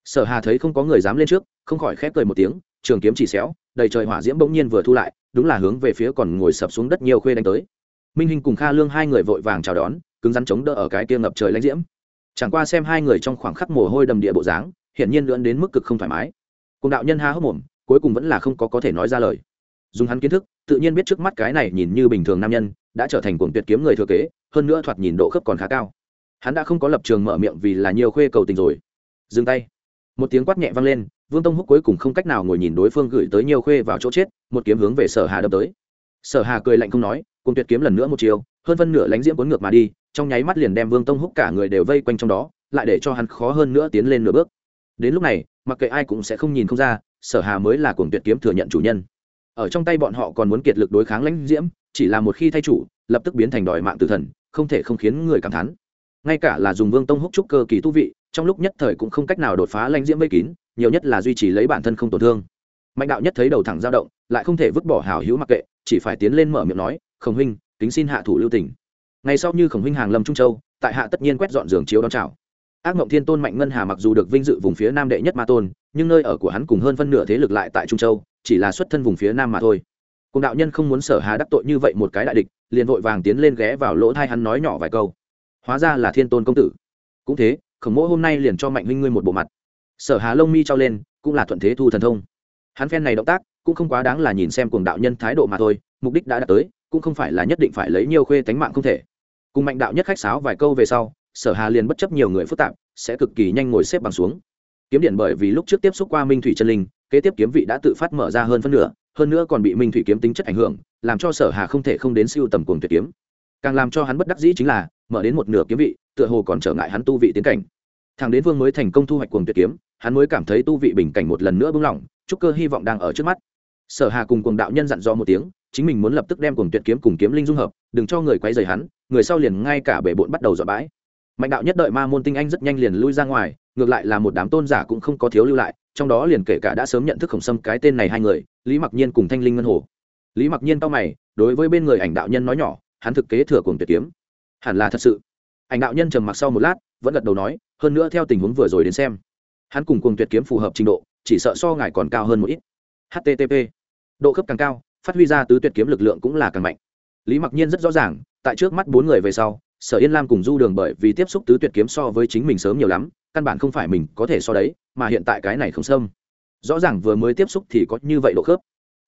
Sở hà thấy không có người dám lên trước, không khỏi khép cười một tiếng, trường kiếm chỉ xéo, đầy trời hỏa diễm bỗng nhiên vừa thu lại, đúng là hướng về phía còn ngồi sập xuống đất nhiều khuê đánh tới. Minh hình cùng kha lương hai người vội vàng chào đón, cứng rắn chống đỡ ở cái kia ngập trời lãnh diễm. Chẳng qua xem hai người trong khoảng khắc mồ hôi đầm địa bộ dáng, hiển nhiên lưỡn đến mức cực không thoải mái. Cùng đạo nhân ha hốc mồm, cuối cùng vẫn là không có có thể nói ra lời dùng hắn kiến thức, tự nhiên biết trước mắt cái này nhìn như bình thường nam nhân, đã trở thành cuồng tuyệt kiếm người thừa kế, hơn nữa thoạt nhìn độ khớp còn khá cao. Hắn đã không có lập trường mở miệng vì là nhiều khuê cầu tình rồi. Dừng tay. Một tiếng quát nhẹ vang lên, vương tông húc cuối cùng không cách nào ngồi nhìn đối phương gửi tới nhiều khuê vào chỗ chết, một kiếm hướng về sở hà đâm tới. Sở hà cười lạnh không nói cùng tuyệt kiếm lần nữa một chiều, hơn phân nửa lánh diễm cuốn ngược mà đi, trong nháy mắt liền đem vương tông húc cả người đều vây quanh trong đó, lại để cho hắn khó hơn nữa tiến lên nửa bước. Đến lúc này, mặc kệ ai cũng sẽ không nhìn không ra, sở hà mới là cuồng tuyệt kiếm thừa nhận chủ nhân ở trong tay bọn họ còn muốn kiệt lực đối kháng lãnh diễm, chỉ là một khi thay chủ, lập tức biến thành đòi mạng tử thần, không thể không khiến người cảm thán. Ngay cả là dùng vương tông húc trúc cơ kỳ tu vị, trong lúc nhất thời cũng không cách nào đột phá lãnh diễm vây kín, nhiều nhất là duy trì lấy bản thân không tổn thương. Mạnh đạo nhất thấy đầu thẳng dao động, lại không thể vứt bỏ hảo hữu mặc kệ, chỉ phải tiến lên mở miệng nói, khổng huynh, kính xin hạ thủ lưu tỉnh ngày sau như khổng huynh hàng lâm trung châu, tại hạ tất nhiên quét dọn giường chiếu đón chào ác mộng thiên tôn mạnh ngân hà mặc dù được vinh dự vùng phía nam đệ nhất ma tôn, nhưng nơi ở của hắn cùng hơn phân nửa thế lực lại tại trung châu, chỉ là xuất thân vùng phía nam mà thôi. Cùng đạo nhân không muốn sở hà đắc tội như vậy một cái đại địch, liền vội vàng tiến lên ghé vào lỗ thai hắn nói nhỏ vài câu. Hóa ra là thiên tôn công tử. Cũng thế, khổng Mỗ hôm nay liền cho mạnh huynh ngươi một bộ mặt. Sở hà lông mi trao lên, cũng là thuận thế thu thần thông. Hắn phen này động tác, cũng không quá đáng là nhìn xem cuồng đạo nhân thái độ mà thôi, mục đích đã đạt tới, cũng không phải là nhất định phải lấy nhiều khuê tánh mạng không thể. Cùng mạnh đạo nhất khách sáo vài câu về sau sở hà liền bất chấp nhiều người phức tạp, sẽ cực kỳ nhanh ngồi xếp bằng xuống. Kiếm điện bởi vì lúc trước tiếp xúc qua minh thủy chân linh, kế tiếp kiếm vị đã tự phát mở ra hơn phân nửa, hơn nữa còn bị minh thủy kiếm tính chất ảnh hưởng, làm cho sở hà không thể không đến siêu tầm cuồng tuyệt kiếm. Càng làm cho hắn bất đắc dĩ chính là, mở đến một nửa kiếm vị, tựa hồ còn trở ngại hắn tu vị tiến cảnh. Thằng đến vương mới thành công thu hoạch cuồng tuyệt kiếm, hắn mới cảm thấy tu vị bình cảnh một lần nữa bung lỏng, chúc cơ hy vọng đang ở trước mắt. Sở hà cùng cuồng đạo nhân dặn dò một tiếng, chính mình muốn lập tức đem cuồng tuyệt kiếm cùng kiếm linh dung hợp, đừng cho người quấy rầy hắn, người sau liền ngay cả bể bộn bắt đầu dọa bãi mạnh đạo nhất đợi ma môn tinh anh rất nhanh liền lui ra ngoài, ngược lại là một đám tôn giả cũng không có thiếu lưu lại, trong đó liền kể cả đã sớm nhận thức khổng sâm cái tên này hai người, lý mặc nhiên cùng thanh linh ngân hồ. Lý mặc nhiên tao mày, đối với bên người ảnh đạo nhân nói nhỏ, hắn thực kế thừa cuồng tuyệt kiếm. Hẳn là thật sự. Ảnh đạo nhân trầm mặc sau một lát, vẫn gật đầu nói, hơn nữa theo tình huống vừa rồi đến xem, hắn cùng cuồng tuyệt kiếm phù hợp trình độ, chỉ sợ so ngài còn cao hơn một ít. Http độ cấp càng cao, phát huy ra tứ tuyệt kiếm lực lượng cũng là càng mạnh. Lý mặc nhiên rất rõ ràng, tại trước mắt bốn người về sau sở yên lam cùng du đường bởi vì tiếp xúc tứ tuyệt kiếm so với chính mình sớm nhiều lắm, căn bản không phải mình có thể so đấy, mà hiện tại cái này không sâm rõ ràng vừa mới tiếp xúc thì có như vậy độ khớp.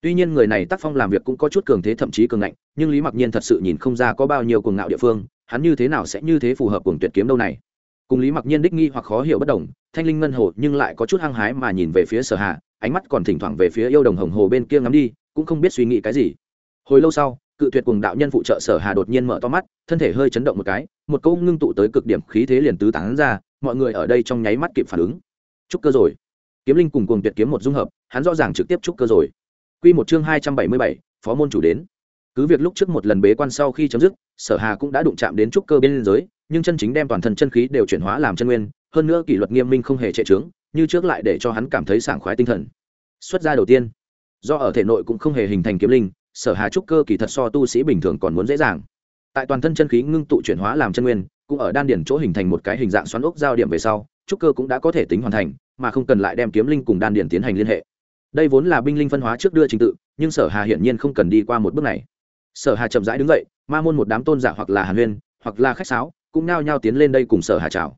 Tuy nhiên người này tác phong làm việc cũng có chút cường thế thậm chí cường ngạnh, nhưng lý mặc nhiên thật sự nhìn không ra có bao nhiêu cuồng ngạo địa phương, hắn như thế nào sẽ như thế phù hợp cuồng tuyệt kiếm đâu này. Cùng lý mặc nhiên đích nghi hoặc khó hiểu bất đồng, thanh linh ngân hồ nhưng lại có chút hăng hái mà nhìn về phía sở hạ ánh mắt còn thỉnh thoảng về phía yêu đồng hồng hồ bên kia ngắm đi, cũng không biết suy nghĩ cái gì. Hồi lâu sau cự tuyệt cùng đạo nhân phụ trợ sở hà đột nhiên mở to mắt, thân thể hơi chấn động một cái, một câu ngưng tụ tới cực điểm khí thế liền tứ tán ra, mọi người ở đây trong nháy mắt kịp phản ứng. Trúc cơ rồi. Kiếm linh cùng cùng tuyệt kiếm một dung hợp, hắn rõ ràng trực tiếp trúc cơ rồi. Quy một chương hai trăm bảy mươi bảy, phó môn chủ đến. Cứ việc lúc trước một lần bế quan sau khi chấm dứt, sở hà cũng đã đụng chạm đến trúc cơ bên giới, nhưng chân chính đem toàn thân chân khí đều chuyển hóa làm chân nguyên, hơn nữa kỷ luật nghiêm minh không hề trệ trướng, như trước lại để cho hắn cảm thấy sảng khoái tinh thần. Xuất gia đầu tiên. Do ở thể nội cũng không hề hình thành kiếm linh sở hà trúc cơ kỳ thật so tu sĩ bình thường còn muốn dễ dàng. Tại toàn thân chân khí ngưng tụ chuyển hóa làm chân nguyên, cũng ở đan điển chỗ hình thành một cái hình dạng xoắn ốc giao điểm về sau, trúc cơ cũng đã có thể tính hoàn thành, mà không cần lại đem kiếm linh cùng đan điển tiến hành liên hệ. Đây vốn là binh linh phân hóa trước đưa trình tự, nhưng sở hà hiển nhiên không cần đi qua một bước này. Sở hà chậm rãi đứng dậy, ma môn một đám tôn giả hoặc là hàn huyên, hoặc là khách sáo, cũng nao nhao tiến lên đây cùng sở hà chào.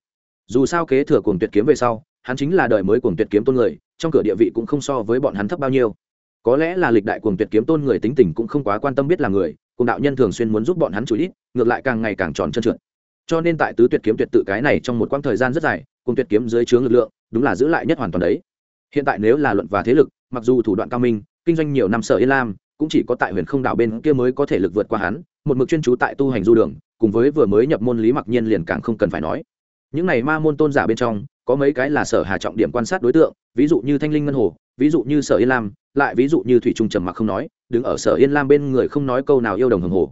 Dù sao kế thừa cuồng tuyệt kiếm về sau, hắn chính là đời mới cuồng tuyệt kiếm tôn người, trong cửa địa vị cũng không so với bọn hắn thấp bao nhiêu có lẽ là lịch đại cuồng tuyệt kiếm tôn người tính tình cũng không quá quan tâm biết là người, cùng đạo nhân thường xuyên muốn giúp bọn hắn chủ ít, ngược lại càng ngày càng tròn trơn trượt. Cho nên tại tứ tuyệt kiếm tuyệt tự cái này trong một quãng thời gian rất dài cùng tuyệt kiếm dưới chướng lực lượng, đúng là giữ lại nhất hoàn toàn đấy. Hiện tại nếu là luận và thế lực, mặc dù thủ đoạn cao minh, kinh doanh nhiều năm sở yên lam, cũng chỉ có tại huyền không đạo bên kia mới có thể lực vượt qua hắn, một mực chuyên trú tại tu hành du đường, cùng với vừa mới nhập môn lý mặc nhiên liền càng không cần phải nói. Những này ma môn tôn giả bên trong, có mấy cái là sở hà trọng điểm quan sát đối tượng, ví dụ như thanh linh ngân hồ ví dụ như sở yên lam, lại ví dụ như thủy trung trầm mặc không nói, đứng ở sở yên lam bên người không nói câu nào yêu đồng hồng hồ.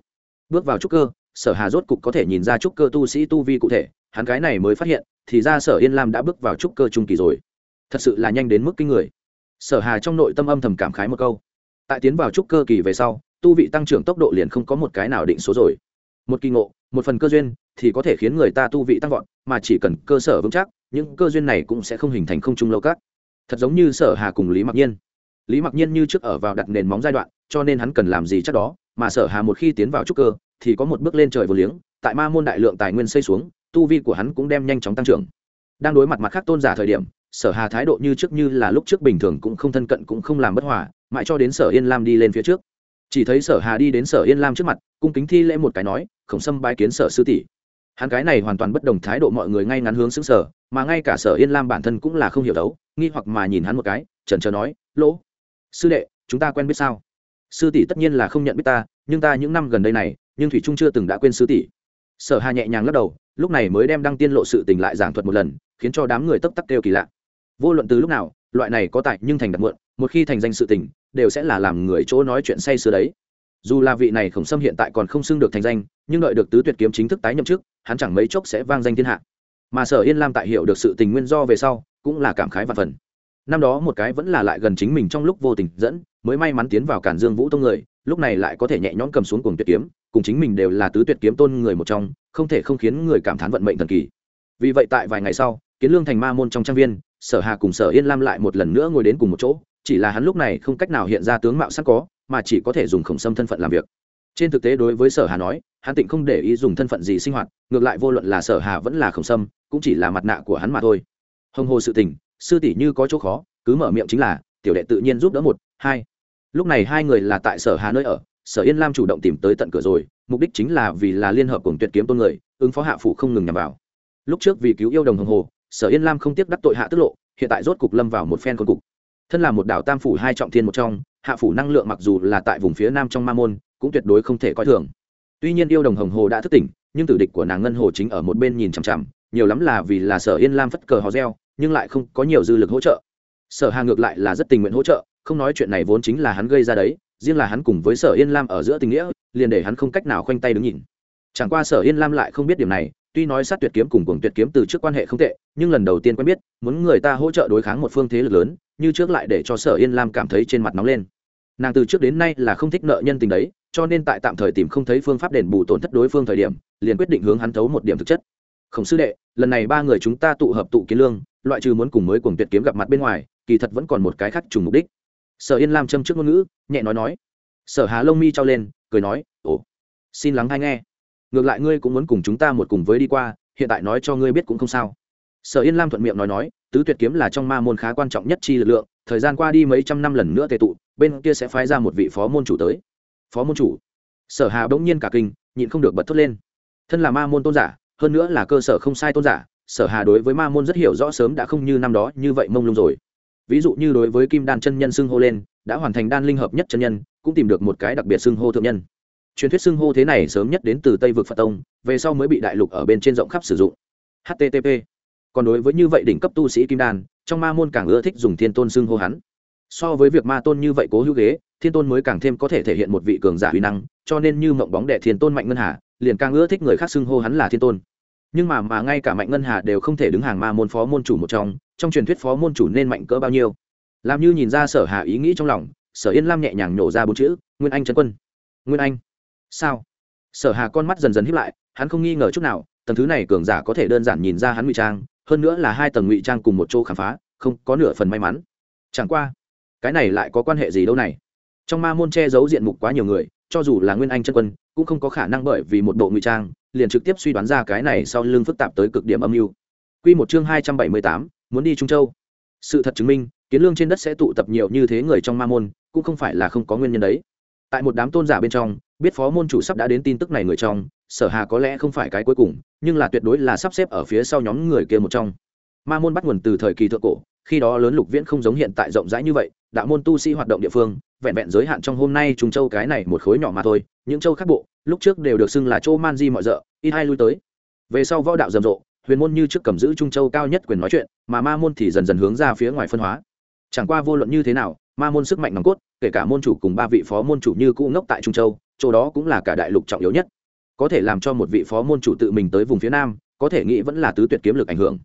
Bước vào trúc cơ, sở hà rốt cục có thể nhìn ra trúc cơ tu sĩ tu vi cụ thể, hắn cái này mới phát hiện, thì ra sở yên lam đã bước vào trúc cơ trung kỳ rồi. Thật sự là nhanh đến mức kinh người. Sở hà trong nội tâm âm thầm cảm khái một câu. Tại tiến vào trúc cơ kỳ về sau, tu vị tăng trưởng tốc độ liền không có một cái nào định số rồi. Một kỳ ngộ, một phần cơ duyên, thì có thể khiến người ta tu vị tăng vọt, mà chỉ cần cơ sở vững chắc, những cơ duyên này cũng sẽ không hình thành không trung lâu các thật giống như sở hà cùng lý mặc nhiên. Lý mặc nhiên như trước ở vào đặt nền móng giai đoạn, cho nên hắn cần làm gì chắc đó, mà sở hà một khi tiến vào trúc cơ, thì có một bước lên trời vô liếng, tại ma môn đại lượng tài nguyên xây xuống, tu vi của hắn cũng đem nhanh chóng tăng trưởng. Đang đối mặt mặt khác tôn giả thời điểm, sở hà thái độ như trước như là lúc trước bình thường cũng không thân cận cũng không làm bất hòa, mãi cho đến sở yên lam đi lên phía trước. Chỉ thấy sở hà đi đến sở yên lam trước mặt, cung kính thi lễ một cái nói, khổng sâm bái kiến sở sư tỷ. Hắn cái này hoàn toàn bất đồng thái độ mọi người ngay ngắn hướng xứng sở, mà ngay cả sở yên lam bản thân cũng là không hiểu đấu nghi hoặc mà nhìn hắn một cái, trần trờ nói, lỗ, sư đệ, chúng ta quen biết sao? Sư tỷ tất nhiên là không nhận biết ta, nhưng ta những năm gần đây này, nhưng thủy trung chưa từng đã quên sư tỷ. Sở hà nhẹ nhàng lắc đầu, lúc này mới đem đăng tiên lộ sự tình lại giảng thuật một lần, khiến cho đám người tấp tắc kêu kỳ lạ. Vô luận từ lúc nào, loại này có tại nhưng thành đặt muộn, một khi thành danh sự tình, đều sẽ là làm người chỗ nói chuyện say sưa đấy. Dù là vị này khổng sâm hiện tại còn không xưng được thành danh, nhưng đợi được tứ tuyệt kiếm chính thức tái nhậm chức, hắn chẳng mấy chốc sẽ vang danh thiên hạ. Mà sở yên lam tại hiểu được sự tình nguyên do về sau cũng là cảm khái và phần. Năm đó một cái vẫn là lại gần chính mình trong lúc vô tình dẫn, mới may mắn tiến vào cản dương vũ tông người, lúc này lại có thể nhẹ nhõm cầm xuống cùng tuyệt kiếm, cùng chính mình đều là tứ tuyệt kiếm tôn người một trong, không thể không khiến người cảm thán vận mệnh thần kỳ. Vì vậy tại vài ngày sau, kiến lương thành ma môn trong trang viên, sở hà cùng sở yên lam lại một lần nữa ngồi đến cùng một chỗ, chỉ là hắn lúc này không cách nào hiện ra tướng mạo sẵn có, mà chỉ có thể dùng khổng sâm thân phận làm việc. Trên thực tế đối với sở hà nói, hắn tịnh không để ý dùng thân phận gì sinh hoạt, ngược lại vô luận là sở hà vẫn là khổng sâm, cũng chỉ là mặt nạ của hắn mà thôi hồng hồ sự tình, sư tỷ như có chỗ khó, cứ mở miệng chính là, tiểu đệ tự nhiên giúp đỡ một, hai. Lúc này hai người là tại sở hà nơi ở, sở yên lam chủ động tìm tới tận cửa rồi, mục đích chính là vì là liên hợp cùng tuyệt kiếm tôn người, ứng phó hạ phủ không ngừng nhằm vào. Lúc trước vì cứu yêu đồng hồng hồ, sở yên lam không tiếc đắc tội hạ tức lộ, hiện tại rốt cục lâm vào một phen con cục. Thân là một đảo tam phủ hai trọng thiên một trong, hạ phủ năng lượng mặc dù là tại vùng phía nam trong ma môn, cũng tuyệt đối không thể coi thường. Tuy nhiên yêu đồng hồng hồ đã thức tỉnh, nhưng tử địch của nàng ngân hồ chính ở một bên nhìn chằm chằm, nhiều lắm là vì là sở yên lam phất cờ hò reo nhưng lại không có nhiều dư lực hỗ trợ. Sở hà ngược lại là rất tình nguyện hỗ trợ, không nói chuyện này vốn chính là hắn gây ra đấy, riêng là hắn cùng với sở yên lam ở giữa tình nghĩa, liền để hắn không cách nào khoanh tay đứng nhìn. Chẳng qua sở yên lam lại không biết điểm này, tuy nói sát tuyệt kiếm cùng cuồng tuyệt kiếm từ trước quan hệ không tệ, nhưng lần đầu tiên quen biết, muốn người ta hỗ trợ đối kháng một phương thế lực lớn, như trước lại để cho sở yên lam cảm thấy trên mặt nóng lên. Nàng từ trước đến nay là không thích nợ nhân tình đấy, cho nên tại tạm thời tìm không thấy phương pháp đền bù tổn thất đối phương thời điểm, liền quyết định hướng hắn thấu một điểm thực chất khổng sư đệ, lần này ba người chúng ta tụ hợp tụ kiến lương, loại trừ muốn cùng mới cùng tuyệt kiếm gặp mặt bên ngoài, kỳ thật vẫn còn một cái khác trùng mục đích. Sở yên lam châm trước ngôn ngữ, nhẹ nói nói. Sở hà lông mi trao lên, cười nói, ồ, xin lắng hay nghe. Ngược lại ngươi cũng muốn cùng chúng ta một cùng với đi qua, hiện tại nói cho ngươi biết cũng không sao. Sở yên lam thuận miệng nói nói, tứ tuyệt kiếm là trong ma môn khá quan trọng nhất chi lực lượng, thời gian qua đi mấy trăm năm lần nữa tề tụ, bên kia sẽ phái ra một vị phó môn chủ tới. Phó môn chủ? Sở hà bỗng nhiên cả kinh, nhịn không được bật thốt lên. Thân là ma môn tôn giả hơn nữa là cơ sở không sai tôn giả, sở hà đối với ma môn rất hiểu rõ sớm đã không như năm đó như vậy mông lung rồi. Ví dụ như đối với kim đan chân nhân xưng hô lên, đã hoàn thành đan linh hợp nhất chân nhân, cũng tìm được một cái đặc biệt xưng hô thượng nhân. Truyền thuyết xưng hô thế này sớm nhất đến từ tây vực phật tông, về sau mới bị đại lục ở bên trên rộng khắp sử dụng. Http còn đối với như vậy đỉnh cấp tu sĩ kim đan, trong ma môn càng ưa thích dùng thiên tôn xưng hô hắn. So với việc ma tôn như vậy cố hữu ghế, thiên tôn mới càng thêm có thể thể hiện một vị cường giả uy năng, cho nên như mộng bóng đệ thiên tôn mạnh ngân hà, liền càng ưa thích người khác xưng hô hắn là thiên tôn nhưng mà mà ngay cả mạnh ngân hà đều không thể đứng hàng ma môn phó môn chủ một trong trong truyền thuyết phó môn chủ nên mạnh cỡ bao nhiêu? Làm như nhìn ra sở hà ý nghĩ trong lòng, sở yên lam nhẹ nhàng nhổ ra bốn chữ, nguyên anh trấn quân, nguyên anh. Sao? Sở hà con mắt dần dần hiếp lại, hắn không nghi ngờ chút nào, tầng thứ này cường giả có thể đơn giản nhìn ra hắn ngụy trang, hơn nữa là hai tầng ngụy trang cùng một chỗ khám phá, không có nửa phần may mắn. Chẳng qua, cái này lại có quan hệ gì đâu này? Trong ma môn che giấu diện mục quá nhiều người, cho dù là nguyên anh chân quân, cũng không có khả năng bởi vì một bộ ngụy trang liền trực tiếp suy đoán ra cái này sau lưng phức tạp tới cực điểm âm mưu. Quy một chương hai trăm bảy mươi tám, muốn đi trung châu. Sự thật chứng minh, kiến lương trên đất sẽ tụ tập nhiều như thế người trong ma môn, cũng không phải là không có nguyên nhân đấy. Tại một đám tôn giả bên trong, biết phó môn chủ sắp đã đến tin tức này người trong, sở hà có lẽ không phải cái cuối cùng, nhưng là tuyệt đối là sắp xếp ở phía sau nhóm người kia một trong. Ma môn bắt nguồn từ thời kỳ thượng cổ, khi đó lớn lục viễn không giống hiện tại rộng rãi như vậy, đạo môn tu sĩ hoạt động địa phương, vẹn vẹn giới hạn trong hôm nay trung châu cái này một khối nhỏ mà thôi, những châu khác bộ lúc trước đều được xưng là châu man di mọi rợ, ít hai lui tới. Về sau võ đạo rầm rộ, huyền môn như trước cầm giữ trung châu cao nhất quyền nói chuyện, mà ma môn thì dần dần hướng ra phía ngoài phân hóa. Chẳng qua vô luận như thế nào, ma môn sức mạnh nòng cốt, kể cả môn chủ cùng ba vị phó môn chủ như cũ ngốc tại trung châu, chỗ đó cũng là cả đại lục trọng yếu nhất. Có thể làm cho một vị phó môn chủ tự mình tới vùng phía nam, có thể nghĩ vẫn là tứ tuyệt kiếm lực ảnh hưởng.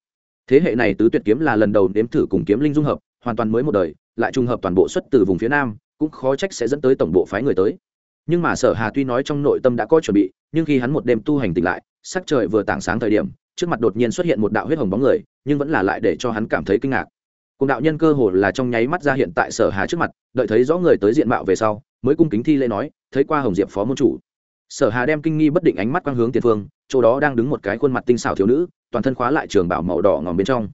Thế hệ này tứ tuyệt kiếm là lần đầu nếm thử cùng kiếm linh dung hợp, hoàn toàn mới một đời, lại trùng hợp toàn bộ xuất từ vùng phía nam, cũng khó trách sẽ dẫn tới tổng bộ phái người tới nhưng mà sở hà tuy nói trong nội tâm đã có chuẩn bị, nhưng khi hắn một đêm tu hành tỉnh lại, sắc trời vừa tảng sáng thời điểm, trước mặt đột nhiên xuất hiện một đạo huyết hồng bóng người, nhưng vẫn là lại để cho hắn cảm thấy kinh ngạc. Cùng đạo nhân cơ hồ là trong nháy mắt ra hiện tại sở hà trước mặt, đợi thấy rõ người tới diện mạo về sau, mới cung kính thi lễ nói, thấy qua hồng diệp phó môn chủ. Sở hà đem kinh nghi bất định ánh mắt quang hướng tiền phương, chỗ đó đang đứng một cái khuôn mặt tinh xảo thiếu nữ, toàn thân khóa lại trường bảo màu đỏ ngòm bên trong.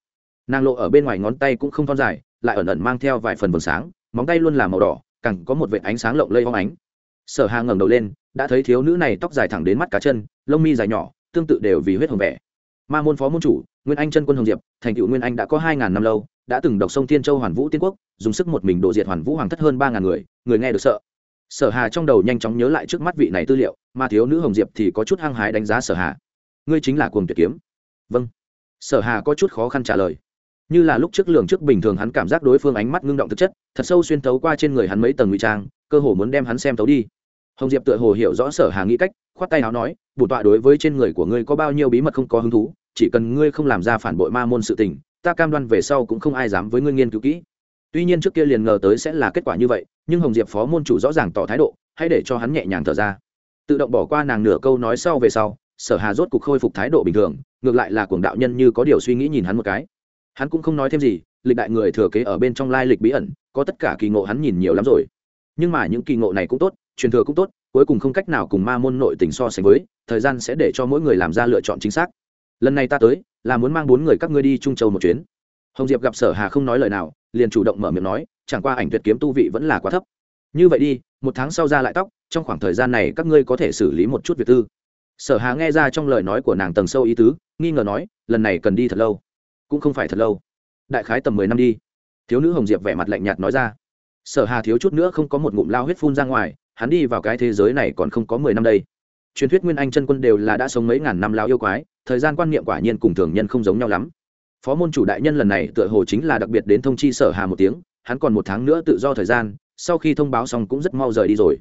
Nàng lộ ở bên ngoài ngón tay cũng không thon dài, lại ẩn ẩn mang theo vài phần vầng sáng, móng tay luôn là màu đỏ cẳng có một vệt ánh sáng lộng lây hoang ánh sở hà ngẩng đầu lên, đã thấy thiếu nữ này tóc dài thẳng đến mắt cá chân, lông mi dài nhỏ, tương tự đều vì huyết hồng vẻ. Ma môn phó môn chủ, nguyên anh chân quân hồng diệp, thành cựu nguyên anh đã có hai ngàn năm lâu, đã từng đọc sông thiên châu hoàn vũ tiên quốc, dùng sức một mình đổ diệt hoàn vũ hoàng thất hơn ba ngàn người người nghe được sợ. Sở hà trong đầu nhanh chóng nhớ lại trước mắt vị này tư liệu, mà thiếu nữ hồng diệp thì có chút hăng hái đánh giá sở hà. Ngươi chính là cuồng tuyệt kiếm. Vâng. Sở hà có chút khó khăn trả lời như là lúc trước lường trước bình thường hắn cảm giác đối phương ánh mắt ngưng động thực chất, thật sâu xuyên thấu qua trên người hắn mấy tầng ngụy trang, cơ hồ muốn đem hắn xem thấu đi. Hồng diệp tựa hồ hiểu rõ sở hà nghĩ cách, khoát tay áo nói, bổn tọa đối với trên người của ngươi có bao nhiêu bí mật không có hứng thú, chỉ cần ngươi không làm ra phản bội ma môn sự tình, ta cam đoan về sau cũng không ai dám với ngươi nghiên cứu kỹ. Tuy nhiên trước kia liền ngờ tới sẽ là kết quả như vậy, nhưng hồng diệp phó môn chủ rõ ràng tỏ thái độ, hãy để cho hắn nhẹ nhàng thở ra. Tự động bỏ qua nàng nửa câu nói sau về sau, sở hà rốt cục khôi phục thái độ bình thường, ngược lại là cuồng đạo nhân như có điều suy nghĩ nhìn hắn một cái hắn cũng không nói thêm gì, lịch đại người thừa kế ở bên trong lai lịch bí ẩn, có tất cả kỳ ngộ hắn nhìn nhiều lắm rồi. Nhưng mà những kỳ ngộ này cũng tốt, truyền thừa cũng tốt, cuối cùng không cách nào cùng ma môn nội tình so sánh với, thời gian sẽ để cho mỗi người làm ra lựa chọn chính xác. Lần này ta tới, là muốn mang bốn người các ngươi đi trung châu một chuyến. Hồng diệp gặp sở hà không nói lời nào, liền chủ động mở miệng nói, chẳng qua ảnh tuyệt kiếm tu vị vẫn là quá thấp. Như vậy đi, một tháng sau ra lại tóc, trong khoảng thời gian này các ngươi có thể xử lý một chút việc tư. Sở hà nghe ra trong lời nói của nàng tầng sâu ý tứ, nghi ngờ nói, lần này cần đi thật lâu cũng không phải thật lâu. Đại khái tầm mười năm đi. Thiếu nữ hồng diệp vẻ mặt lạnh nhạt nói ra. Sở hà thiếu chút nữa không có một ngụm lao huyết phun ra ngoài, hắn đi vào cái thế giới này còn không có mười năm đây. Truyền thuyết nguyên anh chân quân đều là đã sống mấy ngàn năm lao yêu quái, thời gian quan niệm quả nhiên cùng thường nhân không giống nhau lắm. Phó môn chủ đại nhân lần này tựa hồ chính là đặc biệt đến thông chi sở hà một tiếng, hắn còn một tháng nữa tự do thời gian, sau khi thông báo xong cũng rất mau rời đi rồi.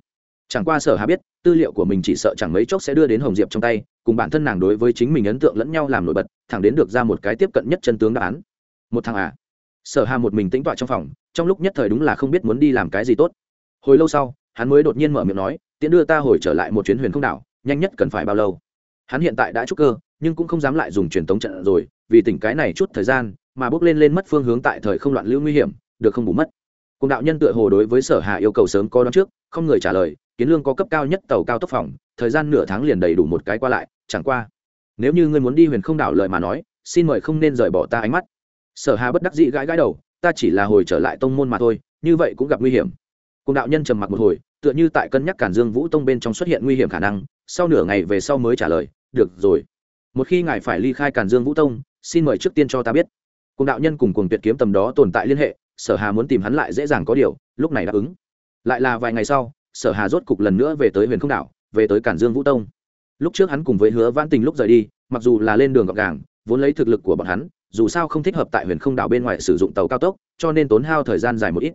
Chẳng qua sở hà biết tư liệu của mình chỉ sợ chẳng mấy chốc sẽ đưa đến hồng diệp trong tay, cùng bản thân nàng đối với chính mình ấn tượng lẫn nhau làm nổi bật, thẳng đến được ra một cái tiếp cận nhất chân tướng đáp án. Một thằng à. Sở hà một mình tĩnh tọa trong phòng, trong lúc nhất thời đúng là không biết muốn đi làm cái gì tốt. Hồi lâu sau, hắn mới đột nhiên mở miệng nói, tiễn đưa ta hồi trở lại một chuyến huyền không đảo, nhanh nhất cần phải bao lâu? Hắn hiện tại đã trúc cơ, nhưng cũng không dám lại dùng truyền tống trận rồi, vì tỉnh cái này chút thời gian, mà bước lên lên mất phương hướng tại thời không loạn lưu nguy hiểm, được không bù mất. Cùng đạo nhân tựa hồ đối với sở hà yêu cầu sớm có đón trước, không người trả lời kiến lương có cấp cao nhất tàu cao tốc phòng, thời gian nửa tháng liền đầy đủ một cái qua lại, chẳng qua. Nếu như ngươi muốn đi huyền không đảo lời mà nói, xin mời không nên rời bỏ ta ánh mắt. Sở hà bất đắc dĩ gãi gãi đầu, ta chỉ là hồi trở lại tông môn mà thôi, như vậy cũng gặp nguy hiểm. Cùng đạo nhân trầm mặc một hồi, tựa như tại cân nhắc cản dương vũ tông bên trong xuất hiện nguy hiểm khả năng, sau nửa ngày về sau mới trả lời, được rồi. Một khi ngài phải ly khai cản dương vũ tông, xin mời trước tiên cho ta biết. Cùng đạo nhân cùng cùng tuyệt kiếm tầm đó tồn tại liên hệ, sở hà muốn tìm hắn lại dễ dàng có điều, lúc này đáp ứng. Lại là vài ngày sau sở hà rốt cục lần nữa về tới huyền không đảo, về tới cản dương vũ tông. Lúc trước hắn cùng với hứa vãn tình lúc rời đi, mặc dù là lên đường gọn gàng, vốn lấy thực lực của bọn hắn, dù sao không thích hợp tại huyền không đảo bên ngoài sử dụng tàu cao tốc, cho nên tốn hao thời gian dài một ít.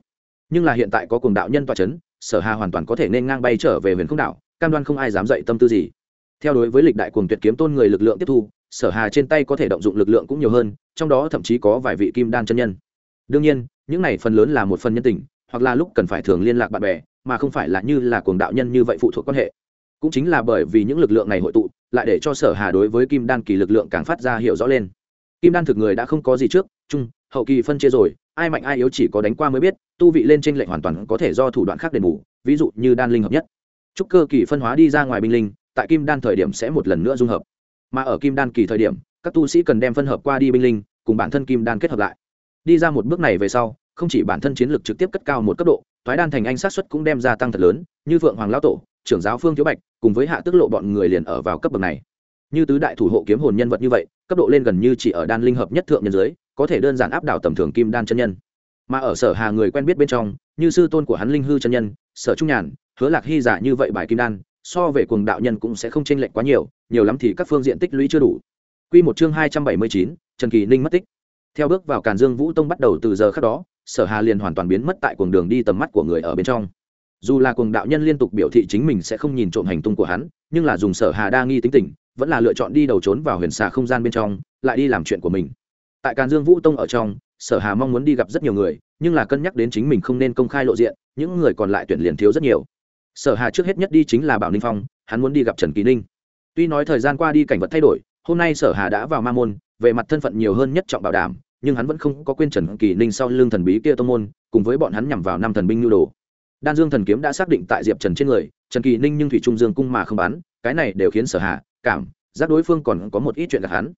Nhưng là hiện tại có cùng đạo nhân tòa c h ấ n sở hà hoàn toàn có thể nên ngang bay trở về huyền không đảo, cam đoan không ai dám dậy tâm tư gì. Theo đối với lịch đại cuồng tuyệt kiếm tôn người lực lượng tiếp thu, sở hà trên tay có thể động dụng lực lượng cũng nhiều hơn, trong đó thậm chí có vài vị kim đan chân nhân. Đương nhiên, những này phần lớn là một phần nhân tình, hoặc là lúc cần phải thường liên lạc bạn bè mà không phải là như là cuồng đạo nhân như vậy phụ thuộc quan hệ. Cũng chính là bởi vì những lực lượng này hội tụ, lại để cho sở hà đối với kim đan kỳ lực lượng càng phát ra hiểu rõ lên. Kim đan thực người đã không có gì trước, chung, hậu kỳ phân chia rồi, ai mạnh ai yếu chỉ có đánh qua mới biết, tu vị lên trên lệnh hoàn toàn có thể do thủ đoạn khác đền bù, ví dụ như đan linh hợp nhất. Trúc cơ kỳ phân hóa đi ra ngoài binh linh, tại kim đan thời điểm sẽ một lần nữa dung hợp. Mà ở kim đan kỳ thời điểm, các tu sĩ cần đem phân hợp qua đi binh linh, cùng bản thân kim đan kết hợp lại. Đi ra một bước này về sau, không chỉ bản thân chiến lược trực tiếp cất cao một cấp độ thoái đan thành anh sát xuất cũng đem gia tăng thật lớn, như phượng hoàng lão tổ, trưởng giáo phương thiếu bạch, cùng với hạ tức lộ bọn người liền ở vào cấp bậc này. Như tứ đại thủ hộ kiếm hồn nhân vật như vậy, cấp độ lên gần như chỉ ở đan linh hợp nhất thượng nhân giới, có thể đơn giản áp đảo tầm thường kim đan chân nhân. Mà ở sở hà người quen biết bên trong, như sư tôn của hắn linh hư chân nhân, sở trung nhàn, hứa lạc hy giả như vậy bài kim đan, so về cuồng đạo nhân cũng sẽ không chênh lệch quá nhiều nhiều lắm thì các phương diện tích lũy chưa đủ. Quy một chương hai trăm bảy mươi chín, trần kỳ ninh mất tích. Theo bước vào càn dương vũ tông bắt đầu từ giờ khác đó sở hà liền hoàn toàn biến mất tại cuồng đường đi tầm mắt của người ở bên trong. Dù là cuồng đạo nhân liên tục biểu thị chính mình sẽ không nhìn trộm hành tung của hắn, nhưng là dùng sở hà đa nghi tính tình, vẫn là lựa chọn đi đầu trốn vào huyền xà không gian bên trong, lại đi làm chuyện của mình. Tại càn dương vũ tông ở trong, sở hà mong muốn đi gặp rất nhiều người, nhưng là cân nhắc đến chính mình không nên công khai lộ diện, những người còn lại tuyển liền thiếu rất nhiều. Sở hà trước hết nhất đi chính là bảo ninh phong, hắn muốn đi gặp trần kỳ ninh. Tuy nói thời gian qua đi cảnh vật thay đổi, hôm nay sở hà đã vào ma môn, về mặt thân phận nhiều hơn nhất trọng bảo đảm nhưng hắn vẫn không có quên trần kỳ ninh sau lưng thần bí kia tô môn, cùng với bọn hắn nhằm vào năm thần binh nhu đồ. Đan dương thần kiếm đã xác định tại diệp trần trên người, trần kỳ ninh nhưng thủy trung dương cung mà không bán cái này đều khiến sở Hạ cảm, giác đối phương còn có một ít chuyện gặp hắn.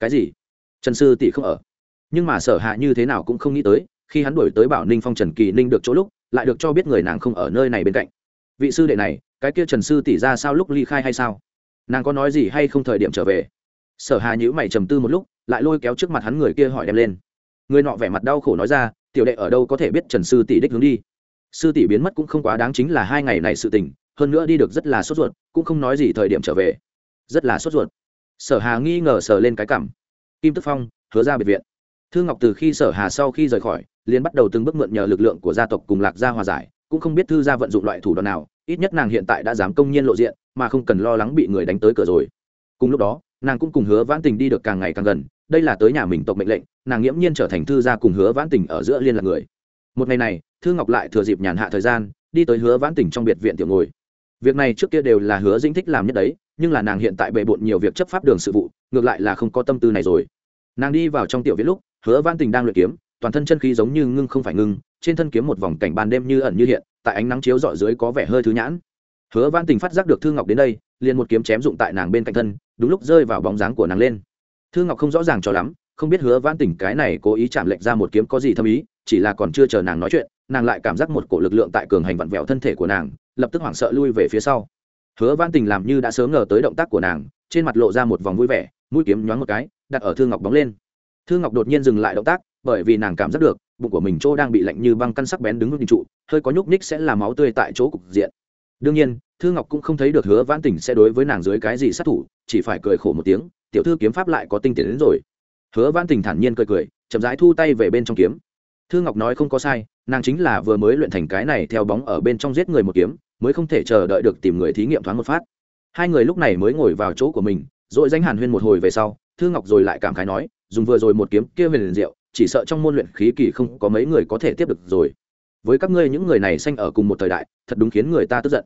Cái gì? Trần sư tỷ không ở. Nhưng mà sở hạ như thế nào cũng không nghĩ tới, khi hắn đổi tới bảo ninh phong trần kỳ ninh được chỗ lúc, lại được cho biết người nàng không ở nơi này bên cạnh. Vị sư đệ này, cái kia trần sư tỷ ra sao lúc ly khai hay sao? Nàng có nói gì hay không thời điểm trở về? Sở hà nhữ mày trầm tư một lúc lại lôi kéo trước mặt hắn người kia hỏi đem lên. Người nọ vẻ mặt đau khổ nói ra, tiểu đệ ở đâu có thể biết trần sư tỷ đích hướng đi? Sư tỷ biến mất cũng không quá đáng chính là hai ngày này sự tình, hơn nữa đi được rất là sốt ruột, cũng không nói gì thời điểm trở về. Rất là sốt ruột. Sở hà nghi ngờ sờ lên cái cảm kim tức phong, hứa ra biệt viện. Thư ngọc từ khi sở hà sau khi rời khỏi, liền bắt đầu từng bước mượn nhờ lực lượng của gia tộc cùng lạc gia hòa giải, cũng không biết thư gia vận dụng loại thủ đoạn nào, ít nhất nàng hiện tại đã dám công nhiên lộ diện, mà không cần lo lắng bị người đánh tới cửa rồi. Cùng lúc đó, nàng cũng cùng hứa vãn tình đi được càng ngày càng gần đây là tới nhà mình tộc mệnh lệnh, nàng nghiễm nhiên trở thành thư gia cùng hứa vãn tình ở giữa liên lạc người. Một ngày này, thư ngọc lại thừa dịp nhàn hạ thời gian, đi tới hứa vãn tình trong biệt viện tiểu ngồi. Việc này trước kia đều là hứa dĩnh thích làm nhất đấy, nhưng là nàng hiện tại bề bộn nhiều việc chấp pháp đường sự vụ, ngược lại là không có tâm tư này rồi. Nàng đi vào trong tiểu viện lúc, hứa vãn tình đang luyện kiếm, toàn thân chân khí giống như ngưng không phải ngưng, trên thân kiếm một vòng cảnh ban đêm như ẩn như hiện, tại ánh nắng chiếu dọi dưới có vẻ hơi thứ nhãn. Hứa vãn tình phát giác được thư ngọc đến đây, liền một kiếm chém dụng tại nàng bên cạnh thân, đúng lúc rơi vào bóng dáng của nàng lên thư ngọc không rõ ràng cho lắm, không biết hứa vãn Tỉnh cái này cố ý chạm lệnh ra một kiếm có gì thâm ý, chỉ là còn chưa chờ nàng nói chuyện, nàng lại cảm giác một cổ lực lượng tại cường hành vặn vẹo thân thể của nàng, lập tức hoảng sợ lui về phía sau. Hứa vãn tình làm như đã sớm ngờ tới động tác của nàng, trên mặt lộ ra một vòng vui vẻ, mũi kiếm nhoáng một cái, đặt ở thư ngọc bóng lên. Thư ngọc đột nhiên dừng lại động tác, bởi vì nàng cảm giác được, bụng của mình chỗ đang bị lạnh như băng căn sắc bén đứng ngưng trụ, hơi có nhúc ních sẽ là máu tươi tại chỗ cục diện. Đương nhiên, thư ngọc cũng không thấy được hứa vãn tình sẽ đối với nàng dưới cái gì sát thủ, chỉ phải cười khổ một tiếng tiểu thư kiếm pháp lại có tinh tiến đến rồi. Hứa vãn tình thản nhiên cười cười, chậm rãi thu tay về bên trong kiếm. Thư ngọc nói không có sai, nàng chính là vừa mới luyện thành cái này theo bóng ở bên trong giết người một kiếm, mới không thể chờ đợi được tìm người thí nghiệm thoáng một phát. Hai người lúc này mới ngồi vào chỗ của mình, rồi danh hàn huyên một hồi về sau, thư ngọc rồi lại cảm khái nói, dùng vừa rồi một kiếm kia về liền diệu, chỉ sợ trong môn luyện khí kỳ không có mấy người có thể tiếp được rồi. Với các ngươi những người này sanh ở cùng một thời đại, thật đúng khiến người ta tức giận.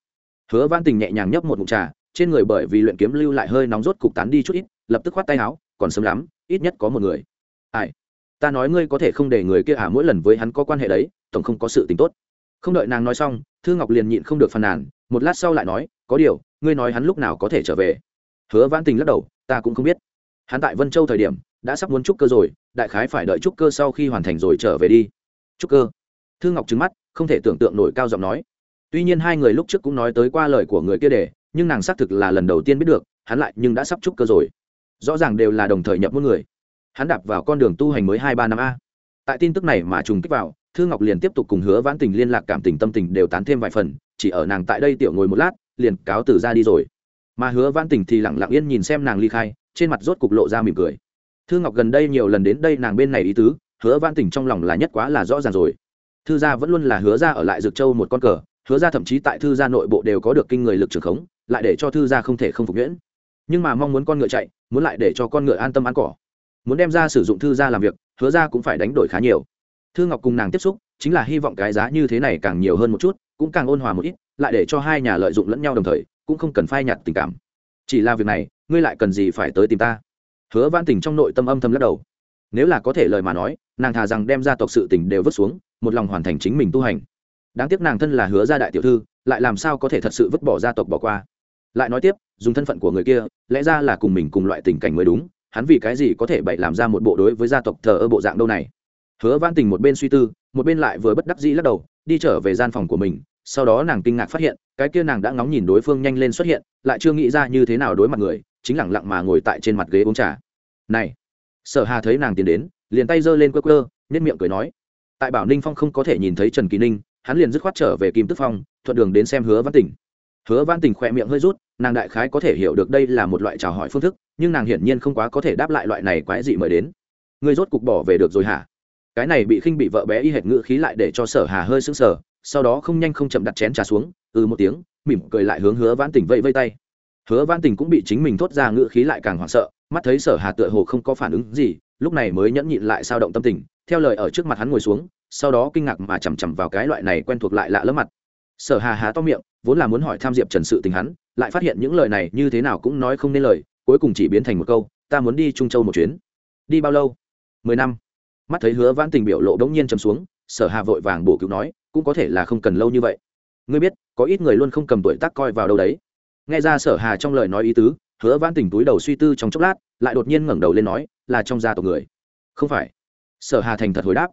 Hứa văn tình nhẹ nhàng nhấp một mụn trà trên người bởi vì luyện kiếm lưu lại hơi nóng rốt cục tán đi chút ít, lập tức khoát tay áo, còn sớm lắm, ít nhất có một người. Ai? Ta nói ngươi có thể không để người kia à mỗi lần với hắn có quan hệ đấy, tổng không có sự tình tốt. Không đợi nàng nói xong, thư ngọc liền nhịn không được phàn nàn, một lát sau lại nói, có điều, ngươi nói hắn lúc nào có thể trở về? Hứa văn tình lắc đầu, ta cũng không biết. Hắn tại vân châu thời điểm, đã sắp muốn trúc cơ rồi, đại khái phải đợi trúc cơ sau khi hoàn thành rồi trở về đi. Trúc cơ? Thư ngọc trứng mắt, không thể tưởng tượng nổi cao giọng nói. Tuy nhiên hai người lúc trước cũng nói tới qua lời của người kia để nhưng nàng xác thực là lần đầu tiên biết được, hắn lại nhưng đã sắp trúc cơ rồi. Rõ ràng đều là đồng thời nhập mỗi người. Hắn đạp vào con đường tu hành mới hai ba năm a. Tại tin tức này mà trùng kích vào, thư ngọc liền tiếp tục cùng hứa vãn tình liên lạc cảm tình tâm tình đều tán thêm vài phần, chỉ ở nàng tại đây tiểu ngồi một lát, liền cáo từ ra đi rồi. Mà hứa vãn tình thì lặng lặng yên nhìn xem nàng ly khai, trên mặt rốt cục lộ ra mỉm cười. Thư ngọc gần đây nhiều lần đến đây nàng bên này ý tứ, hứa vãn tình trong lòng là nhất quá là rõ ràng rồi. Thư gia vẫn luôn là hứa gia ở lại dược châu một con cờ hứa ra thậm chí tại thư gia nội bộ đều có được kinh người lực trường khống, lại để cho thư gia không thể không phục nhuyễn. Nhưng mà mong muốn con ngựa chạy, muốn lại để cho con ngựa an tâm ăn cỏ. Muốn đem ra sử dụng thư gia làm việc, hứa ra cũng phải đánh đổi khá nhiều. Thư ngọc cùng nàng tiếp xúc, chính là hy vọng cái giá như thế này càng nhiều hơn một chút, cũng càng ôn hòa một ít, lại để cho hai nhà lợi dụng lẫn nhau đồng thời, cũng không cần phai nhạt tình cảm. Chỉ là việc này, ngươi lại cần gì phải tới tìm ta? Hứa văn tình trong nội tâm âm thầm lắc đầu. Nếu là có thể lời mà nói, nàng thà rằng đem gia tộc sự tình đều vứt xuống, một lòng hoàn thành chính mình tu hành đáng tiếc nàng thân là hứa gia đại tiểu thư, lại làm sao có thể thật sự vứt bỏ gia tộc bỏ qua? Lại nói tiếp, dùng thân phận của người kia, lẽ ra là cùng mình cùng loại tình cảnh mới đúng, hắn vì cái gì có thể bậy làm ra một bộ đối với gia tộc thờ ơ bộ dạng đâu này? Hứa văn tình một bên suy tư, một bên lại vừa bất đắc dĩ lắc đầu, đi trở về gian phòng của mình, sau đó nàng kinh ngạc phát hiện, cái kia nàng đã ngóng nhìn đối phương nhanh lên xuất hiện, lại chưa nghĩ ra như thế nào đối mặt người, chính lẳng lặng mà ngồi tại trên mặt ghế uống trà. Này! Sở hà thấy nàng tiến đến, liền tay giơ lên quơ quơ nhất miệng cười nói, tại bảo ninh phong không có thể nhìn thấy trần kỳ ninh hắn liền dứt khoát trở về kim tức phong, thuận đường đến xem hứa văn tỉnh hứa văn tỉnh khỏe miệng hơi rút, nàng đại khái có thể hiểu được đây là một loại chào hỏi phương thức, nhưng nàng hiển nhiên không quá có thể đáp lại loại này quái dị mời đến. Người rốt cục bỏ về được rồi hả? Cái này bị khinh bị vợ bé y hệt ngữ khí lại để cho sở hà hơi sững sờ, sau đó không nhanh không chậm đặt chén trà xuống ừ một tiếng, mỉm cười lại hướng hứa văn tỉnh vẫy vây tay. Hứa văn Tỉnh cũng bị chính mình thốt ra ngữ khí lại càng hoảng sợ, mắt thấy sở hà tựa hồ không có phản ứng gì, lúc này mới nhẫn nhịn lại sao động tâm tình, theo lời ở trước mặt hắn ngồi xuống sau đó kinh ngạc mà chằm chằm vào cái loại này quen thuộc lại lạ lẫm mặt. Sở hà há to miệng, vốn là muốn hỏi tham diệp trần sự tình hắn, lại phát hiện những lời này như thế nào cũng nói không nên lời, cuối cùng chỉ biến thành một câu, ta muốn đi trung châu một chuyến. Đi bao lâu? Mười năm. Mắt thấy hứa vãn tình biểu lộ đống nhiên trầm xuống, sở hà vội vàng bổ cứu nói, cũng có thể là không cần lâu như vậy. Ngươi biết, có ít người luôn không cầm tuổi tác coi vào đâu đấy. Nghe ra sở hà trong lời nói ý tứ, hứa vãn tình túi đầu suy tư trong chốc lát, lại đột nhiên ngẩng đầu lên nói, là trong gia tộc người. Không phải. Sở hà thành thật hồi đáp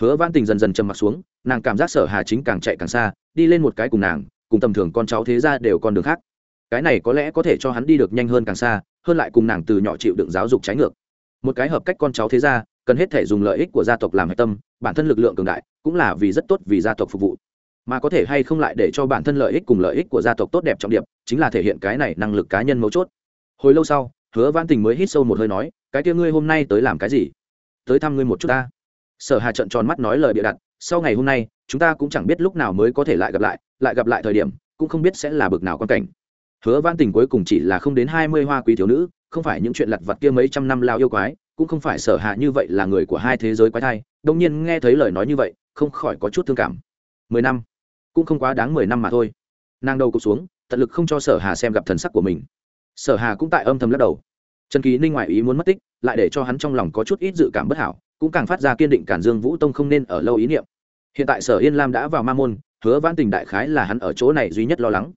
hứa Vãn tình dần dần trầm mặt xuống, nàng cảm giác sở hà chính càng chạy càng xa, đi lên một cái cùng nàng, cùng tầm thường con cháu thế ra đều con đường khác. Cái này có lẽ có thể cho hắn đi được nhanh hơn càng xa, hơn lại cùng nàng từ nhỏ chịu đựng giáo dục trái ngược. Một cái hợp cách con cháu thế ra cần hết thể dùng lợi ích của gia tộc làm hạch tâm, bản thân lực lượng cường đại, cũng là vì rất tốt vì gia tộc phục vụ. Mà có thể hay không lại để cho bản thân lợi ích cùng lợi ích của gia tộc tốt đẹp trọng điểm, chính là thể hiện cái này năng lực cá nhân mấu chốt. Hồi lâu sau, hứa văn tình mới hít sâu một hơi nói, cái kia ngươi hôm nay tới làm cái gì? Tới thăm ngươi một chút ta sở hà trận tròn mắt nói lời bịa đặt, sau ngày hôm nay, chúng ta cũng chẳng biết lúc nào mới có thể lại gặp lại lại gặp lại thời điểm, cũng không biết sẽ là bực nào quan cảnh. Hứa văn tình cuối cùng chỉ là không đến hai mươi hoa quý thiếu nữ, không phải những chuyện lặt vặt kia mấy trăm năm lao yêu quái, cũng không phải sở hạ như vậy là người của hai thế giới quái thai đông nhiên nghe thấy lời nói như vậy, không khỏi có chút thương cảm. mười năm, cũng không quá đáng mười năm mà thôi. Nàng đầu cụt xuống, tận lực không cho sở hà xem gặp thần sắc của mình. Sở hà cũng tại âm thầm lắc đầu. Trần kỳ ninh ngoại ý muốn mất tích, lại để cho hắn trong lòng có chút ít dự cảm bất hảo cũng càng phát ra kiên định cản dương vũ tông không nên ở lâu ý niệm. Hiện tại sở yên lam đã vào ma môn, hứa vãn tình đại khái là hắn ở chỗ này duy nhất lo lắng.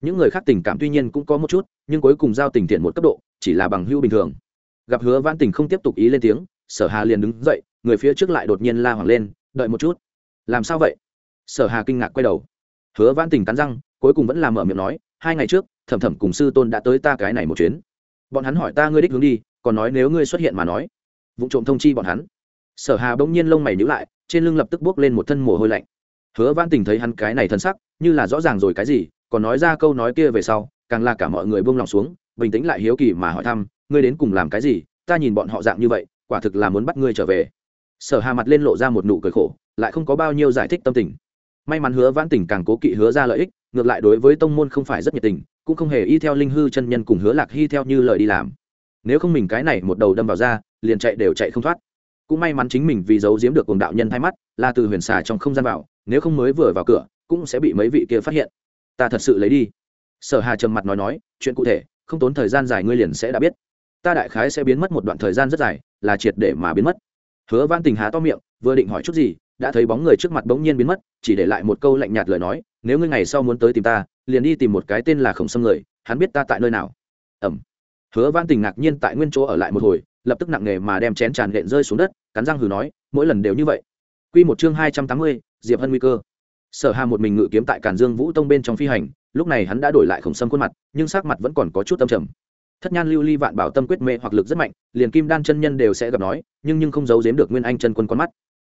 Những người khác tình cảm tuy nhiên cũng có một chút, nhưng cuối cùng giao tình thiện một cấp độ, chỉ là bằng hưu bình thường. Gặp hứa vãn tình không tiếp tục ý lên tiếng, sở hà liền đứng dậy, người phía trước lại đột nhiên la hoảng lên, đợi một chút. Làm sao vậy? Sở hà kinh ngạc quay đầu. Hứa vãn tình cắn răng, cuối cùng vẫn làm mở miệng nói, hai ngày trước, thẩm thẩm cùng sư tôn đã tới ta cái này một chuyến. Bọn hắn hỏi ta ngươi đích hướng đi, còn nói nếu ngươi xuất hiện mà nói. Vụ trộm thông chi bọn hắn sở hà bỗng nhiên lông mày nhíu lại, trên lưng lập tức bước lên một thân mồ hôi lạnh. Hứa vãn tình thấy hắn cái này thân sắc, như là rõ ràng rồi cái gì, còn nói ra câu nói kia về sau, càng là cả mọi người buông lòng xuống, bình tĩnh lại hiếu kỳ mà hỏi thăm, ngươi đến cùng làm cái gì? Ta nhìn bọn họ dạng như vậy, quả thực là muốn bắt ngươi trở về. Sở hà mặt lên lộ ra một nụ cười khổ, lại không có bao nhiêu giải thích tâm tình. May mắn hứa vãn tình càng cố kỵ hứa ra lợi ích, ngược lại đối với tông môn không phải rất nhiệt tình, cũng không hề y theo linh hư chân nhân cùng hứa lạc hy theo như lời đi làm. Nếu không mình cái này một đầu đâm vào ra liền chạy đều chạy không thoát cũng may mắn chính mình vì giấu giếm được cuồng đạo nhân thay mắt, là từ huyền xà trong không gian vào, nếu không mới vừa vào cửa, cũng sẽ bị mấy vị kia phát hiện. Ta thật sự lấy đi. Sở hà trầm mặt nói nói, chuyện cụ thể, không tốn thời gian dài ngươi liền sẽ đã biết. Ta đại khái sẽ biến mất một đoạn thời gian rất dài, là triệt để mà biến mất. Hứa văn tình há to miệng, vừa định hỏi chút gì, đã thấy bóng người trước mặt bỗng nhiên biến mất, chỉ để lại một câu lạnh nhạt lời nói, nếu ngươi ngày sau muốn tới tìm ta, liền đi tìm một cái tên là khổng sâm người, hắn biết ta tại nơi nào. Ẩm. Hứa văn tình ngạc nhiên tại nguyên chỗ ở lại một hồi lập tức nặng nề mà đem chén tràn đệm rơi xuống đất cắn răng hừ nói mỗi lần đều như vậy Quy một chương hai trăm tám mươi, Diệp Hân nguy cơ. Sở Hà một mình ngự kiếm tại Càn Dương Vũ Tông bên trong phi hành, lúc này hắn đã đổi lại khổng sâm khuôn mặt, nhưng sắc mặt vẫn còn có chút âm trầm. Thất Nhan Lưu Ly Vạn Bảo Tâm quyết mê hoặc lực rất mạnh, liền Kim Đan chân nhân đều sẽ gặp nói, nhưng nhưng không giấu giếm được Nguyên Anh chân quân con mắt.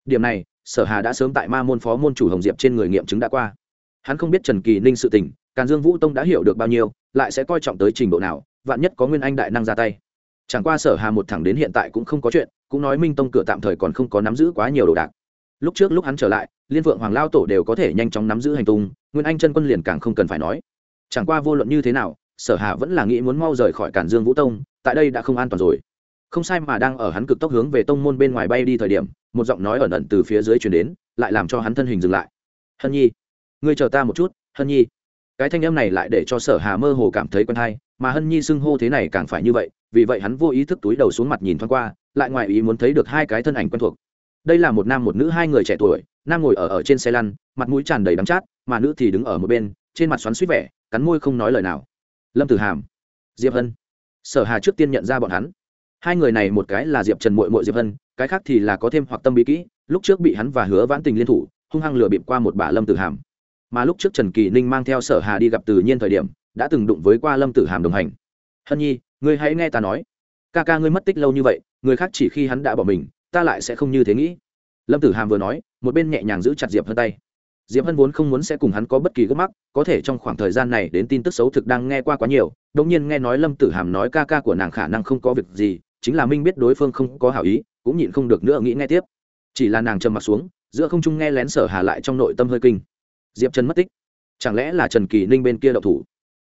Điểm này, Sở Hà đã sớm tại Ma môn phó môn chủ Hồng Diệp trên người nghiệm chứng đã qua. Hắn không biết Trần Kỳ Ninh sự tình, Càn Dương Vũ Tông đã hiểu được bao nhiêu, lại sẽ coi trọng tới trình độ nào, vạn nhất có Nguyên Anh đại năng ra tay. Chẳng qua Sở Hà một thẳng đến hiện tại cũng không có chuyện, cũng nói Minh Tông cửa tạm thời còn không có nắm giữ quá nhiều đồ đạc. Lúc trước lúc hắn trở lại liên vượng hoàng lao tổ đều có thể nhanh chóng nắm giữ hành tung nguyên anh chân quân liền càng không cần phải nói. Chẳng qua vô luận như thế nào sở hà vẫn là nghĩ muốn mau rời khỏi cản dương vũ tông tại đây đã không an toàn rồi. Không sai mà đang ở hắn cực tốc hướng về tông môn bên ngoài bay đi thời điểm một giọng nói ẩn ẩn từ phía dưới truyền đến lại làm cho hắn thân hình dừng lại. Hân nhi ngươi chờ ta một chút hân nhi. Cái thanh âm này lại để cho sở hà mơ hồ cảm thấy quen hay mà hân nhi xưng hô thế này càng phải như vậy, vì vậy hắn vô ý thức túi đầu xuống mặt nhìn thoáng qua, lại ngoài ý muốn thấy được hai cái thân ảnh quen thuộc. Đây là một nam một nữ, hai người trẻ tuổi, nam ngồi ở ở trên xe lăn, mặt mũi tràn đầy đắng chát, mà nữ thì đứng ở một bên, trên mặt xoắn suýt vẻ, cắn môi không nói lời nào. Lâm tử hàm, diệp hân. Sở hà trước tiên nhận ra bọn hắn. Hai người này một cái là diệp trần mội mội diệp hân, cái khác thì là có thêm hoặc tâm bí kỹ, lúc trước bị hắn và hứa vãn tình liên thủ, hung hăng lừa bịp qua một bà lâm tử hàm. Mà lúc trước trần kỳ ninh mang theo sở hà đi gặp từ nhiên thời điểm đã từng đụng với qua lâm tử hàm đồng hành. Hân nhi, ngươi hãy nghe ta nói. Ca ca ngươi mất tích lâu như vậy, người khác chỉ khi hắn đã bỏ mình, ta lại sẽ không như thế nghĩ. Lâm tử hàm vừa nói, một bên nhẹ nhàng giữ chặt diệp hân tay. Diệp hân vốn không muốn sẽ cùng hắn có bất kỳ gốc mắc, có thể trong khoảng thời gian này đến tin tức xấu thực đang nghe qua quá nhiều đ ỗ n g nhiên nghe nói lâm tử hàm nói ca ca của nàng khả năng không có việc gì, chính là minh biết đối phương không có hảo ý, cũng nhịn không được nữa nghĩ nghe tiếp. Chỉ là nàng trầm m ặ t xuống, giữa không trung nghe lén sở hà lại trong nội tâm hơi kinh. Diệp trần mất tích. Chẳng lẽ là trần kỳ ninh bên kia đậu thủ?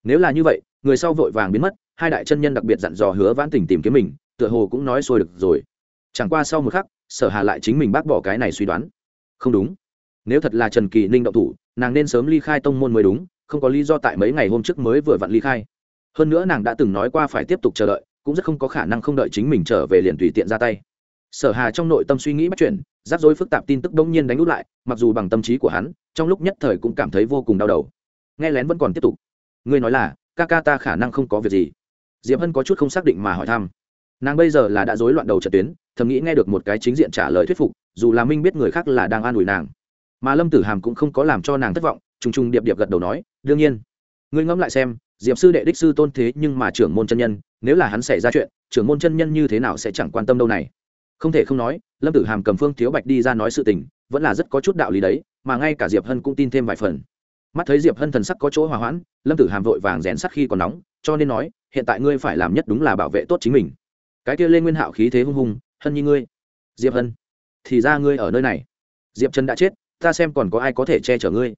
Nếu là như vậy, người sau vội vàng biến mất, hai đại chân nhân đặc biệt dặn dò hứa vãn tình tìm kiếm mình, tựa hồ cũng nói xôi được rồi. Chẳng qua sau một khắc, sở hà lại chính mình bác bỏ cái này suy đoán. Không đúng. Nếu thật là trần kỳ ninh động thủ, nàng nên sớm ly khai tông môn mới đúng, không có lý do tại mấy ngày hôm trước mới vừa vặn ly khai. Hơn nữa nàng đã từng nói qua phải tiếp tục chờ đợi, cũng rất không có khả năng không đợi chính mình trở về liền tùy tiện ra tay. Sở hà trong nội tâm suy nghĩ bắt chuyển, rắc rối phức tạp tin tức đông nhiên đánh úp lại, mặc dù bằng tâm trí của hắn, trong lúc nhất thời cũng cảm thấy vô cùng đau đầu. Nghe lén vẫn còn tiếp tục ngươi nói là, ca ca ta khả năng không có việc gì. Diệp hân có chút không xác định mà hỏi thăm. Nàng bây giờ là đã rối loạn đầu trận tuyến, thầm nghĩ nghe được một cái chính diện trả lời thuyết phục, dù là minh biết người khác là đang an ủi nàng. Mà lâm tử hàm cũng không có làm cho nàng thất vọng t r ù n g t r ù n g điệp điệp gật đầu nói, đương nhiên. Ngươi ngẫm lại xem, diệp sư đệ đích sư tôn thế nhưng mà trưởng môn chân nhân, nếu là hắn xảy ra chuyện, trưởng môn chân nhân như thế nào sẽ chẳng quan tâm đâu này. Không thể không nói, lâm tử hàm cầm phương thiếu bạch đi ra nói sự tình, vẫn là rất có chút đạo lý đấy, mà ngay cả diệp hân cũng tin thêm vài phần mắt thấy diệp hân thần sắc có chỗ hòa hoãn, lâm tử hàm vội vàng rén sắc khi còn nóng, cho nên nói, hiện tại ngươi phải làm nhất đúng là bảo vệ tốt chính mình. Cái kia lên nguyên hạo khí thế hung hùng hân như ngươi, diệp hân, thì ra ngươi ở nơi này. Diệp trần đã chết, ta xem còn có ai có thể che chở ngươi.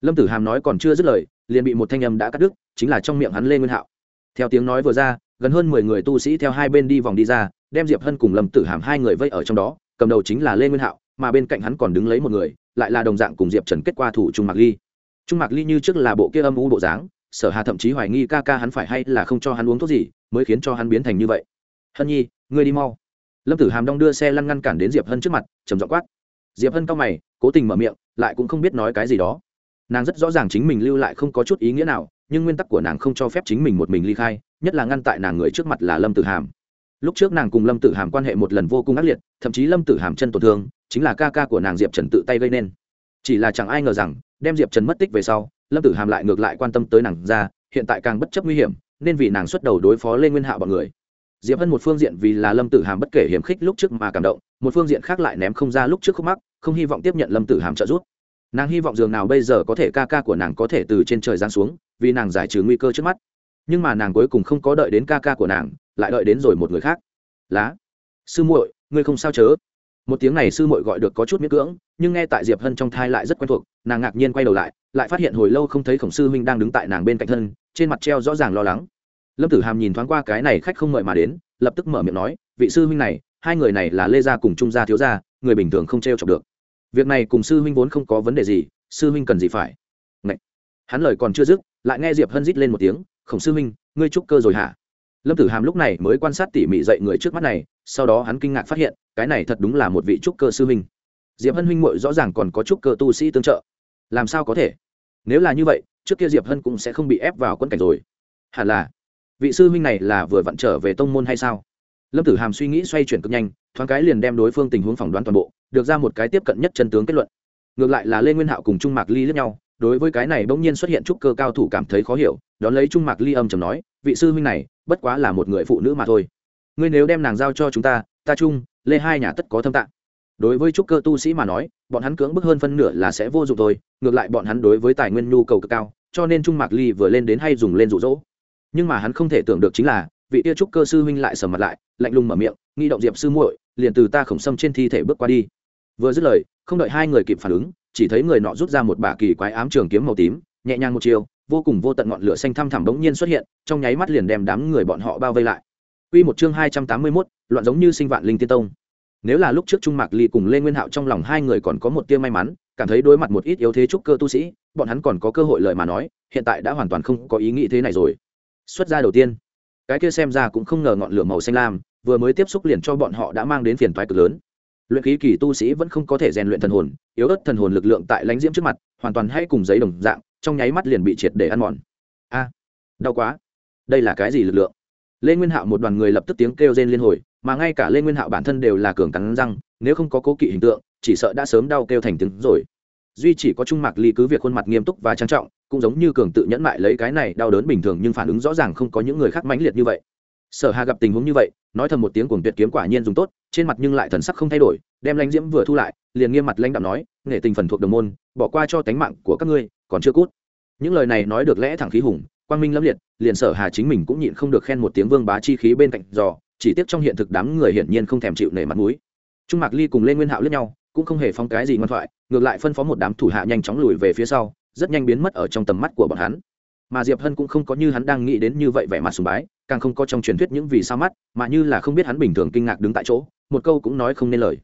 Lâm tử hàm nói còn chưa dứt lời, liền bị một thanh âm đã cắt đứt, chính là trong miệng hắn lê nguyên hạo. Theo tiếng nói vừa ra, gần hơn mười người tu sĩ theo hai bên đi vòng đi ra, đem diệp hân cùng lâm tử hàm hai người vây ở trong đó, cầm đầu chính là lê nguyên hạo, mà bên cạnh hắn còn đứng lấy một người, lại là đồng dạng cùng diệp trần kết qua thủ trung mạc ly trung mạc ly như trước là bộ kia âm u bộ dáng, sở hà thậm chí hoài nghi ca ca hắn phải hay là không cho hắn uống thuốc gì mới khiến cho hắn biến thành như vậy. Hân nhi, ngươi đi mau. Lâm tử hàm đong đưa xe lăn ngăn cản đến diệp hân trước mặt, trầm dọ quát. Diệp hân cao mày, cố tình mở miệng, lại cũng không biết nói cái gì đó. Nàng rất rõ ràng chính mình lưu lại không có chút ý nghĩa nào, nhưng nguyên tắc của nàng không cho phép chính mình một mình ly khai, nhất là ngăn tại nàng người trước mặt là lâm tử hàm. Lúc trước nàng cùng lâm tử hàm quan hệ một lần vô cùng ác liệt, thậm chí lâm tử hàm chân tổn thương, chính là ca ca của nàng diệp trần tự tay gây nên. Chỉ là chẳng ai ngờ rằng đem diệp trần mất tích về sau, lâm tử hàm lại ngược lại quan tâm tới nàng ra, hiện tại càng bất chấp nguy hiểm, nên vì nàng xuất đầu đối phó lê nguyên hạo bọn người. Diệp hân một phương diện vì là lâm tử hàm bất kể hiểm khích lúc trước mà cảm động, một phương diện khác lại ném không ra lúc trước khúc mắc, không hy vọng tiếp nhận lâm tử hàm trợ giúp. Nàng hy vọng dường nào bây giờ có thể ca ca của nàng có thể từ trên trời giáng xuống, vì nàng giải trừ nguy cơ trước mắt. Nhưng mà nàng cuối cùng không có đợi đến ca ca của nàng, lại đợi đến rồi một người khác. Lá, sư muội, ngươi không sao chớ? Một tiếng này sư muội gọi được có chút miễn cưỡng, nhưng nghe tại diệp hân trong thai lại rất quen thuộc, nàng ngạc nhiên quay đầu lại lại phát hiện hồi lâu không thấy khổng sư huynh đang đứng tại nàng bên cạnh thân, trên mặt treo rõ ràng lo lắng. Lâm tử hàm nhìn thoáng qua cái này khách không mời mà đến, lập tức mở miệng nói, vị sư huynh này, hai người này là lê gia cùng trung gia thiếu gia, người bình thường không t r e o chọc được. Việc này cùng sư huynh vốn không có vấn đề gì, sư huynh cần gì phải? Ngậy! hắn lời còn chưa dứt, lại nghe diệp hân rít lên một tiếng, khổng sư huynh, ngươi trúc cơ rồi hả? Lâm tử hàm lúc này mới quan sát tỉ mỉ dậy người trước mắt này, sau đó hắn kinh ngạc phát hiện, cái này thật đúng là một vị trúc cơ sư huynh. Diệp hân huynh mội rõ ràng còn có trúc cơ tu sĩ tương trợ. Làm sao có thể? Nếu là như vậy, trước kia diệp hân cũng sẽ không bị ép vào quân cảnh rồi. Hẳn là, vị sư huynh này là vừa vặn trở về tông môn hay sao? Lâm tử hàm suy nghĩ xoay chuyển cực nhanh, thoáng cái liền đem đối phương tình huống phỏng đoán toàn bộ, được ra một cái tiếp cận nhất chân tướng kết luận. Ngược lại là lê nguyên hạo cùng trung mạc ly lẫn nhau đối với cái này bỗng nhiên xuất hiện trúc cơ cao thủ cảm thấy khó hiểu, đón lấy trung mạc ly âm chầm nói, vị sư huynh này, bất quá là một người phụ nữ mà thôi. Ngươi nếu đem nàng giao cho chúng ta ta chung, lê hai nhà tất có thâm tạng. Đối với trúc cơ tu sĩ mà nói, bọn hắn cưỡng bức hơn phân nửa là sẽ vô dụng thôi, ngược lại bọn hắn đối với tài nguyên nhu cầu cực cao, cho nên trung mạc ly vừa lên đến hay dùng lên rụ rỗ nhưng mà hắn không thể tưởng được chính là, vị tia trúc cơ sư huynh lại sầm mặt lại, lạnh lùng mở miệng nghi động diệp sư muội, liền từ ta khổng sâm trên thi thể bước qua đi. Vừa dứt lời, không đợi hai người kịp phản ứng chỉ thấy người nọ rút ra một bả kỳ quái ám trường kiếm màu tím nhẹ nhàng một chiều vô cùng vô tận ngọn lửa xanh thăm thẳm bỗng nhiên xuất hiện trong nháy mắt liền đem đám người bọn họ bao vây lại. Quy một chương hai trăm tám mươi 281, loạn giống như sinh vạn linh tiên tông. Nếu là lúc trước Trung Mạc Ly cùng Lê Nguyên Hạo trong lòng hai người còn có một tia may mắn, cảm thấy đối mặt một ít yếu thế trúc cơ tu sĩ, bọn hắn còn có cơ hội lời mà nói, hiện tại đã hoàn toàn không có ý nghĩ thế này rồi. Xuất ra đầu tiên cái kia xem ra cũng không ngờ ngọn lửa màu xanh lam vừa mới tiếp xúc liền cho bọn họ đã mang đến phiền toái cực lớn luyện khí kỳ tu sĩ vẫn không có thể rèn luyện thần hồn, yếu ớt thần hồn lực lượng tại lãnh diễm trước mặt, hoàn toàn hay cùng giấy đồng dạng, trong nháy mắt liền bị triệt để ăn mòn. A, đau quá. Đây là cái gì lực lượng? Lê nguyên hạo một đoàn người lập tức tiếng kêu rên liên hồi, mà ngay cả lê nguyên hạo bản thân đều là cường cắn răng, nếu không có cố kỵ hình tượng, chỉ sợ đã sớm đau kêu thành tiếng rồi. Duy chỉ có trung mạc ly cứ việc khuôn mặt nghiêm túc và trang trọng, cũng giống như cường tự nhẫn mại lấy cái này đau đớn bình thường nhưng phản ứng rõ ràng không có những người khác mãnh liệt như vậy sở hà gặp tình huống như vậy, nói thầm một tiếng cuồng tuyệt kiếm quả nhiên dùng tốt, trên mặt nhưng lại thần sắc không thay đổi, đem lãnh diễm vừa thu lại, liền nghiêm mặt lãnh đạo nói, nghệ tình phần thuộc đồng môn, bỏ qua cho tánh mạng của các ngươi, còn chưa cút. Những lời này nói được lẽ thẳng khí hùng, quang minh lâm liệt, liền sở hà chính mình cũng nhịn không được khen một tiếng vương bá chi khí bên cạnh dò, chỉ tiếc trong hiện thực đám người hiển nhiên không thèm chịu nể mặt mũi. Trung mạc ly cùng lên nguyên hạo lướt nhau, cũng không hề phong cái gì ngoan thoại, ngược lại phân phó một đám thủ hạ nhanh chóng lùi về phía sau, rất nhanh biến mất ở trong tầm mắt của bọn hắn mà diệp hân cũng không có như hắn đang nghĩ đến như vậy vẻ mặt sùng bái, càng không có trong truyền thuyết những vì sao mắt, mà như là không biết hắn bình thường kinh ngạc đứng tại chỗ, một câu cũng nói không nên lời.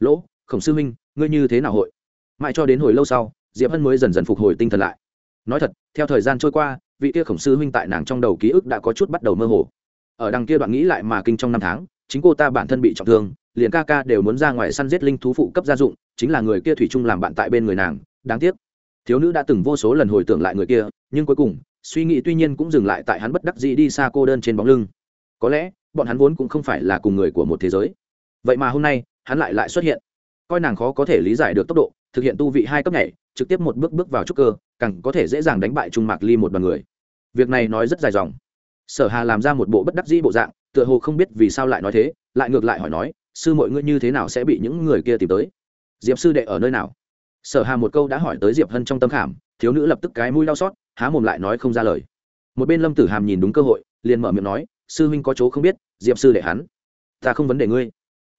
Lỗ, khổng sư minh ngươi như thế nào hội? Mãi cho đến hồi lâu sau, diệp hân mới dần dần phục hồi tinh thần lại. Nói thật, theo thời gian trôi qua, vị kia khổng sư huynh tại nàng trong đầu ký ức đã có chút bắt đầu mơ hồ. Ở đằng kia đoạn nghĩ lại mà kinh trong năm tháng, chính cô ta bản thân bị trọng thương, liền ca ca đều muốn ra ngoài săn giết linh thú phụ cấp gia dụng, chính là người kia thủy chung làm bạn tại bên người nàng, đáng tiếc. Thiếu nữ đã từng vô số lần hồi tưởng lại người kia, nhưng cuối cùng suy nghĩ tuy nhiên cũng dừng lại tại hắn bất đắc dĩ đi xa cô đơn trên bóng lưng. Có lẽ, bọn hắn vốn cũng không phải là cùng người của một thế giới. Vậy mà hôm nay, hắn lại lại xuất hiện. Coi nàng khó có thể lý giải được tốc độ, thực hiện tu vị hai cấp nhảy, trực tiếp một bước bước vào trúc cơ, càng có thể dễ dàng đánh bại trung mạc ly một đoàn người. Việc này nói rất dài dòng. Sở hà làm ra một bộ bất đắc dĩ bộ dạng, tựa hồ không biết vì sao lại nói thế, lại ngược lại hỏi nói, sư mọi ngươi như thế nào sẽ bị những người kia tìm tới? Diệp sư đệ ở nơi nào? Sở hà một câu đã hỏi tới diệp hân trong tâm khảm, thiếu nữ lập tức cái mũi đau xót há mồm lại nói không ra lời. Một bên lâm tử hàm nhìn đúng cơ hội, liền mở miệng nói, sư huynh có chỗ không biết, diệp sư đệ hắn. Ta không vấn đề ngươi.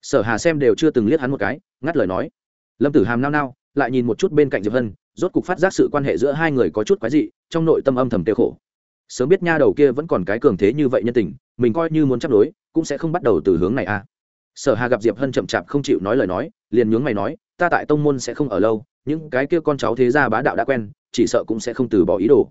Sở hà xem đều chưa từng liếc hắn một cái, ngắt lời nói. Lâm tử hàm nao nao, lại nhìn một chút bên cạnh diệp hân, rốt cục phát giác sự quan hệ giữa hai người có chút quái dị, trong nội tâm âm thầm tiêu khổ. Sớm biết nha đầu kia vẫn còn cái cường thế như vậy nhân tình, mình coi như muốn chấp đối, cũng sẽ không bắt đầu từ hướng này a à. sở hà gặp diệp hân chậm chạp không chịu nói lời nói, liền nhướng mày nói, ta tại tông môn sẽ không ở lâu, những cái kia con cháu thế gia bá đạo đã quen chỉ sợ cũng sẽ không từ bỏ ý đồ.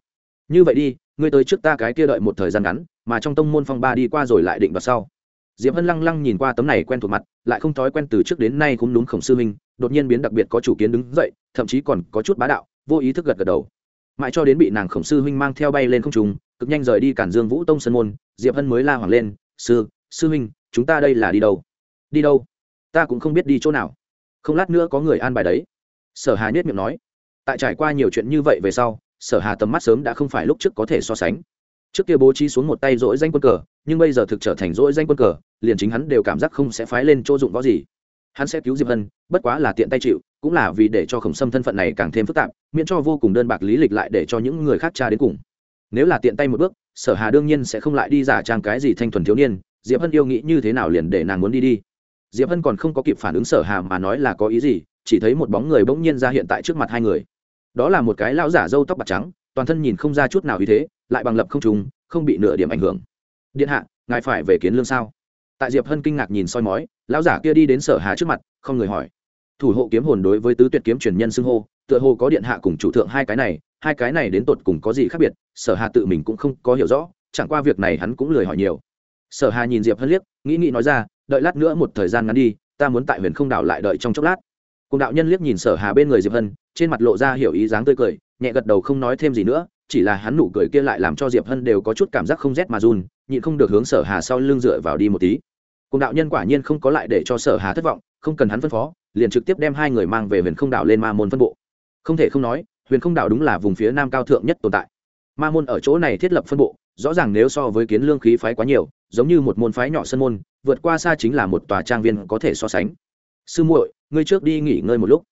Như vậy đi, ngươi tới trước ta cái kia đợi một thời gian ngắn, mà trong tông môn phong ba đi qua rồi lại định vào sau. Diệp hân lăng lăng nhìn qua tấm này quen thuộc mặt, lại không thói quen từ trước đến nay cũng đúng khổng sư minh đột nhiên biến đặc biệt có chủ kiến đứng dậy, thậm chí còn có chút bá đạo, vô ý thức gật gật đầu. Mãi cho đến bị nàng khổng sư huynh mang theo bay lên không trùng cực nhanh rời đi cản dương vũ tông sân môn, diệp hân mới la hoảng lên, sư sư huynh, chúng ta đây là đi đâu? Đi đâu? Ta cũng không biết đi chỗ nào. Không lát nữa có người an bài đấy. Sở hà nhất miệng nói tại trải qua nhiều chuyện như vậy về sau, sở hà tầm mắt sớm đã không phải lúc trước có thể so sánh. Trước kia bố trí xuống một tay dỗi danh quân cờ, nhưng bây giờ thực trở thành dỗi danh quân cờ, liền chính hắn đều cảm giác không sẽ phái lên chỗ dụng võ gì. Hắn sẽ cứu diệp hân, bất quá là tiện tay chịu, cũng là vì để cho khổng sâm thân phận này càng thêm phức tạp, miễn cho vô cùng đơn bạc lý lịch lại để cho những người khác tra đến cùng. Nếu là tiện tay một bước, sở hà đương nhiên sẽ không lại đi giả trang cái gì thanh thuần thiếu niên, diệp hân yêu nghĩ như thế nào liền để nàng muốn đi đi. Diệp hân còn không có kịp phản ứng sở hà mà nói là có ý gì chỉ thấy một bóng người bỗng nhiên ra hiện tại trước mặt hai người. Đó là một cái lão giả râu tóc bạc trắng, toàn thân nhìn không ra chút nào ý thế, lại bằng lập không trùng, không bị nửa điểm ảnh hưởng. Điện hạ, ngài phải về kiến lương sao? Tại diệp hân kinh ngạc nhìn soi mói, lão giả kia đi đến sở hà trước mặt, không người hỏi. Thủ hộ kiếm hồn đối với tứ tuyệt kiếm truyền nhân xưng hô, tựa hồ có điện hạ cùng chủ thượng hai cái này, hai cái này đến tột cùng có gì khác biệt, sở hà tự mình cũng không có hiểu rõ, chẳng qua việc này hắn cũng lười hỏi nhiều. Sở hà nhìn diệp hân liếc, nghĩ nghĩ nói ra, đợi lát nữa một thời gian ngắn đi, ta muốn tại huyền không đảo lại đợi trong chốc lát cùng đạo nhân liếc nhìn sở hà bên người diệp hân, trên mặt lộ ra hiểu ý dáng tươi cười, nhẹ gật đầu không nói thêm gì nữa, chỉ là hắn nụ cười kia lại làm cho diệp hân đều có chút cảm giác không rét mà run, nhịn không được hướng sở hà sau lưng dựa vào đi một tí. Cùng đạo nhân quả nhiên không có lại để cho sở hà thất vọng, không cần hắn phân phó, liền trực tiếp đem hai người mang về huyền không đảo lên ma môn phân bộ. Không thể không nói, huyền không đảo đúng là vùng phía nam cao thượng nhất tồn tại. Ma môn ở chỗ này thiết lập phân bộ, rõ ràng nếu so với kiến lương khí phái quá nhiều, giống như một môn phái nhỏ sân môn, vượt qua xa chính là một tòa trang viên có thể so sánh. Sư muội ngươi trước đi nghỉ ngơi một lúc.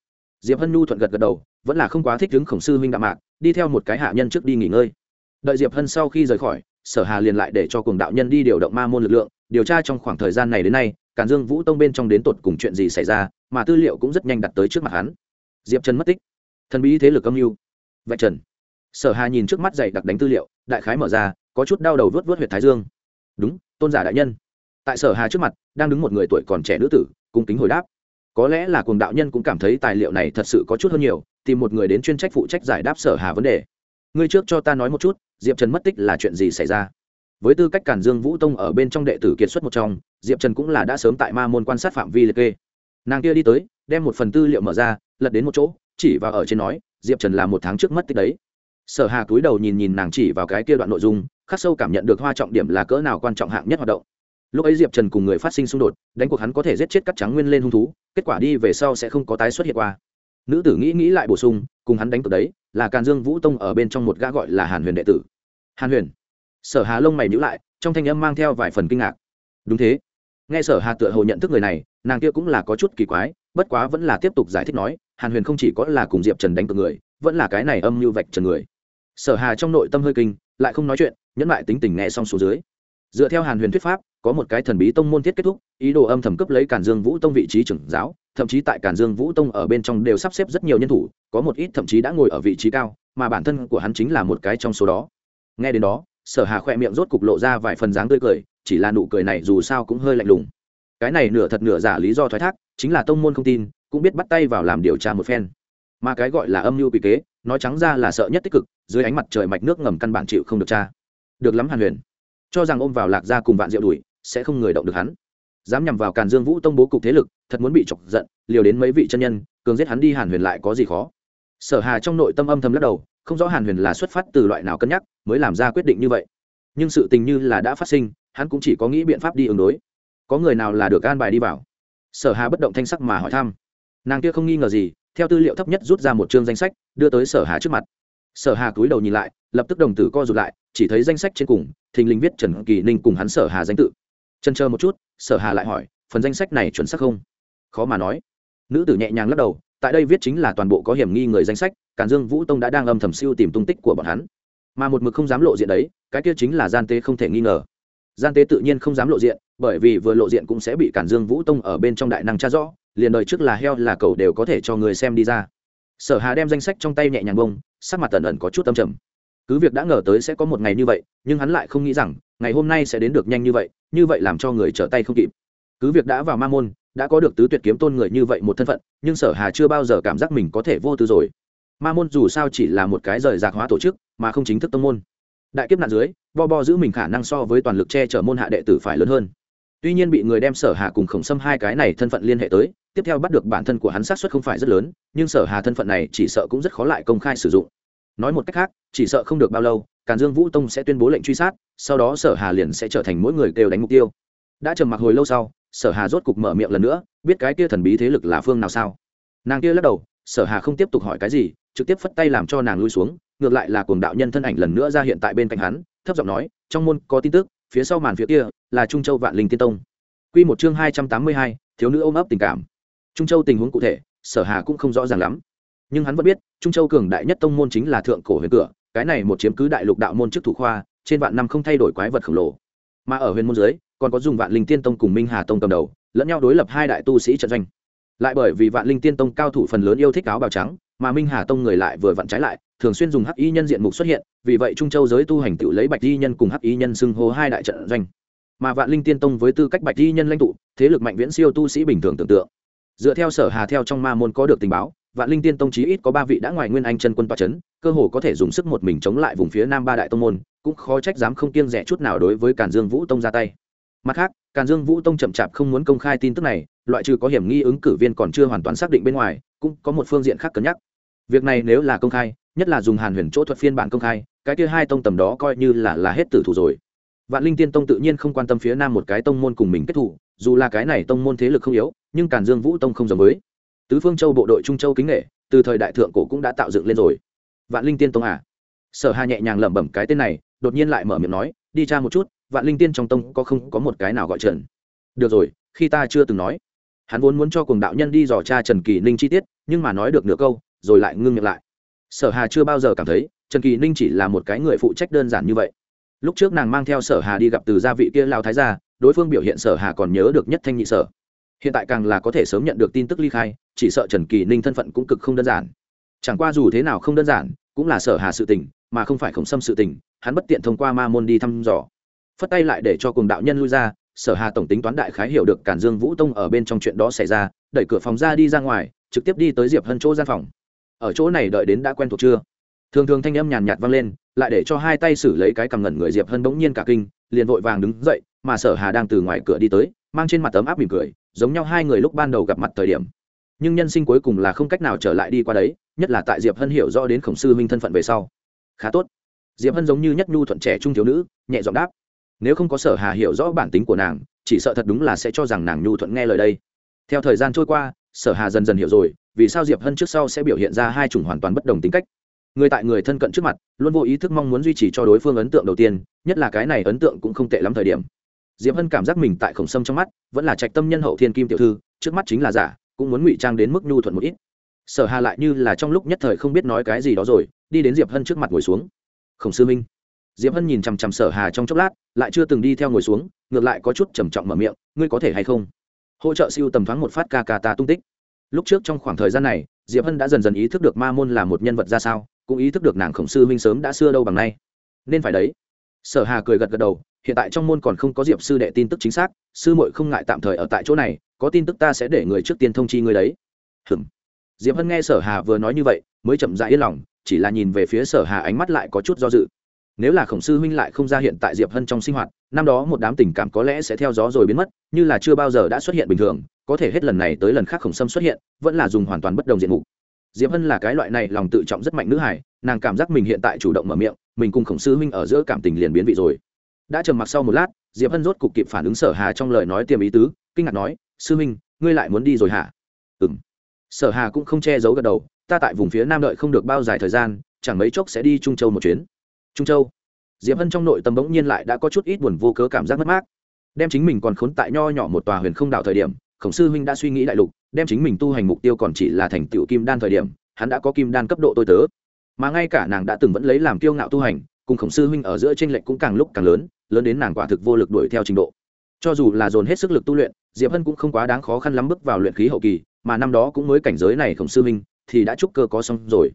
Diệp hân nhu thuận gật gật đầu, vẫn là không quá thích đứng khổng sư huynh đạm mạc, đi theo một cái hạ nhân trước đi nghỉ ngơi. Đợi diệp hân sau khi rời khỏi, sở hà liền lại để cho cùng đạo nhân đi điều động ma môn lực lượng, điều tra trong khoảng thời gian này đến nay, càn dương vũ tông bên trong đến tột cùng chuyện gì xảy ra, mà tư liệu cũng rất nhanh đặt tới trước mặt hắn. Diệp trần mất tích. Thần bí thế lực âm mưu. Vạch trần. Sở hà nhìn trước mắt dày đặc đánh tư liệu, đại khái mở ra, có chút đau đầu vớt vớt huyệt thái dương. Đúng, tôn giả đại nhân. Tại sở hà trước mặt, đang đứng một người tuổi còn trẻ nữ tử, cung kính hồi đáp có lẽ là cuồng đạo nhân cũng cảm thấy tài liệu này thật sự có chút hơn nhiều, tìm một người đến chuyên trách phụ trách giải đáp sở hà vấn đề. Ngươi trước cho ta nói một chút, diệp trần mất tích là chuyện gì xảy ra? Với tư cách cản dương vũ tông ở bên trong đệ tử kiệt xuất một trong, diệp trần cũng là đã sớm tại ma môn quan sát phạm vi liệt kê. Nàng kia đi tới, đem một phần tư liệu mở ra, lật đến một chỗ, chỉ vào ở trên nói, diệp trần là một tháng trước mất tích đấy. Sở hà cúi đầu nhìn nhìn nàng chỉ vào cái kia đoạn nội dung, khắc sâu cảm nhận được hoa trọng điểm là cỡ nào quan trọng hạng nhất hoạt động lúc ấy diệp trần cùng người phát sinh xung đột, đánh cuộc hắn có thể giết chết cắt trắng nguyên lên hung thú, kết quả đi về sau sẽ không có tái xuất hiện qua. Nữ tử nghĩ nghĩ lại bổ sung, cùng hắn đánh cược đấy, là càn dương vũ tông ở bên trong một gã gọi là hàn huyền đệ tử. Hàn huyền. Sở hà lông mày nhữ lại, trong thanh âm mang theo vài phần kinh ngạc. Đúng thế. Nghe sở hà tựa hồ nhận thức người này, nàng kia cũng là có chút kỳ quái, bất quá vẫn là tiếp tục giải thích nói, hàn huyền không chỉ có là cùng diệp trần đánh cược người, vẫn là cái này âm như vạch trần người. Sở hà trong nội tâm hơi kinh, lại không nói chuyện, nhẫn lại tính tình nghe xong số dưới. Dựa theo hàn huyền thuyết pháp có một cái thần bí tông môn thiết kết thúc, ý đồ âm thầm cấp lấy cản dương vũ tông vị trí trưởng giáo, thậm chí tại cản dương vũ tông ở bên trong đều sắp xếp rất nhiều nhân thủ, có một ít thậm chí đã ngồi ở vị trí cao, mà bản thân của hắn chính là một cái trong số đó. Nghe đến đó, sở hà khoe miệng rốt cục lộ ra vài phần dáng tươi cười, chỉ là nụ cười này dù sao cũng hơi lạnh lùng. Cái này nửa thật nửa giả lý do thoái thác, chính là tông môn không tin, cũng biết bắt tay vào làm điều tra một phen. Mà cái gọi là âm mưu bị kế, nói trắng ra là sợ nhất tích cực, dưới ánh mặt trời mạch nước ngầm căn bản chịu không được tra. Được lắm hàn huyền. Cho rằng ôm vào lạc ra cùng vạn diệu đuổi sẽ không người động được hắn. Dám nhằm vào càn dương vũ tông bố cục thế lực, thật muốn bị chọc giận, liều đến mấy vị chân nhân, cường giết hắn đi hàn huyền lại có gì khó? Sở hà trong nội tâm âm thầm lắc đầu, không rõ hàn huyền là xuất phát từ loại nào cân nhắc, mới làm ra quyết định như vậy. Nhưng sự tình như là đã phát sinh, hắn cũng chỉ có nghĩ biện pháp đi ứng đối. Có người nào là được an bài đi vào? Sở hà bất động thanh sắc mà hỏi thăm. Nàng kia không nghi ngờ gì, theo tư liệu thấp nhất rút ra một chương danh sách, đưa tới sở hà trước mặt. Sở hà cúi đầu nhìn lại, lập tức đồng tử co rụt lại, chỉ thấy danh sách trên cùng, thình lình viết trần kỳ ninh cùng hắn sở hà danh tự chân chờ một chút, sở hà lại hỏi, phần danh sách này chuẩn xác không? Khó mà nói. Nữ tử nhẹ nhàng lắc đầu, tại đây viết chính là toàn bộ có hiểm nghi người danh sách, càn dương vũ tông đã đang âm thầm siêu tìm tung tích của bọn hắn. Mà một mực không dám lộ diện đấy, cái kia chính là gian tế không thể nghi ngờ. Gian tế tự nhiên không dám lộ diện, bởi vì vừa lộ diện cũng sẽ bị cản dương vũ tông ở bên trong đại năng tra rõ, liền đời trước là heo là cầu đều có thể cho người xem đi ra. Sở hà đem danh sách trong tay nhẹ nhàng bông, sắc mặt tần ẩn có chút tâm trầm. Cứ việc đã ngờ tới sẽ có một ngày như vậy, nhưng hắn lại không nghĩ rằng ngày hôm nay sẽ đến được nhanh như vậy như vậy làm cho người trở tay không kịp. Cứ việc đã vào ma môn, đã có được tứ tuyệt kiếm tôn người như vậy một thân phận, nhưng sở hà chưa bao giờ cảm giác mình có thể vô tư rồi. Ma môn dù sao chỉ là một cái rời rạc hóa tổ chức, mà không chính thức tông môn. Đại kiếp nạn dưới, bo bo giữ mình khả năng so với toàn lực che chở môn hạ đệ tử phải lớn hơn. Tuy nhiên bị người đem sở hà cùng khổng xâm hai cái này thân phận liên hệ tới, tiếp theo bắt được bản thân của hắn sát xuất không phải rất lớn, nhưng sở hà thân phận này chỉ sợ cũng rất khó lại công khai sử dụng. Nói một cách khác, chỉ sợ không được bao lâu càn dương vũ tông sẽ tuyên bố lệnh truy sát sau đó sở hà liền sẽ trở thành mỗi người kêu đánh mục tiêu. Đã trầm mặc hồi lâu sau sở hà rốt cục mở miệng lần nữa biết cái kia thần bí thế lực là phương nào sao? Nàng kia lắc đầu sở hà không tiếp tục hỏi cái gì trực tiếp phất tay làm cho nàng lui xuống ngược lại là cuồng đạo nhân thân ảnh lần nữa ra hiện tại bên cạnh hắn thấp giọng nói trong môn có tin tức phía sau màn phía kia là trung châu vạn linh tiên tông. Quy một chương hai trăm tám mươi hai, thiếu nữ ôm ấp tình cảm. Trung châu tình huống cụ thể sở hà cũng không rõ ràng lắm. Nhưng hắn vẫn biết trung châu cường đại nhất tông môn chính là thượng cổ huyền cửa cái này một chiếm cứ đại lục đạo môn chức thủ khoa, trên vạn năm không thay đổi quái vật khổng lồ. Mà ở huyền môn dưới, còn có dùng vạn linh tiên tông cùng minh hà tông cầm đầu, lẫn nhau đối lập hai đại tu sĩ trận doanh. Lại bởi vì vạn linh tiên tông cao thủ phần lớn yêu thích áo bào trắng, mà minh hà tông người lại vừa vặn trái lại, thường xuyên dùng hắc y nhân diện mục xuất hiện, vì vậy trung châu giới tu hành tự lấy bạch y nhân cùng hắc y nhân xưng hô hai đại trận doanh. Mà vạn linh tiên tông với tư cách bạch y nhân lãnh tụ, thế lực mạnh viễn siêu tu sĩ bình thường tưởng tượng. Dựa theo sở hà theo trong ma môn có được tình báo vạn linh tiên tông chí ít có ba vị đã ngoài nguyên anh chân quân toa c h ấ n cơ hồ có thể dùng sức một mình chống lại vùng phía nam ba đại tông môn, cũng khó trách dám không kiêng rẻ chút nào đối với càn dương vũ tông ra tay. Mặt khác, càn dương vũ tông chậm chạp không muốn công khai tin tức này, loại trừ có hiểm nghi ứng cử viên còn chưa hoàn toàn xác định bên ngoài, cũng có một phương diện khác cân nhắc. Việc này nếu là công khai, nhất là dùng hàn huyền chỗ thuật phiên bản công khai, cái kia hai tông tầm đó coi như là là hết tử thủ rồi. Vạn linh tiên tông tự nhiên không quan tâm phía nam một cái tông môn cùng mình kết thủ, dù là cái này tông môn thế lực không yếu, nhưng càn dương vũ tông không giống với tứ phương châu bộ đội trung châu kính nghệ từ thời đại thượng cổ cũng đã tạo dựng lên rồi. Vạn linh tiên tông à? Sở hà nhẹ nhàng lẩm bẩm cái tên này, đột nhiên lại mở miệng nói, đi tra một chút, vạn linh tiên trong tông có không có một cái nào gọi trần. Được rồi, khi ta chưa từng nói. Hắn vốn muốn cho cùng đạo nhân đi dò tra trần kỳ ninh chi tiết, nhưng mà nói được nửa câu, rồi lại ngưng miệng lại. Sở hà chưa bao giờ cảm thấy, trần kỳ ninh chỉ là một cái người phụ trách đơn giản như vậy. Lúc trước nàng mang theo sở hà đi gặp từ gia vị kia lao thái gia, đối phương biểu hiện sở hà còn nhớ được nhất thanh nhị sở hiện tại càng là có thể sớm nhận được tin tức ly khai, chỉ sợ trần kỳ ninh thân phận cũng cực không đơn giản. Chẳng qua dù thế nào không đơn giản, cũng là sở hà sự tình, mà không phải khổng xâm sự tình, hắn bất tiện thông qua ma môn đi thăm dò. Phất tay lại để cho cùng đạo nhân lui ra, sở hà tổng tính toán đại khái hiểu được cản dương vũ tông ở bên trong chuyện đó xảy ra, đẩy cửa phòng ra đi ra ngoài, trực tiếp đi tới diệp hân chỗ gian phòng. Ở chỗ này đợi đến đã quen thuộc chưa? Thường thường thanh âm nhàn nhạt vang lên, lại để cho hai tay xử lấy cái cầm ngẩn người diệp hân bỗng nhiên cả kinh, liền vội vàng đứng dậy, mà sở hà đang từ ngoài cửa đi tới, mang trên mặt tấm áp mỉm cười giống nhau hai người lúc ban đầu gặp mặt thời điểm. Nhưng nhân sinh cuối cùng là không cách nào trở lại đi qua đấy, nhất là tại diệp hân hiểu rõ đến khổng sư huynh thân phận về sau. Khá tốt. Diệp hân giống như nhất nhu thuận trẻ trung thiếu nữ, nhẹ giọng đáp. Nếu không có sở hà hiểu rõ bản tính của nàng, chỉ sợ thật đúng là sẽ cho rằng nàng nhu thuận nghe lời đây. Theo thời gian trôi qua, sở hà dần dần hiểu rồi, vì sao diệp hân trước sau sẽ biểu hiện ra hai chủng hoàn toàn bất đồng tính cách. Người tại người thân cận trước mặt, luôn vô ý thức mong muốn duy trì cho đối phương ấn tượng đầu tiên, nhất là cái này ấn tượng cũng không tệ lắm thời điểm diệp hân cảm giác mình tại khổng sâm trong mắt vẫn là trạch tâm nhân hậu thiên kim tiểu thư, trước mắt chính là giả, cũng muốn ngụy trang đến mức nhu thuận một ít. Sở hà lại như là trong lúc nhất thời không biết nói cái gì đó rồi, đi đến diệp hân trước mặt ngồi xuống. Khổng sư minh. Diệp hân nhìn chằm chằm sở hà trong chốc lát, lại chưa từng đi theo ngồi xuống, ngược lại có chút trầm trọng mở miệng, ngươi có thể hay không? Hỗ trợ siêu tầm thoáng một phát ca ca ta tung tích. Lúc trước trong khoảng thời gian này, diệp hân đã dần dần ý thức được ma môn là một nhân vật ra sao, cũng ý thức được nàng khổng sư minh sớm đã xưa đâu bằng nay. Nên phải đấy sở hà cười gật gật đầu, hiện tại trong môn còn không có diệp sư đệ tin tức chính xác, sư muội không ngại tạm thời ở tại chỗ này, có tin tức ta sẽ để người trước tiên thông chi người đấy. Hửm. diệp hân nghe sở hà vừa nói như vậy, mới chậm rãi yên lòng, chỉ là nhìn về phía sở hà ánh mắt lại có chút do dự. Nếu là khổng sư huynh lại không ra hiện tại diệp hân trong sinh hoạt, năm đó một đám tình cảm có lẽ sẽ theo gió rồi biến mất, như là chưa bao giờ đã xuất hiện bình thường, có thể hết lần này tới lần khác khổng sâm xuất hiện, vẫn là dùng hoàn toàn bất đồng diện mục. Diệp hân là cái loại này lòng tự trọng rất mạnh nữ hải nàng cảm giác mình hiện tại chủ động mở miệng mình cùng khổng sư huynh ở giữa cảm tình liền biến vị rồi. Đã trầm mặc sau một lát, diệp hân rốt cục kịp phản ứng sở hà trong lời nói tiềm ý tứ, kinh ngạc nói, sư huynh, ngươi lại muốn đi rồi hả? Ừng sở hà cũng không che giấu gật đầu, ta tại vùng phía nam đợi không được bao dài thời gian, chẳng mấy chốc sẽ đi trung châu một chuyến. Trung châu? Diệp hân trong nội tâm bỗng nhiên lại đã có chút ít buồn vô cớ cảm giác mất mát. Đem chính mình còn khốn tại nho nhỏ một tòa huyền không đảo thời điểm, khổng sư huynh đã suy nghĩ đại lục, đem chính mình tu hành mục tiêu còn chỉ là thành tựu kim đan thời điểm, hắn đã có kim đan cấp độ tôi tớ mà ngay cả nàng đã từng vẫn lấy làm kiêu ngạo tu hành, cùng khổng sư huynh ở giữa tranh lệch cũng càng lúc càng lớn lớn đến nàng quả thực vô lực đuổi theo trình độ. Cho dù là dồn hết sức lực tu luyện, diệp hân cũng không quá đáng khó khăn lắm bước vào luyện khí hậu kỳ, mà năm đó cũng mới cảnh giới này khổng sư huynh, thì đã chúc cơ có xong rồi.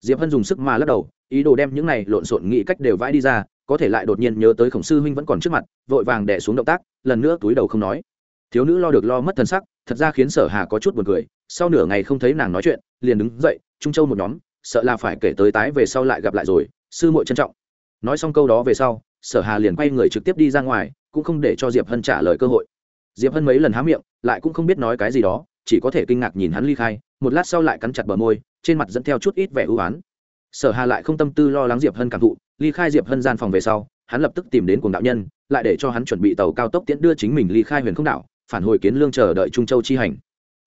Diệp hân dùng sức mà lắc đầu, ý đồ đem những này lộn xộn nghĩ cách đều vãi đi ra, có thể lại đột nhiên nhớ tới khổng sư huynh vẫn còn trước mặt, vội vàng đẻ xuống động tác, lần nữa túi đầu không nói. Thiếu nữ lo được lo mất thân sắc, thật ra khiến sở hà có chút buồn cười, sau nửa ngày không thấy nàng nói chuyện, liền đứng dậy, trung châu một nhóm sợ là phải kể tới tái về sau lại gặp lại rồi, sư muội trân trọng. Nói xong câu đó về sau, sở hà liền quay người trực tiếp đi ra ngoài, cũng không để cho diệp hân trả lời cơ hội. Diệp hân mấy lần há miệng, lại cũng không biết nói cái gì đó, chỉ có thể kinh ngạc nhìn hắn ly khai, một lát sau lại cắn chặt bờ môi, trên mặt dẫn theo chút ít vẻ ưu á sở hà lại không tâm tư lo lắng diệp hân cảm thụ, ly khai diệp hân gian phòng về sau, hắn lập tức tìm đến cuồng đạo nhân, lại để cho hắn chuẩn bị tàu cao tốc tiễn đưa chính mình ly khai huyền không đảo, phản hồi kiến lương chờ đợi trung châu chi hành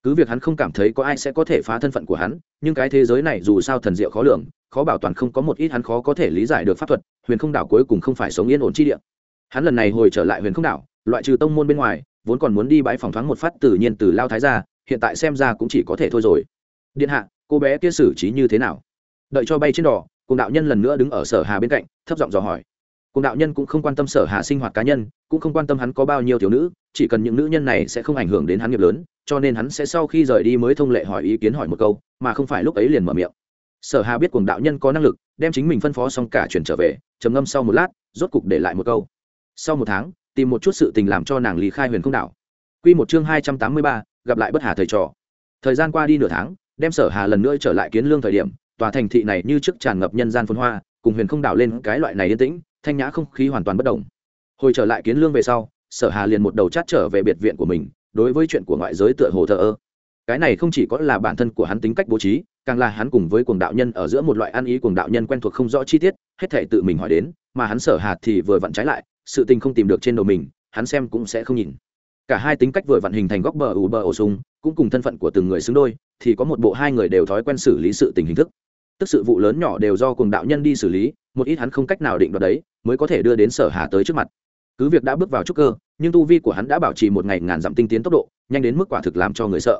cứ việc hắn không cảm thấy có ai sẽ có thể phá thân phận của hắn, nhưng cái thế giới này dù sao thần diệu khó lường, khó bảo toàn không có một ít hắn khó có thể lý giải được pháp thuật, huyền không đảo cuối cùng không phải sống yên ổn chi địa. Hắn lần này hồi trở lại huyền không đảo, loại trừ tông môn bên ngoài, vốn còn muốn đi bãi phòng thoáng một phát tự nhiên từ lao thái ra hiện tại xem ra cũng chỉ có thể thôi rồi. Điện hạ, cô bé kia xử trí như thế nào? Đợi cho bay trên đỏ cùng đạo nhân lần nữa đứng ở sở hà bên cạnh, thấp giọng dò hỏi. Cùng đạo nhân cũng không quan tâm sở hà sinh hoạt cá nhân, cũng không quan tâm hắn có bao nhiêu thiếu nữ, chỉ cần những nữ nhân này sẽ không ảnh hưởng đến hắn nghiệp lớn cho nên hắn sẽ sau khi rời đi mới thông lệ hỏi ý kiến hỏi một câu, mà không phải lúc ấy liền mở miệng. Sở hà biết cuồng đạo nhân có năng lực, đem chính mình phân phó xong cả chuyển trở về, trầm ngâm sau một lát, rốt cục để lại một câu. Sau một tháng, tìm một chút sự tình làm cho nàng lý khai huyền không đảo. Quy một chương hai trăm tám mươi ba, gặp lại bất hà thầy trò. Thời gian qua đi nửa tháng, đem sở hà lần nữa trở lại kiến lương thời điểm, tòa thành thị này như trước tràn ngập nhân gian phồn hoa, cùng huyền không đảo lên cái loại này yên tĩnh, thanh nhã không khí hoàn toàn bất động hồi trở lại kiến lương về sau, sở hà liền một đầu chát trở về biệt viện của mình đối với chuyện của ngoại giới tựa hồ thờ ơ. Cái này không chỉ có là bản thân của hắn tính cách bố trí, càng là hắn cùng với cuồng đạo nhân ở giữa một loại ăn ý cuồng đạo nhân quen thuộc không rõ chi tiết, hết thể tự mình hỏi đến, mà hắn sở hạt thì vừa vặn trái lại, sự tình không tìm được trên đầu mình, hắn xem cũng sẽ không nhìn. Cả hai tính cách vừa vặn hình thành góc bờ ủ bờ ổ sung, cũng cùng thân phận của từng người xứng đôi, thì có một bộ hai người đều thói quen xử lý sự tình hình thức. Tức sự vụ lớn nhỏ đều do cùng đạo nhân đi xử lý, một ít hắn không cách nào định đoạt đấy, mới có thể đưa đến sở hà tới trước mặt. Cứ việc đã bước vào trúc cơ nhưng tu vi của hắn đã bảo trì một ngày ngàn dặm tinh tiến tốc độ, nhanh đến mức quả thực làm cho người sợ.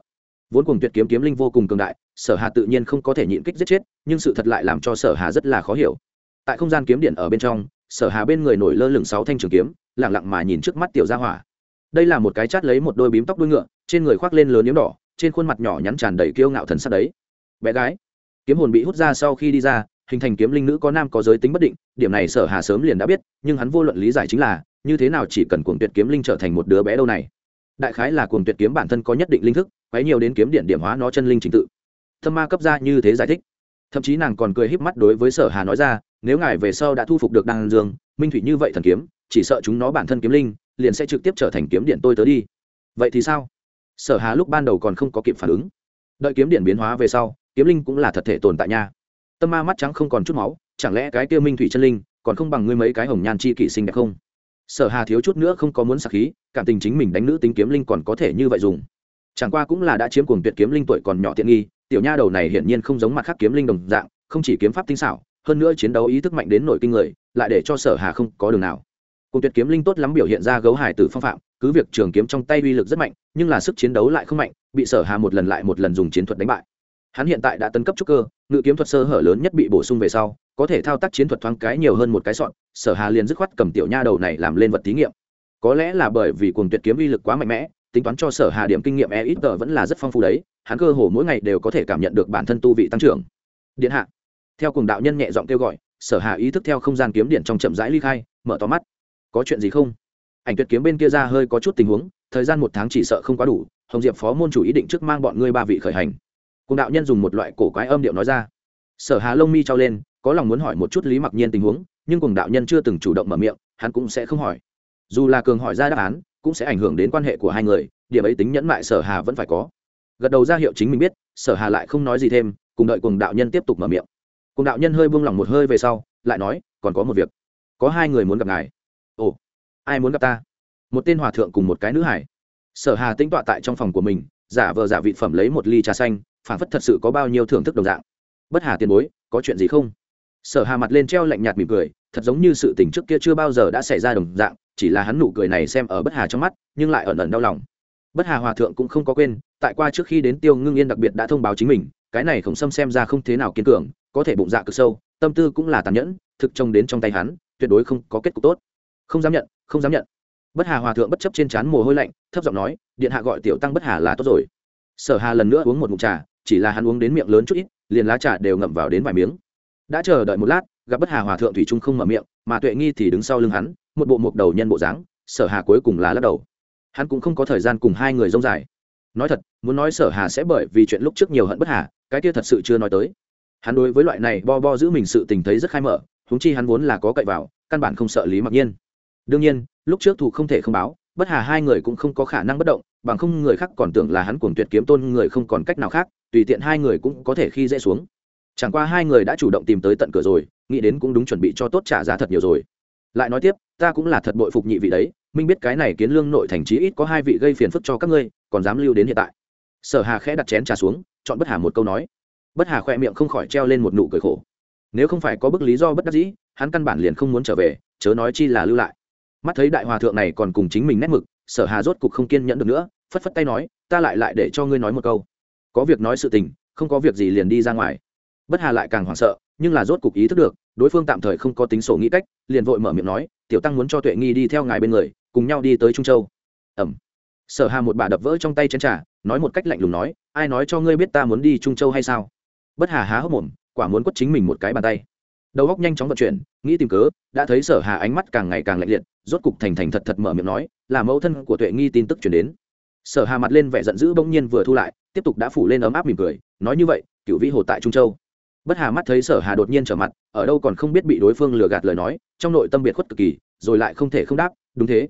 Vốn cùng tuyệt kiếm kiếm linh vô cùng cường đại, sở hà tự nhiên không có thể nhịn kích giết chết, nhưng sự thật lại làm cho sở hà rất là khó hiểu. Tại không gian kiếm điện ở bên trong, sở hà bên người nổi lơ lửng sáu thanh trường kiếm lẳng lặng mà nhìn trước mắt tiểu gia hỏa. Đây là một cái chát lấy một đôi bím tóc đuôi ngựa, trên người khoác lên lớn yếm đỏ, trên khuôn mặt nhỏ nhắn tràn đầy kiêu ngạo thần sắc đấy. Bé gái, kiếm hồn bị hút ra sau khi đi ra, hình thành kiếm linh nữ có nam có giới tính bất định, điểm này sở hà sớm liền đã biết, nhưng hắn vô luận lý giải chính là như thế nào chỉ cần cuồng tuyệt kiếm linh trở thành một đứa bé đâu này? Đại khái là cuồng tuyệt kiếm bản thân có nhất định linh thức, quấy nhiều đến kiếm điện điểm hóa nó chân linh trình tự. Thâm ma cấp ra như thế giải thích. Thậm chí nàng còn cười híp mắt đối với sở hà nói ra, nếu ngài về sau đã thu phục được đăng dương, minh thủy như vậy thần kiếm, chỉ sợ chúng nó bản thân kiếm linh liền sẽ trực tiếp trở thành kiếm điện tôi tới đi. Vậy thì sao? Sở hà lúc ban đầu còn không có kịp phản ứng. Đợi kiếm điện biến hóa về sau, kiếm linh cũng là thật thể tồn tại nha. Tâm ma mắt trắng không còn chút máu, chẳng lẽ cái kia minh thủy chân linh còn không bằng ngươi mấy cái hồng nhan chi kỵ sinh đẹp không? Sở hà thiếu chút nữa không có muốn sạc khí, cảm tình chính mình đánh nữ tính kiếm linh còn có thể như vậy dùng. Chẳng qua cũng là đã chiếm cuồng tuyệt kiếm linh tuổi còn nhỏ tiện nghi, tiểu nha đầu này hiển nhiên không giống mặt khác kiếm linh đồng dạng, không chỉ kiếm pháp tinh xảo, hơn nữa chiến đấu ý thức mạnh đến nội kinh người, lại để cho sở hà không có đường nào. Cùng tuyệt kiếm linh tốt lắm biểu hiện ra gấu hải tử phong phạm, cứ việc trường kiếm trong tay uy lực rất mạnh, nhưng là sức chiến đấu lại không mạnh, bị sở hà một lần lại một lần dùng chiến thuật đánh bại. Hắn hiện tại đã tấn cấp trúc cơ, ngự kiếm thuật sơ hở lớn nhất bị bổ sung về sau có thể thao tác chiến thuật thoáng cái nhiều hơn một cái sọn, sở hà liền dứt khoát cầm tiểu nha đầu này làm lên vật thí nghiệm. Có lẽ là bởi vì cuồng tuyệt kiếm uy lực quá mạnh mẽ, tính toán cho sở hà điểm kinh nghiệm e ít tờ vẫn là rất phong phú đấy, hắn cơ hồ mỗi ngày đều có thể cảm nhận được bản thân tu vị tăng trưởng. Điện hạ. Theo cùng đạo nhân nhẹ giọng kêu gọi, sở hà ý thức theo không gian kiếm điện trong chậm rãi ly khai, mở to mắt. Có chuyện gì không? Ảnh tuyệt kiếm bên kia ra hơi có chút tình huống, thời gian một tháng chỉ sợ không quá đủ, hồng diệp phó môn chủ ý định trước mang bọn ngươi ba vị khởi hành. Cùng đạo nhân dùng một loại cổ quái âm điệu nói ra. Sở hà lông mi trao lên có lòng muốn hỏi một chút lý mặc nhiên tình huống, nhưng cùng đạo nhân chưa từng chủ động mở miệng, hắn cũng sẽ không hỏi. Dù là cường hỏi ra đáp án, cũng sẽ ảnh hưởng đến quan hệ của hai người, điểm ấy tính nhẫn mại sở hà vẫn phải có. Gật đầu ra hiệu chính mình biết, sở hà lại không nói gì thêm, cùng đợi cùng đạo nhân tiếp tục mở miệng. Cùng đạo nhân hơi buông lỏng một hơi về sau, lại nói, còn có một việc. Có hai người muốn gặp ngài. Ồ, ai muốn gặp ta? Một tên hòa thượng cùng một cái nữ hải sở hà tĩnh tọa tại trong phòng của mình, giả vờ giả vị phẩm lấy một ly trà xanh phản phất thật sự có bao nhiêu thưởng thức đồng dạng. Bất hà tiền bối, có chuyện gì không? Sở hà mặt lên treo lạnh nhạt mỉm cười, thật giống như sự tình trước kia chưa bao giờ đã xảy ra đồng dạng, chỉ là hắn nụ cười này xem ở bất hà trong mắt, nhưng lại ẩn ẩn đau lòng. Bất hà hòa thượng cũng không có quên, tại qua trước khi đến tiêu ngưng yên đặc biệt đã thông báo chính mình, cái này khổng sâm xem ra không thế nào kiên cường, có thể bụng dạ cực sâu, tâm tư cũng là tàn nhẫn, thực trông đến trong tay hắn, tuyệt đối không có kết cục tốt. Không dám nhận, không dám nhận. Bất hà hòa thượng bất chấp trên trán mồ hôi lạnh, thấp giọng nói, điện hạ gọi tiểu tăng bất hà là tốt rồi. Sở hà lần nữa uống một ngụm trà, chỉ là hắn uống đến miệng lớn chút ít, liền lá trà đều ngậm vào đến vài miếng đã chờ đợi một lát, gặp bất hà hòa thượng thủy trung không mở miệng, mà tuệ nghi thì đứng sau lưng hắn, một bộ mộc đầu nhân bộ dáng, sở hà cuối cùng là lắc đầu. Hắn cũng không có thời gian cùng hai người rông dài. Nói thật, muốn nói sở hà sẽ bởi vì chuyện lúc trước nhiều hận bất hà, cái kia thật sự chưa nói tới. Hắn đối với loại này bo bo giữ mình sự tình thấy rất khai mở húng chi hắn vốn là có cậy vào, căn bản không sợ lý mặc nhiên. Đương nhiên, lúc trước thủ không thể không báo, bất hà hai người cũng không có khả năng bất động, bằng không người khác còn tưởng là hắn cuồng tuyệt kiếm tôn, người không còn cách nào khác, tùy tiện hai người cũng có thể khi dễ xuống chẳng qua hai người đã chủ động tìm tới tận cửa rồi, nghĩ đến cũng đúng chuẩn bị cho tốt trả giá thật nhiều rồi. Lại nói tiếp, ta cũng là thật bội phục nhị vị đấy, minh biết cái này kiến lương nội thành chí ít có hai vị gây phiền phức cho các ngươi, còn dám lưu đến hiện tại. Sở hà khẽ đặt chén trà xuống, chọn bất hà một câu nói. Bất hà khoe miệng không khỏi treo lên một nụ cười khổ. Nếu không phải có bức lý do bất đắc dĩ, hắn căn bản liền không muốn trở về, chớ nói chi là lưu lại. Mắt thấy đại hòa thượng này còn cùng chính mình nét mực, sở hà rốt cục không kiên nhẫn được nữa, phất phất tay nói, ta lại lại để cho ngươi nói một câu. Có việc nói sự tình, không có việc gì liền đi ra ngoài bất hà lại càng hoảng sợ, nhưng là rốt cục ý thức được, đối phương tạm thời không có tính sổ nghĩ cách, liền vội mở miệng nói, tiểu tăng muốn cho tuệ nghi đi theo ngài bên người, cùng nhau đi tới trung châu. Ẩm. Sở hà một bà đập vỡ trong tay chén trà, nói một cách lạnh lùng nói, ai nói cho ngươi biết ta muốn đi trung châu hay sao? Bất hà há hốc mồm, quả muốn quất chính mình một cái bàn tay. Đầu óc nhanh chóng vận chuyển, nghĩ tìm cớ, đã thấy sở hà ánh mắt càng ngày càng lạnh liệt, rốt cục thành thành thật thật mở miệng nói, là mẫu thân của tuệ nghi tin tức chuyển đến. Sở hà mặt lên vẻ giận dữ bỗng nhiên vừa thu lại, tiếp tục đã phủ lên ấm áp mỉm cười, nói như vậy cựu vĩ hồ tại trung châu bất hà mắt thấy sở hà đột nhiên trở mặt, ở đâu còn không biết bị đối phương lừa gạt lời nói, trong nội tâm biệt khuất cực kỳ, rồi lại không thể không đáp, đúng thế.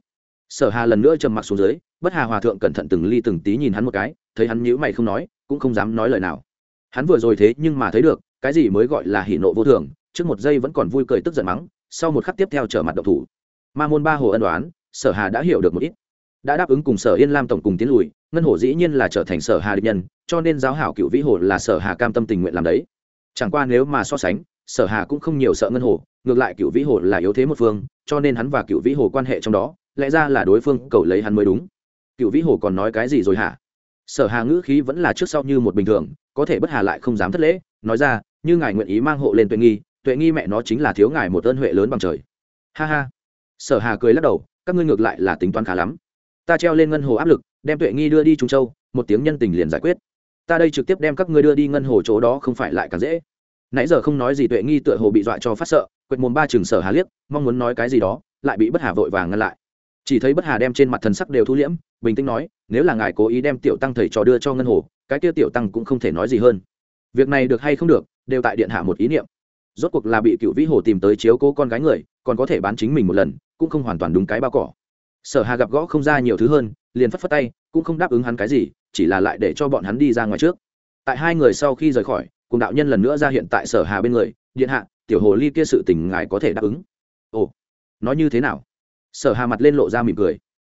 Sở hà lần nữa trầm mặc xuống dưới, bất hà hòa thượng cẩn thận từng ly từng tí nhìn hắn một cái, thấy hắn nhíu mày không nói, cũng không dám nói lời nào. Hắn vừa rồi thế nhưng mà thấy được, cái gì mới gọi là hỉ nộ vô thường, trước một giây vẫn còn vui cười tức giận mắng, sau một khắc tiếp theo trở mặt độc thủ. Ma môn ba hồ ân đoán sở hà đã hiểu được một ít. Đã đáp ứng cùng sở yên lam tổng cùng tiến lùi, ngân hồ dĩ nhiên là trở thành sở hà địch nhân, cho nên giáo hảo cựu vĩ hồ là sở hà cam tâm tình nguyện làm đấy chẳng qua nếu mà so sánh, sở hà cũng không nhiều sợ ngân hồ, ngược lại cựu vĩ hồ là yếu thế một phương, cho nên hắn và cựu vĩ hồ quan hệ trong đó, lẽ ra là đối phương cầu lấy hắn mới đúng. Cựu vĩ hồ còn nói cái gì rồi hả? Sở hà ngữ khí vẫn là trước sau như một bình thường, có thể bất hà lại không dám thất lễ, nói ra, như ngài nguyện ý mang hộ lên tuệ nghi tuệ nghi mẹ nó chính là thiếu ngài một ơn huệ lớn bằng trời. Ha ha. Sở hà cười lắc đầu, các ngươi ngược lại là tính toán khá lắm. Ta treo lên ngân hồ áp lực, đem tuệ nghi đưa đi trung châu, một tiếng nhân tình liền giải quyết ta đây trực tiếp đem các ngươi đưa đi ngân hồ chỗ đó không phải lại càng dễ. Nãy giờ không nói gì tuệ nghi tựa hồ bị dọa cho phát sợ, quệt mồm ba chừng sở hà liếc, mong muốn nói cái gì đó, lại bị bất hà vội vàng ngăn lại. Chỉ thấy bất hà đem trên mặt thần sắc đều thu liễm, bình tĩnh nói, nếu là ngài cố ý đem tiểu tăng thầy trò đưa cho ngân hồ, cái kia tiểu tăng cũng không thể nói gì hơn. Việc này được hay không được, đều tại điện hạ một ý niệm. Rốt cuộc là bị cựu vĩ hồ tìm tới chiếu cố con gái người, còn có thể bán chính mình một lần, cũng không hoàn toàn đúng cái bao cỏ. Sở hà gặp gõ không ra nhiều thứ hơn, liền phất phất tay, cũng không đáp ứng hắn cái gì chỉ là lại để cho bọn hắn đi ra ngoài trước. Tại hai người sau khi rời khỏi, cùng đạo nhân lần nữa ra hiện tại sở hà bên người, điện hạ, tiểu hồ ly kia sự tình ngài có thể đáp ứng. Ồ, nói như thế nào? Sở hà mặt lên lộ ra mỉm cười.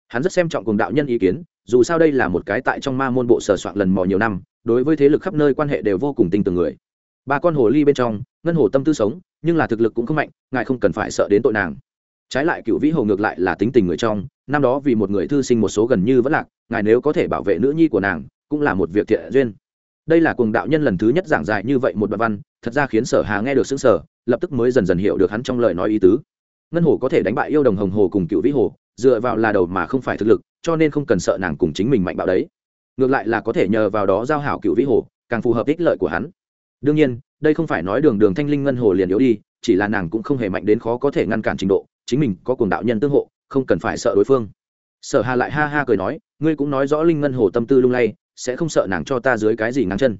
Hắn rất xem trọng cùng đạo nhân ý kiến, dù sao đây là một cái tại trong ma môn bộ sở soạn lần mò nhiều năm, đối với thế lực khắp nơi quan hệ đều vô cùng tinh tường người. Ba con hồ ly bên trong, ngân hồ tâm tư sống, nhưng là thực lực cũng không mạnh, ngài không cần phải sợ đến tội nàng. Trái lại cựu vĩ hồ ngược lại là tính tình người trong, năm đó vì một người thư sinh một số gần như vẫn lạc ngài nếu có thể bảo vệ nữ nhi của nàng, cũng là một việc thiện duyên. Đây là cùng đạo nhân lần thứ nhất giảng dài như vậy một đoạn văn, thật ra khiến sở hà nghe được xứng sở lập tức mới dần dần hiểu được hắn trong lời nói ý tứ. Ngân hồ có thể đánh bại yêu đồng hồng hồ cùng cựu vĩ hồ, dựa vào là đầu mà không phải thực lực, cho nên không cần sợ nàng cùng chính mình mạnh bạo đấy. Ngược lại là có thể nhờ vào đó giao hảo cựu vĩ hồ, càng phù hợp ích lợi của hắn. Đương nhiên, đây không phải nói đường đường thanh linh ngân hồ liền yếu đi, chỉ là nàng cũng không hề mạnh đến khó có thể ngăn cản trình độ, chính mình có cuồng đạo nhân tương hộ, không cần phải sợ đối phương sở hà lại ha ha cười nói, ngươi cũng nói rõ linh ngân hồ tâm tư lung lay, sẽ không sợ nàng cho ta dưới cái gì ngang chân.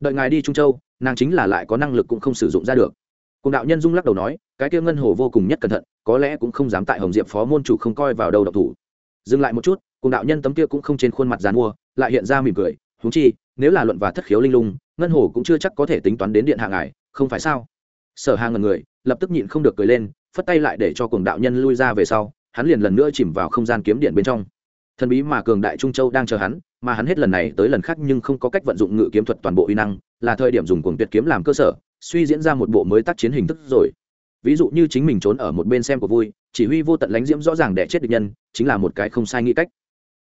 Đợi ngài đi trung châu, nàng chính là lại có năng lực cũng không sử dụng ra được. Cùng đạo nhân dung lắc đầu nói, cái kia ngân hồ vô cùng nhất cẩn thận, có lẽ cũng không dám tại hồng diệp phó môn chủ không coi vào đầu độc thủ. Dừng lại một chút, cùng đạo nhân tấm kia cũng không trên khuôn mặt dàn mua, lại hiện ra mỉm cười húng chi, nếu là luận và thất khiếu linh lung, ngân hồ cũng chưa chắc có thể tính toán đến điện hạ ngài, không phải sao? Sở Hà ngần người, lập tức nhịn không được cười lên, phất tay lại để cho cùng đạo nhân lui ra về sau hắn liền lần nữa chìm vào không gian kiếm điện bên trong. Thần bí mà cường đại trung châu đang chờ hắn, mà hắn hết lần này tới lần khác nhưng không có cách vận dụng ngự kiếm thuật toàn bộ uy năng, là thời điểm dùng cuồng tuyệt kiếm làm cơ sở, suy diễn ra một bộ mới tác chiến hình thức rồi. Ví dụ như chính mình trốn ở một bên xem của vui, chỉ huy vô tận lánh diễm rõ ràng để chết địch nhân, chính là một cái không sai nghĩ cách.